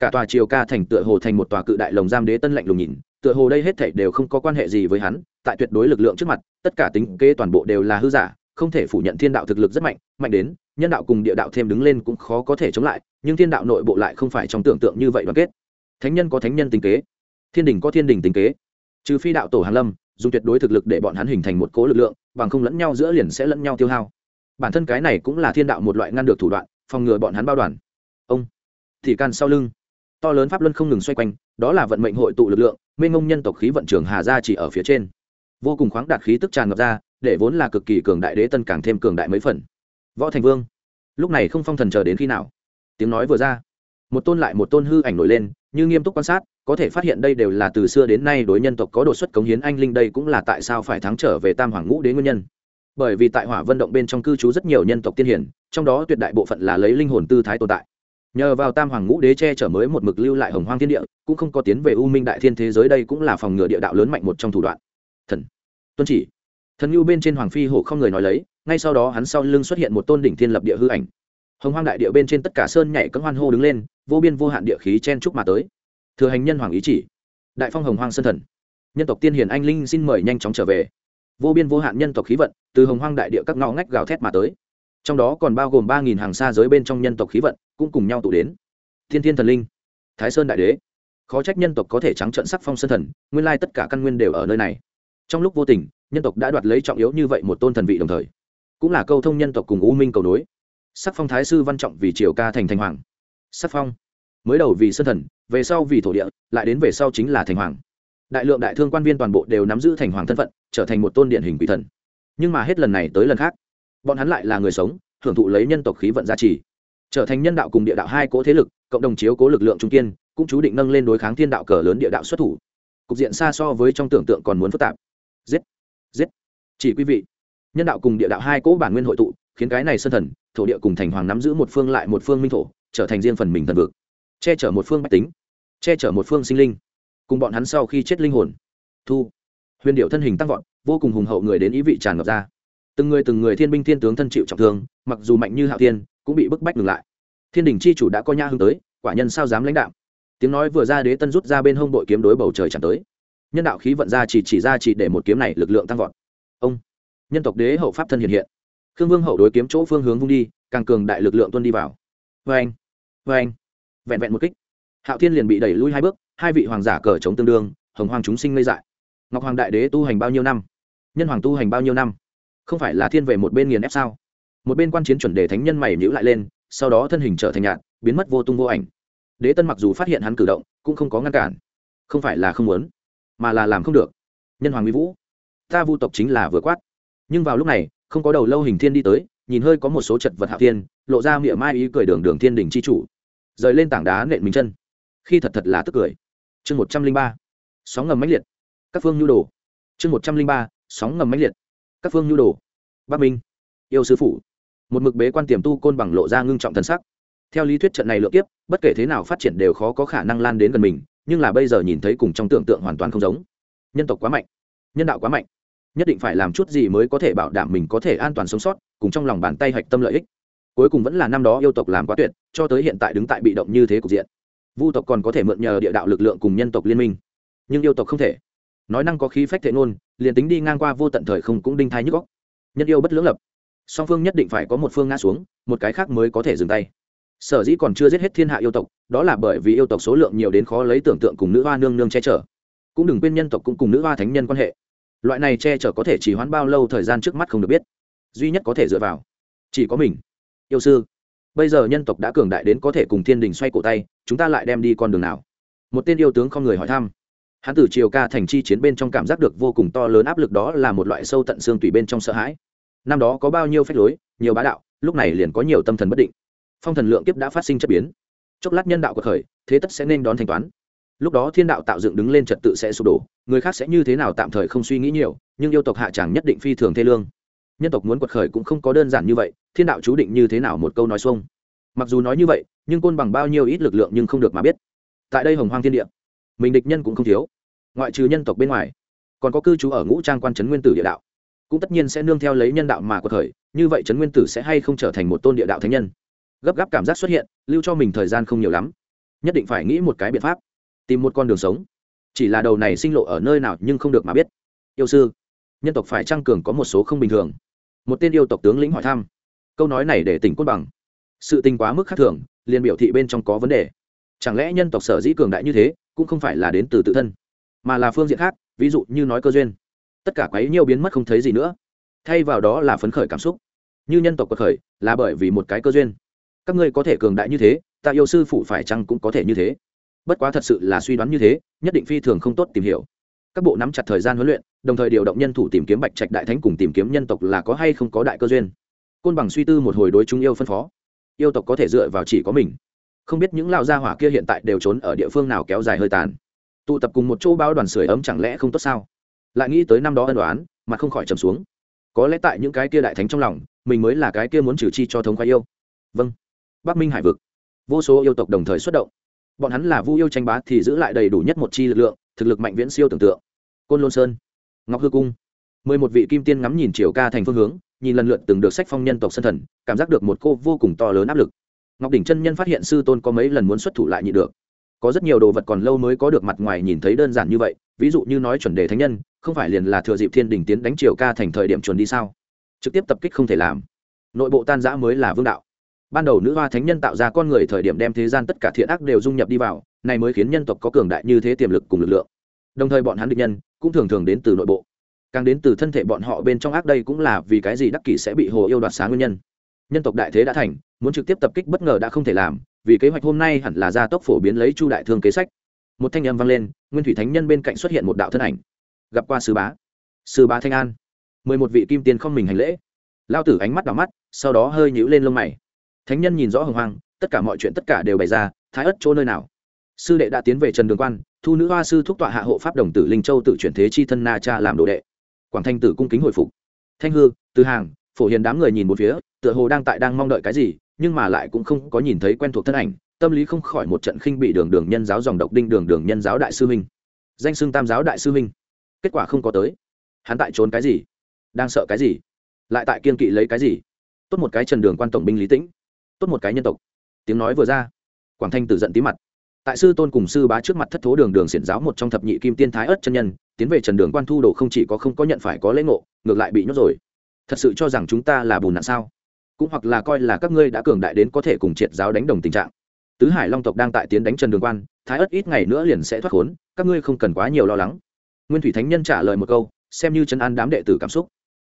Cả tòa triều ca thành tựa hồ thành một tòa cự đại lồng giam đế tân lạnh lùng nhìn, tựa hồ đây hết thảy đều không có quan hệ gì với hắn, tại tuyệt đối lực lượng trước mặt, tất cả tính kế toàn bộ đều là hư giả, không thể phủ nhận thiên đạo thực lực rất mạnh mạnh đến, nhân đạo cùng địa đạo thêm đứng lên cũng khó có thể chống lại, nhưng thiên đạo nội bộ lại không phải trong tưởng tượng như vậy đoàn kết. Thánh nhân có thánh nhân tính kế, thiên đình có thiên đình tính kế. Trừ phi đạo tổ hàn lâm, dùng tuyệt đối thực lực để bọn hắn hình thành một cố lực lượng, bằng không lẫn nhau giữa liền sẽ lẫn nhau tiêu hao bản thân cái này cũng là thiên đạo một loại ngăn được thủ đoạn, phòng ngừa bọn hắn bao đoàn. Ông, thì can sau lưng. To lớn pháp luân không ngừng xoay quanh, đó là vận mệnh hội tụ lực lượng, mênh ngông nhân tộc khí vận trường hà ra chỉ ở phía trên. Vô cùng khoáng đạt khí tức tràn ngập ra, để vốn là cực kỳ cường đại đế tân càng thêm cường đại mấy phần. Võ thành vương, lúc này không phong thần chờ đến khi nào? Tiếng nói vừa ra, một tôn lại một tôn hư ảnh nổi lên, như nghiêm túc quan sát, có thể phát hiện đây đều là từ xưa đến nay đối nhân tộc có đột xuất cống hiến anh linh đây cũng là tại sao phải thắng trở về tam hoàng ngũ đế nguyên nhân bởi vì tại hỏa vận động bên trong cư trú rất nhiều nhân tộc tiên hiển trong đó tuyệt đại bộ phận là lấy linh hồn tư thái tồn tại. Nhờ vào tam hoàng ngũ đế che chở mới một mực lưu lại hồng hoang thiên địa, cũng không có tiến về u minh đại thiên thế giới đây cũng là phòng ngừa địa đạo lớn mạnh một trong thủ đoạn. Thần, tuân chỉ. Thần nhu bên trên hoàng phi hổ không người nói lấy, ngay sau đó hắn sau lưng xuất hiện một tôn đỉnh thiên lập địa hư ảnh. Hồng hoang đại địa bên trên tất cả sơn nhảy cấm hoan hô đứng lên, vô biên vô hạn địa khí chen trúc mà tới. Thừa hành nhân hoàng ý chỉ. Đại phong hồng hoang sơn thần. Nhân tộc tiên hiền anh linh xin mời nhanh chóng trở về vô biên vô hạn nhân tộc khí vận, từ hồng hoang đại địa các ngõ ngách gào thét mà tới. Trong đó còn bao gồm ba nghìn hàng xa giới bên trong nhân tộc khí vận, cũng cùng nhau tụ đến. Thiên thiên thần linh, thái sơn đại đế. Khó trách nhân tộc có thể trắng trận sắc phong sơn thần, nguyên lai tất cả căn nguyên đều ở nơi này. Trong lúc vô tình, nhân tộc đã đoạt lấy trọng yếu như vậy một tôn thần vị đồng thời, cũng là câu thông nhân tộc cùng u minh cầu nối. Sắc phong thái sư văn trọng vì triều ca thành thành hoàng. Sắc phong. Mới đầu vì sân thần, về sau vì thổ địa, lại đến về sau chính là thành hoàng đại lượng đại thương quan viên toàn bộ đều nắm giữ thành hoàng thân phận, trở thành một tôn điện hình quỷ thần. Nhưng mà hết lần này tới lần khác, bọn hắn lại là người sống, hưởng thụ lấy nhân tộc khí vận gia trì. Trở thành nhân đạo cùng địa đạo hai cố thế lực, cộng đồng chiếu cố lực lượng trung kiên, cũng chú định nâng lên đối kháng thiên đạo cờ lớn địa đạo xuất thủ. Cục diện xa so với trong tưởng tượng còn muốn phức tạp. Giết! Giết! Chỉ quý vị, nhân đạo cùng địa đạo hai cỗ bản nguyên hội tụ, khiến cái này sân thần, thổ địa cùng thành hoàng nắm giữ một phương lại một phương minh thổ, trở thành riêng phần mình thần vực. Che chở một phương bách tính, che chở một phương sinh linh cùng bọn hắn sau khi chết linh hồn. Thu. Huyền điệu thân hình tăng vọt, vô cùng hùng hậu người đến ý vị tràn ngập ra. Từng người từng người thiên binh thiên tướng thân chịu trọng thương, mặc dù mạnh như hạo thiên, cũng bị bức bách ngừng lại. Thiên đình chi chủ đã có nha hương tới, quả nhân sao dám lãnh đạo tiếng nói vừa ra đế tân rút ra bên hông bội kiếm đối bầu trời chẳng tới. Nhân đạo khí vận ra chỉ chỉ ra chỉ để một kiếm này lực lượng tăng vọt. Ông. Nhân tộc đế hậu pháp thân hiện hiện. Khương vương hậu đối kiếm chỗ phương hướng vung đi, càng cường đại lực lượng tuân đi vào. Vê anh vê anh vẹn vẹn một kích hạo thiên liền bị đẩy lui hai bước, hai vị hoàng giả cờ chống tương đương, hồng hoàng chúng sinh ngây dại. Ngọc hoàng đại đế tu hành bao nhiêu năm? Nhân hoàng tu hành bao nhiêu năm? Không phải là thiên về một bên nghiền ép sao? Một bên quan chiến chuẩn đề thánh nhân mày nhữ lại lên, sau đó thân hình trở thành nhạn biến mất vô tung vô ảnh. Đế tân mặc dù phát hiện hắn cử động, cũng không có ngăn cản. Không phải là không muốn, mà là làm không được. Nhân hoàng mỹ vũ, ta vu tộc chính là vừa quát. Nhưng vào lúc này, không có đầu lâu hình thiên đi tới, nhìn hơi có một số chật vật hạ thiên, lộ ra miệng mai ý cười đường đường thiên đình c h i chủ. Rời lên tảng đá nện mình chân khi thật thật là tức cười. Chương một trăm linh ba, sóng ngầm mãnh liệt. Các phương nhu đồ. Chương một trăm linh ba, sóng ngầm mãnh liệt. Các phương nhu đồ. Bắc minh, yêu sư phủ. Một mực bế quan tiềm tu côn bằng lộ ra ngưng trọng thân sắc. Theo lý thuyết trận này lựa kiếp, bất kể thế nào phát triển đều khó có khả năng lan đến gần mình, nhưng là bây giờ nhìn thấy cùng trong tưởng tượng hoàn toàn không giống. Nhân tộc quá mạnh, nhân đạo quá mạnh. Nhất định phải làm chút gì mới có thể bảo đảm mình có thể an toàn sống sót, cùng trong lòng bàn tay hạch tâm lợi ích. Cuối cùng vẫn là năm đó yêu tộc làm quá tuyệt, cho tới hiện tại đứng tại bị động như thế cục diện vu tộc còn có thể mượn nhờ địa đạo lực lượng cùng nhân tộc liên minh, nhưng yêu tộc không thể. Nói năng có khí phách thể ngôn, liền tính đi ngang qua vô tận thời không cũng đinh thai nhức góc nhân yêu bất lưỡng lập. Song phương nhất định phải có một phương ngã xuống, một cái khác mới có thể dừng tay. Sở dĩ còn chưa giết hết thiên hạ yêu tộc, đó là bởi vì yêu tộc số lượng nhiều đến khó lấy tưởng tượng cùng nữ hoa nương nương che chở. Cũng đừng quên nhân tộc cũng cùng nữ hoa thánh nhân quan hệ. Loại này che chở có thể chỉ hoãn bao lâu thời gian trước mắt không được biết. Duy nhất có thể dựa vào, chỉ có mình. Yêu sư, bây giờ nhân tộc đã cường đại đến có thể cùng thiên đình xoay cổ tay chúng ta lại đem đi con đường nào? Một tên yêu tướng không người hỏi thăm. Hắn từ triều ca thành chi chiến bên trong cảm giác được vô cùng to lớn áp lực đó là một loại sâu tận xương tùy bên trong sợ hãi. Năm đó có bao nhiêu phép lối, nhiều bá đạo, lúc này liền có nhiều tâm thần bất định. Phong thần lượng kiếp đã phát sinh chất biến. Chốc lát nhân đạo cuộc khởi, thế tất sẽ nên đón thanh toán. Lúc đó thiên đạo tạo dựng đứng lên trật tự sẽ sụp đổ, người khác sẽ như thế nào tạm thời không suy nghĩ nhiều, nhưng yêu tộc hạ chẳng nhất định phi thường thê lương. Nhân tộc muốn quật khởi cũng không có đơn giản như vậy, thiên đạo chú định như thế nào một câu nói xuông mặc dù nói như vậy, nhưng côn bằng bao nhiêu ít lực lượng nhưng không được mà biết. Tại đây hồng hoang thiên địa, mình địch nhân cũng không thiếu. Ngoại trừ nhân tộc bên ngoài, còn có cư trú ở ngũ trang quan trấn nguyên tử địa đạo. Cũng tất nhiên sẽ nương theo lấy nhân đạo mà có thời như vậy trấn nguyên tử sẽ hay không trở thành một tôn địa đạo thánh nhân? Gấp gáp cảm giác xuất hiện, lưu cho mình thời gian không nhiều lắm. Nhất định phải nghĩ một cái biện pháp, tìm một con đường sống. Chỉ là đầu này sinh lộ ở nơi nào nhưng không được mà biết. Yêu sư, nhân tộc phải tăng cường có một số không bình thường. Một tên yêu tộc tướng lĩnh hỏi thăm. Câu nói này để tỉnh côn bằng sự tình quá mức khác thường, liền biểu thị bên trong có vấn đề. Chẳng lẽ nhân tộc sở dĩ cường đại như thế, cũng không phải là đến từ tự thân, mà là phương diện khác, ví dụ như nói cơ duyên. Tất cả quấy nhiều biến mất không thấy gì nữa. Thay vào đó là phấn khởi cảm xúc. Như nhân tộc cuộc khởi, là bởi vì một cái cơ duyên. Các ngươi có thể cường đại như thế, ta yêu sư phụ phải chăng cũng có thể như thế? Bất quá thật sự là suy đoán như thế, nhất định phi thường không tốt tìm hiểu. Các bộ nắm chặt thời gian huấn luyện, đồng thời điều động nhân thủ tìm kiếm bạch trạch đại thánh cùng tìm kiếm nhân tộc là có hay không có đại cơ duyên. Côn bằng suy tư một hồi đối chúng yêu phân phó yêu tộc có thể dựa vào chỉ có mình. Không biết những lao gia hỏa kia hiện tại đều trốn ở địa phương nào kéo dài hơi tàn. Tụ tập cùng một chỗ bao đoàn sưởi ấm chẳng lẽ không tốt sao? Lại nghĩ tới năm đó ân đoán mà không khỏi trầm xuống. Có lẽ tại những cái kia đại thánh trong lòng, mình mới là cái kia muốn trừ chi cho thống khoái yêu. Vâng. Bắc minh hải vực. Vô số yêu tộc đồng thời xuất động. Bọn hắn là vu yêu tranh bá thì giữ lại đầy đủ nhất một chi lực lượng, thực lực mạnh viễn siêu tưởng tượng. Côn lôn sơn. Ngọc hư cung. Mười một vị kim tiên ngắm nhìn chiều ca thành phương hướng nhìn lần lượt từng được sách phong nhân tộc sân thần, cảm giác được một cô vô cùng to lớn áp lực. Ngọc đỉnh chân nhân phát hiện sư tôn có mấy lần muốn xuất thủ lại nhị được. Có rất nhiều đồ vật còn lâu mới có được mặt ngoài nhìn thấy đơn giản như vậy, ví dụ như nói chuẩn đề thánh nhân, không phải liền là thừa dịp thiên đình tiến đánh triều ca thành thời điểm chuẩn đi sao? Trực tiếp tập kích không thể làm. Nội bộ tan giã mới là vương đạo. Ban đầu nữ hoa thánh nhân tạo ra con người thời điểm đem thế gian tất cả thiện ác đều dung nhập đi vào này mới khiến nhân tộc có cường đại như thế tiềm lực cùng lực lượng. Đồng thời bọn hắn địch nhân cũng thường thường đến từ nội bộ càng đến từ thân thể bọn họ bên trong ác đây cũng là vì cái gì đắc kỷ sẽ bị hồ yêu đoạt sáng nguyên nhân. Nhân tộc đại thế đã thành, muốn trực tiếp tập kích bất ngờ đã không thể làm, vì kế hoạch hôm nay hẳn là gia tốc phổ biến lấy chu đại thương kế sách. Một thanh âm vang lên, nguyên thủy thánh nhân bên cạnh xuất hiện một đạo thân ảnh. Gặp qua sư bá. Sư bá thanh an. Mười một vị kim tiên không mình hành lễ. Lao tử ánh mắt đỏ mắt, sau đó hơi nhũ lên lông mày. Thánh nhân nhìn rõ hồng hoang, tất cả mọi chuyện tất cả đều bày ra, thái ất chỗ nơi nào? Sư đệ đã tiến về trần đường quan, thu nữ hoa sư thúc tọa hạ hộ pháp đồng tử linh châu tự chuyển thế chi thân na cha làm đồ đệ quảng thanh tử cung kính hồi phục. Thanh hư, từ hàng, phổ hiền đám người nhìn một phía, tựa hồ đang tại đang mong đợi cái gì, nhưng mà lại cũng không có nhìn thấy quen thuộc thân ảnh, tâm lý không khỏi một trận khinh bị đường đường nhân giáo dòng độc đinh, đường đường nhân giáo đại sư minh danh xưng tam giáo đại sư minh kết quả không có tới. Hắn tại trốn cái gì? Đang sợ cái gì? Lại tại kiên kỵ lấy cái gì? Tốt một cái trần đường quan tổng binh lý tĩnh. Tốt một cái nhân tộc. Tiếng nói vừa ra, quảng thanh tử giận tí mặt tại sư tôn cùng sư bá trước mặt thất thố đường đường xiển giáo một trong thập nhị kim tiên thái ất chân nhân, tiến về trần đường quan thu đồ không chỉ có không có nhận phải có lễ ngộ, ngược lại bị nhốt rồi. Thật sự cho rằng chúng ta là bùn nạn sao? Cũng hoặc là coi là các ngươi đã cường đại đến có thể cùng triệt giáo đánh đồng tình trạng. Tứ hải long tộc đang tại tiến đánh trần đường quan, thái ất ít ngày nữa liền sẽ thoát khốn, các ngươi không cần quá nhiều lo lắng. Nguyên thủy thánh nhân trả lời một câu, xem như chân an đám đệ tử cảm xúc.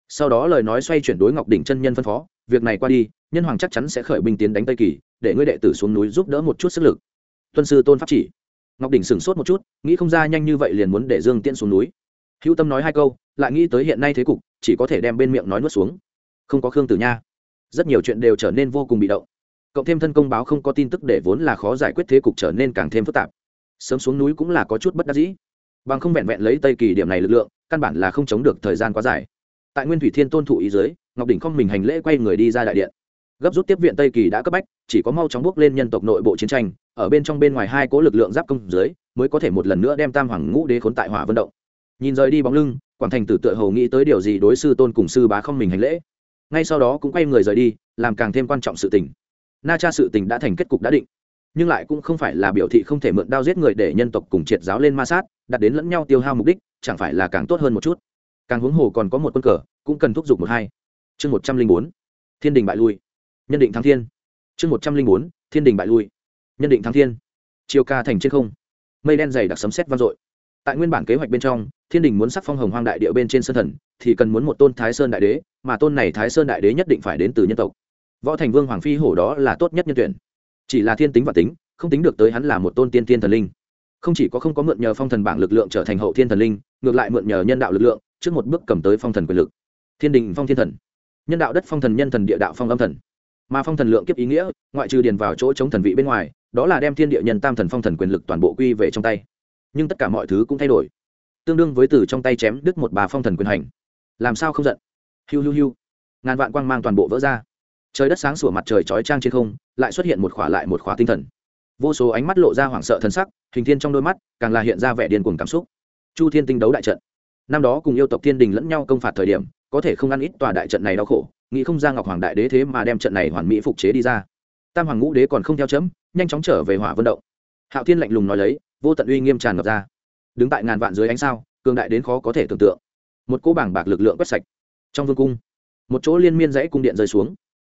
Sau đó lời nói xoay chuyển đối ngọc đỉnh chân nhân phân phó, việc này qua đi, nhân hoàng chắc chắn sẽ khởi binh tiến đánh tây kỳ, để ngươi đệ tử xuống núi giúp đỡ một chút sức lực tuân sư tôn pháp chỉ. Ngọc đỉnh sửng sốt một chút, nghĩ không ra nhanh như vậy liền muốn để dương tiễn xuống núi. Hữu tâm nói hai câu, lại nghĩ tới hiện nay thế cục, chỉ có thể đem bên miệng nói nuốt xuống. Không có khương tử nha. Rất nhiều chuyện đều trở nên vô cùng bị động. Cộng thêm thân công báo không có tin tức để vốn là khó giải quyết thế cục trở nên càng thêm phức tạp. Sớm xuống núi cũng là có chút bất đắc dĩ. Bằng không vẹn vẹn lấy tây kỳ điểm này lực lượng, căn bản là không chống được thời gian quá dài. Tại nguyên thủy thiên tôn thụ ý giới ngọc đỉnh không mình hành lễ quay người đi ra đại điện. Gấp rút tiếp viện tây kỳ đã cấp bách, chỉ có mau chóng bước lên nhân tộc nội bộ chiến tranh ở bên trong bên ngoài hai cố lực lượng giáp công dưới, mới có thể một lần nữa đem tam hoàng ngũ đế khốn tại hỏa vận động. Nhìn rời đi bóng lưng, quảng thành tử tựa hầu nghĩ tới điều gì đối sư tôn cùng sư bá không mình hành lễ. Ngay sau đó cũng quay người rời đi, làm càng thêm quan trọng sự tình. Na cha sự tình đã thành kết cục đã định. Nhưng lại cũng không phải là biểu thị không thể mượn đao giết người để nhân tộc cùng triệt giáo lên ma sát, đặt đến lẫn nhau tiêu hao mục đích, chẳng phải là càng tốt hơn một chút. Càng huống hồ còn có một quân cờ, cũng cần thúc giục một hai. Chương một trăm linh bốn, thiên đình bại lui. Nhân định thắng thiên. Chương một trăm linh bốn, thiên đình bại lui nhân định thắng thiên. Chiều ca thành trên không. Mây đen dày đặc sấm xét vang dội. Tại nguyên bản kế hoạch bên trong, thiên đình muốn sắc phong hồng hoang đại địa bên trên sân thần, thì cần muốn một tôn thái sơn đại đế, mà tôn này thái sơn đại đế nhất định phải đến từ nhân tộc. Võ thành vương hoàng phi hổ đó là tốt nhất nhân tuyển. Chỉ là thiên tính và tính, không tính được tới hắn là một tôn tiên tiên thần linh. Không chỉ có không có mượn nhờ phong thần bảng lực lượng trở thành hậu thiên thần linh, ngược lại mượn nhờ nhân đạo lực lượng, trước một bước cầm tới phong thần quyền lực. Thiên đình phong thiên thần. Nhân đạo đất phong thần nhân thần địa đạo phong âm thần. Mà phong thần lượng kiếp ý nghĩa, ngoại trừ điền vào chỗ chống thần vị bên ngoài đó là đem thiên địa nhân tam thần phong thần quyền lực toàn bộ quy về trong tay. Nhưng tất cả mọi thứ cũng thay đổi. Tương đương với từ trong tay chém đứt một bà phong thần quyền hành. Làm sao không giận? Hiu hiu hiu. Ngàn vạn quang mang toàn bộ vỡ ra. Trời đất sáng sủa mặt trời chói trang trên không, lại xuất hiện một khỏa lại một khỏa tinh thần. Vô số ánh mắt lộ ra hoảng sợ thân sắc, hình thiên trong đôi mắt càng là hiện ra vẻ điên cuồng cảm xúc. Chu thiên tinh đấu đại trận. Năm đó cùng yêu tộc thiên đình lẫn nhau công phạt thời điểm, có thể không ăn ít tòa đại trận này đau khổ, nghĩ không ra ngọc hoàng đại đế thế mà đem trận này hoàn mỹ phục chế đi ra tam hoàng ngũ đế còn không theo chấm, nhanh chóng trở về hỏa vận động. Hạo thiên lạnh lùng nói lấy, vô tận uy nghiêm tràn ngập ra. Đứng tại ngàn vạn dưới ánh sao, cường đại đến khó có thể tưởng tượng. Một cỗ bảng bạc lực lượng quét sạch. Trong vương cung, một chỗ liên miên dãy cung điện rơi xuống.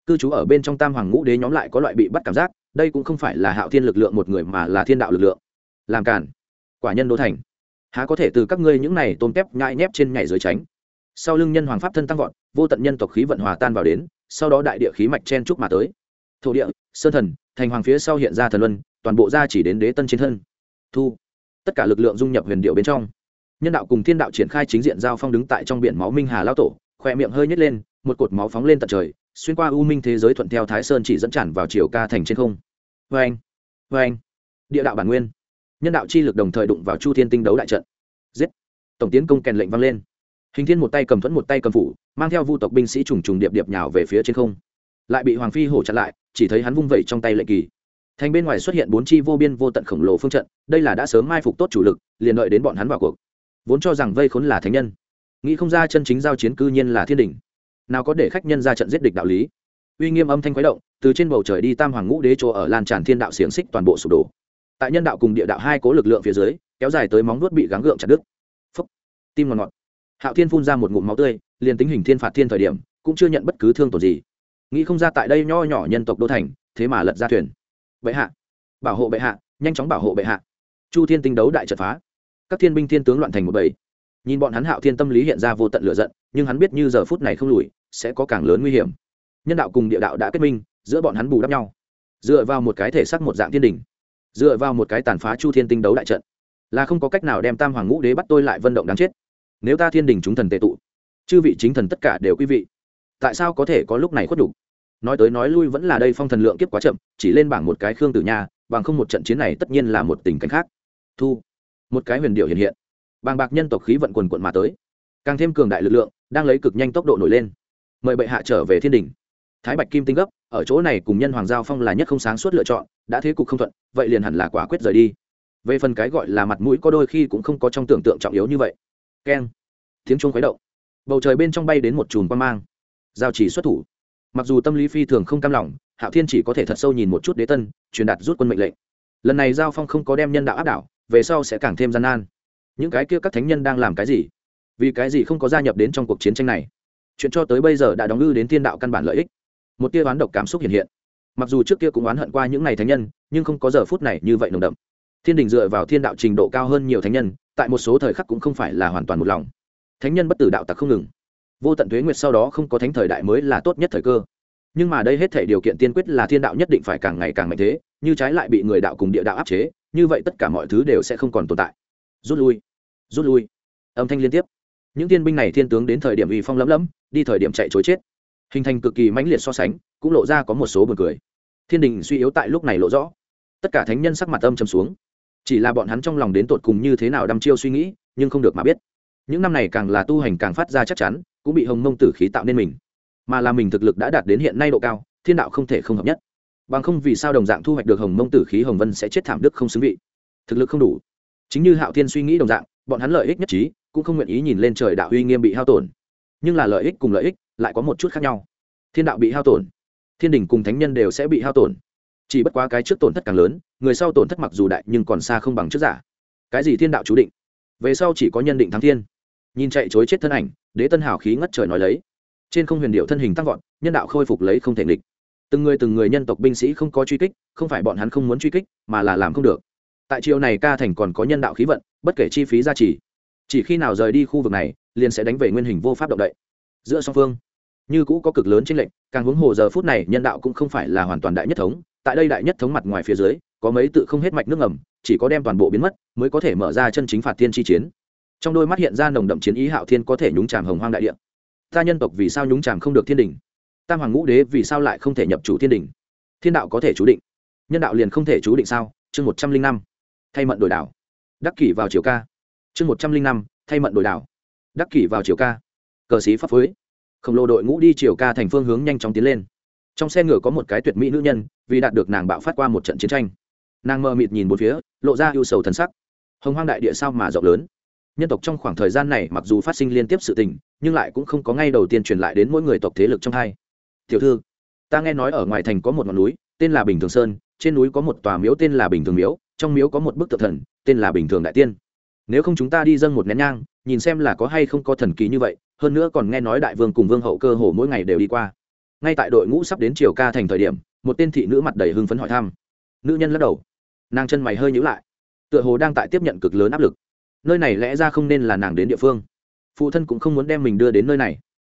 Cư trú ở bên trong tam hoàng ngũ đế nhóm lại có loại bị bắt cảm giác, đây cũng không phải là hạo thiên lực lượng một người mà là thiên đạo lực lượng. Làm cản quả nhân đô thành. Há có thể từ các ngươi những này tôm tép nhãi nhép trên nhảy dưới tránh. Sau lưng nhân hoàng pháp thân tăng vọt, vô tận nhân tộc khí vận hòa tan vào đến, sau đó đại địa khí mạch chen trúc mà tới thổ địa, sơn thần, thành hoàng phía sau hiện ra thần luân, toàn bộ ra chỉ đến đế tân trên thân. Thu. Tất cả lực lượng dung nhập huyền điệu bên trong. Nhân đạo cùng thiên đạo triển khai chính diện giao phong đứng tại trong biển máu minh hà lao tổ khoe miệng hơi nhét lên, một cột máu phóng lên tận trời, xuyên qua u minh thế giới thuận theo thái sơn chỉ dẫn tràn vào chiều ca thành trên không. Vê anh vê anh địa đạo bản nguyên. Nhân đạo chi lực đồng thời đụng vào chu thiên tinh đấu đại trận. Giết. Tổng tiến công kèn lệnh vang lên. Hình thiên một tay cầm thuẫn một tay cầm phủ, mang theo vu tộc binh sĩ trùng trùng điệp điệp nhào về phía trên không. Lại bị hoàng phi hổ chặn lại chỉ thấy hắn vung vẩy trong tay lệnh kỳ. Thành bên ngoài xuất hiện bốn chi vô biên vô tận khổng lồ phương trận, đây là đã sớm mai phục tốt chủ lực, liền đợi đến bọn hắn vào cuộc. Vốn cho rằng vây khốn là thánh nhân, nghĩ không ra chân chính giao chiến cư nhiên là thiên đình nào có để khách nhân ra trận giết địch đạo lý? Uy nghiêm âm thanh khuấy động, từ trên bầu trời đi tam hoàng ngũ đế chỗ ở lan tràn thiên đạo xiềng xích toàn bộ sụp đổ. Tại nhân đạo cùng địa đạo hai cố lực lượng phía dưới, kéo dài tới móng nuốt bị gắng gượng chặt đứt. Phấp tim ngọt ngọt. Hạo thiên phun ra một ngụm máu tươi, liền tính hình thiên phạt thiên thời điểm, cũng chưa nhận bất cứ thương tổn gì nghĩ không ra tại đây nho nhỏ nhân tộc đô thành, thế mà lật ra thuyền. Bệ hạ, bảo hộ bệ hạ, nhanh chóng bảo hộ bệ hạ. Chu thiên tinh đấu đại trận phá. Các thiên binh thiên tướng loạn thành một bầy. Nhìn bọn hắn hạo thiên tâm lý hiện ra vô tận lựa giận, nhưng hắn biết như giờ phút này không lùi, sẽ có càng lớn nguy hiểm. Nhân đạo cùng địa đạo đã kết minh, giữa bọn hắn bù đắp nhau. Dựa vào một cái thể xác một dạng thiên đình. Dựa vào một cái tàn phá chu thiên tinh đấu đại trận. Là không có cách nào đem tam hoàng ngũ đế bắt tôi lại vận động đáng chết. Nếu ta thiên đình chúng thần tệ tụ, chư vị chính thần tất cả đều quý vị, tại sao có thể có lúc này khuất đủ? Nói tới nói lui vẫn là đây phong thần lượng kiếp quá chậm, chỉ lên bảng một cái khương tử nha, bằng không một trận chiến này tất nhiên là một tình cảnh khác. Thu, một cái huyền điệu hiện hiện. Bàng bạc nhân tộc khí vận quần quận mà tới. Càng thêm cường đại lực lượng, đang lấy cực nhanh tốc độ nổi lên. Mời bệ hạ trở về thiên đình. Thái bạch kim tinh gấp, ở chỗ này cùng nhân hoàng giao phong là nhất không sáng suốt lựa chọn, đã thế cục không thuận, vậy liền hẳn là quả quyết rời đi. Về phần cái gọi là mặt mũi có đôi khi cũng không có trong tưởng tượng trọng yếu như vậy. Keng, tiếng chuông khuấy động. Bầu trời bên trong bay đến một chùm quan mang. Giao chỉ xuất thủ mặc dù tâm lý phi thường không cam lòng, hạo thiên chỉ có thể thật sâu nhìn một chút đế tân, truyền đạt rút quân mệnh lệnh. Lần này giao phong không có đem nhân đạo áp đảo, về sau sẽ càng thêm gian nan. Những cái kia các thánh nhân đang làm cái gì? Vì cái gì không có gia nhập đến trong cuộc chiến tranh này? Chuyện cho tới bây giờ đã đóng ngư đến thiên đạo căn bản lợi ích. Một tia oán độc cảm xúc hiện hiện. Mặc dù trước kia cũng oán hận qua những ngày thánh nhân, nhưng không có giờ phút này như vậy nồng đậm. Thiên đình dựa vào thiên đạo trình độ cao hơn nhiều thánh nhân, tại một số thời khắc cũng không phải là hoàn toàn một lòng. Thánh nhân bất tử đạo tặc không ngừng vô tận thuế nguyệt sau đó không có thánh thời đại mới là tốt nhất thời cơ. Nhưng mà đây hết thể điều kiện tiên quyết là thiên đạo nhất định phải càng ngày càng mạnh thế, như trái lại bị người đạo cùng địa đạo áp chế, như vậy tất cả mọi thứ đều sẽ không còn tồn tại. Rút lui rút lui. Âm thanh liên tiếp. Những tiên binh này thiên tướng đến thời điểm uy phong lấm lấm đi thời điểm chạy chối chết. Hình thành cực kỳ mãnh liệt so sánh, cũng lộ ra có một số buồn cười. Thiên đình suy yếu tại lúc này lộ rõ. Tất cả thánh nhân sắc mặt âm trầm xuống. Chỉ là bọn hắn trong lòng đến tột cùng như thế nào đăm chiêu suy nghĩ, nhưng không được mà biết những năm này càng là tu hành càng phát ra chắc chắn, cũng bị hồng mông tử khí tạo nên mình. Mà là mình thực lực đã đạt đến hiện nay độ cao, thiên đạo không thể không hợp nhất. Bằng không vì sao đồng dạng thu hoạch được hồng mông tử khí hồng vân sẽ chết thảm đức không xứng vị? Thực lực không đủ. Chính như hạo thiên suy nghĩ đồng dạng, bọn hắn lợi ích nhất trí, cũng không nguyện ý nhìn lên trời đạo uy nghiêm bị hao tổn. Nhưng là lợi ích cùng lợi ích lại có một chút khác nhau. Thiên đạo bị hao tổn, thiên đình cùng thánh nhân đều sẽ bị hao tổn. Chỉ bất quá cái trước tổn thất càng lớn, người sau tổn thất mặc dù đại nhưng còn xa không bằng trước giả. Cái gì thiên đạo chú định? Về sau chỉ có nhân định thắng thiên nhìn chạy chối chết thân ảnh, đế tân hào khí ngất trời nói lấy. Trên không huyền điệu thân hình tăng vọt, nhân đạo khôi phục lấy không thể nghịch. Từng người từng người nhân tộc binh sĩ không có truy kích, không phải bọn hắn không muốn truy kích, mà là làm không được. Tại chiều này ca thành còn có nhân đạo khí vận, bất kể chi phí gia trì. Chỉ khi nào rời đi khu vực này, liền sẽ đánh về nguyên hình vô pháp động đậy. Giữa song phương, như cũ có cực lớn trên lệnh càng huống hồ giờ phút này, nhân đạo cũng không phải là hoàn toàn đại nhất thống. Tại đây đại nhất thống mặt ngoài phía dưới, có mấy tự không hết mạch nước ngầm, chỉ có đem toàn bộ biến mất, mới có thể mở ra chân chính phạt thiên chi chiến trong đôi mắt hiện ra nồng đậm chiến ý hạo thiên có thể nhúng tràm hồng hoang đại địa. Ta nhân tộc vì sao nhúng tràm không được thiên đình tam hoàng ngũ đế vì sao lại không thể nhập chủ thiên đình thiên đạo có thể chú định. Nhân đạo liền không thể chú định sao? Chương một trăm linh năm. Thay mận đổi đảo. Đắc kỷ vào chiều ca. Chương một trăm linh năm. Thay mận đổi đảo. Đắc kỷ vào chiều ca. Cờ sĩ pháp phối. Khổng lồ đội ngũ đi chiều ca thành phương hướng nhanh chóng tiến lên. Trong xe ngựa có một cái tuyệt mỹ nữ nhân, vì đạt được nàng bạo phát qua một trận chiến tranh. Nàng mờ mịt nhìn một phía, lộ ra ưu sầu thần sắc. Hồng hoang đại địa sao mà rộng lớn? Nhân tộc trong khoảng thời gian này mặc dù phát sinh liên tiếp sự tình, nhưng lại cũng không có ngay đầu tiên truyền lại đến mỗi người tộc thế lực trong hai. Tiểu thư, ta nghe nói ở ngoài thành có một ngọn núi, tên là bình thường sơn, trên núi có một tòa miếu tên là bình thường miếu, trong miếu có một bức tượng thần, tên là bình thường đại tiên. Nếu không chúng ta đi dâng một nén nhang, nhìn xem là có hay không có thần kỳ như vậy, hơn nữa còn nghe nói đại vương cùng vương hậu cơ hồ mỗi ngày đều đi qua. Ngay tại đội ngũ sắp đến triều ca thành thời điểm, một tên thị nữ mặt đầy hưng phấn hỏi thăm. Nữ nhân lắc đầu. Nàng chân mày hơi nhữ lại. Tựa hồ đang tại tiếp nhận cực lớn áp lực nơi này lẽ ra không nên là nàng đến địa phương. Phụ thân cũng không muốn đem mình đưa đến nơi này.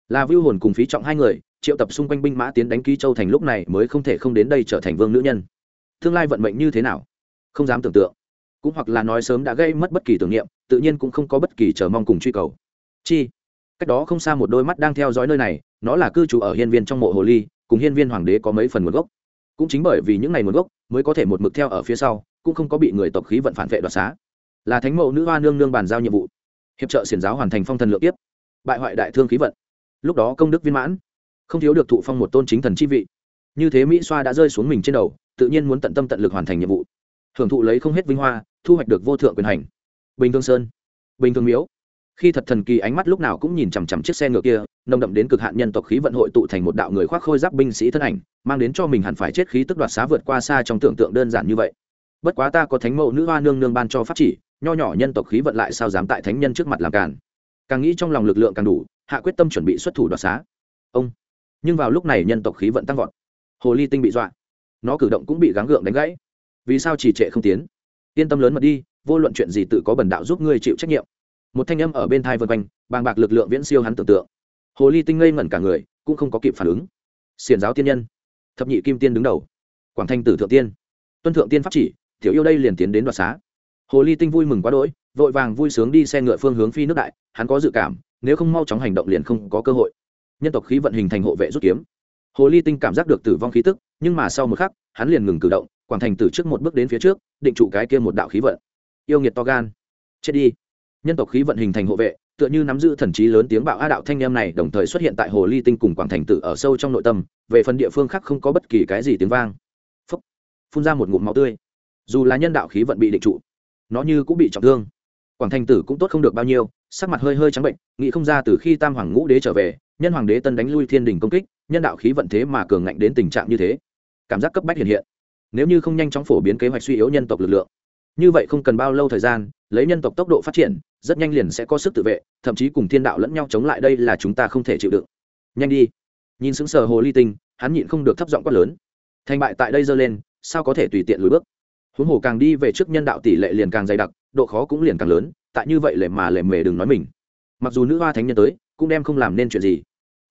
Là vưu hồn cùng phí trọng hai người, triệu tập xung quanh binh mã tiến đánh ký châu thành lúc này mới không thể không đến đây trở thành vương nữ nhân. Tương lai vận mệnh như thế nào? Không dám tưởng tượng. Cũng hoặc là nói sớm đã gây mất bất kỳ tưởng niệm, tự nhiên cũng không có bất kỳ chờ mong cùng truy cầu. Chi? Cách đó không xa một đôi mắt đang theo dõi nơi này, nó là cư trú ở hiên viên trong mộ hồ ly, cùng hiên viên hoàng đế có mấy phần nguồn gốc. Cũng chính bởi vì những ngày nguồn gốc, mới có thể một mực theo ở phía sau, cũng không có bị người tộc khí vận phản vệ đoạt xá là thánh mẫu nữ hoa nương nương bàn giao nhiệm vụ, hiệp trợ xiển giáo hoàn thành phong thần lượng tiếp bại hoại đại thương khí vận. Lúc đó công đức viên mãn, không thiếu được thụ phong một tôn chính thần chi vị. Như thế mỹ xoa đã rơi xuống mình trên đầu, tự nhiên muốn tận tâm tận lực hoàn thành nhiệm vụ. Hưởng thụ lấy không hết vinh hoa, thu hoạch được vô thượng quyền hành. Bình thường sơn, bình thường miếu. Khi thật thần kỳ ánh mắt lúc nào cũng nhìn chằm chằm chiếc xe ngựa kia, nồng đậm đến cực hạn nhân tộc khí vận hội tụ thành một đạo người khoác khôi giáp binh sĩ thân ảnh, mang đến cho mình hẳn phải chết khí tức đoạt xá vượt qua xa trong tưởng tượng đơn giản như vậy. Bất quá ta có thánh mẫu nữ hoa nương nương ban cho pháp chỉ nho nhỏ nhân tộc khí vận lại sao dám tại thánh nhân trước mặt làm càn? Càng nghĩ trong lòng lực lượng càng đủ, hạ quyết tâm chuẩn bị xuất thủ đoạt xá. Ông. Nhưng vào lúc này nhân tộc khí vận tăng vọt. Hồ ly tinh bị dọa. Nó cử động cũng bị gắng gượng đánh gãy. Vì sao chỉ trệ không tiến? Yên tâm lớn mật đi, vô luận chuyện gì tự có bần đạo giúp ngươi chịu trách nhiệm. Một thanh âm ở bên thai vân quanh, bàng bạc lực lượng viễn siêu hắn tưởng tượng. Hồ ly tinh ngây ngẩn cả người, cũng không có kịp phản ứng. Xiển giáo tiên nhân. Thập nhị kim tiên đứng đầu. Quảng thanh tử thượng tiên. Tuân thượng tiên pháp chỉ, tiểu yêu đây liền tiến đến đoạt xá hồ ly tinh vui mừng quá đỗi, vội vàng vui sướng đi xe ngựa phương hướng phi nước đại, hắn có dự cảm, nếu không mau chóng hành động liền không có cơ hội. Nhân tộc khí vận hình thành hộ vệ rút kiếm. Hồ ly tinh cảm giác được tử vong khí tức, nhưng mà sau một khắc, hắn liền ngừng cử động, quảng thành tử trước một bước đến phía trước, định trụ cái kia một đạo khí vận. Yêu nghiệt to gan. Chết đi. Nhân tộc khí vận hình thành hộ vệ, tựa như nắm giữ thần trí lớn tiếng bạo a đạo thanh em này đồng thời xuất hiện tại hồ ly tinh cùng quảng thành tử ở sâu trong nội tâm, về phần địa phương khác không có bất kỳ cái gì tiếng vang. Phúc. phun ra một ngụm máu tươi. Dù là nhân đạo khí vận bị định trụ nó như cũng bị trọng thương. Quảng thành tử cũng tốt không được bao nhiêu, sắc mặt hơi hơi trắng bệnh, nghĩ không ra từ khi tam hoàng ngũ đế trở về, nhân hoàng đế tân đánh lui thiên đình công kích, nhân đạo khí vận thế mà cường ngạnh đến tình trạng như thế. Cảm giác cấp bách hiện hiện. Nếu như không nhanh chóng phổ biến kế hoạch suy yếu nhân tộc lực lượng, như vậy không cần bao lâu thời gian, lấy nhân tộc tốc độ phát triển, rất nhanh liền sẽ có sức tự vệ, thậm chí cùng thiên đạo lẫn nhau chống lại đây là chúng ta không thể chịu đựng. Nhanh đi. Nhìn sững sờ hồ ly tinh, hắn nhịn không được thấp giọng quát lớn. Thành bại tại đây dơ lên, sao có thể tùy tiện lùi bước? Huống hồ càng đi về trước nhân đạo tỷ lệ liền càng dày đặc, độ khó cũng liền càng lớn, tại như vậy lệ mà lệ mề đừng nói mình. Mặc dù nữ hoa thánh nhân tới, cũng đem không làm nên chuyện gì.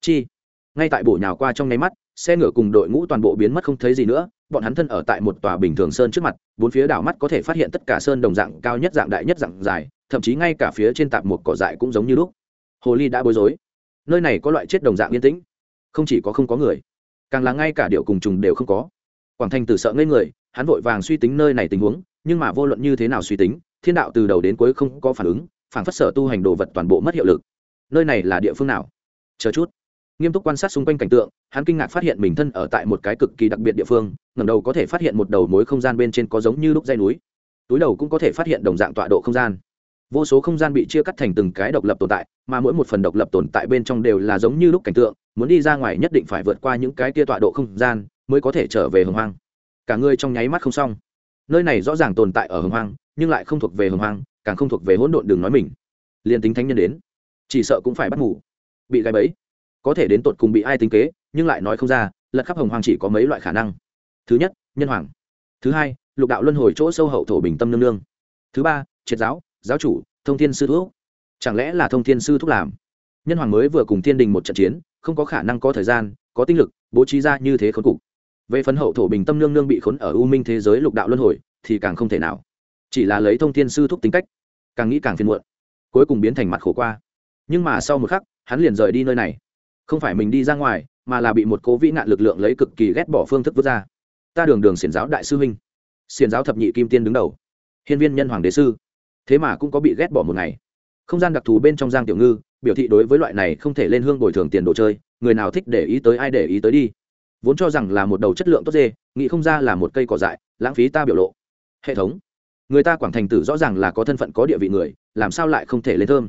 Chi? Ngay tại bổ nhào qua trong nháy mắt, xe ngựa cùng đội ngũ toàn bộ biến mất không thấy gì nữa, bọn hắn thân ở tại một tòa bình thường sơn trước mặt, bốn phía đảo mắt có thể phát hiện tất cả sơn đồng dạng cao nhất dạng đại nhất dạng dài, thậm chí ngay cả phía trên tạp một cỏ dại cũng giống như lúc. Hồ ly đã bối rối. Nơi này có loại chết đồng dạng yên tĩnh. Không chỉ có không có người, càng là ngay cả điệu cùng trùng đều không có. Quảng thành từ sợ ngây người hắn vội vàng suy tính nơi này tình huống, nhưng mà vô luận như thế nào suy tính, thiên đạo từ đầu đến cuối không có phản ứng, phản phất sở tu hành đồ vật toàn bộ mất hiệu lực. Nơi này là địa phương nào? Chờ chút. Nghiêm túc quan sát xung quanh cảnh tượng, hắn kinh ngạc phát hiện mình thân ở tại một cái cực kỳ đặc biệt địa phương ngầm đầu có thể phát hiện một đầu mối không gian bên trên có giống như lúc dây núi. Túi đầu cũng có thể phát hiện đồng dạng tọa độ không gian. Vô số không gian bị chia cắt thành từng cái độc lập tồn tại, mà mỗi một phần độc lập tồn tại bên trong đều là giống như lúc cảnh tượng, muốn đi ra ngoài nhất định phải vượt qua những cái kia tọa độ không gian, mới có thể trở về hồng hoang cả người trong nháy mắt không xong. Nơi này rõ ràng tồn tại ở hồng hoang, nhưng lại không thuộc về hồng hoang, càng không thuộc về hỗn độn đường nói mình. Liền tính thánh nhân đến, chỉ sợ cũng phải bắt ngủ bị gai bẫy. Có thể đến tột cùng bị ai tính kế, nhưng lại nói không ra, lật khắp hồng hoang chỉ có mấy loại khả năng. Thứ nhất, nhân hoàng. Thứ hai, lục đạo luân hồi chỗ sâu hậu thổ bình tâm nương nương. Thứ ba, triệt giáo giáo chủ, thông thiên sư thúc. Chẳng lẽ là thông thiên sư thúc làm? Nhân hoàng mới vừa cùng thiên đình một trận chiến, không có khả năng có thời gian, có tinh lực, bố trí ra như thế khốn cục về phần hậu thổ bình tâm nương nương bị khốn ở u minh thế giới lục đạo luân hồi, thì càng không thể nào. Chỉ là lấy thông thiên sư thúc tính cách, càng nghĩ càng phiền muộn. Cuối cùng biến thành mặt khổ qua. Nhưng mà sau một khắc, hắn liền rời đi nơi này. Không phải mình đi ra ngoài, mà là bị một cố vĩ nạn lực lượng lấy cực kỳ ghét bỏ phương thức vứt ra. Ta đường đường xiển giáo đại sư huynh. Xiển giáo thập nhị kim tiên đứng đầu. Hiên viên nhân hoàng đế sư. Thế mà cũng có bị ghét bỏ một ngày. Không gian đặc thù bên trong giang tiểu ngư, biểu thị đối với loại này không thể lên hương bồi thường tiền đồ chơi, người nào thích để ý tới ai để ý tới đi vốn cho rằng là một đầu chất lượng tốt dê, nghĩ không ra là một cây cỏ dại, lãng phí ta biểu lộ. Hệ thống. Người ta quảng thành tử rõ ràng là có thân phận có địa vị người, làm sao lại không thể lên thơm?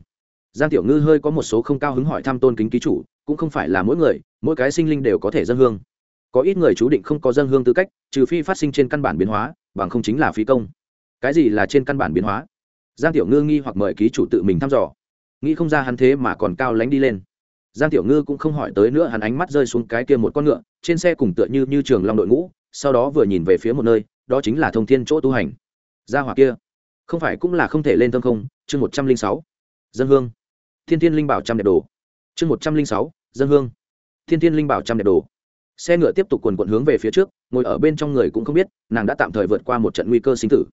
Giang tiểu ngư hơi có một số không cao hứng hỏi thăm tôn kính ký chủ, cũng không phải là mỗi người, mỗi cái sinh linh đều có thể dân hương. Có ít người chú định không có dân hương tư cách, trừ phi phát sinh trên căn bản biến hóa, bằng không chính là phí công. Cái gì là trên căn bản biến hóa? Giang tiểu ngư nghi hoặc mời ký chủ tự mình thăm dò. Nghĩ không ra hắn thế mà còn cao lánh đi lên giang tiểu ngư cũng không hỏi tới nữa, hắn ánh mắt rơi xuống cái kia một con ngựa, trên xe cùng tựa như như trường long đội ngũ, sau đó vừa nhìn về phía một nơi, đó chính là thông thiên chỗ tu hành. Gia hỏa kia, không phải cũng là không thể lên thơm không? Chương một trăm linh sáu, dân hương. Thiên thiên linh bảo trăm đẹp đồ. Chương một trăm linh sáu, dân hương. Thiên thiên linh bảo trăm đẹp đồ. Xe ngựa tiếp tục quần quận hướng về phía trước, ngồi ở bên trong người cũng không biết, nàng đã tạm thời vượt qua một trận nguy cơ sinh tử.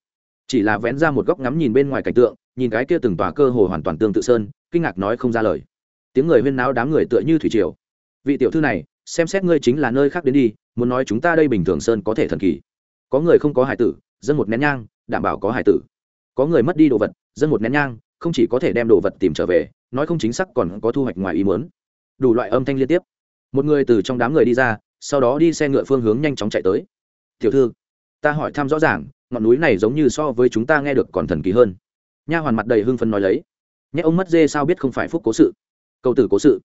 Chỉ là vén ra một góc ngắm nhìn bên ngoài cảnh tượng, nhìn cái kia từng tòa cơ hồ hoàn toàn tương tự sơn, kinh ngạc nói không ra lời tiếng người huyên náo đám người tựa như thủy triều. Vị tiểu thư này, xem xét ngươi chính là nơi khác đến đi, muốn nói chúng ta đây bình thường sơn có thể thần kỳ. Có người không có hải tử, dân một nén nhang, đảm bảo có hải tử. Có người mất đi đồ vật, dân một nén nhang, không chỉ có thể đem đồ vật tìm trở về, nói không chính xác còn có thu hoạch ngoài ý muốn. Đủ loại âm thanh liên tiếp. Một người từ trong đám người đi ra, sau đó đi xe ngựa phương hướng nhanh chóng chạy tới. Tiểu thư, ta hỏi thăm rõ ràng, ngọn núi này giống như so với chúng ta nghe được còn thần kỳ hơn. Nha hoàn mặt đầy hưng phấn nói lấy. Nhé ông mất dê sao biết không phải phúc cố sự? Cầu tử cố sự.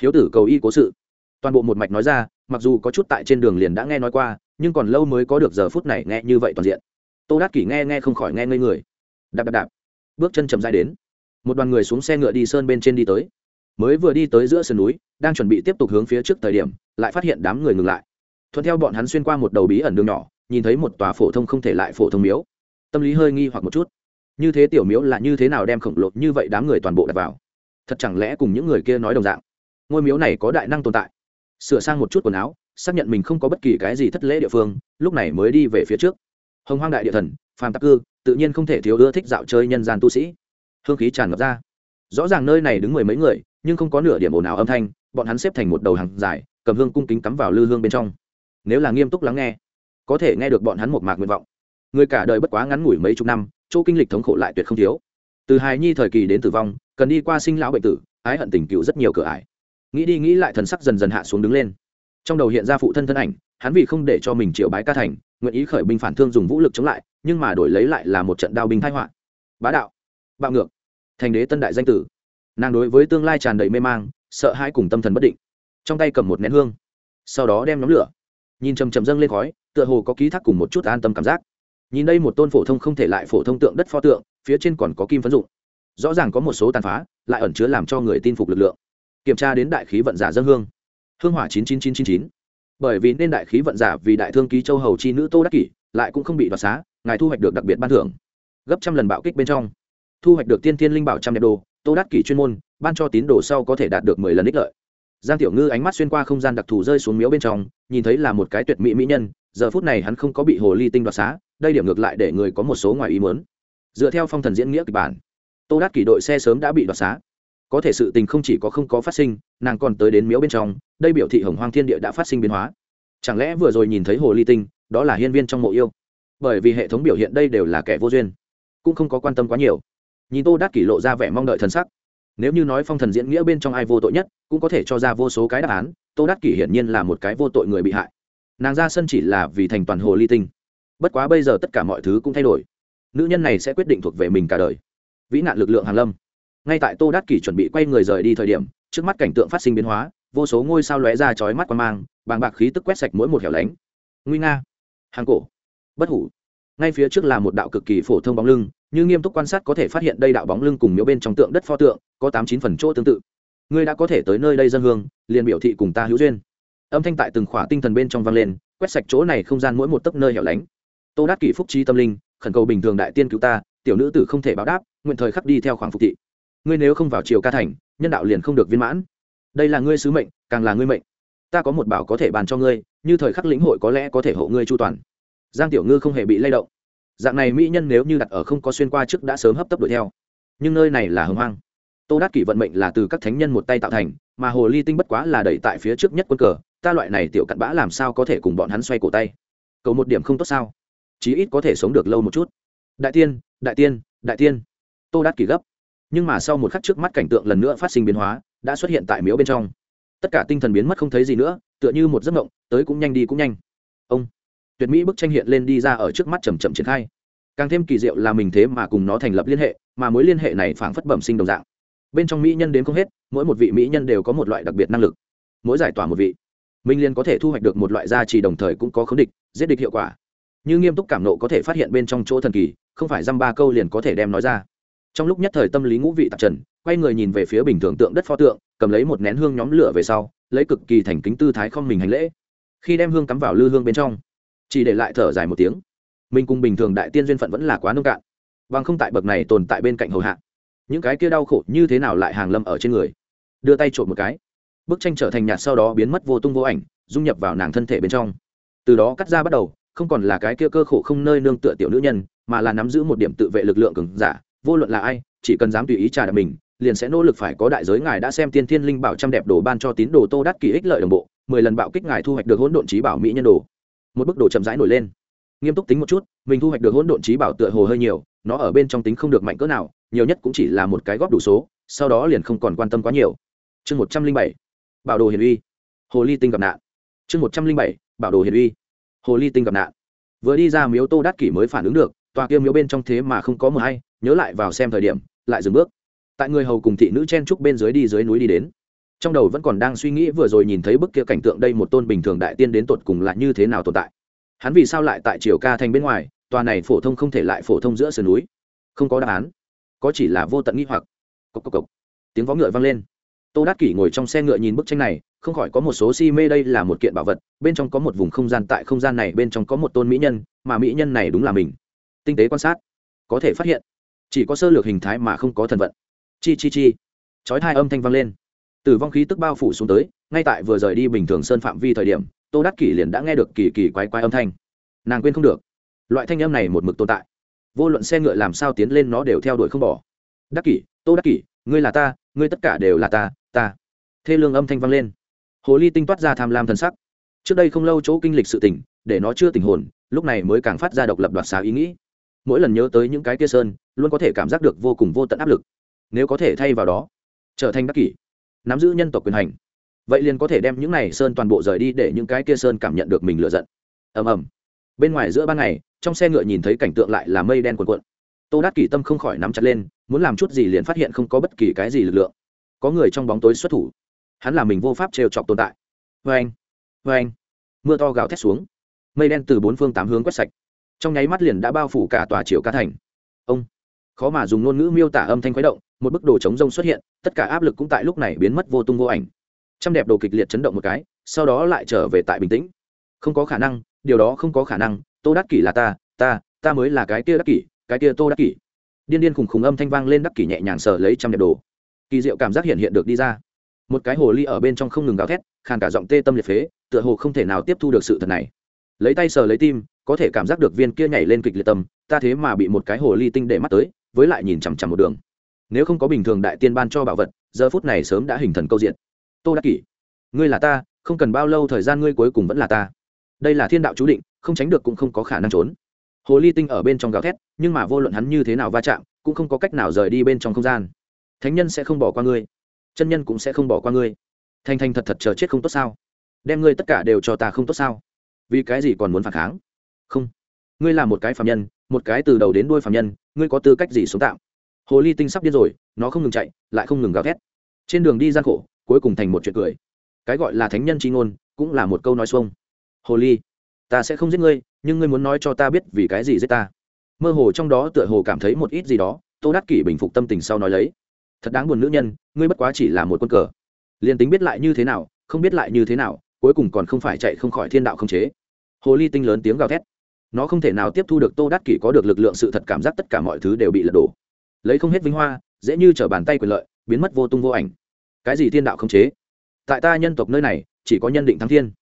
Hiếu tử cầu y cố sự. Toàn bộ một mạch nói ra, mặc dù có chút tại trên đường liền đã nghe nói qua, nhưng còn lâu mới có được giờ phút này nghe như vậy toàn diện. Tô đát kỷ nghe nghe không khỏi nghe ngây người. Đạp đạp đạp. Bước chân chậm dài đến. Một đoàn người xuống xe ngựa đi sơn bên trên đi tới. Mới vừa đi tới giữa sườn núi, đang chuẩn bị tiếp tục hướng phía trước thời điểm, lại phát hiện đám người ngừng lại. Thuận theo bọn hắn xuyên qua một đầu bí ẩn đường nhỏ, nhìn thấy một tòa phổ thông không thể lại phổ thông miếu. Tâm lý hơi nghi hoặc một chút. Như thế tiểu miếu là như thế nào đem khổng lồ như vậy đám người toàn bộ đặt vào? Thật chẳng lẽ cùng những người kia nói đồng dạng? Ngôi miếu này có đại năng tồn tại. Sửa sang một chút quần áo, xác nhận mình không có bất kỳ cái gì thất lễ địa phương, lúc này mới đi về phía trước. Hồng hoang đại địa thần, phàm tắc cư, tự nhiên không thể thiếu ưa thích dạo chơi nhân gian tu sĩ. Hương khí tràn ngập ra. Rõ ràng nơi này đứng mười mấy người, nhưng không có nửa điểm ồn ào âm thanh, bọn hắn xếp thành một đầu hàng dài, cầm hương cung kính cắm vào lư hương bên trong. Nếu là nghiêm túc lắng nghe, có thể nghe được bọn hắn một mạc nguyện vọng. Người cả đời bất quá ngắn ngủi mấy chục năm, chỗ kinh lịch thống khổ lại tuyệt không thiếu. Từ hài nhi thời kỳ đến tử vong cần đi qua sinh lão bệnh tử, ái hận tình cựu rất nhiều cửa ải. Nghĩ đi nghĩ lại thần sắc dần dần hạ xuống đứng lên. Trong đầu hiện ra phụ thân thân ảnh, hắn vì không để cho mình triệu bái ca thành, nguyện ý khởi binh phản thương dùng vũ lực chống lại, nhưng mà đổi lấy lại là một trận đao binh thái họa. Bá đạo, bạo ngược, thành đế tân đại danh tử. Nàng đối với tương lai tràn đầy mê mang, sợ hãi cùng tâm thần bất định. Trong tay cầm một nén hương, sau đó đem nhóm lửa. Nhìn chầm chầm dâng lên khói, tựa hồ có ký thác cùng một chút an tâm cảm giác. Nhìn đây một tôn phổ thông không thể lại phổ thông tượng đất pho tượng, phía trên còn có kim phấn dụng rõ ràng có một số tàn phá, lại ẩn chứa làm cho người tin phục lực lượng. Kiểm tra đến đại khí vận giả dân hương. Hương hỏa chín chín chín chín chín. Bởi vì nên đại khí vận giả vì đại thương ký châu hầu chi nữ tô đắc kỷ, lại cũng không bị đoạt xá, ngài thu hoạch được đặc biệt ban thưởng. Gấp trăm lần bạo kích bên trong. Thu hoạch được tiên thiên linh bảo trăm đẹp đồ, tô đắc kỷ chuyên môn, ban cho tín đồ sau có thể đạt được mười lần ích lợi. Giang tiểu ngư ánh mắt xuyên qua không gian đặc thù rơi xuống miếu bên trong, nhìn thấy là một cái tuyệt mỹ mỹ nhân, giờ phút này hắn không có bị hồ ly tinh đoạt xá, đây điểm ngược lại để người có một số ngoài ý muốn. Dựa theo phong thần diễn nghĩa kịch bản tô Đát kỷ đội xe sớm đã bị đoạt xá. Có thể sự tình không chỉ có không có phát sinh, nàng còn tới đến miếu bên trong, đây biểu thị hồng hoang thiên địa đã phát sinh biến hóa. Chẳng lẽ vừa rồi nhìn thấy hồ ly tinh, đó là hiên viên trong mộ yêu? Bởi vì hệ thống biểu hiện đây đều là kẻ vô duyên, cũng không có quan tâm quá nhiều. Nhìn tô Đát kỷ lộ ra vẻ mong đợi thần sắc. Nếu như nói phong thần diễn nghĩa bên trong ai vô tội nhất, cũng có thể cho ra vô số cái đáp án, tô Đát kỷ hiển nhiên là một cái vô tội người bị hại. Nàng ra sân chỉ là vì thành toàn hồ ly tinh. Bất quá bây giờ tất cả mọi thứ cũng thay đổi. Nữ nhân này sẽ quyết định thuộc về mình cả đời vĩ nạn lực lượng hàn lâm. Ngay tại tô đắc kỷ chuẩn bị quay người rời đi thời điểm, trước mắt cảnh tượng phát sinh biến hóa, vô số ngôi sao lóe ra chói mắt quan mang, bàng bạc khí tức quét sạch mỗi một hẻo lánh. Nguy nga. Hàng cổ. Bất hủ. Ngay phía trước là một đạo cực kỳ phổ thông bóng lưng, như nghiêm túc quan sát có thể phát hiện đây đạo bóng lưng cùng miếu bên trong tượng đất pho tượng, có tám chín phần chỗ tương tự. Ngươi đã có thể tới nơi đây dân hương, liền biểu thị cùng ta hữu duyên. Âm thanh tại từng khỏa tinh thần bên trong vang lên, quét sạch chỗ này không gian mỗi một tấc nơi hẻo lánh. Tô đát kỷ phúc trí tâm linh, khẩn cầu bình thường đại tiên cứu ta tiểu nữ tử không thể báo đáp, nguyện thời khắc đi theo khoảng phục thị. Ngươi nếu không vào triều ca thành, nhân đạo liền không được viên mãn. Đây là ngươi sứ mệnh, càng là ngươi mệnh. Ta có một bảo có thể bàn cho ngươi, như thời khắc lĩnh hội có lẽ có thể hộ ngươi chu toàn. Giang tiểu ngư không hề bị lay động. Dạng này mỹ nhân nếu như đặt ở không có xuyên qua trước đã sớm hấp tấp đuổi theo. Nhưng nơi này là hưng hoang. Tô đắc kỷ vận mệnh là từ các thánh nhân một tay tạo thành, mà hồ ly tinh bất quá là đẩy tại phía trước nhất quân cờ, ta loại này tiểu cặn bã làm sao có thể cùng bọn hắn xoay cổ tay? Cầu một điểm không tốt sao? Chí ít có thể sống được lâu một chút đại tiên đại tiên đại tiên. Tô đát kỳ gấp. Nhưng mà sau một khắc trước mắt cảnh tượng lần nữa phát sinh biến hóa, đã xuất hiện tại miếu bên trong. Tất cả tinh thần biến mất không thấy gì nữa, tựa như một giấc mộng, tới cũng nhanh đi cũng nhanh. Ông. Tuyệt mỹ bức tranh hiện lên đi ra ở trước mắt chầm chậm triển khai. Càng thêm kỳ diệu là mình thế mà cùng nó thành lập liên hệ, mà mối liên hệ này phảng phất bẩm sinh đồng dạng. Bên trong mỹ nhân đến không hết, mỗi một vị mỹ nhân đều có một loại đặc biệt năng lực. Mỗi giải tỏa một vị minh liên có thể thu hoạch được một loại gia trì đồng thời cũng có khống địch, giết địch hiệu quả như nghiêm túc cảm nộ có thể phát hiện bên trong chỗ thần kỳ, không phải dăm ba câu liền có thể đem nói ra. Trong lúc nhất thời tâm lý ngũ vị tạp trần, quay người nhìn về phía bình thường tượng đất pho tượng, cầm lấy một nén hương nhóm lửa về sau, lấy cực kỳ thành kính tư thái không mình hành lễ. Khi đem hương cắm vào lư hương bên trong, chỉ để lại thở dài một tiếng. Mình cùng bình thường đại tiên duyên phận vẫn là quá nông cạn, bằng không tại bậc này tồn tại bên cạnh hầu hạ. Những cái kia đau khổ như thế nào lại hàng lâm ở trên người? Đưa tay trộm một cái. Bức tranh trở thành nhạt sau đó biến mất vô tung vô ảnh, dung nhập vào nàng thân thể bên trong. Từ đó cắt ra bắt đầu không còn là cái kia cơ khổ không nơi nương tựa tiểu nữ nhân, mà là nắm giữ một điểm tự vệ lực lượng cường giả, vô luận là ai, chỉ cần dám tùy ý trả đạp mình, liền sẽ nỗ lực phải có đại giới ngài đã xem tiên thiên linh bảo trăm đẹp đồ ban cho tín đồ tô đắc kỳ ích lợi đồng bộ, mười lần bạo kích ngài thu hoạch được hỗn độn trí bảo mỹ nhân đồ. Một bức đồ chậm rãi nổi lên. Nghiêm túc tính một chút, mình thu hoạch được hỗn độn trí bảo tựa hồ hơi nhiều, nó ở bên trong tính không được mạnh cỡ nào, nhiều nhất cũng chỉ là một cái góp đủ số, sau đó liền không còn quan tâm quá nhiều. Chương một trăm linh bảy, bảo đồ hiền uy. Hồ ly tinh gặp nạn. Chương một trăm linh bảy, bảo đồ hiền uy hồ ly tinh gặp nạn. Vừa đi ra miếu tô đắc kỷ mới phản ứng được, tòa kia miếu bên trong thế mà không có mờ hay, nhớ lại vào xem thời điểm, lại dừng bước. Tại người hầu cùng thị nữ chen trúc bên dưới đi dưới núi đi đến. Trong đầu vẫn còn đang suy nghĩ vừa rồi nhìn thấy bức kia cảnh tượng đây một tôn bình thường đại tiên đến tột cùng là như thế nào tồn tại. Hắn vì sao lại tại triều ca thành bên ngoài, tòa này phổ thông không thể lại phổ thông giữa sườn núi? Không có đáp án. Có chỉ là vô tận nghi hoặc. Cộc cộc cộc. Tiếng vó ngựa vang lên tô Đát kỷ ngồi trong xe ngựa nhìn bức tranh này, không khỏi có một số si mê đây là một kiện bảo vật, bên trong có một vùng không gian, tại không gian này bên trong có một tôn mỹ nhân, mà mỹ nhân này đúng là mình. Tinh tế quan sát, có thể phát hiện, chỉ có sơ lược hình thái mà không có thần vận. Chi chi chi. Chói hai âm thanh vang lên. Tử vong khí tức bao phủ xuống tới, ngay tại vừa rời đi bình thường sơn phạm vi thời điểm, tô đắc kỷ liền đã nghe được kỳ kỳ quái quái âm thanh. Nàng quên không được. Loại thanh âm này một mực tồn tại. Vô luận xe ngựa làm sao tiến lên nó đều theo đuổi không bỏ. Đắc kỷ, tô đắc kỷ, ngươi là ta, ngươi tất cả đều là ta ta. Thê lương âm thanh vang lên. Hồ ly tinh toát ra tham lam thân sắc. Trước đây không lâu chỗ kinh lịch sự tỉnh, để nó chưa tình hồn, lúc này mới càng phát ra độc lập đoạt xá ý nghĩ. Mỗi lần nhớ tới những cái kia sơn, luôn có thể cảm giác được vô cùng vô tận áp lực. Nếu có thể thay vào đó, trở thành đắc kỷ, nắm giữ nhân tộc quyền hành, vậy liền có thể đem những này sơn toàn bộ rời đi để những cái kia sơn cảm nhận được mình lựa giận. Ầm ầm. Bên ngoài giữa ban ngày, trong xe ngựa nhìn thấy cảnh tượng lại là mây đen cuồn cuộn. Tô đắc kỷ tâm không khỏi nắm chặt lên, muốn làm chút gì liền phát hiện không có bất kỳ cái gì lực lượng có người trong bóng tối xuất thủ. Hắn là mình vô pháp trêu chọc tồn tại. Vê anh vê anh. Mưa to gào thét xuống. Mây đen từ bốn phương tám hướng quét sạch. Trong nháy mắt liền đã bao phủ cả tòa triều ca thành. Ông, khó mà dùng ngôn ngữ miêu tả âm thanh khuấy động, một bức đồ chống rông xuất hiện, tất cả áp lực cũng tại lúc này biến mất vô tung vô ảnh. Trăm đẹp đồ kịch liệt chấn động một cái, sau đó lại trở về tại bình tĩnh. Không có khả năng, điều đó không có khả năng, tô đắc kỷ là ta ta ta mới là cái kia đắc kỷ, cái kia tô đắc kỷ. Điên điên khùng khùng âm thanh vang lên đắc kỷ nhẹ nhàng sờ lấy trăm đẹp đồ kỳ diệu cảm giác hiện hiện được đi ra. Một cái hồ ly ở bên trong không ngừng gào thét, khàn cả giọng tê tâm liệt phế, tựa hồ không thể nào tiếp thu được sự thật này. Lấy tay sờ lấy tim, có thể cảm giác được viên kia nhảy lên kịch liệt tâm, ta thế mà bị một cái hồ ly tinh để mắt tới, với lại nhìn chằm chằm một đường. Nếu không có bình thường đại tiên ban cho bảo vật, giờ phút này sớm đã hình thần câu diện. Tô đắc kỷ, ngươi là ta, không cần bao lâu thời gian ngươi cuối cùng vẫn là ta. Đây là thiên đạo chú định, không tránh được cũng không có khả năng trốn. Hồ ly tinh ở bên trong gào thét, nhưng mà vô luận hắn như thế nào va chạm, cũng không có cách nào rời đi bên trong không gian thánh nhân sẽ không bỏ qua ngươi. Chân nhân cũng sẽ không bỏ qua ngươi. Thành thành thật thật chờ chết không tốt sao? Đem ngươi tất cả đều cho ta không tốt sao? Vì cái gì còn muốn phản kháng? Không. Ngươi là một cái phạm nhân, một cái từ đầu đến đuôi phạm nhân, ngươi có tư cách gì sống tạm? Hồ ly tinh sắp điên rồi, nó không ngừng chạy, lại không ngừng gào thét. Trên đường đi gian khổ, cuối cùng thành một chuyện cười. Cái gọi là thánh nhân tri ngôn, cũng là một câu nói xuông. Hồ ly, ta sẽ không giết ngươi, nhưng ngươi muốn nói cho ta biết vì cái gì giết ta. Mơ hồ trong đó tựa hồ cảm thấy một ít gì đó, tô đắc kỷ bình phục tâm tình sau nói lấy thật đáng buồn nữ nhân, ngươi bất quá chỉ là một quân cờ. Liền tính biết lại như thế nào, không biết lại như thế nào, cuối cùng còn không phải chạy không khỏi thiên đạo không chế. Hồ ly tinh lớn tiếng gào thét. Nó không thể nào tiếp thu được tô đắc kỷ có được lực lượng sự thật cảm giác tất cả mọi thứ đều bị lật đổ. Lấy không hết vinh hoa, dễ như t bàn tay quyền lợi, biến mất vô tung vô ảnh. Cái gì thiên đạo không chế? Tại ta nhân tộc nơi này, chỉ có nhân định thắng thiên.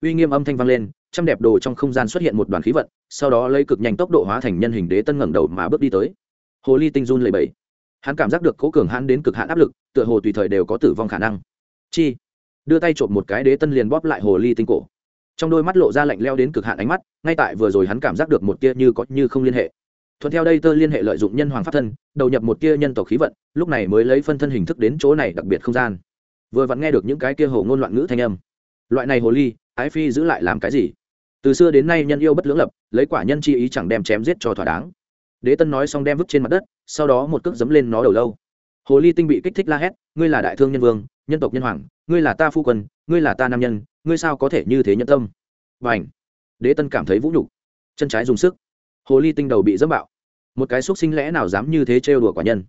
Uy nghiêm âm thanh vang lên, trăm đẹp đồ trong không gian xuất hiện một đoàn khí vận, sau đó lấy cực nhanh tốc độ hóa thành nhân hình đế tân ngẩng đầu mà bước đi tới. Hồ ly tinh run lầy bẫy hắn cảm giác được cố cường hắn đến cực hạn áp lực, tựa hồ tùy thời đều có tử vong khả năng. Chi, đưa tay trộm một cái đế tân liền bóp lại hồ ly tinh cổ. Trong đôi mắt lộ ra lạnh leo đến cực hạn ánh mắt, ngay tại vừa rồi hắn cảm giác được một tia như có như không liên hệ. Thuận theo đây tơ liên hệ lợi dụng nhân hoàng pháp thân, đầu nhập một tia nhân tộc khí vận, lúc này mới lấy phân thân hình thức đến chỗ này đặc biệt không gian. Vừa vặn nghe được những cái kia hồ ngôn loạn ngữ thanh âm. Loại này hồ ly, ái phi giữ lại làm cái gì? Từ xưa đến nay nhân yêu bất lưỡng lập, lấy quả nhân chi ý chẳng đem chém giết cho thỏa đáng đế tân nói xong đem vứt trên mặt đất, sau đó một cước dấm lên nó đầu lâu. Hồ ly tinh bị kích thích la hét, ngươi là đại thương nhân vương, nhân tộc nhân hoàng, ngươi là ta phu quân, ngươi là ta nam nhân, ngươi sao có thể như thế nhân tâm? Và ảnh đế tân cảm thấy vũ nhục, chân trái dùng sức. Hồ ly tinh đầu bị dẫm bạo. Một cái xúc sinh lẽ nào dám như thế trêu đùa quả nhân?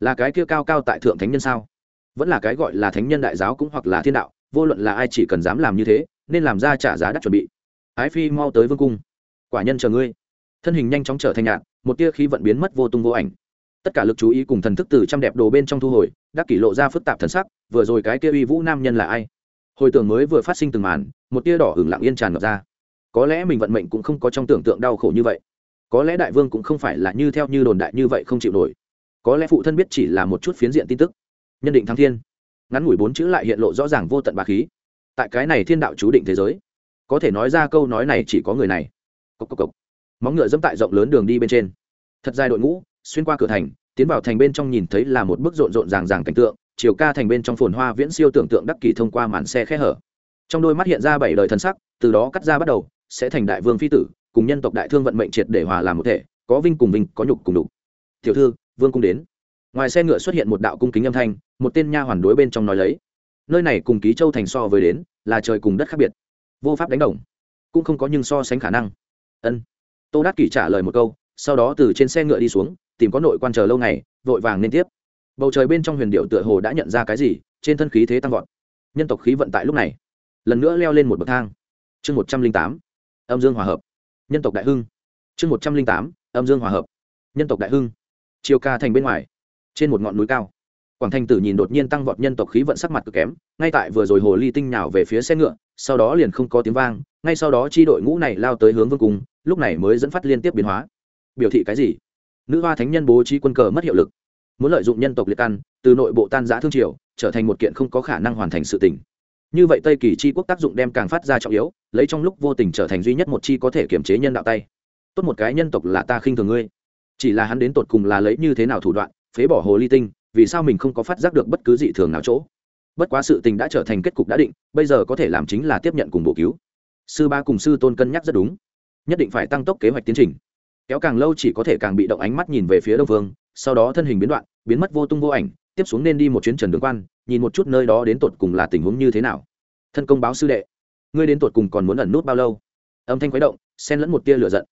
Là cái kia cao cao tại thượng thánh nhân sao? Vẫn là cái gọi là thánh nhân đại giáo cũng hoặc là thiên đạo, vô luận là ai chỉ cần dám làm như thế, nên làm ra trả giá đắt chuẩn bị. Ái phi mau tới vương cung. Quả nhân chờ ngươi. Thân hình nhanh chóng trở thành nhạn một tia khí vận biến mất vô tung vô ảnh. Tất cả lực chú ý cùng thần thức từ trăm đẹp đồ bên trong thu hồi đắc kỷ lộ ra phức tạp thần sắc, vừa rồi cái kia uy vũ nam nhân là ai? Hồi tưởng mới vừa phát sinh từng màn, một tia đỏ hưởng lặng yên tràn ngập ra. Có lẽ mình vận mệnh cũng không có trong tưởng tượng đau khổ như vậy. Có lẽ đại vương cũng không phải là như theo như đồn đại như vậy không chịu nổi. Có lẽ phụ thân biết chỉ là một chút phiến diện tin tức. Nhân định thăng thiên. Ngắn ngủi bốn chữ lại hiện lộ rõ ràng vô tận bà khí. Tại cái này thiên đạo chú định thế giới, có thể nói ra câu nói này chỉ có người này. Cốc cốc cốc móng ngựa dẫm tại rộng lớn đường đi bên trên. Thật dài đội ngũ, xuyên qua cửa thành, tiến vào thành bên trong nhìn thấy là một bức rộn rộn ràng ràng cảnh tượng, chiều ca thành bên trong phồn hoa viễn siêu tưởng tượng đắc kỳ thông qua màn xe khe hở. Trong đôi mắt hiện ra bảy đời thân sắc, từ đó cắt ra bắt đầu, sẽ thành đại vương phi tử, cùng nhân tộc đại thương vận mệnh triệt để hòa làm một thể, có vinh cùng vinh, có nhục cùng đục tiểu thư, vương cung đến. Ngoài xe ngựa xuất hiện một đạo cung kính âm thanh, một tên nha hoàn đối bên trong nói lấy. Nơi này cùng ký châu thành so với đến, là trời cùng đất khác biệt, vô pháp đánh đồng, cũng không có nhưng so sánh khả năng. Ân tô đắc kỷ trả lời một câu, sau đó từ trên xe ngựa đi xuống, tìm có nội quan chờ lâu ngày, vội vàng nên tiếp. Bầu trời bên trong huyền điệu tựa hồ đã nhận ra cái gì, trên thân khí thế tăng vọt. Nhân tộc khí vận tại lúc này, lần nữa leo lên một bậc thang. Chương một trăm linh tám, âm dương hòa hợp. Nhân tộc đại hưng. Chương một trăm linh tám, âm dương hòa hợp. Nhân tộc đại hưng. Chiều ca thành bên ngoài, trên một ngọn núi cao, quảng thành tử nhìn đột nhiên tăng vọt nhân tộc khí vận sắc mặt cực kém, ngay tại vừa rồi hồ ly tinh nhào về phía xe ngựa, sau đó liền không có tiếng vang, ngay sau đó chi đội ngũ này lao tới hướng vương cung lúc này mới dẫn phát liên tiếp biến hóa. Biểu thị cái gì? Nữ hoa thánh nhân bố trí quân cờ mất hiệu lực, muốn lợi dụng nhân tộc liệt căn, từ nội bộ tan giã thương triều, trở thành một kiện không có khả năng hoàn thành sự tình. Như vậy tây kỳ chi quốc tác dụng đem càng phát ra trọng yếu, lấy trong lúc vô tình trở thành duy nhất một chi có thể kiểm chế nhân đạo tay. Tốt một cái nhân tộc là ta khinh thường ngươi. Chỉ là hắn đến tột cùng là lấy như thế nào thủ đoạn, phế bỏ hồ ly tinh, vì sao mình không có phát giác được bất cứ dị thường nào chỗ? Bất quá sự tình đã trở thành kết cục đã định, bây giờ có thể làm chính là tiếp nhận cùng bổ cứu. Sư ba cùng sư tôn cân nhắc rất đúng nhất định phải tăng tốc kế hoạch tiến trình. Kéo càng lâu chỉ có thể càng bị động ánh mắt nhìn về phía đông phương sau đó thân hình biến đoạn, biến mất vô tung vô ảnh, tiếp xuống nên đi một chuyến trần đường quan, nhìn một chút nơi đó đến tột cùng là tình huống như thế nào. Thân công báo sư đệ, ngươi đến tột cùng còn muốn ẩn nút bao lâu? Âm thanh khuấy động, xen lẫn một tia lửa giận.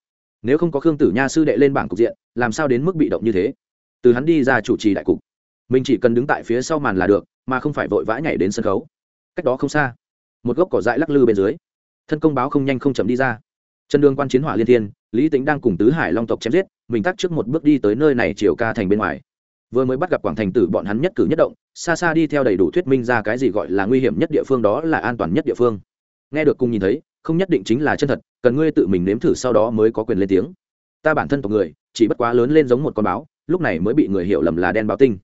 Nếu không có khương tử nha sư đệ lên bảng cục diện, làm sao đến mức bị động như thế? Từ hắn đi ra chủ trì đại cục, mình chỉ cần đứng tại phía sau màn là được, mà không phải vội vã nhảy đến sân khấu. Cách đó không xa, một gốc cỏ dại lắc lư bên dưới, thân công báo không nhanh không chậm đi ra chân đường quan chiến hỏa liên thiên, lý tính đang cùng tứ hải long tộc chém giết, mình tắt trước một bước đi tới nơi này chiều ca thành bên ngoài. Vừa mới bắt gặp quảng thành tử bọn hắn nhất cử nhất động, xa xa đi theo đầy đủ thuyết minh ra cái gì gọi là nguy hiểm nhất địa phương đó là an toàn nhất địa phương. Nghe được cùng nhìn thấy, không nhất định chính là chân thật, cần ngươi tự mình nếm thử sau đó mới có quyền lên tiếng. Ta bản thân tộc người, chỉ bất quá lớn lên giống một con báo, lúc này mới bị người hiểu lầm là đen báo tinh.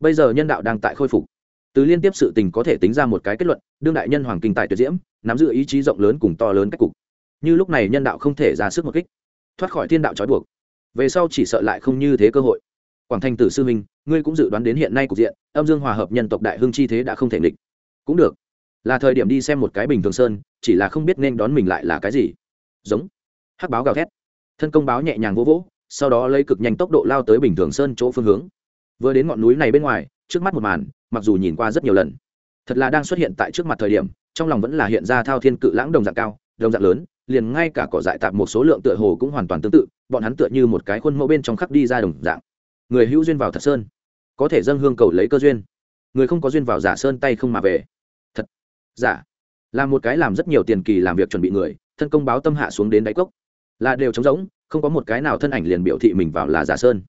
Bây giờ nhân đạo đang tại khôi phục. Từ liên tiếp sự tình có thể tính ra một cái kết luận, đương đại nhân hoàng kinh tài tuyệt diễm, nắm giữ ý chí rộng lớn cùng to lớn cách cục như lúc này nhân đạo không thể ra sức một kích, thoát khỏi thiên đạo trói buộc. Về sau chỉ sợ lại không như thế cơ hội. Quảng thanh tử sư minh ngươi cũng dự đoán đến hiện nay cục diện, âm dương hòa hợp nhân tộc đại hưng chi thế đã không thể nghịch. Cũng được. Là thời điểm đi xem một cái bình thường sơn, chỉ là không biết nên đón mình lại là cái gì. Giống. Hắc báo gào thét. Thân công báo nhẹ nhàng vỗ vỗ, sau đó lấy cực nhanh tốc độ lao tới bình thường sơn chỗ phương hướng. Vừa đến ngọn núi này bên ngoài, trước mắt một màn, mặc dù nhìn qua rất nhiều lần, thật là đang xuất hiện tại trước mặt thời điểm, trong lòng vẫn là hiện ra thao thiên cự lãng đồng dạng cao, đồng dạng lớn liền ngay cả cỏ dại tạp một số lượng tựa hồ cũng hoàn toàn tương tự, bọn hắn tựa như một cái khuôn mẫu bên trong khắc đi ra đồng dạng. Người hữu duyên vào thật sơn, có thể dâng hương cầu lấy cơ duyên. Người không có duyên vào giả sơn tay không mà về. Thật, giả, là một cái làm rất nhiều tiền kỳ làm việc chuẩn bị người, thân công báo tâm hạ xuống đến đáy cốc. Là đều trống rỗng, không có một cái nào thân ảnh liền biểu thị mình vào là giả sơn.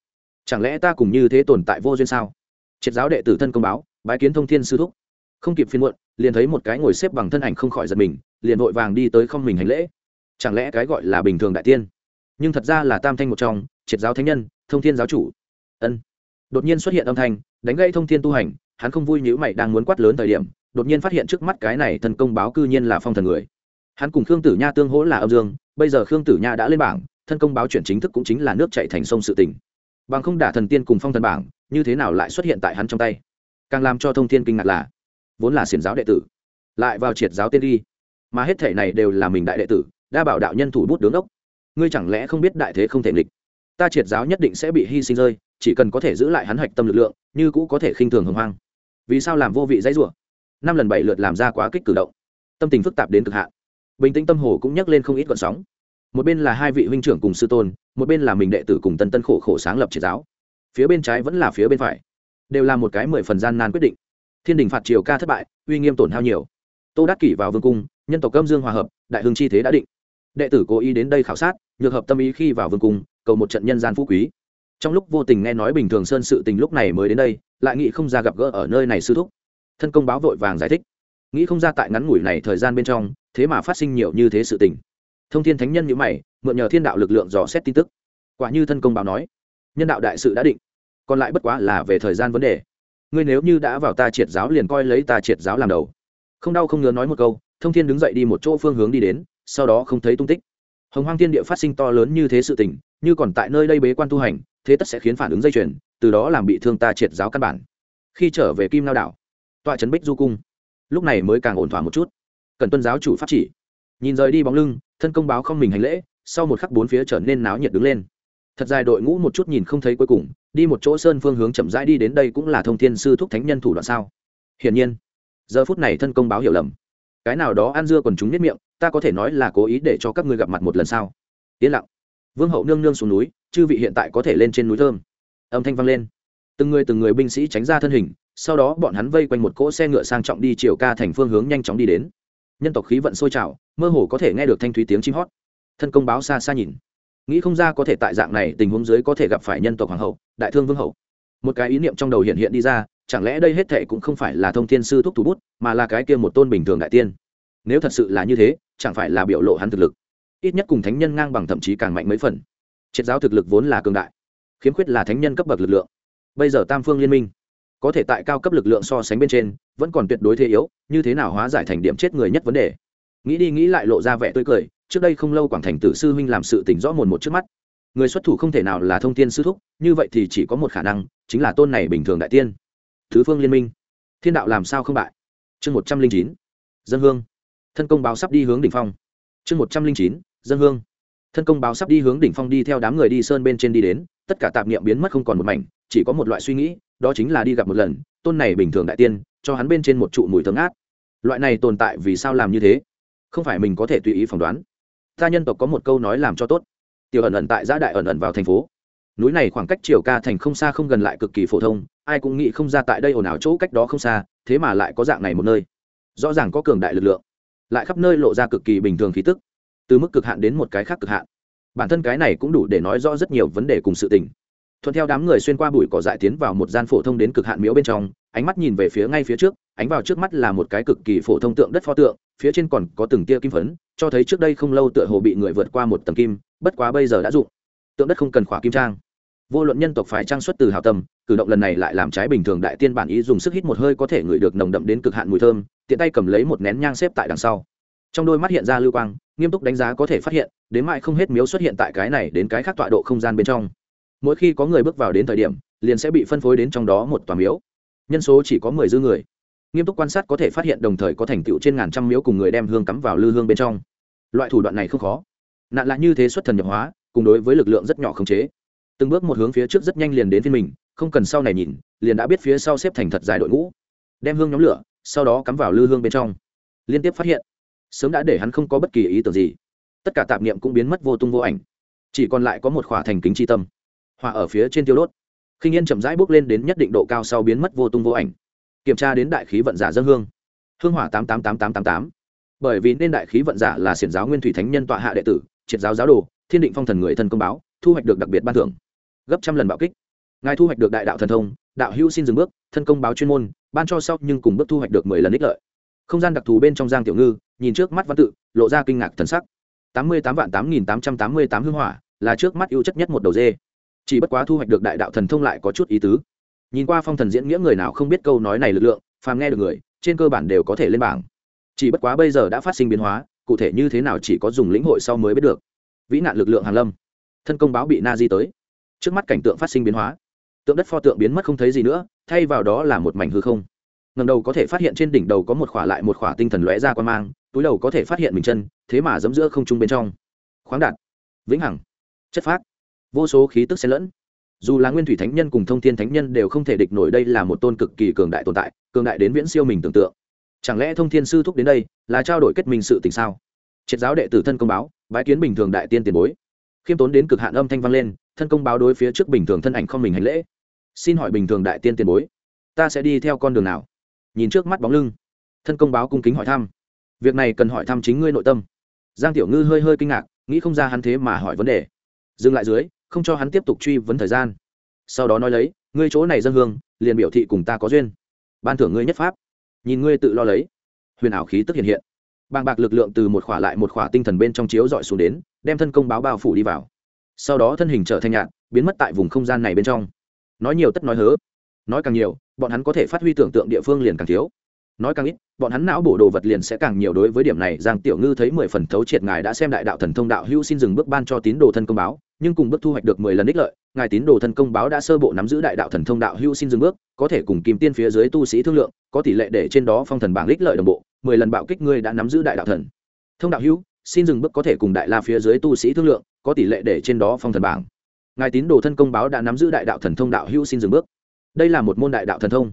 Chẳng lẽ ta cùng như thế tồn tại vô duyên sao? Triệt giáo đệ tử thân công báo, bái kiến thông thiên sư thúc. Không kịp phiên muộn, liền thấy một cái ngồi xếp bằng thân ảnh không khỏi giật mình, liền vội vàng đi tới không mình hành lễ chẳng lẽ cái gọi là bình thường đại tiên? Nhưng thật ra là tam thanh một trong, triệt giáo thánh nhân, thông thiên giáo chủ. Ân. Đột nhiên xuất hiện âm thanh, đánh gây thông thiên tu hành, hắn không vui nhữ mày đang muốn quát lớn thời điểm, đột nhiên phát hiện trước mắt cái này thần công báo cư nhiên là phong thần người. Hắn cùng khương tử nha tương hỗ là âm dương, bây giờ khương tử nha đã lên bảng thân công báo chuyển chính thức cũng chính là nước chạy thành sông sự tình. Bằng không đả thần tiên cùng phong thần bảng, như thế nào lại xuất hiện tại hắn trong tay? Càng làm cho thông thiên kinh ngạc là, vốn là xiển giáo đệ tử, lại vào triệt giáo tiên đi, mà hết thể này đều là mình đại đệ tử đa bảo đạo nhân thủ bút đứng ốc. Ngươi chẳng lẽ không biết đại thế không thể nghịch? Ta triệt giáo nhất định sẽ bị hy sinh rơi, chỉ cần có thể giữ lại hắn hạch tâm lực lượng, như cũ có thể khinh thường hồng hoang. Vì sao làm vô vị dãy rủa? Năm lần bảy lượt làm ra quá kích cử động. Tâm tình phức tạp đến cực hạn. Bình tĩnh tâm hồ cũng nhắc lên không ít gọn sóng. Một bên là hai vị huynh trưởng cùng sư tôn, một bên là mình đệ tử cùng tân tân khổ khổ sáng lập triệt giáo. Phía bên trái vẫn là phía bên phải. Đều là một cái mười phần gian nan quyết định. Thiên đình phạt triều ca thất bại, uy nghiêm tổn hao nhiều. Tô đắc kỷ vào vương cung, nhân tộc cơm dương hòa hợp, đại hưng chi thế đã định đệ tử cố ý đến đây khảo sát, nhược hợp tâm ý khi vào vương cung, cầu một trận nhân gian phú quý. Trong lúc vô tình nghe nói bình thường sơn sự tình lúc này mới đến đây, lại nghĩ không ra gặp gỡ ở nơi này sư thúc. Thân công báo vội vàng giải thích. Nghĩ không ra tại ngắn ngủi này thời gian bên trong, thế mà phát sinh nhiều như thế sự tình. Thông thiên thánh nhân như mày, mượn nhờ thiên đạo lực lượng dò xét tin tức. Quả như thân công báo nói, nhân đạo đại sự đã định, còn lại bất quá là về thời gian vấn đề. Ngươi nếu như đã vào ta triệt giáo liền coi lấy ta triệt giáo làm đầu. Không đau không ngứa nói một câu, thông thiên đứng dậy đi một chỗ phương hướng đi đến sau đó không thấy tung tích. Hồng hoang thiên địa phát sinh to lớn như thế sự tình, như còn tại nơi đây bế quan tu hành, thế tất sẽ khiến phản ứng dây chuyền, từ đó làm bị thương ta triệt giáo căn bản. Khi trở về kim lao đảo, tọa trấn bích du cung, lúc này mới càng ổn thỏa một chút. Cần tuân giáo chủ pháp chỉ. Nhìn rời đi bóng lưng, thân công báo không mình hành lễ, sau một khắc bốn phía trở nên náo nhiệt đứng lên. Thật dài đội ngũ một chút nhìn không thấy cuối cùng, đi một chỗ sơn phương hướng chậm rãi đi đến đây cũng là thông thiên sư thúc thánh nhân thủ đoạn sao? Hiển nhiên, giờ phút này thân công báo hiểu lầm cái nào đó ăn dưa còn chúng nếp miệng, ta có thể nói là cố ý để cho các ngươi gặp mặt một lần sau yên lặng. Vương hậu nương nương xuống núi, chư vị hiện tại có thể lên trên núi thơm. Âm thanh vang lên. Từng người từng người binh sĩ tránh ra thân hình, sau đó bọn hắn vây quanh một cỗ xe ngựa sang trọng đi chiều ca thành phương hướng nhanh chóng đi đến. Nhân tộc khí vận sôi trào, mơ hồ có thể nghe được thanh thúy tiếng chim hót. Thân công báo xa xa nhìn. Nghĩ không ra có thể tại dạng này tình huống dưới có thể gặp phải nhân tộc hoàng hậu, đại thương vương hậu. Một cái ý niệm trong đầu hiện hiện đi ra chẳng lẽ đây hết thệ cũng không phải là thông thiên sư thúc thủ bút, mà là cái kia một tôn bình thường đại tiên? Nếu thật sự là như thế, chẳng phải là biểu lộ hắn thực lực. Ít nhất cùng thánh nhân ngang bằng thậm chí càng mạnh mấy phần. Triệt giáo thực lực vốn là cường đại, khiếm khuyết là thánh nhân cấp bậc lực lượng. Bây giờ tam phương liên minh, có thể tại cao cấp lực lượng so sánh bên trên, vẫn còn tuyệt đối thế yếu, như thế nào hóa giải thành điểm chết người nhất vấn đề? Nghĩ đi nghĩ lại lộ ra vẻ tươi cười, trước đây không lâu quảng thành tử sư huynh làm sự tỉnh rõ mồn một trước mắt. Người xuất thủ không thể nào là thông tin sư thúc, như vậy thì chỉ có một khả năng, chính là tôn này bình thường đại tiên thứ phương liên minh. Thiên đạo làm sao không bại? Chương một trăm linh chín, dân hương. Thân công báo sắp đi hướng đỉnh phong. Chương một trăm linh chín, dân hương. Thân công báo sắp đi hướng đỉnh phong đi theo đám người đi sơn bên trên đi đến, tất cả tạp niệm biến mất không còn một mảnh, chỉ có một loại suy nghĩ, đó chính là đi gặp một lần, tôn này bình thường đại tiên, cho hắn bên trên một trụ mùi thơm át loại này tồn tại vì sao làm như thế? Không phải mình có thể tùy ý phỏng đoán. Ta nhân tộc có một câu nói làm cho tốt. Tiểu ẩn ẩn tại giã đại ẩn ẩn vào thành phố núi này khoảng cách triều ca thành không xa không gần lại cực kỳ phổ thông, ai cũng nghĩ không ra tại đây ồn ào chỗ cách đó không xa, thế mà lại có dạng này một nơi. Rõ ràng có cường đại lực lượng, lại khắp nơi lộ ra cực kỳ bình thường khí tức, từ mức cực hạn đến một cái khác cực hạn. Bản thân cái này cũng đủ để nói rõ rất nhiều vấn đề cùng sự tình. Thuận theo đám người xuyên qua bụi cỏ dại tiến vào một gian phổ thông đến cực hạn miếu bên trong, ánh mắt nhìn về phía ngay phía trước, ánh vào trước mắt là một cái cực kỳ phổ thông tượng đất pho tượng, phía trên còn có từng tia kim phấn, cho thấy trước đây không lâu tựa hồ bị người vượt qua một tầng kim, bất quá bây giờ đã dụng. Tượng đất không cần khỏa kim trang vô luận nhân tộc phải trang xuất từ hào tâm, cử động lần này lại làm trái bình thường đại tiên bản ý dùng sức hít một hơi có thể ngửi được nồng đậm đến cực hạn mùi thơm, tiện tay cầm lấy một nén nhang xếp tại đằng sau. Trong đôi mắt hiện ra lưu quang, nghiêm túc đánh giá có thể phát hiện, đến mãi không hết miếu xuất hiện tại cái này đến cái khác tọa độ không gian bên trong. Mỗi khi có người bước vào đến thời điểm, liền sẽ bị phân phối đến trong đó một tòa miếu. Nhân số chỉ có mười dư người. Nghiêm túc quan sát có thể phát hiện đồng thời có thành tựu trên ngàn trăm miếu cùng người đem hương cắm vào lư hương bên trong. Loại thủ đoạn này không khó. Nạn là như thế xuất thần nhập hóa, cùng đối với lực lượng rất nhỏ khống chế từng bước một hướng phía trước rất nhanh liền đến phiên mình, không cần sau này nhìn, liền đã biết phía sau xếp thành thật dài đội ngũ. Đem hương nhóm lửa, sau đó cắm vào lư hương bên trong. Liên tiếp phát hiện, sớm đã để hắn không có bất kỳ ý tưởng gì. Tất cả tạp niệm cũng biến mất vô tung vô ảnh. Chỉ còn lại có một khỏa thành kính tri tâm, hòa ở phía trên tiêu đốt. Khinh yên chậm rãi bước lên đến nhất định độ cao sau biến mất vô tung vô ảnh. Kiểm tra đến đại khí vận giả dân hương. Hương hỏa tám tám tám tám tám tám. Bởi vì nên đại khí vận giả là xiển giáo nguyên thủy thánh nhân tọa hạ đệ tử, triệt giáo giáo đồ, thiên định phong thần người thân công báo, thu hoạch được đặc biệt ban thưởng gấp trăm lần bạo kích. Ngài thu hoạch được đại đạo thần thông, đạo hữu xin dừng bước, thân công báo chuyên môn, ban cho sau nhưng cùng bước thu hoạch được mười lần ích lợi. Không gian đặc thù bên trong giang tiểu ngư, nhìn trước mắt văn tự, lộ ra kinh ngạc thần sắc. Tám mươi tám vạn tám nghìn tám trăm tám mươi tám hương hỏa, là trước mắt ưu chất nhất một đầu dê. Chỉ bất quá thu hoạch được đại đạo thần thông lại có chút ý tứ. Nhìn qua phong thần diễn nghĩa người nào không biết câu nói này lực lượng, phàm nghe được người, trên cơ bản đều có thể lên bảng. Chỉ bất quá bây giờ đã phát sinh biến hóa, cụ thể như thế nào chỉ có dùng lĩnh hội sau mới biết được. Vĩ nạn lực lượng hàn lâm. Thân công báo bị na di tới trước mắt cảnh tượng phát sinh biến hóa, tượng đất pho tượng biến mất không thấy gì nữa, thay vào đó là một mảnh hư không. Ngầm đầu có thể phát hiện trên đỉnh đầu có một khỏa lại một khỏa tinh thần lóe ra quan mang, túi đầu có thể phát hiện mình chân, thế mà giấm giữa không trung bên trong. Khoáng đạt, vĩnh hằng, chất phát vô số khí tức xen lẫn. Dù là nguyên thủy thánh nhân cùng thông thiên thánh nhân đều không thể địch nổi đây là một tôn cực kỳ cường đại tồn tại, cường đại đến viễn siêu mình tưởng tượng. Chẳng lẽ thông thiên sư thúc đến đây là trao đổi kết minh sự tình sao? Triệt giáo đệ tử thân công báo, bái kiến bình thường đại tiên tiền bối. Khiêm tốn đến cực hạn âm thanh vang lên thân công báo đối phía trước bình thường thân ảnh không mình hành lễ. Xin hỏi bình thường đại tiên tiền bối, ta sẽ đi theo con đường nào? Nhìn trước mắt bóng lưng, thân công báo cung kính hỏi thăm. Việc này cần hỏi thăm chính ngươi nội tâm. Giang tiểu ngư hơi hơi kinh ngạc, nghĩ không ra hắn thế mà hỏi vấn đề. Dừng lại dưới, không cho hắn tiếp tục truy vấn thời gian. Sau đó nói lấy, ngươi chỗ này dân hương, liền biểu thị cùng ta có duyên. Ban thưởng ngươi nhất pháp. Nhìn ngươi tự lo lấy. Huyền ảo khí tức hiện hiện. Bàng bạc lực lượng từ một khỏa lại một khỏa tinh thần bên trong chiếu dọi xuống đến, đem thân công báo bao phủ đi vào sau đó thân hình trở thành nhạn biến mất tại vùng không gian này bên trong. Nói nhiều tất nói hớ. Nói càng nhiều, bọn hắn có thể phát huy tưởng tượng địa phương liền càng thiếu. Nói càng ít, bọn hắn não bổ đồ vật liền sẽ càng nhiều đối với điểm này, giang tiểu ngư thấy mười phần thấu triệt ngài đã xem đại đạo thần thông đạo hữu xin dừng bước ban cho tín đồ thân công báo, nhưng cùng bước thu hoạch được mười lần ích lợi, ngài tín đồ thân công báo đã sơ bộ nắm giữ đại đạo thần thông đạo hữu xin dừng bước, có thể cùng kim tiên phía dưới tu sĩ thương lượng, có tỷ lệ để trên đó phong thần bảng ích lợi đồng bộ, mười lần bạo kích ngươi đã nắm giữ đại đạo thần thông đạo hữu xin dừng bước có thể cùng đại la phía dưới tu sĩ thương lượng, có tỷ lệ để trên đó phong thần bảng. Ngài tín đồ thân công báo đã nắm giữ đại đạo thần thông đạo hữu xin dừng bước. Đây là một môn đại đạo thần thông.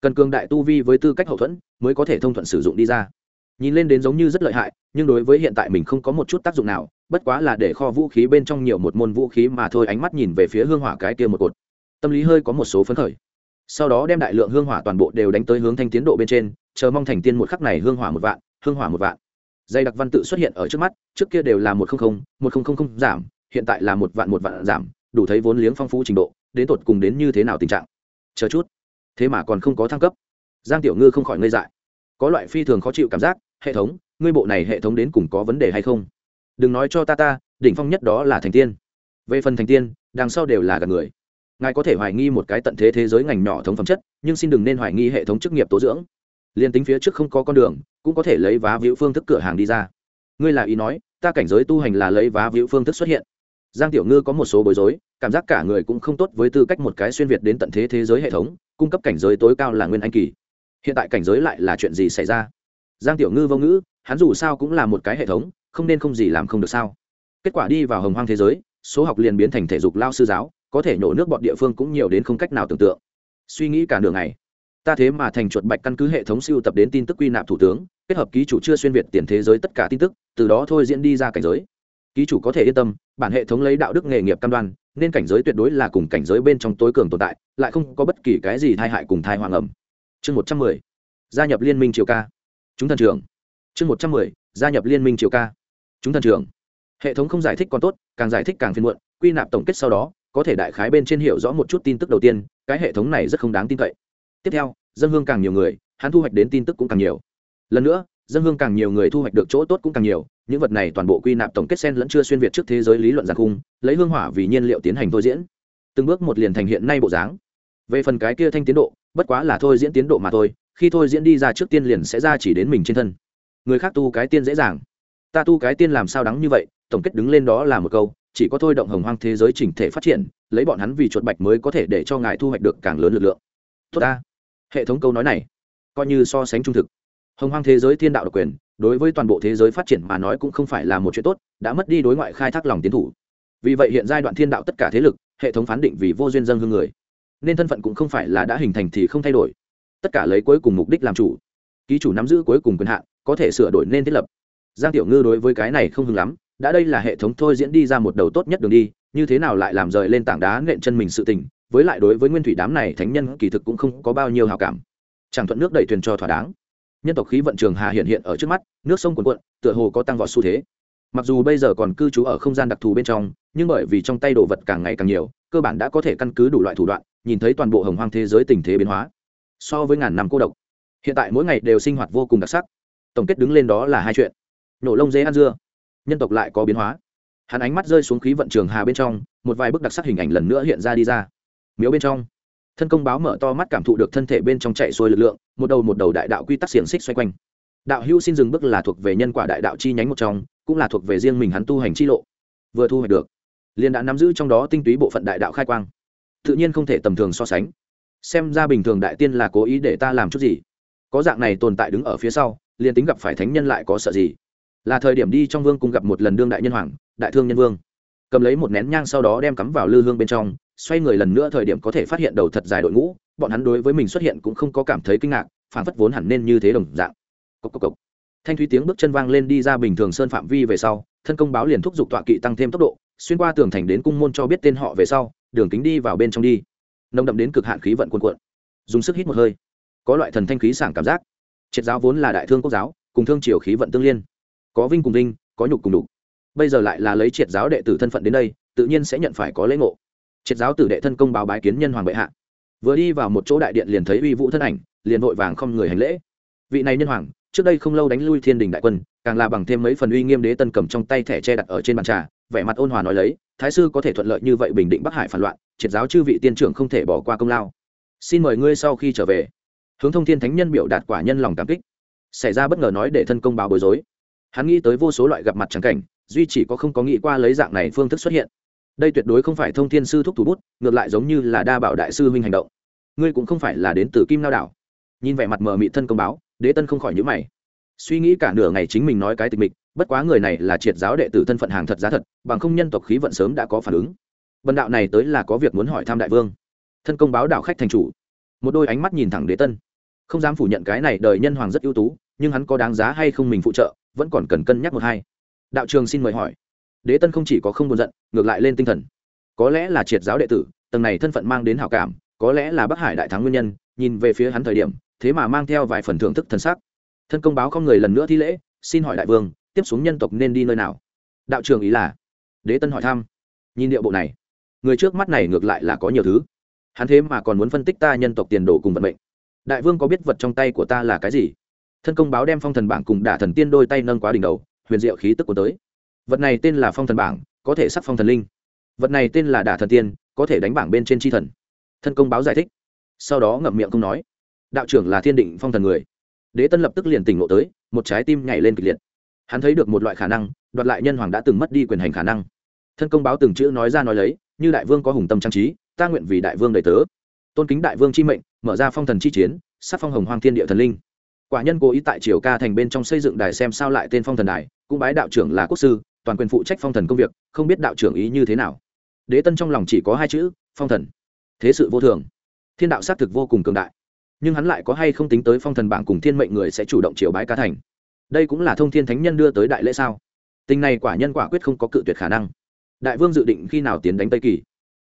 Cần cường đại tu vi với tư cách hậu thuẫn mới có thể thông thuận sử dụng đi ra. Nhìn lên đến giống như rất lợi hại, nhưng đối với hiện tại mình không có một chút tác dụng nào, bất quá là để kho vũ khí bên trong nhiều một môn vũ khí mà thôi, ánh mắt nhìn về phía hương hỏa cái kia một cột. Tâm lý hơi có một số phấn khởi. Sau đó đem đại lượng hương hỏa toàn bộ đều đánh tới hướng thanh tiến độ bên trên, chờ mong thành tiên một khắc này hương hỏa một vạn, hương hỏa một vạn dây đặc văn tự xuất hiện ở trước mắt, trước kia đều là một không không, một không không không giảm, hiện tại là một vạn một vạn giảm, đủ thấy vốn liếng phong phú trình độ, đến tột cùng đến như thế nào tình trạng. Chờ chút. Thế mà còn không có thăng cấp. Giang tiểu ngư không khỏi ngây dại. Có loại phi thường khó chịu cảm giác, hệ thống, ngươi bộ này hệ thống đến cùng có vấn đề hay không? Đừng nói cho ta ta, đỉnh phong nhất đó là thành tiên. Về phần thành tiên, đằng sau đều là gạt người. Ngài có thể hoài nghi một cái tận thế thế giới ngành nhỏ thống phẩm chất, nhưng xin đừng nên hoài nghi hệ thống chức nghiệp tố dưỡng liền tính phía trước không có con đường, cũng có thể lấy vá víu phương thức cửa hàng đi ra. Ngươi là ý nói, ta cảnh giới tu hành là lấy vá víu phương thức xuất hiện. Giang tiểu ngư có một số bối rối, cảm giác cả người cũng không tốt với tư cách một cái xuyên việt đến tận thế thế giới hệ thống, cung cấp cảnh giới tối cao là nguyên anh kỳ. Hiện tại cảnh giới lại là chuyện gì xảy ra? Giang tiểu ngư vô ngữ, hắn dù sao cũng là một cái hệ thống, không nên không gì làm không được sao? Kết quả đi vào hồng hoang thế giới, số học liền biến thành thể dục lao sư giáo, có thể nhổ nước bọn địa phương cũng nhiều đến không cách nào tưởng tượng. Suy nghĩ cả nửa ngày ta thế mà thành chuột bạch căn cứ hệ thống siêu tập đến tin tức quy nạp thủ tướng, kết hợp ký chủ chưa xuyên việt tiền thế giới tất cả tin tức, từ đó thôi diễn đi ra cảnh giới. Ký chủ có thể yên tâm, bản hệ thống lấy đạo đức nghề nghiệp cam đoan, nên cảnh giới tuyệt đối là cùng cảnh giới bên trong tối cường tồn tại, lại không có bất kỳ cái gì thai hại cùng thai hoàng ẩm chương một trăm mười, gia nhập liên minh triều ca. Chúng thần trưởng. Chương một trăm mười, gia nhập liên minh triều ca. Chúng thần trưởng. Hệ thống không giải thích còn tốt, càng giải thích càng phiên muộn, quy nạp tổng kết sau đó, có thể đại khái bên trên hiểu rõ một chút tin tức đầu tiên, cái hệ thống này rất không đáng tin cậy tiếp theo, dân hương càng nhiều người, hắn thu hoạch đến tin tức cũng càng nhiều. Lần nữa, dân hương càng nhiều người thu hoạch được chỗ tốt cũng càng nhiều, những vật này toàn bộ quy nạp tổng kết sen lẫn chưa xuyên việt trước thế giới lý luận giặc khung, lấy hương hỏa vì nhiên liệu tiến hành thôi diễn. Từng bước một liền thành hiện nay bộ dáng. Về phần cái kia thanh tiến độ, bất quá là thôi diễn tiến độ mà thôi, khi thôi diễn đi ra trước tiên liền sẽ ra chỉ đến mình trên thân. Người khác tu cái tiên dễ dàng. Ta tu cái tiên làm sao đắng như vậy, tổng kết đứng lên đó là một câu, chỉ có thôi động hồng hoang thế giới chỉnh thể phát triển, lấy bọn hắn vì chuột bạch mới có thể để cho ngài thu hoạch được càng lớn lực lượng. Tốt ta hệ thống câu nói này coi như so sánh trung thực. Hồng hoang thế giới thiên đạo độc quyền, đối với toàn bộ thế giới phát triển mà nói cũng không phải là một chuyện tốt, đã mất đi đối ngoại khai thác lòng tiến thủ. Vì vậy hiện giai đoạn thiên đạo tất cả thế lực, hệ thống phán định vì vô duyên dân hương người. Nên thân phận cũng không phải là đã hình thành thì không thay đổi. Tất cả lấy cuối cùng mục đích làm chủ. Ký chủ nắm giữ cuối cùng quyền hạn, có thể sửa đổi nên thiết lập. Giang tiểu ngư đối với cái này không hứng lắm, đã đây là hệ thống thôi diễn đi ra một đầu tốt nhất đường đi, như thế nào lại làm rời lên tảng đá nện chân mình sự tình với lại đối với nguyên thủy đám này thánh nhân kỳ thực cũng không có bao nhiêu hào cảm. Chẳng thuận nước đẩy thuyền cho thỏa đáng. Nhân tộc khí vận trường hà hiện hiện ở trước mắt, nước sông cuồn cuộn, tựa hồ có tăng vọt xu thế. Mặc dù bây giờ còn cư trú ở không gian đặc thù bên trong, nhưng bởi vì trong tay đồ vật càng ngày càng nhiều, cơ bản đã có thể căn cứ đủ loại thủ đoạn, nhìn thấy toàn bộ hồng hoang thế giới tình thế biến hóa. So với ngàn năm cô độc, hiện tại mỗi ngày đều sinh hoạt vô cùng đặc sắc. Tổng kết đứng lên đó là hai chuyện. Nổ lông dế ăn dưa. Nhân tộc lại có biến hóa. Hắn ánh mắt rơi xuống khí vận trường hà bên trong, một vài bức đặc sắc hình ảnh lần nữa hiện ra đi ra miếu bên trong. Thân công báo mở to mắt cảm thụ được thân thể bên trong chạy xuôi lực lượng, một đầu một đầu đại đạo quy tắc xiềng xích xoay quanh. Đạo hữu xin dừng bước là thuộc về nhân quả đại đạo chi nhánh một trong, cũng là thuộc về riêng mình hắn tu hành chi lộ. Vừa thu hoạch được, liền đã nắm giữ trong đó tinh túy bộ phận đại đạo khai quang. Tự nhiên không thể tầm thường so sánh. Xem ra bình thường đại tiên là cố ý để ta làm chút gì. Có dạng này tồn tại đứng ở phía sau, liền tính gặp phải thánh nhân lại có sợ gì. Là thời điểm đi trong vương cùng gặp một lần đương đại nhân hoàng, đại thương nhân vương. Cầm lấy một nén nhang sau đó đem cắm vào lư hương bên trong xoay người lần nữa thời điểm có thể phát hiện đầu thật dài đội ngũ, bọn hắn đối với mình xuất hiện cũng không có cảm thấy kinh ngạc phản phất vốn hẳn nên như thế đồng dạng. Cốc cốc cốc. thanh thúy tiếng bước chân vang lên đi ra bình thường sơn phạm vi về sau, thân công báo liền thúc giục tọa kỵ tăng thêm tốc độ, xuyên qua tường thành đến cung môn cho biết tên họ về sau, đường kính đi vào bên trong đi. Nông đậm đến cực hạn khí vận cuồn cuộn. Dùng sức hít một hơi. Có loại thần thanh khí sảng cảm giác. Triệt giáo vốn là đại thương quốc giáo, cùng thương triều khí vận tương liên. Có vinh cùng vinh, có nhục cùng đục bây giờ lại là lấy triệt giáo đệ tử thân phận đến đây, tự nhiên sẽ nhận phải có lễ ngộ triệt giáo tử đệ thân công báo bái kiến nhân hoàng bệ hạ. Vừa đi vào một chỗ đại điện liền thấy uy vũ thân ảnh, liền vội vàng không người hành lễ. Vị này nhân hoàng, trước đây không lâu đánh lui thiên đình đại quân, càng là bằng thêm mấy phần uy nghiêm đế tân cầm trong tay thẻ che đặt ở trên bàn trà, vẻ mặt ôn hòa nói lấy, thái sư có thể thuận lợi như vậy bình định bắc hải phản loạn, triệt giáo chư vị tiên trưởng không thể bỏ qua công lao. Xin mời ngươi sau khi trở về. Hướng thông thiên thánh nhân biểu đạt quả nhân lòng cảm kích. Xảy ra bất ngờ nói để thân công báo bối rối. Hắn nghĩ tới vô số loại gặp mặt trắng cảnh, duy chỉ có không có nghĩ qua lấy dạng này phương thức xuất hiện đây tuyệt đối không phải thông thiên sư thúc thủ bút, ngược lại giống như là đa bảo đại sư huynh hành động. Ngươi cũng không phải là đến từ kim lao đảo. Nhìn vẻ mặt mờ mị thân công báo, đế tân không khỏi nhữ mày. Suy nghĩ cả nửa ngày chính mình nói cái tịch mịch, bất quá người này là triệt giáo đệ tử thân phận hàng thật giá thật, bằng không nhân tộc khí vận sớm đã có phản ứng. Bần đạo này tới là có việc muốn hỏi tham đại vương. Thân công báo đảo khách thành chủ. Một đôi ánh mắt nhìn thẳng đế tân. Không dám phủ nhận cái này đời nhân hoàng rất ưu tú, nhưng hắn có đáng giá hay không mình phụ trợ, vẫn còn cần cân nhắc một hai. Đạo trường xin mời hỏi đế tân không chỉ có không buồn giận, ngược lại lên tinh thần. Có lẽ là triệt giáo đệ tử, tầng này thân phận mang đến hảo cảm, có lẽ là bắc hải đại thắng nguyên nhân, nhìn về phía hắn thời điểm, thế mà mang theo vài phần thưởng thức thân xác. Thân công báo không người lần nữa thi lễ, xin hỏi đại vương, tiếp xuống nhân tộc nên đi nơi nào? Đạo trường ý là, đế tân hỏi thăm. Nhìn điệu bộ này, người trước mắt này ngược lại là có nhiều thứ. Hắn thế mà còn muốn phân tích ta nhân tộc tiền đồ cùng vận mệnh. Đại vương có biết vật trong tay của ta là cái gì? Thân công báo đem phong thần bảng cùng đả thần tiên đôi tay nâng quá đỉnh đầu, huyền diệu khí tức của tới vật này tên là phong thần bảng, có thể sắc phong thần linh. Vật này tên là đả thần tiên, có thể đánh bảng bên trên tri thần. Thân công báo giải thích. Sau đó ngậm miệng không nói. Đạo trưởng là thiên định phong thần người. Đế tân lập tức liền tỉnh ngộ tới, một trái tim nhảy lên kịch liệt. Hắn thấy được một loại khả năng, đoạt lại nhân hoàng đã từng mất đi quyền hành khả năng. Thân công báo từng chữ nói ra nói lấy, như đại vương có hùng tâm trang trí, ta nguyện vì đại vương đầy tớ. Tôn kính đại vương chi mệnh, mở ra phong thần chi chiến sát phong hồng hoang thiên địa thần linh. Quả nhân cố ý tại triều ca thành bên trong xây dựng đài xem sao lại tên phong thần đài, cũng bái đạo trưởng là quốc sư toàn quyền phụ trách phong thần công việc, không biết đạo trưởng ý như thế nào. Đế tân trong lòng chỉ có hai chữ, phong thần. Thế sự vô thường. Thiên đạo xác thực vô cùng cường đại. Nhưng hắn lại có hay không tính tới phong thần bảng cùng thiên mệnh người sẽ chủ động triều bái ca thành? Đây cũng là thông thiên thánh nhân đưa tới đại lễ sao? Tình này quả nhân quả quyết không có cự tuyệt khả năng. Đại vương dự định khi nào tiến đánh tây kỳ?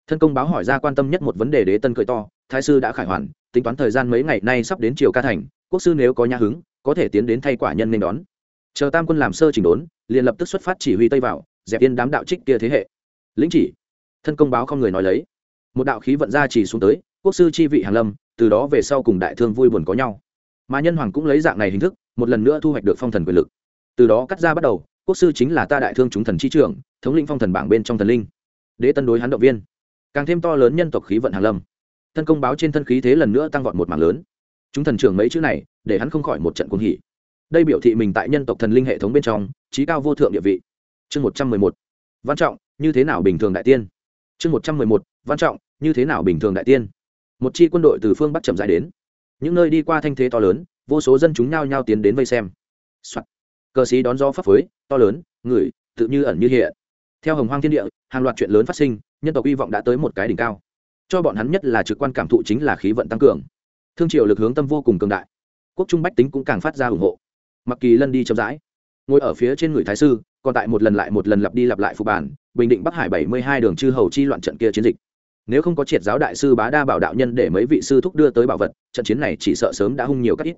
Thân công báo hỏi ra quan tâm nhất một vấn đề đế tân cười to, thái sư đã khải hoàn, tính toán thời gian mấy ngày nay sắp đến triều ca thành, quốc sư nếu có nhà hứng, có thể tiến đến thay quả nhân nên đón chờ tam quân làm sơ chỉnh đốn, liền lập tức xuất phát chỉ huy tây vào, dẹp yên đám đạo trích kia thế hệ. Lĩnh chỉ, thân công báo không người nói lấy. Một đạo khí vận ra chỉ xuống tới, quốc sư chi vị hàn lâm, từ đó về sau cùng đại thương vui buồn có nhau. Mà nhân hoàng cũng lấy dạng này hình thức, một lần nữa thu hoạch được phong thần quyền lực. Từ đó cắt ra bắt đầu, quốc sư chính là ta đại thương chúng thần chi trưởng, thống lĩnh phong thần bảng bên trong thần linh. Đế tân đối hắn động viên. Càng thêm to lớn nhân tộc khí vận hàn lâm. Thân công báo trên thân khí thế lần nữa tăng vọt một mảng lớn. Chúng thần trưởng mấy chữ này, để hắn không khỏi một trận cuồng hỉ đây biểu thị mình tại nhân tộc thần linh hệ thống bên trong trí cao vô thượng địa vị. Chương một trăm mười một. Văn trọng, như thế nào bình thường đại tiên? Chương một trăm mười một. Văn trọng, như thế nào bình thường đại tiên? Một chi quân đội từ phương bắc chậm dài đến. Những nơi đi qua thanh thế to lớn, vô số dân chúng nhao nhao tiến đến vây xem、Soạn. cờ sĩ đón gió phấp phới, to lớn ngửi tự như ẩn như hiện. Theo hồng hoang thiên địa, hàng loạt chuyện lớn phát sinh, nhân tộc hy vọng đã tới một cái đỉnh cao. Cho bọn hắn nhất là trực quan cảm thụ chính là khí vận tăng cường. Thương triệu lực hướng tâm vô cùng cường đại. Quốc trung bách tính cũng càng phát ra ủng hộ mặc kỳ lân đi chậm rãi. Ngồi ở phía trên người thái sư, còn tại một lần lại một lần lặp đi lặp lại phục bản, bình định bắc hải bảy mươi hai đường chư hầu chi loạn trận kia chiến dịch. Nếu không có triệt giáo đại sư bá đa bảo đạo nhân để mấy vị sư thúc đưa tới bảo vật, trận chiến này chỉ sợ sớm đã hung nhiều các ít.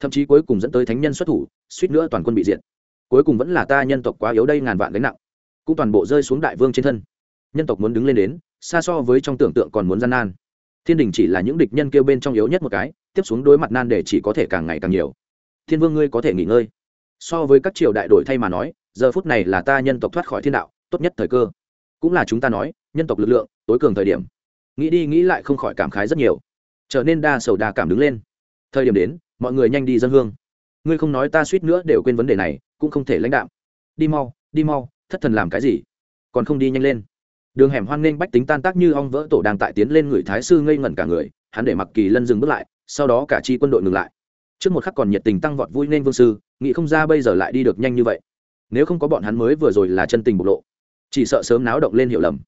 Thậm chí cuối cùng dẫn tới thánh nhân xuất thủ, suýt nữa toàn quân bị diệt. Cuối cùng vẫn là ta nhân tộc quá yếu đây ngàn vạn gánh nặng. Cũng toàn bộ rơi xuống đại vương trên thân. Nhân tộc muốn đứng lên đến, xa so với trong tưởng tượng còn muốn gian nan. Thiên đình chỉ là những địch nhân kêu bên trong yếu nhất một cái, tiếp xuống đối mặt nan để chỉ có thể càng ngày càng nhiều thiên vương ngươi có thể nghỉ ngơi. So với các triều đại đổi thay mà nói, giờ phút này là ta nhân tộc thoát khỏi thiên đạo, tốt nhất thời cơ. Cũng là chúng ta nói, nhân tộc lực lượng, tối cường thời điểm. Nghĩ đi nghĩ lại không khỏi cảm khái rất nhiều. Trở nên đa sầu đa cảm đứng lên. Thời điểm đến, mọi người nhanh đi dân hương. Ngươi không nói ta suýt nữa đều quên vấn đề này, cũng không thể lãnh đạo đi mau đi mau, thất thần làm cái gì? Còn không đi nhanh lên. Đường hẻm hoan nghênh bách tính tan tác như ong vỡ tổ đang tại tiến lên người thái sư ngây ngẩn cả người, hắn để mặc kỳ lân dừng bước lại, sau đó cả chi quân đội ngừng lại trước một khắc còn nhiệt tình tăng vọt vui nên vương sư, nghĩ không ra bây giờ lại đi được nhanh như vậy. Nếu không có bọn hắn mới vừa rồi là chân tình bộc lộ. Chỉ sợ sớm náo động lên hiểu lầm.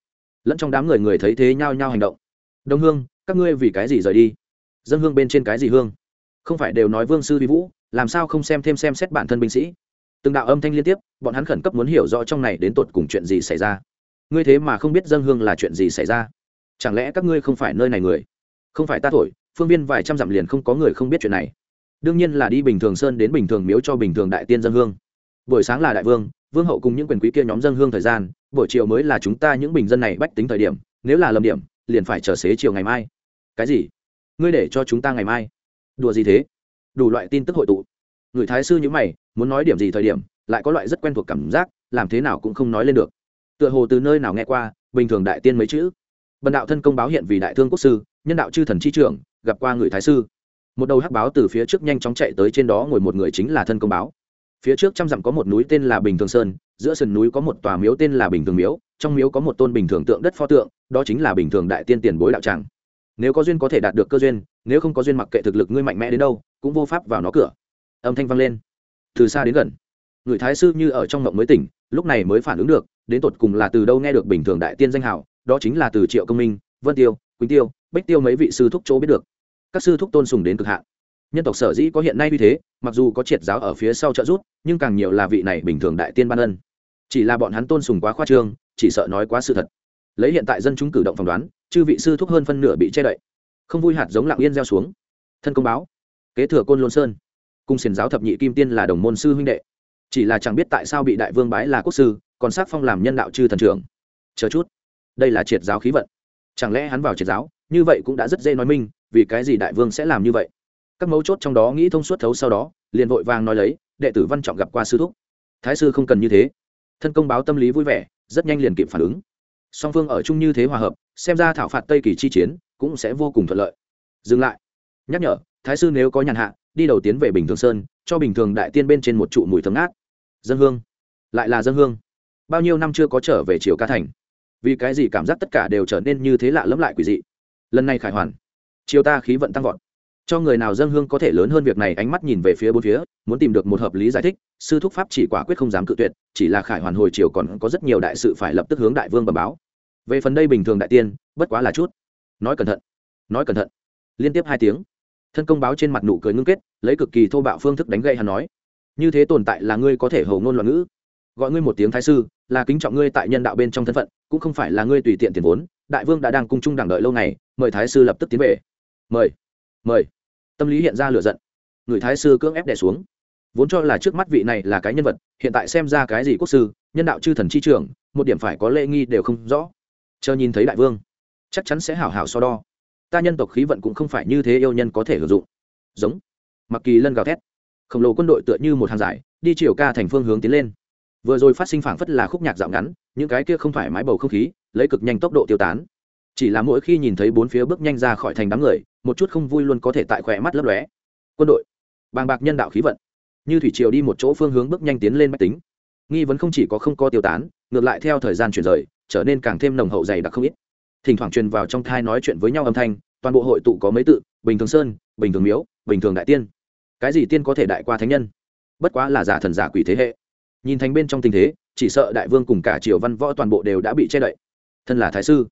Lẫn trong đám người người thấy thế nhao nhao hành động. Đông hương, các ngươi vì cái gì rời đi? Dân hương bên trên cái gì hương? Không phải đều nói vương sư vi vũ, làm sao không xem thêm xem xét bản thân binh sĩ? Từng đạo âm thanh liên tiếp, bọn hắn khẩn cấp muốn hiểu rõ trong này đến tột cùng chuyện gì xảy ra. Ngươi thế mà không biết dân hương là chuyện gì xảy ra. Chẳng lẽ các ngươi không phải nơi này người? Không phải ta thổi, phương viên vài trăm dặm liền không có người không biết chuyện này đương nhiên là đi bình thường sơn đến bình thường miếu cho bình thường đại tiên dân hương. Buổi sáng là đại vương vương hậu cùng những quyền quý kia nhóm dân hương thời gian, buổi chiều mới là chúng ta những bình dân này bách tính thời điểm, nếu là lầm điểm, liền phải chờ xế chiều ngày mai. Cái gì? Ngươi để cho chúng ta ngày mai? Đùa gì thế? Đủ loại tin tức hội tụ. Người thái sư như mày, muốn nói điểm gì thời điểm, lại có loại rất quen thuộc cảm giác, làm thế nào cũng không nói lên được. Tựa hồ từ nơi nào nghe qua, bình thường đại tiên mấy chữ. Bần đạo thân công báo hiện vì đại thương quốc sư, nhân đạo chư thần chi trưởng, gặp qua người thái sư một đầu hắc báo từ phía trước nhanh chóng chạy tới trên đó ngồi một người chính là thân công báo. Phía trước trăm dặm có một núi tên là bình thường sơn, giữa sườn núi có một tòa miếu tên là bình thường miếu, trong miếu có một tôn bình thường tượng đất pho tượng, đó chính là bình thường đại tiên tiền bối đạo tràng. Nếu có duyên có thể đạt được cơ duyên, nếu không có duyên mặc kệ thực lực ngươi mạnh mẽ đến đâu, cũng vô pháp vào nó cửa. Âm thanh vang lên. Từ xa đến gần, người thái sư như ở trong ngộng mới tỉnh, lúc này mới phản ứng được, đến tột cùng là từ đâu nghe được bình thường đại tiên danh hào, đó chính là từ triệu công minh, vân tiêu, quỳnh tiêu bách tiêu mấy vị sư thúc chỗ biết được các sư thúc tôn sùng đến cực hạn. Nhân tộc sở dĩ có hiện nay như thế, mặc dù có triệt giáo ở phía sau trợ giúp, nhưng càng nhiều là vị này bình thường đại tiên ban ân. Chỉ là bọn hắn tôn sùng quá khoa trương, chỉ sợ nói quá sự thật. Lấy hiện tại dân chúng cử động phỏng đoán, chư vị sư thúc hơn phân nửa bị che đậy. Không vui hạt giống lặng yên gieo xuống. Thân công báo, kế thừa côn lôn sơn. Cung xiền giáo thập nhị kim tiên là đồng môn sư huynh đệ. Chỉ là chẳng biết tại sao bị đại vương bái là quốc sư, còn xác phong làm nhân đạo chư thần trưởng. Chờ chút. Đây là triệt giáo khí vận. Chẳng lẽ hắn vào triệt giáo, như vậy cũng đã rất dễ nói minh vì cái gì đại vương sẽ làm như vậy? Các mấu chốt trong đó nghĩ thông suốt thấu sau đó, liền vội vàng nói lấy, đệ tử văn trọng gặp qua sư thúc. Thái sư không cần như thế. Thân công báo tâm lý vui vẻ, rất nhanh liền kịp phản ứng. Song phương ở chung như thế hòa hợp, xem ra thảo phạt tây kỳ chi chiến, cũng sẽ vô cùng thuận lợi. Dừng lại. Nhắc nhở, thái sư nếu có nhàn hạ, đi đầu tiến về bình thường sơn, cho bình thường đại tiên bên trên một trụ mùi thấm ngát. Dân hương. Lại là dân hương. Bao nhiêu năm chưa có trở về triều ca thành. Vì cái gì cảm giác tất cả đều trở nên như thế lạ lẫm lại quỷ dị? Lần này khải hoàn chiêu ta khí vận tăng vọt. Cho người nào dân hương có thể lớn hơn việc này, ánh mắt nhìn về phía bốn phía, muốn tìm được một hợp lý giải thích, sư thúc pháp chỉ quả quyết không dám cự tuyệt, chỉ là khải hoàn hồi triều còn có rất nhiều đại sự phải lập tức hướng đại vương bẩm báo. Về phần đây bình thường đại tiên, bất quá là chút. Nói cẩn thận, nói cẩn thận. Liên tiếp hai tiếng. Thân công báo trên mặt nụ cười ngưng kết, lấy cực kỳ thô bạo phương thức đánh gậy hắn nói, như thế tồn tại là ngươi có thể hầu ngôn loạn ngữ. Gọi ngươi một tiếng thái sư, là kính trọng ngươi tại nhân đạo bên trong thân phận, cũng không phải là ngươi tùy tiện tiền vốn. Đại vương đã đang cung trung đảng đợi lâu ngày, mời thái sư lập tức tiến về mời mời. Tâm lý hiện ra lửa giận. Người thái sư cưỡng ép đẻ xuống. Vốn cho là trước mắt vị này là cái nhân vật, hiện tại xem ra cái gì quốc sư, nhân đạo chư thần chi trường một điểm phải có lễ nghi đều không rõ. Chờ nhìn thấy đại vương, chắc chắn sẽ hảo hảo so đo. Ta nhân tộc khí vận cũng không phải như thế yêu nhân có thể hưởng dụng. Giống. Mặc kỳ lân gào thét. Khổng lồ quân đội tựa như một hàng giải, đi chiều ca thành phương hướng tiến lên. Vừa rồi phát sinh phảng phất là khúc nhạc dạo ngắn, những cái kia không phải mái bầu không khí, lấy cực nhanh tốc độ tiêu tán chỉ là mỗi khi nhìn thấy bốn phía bước nhanh ra khỏi thành đám người, một chút không vui luôn có thể tại khỏe mắt lấp lóe. Quân đội, bàng bạc nhân đạo khí vận. Như thủy triều đi một chỗ phương hướng bước nhanh tiến lên máy tính. Nghi vấn không chỉ có không có tiêu tán, ngược lại theo thời gian chuyển rời, trở nên càng thêm nồng hậu dày đặc không ít. Thỉnh thoảng truyền vào trong thai nói chuyện với nhau âm thanh, toàn bộ hội tụ có mấy tự, bình thường sơn, bình thường miếu, bình thường đại tiên. Cái gì tiên có thể đại qua thánh nhân? Bất quá là giả thần giả quỷ thế hệ. Nhìn thành bên trong tình thế, chỉ sợ đại vương cùng cả triều văn võ toàn bộ đều đã bị che đậy. Thân là thái sư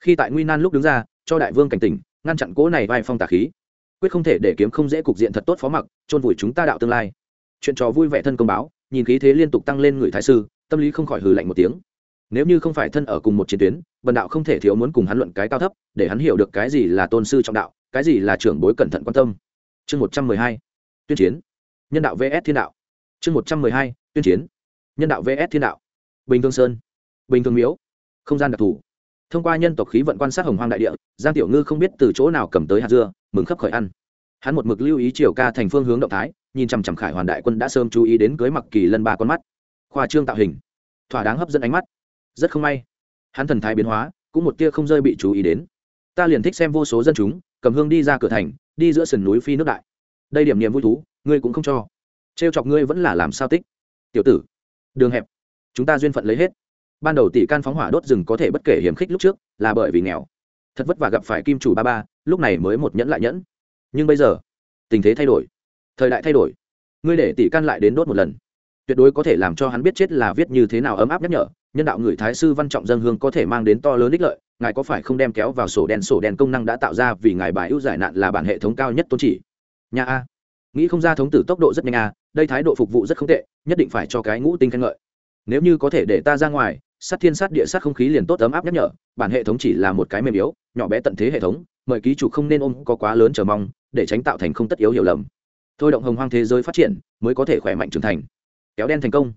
khi tại nguy nan lúc đứng ra, cho đại vương cảnh tỉnh, ngăn chặn cỗ này vai phong tà khí. Quyết không thể để kiếm không dễ cục diện thật tốt phó mặc, chôn vùi chúng ta đạo tương lai. Chuyện trò vui vẻ thân công báo, nhìn khí thế liên tục tăng lên người thái sư, tâm lý không khỏi hừ lạnh một tiếng. Nếu như không phải thân ở cùng một chiến tuyến vần đạo không thể thiếu muốn cùng hắn luận cái cao thấp, để hắn hiểu được cái gì là tôn sư trọng đạo, cái gì là trưởng bối cẩn thận quan tâm. Chương một trăm mười hai, tuyên chiến. Nhân đạo vs thiên đạo. Chương một trăm mười hai, tuyên chiến. Nhân đạo vs thiên đạo. Bình thường sơn. Bình thường miếu. Không gian đặc thù thông qua nhân tộc khí vận quan sát hồng hoang đại địa, giang tiểu ngư không biết từ chỗ nào cầm tới hạt dưa, mừng khấp khởi ăn. Hắn một mực lưu ý chiều ca thành phương hướng động thái, nhìn chằm chằm khải hoàn đại quân đã sớm chú ý đến cưới mặc kỳ lân ba con mắt. Khoa trương tạo hình. Thỏa đáng hấp dẫn ánh mắt. Rất không may. Hắn thần thái biến hóa, cũng một tia không rơi bị chú ý đến. Ta liền thích xem vô số dân chúng, cầm hương đi ra cửa thành, đi giữa sườn núi phi nước đại. Đây điểm niềm vui thú, ngươi cũng không cho. Trêu chọc ngươi vẫn là làm sao tích. Tiểu tử, đường hẹp. Chúng ta duyên phận lấy hết ban đầu tỷ can phóng hỏa đốt rừng có thể bất kể hiểm khích lúc trước, là bởi vì nghèo. Thật vất vả gặp phải kim chủ ba ba, lúc này mới một nhẫn lại nhẫn. Nhưng bây giờ, tình thế thay đổi. Thời đại thay đổi. Ngươi để tỷ can lại đến đốt một lần. Tuyệt đối có thể làm cho hắn biết chết là viết như thế nào ấm áp nhắc nhở. Nhân đạo người thái sư văn trọng dân hương có thể mang đến to lớn ích lợi, ngài có phải không đem kéo vào sổ đen sổ đen công năng đã tạo ra vì ngài bài ưu giải nạn là bản hệ thống cao nhất tôn chỉ? Nhà a. Nghĩ không ra thống tử tốc độ rất nhanh a, đây thái độ phục vụ rất không tệ, nhất định phải cho cái ngũ tinh khen ngợi. Nếu như có thể để ta ra ngoài sát thiên sát địa sát không khí liền tốt ấm áp nhắc nhở, bản hệ thống chỉ là một cái mềm yếu, nhỏ bé tận thế hệ thống, mời ký chủ không nên ôm có quá lớn chờ mong, để tránh tạo thành không tất yếu hiểu lầm. Thôi động hồng hoang thế giới phát triển, mới có thể khỏe mạnh trưởng thành. Kéo đen thành công.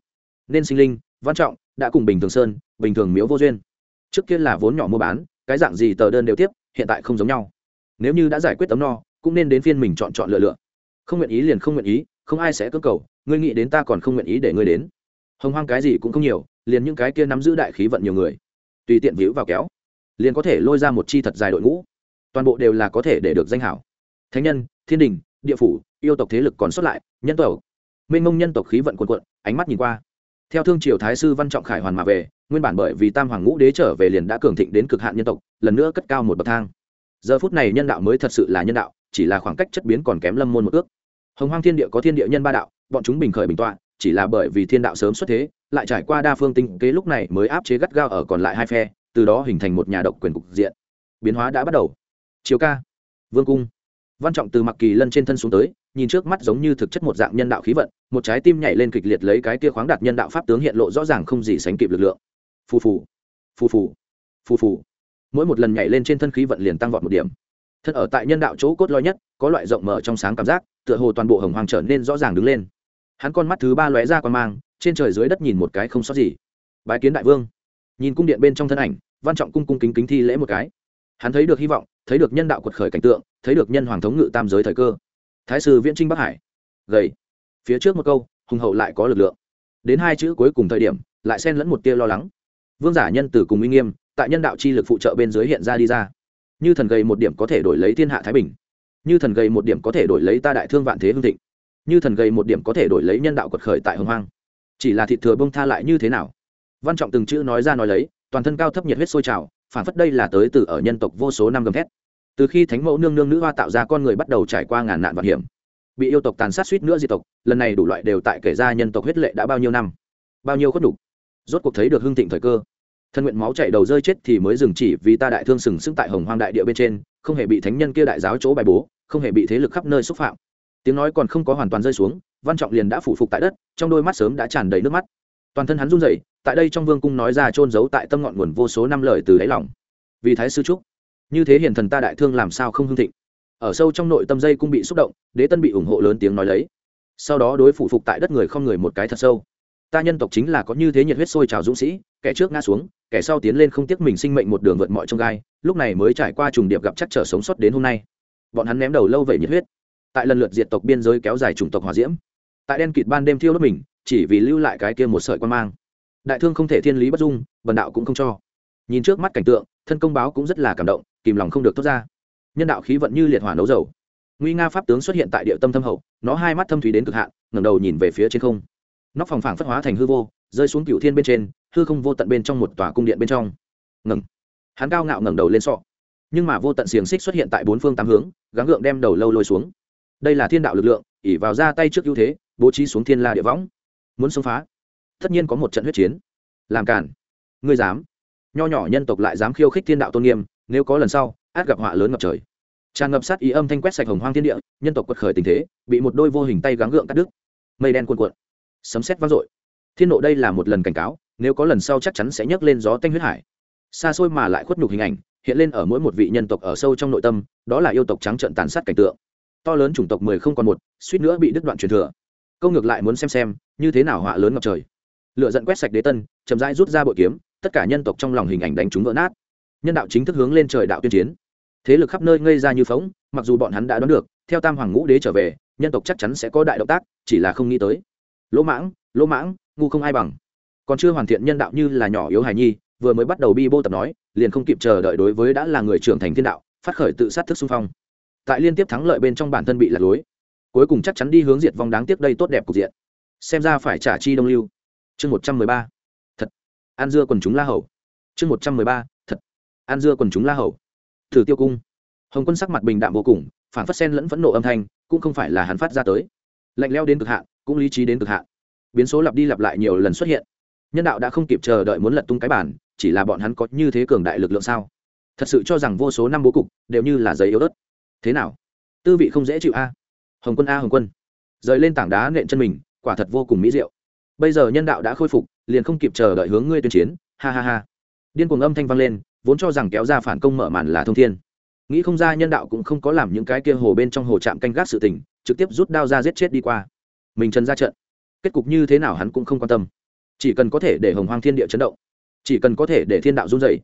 Nên sinh linh, văn trọng, đã cùng bình thường sơn, bình thường miếu vô duyên. Trước kia là vốn nhỏ mua bán, cái dạng gì tờ đơn đều tiếp, hiện tại không giống nhau. Nếu như đã giải quyết tấm no, cũng nên đến phiên mình chọn chọn lựa lựa. Không nguyện ý liền không nguyện ý, không ai sẽ cơ cầu, ngươi nghĩ đến ta còn không nguyện ý để ngươi đến. Hồng hoang cái gì cũng không nhiều liền những cái kia nắm giữ đại khí vận nhiều người, tùy tiện víu vào kéo, liền có thể lôi ra một chi thật dài đội ngũ. Toàn bộ đều là có thể để được danh hảo. Thánh nhân, thiên đình, địa phủ, yêu tộc thế lực còn xuất lại, nhân tộc. Minh mông nhân tộc khí vận quần quận ánh mắt nhìn qua. Theo thương triều thái sư văn trọng khải hoàn mà về, nguyên bản bởi vì tam hoàng ngũ đế trở về liền đã cường thịnh đến cực hạn nhân tộc, lần nữa cất cao một bậc thang. Giờ phút này nhân đạo mới thật sự là nhân đạo, chỉ là khoảng cách chất biến còn kém lâm môn một ước. Hồng hoang thiên địa có thiên địa nhân ba đạo, bọn chúng bình khởi bình tọa, chỉ là bởi vì thiên đạo sớm xuất thế lại trải qua đa phương tinh kế lúc này mới áp chế gắt gao ở còn lại hai phe, từ đó hình thành một nhà độc quyền cục diện. Biến hóa đã bắt đầu. Chiều ca. Vương cung. Văn trọng từ mặc kỳ lân trên thân xuống tới, nhìn trước mắt giống như thực chất một dạng nhân đạo khí vận, một trái tim nhảy lên kịch liệt lấy cái kia khoáng đạt nhân đạo pháp tướng hiện lộ rõ ràng không gì sánh kịp lực lượng. Phù phù. Phù phù. Phù phù. Mỗi một lần nhảy lên trên thân khí vận liền tăng vọt một điểm. Thân ở tại nhân đạo chỗ cốt lõi nhất, có loại rộng mở trong sáng cảm giác, tựa hồ toàn bộ hồng hoàng trở nên rõ ràng đứng lên. Hắn con mắt thứ ba lóe ra quan mang trên trời dưới đất nhìn một cái không sót gì. Bái kiến đại vương. Nhìn cung điện bên trong thân ảnh, văn trọng cung cung kính kính thi lễ một cái. Hắn thấy được hy vọng, thấy được nhân đạo quật khởi cảnh tượng, thấy được nhân hoàng thống ngự tam giới thời cơ. Thái sư viễn trinh bắc hải. Gầy. Phía trước một câu, hùng hậu lại có lực lượng. Đến hai chữ cuối cùng thời điểm, lại xen lẫn một tia lo lắng. Vương giả nhân từ cùng uy nghiêm, tại nhân đạo chi lực phụ trợ bên dưới hiện ra đi ra. Như thần gầy một điểm có thể đổi lấy thiên hạ thái bình. Như thần gầy một điểm có thể đổi lấy ta đại thương vạn thế hương thịnh. Như thần gầy một điểm có thể đổi lấy nhân đạo quật khởi tại hồng hoang chỉ là thịt thừa bông tha lại như thế nào? Văn trọng từng chữ nói ra nói lấy, toàn thân cao thấp nhiệt huyết sôi trào, phản phất đây là tới từ ở nhân tộc vô số năm gầm thét. Từ khi thánh mẫu nương nương nữ hoa tạo ra con người bắt đầu trải qua ngàn nạn vạn hiểm, bị yêu tộc tàn sát suýt nữa diệt tộc, lần này đủ loại đều tại kể ra nhân tộc huyết lệ đã bao nhiêu năm. Bao nhiêu khuất đủ rốt cuộc thấy được hưng thịnh thời cơ. Thân nguyện máu chạy đầu rơi chết thì mới dừng chỉ vì ta đại thương sừng sững tại hồng hoang đại địa bên trên, không hề bị thánh nhân kia đại giáo chỗ bài bố, không hề bị thế lực khắp nơi xúc phạm tiếng nói còn không có hoàn toàn rơi xuống, văn trọng liền đã phủ phục tại đất, trong đôi mắt sớm đã tràn đầy nước mắt. Toàn thân hắn run rẩy, tại đây trong vương cung nói ra trôn giấu tại tâm ngọn nguồn vô số năm lời từ đáy lòng. Vì thái sư trúc, như thế hiền thần ta đại thương làm sao không hưng thịnh? Ở sâu trong nội tâm dây cung bị xúc động, đế tân bị ủng hộ lớn tiếng nói lấy. Sau đó đối phủ phục tại đất người không người một cái thật sâu. Ta nhân tộc chính là có như thế nhiệt huyết sôi trào dũng sĩ, kẻ trước ngã xuống, kẻ sau tiến lên không tiếc mình sinh mệnh một đường vượt mọi trong gai, lúc này mới trải qua trùng điệp gặp chắc trở sống sót đến hôm nay. Bọn hắn ném đầu lâu vậy nhiệt huyết tại lần lượt diệt tộc biên giới kéo dài chủng tộc hòa diễm. Tại đen kịt ban đêm thiêu đốt mình, chỉ vì lưu lại cái kia một sợi quan mang. Đại thương không thể thiên lý bất dung, bần đạo cũng không cho. Nhìn trước mắt cảnh tượng, thân công báo cũng rất là cảm động, kìm lòng không được thốt ra. Nhân đạo khí vận như liệt hỏa nấu dầu. Nguy nga pháp tướng xuất hiện tại địa tâm thâm hậu, nó hai mắt thâm thúy đến cực hạn, ngẩng đầu nhìn về phía trên không. Nóc phòng phảng phất hóa thành hư vô, rơi xuống cựu thiên bên trên, hư không vô tận bên trong một tòa cung điện bên trong. Ngừng. Hắn cao ngạo ngẩng đầu lên sọ. Nhưng mà vô tận xiềng xích xuất hiện tại bốn phương tám hướng, gắng gượng đem đầu lâu lôi xuống đây là thiên đạo lực lượng ỉ vào ra tay trước ưu thế, bố trí xuống thiên la địa võng. Muốn xông phá, tất nhiên có một trận huyết chiến. Làm cản ngươi dám. Nho nhỏ nhân tộc lại dám khiêu khích thiên đạo tôn nghiêm, nếu có lần sau, át gặp họa lớn ngập trời. Tràn ngập sát ý âm thanh quét sạch hồng hoang thiên địa, nhân tộc quật khởi tình thế, bị một đôi vô hình tay gắng gượng cắt đứt. Mây đen cuồn cuộn. Sấm sét vang dội. Thiên nộ đây là một lần cảnh cáo, nếu có lần sau chắc chắn sẽ nhấc lên gió tanh huyết hải. Xa xôi mà lại khuất nhục hình ảnh, hiện lên ở mỗi một vị nhân tộc ở sâu trong nội tâm, đó là yêu tộc trắng trợn tàn sát cảnh tượng to lớn chủng tộc mười không còn một, suýt nữa bị đứt đoạn truyền thừa. Câu ngược lại muốn xem xem, như thế nào họa lớn ngập trời. Lựa dẫn quét sạch đế tân, chậm rãi rút ra bội kiếm, tất cả nhân tộc trong lòng hình ảnh đánh chúng vỡ nát. Nhân đạo chính thức hướng lên trời đạo tuyên chiến. Thế lực khắp nơi ngây ra như phóng mặc dù bọn hắn đã đoán được, theo tam hoàng ngũ đế trở về, nhân tộc chắc chắn sẽ có đại động tác, chỉ là không nghĩ tới. Lỗ mãng lỗ mãng, ngu không ai bằng. Còn chưa hoàn thiện nhân đạo như là nhỏ yếu hài nhi, vừa mới bắt đầu bi bô tập nói, liền không kịp chờ đợi đối với đã là người trưởng thành thiên đạo, phát khởi tự sát thức xung phong tại liên tiếp thắng lợi bên trong bản thân bị lạc lối. Cuối cùng chắc chắn đi hướng diệt vong đáng tiếc đây tốt đẹp cục diện. Xem ra phải trả chi đông lưu. Chương một trăm mười ba. Thật. An dưa quần chúng la hầu. Chương một trăm mười ba. Thật. An dưa quần chúng la hầu. Thử tiêu cung. Hồng quân sắc mặt bình đạm vô cùng, phản phát sen lẫn phẫn nộ âm thanh, cũng không phải là hắn phát ra tới. Lạnh leo đến cực hạn, cũng lý trí đến cực hạn. Biến số lặp đi lặp lại nhiều lần xuất hiện. Nhân đạo đã không kịp chờ đợi muốn lật tung cái bản, chỉ là bọn hắn có như thế cường đại lực lượng sao? Thật sự cho rằng vô số năm bố cục đều như là giấy yếu đất thế nào? Tư vị không dễ chịu a. Hồng quân a, hồng quân. Rời lên tảng đá nện chân mình, quả thật vô cùng mỹ diệu. Bây giờ nhân đạo đã khôi phục, liền không kịp chờ đợi hướng ngươi tuyên chiến. Ha ha ha. Điên cuồng âm thanh vang lên, vốn cho rằng kéo ra phản công mở màn là thông thiên. Nghĩ không ra nhân đạo cũng không có làm những cái kia hồ bên trong hồ trạm canh gác sự tình, trực tiếp rút đao ra giết chết đi qua. Mình trần ra trận. Kết cục như thế nào hắn cũng không quan tâm. Chỉ cần có thể để hồng hoang thiên địa chấn động. Chỉ cần có thể để thiên đạo run dày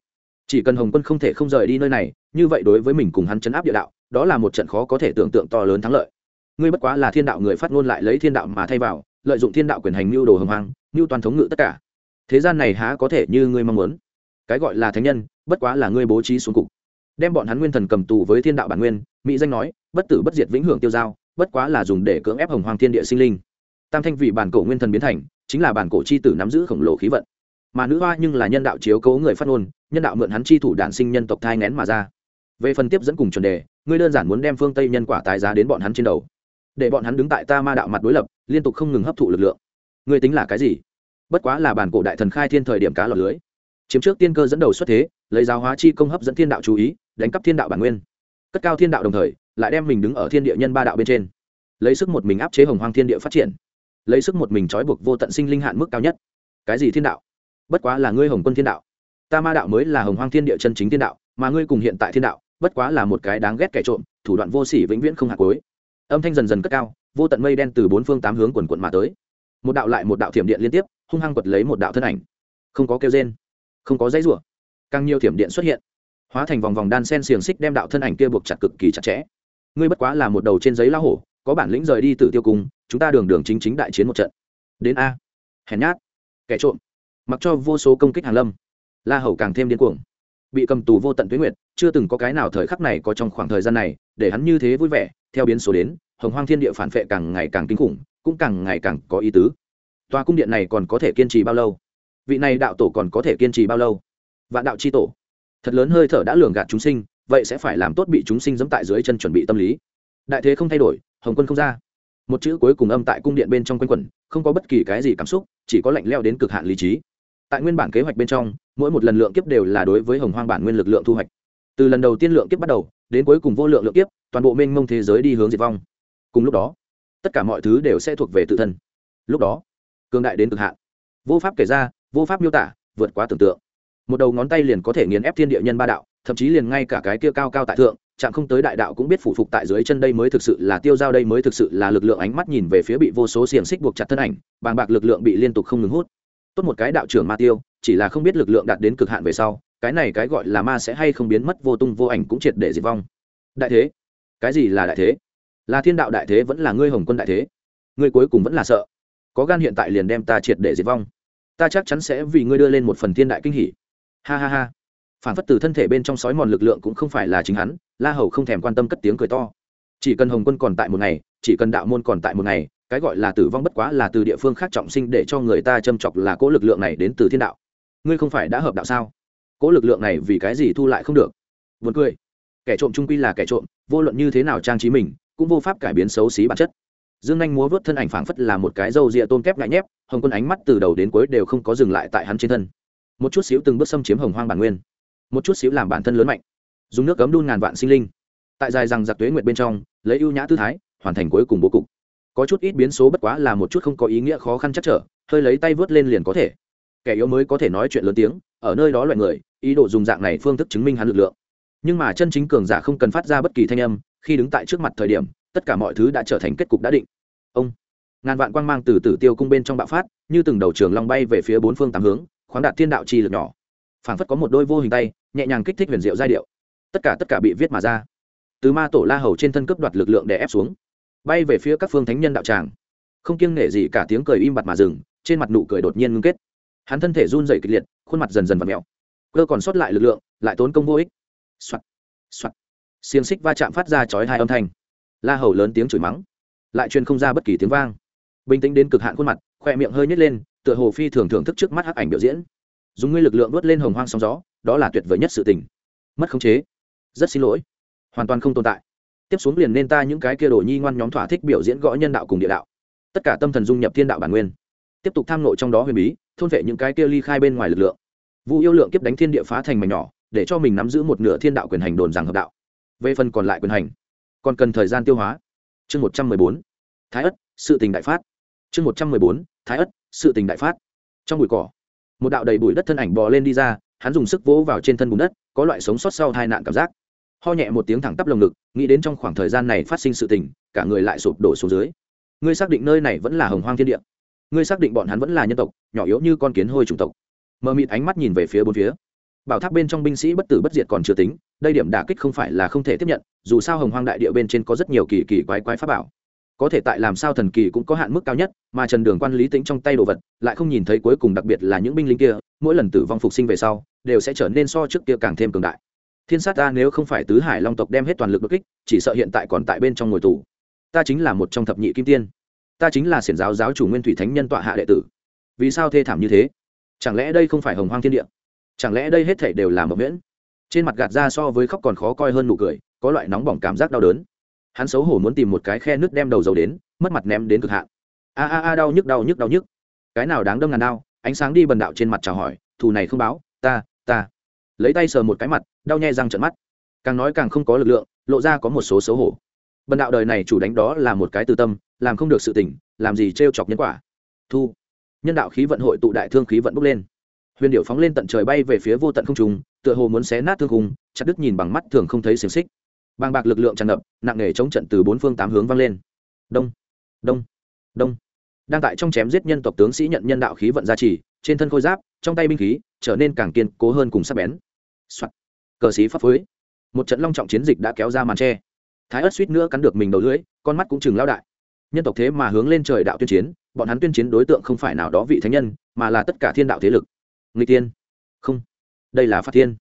chỉ cần hồng quân không thể không rời đi nơi này, như vậy đối với mình cùng hắn chấn áp địa đạo đó là một trận khó có thể tưởng tượng to lớn thắng lợi. Ngươi bất quá là thiên đạo người phát ngôn lại lấy thiên đạo mà thay vào, lợi dụng thiên đạo quyền hành mưu đồ hồng hoang, mưu toàn thống ngự tất cả. Thế gian này há có thể như ngươi mong muốn? Cái gọi là thánh nhân, bất quá là ngươi bố trí xuống cục. Đem bọn hắn nguyên thần cầm tù với thiên đạo bản nguyên, mỹ danh nói, bất tử bất diệt vĩnh hưởng tiêu giao, bất quá là dùng để cưỡng ép hồng hoàng thiên địa sinh linh. Tam thanh vị bản cổ nguyên thần biến thành, chính là bản cổ chi tử nắm giữ khổng lồ khí vận. Mà nữ hoa nhưng là nhân đạo chiếu cố người phát ngôn, nhân đạo mượn hắn chi thủ đản sinh nhân tộc thai nén mà ra. Về phần tiếp dẫn cùng chuẩn đề ngươi đơn giản muốn đem phương tây nhân quả tái giá đến bọn hắn trên đầu để bọn hắn đứng tại ta ma đạo mặt đối lập liên tục không ngừng hấp thụ lực lượng ngươi tính là cái gì bất quá là bản cổ đại thần khai thiên thời điểm cá lọt lưới chiếm trước tiên cơ dẫn đầu xuất thế lấy giáo hóa chi công hấp dẫn thiên đạo chú ý đánh cắp thiên đạo bản nguyên cất cao thiên đạo đồng thời lại đem mình đứng ở thiên địa nhân ba đạo bên trên lấy sức một mình áp chế hồng hoang thiên địa phát triển lấy sức một mình trói buộc vô tận sinh linh hạn mức cao nhất cái gì thiên đạo bất quá là ngươi hồng quân thiên đạo ta ma đạo mới là hồng hoang thiên địa chân chính thiên đạo mà ngươi cùng hiện tại thiên đạo bất quá là một cái đáng ghét kẻ trộm, thủ đoạn vô sỉ vĩnh viễn không hạt cối âm thanh dần dần cất cao, vô tận mây đen từ bốn phương tám hướng quần quận mà tới. Một đạo lại một đạo thiểm điện liên tiếp, hung hăng quật lấy một đạo thân ảnh. Không có kêu rên, không có dãy rủa, càng nhiều thiểm điện xuất hiện, hóa thành vòng vòng đan sen xiềng xích đem đạo thân ảnh kia buộc chặt cực kỳ chặt chẽ. Ngươi bất quá là một đầu trên giấy lao hổ, có bản lĩnh rời đi từ tiêu cung, chúng ta đường đường chính chính đại chiến một trận. Đến a. Hèn nhát. Kẻ trộm. Mặc cho vô số công kích hàn lâm, la hầu càng thêm điên cuồng bị cầm tù vô tận tuyến nguyệt, chưa từng có cái nào thời khắc này có trong khoảng thời gian này, để hắn như thế vui vẻ, theo biến số đến, hồng hoang thiên địa phản vệ càng ngày càng kinh khủng, cũng càng ngày càng có ý tứ. Tòa cung điện này còn có thể kiên trì bao lâu? Vị này đạo tổ còn có thể kiên trì bao lâu? Vạn đạo c h i tổ. Thật lớn hơi thở đã lường gạt chúng sinh, vậy sẽ phải làm tốt bị chúng sinh dẫm tại dưới chân chuẩn bị tâm lý. Đại thế không thay đổi, hồng quân không ra. Một chữ cuối cùng âm tại cung điện bên trong quanh quẩn, không có bất kỳ cái gì cảm xúc, chỉ có lạnh leo đến cực hạn lý trí. Tại nguyên bản kế hoạch bên trong mỗi một lần lượng kiếp đều là đối với hồng hoang bản nguyên lực lượng thu hoạch. Từ lần đầu tiên lượng kiếp bắt đầu, đến cuối cùng vô lượng lượng kiếp, toàn bộ mênh mông thế giới đi hướng diệt vong. Cùng lúc đó, tất cả mọi thứ đều sẽ thuộc về tự thân. Lúc đó, cường đại đến cực hạn. Vô pháp kể ra, vô pháp miêu tả, vượt quá tưởng tượng. Một đầu ngón tay liền có thể nghiền ép thiên địa nhân ba đạo, thậm chí liền ngay cả cái kia cao cao tại thượng, chạm không tới đại đạo cũng biết phụ phục tại dưới chân đây mới thực sự là tiêu dao, đây mới thực sự là lực lượng ánh mắt nhìn về phía bị vô số xiềng xích buộc chặt thân ảnh, bàng bạc lực lượng bị liên tục không ngừng hút tốt một cái đạo trưởng ma tiêu, chỉ là không biết lực lượng đạt đến cực hạn về sau, cái này cái gọi là ma sẽ hay không biến mất vô tung vô ảnh cũng triệt để diệt vong. Đại thế? Cái gì là đại thế? Là thiên đạo đại thế vẫn là ngươi hồng quân đại thế? Ngươi cuối cùng vẫn là sợ. Có gan hiện tại liền đem ta triệt để diệt vong. Ta chắc chắn sẽ vì ngươi đưa lên một phần thiên đại kinh hỷ ha ha ha. Phản phất từ thân thể bên trong sói mòn lực lượng cũng không phải là chính hắn, la hầu không thèm quan tâm cất tiếng cười to. Chỉ cần hồng quân còn tại một ngày, chỉ cần đạo môn còn tại một ngày cái gọi là tử vong bất quá là từ địa phương khác trọng sinh để cho người ta châm chọc là cỗ lực lượng này đến từ thiên đạo. Ngươi không phải đã hợp đạo sao? Cỗ lực lượng này vì cái gì thu lại không được? Vượt cười. Kẻ trộm trung quy là kẻ trộm, vô luận như thế nào trang trí mình, cũng vô pháp cải biến xấu xí bản chất. Dương anh múa vớt thân ảnh phảng phất là một cái râu rịa tôn kép ngại nhép, hồng quân ánh mắt từ đầu đến cuối đều không có dừng lại tại hắn trên thân. Một chút xíu từng bước xâm chiếm hồng hoang bản nguyên. Một chút xíu làm bản thân lớn mạnh. Dùng nước cấm đun ngàn vạn sinh linh. Tại dài rằng giặc tuế nguyệt bên trong, lấy ưu nhã tư thái, hoàn thành cuối cùng bố cục có chút ít biến số bất quá là một chút không có ý nghĩa khó khăn chắc trở, hơi lấy tay vớt lên liền có thể. Kẻ yếu mới có thể nói chuyện lớn tiếng, ở nơi đó loại người, ý đồ dùng dạng này phương thức chứng minh hắn lực lượng. Nhưng mà chân chính cường giả không cần phát ra bất kỳ thanh âm, khi đứng tại trước mặt thời điểm, tất cả mọi thứ đã trở thành kết cục đã định. Ông, ngàn vạn quang mang từ tử tiêu cung bên trong bạo phát, như từng đầu trường long bay về phía bốn phương tám hướng, khoáng đạt thiên đạo chi lực nhỏ. Phảng phất có một đôi vô hình tay, nhẹ nhàng kích thích huyền diệu giai điệu. Tất cả tất cả bị viết mà ra. Từ ma tổ la hầu trên thân cướp đoạt lực lượng để ép xuống bay về phía các phương thánh nhân đạo tràng. Không kiêng nể gì cả tiếng cười im bặt mà dừng, trên mặt nụ cười đột nhiên ngưng kết. Hắn thân thể run dày kịch liệt, khuôn mặt dần dần và mẹo cơ còn sót lại lực lượng, lại tốn công vô ích. Soạt soạt. Xiềng xích va chạm phát ra chói hai âm thanh. La hầu lớn tiếng chửi mắng, lại truyền không ra bất kỳ tiếng vang. Bình tĩnh đến cực hạn khuôn mặt khoe miệng hơi nhét lên, tựa hồ phi thường thưởng thức trước mắt hắc ảnh biểu diễn. Dùng ngươi lực lượng đốt lên hồng hoang sóng gió, đó là tuyệt vời nhất sự tình. Mất khống chế. Rất xin lỗi. Hoàn toàn không tồn tại tiếp xuống liền nên ta những cái kia đồ nhi ngoan nhóm thỏa thích biểu diễn gõ nhân đạo cùng địa đạo. Tất cả tâm thần dung nhập thiên đạo bản nguyên. Tiếp tục tham nội trong đó huyền bí, thôn vệ những cái kia ly khai bên ngoài lực lượng. Vụ yêu lượng kiếp đánh thiên địa phá thành mảnh nhỏ, để cho mình nắm giữ một nửa thiên đạo quyền hành đồn rằng hợp đạo. Về phần còn lại quyền hành, còn cần thời gian tiêu hóa. Chương một trăm mười bốn, thái ất, sự tình đại phát. Chương một trăm mười bốn, thái ất, sự tình đại phát. Trong bụi cỏ, một đạo đầy bụi đất thân ảnh bò lên đi ra, hắn dùng sức vỗ vào trên thân bùn đất, có loại sống sót sau hai nạn cảm giác ho nhẹ một tiếng thẳng tắp lồng ngực, nghĩ đến trong khoảng thời gian này phát sinh sự tình, cả người lại sụp đổ xuống dưới. Ngươi xác định nơi này vẫn là hồng hoang thiên địa? Ngươi xác định bọn hắn vẫn là nhân tộc, nhỏ yếu như con kiến hôi chủng tộc? Mờ mịt ánh mắt nhìn về phía bốn phía. Bảo tháp bên trong binh sĩ bất tử bất diệt còn chưa tính, đây điểm đả kích không phải là không thể tiếp nhận, dù sao hồng hoang đại địa bên trên có rất nhiều kỳ kỳ quái quái pháp bảo. Có thể tại làm sao thần kỳ cũng có hạn mức cao nhất, mà trần đường quan lý tính trong tay đồ vật, lại không nhìn thấy cuối cùng đặc biệt là những binh lính kia, mỗi lần tử vong phục sinh về sau, đều sẽ trở nên so trước kia càng thêm cường đại thiên sát ta nếu không phải tứ hải long tộc đem hết toàn lực bất kích, chỉ sợ hiện tại còn tại bên trong ngồi tù. Ta chính là một trong thập nhị kim tiên. Ta chính là xiển giáo giáo chủ nguyên thủy thánh nhân tọa hạ đệ tử. Vì sao thê thảm như thế? Chẳng lẽ đây không phải hồng hoang thiên địa? Chẳng lẽ đây hết thể đều là mộng miễn trên mặt gạt ra so với khóc còn khó coi hơn nụ cười, có loại nóng bỏng cảm giác đau đớn. Hắn xấu hổ muốn tìm một cái khe nước đem đầu dầu đến, mất mặt ném đến cực hạn. A a a đau nhức đau nhức đau nhức. Cái nào đáng đâm ngàn đau? Ánh sáng đi bần đạo trên mặt chào hỏi, thù này không báo, ta ta lấy tay sờ một cái mặt, đau nhè răng trận mắt. Càng nói càng không có lực lượng, lộ ra có một số xấu hổ. Bần đạo đời này chủ đánh đó là một cái tư tâm, làm không được sự tỉnh làm gì t chọc nhân quả. Thu. Nhân đạo khí vận hội tụ đại thương khí vận bốc lên. Huyền điệu phóng lên tận trời bay về phía vô tận không trùng tựa hồ muốn xé nát thương hùng chặt đứt nhìn bằng mắt thường không thấy xiềng xích. Bàng bạc lực lượng tràn ngập, nặng nề chống trận từ bốn phương tám hướng vang lên. Đông đông đông. Đang tại trong chém giết nhân tộc tướng sĩ nhận nhân đạo khí vận gia trì, trên thân khôi giáp, trong tay binh khí, trở nên càng kiên cố hơn cùng sắc bén、Soạn. cờ sĩ pháp phối. Một trận long trọng chiến dịch đã kéo ra màn tre. Thái ớt suýt nữa cắn được mình đầu lưỡi, con mắt cũng chừng lao đại. Nhân tộc thế mà hướng lên trời đạo tuyên chiến, bọn hắn tuyên chiến đối tượng không phải nào đó vị thánh nhân, mà là tất cả thiên đạo thế lực. Người tiên không. Đây là phát thiên.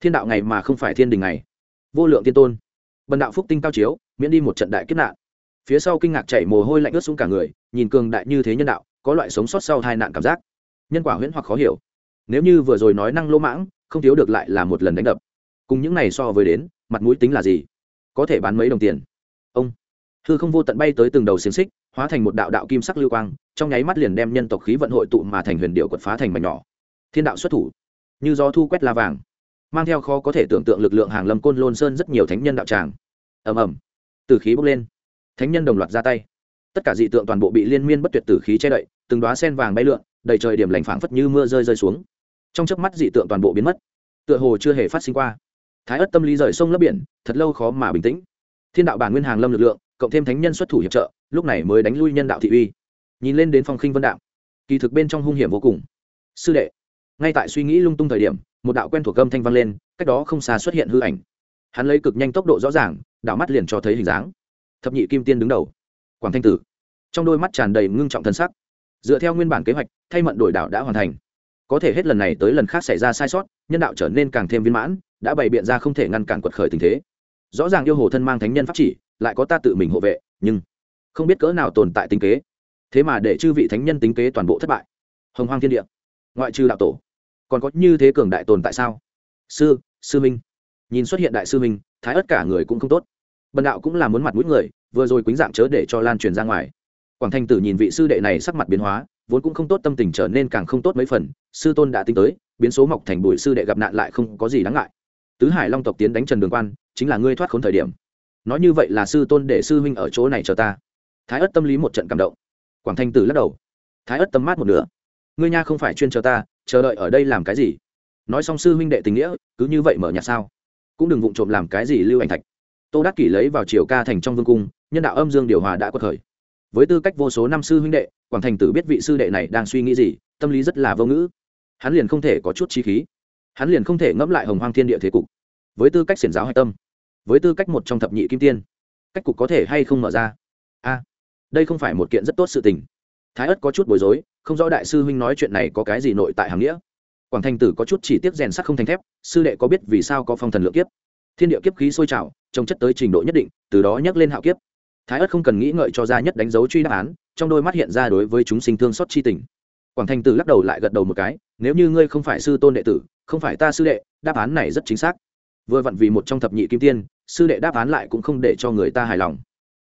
Thiên đạo ngày mà không phải thiên đình ngày. Vô lượng tiên tôn. Bần đạo phúc tinh cao chiếu, miễn đi một trận đại kiếp nạn. Phía sau kinh ngạc chảy mồ hôi lạnh ướt xuống cả người, nhìn cường đại như thế nhân đạo, có loại sống sót sau hai nạn cảm giác. Nhân quả huyễn hoặc khó hiểu. Nếu như vừa rồi nói năng lỗ mãng không thiếu được lại là một lần đánh đập. Cùng những này so với đến, mặt mũi tính là gì? Có thể bán mấy đồng tiền? Ông hư không vô tận bay tới từng đầu xiềng xích, hóa thành một đạo đạo kim sắc lưu quang, trong nháy mắt liền đem nhân tộc khí vận hội tụ mà thành huyền điệu quật phá thành mảnh nhỏ. Thiên đạo xuất thủ, như gió thu quét la vàng, mang theo khó có thể tưởng tượng lực lượng hàng lâm côn lôn sơn rất nhiều thánh nhân đạo tràng. Ầm ầm, từ khí bốc lên, thánh nhân đồng loạt ra tay. Tất cả dị tượng toàn bộ bị liên miên bất tuyệt tử khí che đậy, từng đoá sen vàng bay lượn, đầy trời điểm lành phảng phất như mưa rơi rơi xuống trong chớp mắt dị tượng toàn bộ biến mất, tựa hồ chưa hề phát sinh qua. Thái ất tâm lý rời sông lấp biển, thật lâu khó mà bình tĩnh. Thiên đạo bản nguyên hàng lâm lực lượng, cộng thêm thánh nhân xuất thủ hiệp trợ, lúc này mới đánh lui nhân đạo thị uy. Nhìn lên đến phong khinh vân đạo, kỳ thực bên trong hung hiểm vô cùng. Sư đệ, ngay tại suy nghĩ lung tung thời điểm, một đạo quen thuộc âm thanh vang lên, cách đó không xa xuất hiện hư ảnh. Hắn lấy cực nhanh tốc độ rõ ràng, đạo mắt liền cho thấy hình dáng. Thập nhị kim tiên đứng đầu, quảng thanh tử. Trong đôi mắt tràn đầy ngưng trọng thân sắc. Dựa theo nguyên bản kế hoạch, thay mận đổi đạo đã hoàn thành có thể hết lần này tới lần khác xảy ra sai sót, nhân đạo trở nên càng thêm viên mãn, đã bày biện ra không thể ngăn cản quật khởi tình thế. Rõ ràng yêu hồ thân mang thánh nhân pháp chỉ, lại có ta tự mình hộ vệ, nhưng không biết cỡ nào tồn tại tính kế. Thế mà để chư vị thánh nhân tính kế toàn bộ thất bại. Hồng hoang thiên địa, ngoại trừ đạo tổ, còn có như thế cường đại tồn tại sao? Sư sư minh. Nhìn xuất hiện đại sư minh, thái ất cả người cũng không tốt. Bần đạo cũng là muốn mặt mũi người, vừa rồi quýnh dạng chớ để cho lan truyền ra ngoài. Quảng thanh tử nhìn vị sư đệ này sắc mặt biến hóa vốn cũng không tốt tâm tình trở nên càng không tốt mấy phần, sư tôn đã tính tới, biến số mọc thành bụi sư đệ gặp nạn lại không có gì đáng ngại. Tứ hải long tộc tiến đánh trần đường quan, chính là ngươi thoát khốn thời điểm. Nói như vậy là sư tôn để sư huynh ở chỗ này chờ ta. Thái ất tâm lý một trận cảm động. Quảng thanh tử lắc đầu. Thái ất tâm mát một nửa. Ngươi nha không phải chuyên chờ ta, chờ đợi ở đây làm cái gì? Nói xong sư huynh đệ tình nghĩa, cứ như vậy mở nhạc sao? Cũng đừng vụng trộm làm cái gì lưu ảnh thạch. Tô đắc kỷ lấy vào triều ca thành trong vương cung, nhân đạo âm dương điều hòa đã có khởi với tư cách vô số năm sư huynh đệ, quảng thành tử biết vị sư đệ này đang suy nghĩ gì, tâm lý rất là vô ngữ. Hắn liền không thể có chút trí khí. Hắn liền không thể ngẫm lại hồng hoang thiên địa thế cục. Với tư cách xiển giáo hạch tâm, với tư cách một trong thập nhị kim tiên, cách cục có thể hay không mở ra? A, đây không phải một kiện rất tốt sự tình. Thái ất có chút bối rối, không rõ đại sư huynh nói chuyện này có cái gì nội tại hàm nghĩa. Quảng thành tử có chút chỉ tiếp rèn sắc không thành thép, sư đệ có biết vì sao có phong thần lượng kiếp? Thiên địa kiếp khí sôi trào trồng chất tới trình độ nhất định, từ đó nhắc lên hạo kiếp thái ất không cần nghĩ ngợi cho ra nhất đánh dấu truy đáp án, trong đôi mắt hiện ra đối với chúng sinh thương xót chi tình. Quảng thành tử lắc đầu lại gật đầu một cái, nếu như ngươi không phải sư tôn đệ tử, không phải ta sư đệ, đáp án này rất chính xác. Vừa vặn vì một trong thập nhị kim tiên, sư đệ đáp án lại cũng không để cho người ta hài lòng.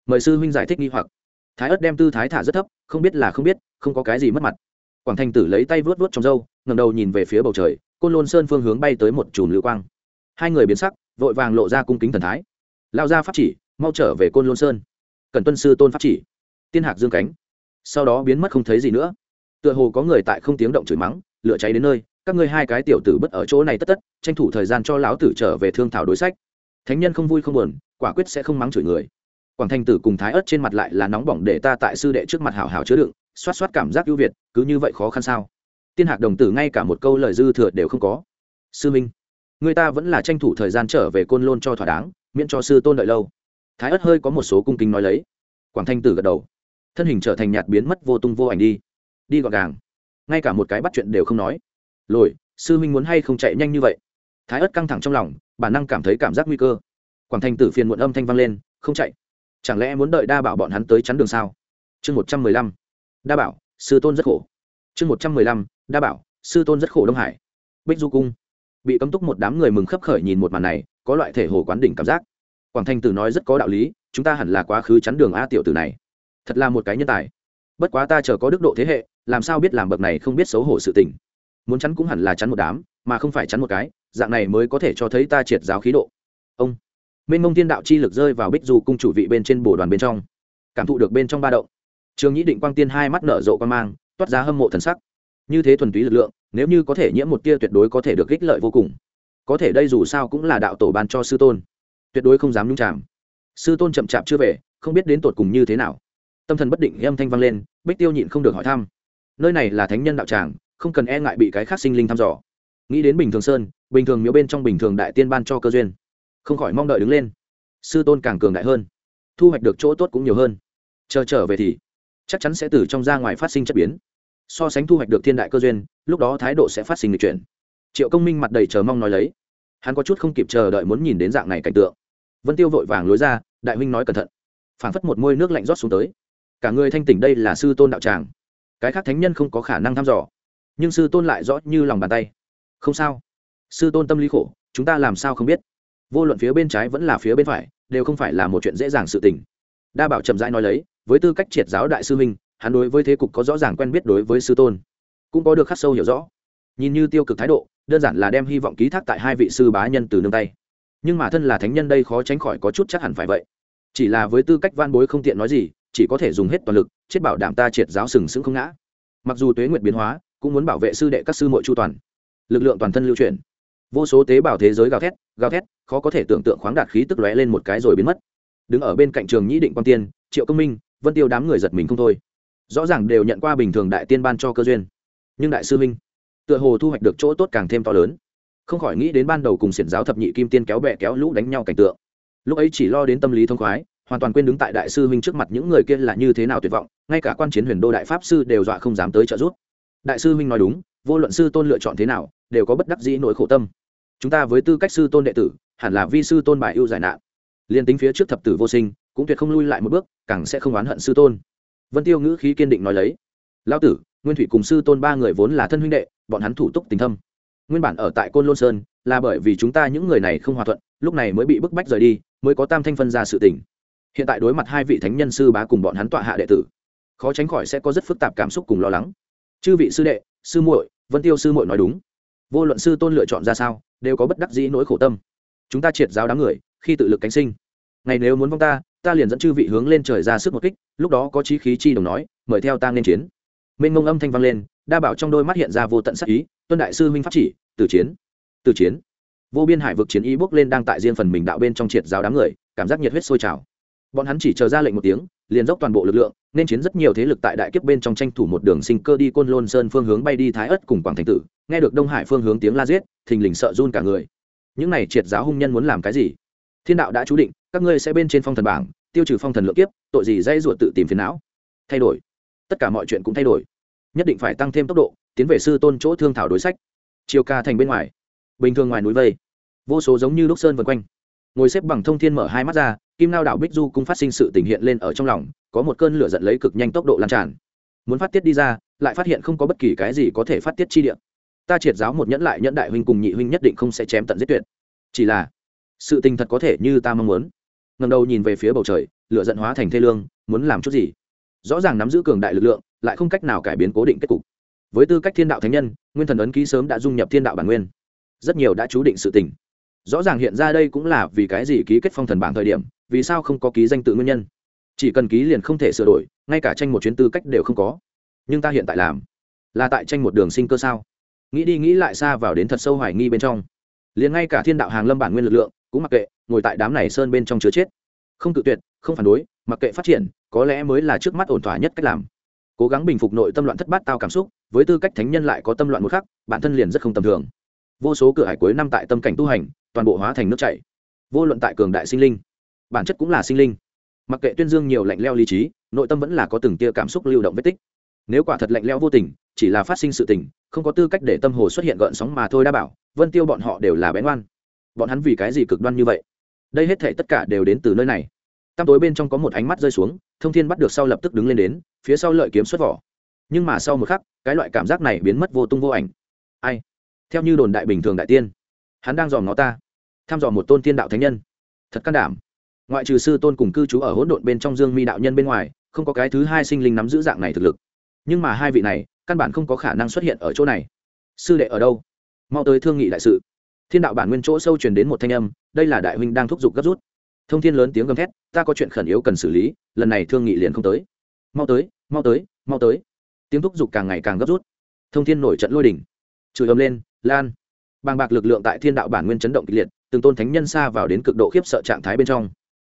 Mời sư huynh giải thích nghi hoặc. Thái ất đem tư thái thả rất thấp, không biết là không biết, không có cái gì mất mặt. Quảng thành tử lấy tay vớt vớt trong râu ngầm đầu nhìn về phía bầu trời, côn lôn sơn phương hướng bay tới một chùm lưu quang. Hai người biến sắc, vội vàng lộ ra cung kính thần thái. Lao ra pháp chỉ, mau trở về côn lôn sơn cần tuân sư tôn pháp chỉ. Tiên hạc dương cánh. Sau đó biến mất không thấy gì nữa. Tựa hồ có người tại không tiếng động chửi mắng, lửa cháy đến nơi, các ngươi hai cái tiểu tử bất ở chỗ này tất tất, tranh thủ thời gian cho lão tử trở về thương thảo đối sách. Thánh nhân không vui không buồn, quả quyết sẽ không mắng chửi người. Quảng thanh tử cùng thái ớt trên mặt lại là nóng bỏng để ta tại sư đệ trước mặt hảo hảo chứa đựng, xoát xoát cảm giác ưu việt, cứ như vậy khó khăn sao? Tiên hạc đồng tử ngay cả một câu lời dư thừa đều không có. Sư minh, người ta vẫn là tranh thủ thời gian trở về côn lôn cho thỏa đáng, miễn cho sư tôn đợi lâu thái ớt hơi có một số cung kính nói lấy. Quảng thanh tử gật đầu. Thân hình trở thành nhạt biến mất vô tung vô ảnh đi. Đi gọn gàng. Ngay cả một cái bắt chuyện đều không nói. Lồi, sư minh muốn hay không chạy nhanh như vậy? Thái ớt căng thẳng trong lòng, bản năng cảm thấy cảm giác nguy cơ. Quảng thanh tử phiền muộn âm thanh vang lên, không chạy. Chẳng lẽ muốn đợi đa bảo bọn hắn tới chắn đường sao? Chương một trăm mười lăm. Đa bảo, sư tôn rất khổ. Chương một trăm mười lăm. Đa bảo, sư tôn rất khổ đông hải. Bích du cung. Bị cấm túc một đám người mừng khấp khởi nhìn một màn này, có loại thể hồ quán đỉnh cảm giác quảng thanh tử nói rất có đạo lý, chúng ta hẳn là quá khứ chắn đường a tiểu tử này. Thật là một cái nhân tài. Bất quá ta chờ có đức độ thế hệ, làm sao biết làm bậc này không biết xấu hổ sự tình. Muốn chắn cũng hẳn là chắn một đám, mà không phải chắn một cái, dạng này mới có thể cho thấy ta triệt giáo khí độ. Ông. Minh mông thiên đạo chi lực rơi vào bích du cung chủ vị bên trên bồ đoàn bên trong. Cảm thụ được bên trong ba động. Trường nhĩ định quang tiên hai mắt nở rộ quan mang, toát ra hâm mộ thần sắc. Như thế thuần túy lực lượng, nếu như có thể nhiễm một tia tuyệt đối có thể được ích lợi vô cùng. Có thể đây dù sao cũng là đạo tổ ban cho sư tôn tuyệt đối không dám nhung chạm sư tôn chậm chạp chưa về, không biết đến tột cùng như thế nào. Tâm thần bất định, âm thanh vang lên, bích tiêu nhịn không được hỏi thăm. Nơi này là thánh nhân đạo tràng, không cần e ngại bị cái khác sinh linh thăm dò. Nghĩ đến bình thường sơn, bình thường miếu bên trong bình thường đại tiên ban cho cơ duyên. Không khỏi mong đợi đứng lên. Sư tôn càng cường đại hơn. Thu hoạch được chỗ tốt cũng nhiều hơn. Chờ trở về thì chắc chắn sẽ từ trong ra ngoài phát sinh chất biến. So sánh thu hoạch được thiên đại cơ duyên, lúc đó thái độ sẽ phát sinh lịch chuyển. Triệu công minh mặt đầy chờ mong nói lấy. Hắn có chút không kịp chờ đợi muốn nhìn đến dạng này cảnh tượng vân tiêu vội vàng lối ra, đại huynh nói cẩn thận. Phảng phất một môi nước lạnh rót xuống tới. Cả người thanh tỉnh đây là sư tôn đạo tràng. Cái khác thánh nhân không có khả năng thăm dò. Nhưng sư tôn lại rõ như lòng bàn tay. Không sao. Sư tôn tâm lý khổ, chúng ta làm sao không biết? Vô luận phía bên trái vẫn là phía bên phải, đều không phải là một chuyện dễ dàng sự tình. Đa bảo chậm rãi nói lấy, với tư cách triệt giáo đại sư minh hắn đối với thế cục có rõ ràng quen biết đối với sư tôn. Cũng có được khắc sâu hiểu rõ. Nhìn như tiêu cực thái độ, đơn giản là đem hy vọng ký thác tại hai vị sư bá nhân từ nương tay nhưng mà thân là thánh nhân đây khó tránh khỏi có chút chắc hẳn phải vậy. Chỉ là với tư cách van bối không tiện nói gì, chỉ có thể dùng hết toàn lực, chết bảo đảm ta triệt giáo sừng sững không ngã. Mặc dù tuế nguyệt biến hóa, cũng muốn bảo vệ sư đệ các sư mội chu toàn. Lực lượng toàn thân lưu truyền vô số tế bào thế giới gào thét gào thét, khó có thể tưởng tượng khoáng đạt khí tức lóe lên một cái rồi biến mất. Đứng ở bên cạnh trường nhĩ định quan tiên, triệu công minh, vân tiêu đám người giật mình không thôi. Rõ ràng đều nhận qua bình thường đại tiên ban cho cơ duyên. Nhưng đại sư minh, tựa hồ thu hoạch được chỗ tốt càng thêm to lớn không khỏi nghĩ đến ban đầu cùng xiển giáo thập nhị kim tiên kéo bẹ kéo lũ đánh nhau cảnh tượng. Lúc ấy chỉ lo đến tâm lý thông khoái, hoàn toàn quên đứng tại đại sư minh trước mặt những người kia là như thế nào tuyệt vọng, ngay cả quan chiến huyền đô đại pháp sư đều dọa không dám tới trợ giúp. Đại sư minh nói đúng, vô luận sư tôn lựa chọn thế nào, đều có bất đắc dĩ nỗi khổ tâm. Chúng ta với tư cách sư tôn đệ tử, hẳn là vi sư tôn bài ưu giải nạn. Liên tính phía trước thập tử vô sinh, cũng tuyệt không lui lại một bước, càng sẽ không oán hận sư tôn. Vân tiêu ngữ khí kiên định nói lấy. Lão tử, nguyên thủy cùng sư tôn ba người vốn là thân huynh đệ, bọn hắn thủ túc tình thâm nguyên bản ở tại côn lôn sơn là bởi vì chúng ta những người này không hòa thuận, lúc này mới bị bức bách rời đi, mới có tam thanh phân ra sự tình. Hiện tại đối mặt hai vị thánh nhân sư bá cùng bọn hắn tọa hạ đệ tử, khó tránh khỏi sẽ có rất phức tạp cảm xúc cùng lo lắng. Chư vị sư đệ, sư muội, vân tiêu sư muội nói đúng. Vô luận sư tôn lựa chọn ra sao, đều có bất đắc dĩ nỗi khổ tâm. Chúng ta triệt giáo đám người, khi tự lực cánh sinh. Ngày nếu muốn vong ta ta liền dẫn chư vị hướng lên trời ra sức một kích, lúc đó có chí khí chi đồng nói, mời theo ta nên chiến. Mênh mông âm thanh vang lên, đa bảo trong đôi mắt hiện ra vô tận sắc ý tuân đại sư huynh pháp chỉ từ chiến từ chiến. Vô biên hải vực chiến y bước lên đang tại riêng phần mình đạo bên trong triệt giáo đám người, cảm giác nhiệt huyết sôi trào. Bọn hắn chỉ chờ ra lệnh một tiếng, liền dốc toàn bộ lực lượng, nên chiến rất nhiều thế lực tại đại kiếp bên trong tranh thủ một đường sinh cơ đi côn lôn sơn phương hướng bay đi thái ất cùng quảng thành tử, nghe được đông hải phương hướng tiếng la giết, thình lình sợ run cả người. Những này triệt giáo hung nhân muốn làm cái gì? Thiên đạo đã chú định, các ngươi sẽ bên trên phong thần bảng, tiêu trừ phong thần lượng kiếp, tội gì dây ruột tự tìm phiền não. Thay đổi. Tất cả mọi chuyện cũng thay đổi. Nhất định phải tăng thêm tốc độ tiến về sư tôn chỗ thương thảo đối sách. Chiều ca thành bên ngoài. Bình thường ngoài núi vây. Vô số giống như lúc sơn vân quanh. Ngồi xếp bằng thông thiên mở hai mắt ra, kim lao đảo bích du cũng phát sinh sự tình hiện lên ở trong lòng, có một cơn lửa giận lấy cực nhanh tốc độ lan tràn. Muốn phát tiết đi ra, lại phát hiện không có bất kỳ cái gì có thể phát tiết chi điện ta triệt giáo một nhẫn lại nhẫn đại huynh cùng nhị huynh nhất định không sẽ chém tận giết tuyệt. Chỉ là, sự tình thật có thể như ta mong muốn. Ngầm đầu nhìn về phía bầu trời, lửa giận hóa thành thê lương, muốn làm chút gì? Rõ ràng nắm giữ cường đại lực lượng, lại không cách nào cải biến cố định kết cục với tư cách thiên đạo thánh nhân, nguyên thần ấn ký sớm đã dung nhập thiên đạo bản nguyên. Rất nhiều đã chú định sự tình. Rõ ràng hiện ra đây cũng là vì cái gì ký kết phong thần bảng thời điểm, vì sao không có ký danh tự nguyên nhân? Chỉ cần ký liền không thể sửa đổi, ngay cả tranh một chuyến tư cách đều không có. Nhưng ta hiện tại làm, là tại tranh một đường sinh cơ sao? Nghĩ đi nghĩ lại xa vào đến thật sâu hoài nghi bên trong. Liền ngay cả thiên đạo hàng lâm bản nguyên lực lượng, cũng mặc kệ, ngồi tại đám này sơn bên trong chứa chết. Không tự tuyệt, không phản đối, mặc kệ phát triển, có lẽ mới là trước mắt ổn thỏa nhất cách làm. Cố gắng bình phục nội tâm loạn thất bát tao cảm xúc với tư cách thánh nhân lại có tâm loạn một khắc, bản thân liền rất không tầm thường. Vô số cửa hải cuối năm tại tâm cảnh tu hành, toàn bộ hóa thành nước chảy. Vô luận tại cường đại sinh linh, bản chất cũng là sinh linh. Mặc kệ tuyên dương nhiều lạnh leo lý trí, nội tâm vẫn là có từng tia cảm xúc lưu động vết tích. Nếu quả thật lạnh leo vô tình, chỉ là phát sinh sự tình, không có tư cách để tâm hồ xuất hiện gợn sóng mà thôi đã bảo, vân tiêu bọn họ đều là bén ngoan bọn hắn vì cái gì cực đoan như vậy? Đây hết thể tất cả đều đến từ nơi này. Tăm tối bên trong có một ánh mắt rơi xuống, thông thiên bắt được sau lập tức đứng lên đến, phía sau lợi kiếm xuất vỏ nhưng mà sau một khắc, cái loại cảm giác này biến mất vô tung vô ảnh. Ai? Theo như đồn đại bình thường đại tiên, hắn đang dòm ngó ta, thăm dò một tôn tiên đạo thánh nhân. Thật can đảm. Ngoại trừ sư tôn cùng cư trú ở hỗn độn bên trong dương mi đạo nhân bên ngoài, không có cái thứ hai sinh linh nắm giữ dạng này thực lực. Nhưng mà hai vị này, căn bản không có khả năng xuất hiện ở chỗ này. Sư đệ ở đâu? Mau tới thương nghị đại sự. Thiên đạo bản nguyên chỗ sâu truyền đến một thanh âm, đây là đại huynh đang thúc giục gấp rút. Thông thiên lớn tiếng gầm thét, ta có chuyện khẩn yếu cần xử lý, lần này thương nghị liền không tới. Mau tới mau tới mau tới tiếng thúc giục càng ngày càng gấp rút. Thông thiên nổi trận lôi đỉnh chửi ầm lên, lan. Bàng bạc lực lượng tại thiên đạo bản nguyên chấn động kịch liệt, từng tôn thánh nhân xa vào đến cực độ khiếp sợ trạng thái bên trong.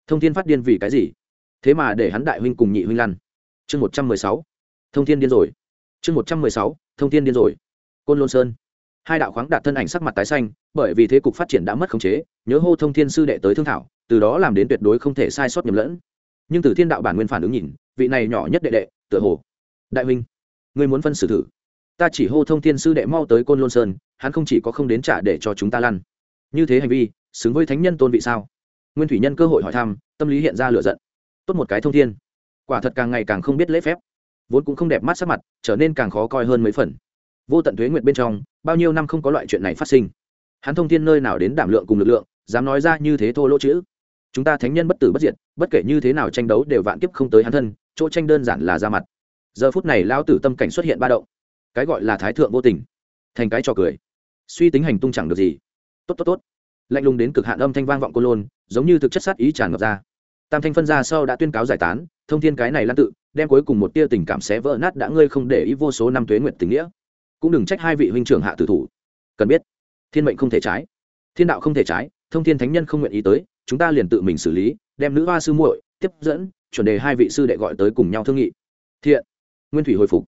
Thông thiên phát điên vì cái gì? Thế mà để hắn đại huynh cùng nhị huynh lăn. Chương một trăm mười sáu. Thông thiên điên rồi. Chương một trăm mười sáu, thông thiên điên rồi. Côn lôn sơn. Hai đạo khoáng đạt thân ảnh sắc mặt tái xanh, bởi vì thế cục phát triển đã mất khống chế, nhớ hô thông thiên sư đệ tới thương thảo, từ đó làm đến tuyệt đối không thể sai sót nhầm lẫn. Nhưng từ thiên đạo bản nguyên phản ứng nhìn, vị này nhỏ nhất đệ đệ, tựa hồ. Đại huynh ngươi muốn phân xử thử. Ta chỉ hô thông thiên sư đệ mau tới côn lôn sơn, hắn không chỉ có không đến trả để cho chúng ta lăn. Như thế hành vi, xứng với thánh nhân tôn vị sao? Nguyên thủy nhân cơ hội hỏi thăm, tâm lý hiện ra lựa giận. Tốt một cái thông thiên. Quả thật càng ngày càng không biết lễ phép. Vốn cũng không đẹp mắt sắc mặt, trở nên càng khó coi hơn mấy phần. Vô tận thuế nguyệt bên trong, bao nhiêu năm không có loại chuyện này phát sinh. Hắn thông thiên nơi nào đến đảm lượng cùng lực lượng, dám nói ra như thế thô lỗ chữ. Chúng ta thánh nhân bất tử bất diệt, bất kể như thế nào tranh đấu đều vạn kiếp không tới hắn thân, chỗ tranh đơn giản là ra mặt giờ phút này lao tử tâm cảnh xuất hiện ba động. Cái gọi là thái thượng vô tình. Thành cái trò cười. Suy tính hành tung chẳng được gì. Tốt tốt tốt. Lạnh lùng đến cực hạn âm thanh vang vọng cô lôn, giống như thực chất sát ý tràn ngập ra. Tam thanh phân ra sau đã tuyên cáo giải tán, thông thiên cái này lan tự, đem cuối cùng một tia tình cảm xé vỡ nát đã ngươi không để ý vô số năm tuế nguyện tình nghĩa. Cũng đừng trách hai vị huynh trưởng hạ tử thủ. Cần biết, thiên mệnh không thể trái. Thiên đạo không thể trái, thông thiên thánh nhân không nguyện ý tới, chúng ta liền tự mình xử lý, đem nữ hoa sư muội tiếp dẫn, chuẩn đề hai vị sư đệ gọi tới cùng nhau thương nghị. Thiện nguyên thủy hồi phục.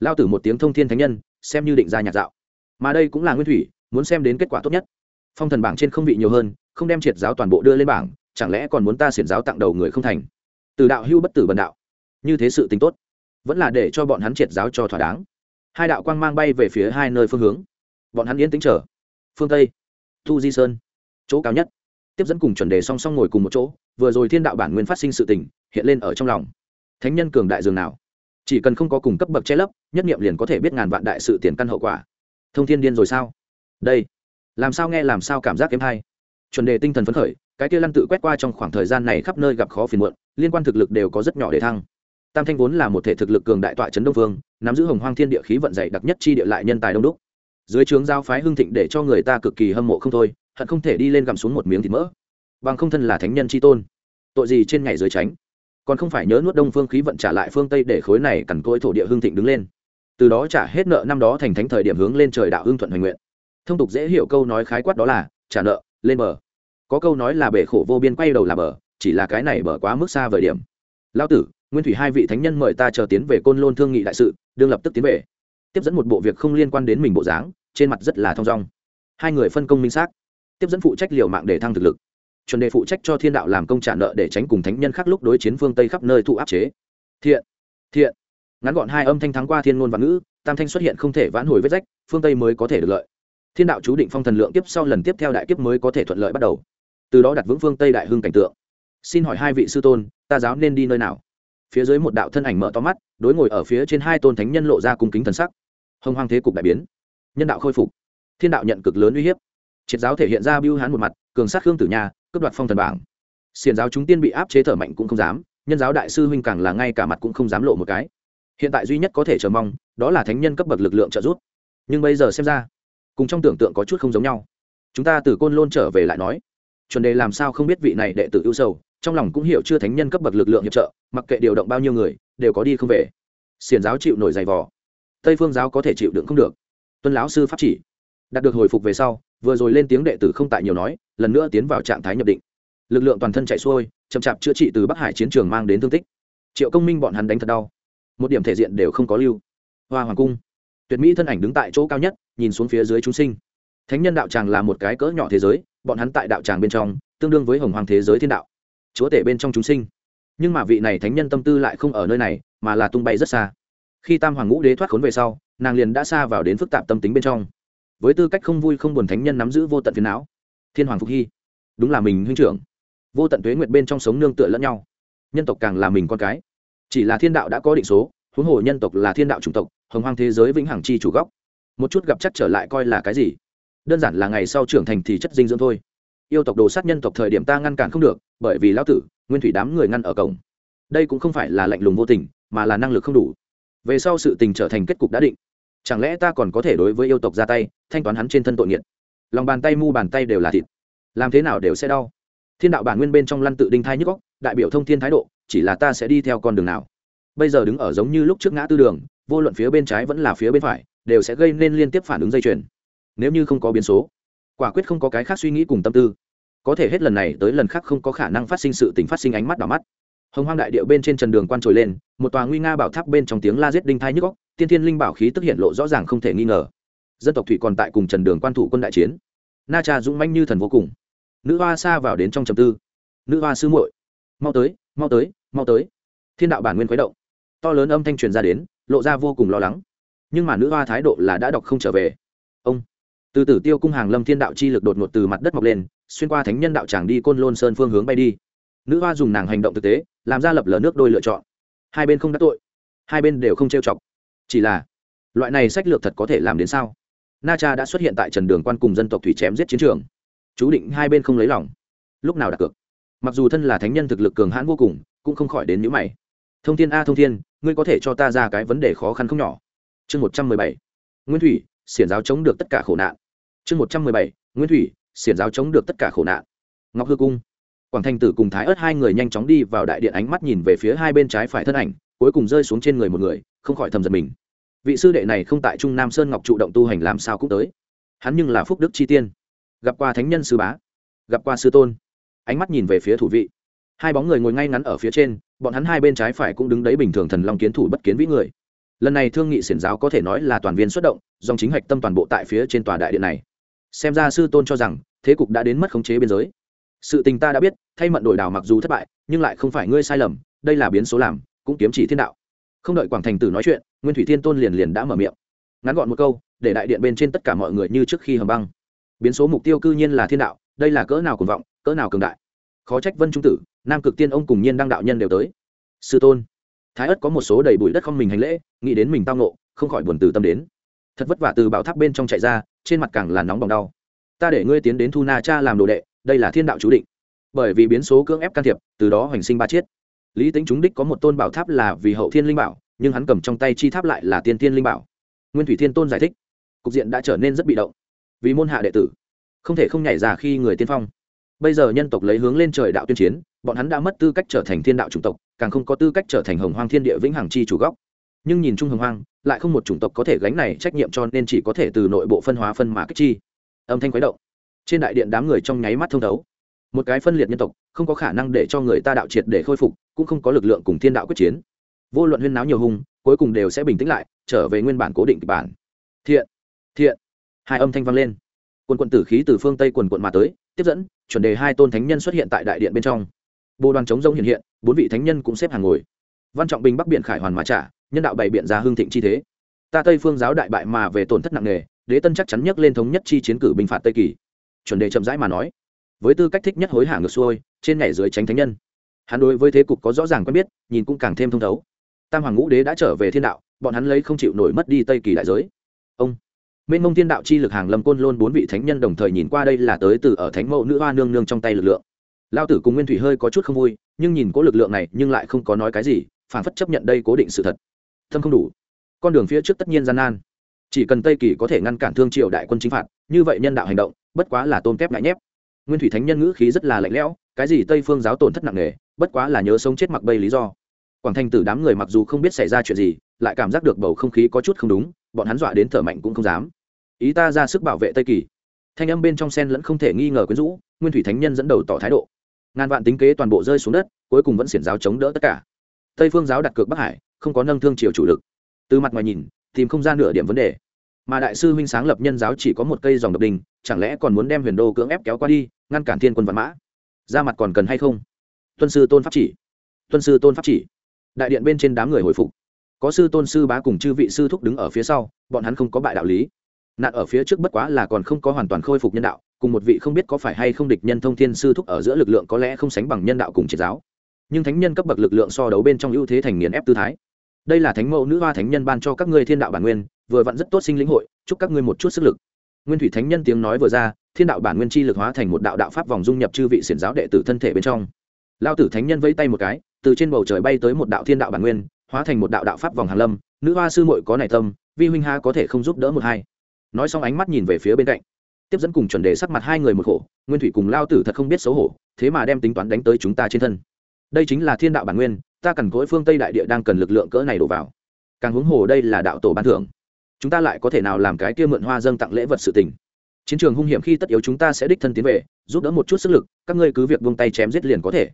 Lao tử một tiếng thông thiên thánh nhân, xem như định ra nhạc dạo. Mà đây cũng là nguyên thủy, muốn xem đến kết quả tốt nhất. Phong thần bảng trên không vị nhiều hơn, không đem triệt giáo toàn bộ đưa lên bảng, chẳng lẽ còn muốn ta xiển giáo tặng đầu người không thành? Từ đạo hưu bất tử bần đạo. Như thế sự tính tốt, vẫn là để cho bọn hắn triệt giáo cho thỏa đáng. Hai đạo quang mang bay về phía hai nơi phương hướng. Bọn hắn yên tĩnh trở phương tây, thu di sơn, chỗ cao nhất. Tiếp dẫn cùng chuẩn đề song song ngồi cùng một chỗ, vừa rồi thiên đạo bản nguyên phát sinh sự tình, hiện lên ở trong lòng. Thánh nhân cường đại dường nào? Chỉ cần không có cùng cấp bậc che lấp, nhất nghiệm liền có thể biết ngàn vạn đại sự tiền căn hậu quả. Thông thiên điên rồi sao? Đây, làm sao nghe làm sao cảm giác kém hay? Chuẩn đề tinh thần phấn khởi, cái kia lăn tự quét qua trong khoảng thời gian này khắp nơi gặp khó phiền muộn, liên quan thực lực đều có rất nhỏ để thăng. Tam thanh vốn là một thể thực lực cường đại tọa trấn đông vương, nắm giữ hồng hoang thiên địa khí vận dày đặc nhất chi địa lại nhân tài đông đúc. Dưới trướng giao phái hưng thịnh để cho người ta cực kỳ hâm mộ không thôi, hận không thể đi lên gặm xuống một miếng thịt mỡ. Bằng không thân là thánh nhân chi tôn, tội gì trên ngày dưới tránh? Còn không phải nhớ nuốt đông phương khí vận trả lại phương tây để khối này cằn cỗi thổ địa hương thịnh đứng lên. Từ đó trả hết nợ năm đó thành thánh thời điểm hướng lên trời đạo hương thuận hoành nguyện. Thông tục dễ hiểu câu nói khái quát đó là, trả nợ, lên bờ. Có câu nói là bể khổ vô biên quay đầu là bờ, chỉ là cái này bờ quá mức xa vời điểm. Lao tử, nguyên thủy hai vị thánh nhân mời ta chờ tiến về côn lôn thương nghị đại sự, đương lập tức tiến về. Tiếp dẫn một bộ việc không liên quan đến mình bộ dáng, trên mặt rất là thong dong. Hai người phân công minh xác. Tiếp dẫn phụ trách liều mạng để thăng thực lực chuẩn đề phụ trách cho thiên đạo làm công trả nợ để tránh cùng thánh nhân khác lúc đối chiến phương tây khắp nơi thụ áp chế. Thiện thiện. Ngắn gọn hai âm thanh thắng qua thiên ngôn và ngữ, tam thanh xuất hiện không thể vãn hồi vết rách, phương tây mới có thể được lợi. Thiên đạo chú định phong thần lượng kiếp sau lần tiếp theo đại kiếp mới có thể thuận lợi bắt đầu. Từ đó đặt vững phương tây đại hưng cảnh tượng. Xin hỏi hai vị sư tôn, ta giáo nên đi nơi nào? Phía dưới một đạo thân ảnh mở to mắt, đối ngồi ở phía trên hai tôn thánh nhân lộ ra cung kính thần sắc. Hồng hoang thế cục đại biến. Nhân đạo khôi phục. Thiên đạo nhận cực lớn uy hiếp. Triệt giáo thể hiện ra biêu hán một mặt, cường sát khương tử nhà cướp đoạt phong thần bảng. Xiền giáo chúng tiên bị áp chế thở mạnh cũng không dám, nhân giáo đại sư huynh càng là ngay cả mặt cũng không dám lộ một cái. Hiện tại duy nhất có thể chờ mong, đó là thánh nhân cấp bậc lực lượng trợ giúp. Nhưng bây giờ xem ra, cùng trong tưởng tượng có chút không giống nhau. Chúng ta từ côn lôn trở về lại nói, chuẩn đề làm sao không biết vị này đệ tử ưu sầu, trong lòng cũng hiểu chưa thánh nhân cấp bậc lực lượng hiệp trợ, mặc kệ điều động bao nhiêu người, đều có đi không về. Xiền giáo chịu nổi dày vò. Tây phương giáo có thể chịu đựng không được. Tuân lão sư pháp chỉ đạt được hồi phục về sau, vừa rồi lên tiếng đệ tử không tại nhiều nói, lần nữa tiến vào trạng thái nhập định. Lực lượng toàn thân chạy xuôi, chậm chạp chữa trị từ bắc hải chiến trường mang đến thương tích. Triệu công minh bọn hắn đánh thật đau. Một điểm thể diện đều không có lưu. Hoa hoàng cung. Tuyệt mỹ thân ảnh đứng tại chỗ cao nhất, nhìn xuống phía dưới chúng sinh. Thánh nhân đạo tràng là một cái cỡ nhỏ thế giới, bọn hắn tại đạo tràng bên trong, tương đương với hồng hoàng thế giới thiên đạo. Chúa tể bên trong chúng sinh. Nhưng mà vị này thánh nhân tâm tư lại không ở nơi này, mà là tung bay rất xa. Khi tam hoàng ngũ đế thoát khốn về sau, nàng liền đã xa vào đến phức tạp tâm tính bên trong với tư cách không vui không buồn thánh nhân nắm giữ vô tận phiền não. Thiên hoàng phục hy, đúng là mình huynh trưởng. Vô tận tuế nguyệt bên trong sống nương tựa lẫn nhau. Nhân tộc càng là mình con cái. Chỉ là thiên đạo đã có định số, huống hồ nhân tộc là thiên đạo chủng tộc, hồng hoang thế giới vĩnh hằng chi chủ góc. Một chút gặp chắc trở lại coi là cái gì? Đơn giản là ngày sau trưởng thành thì chất dinh dưỡng thôi. Yêu tộc đồ sát nhân tộc thời điểm ta ngăn cản không được, bởi vì lão tử, nguyên thủy đám người ngăn ở cổng. Đây cũng không phải là lạnh lùng vô tình, mà là năng lực không đủ. Về sau sự tình trở thành kết cục đã định chẳng lẽ ta còn có thể đối với yêu tộc ra tay, thanh toán hắn trên thân tội nghiệt? Lòng bàn tay mu bàn tay đều là thịt. Làm thế nào đều sẽ đau. Thiên đạo bản nguyên bên trong lăn tự đinh thai nhức góc đại biểu thông thiên thái độ, chỉ là ta sẽ đi theo con đường nào. Bây giờ đứng ở giống như lúc trước ngã tư đường, vô luận phía bên trái vẫn là phía bên phải, đều sẽ gây nên liên tiếp phản ứng dây chuyền. Nếu như không có biến số, quả quyết không có cái khác suy nghĩ cùng tâm tư. Có thể hết lần này tới lần khác không có khả năng phát sinh sự tình phát sinh ánh mắt đỏ mắt. Hồng hoang đại điệu bên trên trần đường quan trồi lên, một tòa nguy nga bảo tháp bên trong tiếng la giết đinh thai nhức góc tiên thiên linh bảo khí tức hiện lộ rõ ràng không thể nghi ngờ. Dân tộc thủy còn tại cùng trần đường quan thủ quân đại chiến. Na cha dũng manh như thần vô cùng. Nữ hoa xa vào đến trong trầm tư. Nữ hoa sư muội, mau tới mau tới mau tới. Thiên đạo bản nguyên khuấy động. To lớn âm thanh truyền ra đến, lộ ra vô cùng lo lắng. Nhưng mà nữ hoa thái độ là đã đọc không trở về. Ông, từ tử tiêu cung hàng lâm thiên đạo chi lực đột ngột từ mặt đất mọc lên, xuyên qua thánh nhân đạo tràng đi côn lôn sơn phương hướng bay đi. Nữ hoa dùng nàng hành động thực tế, làm ra lập lờ nước đôi lựa chọn. Hai bên không đắc tội, hai bên đều không trêu chọc chỉ là, loại này sách lược thật có thể làm đến sao? Na cha đã xuất hiện tại trần đường quan cùng dân tộc thủy chém giết chiến trường. Chú định hai bên không lấy lòng. Lúc nào đặt cược? Mặc dù thân là thánh nhân thực lực cường hãn vô cùng, cũng không khỏi đến nhữ mày. Thông thiên a thông thiên, ngươi có thể cho ta ra cái vấn đề khó khăn không nhỏ. Chương một trăm mười bảy. Nguyên thủy, xiển giáo chống được tất cả khổ nạn. Chương một trăm mười bảy. Nguyên thủy, xiển giáo chống được tất cả khổ nạn. Ngọc hư cung. Quảng thanh tử cùng thái ớt hai người nhanh chóng đi vào đại điện ánh mắt nhìn về phía hai bên trái phải thân ảnh cuối cùng rơi xuống trên người một người, không khỏi thầm giật mình. Vị sư đệ này không tại trung nam sơn ngọc trụ động tu hành làm sao cũng tới. Hắn nhưng là phúc đức chi tiên. Gặp qua thánh nhân sư bá, gặp qua sư tôn. Ánh mắt nhìn về phía thủ vị. Hai bóng người ngồi ngay ngắn ở phía trên, bọn hắn hai bên trái phải cũng đứng đấy bình thường thần long kiến thủ bất kiến vĩ người. Lần này thương nghị xiển giáo có thể nói là toàn viên xuất động, dòng chính hạch tâm toàn bộ tại phía trên tòa đại điện này. Xem ra sư tôn cho rằng, thế cục đã đến mất khống chế biên giới. Sự tình ta đã biết, thay mận đổi đảo mặc dù thất bại, nhưng lại không phải ngươi sai lầm, đây là biến số làm cũng kiếm chỉ thiên đạo. Không đợi quảng thành tử nói chuyện, nguyên thủy thiên tôn liền liền đã mở miệng. Ngắn gọn một câu, để đại điện bên trên tất cả mọi người như trước khi hầm băng. Biến số mục tiêu cư nhiên là thiên đạo, đây là cỡ nào cuồng vọng, cỡ nào cường đại. Khó trách vân trung tử, nam cực tiên ông cùng nhiên đăng đạo nhân đều tới. Sư tôn, thái ất có một số đầy bụi đất không mình hành lễ, nghĩ đến mình tao nộ không khỏi buồn từ tâm đến. Thật vất vả từ bảo tháp bên trong chạy ra, trên mặt càng là nóng bỏng đau. Ta để ngươi tiến đến thu na cha làm đồ đệ, đây là thiên đạo chú định. Bởi vì biến số cưỡng ép can thiệp, từ đó hoành sinh ba chiết lý tính chúng đích có một tôn bảo tháp là vì hậu thiên linh bảo, nhưng hắn cầm trong tay chi tháp lại là tiên tiên linh bảo. Nguyên thủy thiên tôn giải thích, cục diện đã trở nên rất bị động. Vì môn hạ đệ tử, không thể không nhảy ra khi người tiên phong. Bây giờ nhân tộc lấy hướng lên trời đạo tuyên chiến, bọn hắn đã mất tư cách trở thành thiên đạo chủng tộc, càng không có tư cách trở thành hồng hoang thiên địa vĩnh hằng chi chủ góc nhưng nhìn chung hồng hoang, lại không một chủng tộc có thể gánh này trách nhiệm cho nên chỉ có thể từ nội bộ phân hóa phân mã kích chi. Âm thanh quái động. Trên đại điện đám người trong nháy mắt thông thấu một cái phân liệt nhân tộc, không có khả năng để cho người ta đạo triệt để khôi phục, cũng không có lực lượng cùng thiên đạo quyết chiến. Vô luận huyên náo nhiều hung, cuối cùng đều sẽ bình tĩnh lại, trở về nguyên bản cố định kịch bản. Thiện thiện. Hai âm thanh vang lên. Quần quận tử khí từ phương tây quần quận mà tới, tiếp dẫn, chuẩn đề hai tôn thánh nhân xuất hiện tại đại điện bên trong. Bồ đoàn chống rông hiện hiện, bốn vị thánh nhân cũng xếp hàng ngồi. Văn trọng bình bắc biện khải hoàn mà trả, nhân đạo bày biện ra hương thịnh chi thế. Ta tây phương giáo đại bại mà về tổn thất nặng nề, đế tân chắc chắn nhất lên thống nhất chi chiến cử binh phạt tây kỳ. Chuẩn đề chậm rãi mà nói với tư cách thích nhất hối hả ngược xuôi, trên nhảy dưới tránh thánh nhân. Hắn đối với thế cục có rõ ràng quen biết, nhìn cũng càng thêm thông thấu. Tam hoàng ngũ đế đã trở về thiên đạo, bọn hắn lấy không chịu nổi mất đi tây kỳ đại giới. Ông, mênh mông thiên đạo chi lực hàng lâm côn lôn bốn vị thánh nhân đồng thời nhìn qua đây là tới từ ở thánh mẫu nữ hoa nương nương trong tay lực lượng. Lao tử cùng nguyên thủy hơi có chút không vui, nhưng nhìn cố lực lượng này nhưng lại không có nói cái gì, phản phất chấp nhận đây cố định sự thật. Thâm không đủ. Con đường phía trước tất nhiên gian nan. Chỉ cần tây kỳ có thể ngăn cản thương triều đại quân chính phạt, như vậy nhân đạo hành động, bất quá là tôn kép ngại nhép nguyên thủy thánh nhân ngữ khí rất là lạnh lẽo, cái gì tây phương giáo tổn thất nặng nề, bất quá là nhớ sống chết mặc bây lý do. Quảng thanh tử đám người mặc dù không biết xảy ra chuyện gì, lại cảm giác được bầu không khí có chút không đúng, bọn hắn dọa đến thở mạnh cũng không dám. Ý ta ra sức bảo vệ tây kỳ. Thanh âm bên trong sen lẫn không thể nghi ngờ quyến rũ, nguyên thủy thánh nhân dẫn đầu tỏ thái độ. Ngàn vạn tính kế toàn bộ rơi xuống đất, cuối cùng vẫn xiển giáo chống đỡ tất cả. Tây phương giáo đặt cược bắc hải, không có nâng thương triều chủ lực. Từ mặt ngoài nhìn, tìm không ra nửa điểm vấn đề mà đại sư huynh sáng lập nhân giáo chỉ có một cây dòng độc đình chẳng lẽ còn muốn đem huyền đô cưỡng ép kéo qua đi, ngăn cản thiên quân văn mã? Ra mặt còn cần hay không? Tuân sư tôn pháp chỉ. Tuân sư tôn pháp chỉ. Đại điện bên trên đám người hồi phục. Có sư tôn sư bá cùng chư vị sư thúc đứng ở phía sau, bọn hắn không có bại đạo lý. Nạn ở phía trước bất quá là còn không có hoàn toàn khôi phục nhân đạo, cùng một vị không biết có phải hay không địch nhân thông thiên sư thúc ở giữa lực lượng có lẽ không sánh bằng nhân đạo cùng triệt giáo. Nhưng thánh nhân cấp bậc lực lượng so đấu bên trong ưu thế thành nghiền ép tư thái. Đây là thánh mẫu nữ hoa thánh nhân ban cho các ngươi thiên đạo bản nguyên vừa vặn rất tốt sinh lĩnh hội, chúc các ngươi một chút sức lực. Nguyên thủy thánh nhân tiếng nói vừa ra, thiên đạo bản nguyên chi lực hóa thành một đạo đạo pháp vòng dung nhập chư vị xiển giáo đệ tử thân thể bên trong. Lao tử thánh nhân vẫy tay một cái, từ trên bầu trời bay tới một đạo thiên đạo bản nguyên, hóa thành một đạo đạo pháp vòng hàn lâm, nữ hoa sư muội có này tâm, vi huynh ha có thể không giúp đỡ một hai. Nói xong ánh mắt nhìn về phía bên cạnh. Tiếp dẫn cùng chuẩn đề sắc mặt hai người một khổ, nguyên thủy cùng lao tử thật không biết xấu hổ, thế mà đem tính toán đánh tới chúng ta trên thân. Đây chính là thiên đạo bản nguyên, ta cần cỗi phương tây đại địa đang cần lực lượng cỡ này đổ vào. Càng huống hồ đây là đạo tổ ban thưởng chúng ta lại có thể nào làm cái kia mượn hoa dâng tặng lễ vật sự tình? Chiến trường hung hiểm khi tất yếu chúng ta sẽ đích thân tiến về, giúp đỡ một chút sức lực, các ngươi cứ việc buông tay chém giết liền có thể.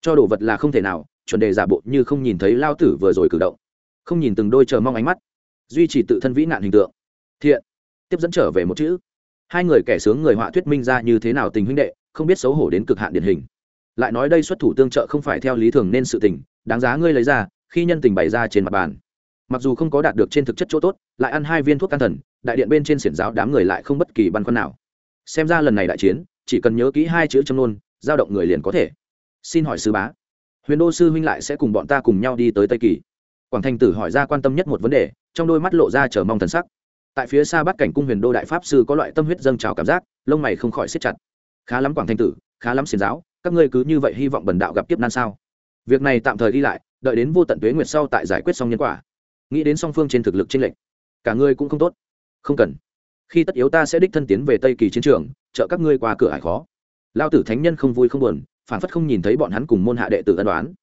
Cho đồ vật là không thể nào, chuẩn đề giả bộ như không nhìn thấy lao tử vừa rồi cử động. Không nhìn từng đôi chờ mong ánh mắt. Duy trì tự thân vĩ nạn hình tượng. Thiện. Tiếp dẫn trở về một chữ. Hai người kẻ sướng người họa thuyết minh ra như thế nào tình huynh đệ, không biết xấu hổ đến cực hạn điển hình. Lại nói đây xuất thủ tương trợ không phải theo lý thường nên sự tình, đáng giá ngươi lấy ra, khi nhân tình bày ra trên mặt bàn mặc dù không có đạt được trên thực chất chỗ tốt, lại ăn hai viên thuốc can thần, đại điện bên trên xiển giáo đám người lại không bất kỳ băn khoăn nào. Xem ra lần này đại chiến, chỉ cần nhớ kỹ hai chữ châm nôn, giao động người liền có thể. Xin hỏi sư bá, huyền đô sư huynh lại sẽ cùng bọn ta cùng nhau đi tới tây kỳ? Quảng thành tử hỏi ra quan tâm nhất một vấn đề, trong đôi mắt lộ ra chờ mong thần sắc. Tại phía xa bắt cảnh cung huyền đô đại pháp sư có loại tâm huyết dâng trào cảm giác, lông mày không khỏi xếp chặt. Khá lắm quảng thanh tử, khá lắm xiển giáo, các ngươi cứ như vậy hy vọng bần đạo gặp kiếp nan sao? Việc này tạm thời đi lại, đợi đến vô tận tuế nguyệt sau tại giải quyết xong nhân quả nghĩ đến song phương trên thực lực trên lệnh cả ngươi cũng không tốt. Không cần. Khi tất yếu ta sẽ đích thân tiến về tây kỳ chiến trường, trợ các ngươi qua cửa hải khó. Lao tử thánh nhân không vui không buồn, phản phất không nhìn thấy bọn hắn cùng môn hạ đệ tử ân đoán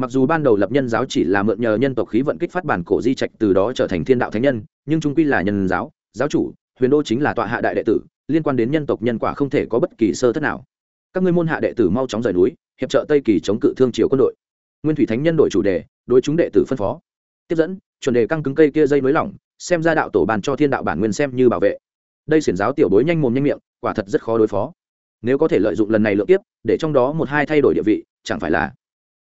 mặc dù ban đầu lập nhân giáo chỉ là mượn nhờ nhân tộc khí vận kích phát bản cổ di trạch từ đó trở thành thiên đạo thánh nhân, nhưng trung quy là nhân giáo giáo chủ, huyền đô chính là tọa hạ đại đệ tử, liên quan đến nhân tộc nhân quả không thể có bất kỳ sơ thất nào. Các ngươi môn hạ đệ tử mau chóng rời núi, hiệp trợ tây kỳ chống cự thương triều quân đội. Nguyên thủy thánh nhân đổi chủ đề, đối chúng đệ tử phân phó. Tiếp dẫn chuẩn đề căng cứng cây kia dây nới lỏng, xem ra đạo tổ bàn cho thiên đạo bản nguyên xem như bảo vệ. Đây xiển giáo tiểu bối nhanh mồm nhanh miệng, quả thật rất khó đối phó. Nếu có thể lợi dụng lần này lượng tiếp để trong đó một hai thay đổi địa vị, chẳng phải là